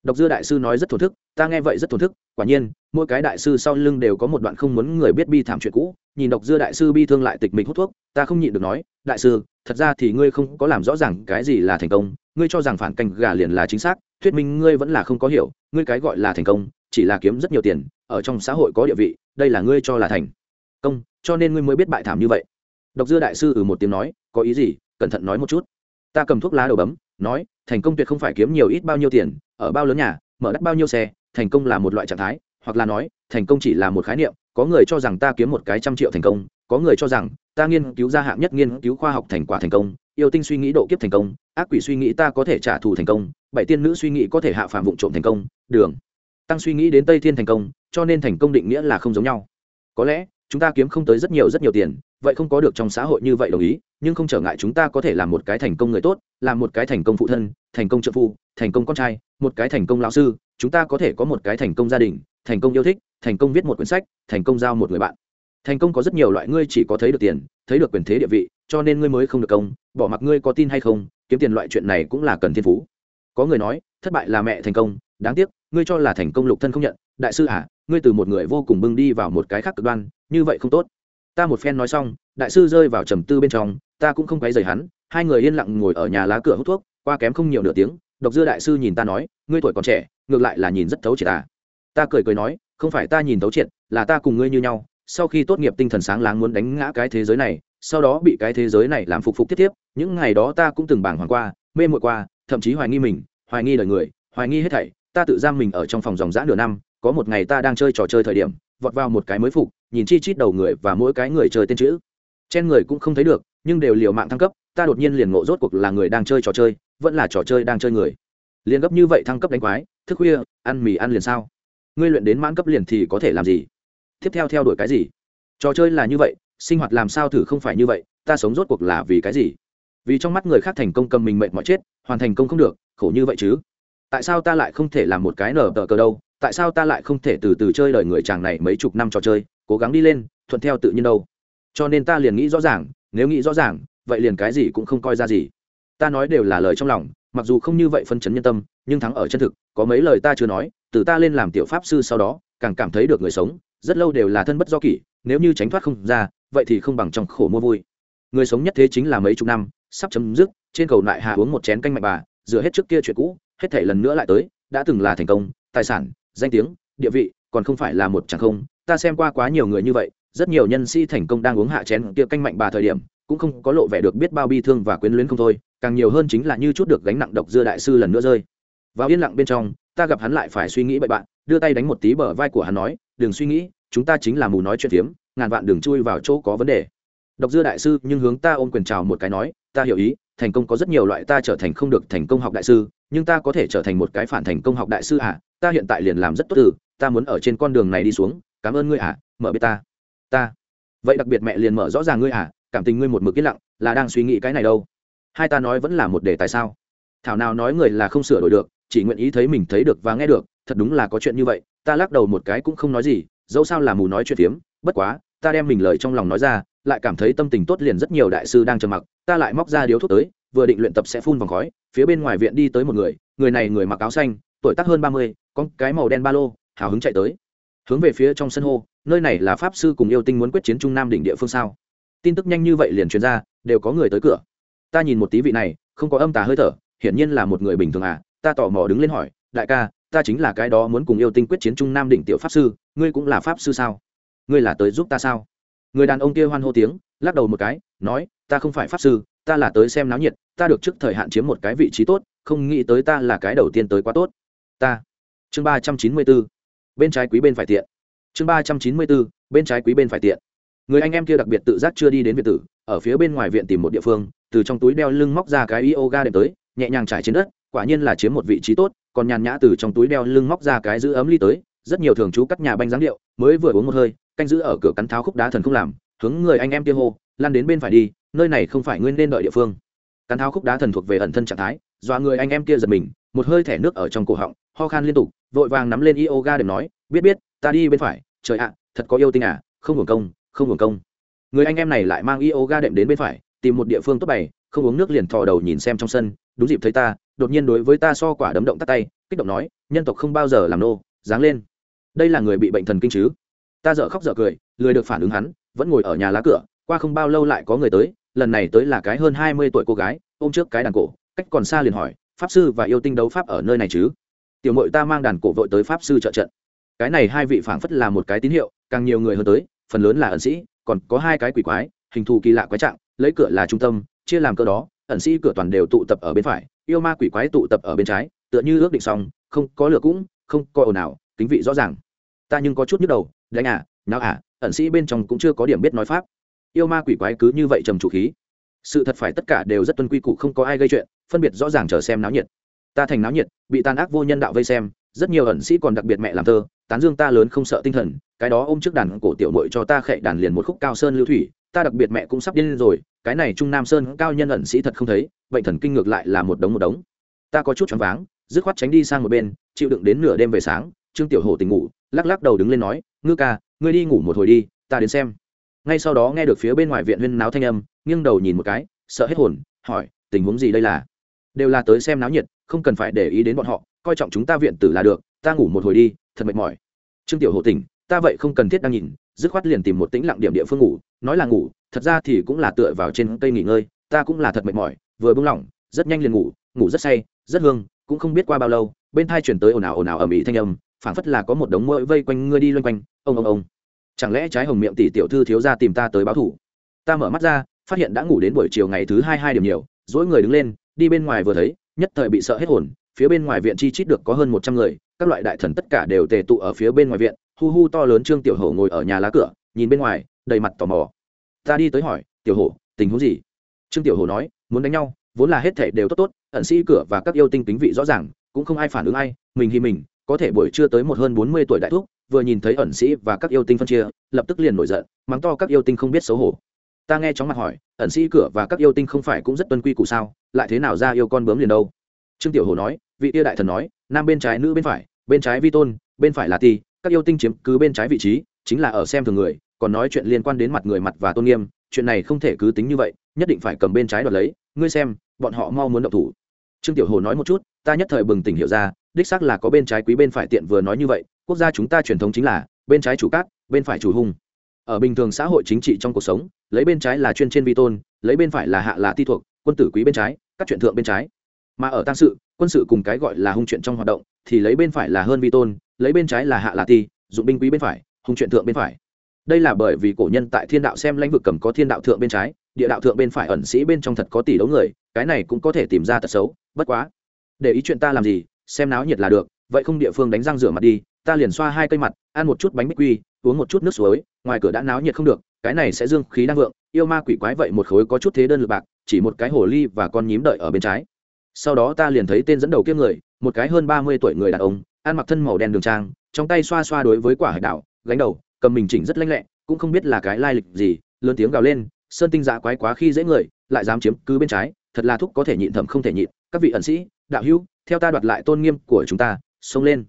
độc dưa đại sư nói rất thổn thức, ta nghe vậy rất thổn thức, quả nhiên, mỗi cái đại sư sau lưng đều có một đoạn không muốn người biết bi thảm chuyện cũ, nhìn độc dưa đại sư bi thương lại tịch mịch hút thuốc, ta không nhịn được nói, đại sư, thật ra thì ngươi không có làm rõ ràng cái gì là thành công, ngươi cho rằng phản canh gà liền là chính xác, thuyết minh ngươi vẫn là không có hiểu, ngươi cái gọi là thành công, chỉ là kiếm rất nhiều tiền, ở trong xã hội có địa vị, đây là ngươi cho là thành công, cho nên ngươi mới biết bại thảm như vậy. Độc dưa đại sư ừ một tiếng nói, có ý gì? Cẩn thận nói một chút. Ta cầm thuốc lá đầu bấm nói, thành công tuyệt không phải kiếm nhiều ít bao nhiêu tiền, ở bao lớn nhà, mở đắt bao nhiêu xe, thành công là một loại trạng thái. Hoặc là nói, thành công chỉ là một khái niệm, có người cho rằng ta kiếm một cái trăm triệu thành công, có người cho rằng ta nghiên cứu ra hạng nhất nghiên cứu khoa học thành quả thành công, yêu tinh suy nghĩ độ kiếp thành công, ác quỷ suy nghĩ ta có thể trả thù thành công, bảy tiên nữ suy nghĩ có thể hạ phạm vụ trộm thành công, đường. Tăng suy nghĩ đến tây thiên thành công, cho nên thành công định nghĩa là không giống nhau. Có lẽ chúng ta kiếm không tới rất nhiều rất nhiều tiền vậy không có được trong xã hội như vậy đồng ý nhưng không trở ngại chúng ta có thể làm một cái thành công người tốt làm một cái thành công phụ thân thành công trợ phụ, thành công con trai một cái thành công lão sư chúng ta có thể có một cái thành công gia đình thành công yêu thích thành công viết một quyển sách thành công giao một người bạn thành công có rất nhiều loại ngươi chỉ có thấy được tiền thấy được quyền thế địa vị cho nên ngươi mới không được công bỏ mặc ngươi có tin hay không kiếm tiền loại chuyện này cũng là cần thiên phú có người nói thất bại là mẹ thành công đáng tiếc ngươi cho là thành công lục thân không nhận đại sư à ngươi từ một người vô cùng bưng đi vào một cái khác cực đoan như vậy không tốt. Ta một phen nói xong, đại sư rơi vào trầm tư bên trong, ta cũng không quấy rầy hắn, hai người yên lặng ngồi ở nhà lá cửa hút thuốc, qua kém không nhiều nửa tiếng, độc dưa đại sư nhìn ta nói, ngươi tuổi còn trẻ, ngược lại là nhìn rất thấu triệt à. Ta cười cười nói, không phải ta nhìn thấu triệt, là ta cùng ngươi như nhau, sau khi tốt nghiệp tinh thần sáng láng muốn đánh ngã cái thế giới này, sau đó bị cái thế giới này làm phục phục tiếp tiếp, những ngày đó ta cũng từng bảng hoàng qua, mê mội qua, thậm chí hoài nghi mình, hoài nghi đời người, hoài nghi hết thảy, ta tự giam mình ở trong phòng dòng dã nửa năm, có một ngày ta đang chơi trò chơi thời điểm vọt vào một cái mới phục, nhìn chi chít đầu người và mỗi cái người chơi tên chữ. Trên người cũng không thấy được, nhưng đều liều mạng thăng cấp, ta đột nhiên liền ngộ rốt cuộc là người đang chơi trò chơi, vẫn là trò chơi đang chơi người. Liền gấp như vậy thăng cấp đánh quái, thức khuya, ăn mì ăn liền sao? Ngươi luyện đến mãn cấp liền thì có thể làm gì? Tiếp theo theo đuổi cái gì? Trò chơi là như vậy, sinh hoạt làm sao thử không phải như vậy, ta sống rốt cuộc là vì cái gì? Vì trong mắt người khác thành công cầm mình mệnh mọi chết, hoàn thành công không được, khổ như vậy chứ? Tại sao ta lại không thể làm một cái nở tờ cờ đâu? Tại sao ta lại không thể từ từ chơi đời người chàng này mấy chục năm trò chơi, cố gắng đi lên, thuận theo tự nhiên đâu? Cho nên ta liền nghĩ rõ ràng, nếu nghĩ rõ ràng, vậy liền cái gì cũng không coi ra gì. Ta nói đều là lời trong lòng, mặc dù không như vậy phân chấn nhân tâm, nhưng thắng ở chân thực, có mấy lời ta chưa nói, từ ta lên làm tiểu pháp sư sau đó, càng cảm thấy được người sống, rất lâu đều là thân bất do kỷ, nếu như tránh thoát không ra, vậy thì không bằng trong khổ mua vui. Người sống nhất thế chính là mấy chục năm, sắp chấm dứt, trên cầu lại hạ uống một chén canh mạnh bà dựa hết trước kia chuyện cũ, hết thể lần nữa lại tới, đã từng là thành công, tài sản danh tiếng, địa vị, còn không phải là một chẳng không. Ta xem qua quá nhiều người như vậy, rất nhiều nhân sĩ thành công đang uống hạ chén kia canh mạnh bà thời điểm, cũng không có lộ vẻ được biết bao bi thương và quyến luyến không thôi, càng nhiều hơn chính là như chút được gánh nặng độc dưa đại sư lần nữa rơi. Vào yên lặng bên trong, ta gặp hắn lại phải suy nghĩ bậy bạn, đưa tay đánh một tí bờ vai của hắn nói, đừng suy nghĩ, chúng ta chính là mù nói chuyện phiếm, ngàn vạn đường chui vào chỗ có vấn đề. Độc dưa đại sư nhưng hướng ta ôm quyền chào một cái nói, ta hiểu ý thành công có rất nhiều loại ta trở thành không được thành công học đại sư, nhưng ta có thể trở thành một cái phản thành công học đại sư à? Ta hiện tại liền làm rất tốt từ, ta muốn ở trên con đường này đi xuống. Cảm ơn ngươi à mở biết ta. Ta. Vậy đặc biệt mẹ liền mở rõ ràng ngươi à cảm tình ngươi một mực yên lặng, là đang suy nghĩ cái này đâu? Hai ta nói vẫn là một đề tại sao? Thảo nào nói người là không sửa đổi được, chỉ nguyện ý thấy mình thấy được và nghe được, thật đúng là có chuyện như vậy. Ta lắc đầu một cái cũng không nói gì, dẫu sao là mù nói chuyện phiếm, bất quá, ta đem mình lời trong lòng nói ra lại cảm thấy tâm tình tốt liền rất nhiều đại sư đang trầm mặc, ta lại móc ra điếu thuốc tới, vừa định luyện tập sẽ phun vòng khói, phía bên ngoài viện đi tới một người người này người mặc áo xanh, tuổi tác hơn ba mươi con cái màu đen ba lô, hào hứng chạy tới. Hướng về phía trong sân hô, nơi này là pháp sư cùng yêu tinh muốn quyết chiến trung nam đỉnh địa phương sao? Tin tức nhanh như vậy liền truyền ra, đều có người tới cửa. Ta nhìn một tí vị này, không có âm tà hơi thở, hiển nhiên là một người bình thường à ta tò mò đứng lên hỏi, đại ca, ta chính là cái đó muốn cùng yêu tinh quyết chiến trung nam đỉnh tiểu pháp sư, ngươi cũng là pháp sư sao? Ngươi là tới giúp ta sao? Người đàn ông kia hoan hô tiếng, lắc đầu một cái, nói, ta không phải pháp sư, ta là tới xem náo nhiệt, ta được trước thời hạn chiếm một cái vị trí tốt, không nghĩ tới ta là cái đầu tiên tới quá tốt. Ta. Chương ba trăm chín mươi bốn bên trái quý bên phải tiện. Chương ba trăm chín mươi bốn bên trái quý bên phải tiện. Người anh em kia đặc biệt tự giác chưa đi đến viện tử, ở phía bên ngoài viện tìm một địa phương, từ trong túi đeo lưng móc ra cái yoga đệm tới, nhẹ nhàng trải trên đất, quả nhiên là chiếm một vị trí tốt, còn nhàn nhã từ trong túi đeo lưng móc ra cái giữ ấm ly tới rất nhiều thường trú cắt nhà banh dáng điệu mới vừa uống một hơi, canh giữ ở cửa cắn tháo khúc đá thần không làm, hướng người anh em kia hô, lan đến bên phải đi, nơi này không phải nguyên nên đợi địa phương. Cắn tháo khúc đá thần thuộc về ẩn thân trạng thái, dọa người anh em kia giật mình, một hơi thẻ nước ở trong cổ họng, ho khan liên tục, vội vàng nắm lên yoga đệm nói, biết biết, ta đi bên phải, trời ạ, thật có yêu tinh à không hưởng công, không hưởng công. Người anh em này lại mang yoga đệm đến bên phải, tìm một địa phương tốt bày, không uống nước liền thò đầu nhìn xem trong sân, đúng dịp thấy ta, đột nhiên đối với ta so quả đấm động tắt tay, kích động nói, nhân tộc không bao giờ làm nô, dáng lên đây là người bị bệnh thần kinh chứ? Ta dở khóc dở cười, lười được phản ứng hắn, vẫn ngồi ở nhà lá cửa, qua không bao lâu lại có người tới, lần này tới là cái hơn hai mươi tuổi cô gái, ôm trước cái đàn cổ, cách còn xa liền hỏi, pháp sư và yêu tinh đấu pháp ở nơi này chứ? Tiểu mội ta mang đàn cổ vội tới pháp sư trợ trận. Cái này hai vị phảng phất là một cái tín hiệu, càng nhiều người hơn tới, phần lớn là ẩn sĩ, còn có hai cái quỷ quái, hình thù kỳ lạ quái trạng, lấy cửa là trung tâm, chia làm cơ đó, ẩn sĩ cửa toàn đều tụ tập ở bên phải, yêu ma quỷ quái tụ tập ở bên trái, tựa như ước định xong, không có lửa cũng, không có ồn nào kính vị rõ ràng ta nhưng có chút nhức đầu, đánh à nào à ẩn sĩ bên trong cũng chưa có điểm biết nói pháp. Yêu ma quỷ quái cứ như vậy trầm chủ khí. Sự thật phải tất cả đều rất tuân quy củ, không có ai gây chuyện, phân biệt rõ ràng chờ xem náo nhiệt. Ta thành náo nhiệt, bị tàn ác vô nhân đạo vây xem, rất nhiều ẩn sĩ còn đặc biệt mẹ làm thơ, tán dương ta lớn không sợ tinh thần, cái đó ôm trước đàn cổ tiểu mội cho ta khệ đàn liền một khúc cao sơn lưu thủy, ta đặc biệt mẹ cũng sắp điên rồi, cái này trung nam sơn cao nhân ẩn sĩ thật không thấy, bệnh thần kinh ngược lại là một đống một đống. Ta có chút choáng váng, dứt khoát tránh đi sang một bên, chịu đựng đến nửa đêm về sáng, trương tiểu hổ tỉnh ngủ lắc lắc đầu đứng lên nói, ngư ca, ngươi đi ngủ một hồi đi, ta đến xem. Ngay sau đó nghe được phía bên ngoài viện huyên náo thanh âm, nghiêng đầu nhìn một cái, sợ hết hồn, hỏi, tình huống gì đây là? Đều là tới xem náo nhiệt, không cần phải để ý đến bọn họ, coi trọng chúng ta viện tử là được, ta ngủ một hồi đi, thật mệt mỏi. Trương tiểu hộ tỉnh, ta vậy không cần thiết đang nhìn, dứt khoát liền tìm một tĩnh lặng điểm địa phương ngủ, nói là ngủ, thật ra thì cũng là tựa vào trên cây nghỉ ngơi, ta cũng là thật mệt mỏi, vừa bung lỏng, rất nhanh liền ngủ ngủ rất say, rất hương, cũng không biết qua bao lâu, bên thai chuyển tới ồn ào ồn ào ầm ĩ thanh âm phảng phất là có một đống mũi vây quanh ngươi đi loanh quanh. Ông ông ông. Chẳng lẽ trái hồng miệng tỷ tiểu thư thiếu ra tìm ta tới báo thủ? Ta mở mắt ra, phát hiện đã ngủ đến buổi chiều ngày thứ hai hai điểm nhiều, dỗi người đứng lên, đi bên ngoài vừa thấy, nhất thời bị sợ hết hồn, phía bên ngoài viện chi chít được có hơn một trăm người, các loại đại thần tất cả đều tề tụ ở phía bên ngoài viện, hu hu to lớn trương tiểu hổ ngồi ở nhà lá cửa, nhìn bên ngoài, đầy mặt tò mò. Ta đi tới hỏi, tiểu hổ, tình huống gì? Trương tiểu hổ nói, muốn đánh nhau, vốn là hết thể đều tốt tốt, ẩn sĩ cửa và các yêu tinh tính vị rõ ràng, cũng không ai phản ứng ai, mình thì mình có thể buổi trưa tới một hơn bốn mươi tuổi đại thúc, vừa nhìn thấy ẩn sĩ và các yêu tinh phân chia, lập tức liền nổi giận, mắng to các yêu tinh không biết xấu hổ. Ta nghe chóng mặt hỏi, ẩn sĩ cửa và các yêu tinh không phải cũng rất tuân quy củ sao, lại thế nào ra yêu con bướm liền đâu? Trương tiểu hồ nói, vị yêu đại thần nói, nam bên trái nữ bên phải, bên trái vi tôn, bên phải là ti, các yêu tinh chiếm cứ bên trái vị trí, chính là ở xem thường người, còn nói chuyện liên quan đến mặt người mặt và tôn nghiêm, chuyện này không thể cứ tính như vậy, nhất định phải cầm bên trái đoạt lấy, ngươi xem, bọn họ mau muốn động thủ. Trương tiểu hồ nói một chút, ta nhất thời bừng tỉnh hiểu ra đích xác là có bên trái quý bên phải tiện vừa nói như vậy, quốc gia chúng ta truyền thống chính là bên trái chủ cát, bên phải chủ hung. Ở bình thường xã hội chính trị trong cuộc sống, lấy bên trái là chuyên trên vi tôn, lấy bên phải là hạ là ti thuộc, quân tử quý bên trái, các chuyện thượng bên trái. Mà ở tăng sự, quân sự cùng cái gọi là hung chuyện trong hoạt động, thì lấy bên phải là hơn vi tôn, lấy bên trái là hạ là ti, dụng binh quý bên phải, hung chuyện thượng bên phải. Đây là bởi vì cổ nhân tại thiên đạo xem lãnh vực cầm có thiên đạo thượng bên trái, địa đạo thượng bên phải ẩn sĩ bên trong thật có tỷ đấu người, cái này cũng có thể tìm ra tật xấu, bất quá. Để ý chuyện ta làm gì xem náo nhiệt là được, vậy không địa phương đánh răng rửa mặt đi, ta liền xoa hai cây mặt, ăn một chút bánh bích quy, uống một chút nước suối, ngoài cửa đã náo nhiệt không được, cái này sẽ dương khí đang vượng, yêu ma quỷ quái vậy một khối có chút thế đơn lực bạc, chỉ một cái hồ ly và con nhím đợi ở bên trái. Sau đó ta liền thấy tên dẫn đầu kiếp người, một cái hơn ba mươi tuổi người đàn ông, ăn mặc thân màu đen đường trang, trong tay xoa xoa đối với quả hải đảo, gánh đầu, cầm mình chỉnh rất lanh lẹ, cũng không biết là cái lai lịch gì, lớn tiếng gào lên, sơn tinh dạ quái quá khi dễ người, lại dám chiếm cứ bên trái, thật là thúc có thể nhịn thầm không thể nhịn, các vị ẩn sĩ đạo hữu, theo ta đoạt lại tôn nghiêm của chúng ta, xông lên.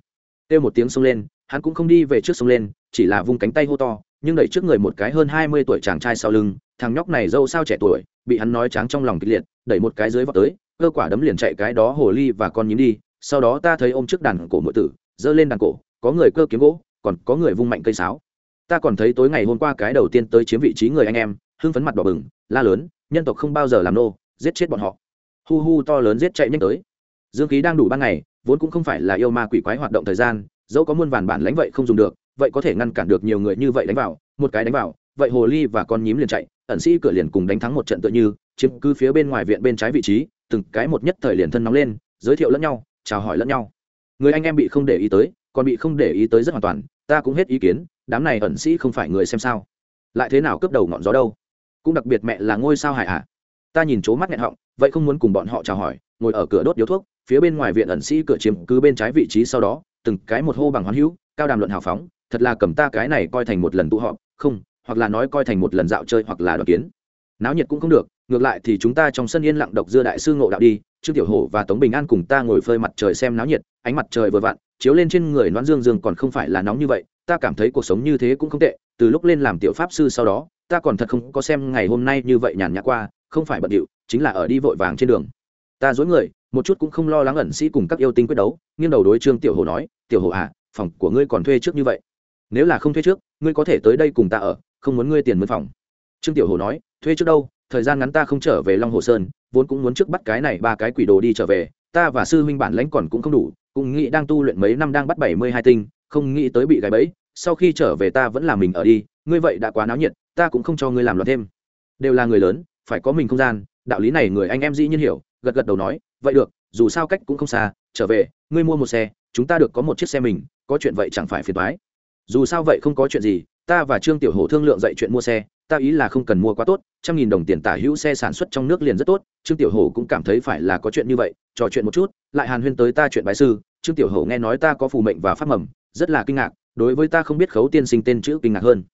Kêu một tiếng xông lên, hắn cũng không đi về trước xông lên, chỉ là vung cánh tay hô to, nhưng đẩy trước người một cái hơn hai mươi tuổi chàng trai sau lưng, thằng nhóc này dâu sao trẻ tuổi, bị hắn nói tráng trong lòng kịch liệt, đẩy một cái dưới vào tới, cơ quả đấm liền chạy cái đó hồ ly và con nhím đi, sau đó ta thấy ôm trước đàn cổ mượn tử, giơ lên đàn cổ, có người cơ kiếm gỗ, còn có người vung mạnh cây sáo. Ta còn thấy tối ngày hôm qua cái đầu tiên tới chiếm vị trí người anh em, hưng phấn mặt đỏ bừng, la lớn, nhân tộc không bao giờ làm nô, giết chết bọn họ. Hu hu to lớn giết chạy nhanh tới dương khí đang đủ ban ngày, vốn cũng không phải là yêu ma quỷ quái hoạt động thời gian, dẫu có muôn vàn bản lãnh vậy không dùng được, vậy có thể ngăn cản được nhiều người như vậy đánh vào, một cái đánh vào, vậy hồ ly và con nhím liền chạy, ẩn sĩ cửa liền cùng đánh thắng một trận tựa như, chiếm cứ phía bên ngoài viện bên trái vị trí, từng cái một nhất thời liền thân nóng lên, giới thiệu lẫn nhau, chào hỏi lẫn nhau. Người anh em bị không để ý tới, còn bị không để ý tới rất hoàn toàn, ta cũng hết ý kiến, đám này ẩn sĩ không phải người xem sao. Lại thế nào cướp đầu ngọn gió đâu? Cũng đặc biệt mẹ là ngôi sao hải ạ ta nhìn c mắt nghẹn họng, vậy không muốn cùng bọn họ chào hỏi, ngồi ở cửa đốt điếu thuốc phía bên ngoài viện ẩn sĩ cửa chiếm cứ bên trái vị trí sau đó, từng cái một hô bằng hoán hữu, cao đàm luận hào phóng, thật là cầm ta cái này coi thành một lần tụ họp, không, hoặc là nói coi thành một lần dạo chơi hoặc là đoàn kiến. Náo nhiệt cũng không được, ngược lại thì chúng ta trong sân yên lặng độc dưa đại sư ngộ đạo đi, trương tiểu hổ và tống bình an cùng ta ngồi phơi mặt trời xem náo nhiệt, ánh mặt trời vừa vặn, chiếu lên trên người đoán dương dương còn không phải là nóng như vậy, ta cảm thấy cuộc sống như thế cũng không tệ, từ lúc lên làm tiểu pháp sư sau đó, ta còn thật không có xem ngày hôm nay như vậy nhàn nhã qua, không phải bận điệu, chính là ở đi vội vàng trên đường. Ta dối người một chút cũng không lo lắng ẩn sĩ cùng các yêu tinh quyết đấu, nghiêng đầu đối trương tiểu hồ nói, tiểu hồ à phòng của ngươi còn thuê trước như vậy? Nếu là không thuê trước, ngươi có thể tới đây cùng ta ở, không muốn ngươi tiền mướn phòng. Trương tiểu hồ nói, thuê trước đâu? Thời gian ngắn ta không trở về long hồ sơn, vốn cũng muốn trước bắt cái này ba cái quỷ đồ đi trở về, ta và sư huynh bản lãnh còn cũng không đủ, cũng nghĩ đang tu luyện mấy năm đang bắt bảy mươi hai tinh, không nghĩ tới bị gãy bẫy, sau khi trở về ta vẫn là mình ở đi, ngươi vậy đã quá náo nhiệt, ta cũng không cho ngươi làm loạn thêm. Đều là người lớn, phải có mình không gian, đạo lý này người anh em dĩ nhiên hiểu gật gật đầu nói, vậy được, dù sao cách cũng không xa, trở về, ngươi mua một xe, chúng ta được có một chiếc xe mình, có chuyện vậy chẳng phải phiền thoái dù sao vậy không có chuyện gì, ta và trương tiểu hổ thương lượng dạy chuyện mua xe, ta ý là không cần mua quá tốt, trăm nghìn đồng tiền tả hữu xe sản xuất trong nước liền rất tốt. Trương tiểu hổ cũng cảm thấy phải là có chuyện như vậy, trò chuyện một chút, lại hàn huyên tới ta chuyện bài sư. Trương tiểu hổ nghe nói ta có phù mệnh và pháp mầm, rất là kinh ngạc, đối với ta không biết khấu tiên sinh tên chữ kinh ngạc hơn.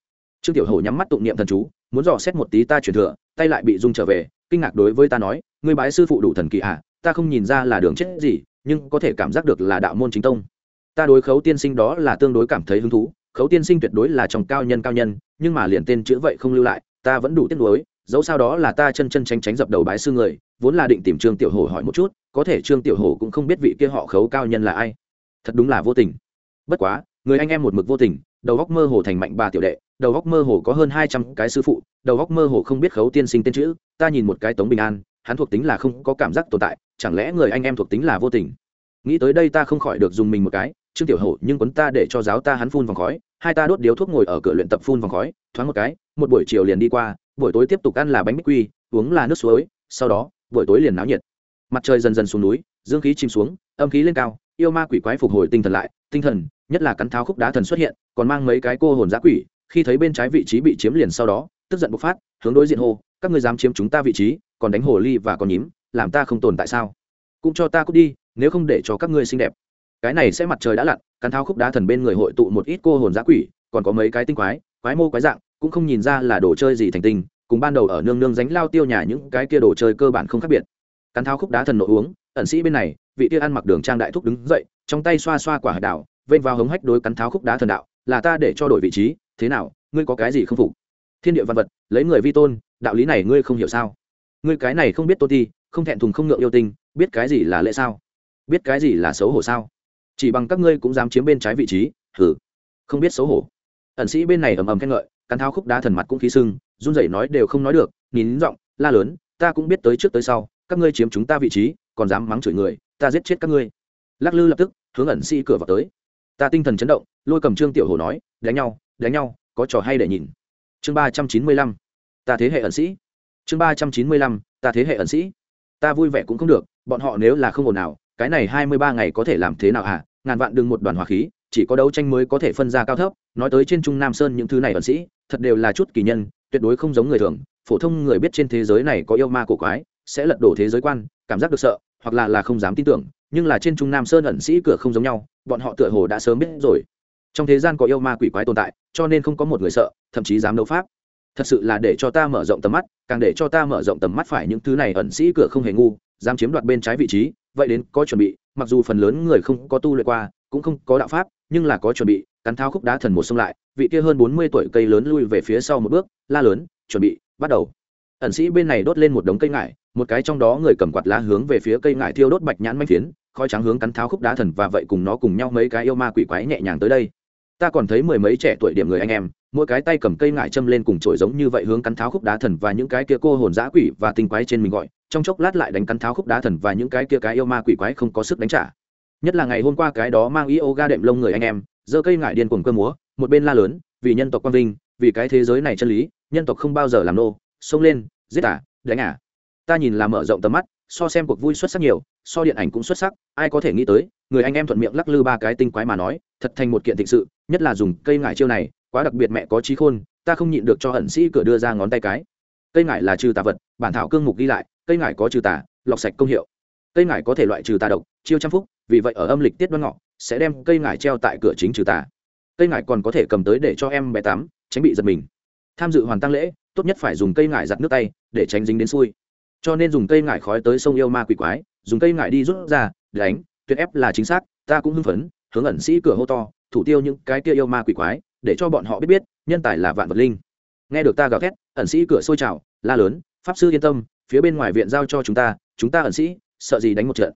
Trương tiểu hổ nhắm mắt tụng niệm thần chú, muốn dò xét một tí ta truyền thừa tay lại bị rung trở về, kinh ngạc đối với ta nói, ngươi bái sư phụ đủ thần kỳ à ta không nhìn ra là đường chết gì, nhưng có thể cảm giác được là đạo môn chính tông. Ta đối khấu tiên sinh đó là tương đối cảm thấy hứng thú, khấu tiên sinh tuyệt đối là trong cao nhân cao nhân, nhưng mà liền tên chữ vậy không lưu lại, ta vẫn đủ tiếc nuối, dẫu sao đó là ta chân chân tránh tránh dập đầu bái sư người, vốn là định tìm trương tiểu hổ hỏi một chút, có thể trương tiểu hổ cũng không biết vị kia họ khấu cao nhân là ai. Thật đúng là vô tình. Bất quá, người anh em một mực vô tình, đầu góc mơ hồ thành mạnh bà tiểu đệ đầu góc mơ hồ có hơn hai trăm cái sư phụ, đầu góc mơ hồ không biết khấu tiên sinh tên chữ, ta nhìn một cái tống bình an, hắn thuộc tính là không có cảm giác tồn tại, chẳng lẽ người anh em thuộc tính là vô tình? Nghĩ tới đây ta không khỏi được dùng mình một cái, trương tiểu hổ, nhưng quấn ta để cho giáo ta hắn phun vòng khói, hai ta đốt điếu thuốc ngồi ở cửa luyện tập phun vòng khói, thoáng một cái, một buổi chiều liền đi qua, buổi tối tiếp tục ăn là bánh bích quy, uống là nước suối, sau đó, buổi tối liền náo nhiệt. Mặt trời dần dần xuống núi, dương khí chìm xuống, âm khí lên cao, yêu ma quỷ quái phục hồi tinh thần lại, tinh thần, nhất là cắn tháo khúc đá thần xuất hiện, còn mang mấy cái cô hồn giã quỷ khi thấy bên trái vị trí bị chiếm liền sau đó, tức giận bộc phát, hướng đối diện hô, các ngươi dám chiếm chúng ta vị trí, còn đánh hồ ly và còn nhím, làm ta không tồn tại sao? Cũng cho ta cút đi, nếu không để cho các ngươi xinh đẹp. Cái này sẽ mặt trời đã lặn, cắn tháo khúc đá thần bên người hội tụ một ít cô hồn giã quỷ, còn có mấy cái tinh quái quái mô quái dạng, cũng không nhìn ra là đồ chơi gì thành tinh, cùng ban đầu ở nương nương dánh lao tiêu nhà những cái kia đồ chơi cơ bản không khác biệt. Cắn tháo khúc đá thần nội uống, ẩn sĩ bên này, vị kia ăn mặc đường trang đại thúc đứng dậy, trong tay xoa xoa quả hạt đảo, vênh vào hống hách đối cắn tháo khúc đá thần đạo, là ta để cho đổi vị trí thế nào, ngươi có cái gì không phục? Thiên địa văn vật, lấy người vi tôn, đạo lý này ngươi không hiểu sao? Ngươi cái này không biết tôn ti, không thẹn thùng không ngượng yêu tinh, biết cái gì là lễ sao? Biết cái gì là xấu hổ sao? Chỉ bằng các ngươi cũng dám chiếm bên trái vị trí hử không biết xấu hổ. Ẩn sĩ bên này ầm ầm khen ngợi, cắn tháo khúc đá thần mặt cũng khí sưng, run rẩy nói đều không nói được nín giọng, la lớn, ta cũng biết tới trước tới sau, các ngươi chiếm chúng ta vị trí, còn dám mắng chửi người, ta giết chết các ngươi. Lắc lư lập tức, hướng ẩn sĩ cửa vào tới. Ta tinh thần chấn động, lôi cầm trương tiểu hồ nói, đánh nhau đánh nhau, có trò hay để nhìn. Chương ba trăm chín mươi lăm, ta thế hệ ẩn sĩ. Chương ba trăm chín mươi lăm, ta thế hệ ẩn sĩ. Ta vui vẻ cũng không được, bọn họ nếu là không ổn nào cái này hai mươi ba ngày có thể làm thế nào hả? Ngàn vạn đừng một đoàn hỏa khí, chỉ có đấu tranh mới có thể phân ra cao thấp. Nói tới trên trung nam sơn những thứ này ẩn sĩ, thật đều là chút kỳ nhân, tuyệt đối không giống người thường. Phổ thông người biết trên thế giới này có yêu ma cổ quái, sẽ lật đổ thế giới quan, cảm giác được sợ, hoặc là là không dám tin tưởng. Nhưng là trên trung nam sơn ẩn sĩ cửa không giống nhau, bọn họ tựa hồ đã sớm biết rồi trong thế gian có yêu ma quỷ quái tồn tại, cho nên không có một người sợ, thậm chí dám đấu pháp. Thật sự là để cho ta mở rộng tầm mắt, càng để cho ta mở rộng tầm mắt phải những thứ này ẩn sĩ cửa không hề ngu, dám chiếm đoạt bên trái vị trí, vậy đến có chuẩn bị, mặc dù phần lớn người không có tu luyện qua, cũng không có đạo pháp, nhưng là có chuẩn bị, cắn tháo khúc đá thần một xông lại, vị kia hơn bốn mươi tuổi cây lớn lui về phía sau một bước, la lớn, chuẩn bị, bắt đầu. Ẩn sĩ bên này đốt lên một đống cây ngải, một cái trong đó người cầm quạt lá hướng về phía cây ngải thiêu đốt bạch nhãn manh phiến, khói trắng hướng cắn tháo khúc đá thần và vậy cùng nó cùng nhau mấy cái yêu ma quỷ quái nhẹ nhàng tới đây ta còn thấy mười mấy trẻ tuổi điểm người anh em, mỗi cái tay cầm cây ngải châm lên cùng trổi giống như vậy hướng cắn tháo khúc đá thần và những cái kia cô hồn dã quỷ và tinh quái trên mình gọi, trong chốc lát lại đánh cắn tháo khúc đá thần và những cái kia cái yêu ma quỷ quái không có sức đánh trả. Nhất là ngày hôm qua cái đó mang yoga đệm lông người anh em, giơ cây ngải điên cuồng cơ múa, một bên la lớn, vì nhân tộc quang vinh, vì cái thế giới này chân lý, nhân tộc không bao giờ làm nô, xông lên, giết à đánh à. Ta nhìn là mở rộng tầm mắt, so xem cuộc vui xuất sắc nhiều, so điện ảnh cũng xuất sắc, ai có thể nghĩ tới người anh em thuận miệng lắc lư ba cái tinh quái mà nói, thật thành một kiện thịnh sự, nhất là dùng cây ngải chiêu này, quá đặc biệt mẹ có trí khôn, ta không nhịn được cho hận sĩ cửa đưa ra ngón tay cái. Cây ngải là trừ tà vật, bản thảo cương mục ghi lại, cây ngải có trừ tà, lọc sạch công hiệu. Cây ngải có thể loại trừ tà độc, chiêu trăm phúc, vì vậy ở âm lịch tiết đoan ngọ, sẽ đem cây ngải treo tại cửa chính trừ tà. Cây ngải còn có thể cầm tới để cho em bé tắm, tránh bị giật mình. Tham dự hoàn tăng lễ, tốt nhất phải dùng cây ngải giặt nước tay, để tránh dính đến xui. Cho nên dùng cây ngải khói tới sông yêu ma quỷ quái, dùng cây ngải đi rút ra, đánh tuyệt ép là chính xác, ta cũng hưng phấn, hướng ẩn sĩ cửa hô to, thủ tiêu những cái kia yêu ma quỷ quái, để cho bọn họ biết biết, nhân tài là vạn vật linh. Nghe được ta gào thét, ẩn sĩ cửa sôi trào, la lớn, pháp sư yên tâm, phía bên ngoài viện giao cho chúng ta chúng ta ẩn sĩ, sợ gì đánh một trận.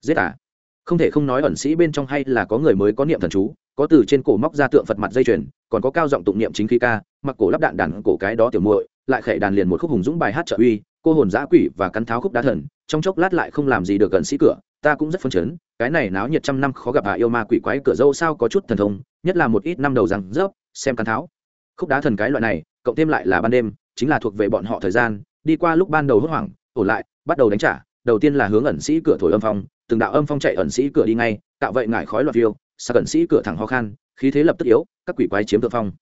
Giết à? Không thể không nói ẩn sĩ bên trong hay là có người mới có niệm thần chú, có từ trên cổ móc ra tượng phật mặt dây chuyền, còn có cao giọng tụng niệm chính khí ca, mặc cổ lắp đạn đàn cổ cái đó tiểu muội, lại khệ đàn liền một khúc hùng dũng bài hát trợ uy, cô hồn giã quỷ và cắn tháo khúc đá thần, trong chốc lát lại không làm gì được gần sĩ cửa ta cũng rất phấn chấn, cái này náo nhiệt trăm năm khó gặp à yêu ma quỷ quái cửa dâu sao có chút thần thông, nhất là một ít năm đầu rằng rớp, xem cắn tháo. Khúc đá thần cái loại này, cộng thêm lại là ban đêm, chính là thuộc về bọn họ thời gian, đi qua lúc ban đầu hốt hoảng ổ lại, bắt đầu đánh trả, đầu tiên là hướng ẩn sĩ cửa thổi âm phong, từng đạo âm phong chạy ẩn sĩ cửa đi ngay tạo vậy ngải khói loạt phiêu sạc ẩn sĩ cửa thẳng ho khan, khí thế lập tức yếu, các quỷ quái chiếm thượng phong.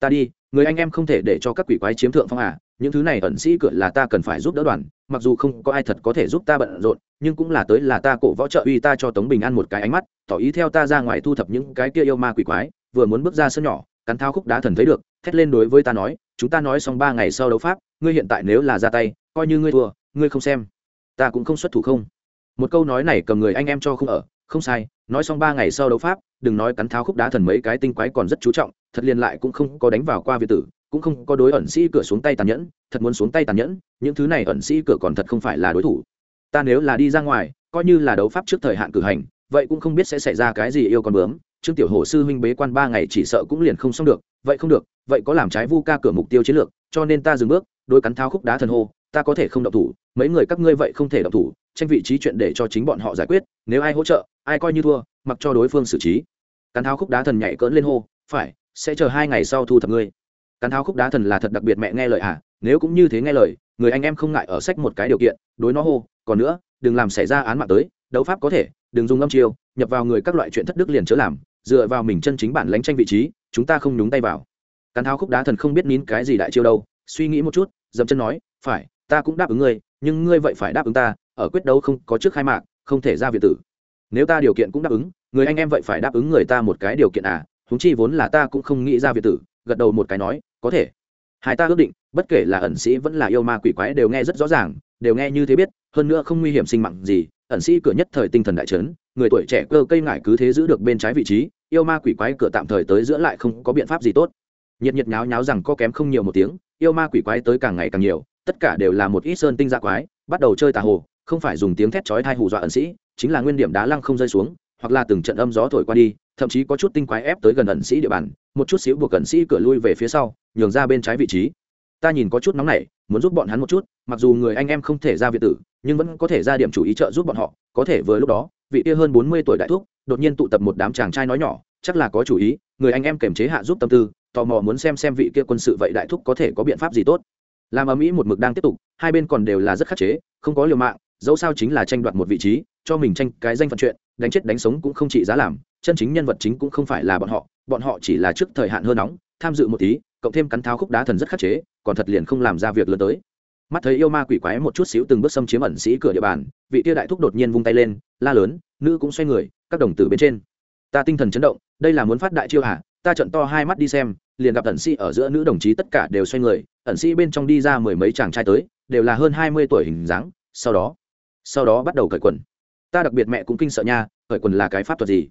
Ta đi, người anh em không thể để cho các quỷ quái chiếm thượng phong à những thứ này ẩn sĩ cửa là ta cần phải giúp đỡ đoàn, mặc dù không có ai thật có thể giúp ta bận rộn, nhưng cũng là tới là ta cổ võ trợ uy ta cho tống bình an một cái ánh mắt, tỏ ý theo ta ra ngoài thu thập những cái kia yêu ma quỷ quái, vừa muốn bước ra sân nhỏ, cắn thao khúc đá thần thấy được, thét lên đối với ta nói, chúng ta nói xong ba ngày sau đấu pháp, ngươi hiện tại nếu là ra tay, coi như ngươi thua, ngươi không xem, ta cũng không xuất thủ không? Một câu nói này cầm người anh em cho không ở, không sai, nói xong ba ngày sau đấu pháp, đừng nói cắn tháo khúc đá thần mấy cái tinh quái còn rất chú trọng, thật liền lại cũng không có đánh vào qua việt tử cũng không có đối ẩn sĩ cửa xuống tay tàn nhẫn, thật muốn xuống tay tàn nhẫn, những thứ này ẩn sĩ cửa còn thật không phải là đối thủ. Ta nếu là đi ra ngoài, coi như là đấu pháp trước thời hạn cử hành, vậy cũng không biết sẽ xảy ra cái gì yêu con bướm. Trương tiểu hồ sư huynh bế quan ba ngày chỉ sợ cũng liền không xong được. Vậy không được, vậy có làm trái vu ca cửa mục tiêu chiến lược, cho nên ta dừng bước đối cắn tháo khúc đá thần hô, ta có thể không động thủ, mấy người các ngươi vậy không thể động thủ, tranh vị trí chuyện để cho chính bọn họ giải quyết, nếu ai hỗ trợ, ai coi như thua, mặc cho đối phương xử trí. Cắn tháo khúc đá thần nhảy cỡn lên hô, phải, sẽ chờ hai ngày sau thu thập ngươi cắn tháo khúc đá thần là thật đặc biệt mẹ nghe lời à nếu cũng như thế nghe lời, người anh em không ngại ở sách một cái điều kiện, đối nó hô, còn nữa, đừng làm xảy ra án mạng tới, đấu pháp có thể, đừng dùng âm chiêu, nhập vào người các loại chuyện thất đức liền chớ làm, dựa vào mình chân chính bản lánh tranh vị trí, chúng ta không nhúng tay vào. Cắn tháo khúc đá thần không biết nín cái gì đại chiêu đâu, suy nghĩ một chút, dậm chân nói, phải, ta cũng đáp ứng ngươi, nhưng ngươi vậy phải đáp ứng ta, ở quyết đấu không có trước khai mạc, không thể ra việt tử. Nếu ta điều kiện cũng đáp ứng, người anh em vậy phải đáp ứng người ta một cái điều kiện à húng chi vốn là ta cũng không nghĩ ra việt tử gật đầu một cái nói, có thể. Hai ta ước định, bất kể là ẩn sĩ vẫn là yêu ma quỷ quái đều nghe rất rõ ràng, đều nghe như thế biết, hơn nữa không nguy hiểm sinh mạng gì, ẩn sĩ cửa nhất thời tinh thần đại trấn người tuổi trẻ cơ cây ngải cứ thế giữ được bên trái vị trí, yêu ma quỷ quái cửa tạm thời tới giữa lại không có biện pháp gì tốt. Nhiệt nhiệt nháo nháo rằng có kém không nhiều một tiếng, yêu ma quỷ quái tới càng ngày càng nhiều, tất cả đều là một ít sơn tinh dạ quái, bắt đầu chơi tà hồ, không phải dùng tiếng thét chói thai hù dọa ẩn sĩ, chính là nguyên điểm đá lăng không rơi xuống hoặc là từng trận âm gió thổi qua đi, thậm chí có chút tinh quái ép tới gần ẩn sĩ địa bàn, một chút xíu buộc ẩn sĩ cửa lui về phía sau, nhường ra bên trái vị trí. Ta nhìn có chút nóng nảy, muốn giúp bọn hắn một chút, mặc dù người anh em không thể ra việt tử, nhưng vẫn có thể ra điểm chủ ý trợ giúp bọn họ, có thể vừa lúc đó, vị kia hơn bốn mươi tuổi đại thúc, đột nhiên tụ tập một đám chàng trai nói nhỏ, chắc là có chủ ý, người anh em kềm chế hạ giúp tâm tư, tò mò muốn xem xem vị kia quân sự vậy đại thúc có thể có biện pháp gì tốt. Làm ở mỹ một mực đang tiếp tục, hai bên còn đều là rất khắc chế, không có liều mạng, dẫu sao chính là tranh đoạt một vị trí cho mình tranh cái danh phận chuyện, đánh chết đánh sống cũng không trị giá làm, chân chính nhân vật chính cũng không phải là bọn họ bọn họ chỉ là trước thời hạn hơn nóng, tham dự một tí, cộng thêm cắn tháo khúc đá thần rất khắc chế, còn thật liền không làm ra việc lớn tới. Mắt thấy yêu ma quỷ quái một chút xíu từng bước xâm chiếm ẩn sĩ cửa địa bàn, vị tia đại thúc đột nhiên vung tay lên, la lớn, nữ cũng xoay người, các đồng tử bên trên. Ta tinh thần chấn động, đây là muốn phát đại chiêu hả? Ta trận to hai mắt đi xem, liền gặp ẩn sĩ ở giữa nữ đồng chí tất cả đều xoay người, ẩn sĩ bên trong đi ra mười mấy chàng trai tới, đều là hơn hai mươi tuổi hình dáng, sau đó sau đó bắt đầu cởi quần ta đặc biệt mẹ cũng kinh sợ nha, cởi quần là cái pháp thuật gì?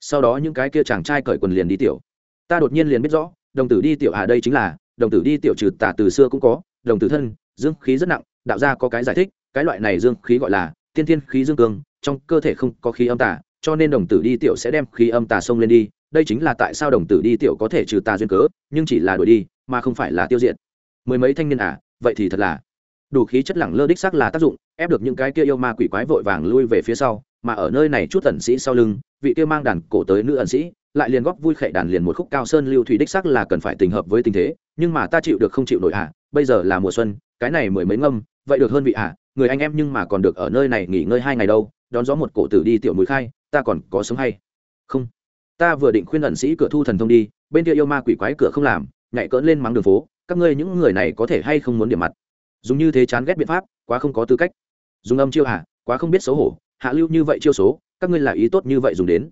Sau đó những cái kia chàng trai cởi quần liền đi tiểu. Ta đột nhiên liền biết rõ, đồng tử đi tiểu à đây chính là, đồng tử đi tiểu trừ tả từ xưa cũng có, đồng tử thân, dương khí rất nặng, đạo gia có cái giải thích, cái loại này dương khí gọi là tiên thiên khí dương cương trong cơ thể không có khí âm tả cho nên đồng tử đi tiểu sẽ đem khí âm tà xông lên đi. Đây chính là tại sao đồng tử đi tiểu có thể trừ tà duyên cớ, nhưng chỉ là đuổi đi, mà không phải là tiêu diệt. Mười mấy thanh niên à vậy thì thật là đủ khí chất lẳng lơ đích xác là tác dụng, ép được những cái kia yêu ma quỷ quái vội vàng lui về phía sau, mà ở nơi này chút ẩn sĩ sau lưng, vị kia mang đàn cổ tới nữ ẩn sĩ, lại liền góp vui khệ đàn liền một khúc cao sơn lưu thủy đích xác là cần phải tình hợp với tình thế, nhưng mà ta chịu được không chịu nổi ạ à. bây giờ là mùa xuân, cái này mười mấy ngâm, vậy được hơn vị ạ à. người anh em nhưng mà còn được ở nơi này nghỉ ngơi hai ngày đâu, đón gió một cổ tử đi tiểu mũi khai, ta còn có sống hay không ta vừa định khuyên ẩn sĩ cửa thu thần thông đi, bên kia yêu ma quỷ quái cửa không làm, nhảy cỡn lên mắng đường phố, các ngươi những người này có thể hay không muốn điểm mặt dùng như thế chán ghét biện pháp, quá không có tư cách. Dùng âm chiêu hả? Quá không biết xấu hổ. Hạ lưu như vậy chiêu số, các ngươi là ý tốt như vậy dùng đến.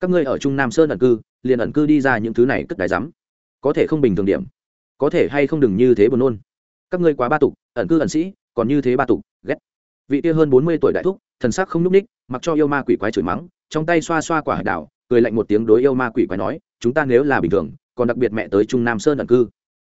Các ngươi ở trung nam sơn ẩn cư, liền ẩn cư đi ra những thứ này cất đài rắm. Có thể không bình thường điểm. Có thể hay không đừng như thế buồn nôn. Các ngươi quá ba tục, ẩn cư ẩn sĩ, còn như thế ba tục, ghét. Vị kia hơn bốn mươi tuổi đại thúc, thần sắc không nhúc ních mặc cho yêu ma quỷ quái chửi mắng, trong tay xoa xoa quả hải đảo, cười lạnh một tiếng đối yêu ma quỷ quái nói, chúng ta nếu là bình thường, còn đặc biệt mẹ tới trung nam sơn ẩn cư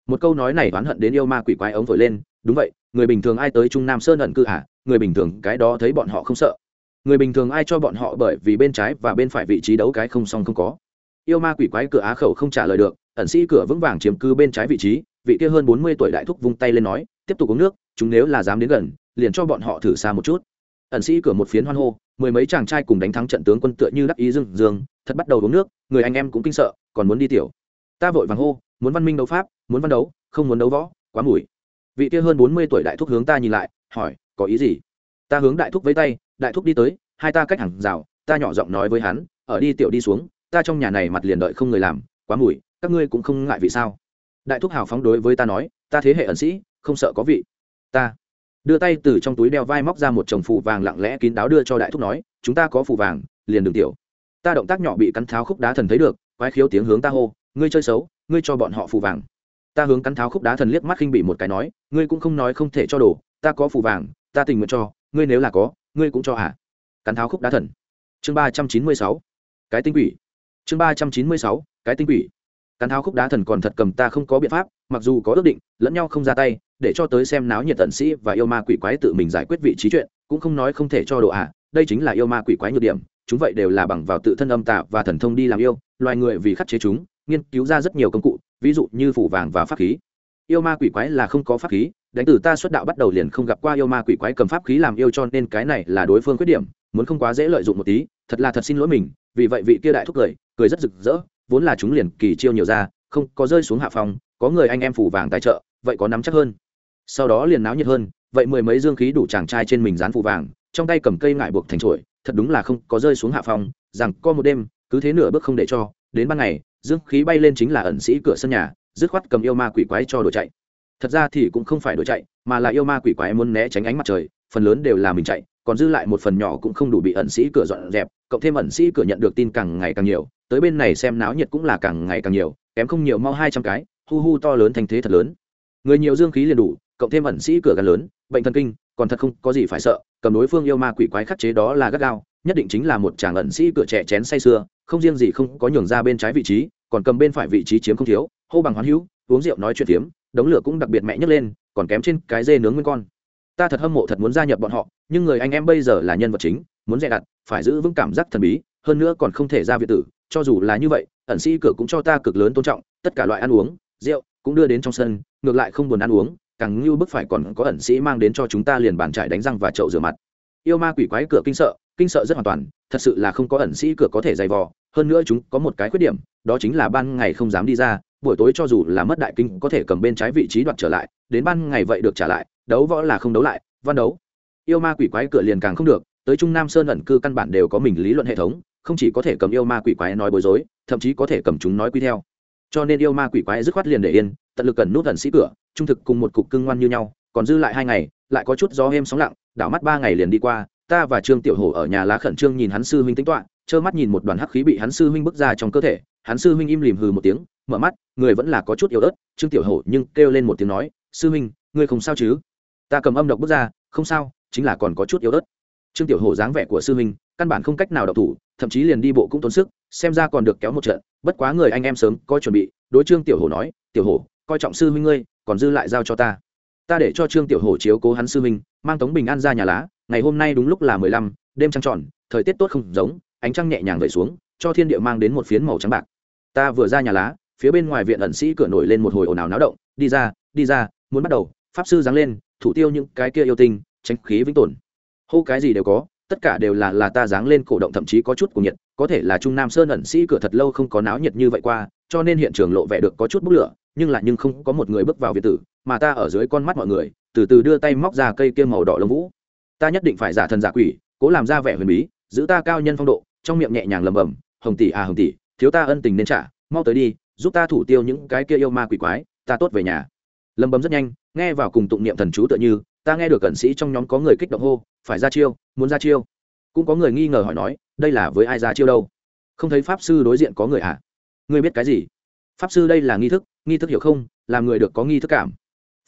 một câu nói này oán hận đến yêu ma quỷ quái ống vội lên, đúng vậy, người bình thường ai tới trung nam sơn ẩn cư hả người bình thường cái đó thấy bọn họ không sợ. Người bình thường ai cho bọn họ bởi vì bên trái và bên phải vị trí đấu cái không xong không có. Yêu ma quỷ quái cửa á khẩu không trả lời được, ẩn sĩ cửa vững vàng chiếm cư bên trái vị trí, vị kia hơn bốn mươi tuổi đại thúc vung tay lên nói, tiếp tục uống nước, chúng nếu là dám đến gần, liền cho bọn họ thử xa một chút. Ẩn sĩ cửa một phiến hoan hô, mười mấy chàng trai cùng đánh thắng trận tướng quân tựa như đắc ý dương dương, thật bắt đầu uống nước, người anh em cũng kinh sợ, còn muốn đi tiểu. Ta vội vàng hô, muốn văn minh đấu pháp muốn văn đấu, không muốn đấu võ, quá mùi. Vị kia hơn bốn mươi tuổi đại thúc hướng ta nhìn lại, hỏi, có ý gì? Ta hướng đại thúc với tay, đại thúc đi tới, hai ta cách hàng rào, ta nhỏ giọng nói với hắn, ở đi tiểu đi xuống, ta trong nhà này mặt liền đợi không người làm, quá mùi, các ngươi cũng không ngại vì sao? Đại thúc hào phóng đối với ta nói, ta thế hệ ẩn sĩ, không sợ có vị. Ta đưa tay từ trong túi đeo vai móc ra một chồng phù vàng lặng lẽ kín đáo đưa cho đại thúc nói, chúng ta có phù vàng, liền đừng tiểu. Ta động tác nhỏ bị cắn tháo khúc đá thần thấy được, quái khiếu tiếng hướng ta hô, ngươi chơi xấu, ngươi cho bọn họ phù vàng ta hướng cắn tháo khúc đá thần liếc mắt khinh bị một cái nói, ngươi cũng không nói không thể cho đồ, ta có phù vàng, ta tình nguyện cho, ngươi nếu là có, ngươi cũng cho hả cắn tháo khúc đá thần. Chương ba trăm chín mươi sáu. Cái tinh quỷ. Chương ba trăm chín mươi sáu, cái tinh quỷ. Cắn tháo khúc đá thần còn thật cầm ta không có biện pháp, mặc dù có ước định, lẫn nhau không ra tay, để cho tới xem náo nhiệt tận sĩ và yêu ma quỷ quái tự mình giải quyết vị trí chuyện, cũng không nói không thể cho đồ ạ đây chính là yêu ma quỷ quái nhược điểm, chúng vậy đều là bằng vào tự thân âm tạ và thần thông đi làm yêu, loài người vì khắc chế chúng nghiên cứu ra rất nhiều công cụ, ví dụ như phủ vàng và pháp khí. Yêu ma quỷ quái là không có pháp khí, đánh từ ta xuất đạo bắt đầu liền không gặp qua yêu ma quỷ quái cầm pháp khí làm yêu cho nên cái này là đối phương khuyết điểm, muốn không quá dễ lợi dụng một tí, thật là thật xin lỗi mình, vì vậy vị kia đại thúc cười cười rất rực rỡ, vốn là chúng liền kỳ chiêu nhiều ra, không có rơi xuống hạ phòng, có người anh em phủ vàng tài trợ, vậy có nắm chắc hơn. Sau đó liền náo nhiệt hơn, vậy mười mấy dương khí đủ chàng trai trên mình dán phủ vàng, trong tay cầm cây ngại buộc thành trội thật đúng là không có rơi xuống hạ phòng, rằng co một đêm, cứ thế nửa bước không để cho, đến ban ngày dương khí bay lên chính là ẩn sĩ cửa sân nhà, dứt khoát cầm yêu ma quỷ quái cho đổi chạy. Thật ra thì cũng không phải đuổi chạy, mà là yêu ma quỷ quái muốn né tránh ánh mặt trời, phần lớn đều là mình chạy, còn dư lại một phần nhỏ cũng không đủ bị ẩn sĩ cửa dọn dẹp, cộng thêm ẩn sĩ cửa nhận được tin càng ngày càng nhiều, tới bên này xem náo nhiệt cũng là càng ngày càng nhiều, kém không nhiều mau hai trăm cái, hu hu to lớn thành thế thật lớn. Người nhiều dương khí liền đủ, cộng thêm ẩn sĩ cửa gan lớn, bệnh thần kinh, còn thật không có gì phải sợ, cầm đối phương yêu ma quỷ quái khắc chế đó là gắt gao, nhất định chính là một chàng ẩn sĩ cửa trẻ chén say sưa không riêng gì không có nhường ra bên trái vị trí, còn cầm bên phải vị trí chiếm không thiếu, hô bằng hoán hữu, uống rượu nói chuyện phiếm, đống lửa cũng đặc biệt mẹ nhấc lên, còn kém trên cái dê nướng nguyên con. Ta thật hâm mộ thật muốn gia nhập bọn họ, nhưng người anh em bây giờ là nhân vật chính, muốn dè đặt, phải giữ vững cảm giác thần bí, hơn nữa còn không thể ra việt tử, cho dù là như vậy, ẩn sĩ cửa cũng cho ta cực lớn tôn trọng, tất cả loại ăn uống, rượu cũng đưa đến trong sân, ngược lại không buồn ăn uống, càng như bức phải còn có ẩn sĩ mang đến cho chúng ta liền bàn trải đánh răng và chậu rửa mặt. Yêu ma quỷ quái cửa kinh sợ kinh sợ rất hoàn toàn, thật sự là không có ẩn sĩ cửa có thể dày vò, hơn nữa chúng có một cái khuyết điểm, đó chính là ban ngày không dám đi ra, buổi tối cho dù là mất đại kinh có thể cầm bên trái vị trí đoạt trở lại, đến ban ngày vậy được trả lại, đấu võ là không đấu lại, văn đấu. Yêu ma quỷ quái cửa liền càng không được, tới trung nam sơn ẩn cư căn bản đều có mình lý luận hệ thống, không chỉ có thể cầm yêu ma quỷ quái nói bối rối, thậm chí có thể cầm chúng nói quy theo. Cho nên yêu ma quỷ quái dứt khoát liền để yên, tận lực cần nút ẩn sĩ cửa, trung thực cùng một cục cưng ngoan như nhau, còn dư lại hai ngày, lại có chút gió êm sóng lặng, đảo mắt ba ngày liền đi qua ta và trương tiểu hổ ở nhà lá khẩn trương nhìn hắn sư huynh tính toạ trơ mắt nhìn một đoàn hắc khí bị hắn sư huynh bước ra trong cơ thể, hắn sư huynh im lìm hừ một tiếng, mở mắt, người vẫn là có chút yếu ớt, trương tiểu hổ nhưng kêu lên một tiếng nói, sư huynh, ngươi không sao chứ? Ta cầm âm độc bước ra, không sao, chính là còn có chút yếu ớt. Trương tiểu hổ dáng vẻ của sư huynh, căn bản không cách nào đọc thủ, thậm chí liền đi bộ cũng tốn sức, xem ra còn được kéo một trận, bất quá người anh em sớm có chuẩn bị, đối trương tiểu hổ nói, tiểu hổ, coi trọng sư huynh ngươi, còn dư lại giao cho ta ta để cho trương tiểu hổ chiếu cố hắn sư minh mang tống bình an ra nhà lá, ngày hôm nay đúng lúc là mười lăm, đêm trăng tròn, thời tiết tốt không giống, ánh trăng nhẹ nhàng vẩy xuống, cho thiên địa mang đến một phiến màu trắng bạc. Ta vừa ra nhà lá, phía bên ngoài viện ẩn sĩ cửa nổi lên một hồi ồn ào náo động, đi ra đi ra, muốn bắt đầu, pháp sư giáng lên, thủ tiêu những cái kia yêu tinh, tránh khí vĩnh tồn. Hô cái gì đều có tất cả đều là là ta giáng lên cổ động thậm chí có chút của nhiệt, có thể là trung nam sơn ẩn sĩ cửa thật lâu không có náo nhiệt như vậy qua, cho nên hiện trường lộ vẻ được có chút bốc lửa, nhưng lại nhưng không có một người bước vào việt tử, mà ta ở dưới con mắt mọi người, từ từ đưa tay móc ra cây kia màu đỏ lông vũ. Ta nhất định phải giả thần giả quỷ, cố làm ra vẻ huyền bí, giữ ta cao nhân phong độ, trong miệng nhẹ nhàng lầm bầm hồng tỷ à hồng tỷ, thiếu ta ân tình nên trả, mau tới đi, giúp ta thủ tiêu những cái kia yêu ma quỷ quái, ta tốt về nhà. Lầm bầm rất nhanh, nghe vào cùng tụng niệm thần chú tựa như ta nghe được cẩn sĩ trong nhóm có người kích động hô, phải ra chiêu, muốn ra chiêu. Cũng có người nghi ngờ hỏi nói, đây là với ai ra chiêu đâu? Không thấy pháp sư đối diện có người ạ à? ngươi biết cái gì? Pháp sư đây là nghi thức nghi thức hiểu không? Làm người được có nghi thức cảm.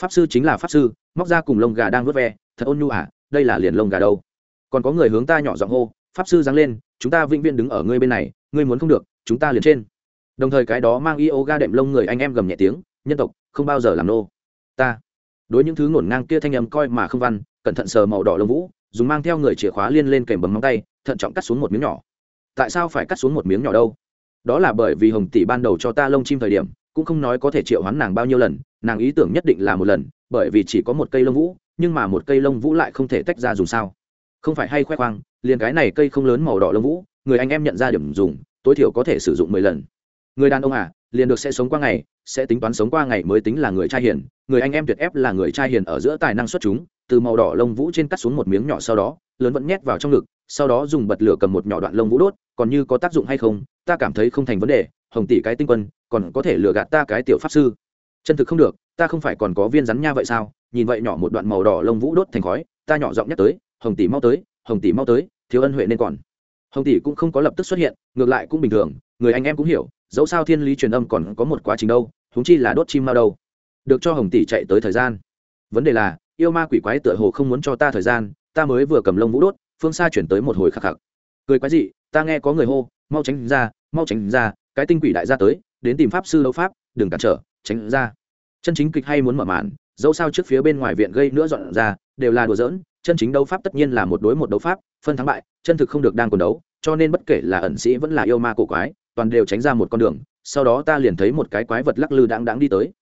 Pháp sư chính là pháp sư, móc ra cùng lông gà đang vớt ve, thật ôn nhu à? Đây là liền lông gà đâu? Còn có người hướng ta nhỏ giọng hô, pháp sư giáng lên, chúng ta vĩnh viễn đứng ở ngươi bên này, ngươi muốn không được, chúng ta liền trên. Đồng thời cái đó mang yoga đệm lông người anh em gầm nhẹ tiếng, nhân tộc, không bao giờ làm nô. Ta đối những thứ ngổn ngang kia thanh âm coi mà không văn, cẩn thận sờ màu đỏ lông vũ, dùng mang theo người chìa khóa liên lên kèm bấm móng tay, thận trọng cắt xuống một miếng nhỏ. Tại sao phải cắt xuống một miếng nhỏ đâu? Đó là bởi vì hồng tỷ ban đầu cho ta lông chim thời điểm, cũng không nói có thể triệu hoán nàng bao nhiêu lần, nàng ý tưởng nhất định là một lần, bởi vì chỉ có một cây lông vũ, nhưng mà một cây lông vũ lại không thể tách ra dùng sao? Không phải hay khoe khoang, liền cái này cây không lớn màu đỏ lông vũ, người anh em nhận ra điểm dùng, tối thiểu có thể sử dụng mười lần. Người đàn ông à liền được sẽ sống qua ngày, sẽ tính toán sống qua ngày mới tính là người trai hiền, người anh em tuyệt ép là người trai hiền ở giữa tài năng xuất chúng, từ màu đỏ lông vũ trên cắt xuống một miếng nhỏ sau đó, lớn vẫn nhét vào trong ngực, sau đó dùng bật lửa cầm một nhỏ đoạn lông vũ đốt, còn như có tác dụng hay không, ta cảm thấy không thành vấn đề, hồng tỷ cái tinh quân, còn có thể lừa gạt ta cái tiểu pháp sư. Chân thực không được, ta không phải còn có viên rắn nha vậy sao? Nhìn vậy nhỏ một đoạn màu đỏ lông vũ đốt thành khói, ta nhỏ giọng nhắc tới, hồng tỷ mau tới, hồng tỷ mau tới, thiếu ân huệ nên còn. Hồng tỷ cũng không có lập tức xuất hiện, ngược lại cũng bình thường, người anh em cũng hiểu dẫu sao thiên lý truyền âm còn có một quá trình đâu húng chi là đốt chim mao đâu. Được cho hồng tỷ chạy tới thời gian. Vấn đề là, yêu ma quỷ quái tựa hồ không muốn cho ta thời gian, ta mới vừa cầm lông vũ đốt, phương xa chuyển tới một hồi khắc khắc. Cười quái dị, ta nghe có người hô, mau tránh ra, mau tránh ra, cái tinh quỷ đại gia tới, đến tìm pháp sư đấu pháp, đừng cản trở, tránh ra. Chân chính kịch hay muốn mở màn, dẫu sao trước phía bên ngoài viện gây nữa dọn ra, đều là đùa giỡn, chân chính đấu pháp tất nhiên là một đối một đấu pháp, phân thắng bại, chân thực không được đang còn đấu, cho nên bất kể là ẩn sĩ vẫn là yêu ma cổ quái toàn đều tránh ra một con đường, sau đó ta liền thấy một cái quái vật lắc lư đáng đáng đi tới.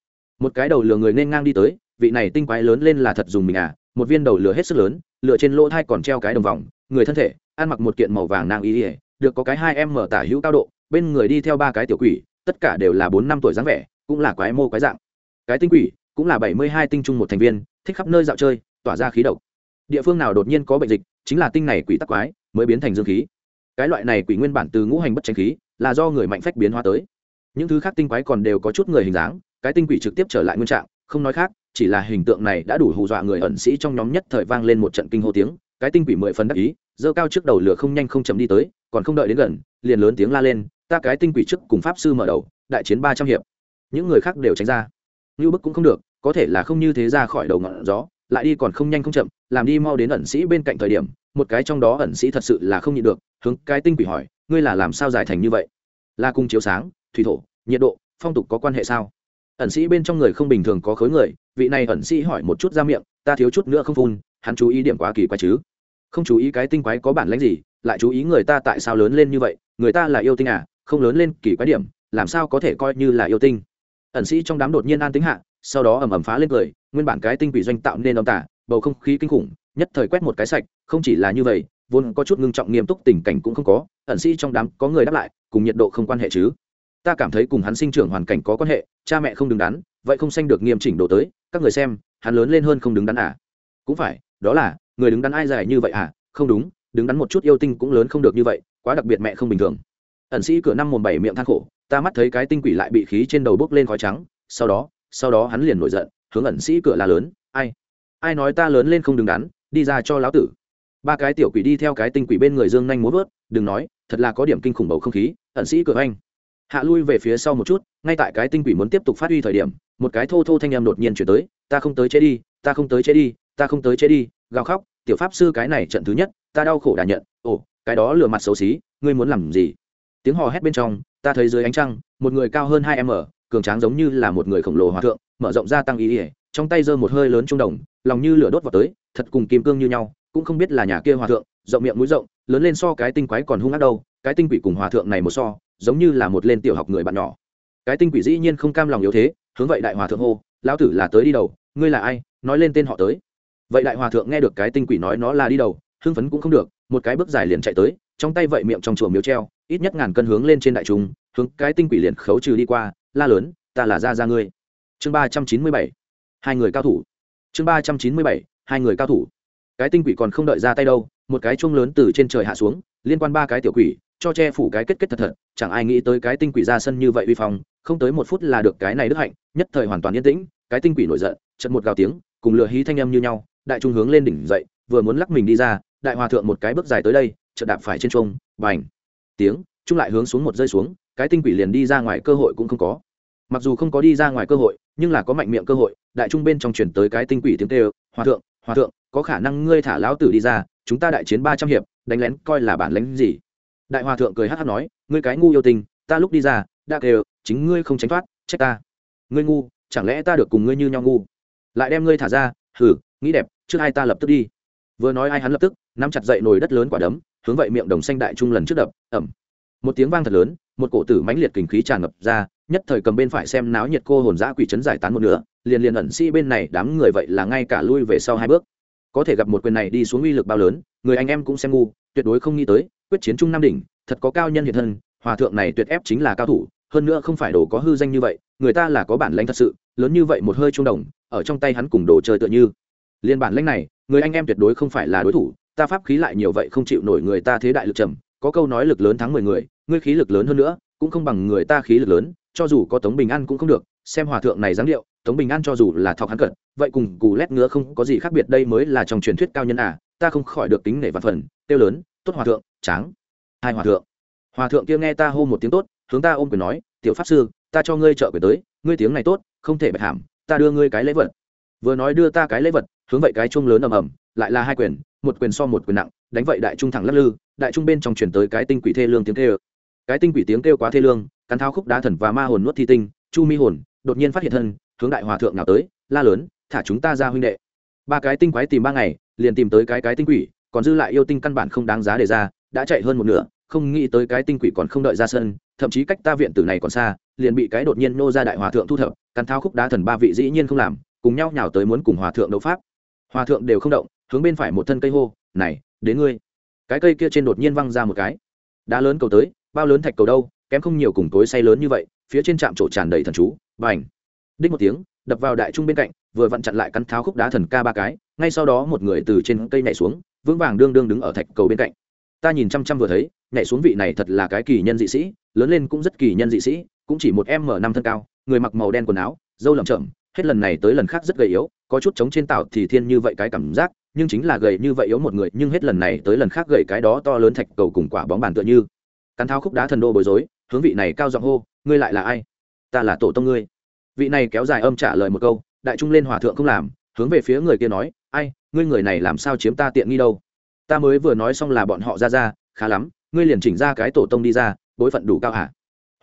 Một cái đầu lừa người nên ngang đi tới, vị này tinh quái lớn lên là thật dùng mình à một viên đầu lừa hết sức lớn, lửa trên lỗ thai còn treo cái đồng vòng, người thân thể, ăn mặc một kiện màu vàng nang y ỉa được có cái hai em mở tả hữu cao độ, bên người đi theo ba cái tiểu quỷ, tất cả đều là bốn năm tuổi dáng vẻ, cũng là quái mô quái dạng. Cái tinh quỷ, cũng là bảy mươi hai tinh trung một thành viên, thích khắp nơi dạo chơi, tỏa ra khí độc. Địa phương nào đột nhiên có bệnh dịch, chính là tinh này quỷ tắc quái, mới biến thành dương khí cái loại này quỷ nguyên bản từ ngũ hành bất tranh khí, là do người mạnh phách biến hóa tới. Những thứ khác tinh quái còn đều có chút người hình dáng, cái tinh quỷ trực tiếp trở lại nguyên trạng, không nói khác, chỉ là hình tượng này đã đủ hù dọa người ẩn sĩ trong nhóm nhất thời vang lên một trận kinh hô tiếng, cái tinh quỷ mười phần đắc ý dơ cao trước đầu lửa không nhanh không chậm đi tới, còn không đợi đến gần, liền lớn tiếng la lên, ta cái tinh quỷ trước cùng pháp sư mở đầu, đại chiến ba trăm hiệp. Những người khác đều tránh ra. Như bức cũng không được, có thể là không như thế ra khỏi đầu ngọn gió, lại đi còn không nhanh không chậm, làm đi mau đến ẩn sĩ bên cạnh thời điểm một cái trong đó ẩn sĩ thật sự là không nhịn được, hướng cái tinh quỷ hỏi, ngươi là làm sao giải thành như vậy? Là cung chiếu sáng, thủy thổ, nhiệt độ, phong tục có quan hệ sao? Ẩn sĩ bên trong người không bình thường có khối người, vị này ẩn sĩ hỏi một chút ra miệng, ta thiếu chút nữa không phun, hắn chú ý điểm quá kỳ quái chứ? Không chú ý cái tinh quái có bản lãnh gì, lại chú ý người ta tại sao lớn lên như vậy, người ta là yêu tinh à không lớn lên kỳ quái điểm, làm sao có thể coi như là yêu tinh? Ẩn sĩ trong đám đột nhiên an tính hạ, sau đó ầm ầm phá lên cười, nguyên bản cái tinh quỷ doanh tạo nên ông tả, bầu không khí kinh khủng nhất thời quét một cái sạch, không chỉ là như vậy, vốn có chút ngưng trọng nghiêm túc tình cảnh cũng không có, ẩn sĩ trong đám có người đáp lại, cùng nhiệt độ không quan hệ chứ. Ta cảm thấy cùng hắn sinh trưởng hoàn cảnh có quan hệ, cha mẹ không đứng đắn, vậy không sanh được nghiêm chỉnh độ tới, các người xem, hắn lớn lên hơn không đứng đắn à? Cũng phải, đó là, người đứng đắn ai dài như vậy à? Không đúng, đứng đắn một chút yêu tinh cũng lớn không được như vậy, quá đặc biệt mẹ không bình thường. Ẩn sĩ cửa năm mồm bảy miệng than khổ, ta mắt thấy cái tinh quỷ lại bị khí trên đầu bốc lên khói trắng, sau đó sau đó hắn liền nổi giận, hướng ẩn sĩ cửa là lớn, ai? Ai nói ta lớn lên không đứng đắn đi ra cho lão tử. Ba cái tiểu quỷ đi theo cái tinh quỷ bên người dương nhanh muốn vớt, đừng nói, thật là có điểm kinh khủng bầu không khí, ẩn sĩ cửa anh hạ lui về phía sau một chút, ngay tại cái tinh quỷ muốn tiếp tục phát huy thời điểm, một cái thô thô thanh em đột nhiên chuyển tới, ta không tới chế đi, ta không tới chế đi, ta không tới chế đi, gào khóc, tiểu pháp sư cái này trận thứ nhất, ta đau khổ đà nhận, ồ, cái đó lừa mặt xấu xí, ngươi muốn làm gì? Tiếng hò hét bên trong, ta thấy dưới ánh trăng, một người cao hơn hai m, cường tráng giống như là một người khổng lồ hòa thượng, mở rộng ra tăng ý ỉa trong tay giơ một hơi lớn trung đồng, lòng như lửa đốt vào tới, thật cùng kim cương như nhau, cũng không biết là nhà kia hòa thượng, rộng miệng mũi rộng, lớn lên so cái tinh quái còn hung ác đâu, cái tinh quỷ cùng hòa thượng này một so, giống như là một lên tiểu học người bạn nhỏ. Cái tinh quỷ dĩ nhiên không cam lòng yếu thế, hướng vậy đại hòa thượng hô, lão tử là tới đi đầu, ngươi là ai, nói lên tên họ tới. Vậy đại hòa thượng nghe được cái tinh quỷ nói nó là đi đầu, hưng phấn cũng không được, một cái bước dài liền chạy tới, trong tay vậy miệng trong chùa miếu treo, ít nhất ngàn cân hướng lên trên đại trung hướng cái tinh quỷ liền khấu trừ đi qua, la lớn, ta là ra ra ngươi. Chương ba trăm chín mươi bảy hai người cao thủ. Chương ba trăm chín mươi bảy, hai người cao thủ. Cái tinh quỷ còn không đợi ra tay đâu, một cái chuông lớn từ trên trời hạ xuống, liên quan ba cái tiểu quỷ, cho che phủ cái kết kết thật thật, chẳng ai nghĩ tới cái tinh quỷ ra sân như vậy uy phong, không tới một phút là được cái này đức hạnh, nhất thời hoàn toàn yên tĩnh, cái tinh quỷ nổi giận, chật một gào tiếng, cùng lừa hí thanh âm như nhau, đại trung hướng lên đỉnh dậy, vừa muốn lắc mình đi ra, đại hòa thượng một cái bước dài tới đây, chợt đạp phải trên chuông, bành, tiếng trung lại hướng xuống một rơi xuống, cái tinh quỷ liền đi ra ngoài, cơ hội cũng không có mặc dù không có đi ra ngoài cơ hội, nhưng là có mạnh miệng cơ hội, đại trung bên trong chuyển tới cái tinh quỷ tiếng kêu, hòa thượng hòa thượng, có khả năng ngươi thả lão tử đi ra, chúng ta đại chiến ba trăm hiệp, đánh lén coi là bản lánh gì? Đại hòa thượng cười hát hát nói, ngươi cái ngu yêu tình ta lúc đi ra, đã kêu, chính ngươi không tránh thoát, trách ta. Ngươi ngu, chẳng lẽ ta được cùng ngươi như nhau ngu? Lại đem ngươi thả ra hử nghĩ đẹp, trước hai ta lập tức đi. Vừa nói ai hắn lập tức, nắm chặt dậy nồi đất lớn quả đấm, hướng vậy miệng đồng xanh đại trung lần trước đập ẩm một tiếng vang thật lớn một cổ tử mãnh liệt kình khí tràn ngập ra, nhất thời cầm bên phải xem náo nhiệt cô hồn dã quỷ chấn giải tán một nửa, liền liền ẩn sĩ bên này, đám người vậy là ngay cả lui về sau hai bước. Có thể gặp một quyền này đi xuống uy lực bao lớn, người anh em cũng xem ngu, tuyệt đối không nghĩ tới, quyết chiến trung nam đỉnh, thật có cao nhân hiện thân, hòa thượng này tuyệt ép chính là cao thủ, hơn nữa không phải đồ có hư danh như vậy, người ta là có bản lãnh thật sự, lớn như vậy một hơi trung đồng, ở trong tay hắn cùng đồ chơi tựa như. Liên bản lãnh này, người anh em tuyệt đối không phải là đối thủ, ta pháp khí lại nhiều vậy không chịu nổi người ta thế đại lực trầm có câu nói lực lớn thắng mười người, ngươi khí lực lớn hơn nữa, cũng không bằng người ta khí lực lớn, cho dù có tống bình an cũng không được, xem hòa thượng này dáng điệu, tống bình an cho dù là thọc hắn cận, vậy cùng cù lét ngứa không có gì khác biệt, đây mới là trong truyền thuyết cao nhân à ta không khỏi được tính nể và phần tiêu lớn, tốt hòa thượng, tráng, hai hòa thượng. Hòa thượng kia nghe ta hô một tiếng tốt, hướng ta ôm quyền nói, tiểu pháp sư, ta cho ngươi trợ quyền tới, ngươi tiếng này tốt, không thể bạch hàm, ta đưa ngươi cái lễ vật. Vừa nói đưa ta cái lễ vật, hướng vậy cái chung lớn ầm ầm, lại là hai quyền, một quyền so một quyền nặng, đánh vậy đại trung thẳng lắc lư đại trung bên trong chuyển tới cái tinh quỷ thê lương tiếng kêu. Cái tinh quỷ tiếng kêu quá thê lương, cắn thao khúc đá thần và ma hồn nuốt thi tinh, chu mi hồn đột nhiên phát hiện thân, hướng đại hòa thượng nào tới, la lớn, thả chúng ta ra huynh đệ. Ba cái tinh quái tìm ba ngày, liền tìm tới cái cái tinh quỷ, còn dư lại yêu tinh căn bản không đáng giá để ra, đã chạy hơn một nửa, không nghĩ tới cái tinh quỷ còn không đợi ra sân, thậm chí cách ta viện tử này còn xa, liền bị cái đột nhiên nô ra đại hòa thượng thu thập, cắn thao khúc đá thần ba vị dĩ nhiên không làm, cùng nhau nhào tới muốn cùng hòa thượng đấu pháp. Hòa thượng đều không động, hướng bên phải một thân cây hô, này, đến ngươi cái cây kia trên đột nhiên văng ra một cái. Đá lớn cầu tới, bao lớn thạch cầu đâu, kém không nhiều cùng tối say lớn như vậy, phía trên trạm trổ tràn đầy thần chú và ảnh đích một tiếng, đập vào đại trung bên cạnh, vừa vặn chặn lại cắn tháo khúc đá thần ca ba cái, ngay sau đó một người từ trên cây nhảy xuống, vững vàng đương đương đứng ở thạch cầu bên cạnh. Ta nhìn chăm chăm vừa thấy, nhảy xuống vị này thật là cái kỳ nhân dị sĩ, lớn lên cũng rất kỳ nhân dị sĩ, cũng chỉ một m năm thân cao, người mặc màu đen quần áo dâu lẩm chậm hết lần này tới lần khác rất gầy yếu, có chút chống trên tạo thì thiên như vậy cái cảm giác nhưng chính là gầy như vậy yếu một người, nhưng hết lần này tới lần khác gầy cái đó to lớn thạch cầu cùng quả bóng bàn tựa như. Cắn tháo khúc đá thần đô bối rối, hướng vị này cao giọng hô, ngươi lại là ai? Ta là tổ tông ngươi. Vị này kéo dài âm trả lời một câu, đại trung lên hòa thượng không làm, hướng về phía người kia nói, ai, ngươi người này làm sao chiếm ta tiện nghi đâu? Ta mới vừa nói xong là bọn họ ra ra, khá lắm, ngươi liền chỉnh ra cái tổ tông đi ra, bối phận đủ cao hả?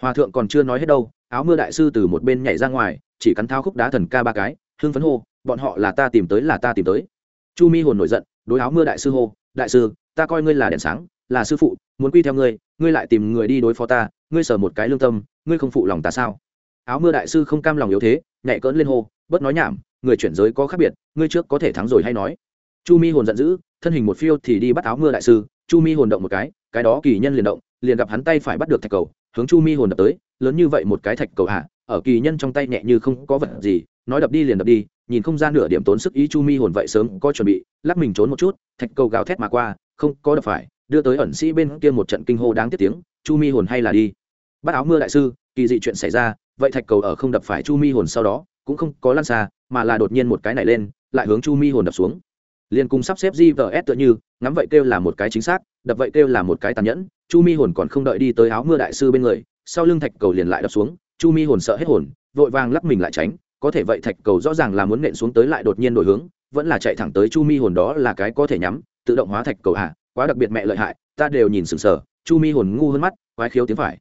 Hòa thượng còn chưa nói hết đâu, áo mưa đại sư từ một bên nhảy ra ngoài, chỉ cắn thao khúc đá thần ca ba cái, hưng phấn hô, bọn họ là ta tìm tới là ta tìm tới chu mi hồn nổi giận, đối áo mưa đại sư hô, đại sư, ta coi ngươi là đèn sáng, là sư phụ, muốn quy theo ngươi ngươi lại tìm người đi đối phó ta, ngươi sở một cái lương tâm, ngươi không phụ lòng ta sao? Áo mưa đại sư không cam lòng yếu thế nhảy cỡn lên hô bớt nói nhảm, người chuyển giới có khác biệt, ngươi trước có thể thắng rồi hay nói. Chu mi hồn giận dữ, thân hình một phiêu thì đi bắt áo mưa đại sư, chu mi hồn động một cái cái đó kỳ nhân liền động, liền gặp hắn tay phải bắt được thạch cầu, hướng chu mi hồn đập tới, lớn như vậy một cái thạch cầu hạ ở kỳ nhân trong tay nhẹ như không có vật gì, nói đập đi liền đập đi nhìn không ra nửa điểm tốn sức ý chu mi hồn vậy sớm có chuẩn bị, lắc mình trốn một chút, thạch cầu gào thét mà qua, không có đập phải, đưa tới ẩn sĩ bên kia một trận kinh hô đáng tiếc tiếng, chu mi hồn hay là đi. Bắt áo mưa đại sư, kỳ dị chuyện xảy ra, vậy thạch cầu ở không đập phải chu mi hồn sau đó, cũng không có lăn xa, mà là đột nhiên một cái này lên, lại hướng chu mi hồn đập xuống. Liền cùng sắp xếp gvs tựa như, ngắm vậy kêu là một cái chính xác, đập vậy kêu là một cái tàn nhẫn, chu mi hồn còn không đợi đi tới áo mưa đại sư bên người, sau lưng thạch cầu liền lại đập xuống, chu mi hồn sợ hết hồn, vội vàng lắc mình lại tránh có thể vậy thạch cầu rõ ràng là muốn nện xuống tới lại đột nhiên đổi hướng, vẫn là chạy thẳng tới chu mi hồn đó là cái có thể nhắm, tự động hóa thạch cầu hạ quá đặc biệt mẹ lợi hại, ta đều nhìn sừng sờ, chu mi hồn ngu hơn mắt, quái khiếu tiếng phải.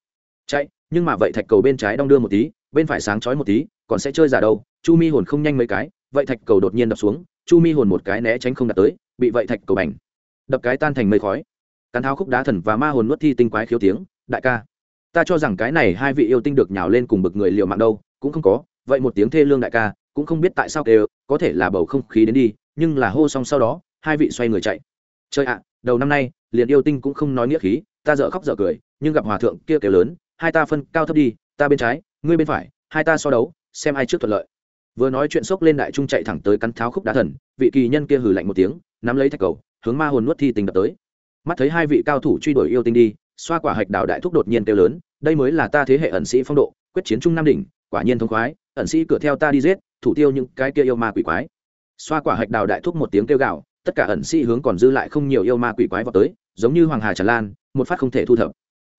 Chạy, nhưng mà vậy thạch cầu bên trái đong đưa một tí, bên phải sáng chói một tí, còn sẽ chơi giả đâu, chu mi hồn không nhanh mấy cái, vậy thạch cầu đột nhiên đập xuống, chu mi hồn một cái né tránh không đạt tới, bị vậy thạch cầu bành. Đập cái tan thành mây khói. Cắn tháo khúc đá thần và ma hồn nuốt thi tinh quái khiếu tiếng, đại ca. Ta cho rằng cái này hai vị yêu tinh được nhào lên cùng bực người liệu mạng đâu, cũng không có vậy một tiếng thê lương đại ca, cũng không biết tại sao kêu, có thể là bầu không khí đến đi, nhưng là hô xong sau đó, hai vị xoay người chạy. Chơi ạ, đầu năm nay, liền yêu tinh cũng không nói nghĩa khí, ta dở khóc dở cười, nhưng gặp hòa thượng kia kêu lớn, hai ta phân cao thấp đi, ta bên trái, ngươi bên phải, hai ta so đấu, xem ai trước thuận lợi. Vừa nói chuyện sốc lên đại trung chạy thẳng tới cắn tháo khúc đá thần, vị kỳ nhân kia hừ lạnh một tiếng, nắm lấy thạch cầu, hướng ma hồn nuốt thi tình đập tới. Mắt thấy hai vị cao thủ truy đuổi yêu tinh đi, xoa quả hạch đào đại thúc đột nhiên kêu lớn, đây mới là ta thế hệ ẩn sĩ phong độ, quyết chiến trung nam đỉnh quả nhiên thông khoái, ẩn sĩ cửa theo ta đi giết, thủ tiêu những cái kia yêu ma quỷ quái. Xoa quả hạch đào đại thúc một tiếng kêu gạo tất cả ẩn sĩ hướng còn dư lại không nhiều yêu ma quỷ quái vào tới, giống như hoàng hà tràn lan, một phát không thể thu thập.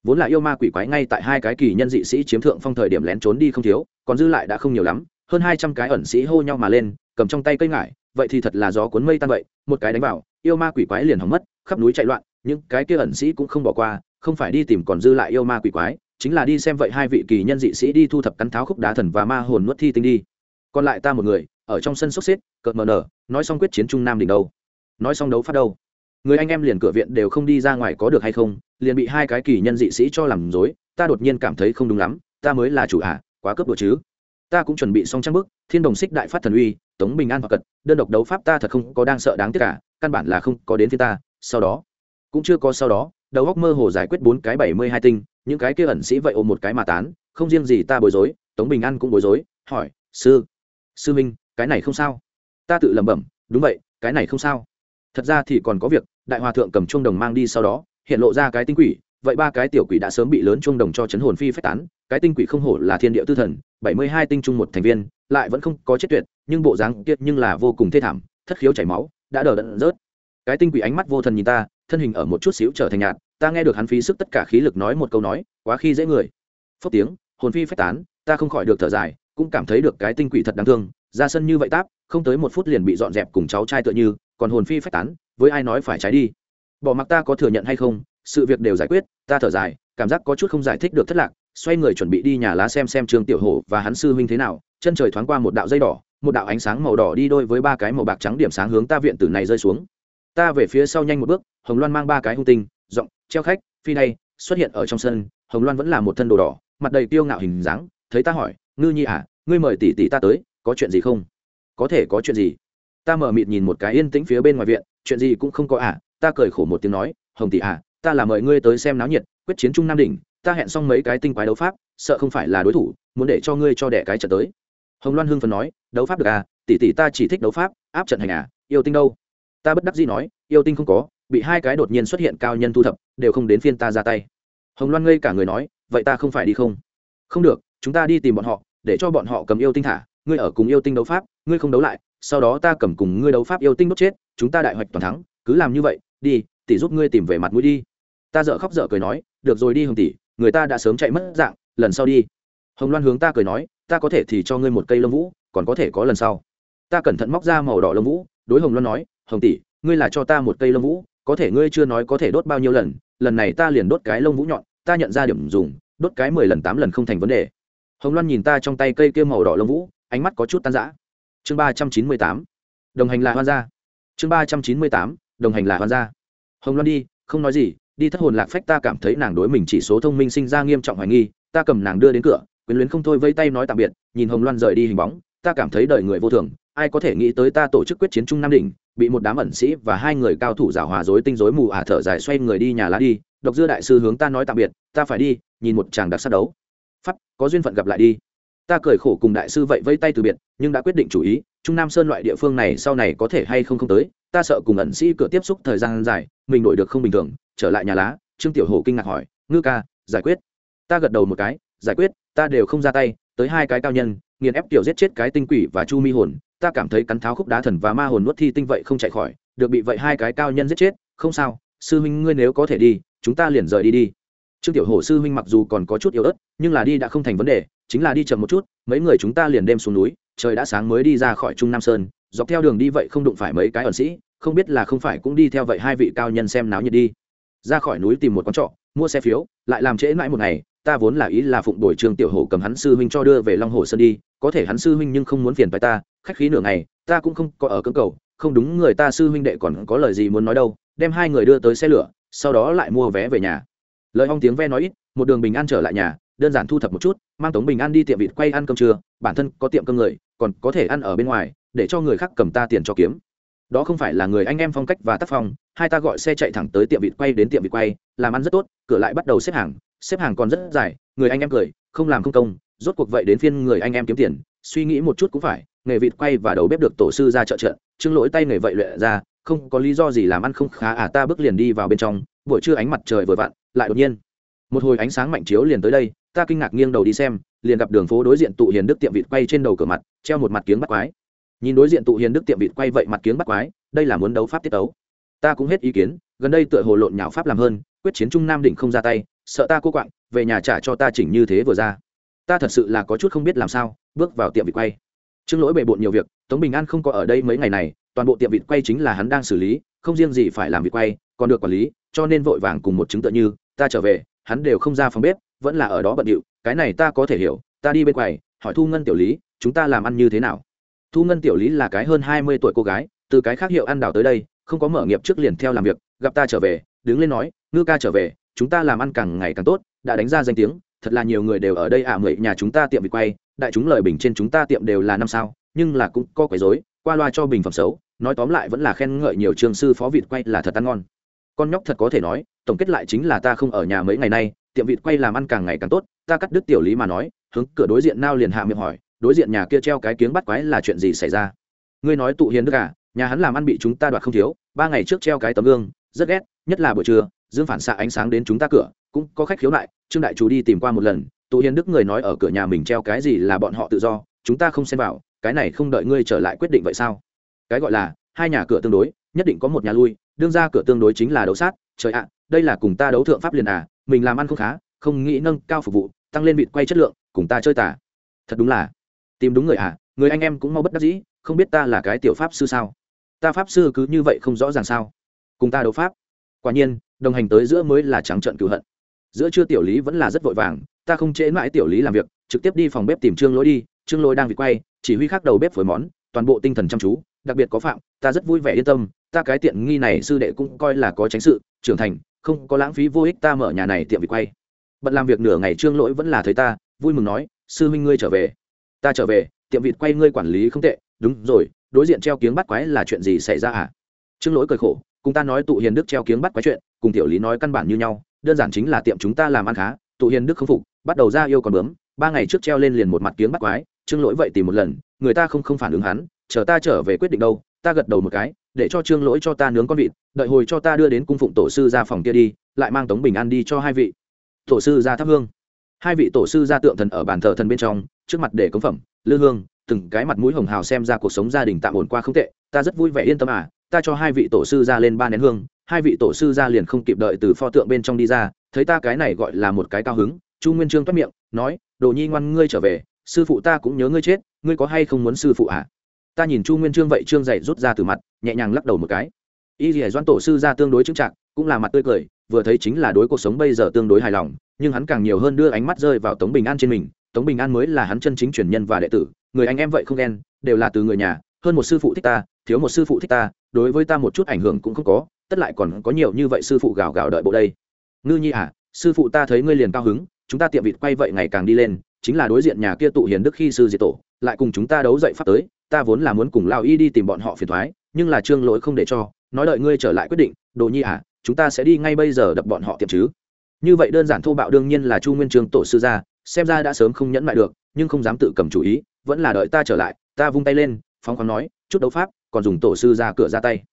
Vốn là yêu ma quỷ quái ngay tại hai cái kỳ nhân dị sĩ chiếm thượng phong thời điểm lén trốn đi không thiếu, còn dư lại đã không nhiều lắm, hơn hai trăm cái ẩn sĩ hô nhau mà lên, cầm trong tay cây ngải, vậy thì thật là gió cuốn mây tan vậy, một cái đánh vào, yêu ma quỷ quái liền hỏng mất, khắp núi chạy loạn, những cái kia ẩn sĩ cũng không bỏ qua, không phải đi tìm còn dư lại yêu ma quỷ quái chính là đi xem vậy hai vị kỳ nhân dị sĩ đi thu thập cắn tháo khúc đá thần và ma hồn nuốt thi tinh đi. Còn lại ta một người, ở trong sân sốc xếp, cợt mờ nở, nói xong quyết chiến trung nam đỉnh đâu. Nói xong đấu phát đâu. Người anh em liền cửa viện đều không đi ra ngoài có được hay không, liền bị hai cái kỳ nhân dị sĩ cho làm dối ta đột nhiên cảm thấy không đúng lắm, ta mới là chủ ả quá cấp độ chứ. Ta cũng chuẩn bị xong trang bức, thiên đồng xích đại phát thần uy, tống bình an hoặc cật, đơn độc đấu pháp ta thật không có đang sợ đáng tiếc cả, căn bản là không có đến phía ta, sau đó. Cũng chưa có sau đó đầu góc mơ hồ giải quyết bốn cái bảy mươi hai tinh, những cái kia ẩn sĩ vậy ôm một cái mà tán, không riêng gì ta bối rối, tống bình an cũng bối rối, hỏi, sư sư minh cái này không sao? Ta tự lẩm bẩm, đúng vậy, cái này không sao. Thật ra thì còn có việc, đại hòa thượng cầm chuông đồng mang đi sau đó, hiện lộ ra cái tinh quỷ, vậy ba cái tiểu quỷ đã sớm bị lớn chuông đồng cho chấn hồn phi phách tán, cái tinh quỷ không hổ là thiên địa tư thần, bảy mươi hai tinh trung một thành viên, lại vẫn không có chết tuyệt, nhưng bộ dáng kiệt nhưng là vô cùng thê thảm, thất khiếu chảy máu, đã đờ đẫn rớt cái tinh quỷ ánh mắt vô thần nhìn ta, thân hình ở một chút xíu trở thành nhạt, ta nghe được hắn phí sức tất cả khí lực nói một câu nói, quá khi dễ người. Phốc tiếng, hồn phi phách tán, ta không khỏi được thở dài, cũng cảm thấy được cái tinh quỷ thật đáng thương, ra sân như vậy táp, không tới một phút liền bị dọn dẹp cùng cháu trai tựa như, còn hồn phi phách tán, với ai nói phải trái đi? Bỏ mặc ta có thừa nhận hay không, sự việc đều giải quyết, ta thở dài, cảm giác có chút không giải thích được thất lạc, xoay người chuẩn bị đi nhà lá xem xem trường tiểu hổ và hắn sư huynh thế nào, chân trời thoáng qua một đạo dây đỏ, một đạo ánh sáng màu đỏ đi đôi với ba cái màu bạc trắng điểm sáng hướng ta viện tử này rơi xuống ta về phía sau nhanh một bước, hồng loan mang ba cái hung tinh, giọng, treo khách, phi này xuất hiện ở trong sân, hồng loan vẫn là một thân đồ đỏ, mặt đầy tiêu ngạo hình dáng, thấy ta hỏi, ngư nhi à ngươi mời tỷ tỷ ta tới, có chuyện gì không? Có thể, có chuyện gì? Ta mở mịt nhìn một cái yên tĩnh phía bên ngoài viện, chuyện gì cũng không có à? Ta cười khổ một tiếng nói, hồng tỷ à ta là mời ngươi tới xem náo nhiệt, quyết chiến trung nam đỉnh, ta hẹn xong mấy cái tinh quái đấu pháp, sợ không phải là đối thủ, muốn để cho ngươi cho đẻ cái trận tới. Hồng loan hưng phần nói, đấu pháp được à tỷ tỷ ta chỉ thích đấu pháp, áp trận hành à yêu tinh đâu? Ta bất đắc dĩ nói, yêu tinh không có, bị hai cái đột nhiên xuất hiện cao nhân thu thập, đều không đến phiên ta ra tay. Hồng loan ngây cả người nói, vậy ta không phải đi không? Không được, chúng ta đi tìm bọn họ, để cho bọn họ cầm yêu tinh thả, ngươi ở cùng yêu tinh đấu pháp, ngươi không đấu lại, sau đó ta cầm cùng ngươi đấu pháp yêu tinh đốt chết, chúng ta đại hoạch toàn thắng, cứ làm như vậy, đi, tỷ giúp ngươi tìm về mặt mũi đi. Ta dợ khóc dở cười nói, được rồi đi hồng tỷ, người ta đã sớm chạy mất dạng, lần sau đi. Hồng loan hướng ta cười nói, ta có thể thì cho ngươi một cây lông vũ, còn có thể có lần sau. Ta cẩn thận móc ra màu đỏ lông vũ, đối hồng loan nói hồng tỷ, ngươi là cho ta một cây lông vũ, có thể ngươi chưa nói có thể đốt bao nhiêu lần lần này ta liền đốt cái lông vũ nhọn, ta nhận ra điểm dùng, đốt cái mười lần tám lần không thành vấn đề. Hồng loan nhìn ta trong tay cây kia màu đỏ lông vũ, ánh mắt có chút tan rã. Chương ba trăm chín mươi tám, đồng hành là hoan gia. Chương ba trăm chín mươi tám, đồng hành là hoan gia. Hồng loan đi, không nói gì, đi thất hồn lạc phách ta cảm thấy nàng đối mình chỉ số thông minh sinh ra nghiêm trọng hoài nghi, ta cầm nàng đưa đến cửa, quyến luyến không thôi vây tay nói tạm biệt, nhìn hồng loan rời đi hình bóng, ta cảm thấy đời người vô thường, ai có thể nghĩ tới ta tổ chức quyết chiến trung nam đỉnh bị một đám ẩn sĩ và hai người cao thủ giảo hòa dối tinh rối mù ả thở dài xoay người đi nhà lá đi. Độc dưa đại sư hướng ta nói tạm biệt ta phải đi nhìn một chàng đặc sắc đấu. Phát, có duyên phận gặp lại đi. Ta cười khổ cùng đại sư vậy vây tay từ biệt nhưng đã quyết định chủ ý trung nam sơn loại địa phương này sau này có thể hay không không tới ta sợ cùng ẩn sĩ cửa tiếp xúc thời gian dài mình đổi được không bình thường trở lại nhà lá. Trương tiểu hổ kinh ngạc hỏi ngư ca giải quyết. Ta gật đầu một cái giải quyết ta đều không ra tay tới hai cái cao nhân nghiền ép tiểu giết chết cái tinh quỷ và chu mi hồn ta cảm thấy cắn tháo khúc đá thần và ma hồn nuốt thi tinh vậy không chạy khỏi, được bị vậy hai cái cao nhân giết chết, không sao, sư huynh ngươi nếu có thể đi, chúng ta liền rời đi đi. Trương tiểu hổ sư huynh mặc dù còn có chút yếu ớt, nhưng là đi đã không thành vấn đề, chính là đi chậm một chút, mấy người chúng ta liền đem xuống núi, trời đã sáng mới đi ra khỏi trung nam sơn, dọc theo đường đi vậy không đụng phải mấy cái ẩn sĩ, không biết là không phải cũng đi theo vậy hai vị cao nhân xem náo nhiệt đi. Ra khỏi núi tìm một quán trọ, mua xe phiếu, lại làm trễ mãi một ngày, ta vốn là ý là phụng đổi trương tiểu hổ cầm hắn sư huynh cho đưa về long hồ sơn đi, có thể hắn sư huynh nhưng không muốn phiền phải ta khách khí nửa ngày, ta cũng không có ở cơ cầu, không đúng người ta sư huynh đệ còn có lời gì muốn nói đâu, đem hai người đưa tới xe lửa, sau đó lại mua vé về nhà. Lời hong tiếng ve nói ít, một đường bình an trở lại nhà, đơn giản thu thập một chút, mang tống bình an đi tiệm vịt quay ăn cơm trưa, bản thân có tiệm cơm người, còn có thể ăn ở bên ngoài, để cho người khác cầm ta tiền cho kiếm. Đó không phải là người anh em phong cách và tác phong, hai ta gọi xe chạy thẳng tới tiệm vịt quay đến tiệm vịt quay, làm ăn rất tốt, cửa lại bắt đầu xếp hàng xếp hàng còn rất dài, người anh em cười, không làm không công, rốt cuộc vậy đến phiên người anh em kiếm tiền, suy nghĩ một chút cũng phải nghề vịt quay và đầu bếp được tổ sư ra trợ trận, trương lỗi tay nghề vậy luyện ra, không có lý do gì làm ăn không khá à ta bước liền đi vào bên trong, buổi trưa ánh mặt trời vừa vặn, lại đột nhiên. Một hồi ánh sáng mạnh chiếu liền tới đây, ta kinh ngạc nghiêng đầu đi xem, liền gặp đường phố đối diện tụ hiền đức tiệm vịt quay trên đầu cửa mặt, treo một mặt kiếng bắt quái. Nhìn đối diện tụ hiền đức tiệm vịt quay vậy mặt kiếng bắt quái, đây là muốn đấu pháp tiết tấu. Ta cũng hết ý kiến, gần đây tựa hồ lộn nhạo pháp làm hơn, quyết chiến trung nam định không ra tay, sợ ta cô quạng, về nhà trả cho ta chỉnh như thế vừa ra. Ta thật sự là có chút không biết làm sao, bước vào tiệm vịt quay trương lỗi bề bộn nhiều việc, tống bình an không có ở đây mấy ngày này, toàn bộ tiệm vịt quay chính là hắn đang xử lý, không riêng gì phải làm vịt quay, còn được quản lý, cho nên vội vàng cùng một chứng tự như, ta trở về, hắn đều không ra phòng bếp, vẫn là ở đó bận điệu, cái này ta có thể hiểu, ta đi bên quầy, hỏi thu ngân tiểu lý, chúng ta làm ăn như thế nào? Thu ngân tiểu lý là cái hơn hai mươi tuổi cô gái, từ cái khác hiệu ăn đào tới đây, không có mở nghiệp trước liền theo làm việc, gặp ta trở về, đứng lên nói, ngư ca trở về, chúng ta làm ăn càng ngày càng tốt, đã đánh ra danh tiếng, thật là nhiều người đều ở đây ả à mười nhà chúng ta tiệm vịt quay đại chúng lời bình trên chúng ta tiệm đều là năm sao, nhưng là cũng có quấy rối, qua loa cho bình phẩm xấu, nói tóm lại vẫn là khen ngợi nhiều trường sư phó vịt quay là thật ăn ngon. Con nhóc thật có thể nói, tổng kết lại chính là ta không ở nhà mấy ngày nay, tiệm vịt quay làm ăn càng ngày càng tốt, ta cắt đứt tiểu lý mà nói, hướng cửa đối diện nao liền hạ miệng hỏi, đối diện nhà kia treo cái kiếng bắt quái là chuyện gì xảy ra? Ngươi nói tụ hiền đức à nhà hắn làm ăn bị chúng ta đoạt không thiếu, ba ngày trước treo cái tấm gương, rất ghét, nhất là buổi trưa, dương phản xạ ánh sáng đến chúng ta cửa, cũng có khách khiếu nại trương đại chú đi tìm qua một lần tụ hiền đức người nói ở cửa nhà mình treo cái gì là bọn họ tự do, chúng ta không xem vào, cái này không đợi ngươi trở lại quyết định vậy sao? Cái gọi là, hai nhà cửa tương đối, nhất định có một nhà lui, đương ra cửa tương đối chính là đấu sát, trời ạ, đây là cùng ta đấu thượng pháp liền à mình làm ăn không khá, không nghĩ nâng cao phục vụ, tăng lên vịt quay chất lượng, cùng ta chơi tả thật đúng là, tìm đúng người à người anh em cũng mau bất đắc dĩ, không biết ta là cái tiểu pháp sư sao? Ta pháp sư cứ như vậy không rõ ràng sao? Cùng ta đấu pháp. Quả nhiên, đồng hành tới giữa mới là trắng trận cựu hận. Giữa chưa tiểu lý vẫn là rất vội vàng ta không trễ mãi tiểu lý làm việc, trực tiếp đi phòng bếp tìm trương lỗi đi, trương lỗi đang bị quay, chỉ huy khác đầu bếp phối món, toàn bộ tinh thần chăm chú, đặc biệt có phạm, ta rất vui vẻ yên tâm, ta cái tiện nghi này sư đệ cũng coi là có tránh sự, trưởng thành, không có lãng phí vô ích ta mở nhà này tiệm vị quay. Bận làm việc nửa ngày trương lỗi vẫn là thấy ta, vui mừng nói, sư huynh ngươi trở về. Ta trở về, tiệm vịt quay ngươi quản lý không tệ, đúng rồi, đối diện treo kiếng bắt quái là chuyện gì xảy ra à? Trương lỗi cười khổ, cùng ta nói tụ hiền đức treo kiếng bắt quái chuyện, cùng tiểu lý nói căn bản như nhau, đơn giản chính là tiệm chúng ta làm ăn khá, tụ hiền đức không phục bắt đầu ra yêu còn bướm, ba ngày trước treo lên liền một mặt kiếng bắt quái, trương lỗi vậy tìm một lần, người ta không không phản ứng hắn, chờ ta trở về quyết định đâu, ta gật đầu một cái, để cho trương lỗi cho ta nướng con vịt, đợi hồi cho ta đưa đến cung phụng tổ sư ra phòng kia đi, lại mang tống bình an đi cho hai vị. Tổ sư ra thắp hương. Hai vị tổ sư ra tượng thần ở bàn thờ thần bên trong, trước mặt để cống phẩm, lư hương, từng cái mặt mũi hồng hào xem ra cuộc sống gia đình tạm ổn qua không tệ, ta rất vui vẻ yên tâm à ta cho hai vị tổ sư ra lên ba nén hương, hai vị tổ sư ra liền không kịp đợi từ pho tượng bên trong đi ra, thấy ta cái này gọi là một cái cao hứng chu nguyên trương toát miệng, nói, đồ nhi ngoan ngươi trở về, sư phụ ta cũng nhớ ngươi chết, ngươi có hay không muốn sư phụ à? Ta nhìn chu nguyên trương vậy trương dậy rút ra từ mặt, nhẹ nhàng lắc đầu một cái. Y dì doan tổ sư ra tương đối chững trạng cũng là mặt tươi cười, vừa thấy chính là đối cuộc sống bây giờ tương đối hài lòng, nhưng hắn càng nhiều hơn đưa ánh mắt rơi vào tống bình an trên mình, tống bình an mới là hắn chân chính truyền nhân và đệ tử, người anh em vậy không ghen, đều là từ người nhà, hơn một sư phụ thích ta, thiếu một sư phụ thích ta, đối với ta một chút ảnh hưởng cũng không có, tất lại còn có nhiều như vậy sư phụ gào gào đợi bộ đây. Ngư nhi à sư phụ ta thấy ngươi liền cao hứng chúng ta tiệm vịt quay vậy ngày càng đi lên, chính là đối diện nhà kia tụ hiền đức khi sư diệt tổ, lại cùng chúng ta đấu dậy pháp tới, ta vốn là muốn cùng lao y đi tìm bọn họ phiền thoái, nhưng là trương lỗi không để cho, nói đợi ngươi trở lại quyết định, đồ nhi à chúng ta sẽ đi ngay bây giờ đập bọn họ tiệm chứ. Như vậy đơn giản thô bạo đương nhiên là chu nguyên trường tổ sư gia, xem ra đã sớm không nhẫn mại được, nhưng không dám tự cầm chủ ý, vẫn là đợi ta trở lại, ta vung tay lên, phóng khoáng nói, chút đấu pháp, còn dùng tổ sư ra cửa ra tay.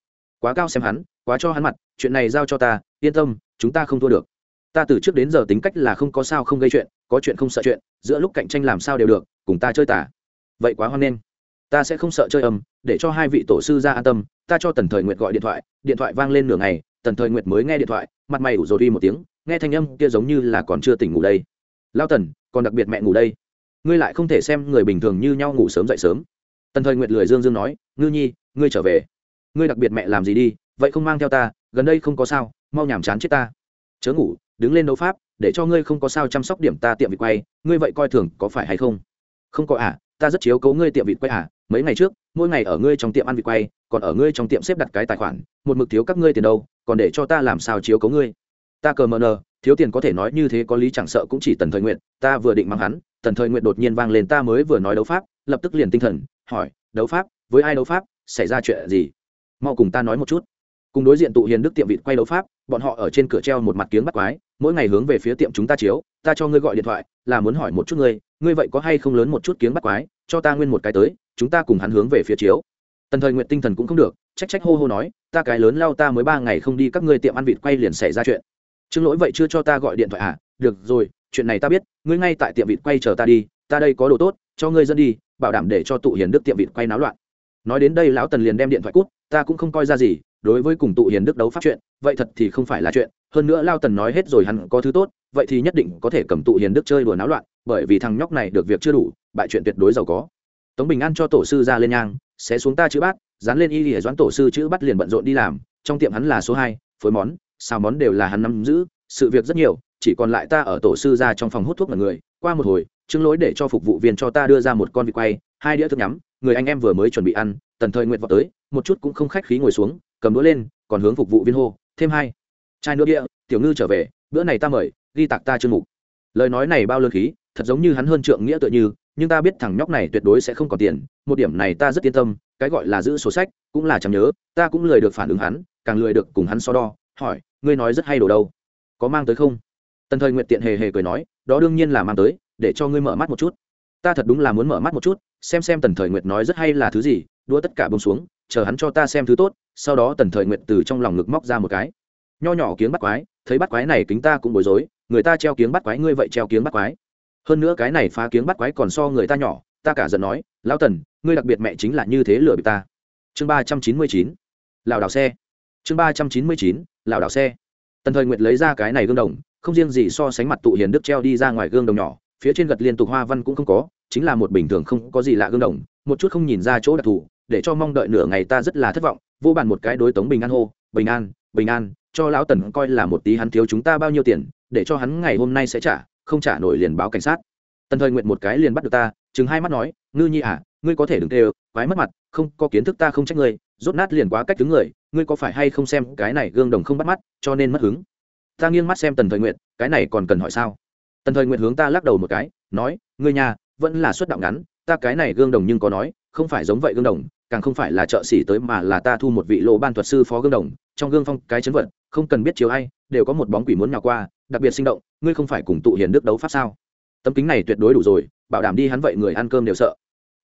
Quá cao xem hắn, quá cho hắn mặt, chuyện này giao cho ta, yên tâm, chúng ta không thua được ta từ trước đến giờ tính cách là không có sao không gây chuyện, có chuyện không sợ chuyện, giữa lúc cạnh tranh làm sao đều được, cùng ta chơi tả. Vậy quá hoan nghênh. Ta sẽ không sợ chơi âm, để cho hai vị tổ sư ra an tâm, ta cho tần thời nguyệt gọi điện thoại điện thoại vang lên nửa ngày, tần thời nguyệt mới nghe điện thoại, mặt mày ủ rồi đi một tiếng, nghe thanh âm kia giống như là còn chưa tỉnh ngủ đây. Lao tần, còn đặc biệt mẹ ngủ đây. Ngươi lại không thể xem người bình thường như nhau ngủ sớm dậy sớm. Tần thời nguyệt lười dương dương nói, ngư nhi, ngươi trở về. Ngươi đặc biệt mẹ làm gì đi, vậy không mang theo ta, gần đây không có sao, mau nhàm chán chết ta. Chớ ngủ đứng lên đấu pháp, để cho ngươi không có sao chăm sóc điểm ta tiệm vịt quay, ngươi vậy coi thường có phải hay không? Không có à ta rất chiếu cố ngươi tiệm vịt quay à mấy ngày trước, mỗi ngày ở ngươi trong tiệm ăn vịt quay, còn ở ngươi trong tiệm xếp đặt cái tài khoản, một mực thiếu các ngươi tiền đâu, còn để cho ta làm sao chiếu cố ngươi? Ta cờ mờ nờ, thiếu tiền có thể nói như thế có lý chẳng sợ cũng chỉ tần thời nguyện ta vừa định mang hắn, tần thời nguyện đột nhiên vang lên ta mới vừa nói đấu pháp, lập tức liền tinh thần, hỏi, đấu pháp, với ai đấu pháp, xảy ra chuyện gì? Mau cùng ta nói một chút cùng đối diện tụ hiền đức tiệm vịt quay đấu pháp, bọn họ ở trên cửa treo một mặt kiếng bắt quái, mỗi ngày hướng về phía tiệm chúng ta chiếu, ta cho ngươi gọi điện thoại, là muốn hỏi một chút ngươi ngươi vậy có hay không lớn một chút kiếng bắt quái, cho ta nguyên một cái tới, chúng ta cùng hắn hướng về phía chiếu. Tần thời nguyện tinh thần cũng không được, trách trách hô hô nói, ta cái lớn lao ta mới ba ngày không đi các ngươi tiệm ăn vịt quay liền xảy ra chuyện. Chứng lỗi vậy chưa cho ta gọi điện thoại à? Được rồi, chuyện này ta biết, ngươi ngay tại tiệm vịt quay chờ ta đi, ta đây có đồ tốt, cho ngươi dân đi, bảo đảm để cho tụ hiền đức tiệm vịt quay náo loạn. Nói đến đây lão tần liền đem điện thoại cút ta cũng không coi ra gì đối với cùng tụ hiền đức đấu pháp chuyện, vậy thật thì không phải là chuyện. Hơn nữa lao tần nói hết rồi hắn có thứ tốt, vậy thì nhất định có thể cầm tụ hiền đức chơi đùa náo loạn, bởi vì thằng nhóc này được việc chưa đủ, bại chuyện tuyệt đối giàu có. Tống bình an cho tổ sư ra lên nhang sẽ xuống ta chữ bát, dán lên y để doãn tổ sư chữ bắt liền bận rộn đi làm, trong tiệm hắn là số hai, phối món, xào món đều là hắn nắm giữ, sự việc rất nhiều, chỉ còn lại ta ở tổ sư ra trong phòng hút thuốc là người, qua một hồi chứng lối để cho phục vụ viên cho ta đưa ra một con vịt quay, hai đĩa thức nhắm, người anh em vừa mới chuẩn bị ăn, tần thời nguyện vào tới, một chút cũng không khách khí ngồi xuống cầm đũa lên, còn hướng phục vụ viên hô, thêm hai. Chai nước địa, tiểu ngư trở về, bữa này ta mời, ghi tạc ta chương mục. Lời nói này bao lơn khí, thật giống như hắn hơn trượng nghĩa tựa như, nhưng ta biết thằng nhóc này tuyệt đối sẽ không còn tiền, một điểm này ta rất yên tâm, cái gọi là giữ sổ sách, cũng là chẳng nhớ, ta cũng lười được phản ứng hắn, càng lười được cùng hắn so đo, hỏi, ngươi nói rất hay đồ đâu, có mang tới không? Tần thời nguyện tiện hề hề cười nói, đó đương nhiên là mang tới, để cho ngươi mở mắt một chút. Ta thật đúng là muốn mở mắt một chút, xem xem tần thời nguyệt nói rất hay là thứ gì đua tất cả bông xuống chờ hắn cho ta xem thứ tốt, sau đó tần thời nguyệt từ trong lòng ngực móc ra một cái. Nho nhỏ kiếng bắt quái, thấy bắt quái này kính ta cũng bối rối, người ta treo kiếng bắt quái, ngươi vậy treo kiếng bắt quái. Hơn nữa cái này phá kiếng bắt quái còn so người ta nhỏ, ta cả giận nói lao tần, ngươi đặc biệt mẹ chính là như thế lừa bị ta. Chương ba trăm chín mươi chín, lảo đảo xe. Chương ba trăm chín mươi chín, lảo đảo xe. Tần thời nguyệt lấy ra cái này gương đồng, không riêng gì so sánh mặt tụ hiền đức treo đi ra ngoài gương đồng nhỏ, phía trên gật liên tục hoa văn cũng không có, chính là một bình thường không có gì lạ gương đồng, một chút không nhìn ra chỗ đặc thù để cho mong đợi nửa ngày ta rất là thất vọng, vô bàn một cái đối tống bình an hô, bình an bình an, cho lão tần coi là một tí hắn thiếu chúng ta bao nhiêu tiền, để cho hắn ngày hôm nay sẽ trả, không trả nổi liền báo cảnh sát. Tần thời nguyện một cái liền bắt được ta, chừng hai mắt nói, ngư nhi à ngươi có thể đừng tê quái mất mặt, không, có kiến thức ta không trách ngươi, rốt nát liền quá cách đứng người, ngươi có phải hay không xem cái này gương đồng không bắt mắt, cho nên mất hứng. Ta nghiêng mắt xem tần thời nguyện cái này còn cần hỏi sao? Tần thời nguyện hướng ta lắc đầu một cái, nói, ngươi nhà, vẫn là suất đạo ngắn, ta cái này gương đồng nhưng có nói không phải giống vậy gương đồng, càng không phải là trợ sĩ tới mà là ta thu một vị lộ ban thuật sư phó gương đồng, trong gương phong cái chấn vật, không cần biết chiếu ai, đều có một bóng quỷ muốn nhào qua, đặc biệt sinh động, ngươi không phải cùng tụ hiền đức đấu pháp sao? Tấm kính này tuyệt đối đủ rồi, bảo đảm đi hắn vậy người ăn cơm đều sợ.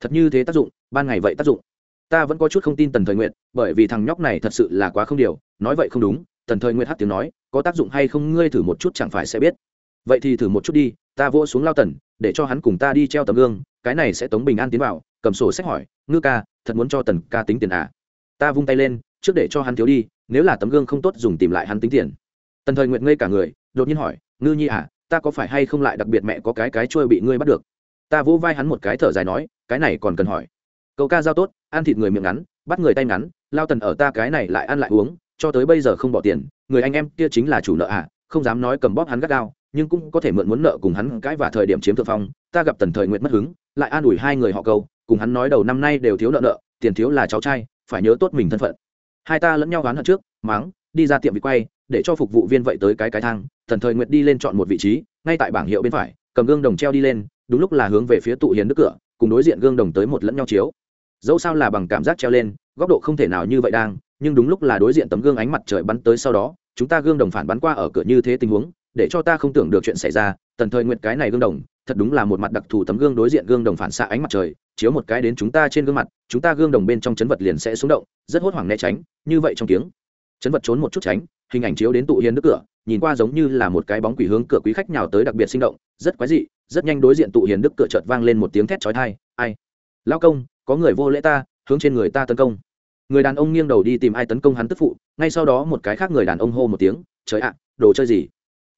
Thật như thế tác dụng, ban ngày vậy tác dụng. Ta vẫn có chút không tin tần thời nguyện bởi vì thằng nhóc này thật sự là quá không điều, nói vậy không đúng, tần thời nguyện hát tiếng nói, có tác dụng hay không ngươi thử một chút chẳng phải sẽ biết. Vậy thì thử một chút đi, ta vỗ xuống lao tần, để cho hắn cùng ta đi treo tấm gương cái này sẽ tống bình an tiến vào, cầm sổ sách hỏi, ngư ca, thật muốn cho tần ca tính tiền à? Ta vung tay lên, trước để cho hắn thiếu đi, nếu là tấm gương không tốt dùng tìm lại hắn tính tiền. Tần thời nguyệt ngây cả người, đột nhiên hỏi, ngư nhi à ta có phải hay không lại đặc biệt mẹ có cái cái trôi bị ngươi bắt được? Ta vỗ vai hắn một cái thở dài nói, cái này còn cần hỏi. Cậu ca giao tốt, ăn thịt người miệng ngắn, bắt người tay ngắn, lao tần ở ta cái này lại ăn lại uống, cho tới bây giờ không bỏ tiền, người anh em kia chính là chủ nợ à không dám nói cầm bóp hắn gắt gao, nhưng cũng có thể mượn muốn nợ cùng hắn cãi và thời điểm chiếm thượng phong, ta gặp tần thời nguyệt mất hứng lại an ủi hai người họ câu, cùng hắn nói đầu năm nay đều thiếu nợ nợ, tiền thiếu là cháu trai, phải nhớ tốt mình thân phận. Hai ta lẫn nhau gán hận trước, mắng, đi ra tiệm vị quay, để cho phục vụ viên vậy tới cái cái thang, thần thời nguyệt đi lên chọn một vị trí, ngay tại bảng hiệu bên phải, cầm gương đồng treo đi lên, đúng lúc là hướng về phía tụ hiền đức cửa, cùng đối diện gương đồng tới một lẫn nhau chiếu. Dẫu sao là bằng cảm giác treo lên, góc độ không thể nào như vậy đang, nhưng đúng lúc là đối diện tấm gương ánh mặt trời bắn tới sau đó, chúng ta gương đồng phản bắn qua ở cửa như thế tình huống, để cho ta không tưởng được chuyện xảy ra tần thời nguyện cái này gương đồng thật đúng là một mặt đặc thù tấm gương đối diện gương đồng phản xạ ánh mặt trời, chiếu một cái đến chúng ta trên gương mặt, chúng ta gương đồng bên trong chấn vật liền sẽ xuống động, rất hốt hoảng né tránh, như vậy trong tiếng chấn vật trốn một chút tránh, hình ảnh chiếu đến tụ hiền nước cửa, nhìn qua giống như là một cái bóng quỷ hướng cửa quý khách nhào tới đặc biệt sinh động, rất quái dị, rất nhanh đối diện tụ hiền đức cửa chợt vang lên một tiếng thét chói tai, ai? Lao công, có người vô lễ ta, hướng trên người ta tấn công. Người đàn ông nghiêng đầu đi tìm ai tấn công hắn tức phụ, ngay sau đó một cái khác người đàn ông hô một tiếng, trời ạ, đồ chơi gì?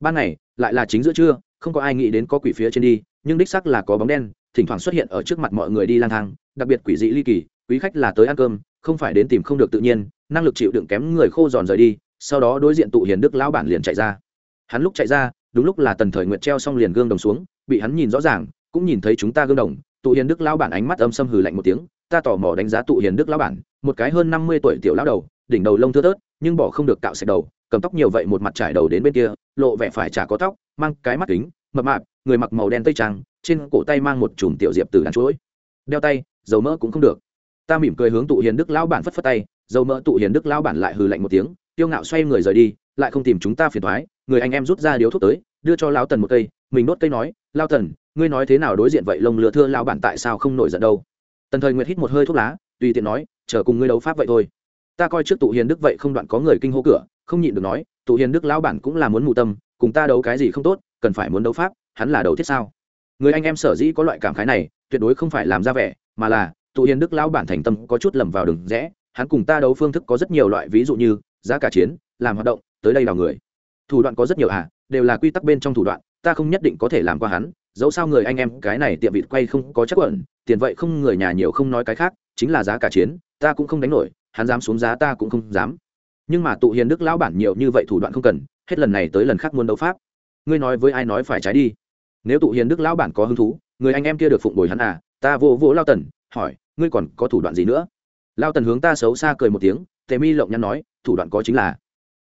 Ban ngày, lại là chính giữa trưa không có ai nghĩ đến có quỷ phía trên đi nhưng đích sắc là có bóng đen thỉnh thoảng xuất hiện ở trước mặt mọi người đi lang thang đặc biệt quỷ dị ly kỳ quý khách là tới ăn cơm không phải đến tìm không được tự nhiên năng lực chịu đựng kém người khô giòn rời đi sau đó đối diện tụ hiền đức lão bản liền chạy ra. Hắn lúc chạy ra đúng lúc là tần thời nguyệt treo xong liền gương đồng xuống bị hắn nhìn rõ ràng cũng nhìn thấy chúng ta gương đồng tụ hiền đức lão bản ánh mắt âm xâm hừ lạnh một tiếng ta tò mò đánh giá tụ hiền đức lão bản một cái hơn năm mươi tuổi tiểu lão đầu đỉnh đầu lông thưa tớt, nhưng bỏ không được cạo sạch đầu cầm tóc nhiều vậy một mặt trải đầu đến bên kia lộ vẻ phải chả có tóc mang cái mắt kính, mập mạp, người mặc màu đen tây trang, trên cổ tay mang một chùm tiểu diệp từ đàn chuỗi. Đeo tay, dầu mỡ cũng không được. Ta mỉm cười hướng tụ hiền đức lão bản phất phất tay, dầu mỡ tụ hiền đức lão bản lại hừ lạnh một tiếng, tiêu ngạo xoay người rời đi, lại không tìm chúng ta phiền thoái người anh em rút ra điếu thuốc tới, đưa cho lão tần một cây, mình đốt cây nói lao tần, ngươi nói thế nào đối diện vậy lông lừa thưa lão bản tại sao không nổi giận đâu? Tần thời nguyệt hít một hơi thuốc lá, tùy tiện nói, chờ cùng ngươi đấu pháp vậy thôi. Ta coi trước tụ hiền đức vậy không đoạn có người kinh hô cửa, không nhịn được nói, tụ hiền đức lão bản cũng là muốn mù tâm cùng ta đấu cái gì không tốt, cần phải muốn đấu pháp, hắn là đầu thiết sao? Người anh em sở dĩ có loại cảm khái này, tuyệt đối không phải làm ra vẻ, mà là, tụ hiền đức lão bản thành tâm có chút lầm vào đường rẽ, hắn cùng ta đấu phương thức có rất nhiều loại ví dụ như, giá cả chiến, làm hoạt động, tới đây đào người. Thủ đoạn có rất nhiều à đều là quy tắc bên trong thủ đoạn, ta không nhất định có thể làm qua hắn, dẫu sao người anh em cái này tiệm vịt quay không có chắc quẩn tiền vậy không người nhà nhiều không nói cái khác, chính là giá cả chiến, ta cũng không đánh nổi, hắn dám xuống giá ta cũng không dám. Nhưng mà tụ hiền đức lão bản nhiều như vậy thủ đoạn không cần hết lần này tới lần khác muốn đấu pháp. Ngươi nói với ai nói phải trái đi. Nếu tụ hiền đức lão bản có hứng thú, người anh em kia được phụng bồi hắn à ta vô vô lao tần, hỏi, ngươi còn có thủ đoạn gì nữa? Lao tần hướng ta xấu xa cười một tiếng, tề mi lộng nhắn nói, thủ đoạn có chính là,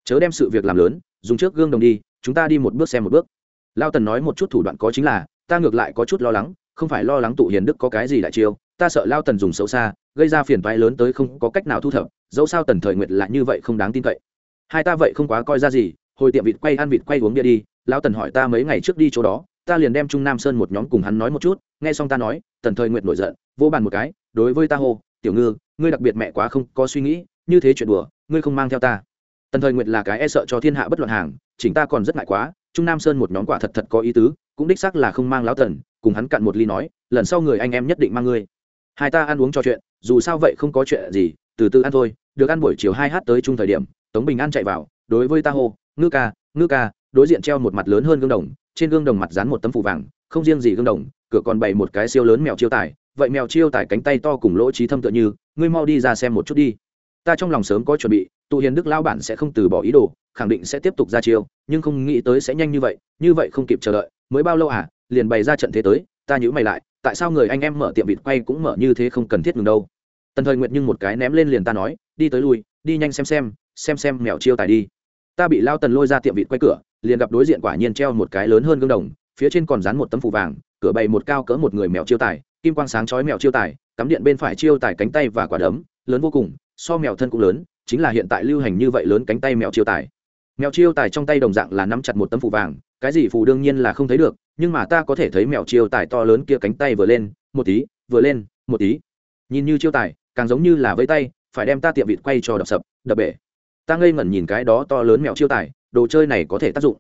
chớ đem sự việc làm lớn, dùng trước gương đồng đi, chúng ta đi một bước xem một bước. Lao tần nói một chút thủ đoạn có chính là, ta ngược lại có chút lo lắng, không phải lo lắng tụ hiền đức có cái gì đại chiêu, ta sợ lao tần dùng xấu xa, gây ra phiền toái lớn tới không có cách nào thu thập, dẫu sao tần thời nguyệt lại như vậy không đáng tin cậy. Hai ta vậy không quá coi ra gì hồi tiệm vịt quay ăn vịt quay uống bia đi, Lão tần hỏi ta mấy ngày trước đi chỗ đó, ta liền đem trung nam sơn một nhóm cùng hắn nói một chút, nghe xong ta nói, tần thời nguyệt nổi giận, vô bàn một cái, đối với ta hô, tiểu ngư, ngươi đặc biệt mẹ quá không có suy nghĩ, như thế chuyện đùa, ngươi không mang theo ta. Tần thời nguyệt là cái e sợ cho thiên hạ bất luận hàng, chỉnh ta còn rất ngại quá, trung nam sơn một nhóm quả thật thật có ý tứ, cũng đích xác là không mang lão tần, cùng hắn cặn một ly nói, lần sau người anh em nhất định mang ngươi. Hai ta ăn uống trò chuyện, dù sao vậy không có chuyện gì, từ từ ăn thôi, được ăn buổi chiều hai h tới chung thời điểm, tống bình an chạy vào, đối với ta hô ngư ca ngư ca, đối diện treo một mặt lớn hơn gương đồng, trên gương đồng mặt dán một tấm phủ vàng, không riêng gì gương đồng, cửa còn bày một cái siêu lớn mèo chiêu tài vậy mèo chiêu tài cánh tay to cùng lỗ trí thâm tựa như, ngươi mau đi ra xem một chút đi. Ta trong lòng sớm có chuẩn bị, tụ hiền đức lao bản sẽ không từ bỏ ý đồ, khẳng định sẽ tiếp tục ra chiêu, nhưng không nghĩ tới sẽ nhanh như vậy như vậy không kịp chờ đợi, mới bao lâu à liền bày ra trận thế tới, ta nhữ mày lại, tại sao người anh em mở tiệm vịt quay cũng mở như thế không cần thiết ngừng đâu. Tần thời nguyệt nhưng một cái ném lên liền ta nói, đi tới lui, đi nhanh xem xem xem xem mèo chiêu tài đi ta bị lao tần lôi ra tiệm vịt quay cửa, liền gặp đối diện quả nhiên treo một cái lớn hơn gương đồng, phía trên còn dán một tấm phủ vàng, cửa bày một cao cỡ một người mèo chiêu tài, kim quang sáng chói mèo chiêu tài, cắm điện bên phải chiêu tài cánh tay và quả đấm, lớn vô cùng, so mèo thân cũng lớn, chính là hiện tại lưu hành như vậy lớn cánh tay mèo chiêu tài. Mèo chiêu tài trong tay đồng dạng là nắm chặt một tấm phù vàng, cái gì phù đương nhiên là không thấy được, nhưng mà ta có thể thấy mèo chiêu tài to lớn kia cánh tay vừa lên, một tí, vừa lên, một tí. Nhìn như chiêu tài, càng giống như là vây tay, phải đem ta tiệm vịt quay cho đập sập, đập bể ta ngây ngẩn nhìn cái đó to lớn mèo chiêu tài, đồ chơi này có thể tác dụng.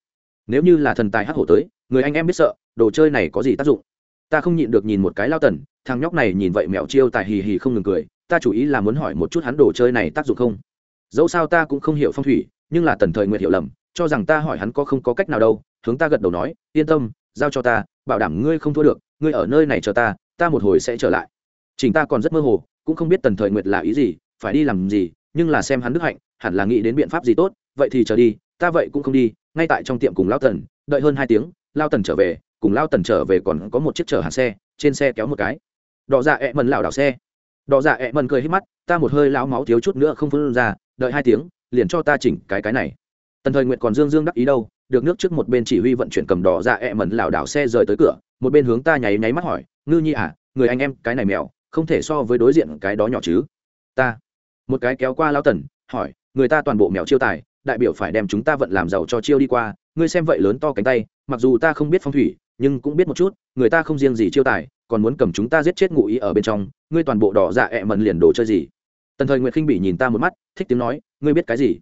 Nếu như là thần tài hắc hổ tới, người anh em biết sợ, đồ chơi này có gì tác dụng? Ta không nhịn được nhìn một cái lao tần, thằng nhóc này nhìn vậy mèo chiêu tài hì hì không ngừng cười, ta chủ ý là muốn hỏi một chút hắn đồ chơi này tác dụng không? Dẫu sao ta cũng không hiểu phong thủy, nhưng là tần thời nguyện hiểu lầm, cho rằng ta hỏi hắn có không có cách nào đâu, hướng ta gật đầu nói, yên tâm, giao cho ta, bảo đảm ngươi không thua được, ngươi ở nơi này chờ ta ta một hồi sẽ trở lại. Chính ta còn rất mơ hồ, cũng không biết tần thời nguyệt là ý gì, phải đi làm gì, nhưng là xem hắn đức hạnh hẳn là nghĩ đến biện pháp gì tốt, vậy thì chờ đi, ta vậy cũng không đi, ngay tại trong tiệm cùng lao tần đợi hơn hai tiếng, lao tần trở về, cùng lao tần trở về còn có một chiếc chở hàng xe, trên xe kéo một cái. Đỏ dạ ẹ mần lảo đảo xe. Đỏ dạ ẹ mần cười hết mắt, ta một hơi lão máu thiếu chút nữa không phân ra, đợi hai tiếng, liền cho ta chỉnh cái cái này. Tần thời nguyện còn dương dương đắc ý đâu, được nước trước một bên chỉ huy vận chuyển cầm đỏ dạ ẹ mần lảo đảo xe rời tới cửa, một bên hướng ta nháy nháy mắt hỏi, ngư nhi à người anh em cái này mèo, không thể so với đối diện cái đó nhỏ chứ? Ta, một cái kéo qua lao tần, hỏi người ta toàn bộ mèo chiêu tài, đại biểu phải đem chúng ta vận làm giàu cho chiêu đi qua, ngươi xem vậy lớn to cánh tay, mặc dù ta không biết phong thủy, nhưng cũng biết một chút, người ta không riêng gì chiêu tài, còn muốn cầm chúng ta giết chết ngụ ý ở bên trong, ngươi toàn bộ đỏ dạ ẹ mần liền đồ chơi gì? Tần thời nguyệt khinh bỉ nhìn ta một mắt, thích tiếng nói, ngươi biết cái gì?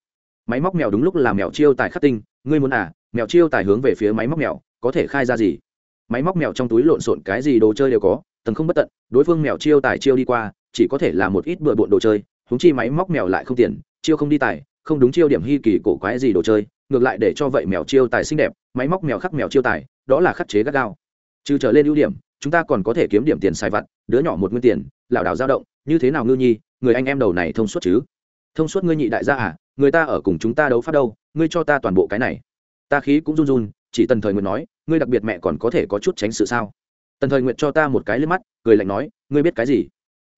Máy móc mèo đúng lúc là mèo chiêu tài khắc tinh, ngươi muốn à mèo chiêu tài hướng về phía máy móc mèo, có thể khai ra gì? Máy móc mèo trong túi lộn xộn cái gì đồ chơi đều có tần không bất tận, đối phương mèo chiêu tài chiêu đi qua, chỉ có thể là một ít bừa bộn đồ chơi húng chi máy móc mèo lại không tiền chiêu không đi tài, không đúng chiêu điểm hy kỳ cổ quái gì đồ chơi, ngược lại để cho vậy mèo chiêu tài xinh đẹp, máy móc mèo khắc mèo chiêu tài, đó là khắc chế gắt gao. Trừ trở lên ưu điểm, chúng ta còn có thể kiếm điểm tiền xài vặt, đứa nhỏ một nguyên tiền, lảo đảo dao động, như thế nào ngư nhi, người anh em đầu này thông suốt chứ? Thông suốt ngươi nhị đại gia à người ta ở cùng chúng ta đấu phát đâu, ngươi cho ta toàn bộ cái này. Ta khí cũng run run, chỉ tần thời nguyện nói, ngươi đặc biệt mẹ còn có thể có chút tránh sự sao? Tần thời nguyện cho ta một cái lên mắt, cười lạnh nói, ngươi biết cái gì?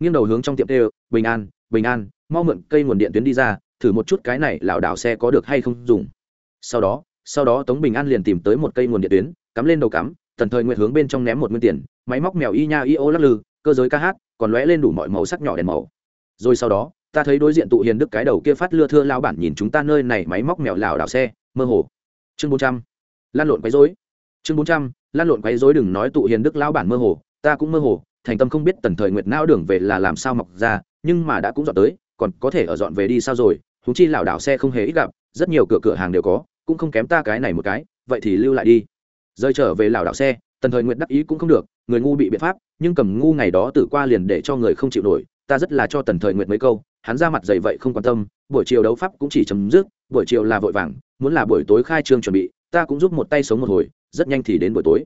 Nghiêng đầu hướng trong tiệm tê bình an bình an mau mượn cây nguồn điện tuyến đi ra, thử một chút cái này lảo đảo xe có được hay không dùng. Sau đó sau đó tống bình an liền tìm tới một cây nguồn điện tuyến, cắm lên đầu cắm, tần thời nguyện hướng bên trong ném một nguyên tiền, máy móc mèo y nha y ô lắc lư, cơ giới ca hát, còn lóe lên đủ mọi màu sắc nhỏ đèn màu. Rồi sau đó, ta thấy đối diện tụ hiền đức cái đầu kia phát lưa thưa lao bản nhìn chúng ta nơi này máy móc mèo lảo đảo xe, mơ hồ. Chương bốn trăm lan lộn quấy dối chương bốn trăm lan lộn quấy dối đừng nói tụ hiền đức lao bản mơ hồ, ta cũng mơ hồ, thành tâm không biết tần thời nguyệt não đường về là làm sao mọc ra, nhưng mà đã cũng dọn tới còn có thể ở dọn về đi sao rồi húng chi lảo đảo xe không hề ít gặp, rất nhiều cửa cửa hàng đều có, cũng không kém ta cái này một cái, vậy thì lưu lại đi. Rơi trở về lảo đảo xe, tần thời nguyện đắc ý cũng không được, người ngu bị biện pháp, nhưng cầm ngu ngày đó tử qua liền để cho người không chịu nổi, ta rất là cho tần thời nguyện mấy câu, hắn ra mặt dày vậy không quan tâm, buổi chiều đấu pháp cũng chỉ chấm dứt, buổi chiều là vội vàng, muốn là buổi tối khai trương chuẩn bị, ta cũng giúp một tay sống một hồi, rất nhanh thì đến buổi tối.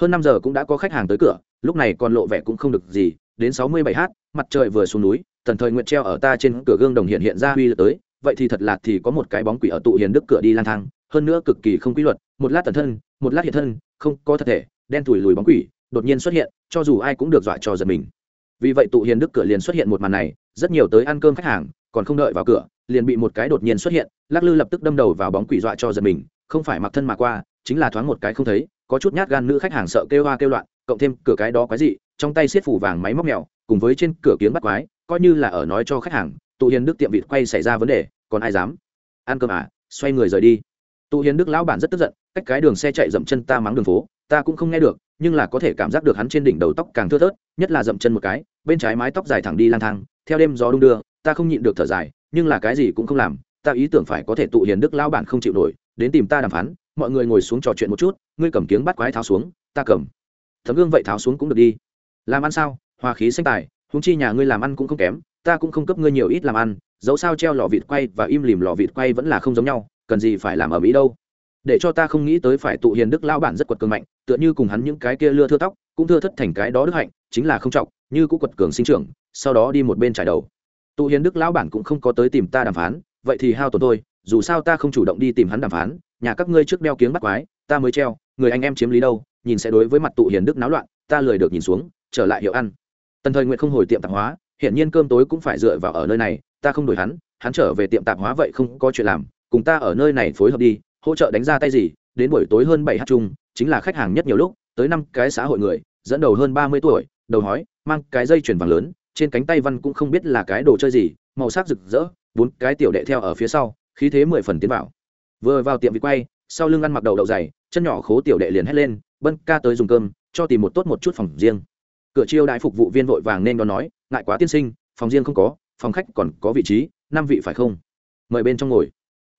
Hơn năm giờ cũng đã có khách hàng tới cửa, lúc này còn lộ vẻ cũng không được gì, đến sáu mươi bảy h mặt trời vừa xuống núi tần thời nguyện treo ở ta trên cửa gương đồng hiện hiện ra uy lực tới, vậy thì thật là thì có một cái bóng quỷ ở tụ hiền đức cửa đi lang thang, hơn nữa cực kỳ không quy luật, một lát tần thân, một lát hiện thân, không có thật thể, đen tủi lùi bóng quỷ, đột nhiên xuất hiện, cho dù ai cũng được dọa cho giật mình. Vì vậy tụ hiền đức cửa liền xuất hiện một màn này, rất nhiều tới ăn cơm khách hàng, còn không đợi vào cửa, liền bị một cái đột nhiên xuất hiện, lắc lư lập tức đâm đầu vào bóng quỷ dọa cho giật mình, không phải mặc thân mà qua, chính là thoáng một cái không thấy, có chút nhát gan nữ khách hàng sợ kêu hoa kêu loạn, cộng thêm cửa cái đó quái dị, trong tay xiết phủ vàng máy móc mèo, cùng với trên cửa kiếm bắt quái coi như là ở nói cho khách hàng, tụ hiền đức tiệm vịt quay xảy ra vấn đề, còn ai dám? Ăn cơm à xoay người rời đi. Tụ hiền đức lão bản rất tức giận, cách cái đường xe chạy dậm chân ta mắng đường phố, ta cũng không nghe được, nhưng là có thể cảm giác được hắn trên đỉnh đầu tóc càng thưa thớt, nhất là dậm chân một cái, bên trái mái tóc dài thẳng đi lang thang, theo đêm gió đung đưa, ta không nhịn được thở dài, nhưng là cái gì cũng không làm, ta ý tưởng phải có thể tụ hiền đức lão bản không chịu nổi, đến tìm ta đàm phán, mọi người ngồi xuống trò chuyện một chút, ngươi cầm kiếng bắt quái tháo xuống, ta cầm. Thấm gương vậy tháo xuống cũng được đi. Làm ăn sao? Hòa khí xanh tài húng chi nhà ngươi làm ăn cũng không kém, ta cũng không cấp ngươi nhiều ít làm ăn, dẫu sao treo lò vịt quay và im lìm lò vịt quay vẫn là không giống nhau, cần gì phải làm ở mỹ đâu. Để cho ta không nghĩ tới phải tụ hiền đức lão bản rất quật cường mạnh, tựa như cùng hắn những cái kia lưa thưa tóc, cũng thưa thất thành cái đó đức hạnh, chính là không trọng, như cũng quật cường sinh trưởng, sau đó đi một bên trải đầu. Tụ hiền đức lão bản cũng không có tới tìm ta đàm phán, vậy thì hao tổn tôi dù sao ta không chủ động đi tìm hắn đàm phán, nhà các ngươi trước đeo kiếng bắt quái, ta mới treo, người anh em chiếm lý đâu, nhìn sẽ đối với mặt tụ hiền đức náo loạn, ta lười được nhìn xuống, trở lại hiệu ăn tần thời nguyện không hồi tiệm tạp hóa, hiển nhiên cơm tối cũng phải dựa vào ở nơi này, ta không đổi hắn hắn trở về tiệm tạp hóa vậy không có chuyện làm, cùng ta ở nơi này phối hợp đi, hỗ trợ đánh ra tay gì, đến buổi tối hơn bảy h chung, chính là khách hàng nhất nhiều lúc, tới năm cái xã hội người, dẫn đầu hơn ba mươi tuổi, đầu hói, mang cái dây chuyền vàng lớn, trên cánh tay văn cũng không biết là cái đồ chơi gì, màu sắc rực rỡ, bốn cái tiểu đệ theo ở phía sau, khí thế mười phần tiến vào. Vừa vào tiệm vị quay, sau lưng ăn mặc đầu đậu dày, chân nhỏ khố tiểu đệ liền hét lên, bân ca tới dùng cơm, cho tìm một tốt một chút phòng riêng cửa chiêu đại phục vụ viên vội vàng nên đó nói, ngại quá tiên sinh, phòng riêng không có, phòng khách còn có vị trí, năm vị phải không? Mời bên trong ngồi.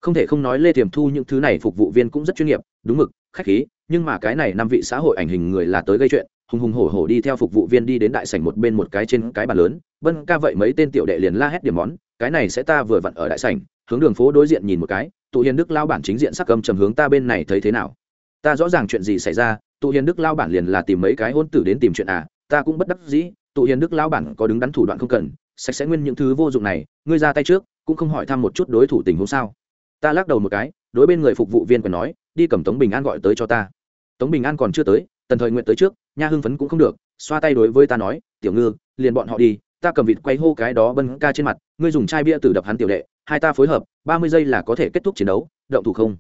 Không thể không nói lê tiềm thu những thứ này phục vụ viên cũng rất chuyên nghiệp, đúng mực, khách khí, nhưng mà cái này năm vị xã hội ảnh hình người là tới gây chuyện, hùng hùng hổ hổ đi theo phục vụ viên đi đến đại sảnh một bên một cái trên cái bàn lớn bân ca vậy mấy tên tiểu đệ liền la hét điểm món, cái này sẽ ta vừa vặn ở đại sảnh, hướng đường phố đối diện nhìn một cái, tụ hiền đức lao bản chính diện sắc cầm trầm hướng ta bên này thấy thế nào? Ta rõ ràng chuyện gì xảy ra, tụ hiền đức lao bản liền là tìm mấy cái hôn tử đến tìm chuyện à ta cũng bất đắc dĩ, tụ hiền đức lão bản có đứng đắn thủ đoạn không cần, sạch sẽ nguyên những thứ vô dụng này, ngươi ra tay trước, cũng không hỏi thăm một chút đối thủ tình huống sao? Ta lắc đầu một cái, đối bên người phục vụ viên còn nói, đi cầm tống bình an gọi tới cho ta. Tống bình an còn chưa tới, tần thời nguyện tới trước, nha hưng phấn cũng không được, xoa tay đối với ta nói, tiểu ngư, liền bọn họ đi, ta cầm vịt quay hô cái đó bân ca trên mặt, ngươi dùng chai bia tử đập hắn tiểu đệ, hai ta phối hợp, ba mươi giây là có thể kết thúc chiến đấu, động thủ không?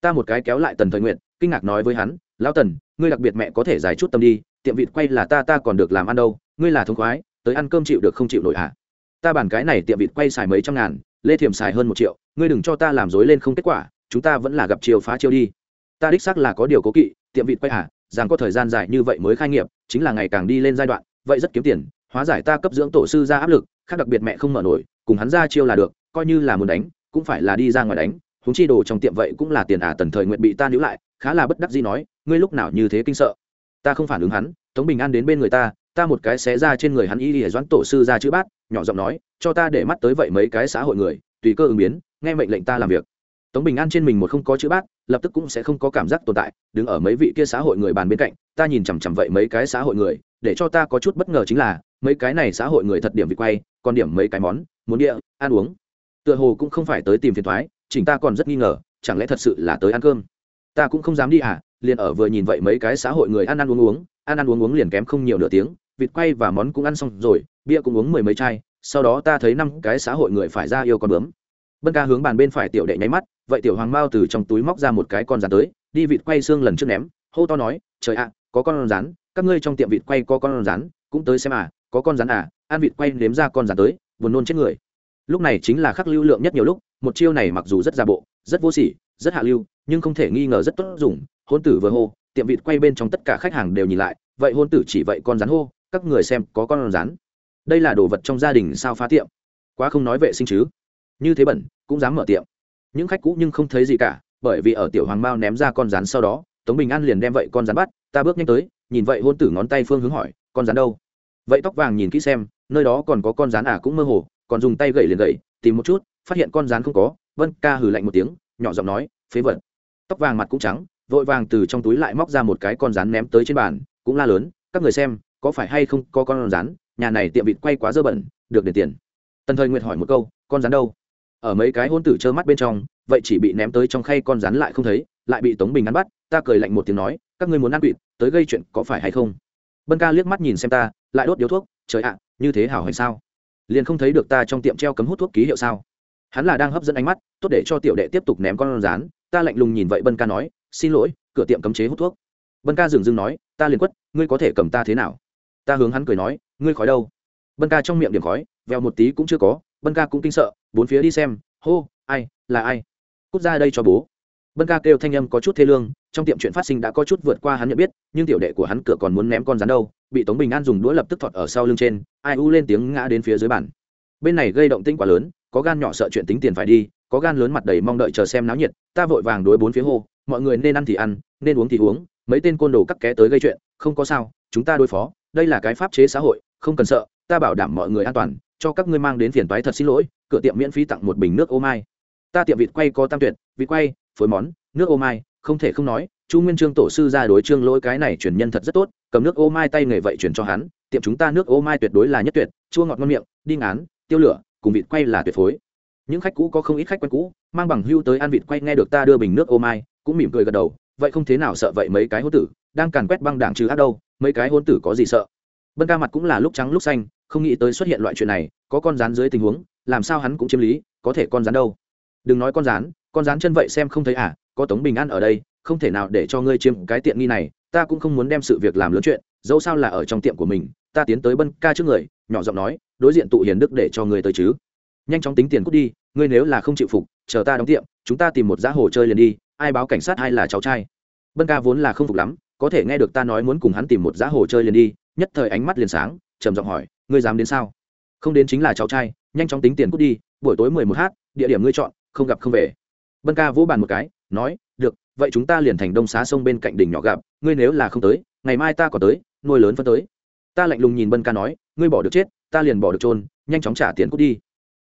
Ta một cái kéo lại tần thời nguyện kinh ngạc nói với hắn, lão tần ngươi đặc biệt mẹ có thể giải chút tâm đi tiệm vịt quay là ta ta còn được làm ăn đâu ngươi là thống khoái tới ăn cơm chịu được không chịu nổi hả ta bàn cái này tiệm vịt quay xài mấy trăm ngàn lê thiềm xài hơn một triệu ngươi đừng cho ta làm dối lên không kết quả chúng ta vẫn là gặp chiều phá chiêu đi. Ta đích xác là có điều cố kỵ tiệm vịt quay hả rằng có thời gian dài như vậy mới khai nghiệp chính là ngày càng đi lên giai đoạn vậy rất kiếm tiền hóa giải ta cấp dưỡng tổ sư ra áp lực khác đặc biệt mẹ không mở nổi cùng hắn ra chiêu là được coi như là muốn đánh cũng phải là đi ra ngoài đánh huống chi đồ trong tiệm vậy cũng là tiền ả à, tần thời nguyện bị ta níu lại khá là bất đắc gì nói ngươi lúc nào như thế kinh sợ? Ta không phản ứng hắn, tống bình an đến bên người ta ta một cái xé ra trên người hắn y để doãn tổ sư ra chữ bát, nhỏ giọng nói, cho ta để mắt tới vậy mấy cái xã hội người, tùy cơ ứng biến, nghe mệnh lệnh ta làm việc. Tống bình an trên mình một không có chữ bát, lập tức cũng sẽ không có cảm giác tồn tại, đứng ở mấy vị kia xã hội người bàn bên cạnh, ta nhìn chằm chằm vậy mấy cái xã hội người, để cho ta có chút bất ngờ chính là, mấy cái này xã hội người thật điểm vị quay, còn điểm mấy cái món, muốn địa, ăn uống. Tựa hồ cũng không phải tới tìm phiền thoái, chỉnh ta còn rất nghi ngờ, chẳng lẽ thật sự là tới ăn cơm? Ta cũng không dám đi à liền ở vừa nhìn vậy mấy cái xã hội người ăn ăn uống uống, ăn ăn uống uống liền kém không nhiều nửa tiếng, vịt quay và món cũng ăn xong rồi, bia cũng uống mười mấy chai, sau đó ta thấy năm cái xã hội người phải ra yêu con bướm. Bân ca hướng bàn bên phải tiểu đệ nháy mắt, vậy tiểu hoàng mao từ trong túi móc ra một cái con rắn tới, đi vịt quay xương lần trước ném, hô to nói, trời ạ, có con rắn, các ngươi trong tiệm vịt quay có con rắn, cũng tới xem à có con rắn à ăn vịt quay nếm ra con rắn tới, buồn nôn chết người. Lúc này chính là khắc lưu lượng nhất nhiều lúc, một chiêu này mặc dù rất ra bộ, rất vô sỉ, rất hạ lưu, nhưng không thể nghi ngờ rất tốt dùng hôn tử vừa hô, tiệm vịt quay bên trong tất cả khách hàng đều nhìn lại, vậy hôn tử chỉ vậy con rắn hô, các người xem có con rắn. Đây là đồ vật trong gia đình sao phá tiệm? Quá không nói vệ sinh chứ. Như thế bẩn, cũng dám mở tiệm. Những khách cũ nhưng không thấy gì cả, bởi vì ở tiểu hoàng mao ném ra con rắn sau đó, tống bình an liền đem vậy con rắn bắt, ta bước nhanh tới, nhìn vậy hôn tử ngón tay phương hướng hỏi, con rắn đâu? Vậy tóc vàng nhìn kỹ xem, nơi đó còn có con rắn à cũng mơ hồ, còn dùng tay gậy liền gậy, tìm một chút, phát hiện con rắn không có, vân ca hừ lạnh một tiếng, nhỏ giọng nói, phế vật. Tóc vàng mặt cũng trắng vội vàng từ trong túi lại móc ra một cái con rắn ném tới trên bàn, cũng la lớn, các người xem, có phải hay không có con rắn nhà này tiệm vịt quay quá dơ bẩn, được để tiền. Tần thời nguyệt hỏi một câu, con rắn đâu? Ở mấy cái hôn tử trơ mắt bên trong, vậy chỉ bị ném tới trong khay con rắn lại không thấy, lại bị tống bình ngắn bắt, ta cười lạnh một tiếng nói, các ngươi muốn ăn quỵt tới gây chuyện có phải hay không? Bân ca liếc mắt nhìn xem ta, lại đốt điếu thuốc, trời ạ, như thế hảo hay sao? Liền không thấy được ta trong tiệm treo cấm hút thuốc ký hiệu sao? Hắn là đang hấp dẫn ánh mắt, tốt để cho tiểu đệ tiếp tục ném con rán, ta lạnh lùng nhìn vậy bân ca nói xin lỗi, cửa tiệm cấm chế hút thuốc. Bân ca dừng dừng nói, ta liền quất, ngươi có thể cầm ta thế nào? Ta hướng hắn cười nói, ngươi khói đâu? Bân ca trong miệng điểm khói, vèo một tí cũng chưa có, bân ca cũng kinh sợ, bốn phía đi xem, hô, ai, là ai? Cút ra đây cho bố. Bân ca kêu thanh âm có chút thê lương, trong tiệm chuyện phát sinh đã có chút vượt qua hắn nhận biết, nhưng tiểu đệ của hắn cửa còn muốn ném con rắn đâu, bị tống bình an dùng đũa lập tức thọt ở sau lưng trên, ai u lên tiếng ngã đến phía dưới bàn. Bên này gây động tinh quá lớn, có gan nhỏ sợ chuyện tính tiền phải đi, có gan lớn mặt đầy mong đợi chờ xem náo nhiệt, ta vội vàng đối bốn phía hô mọi người nên ăn thì ăn, nên uống thì uống, mấy tên côn đồ cắt ké tới gây chuyện, không có sao, chúng ta đối phó, đây là cái pháp chế xã hội, không cần sợ, ta bảo đảm mọi người an toàn, cho các ngươi mang đến phiền toái thật xin lỗi, cửa tiệm miễn phí tặng một bình nước ô mai. Ta tiệm vịt quay có tam tuyệt, vịt quay, phối món, nước ô mai, không thể không nói, chu nguyên trương tổ sư ra đối trương lỗi cái này truyền nhân thật rất tốt, cầm nước ô mai tay nghề vậy truyền cho hắn, tiệm chúng ta nước ô mai tuyệt đối là nhất tuyệt, chua ngọt ngon miệng, đi ngán, tiêu lửa, cùng vịt quay là tuyệt phối. Những khách cũ có không ít khách quen cũ, mang bằng hưu tới ăn vịt quay nghe được ta đưa bình nước ô mai cũng mỉm cười gật đầu, vậy không thế nào sợ vậy mấy cái hôn tử, đang càn quét băng đảng trừ ác đâu, mấy cái hôn tử có gì sợ? Bân ca mặt cũng là lúc trắng lúc xanh, không nghĩ tới xuất hiện loại chuyện này, có con rán dưới tình huống, làm sao hắn cũng chiếm lý, có thể con rán đâu. Đừng nói con rán con rán chân vậy xem không thấy à có tống bình an ở đây, không thể nào để cho ngươi chiếm cái tiện nghi này, ta cũng không muốn đem sự việc làm lớn chuyện, dẫu sao là ở trong tiệm của mình, ta tiến tới bân ca trước người, nhỏ giọng nói, đối diện tụ hiền đức để cho người tới chứ. Nhanh chóng tính tiền cút đi, ngươi nếu là không chịu phục, chờ ta đóng tiệm, chúng ta tìm một giá hồ chơi liền đi ai báo cảnh sát hay là cháu trai. Bân ca vốn là không phục lắm, có thể nghe được ta nói muốn cùng hắn tìm một giá hồ chơi liền đi, nhất thời ánh mắt liền sáng, trầm giọng hỏi, ngươi dám đến sao? Không đến chính là cháu trai, nhanh chóng tính tiền cút đi, buổi tối mười một h địa điểm ngươi chọn, không gặp không về. Bân ca vỗ bàn một cái, nói, được, vậy chúng ta liền thành đông xá sông bên cạnh đỉnh nhỏ gặp, ngươi nếu là không tới, ngày mai ta có tới, nuôi lớn phân tới. Ta lạnh lùng nhìn bân ca nói, ngươi bỏ được chết, ta liền bỏ được trôn nhanh chóng trả tiền cút đi.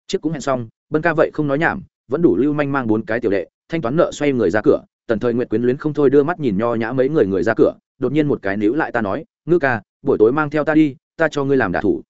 Chiếc cũng hẹn xong, bân ca vậy không nói nhảm, vẫn đủ lưu manh mang bốn cái tiểu đệ thanh toán nợ xoay người ra cửa, tần thời nguyện quyến luyến không thôi đưa mắt nhìn nho nhã mấy người người ra cửa, đột nhiên một cái níu lại ta nói, ngư ca, buổi tối mang theo ta đi, ta cho ngươi làm đả thủ.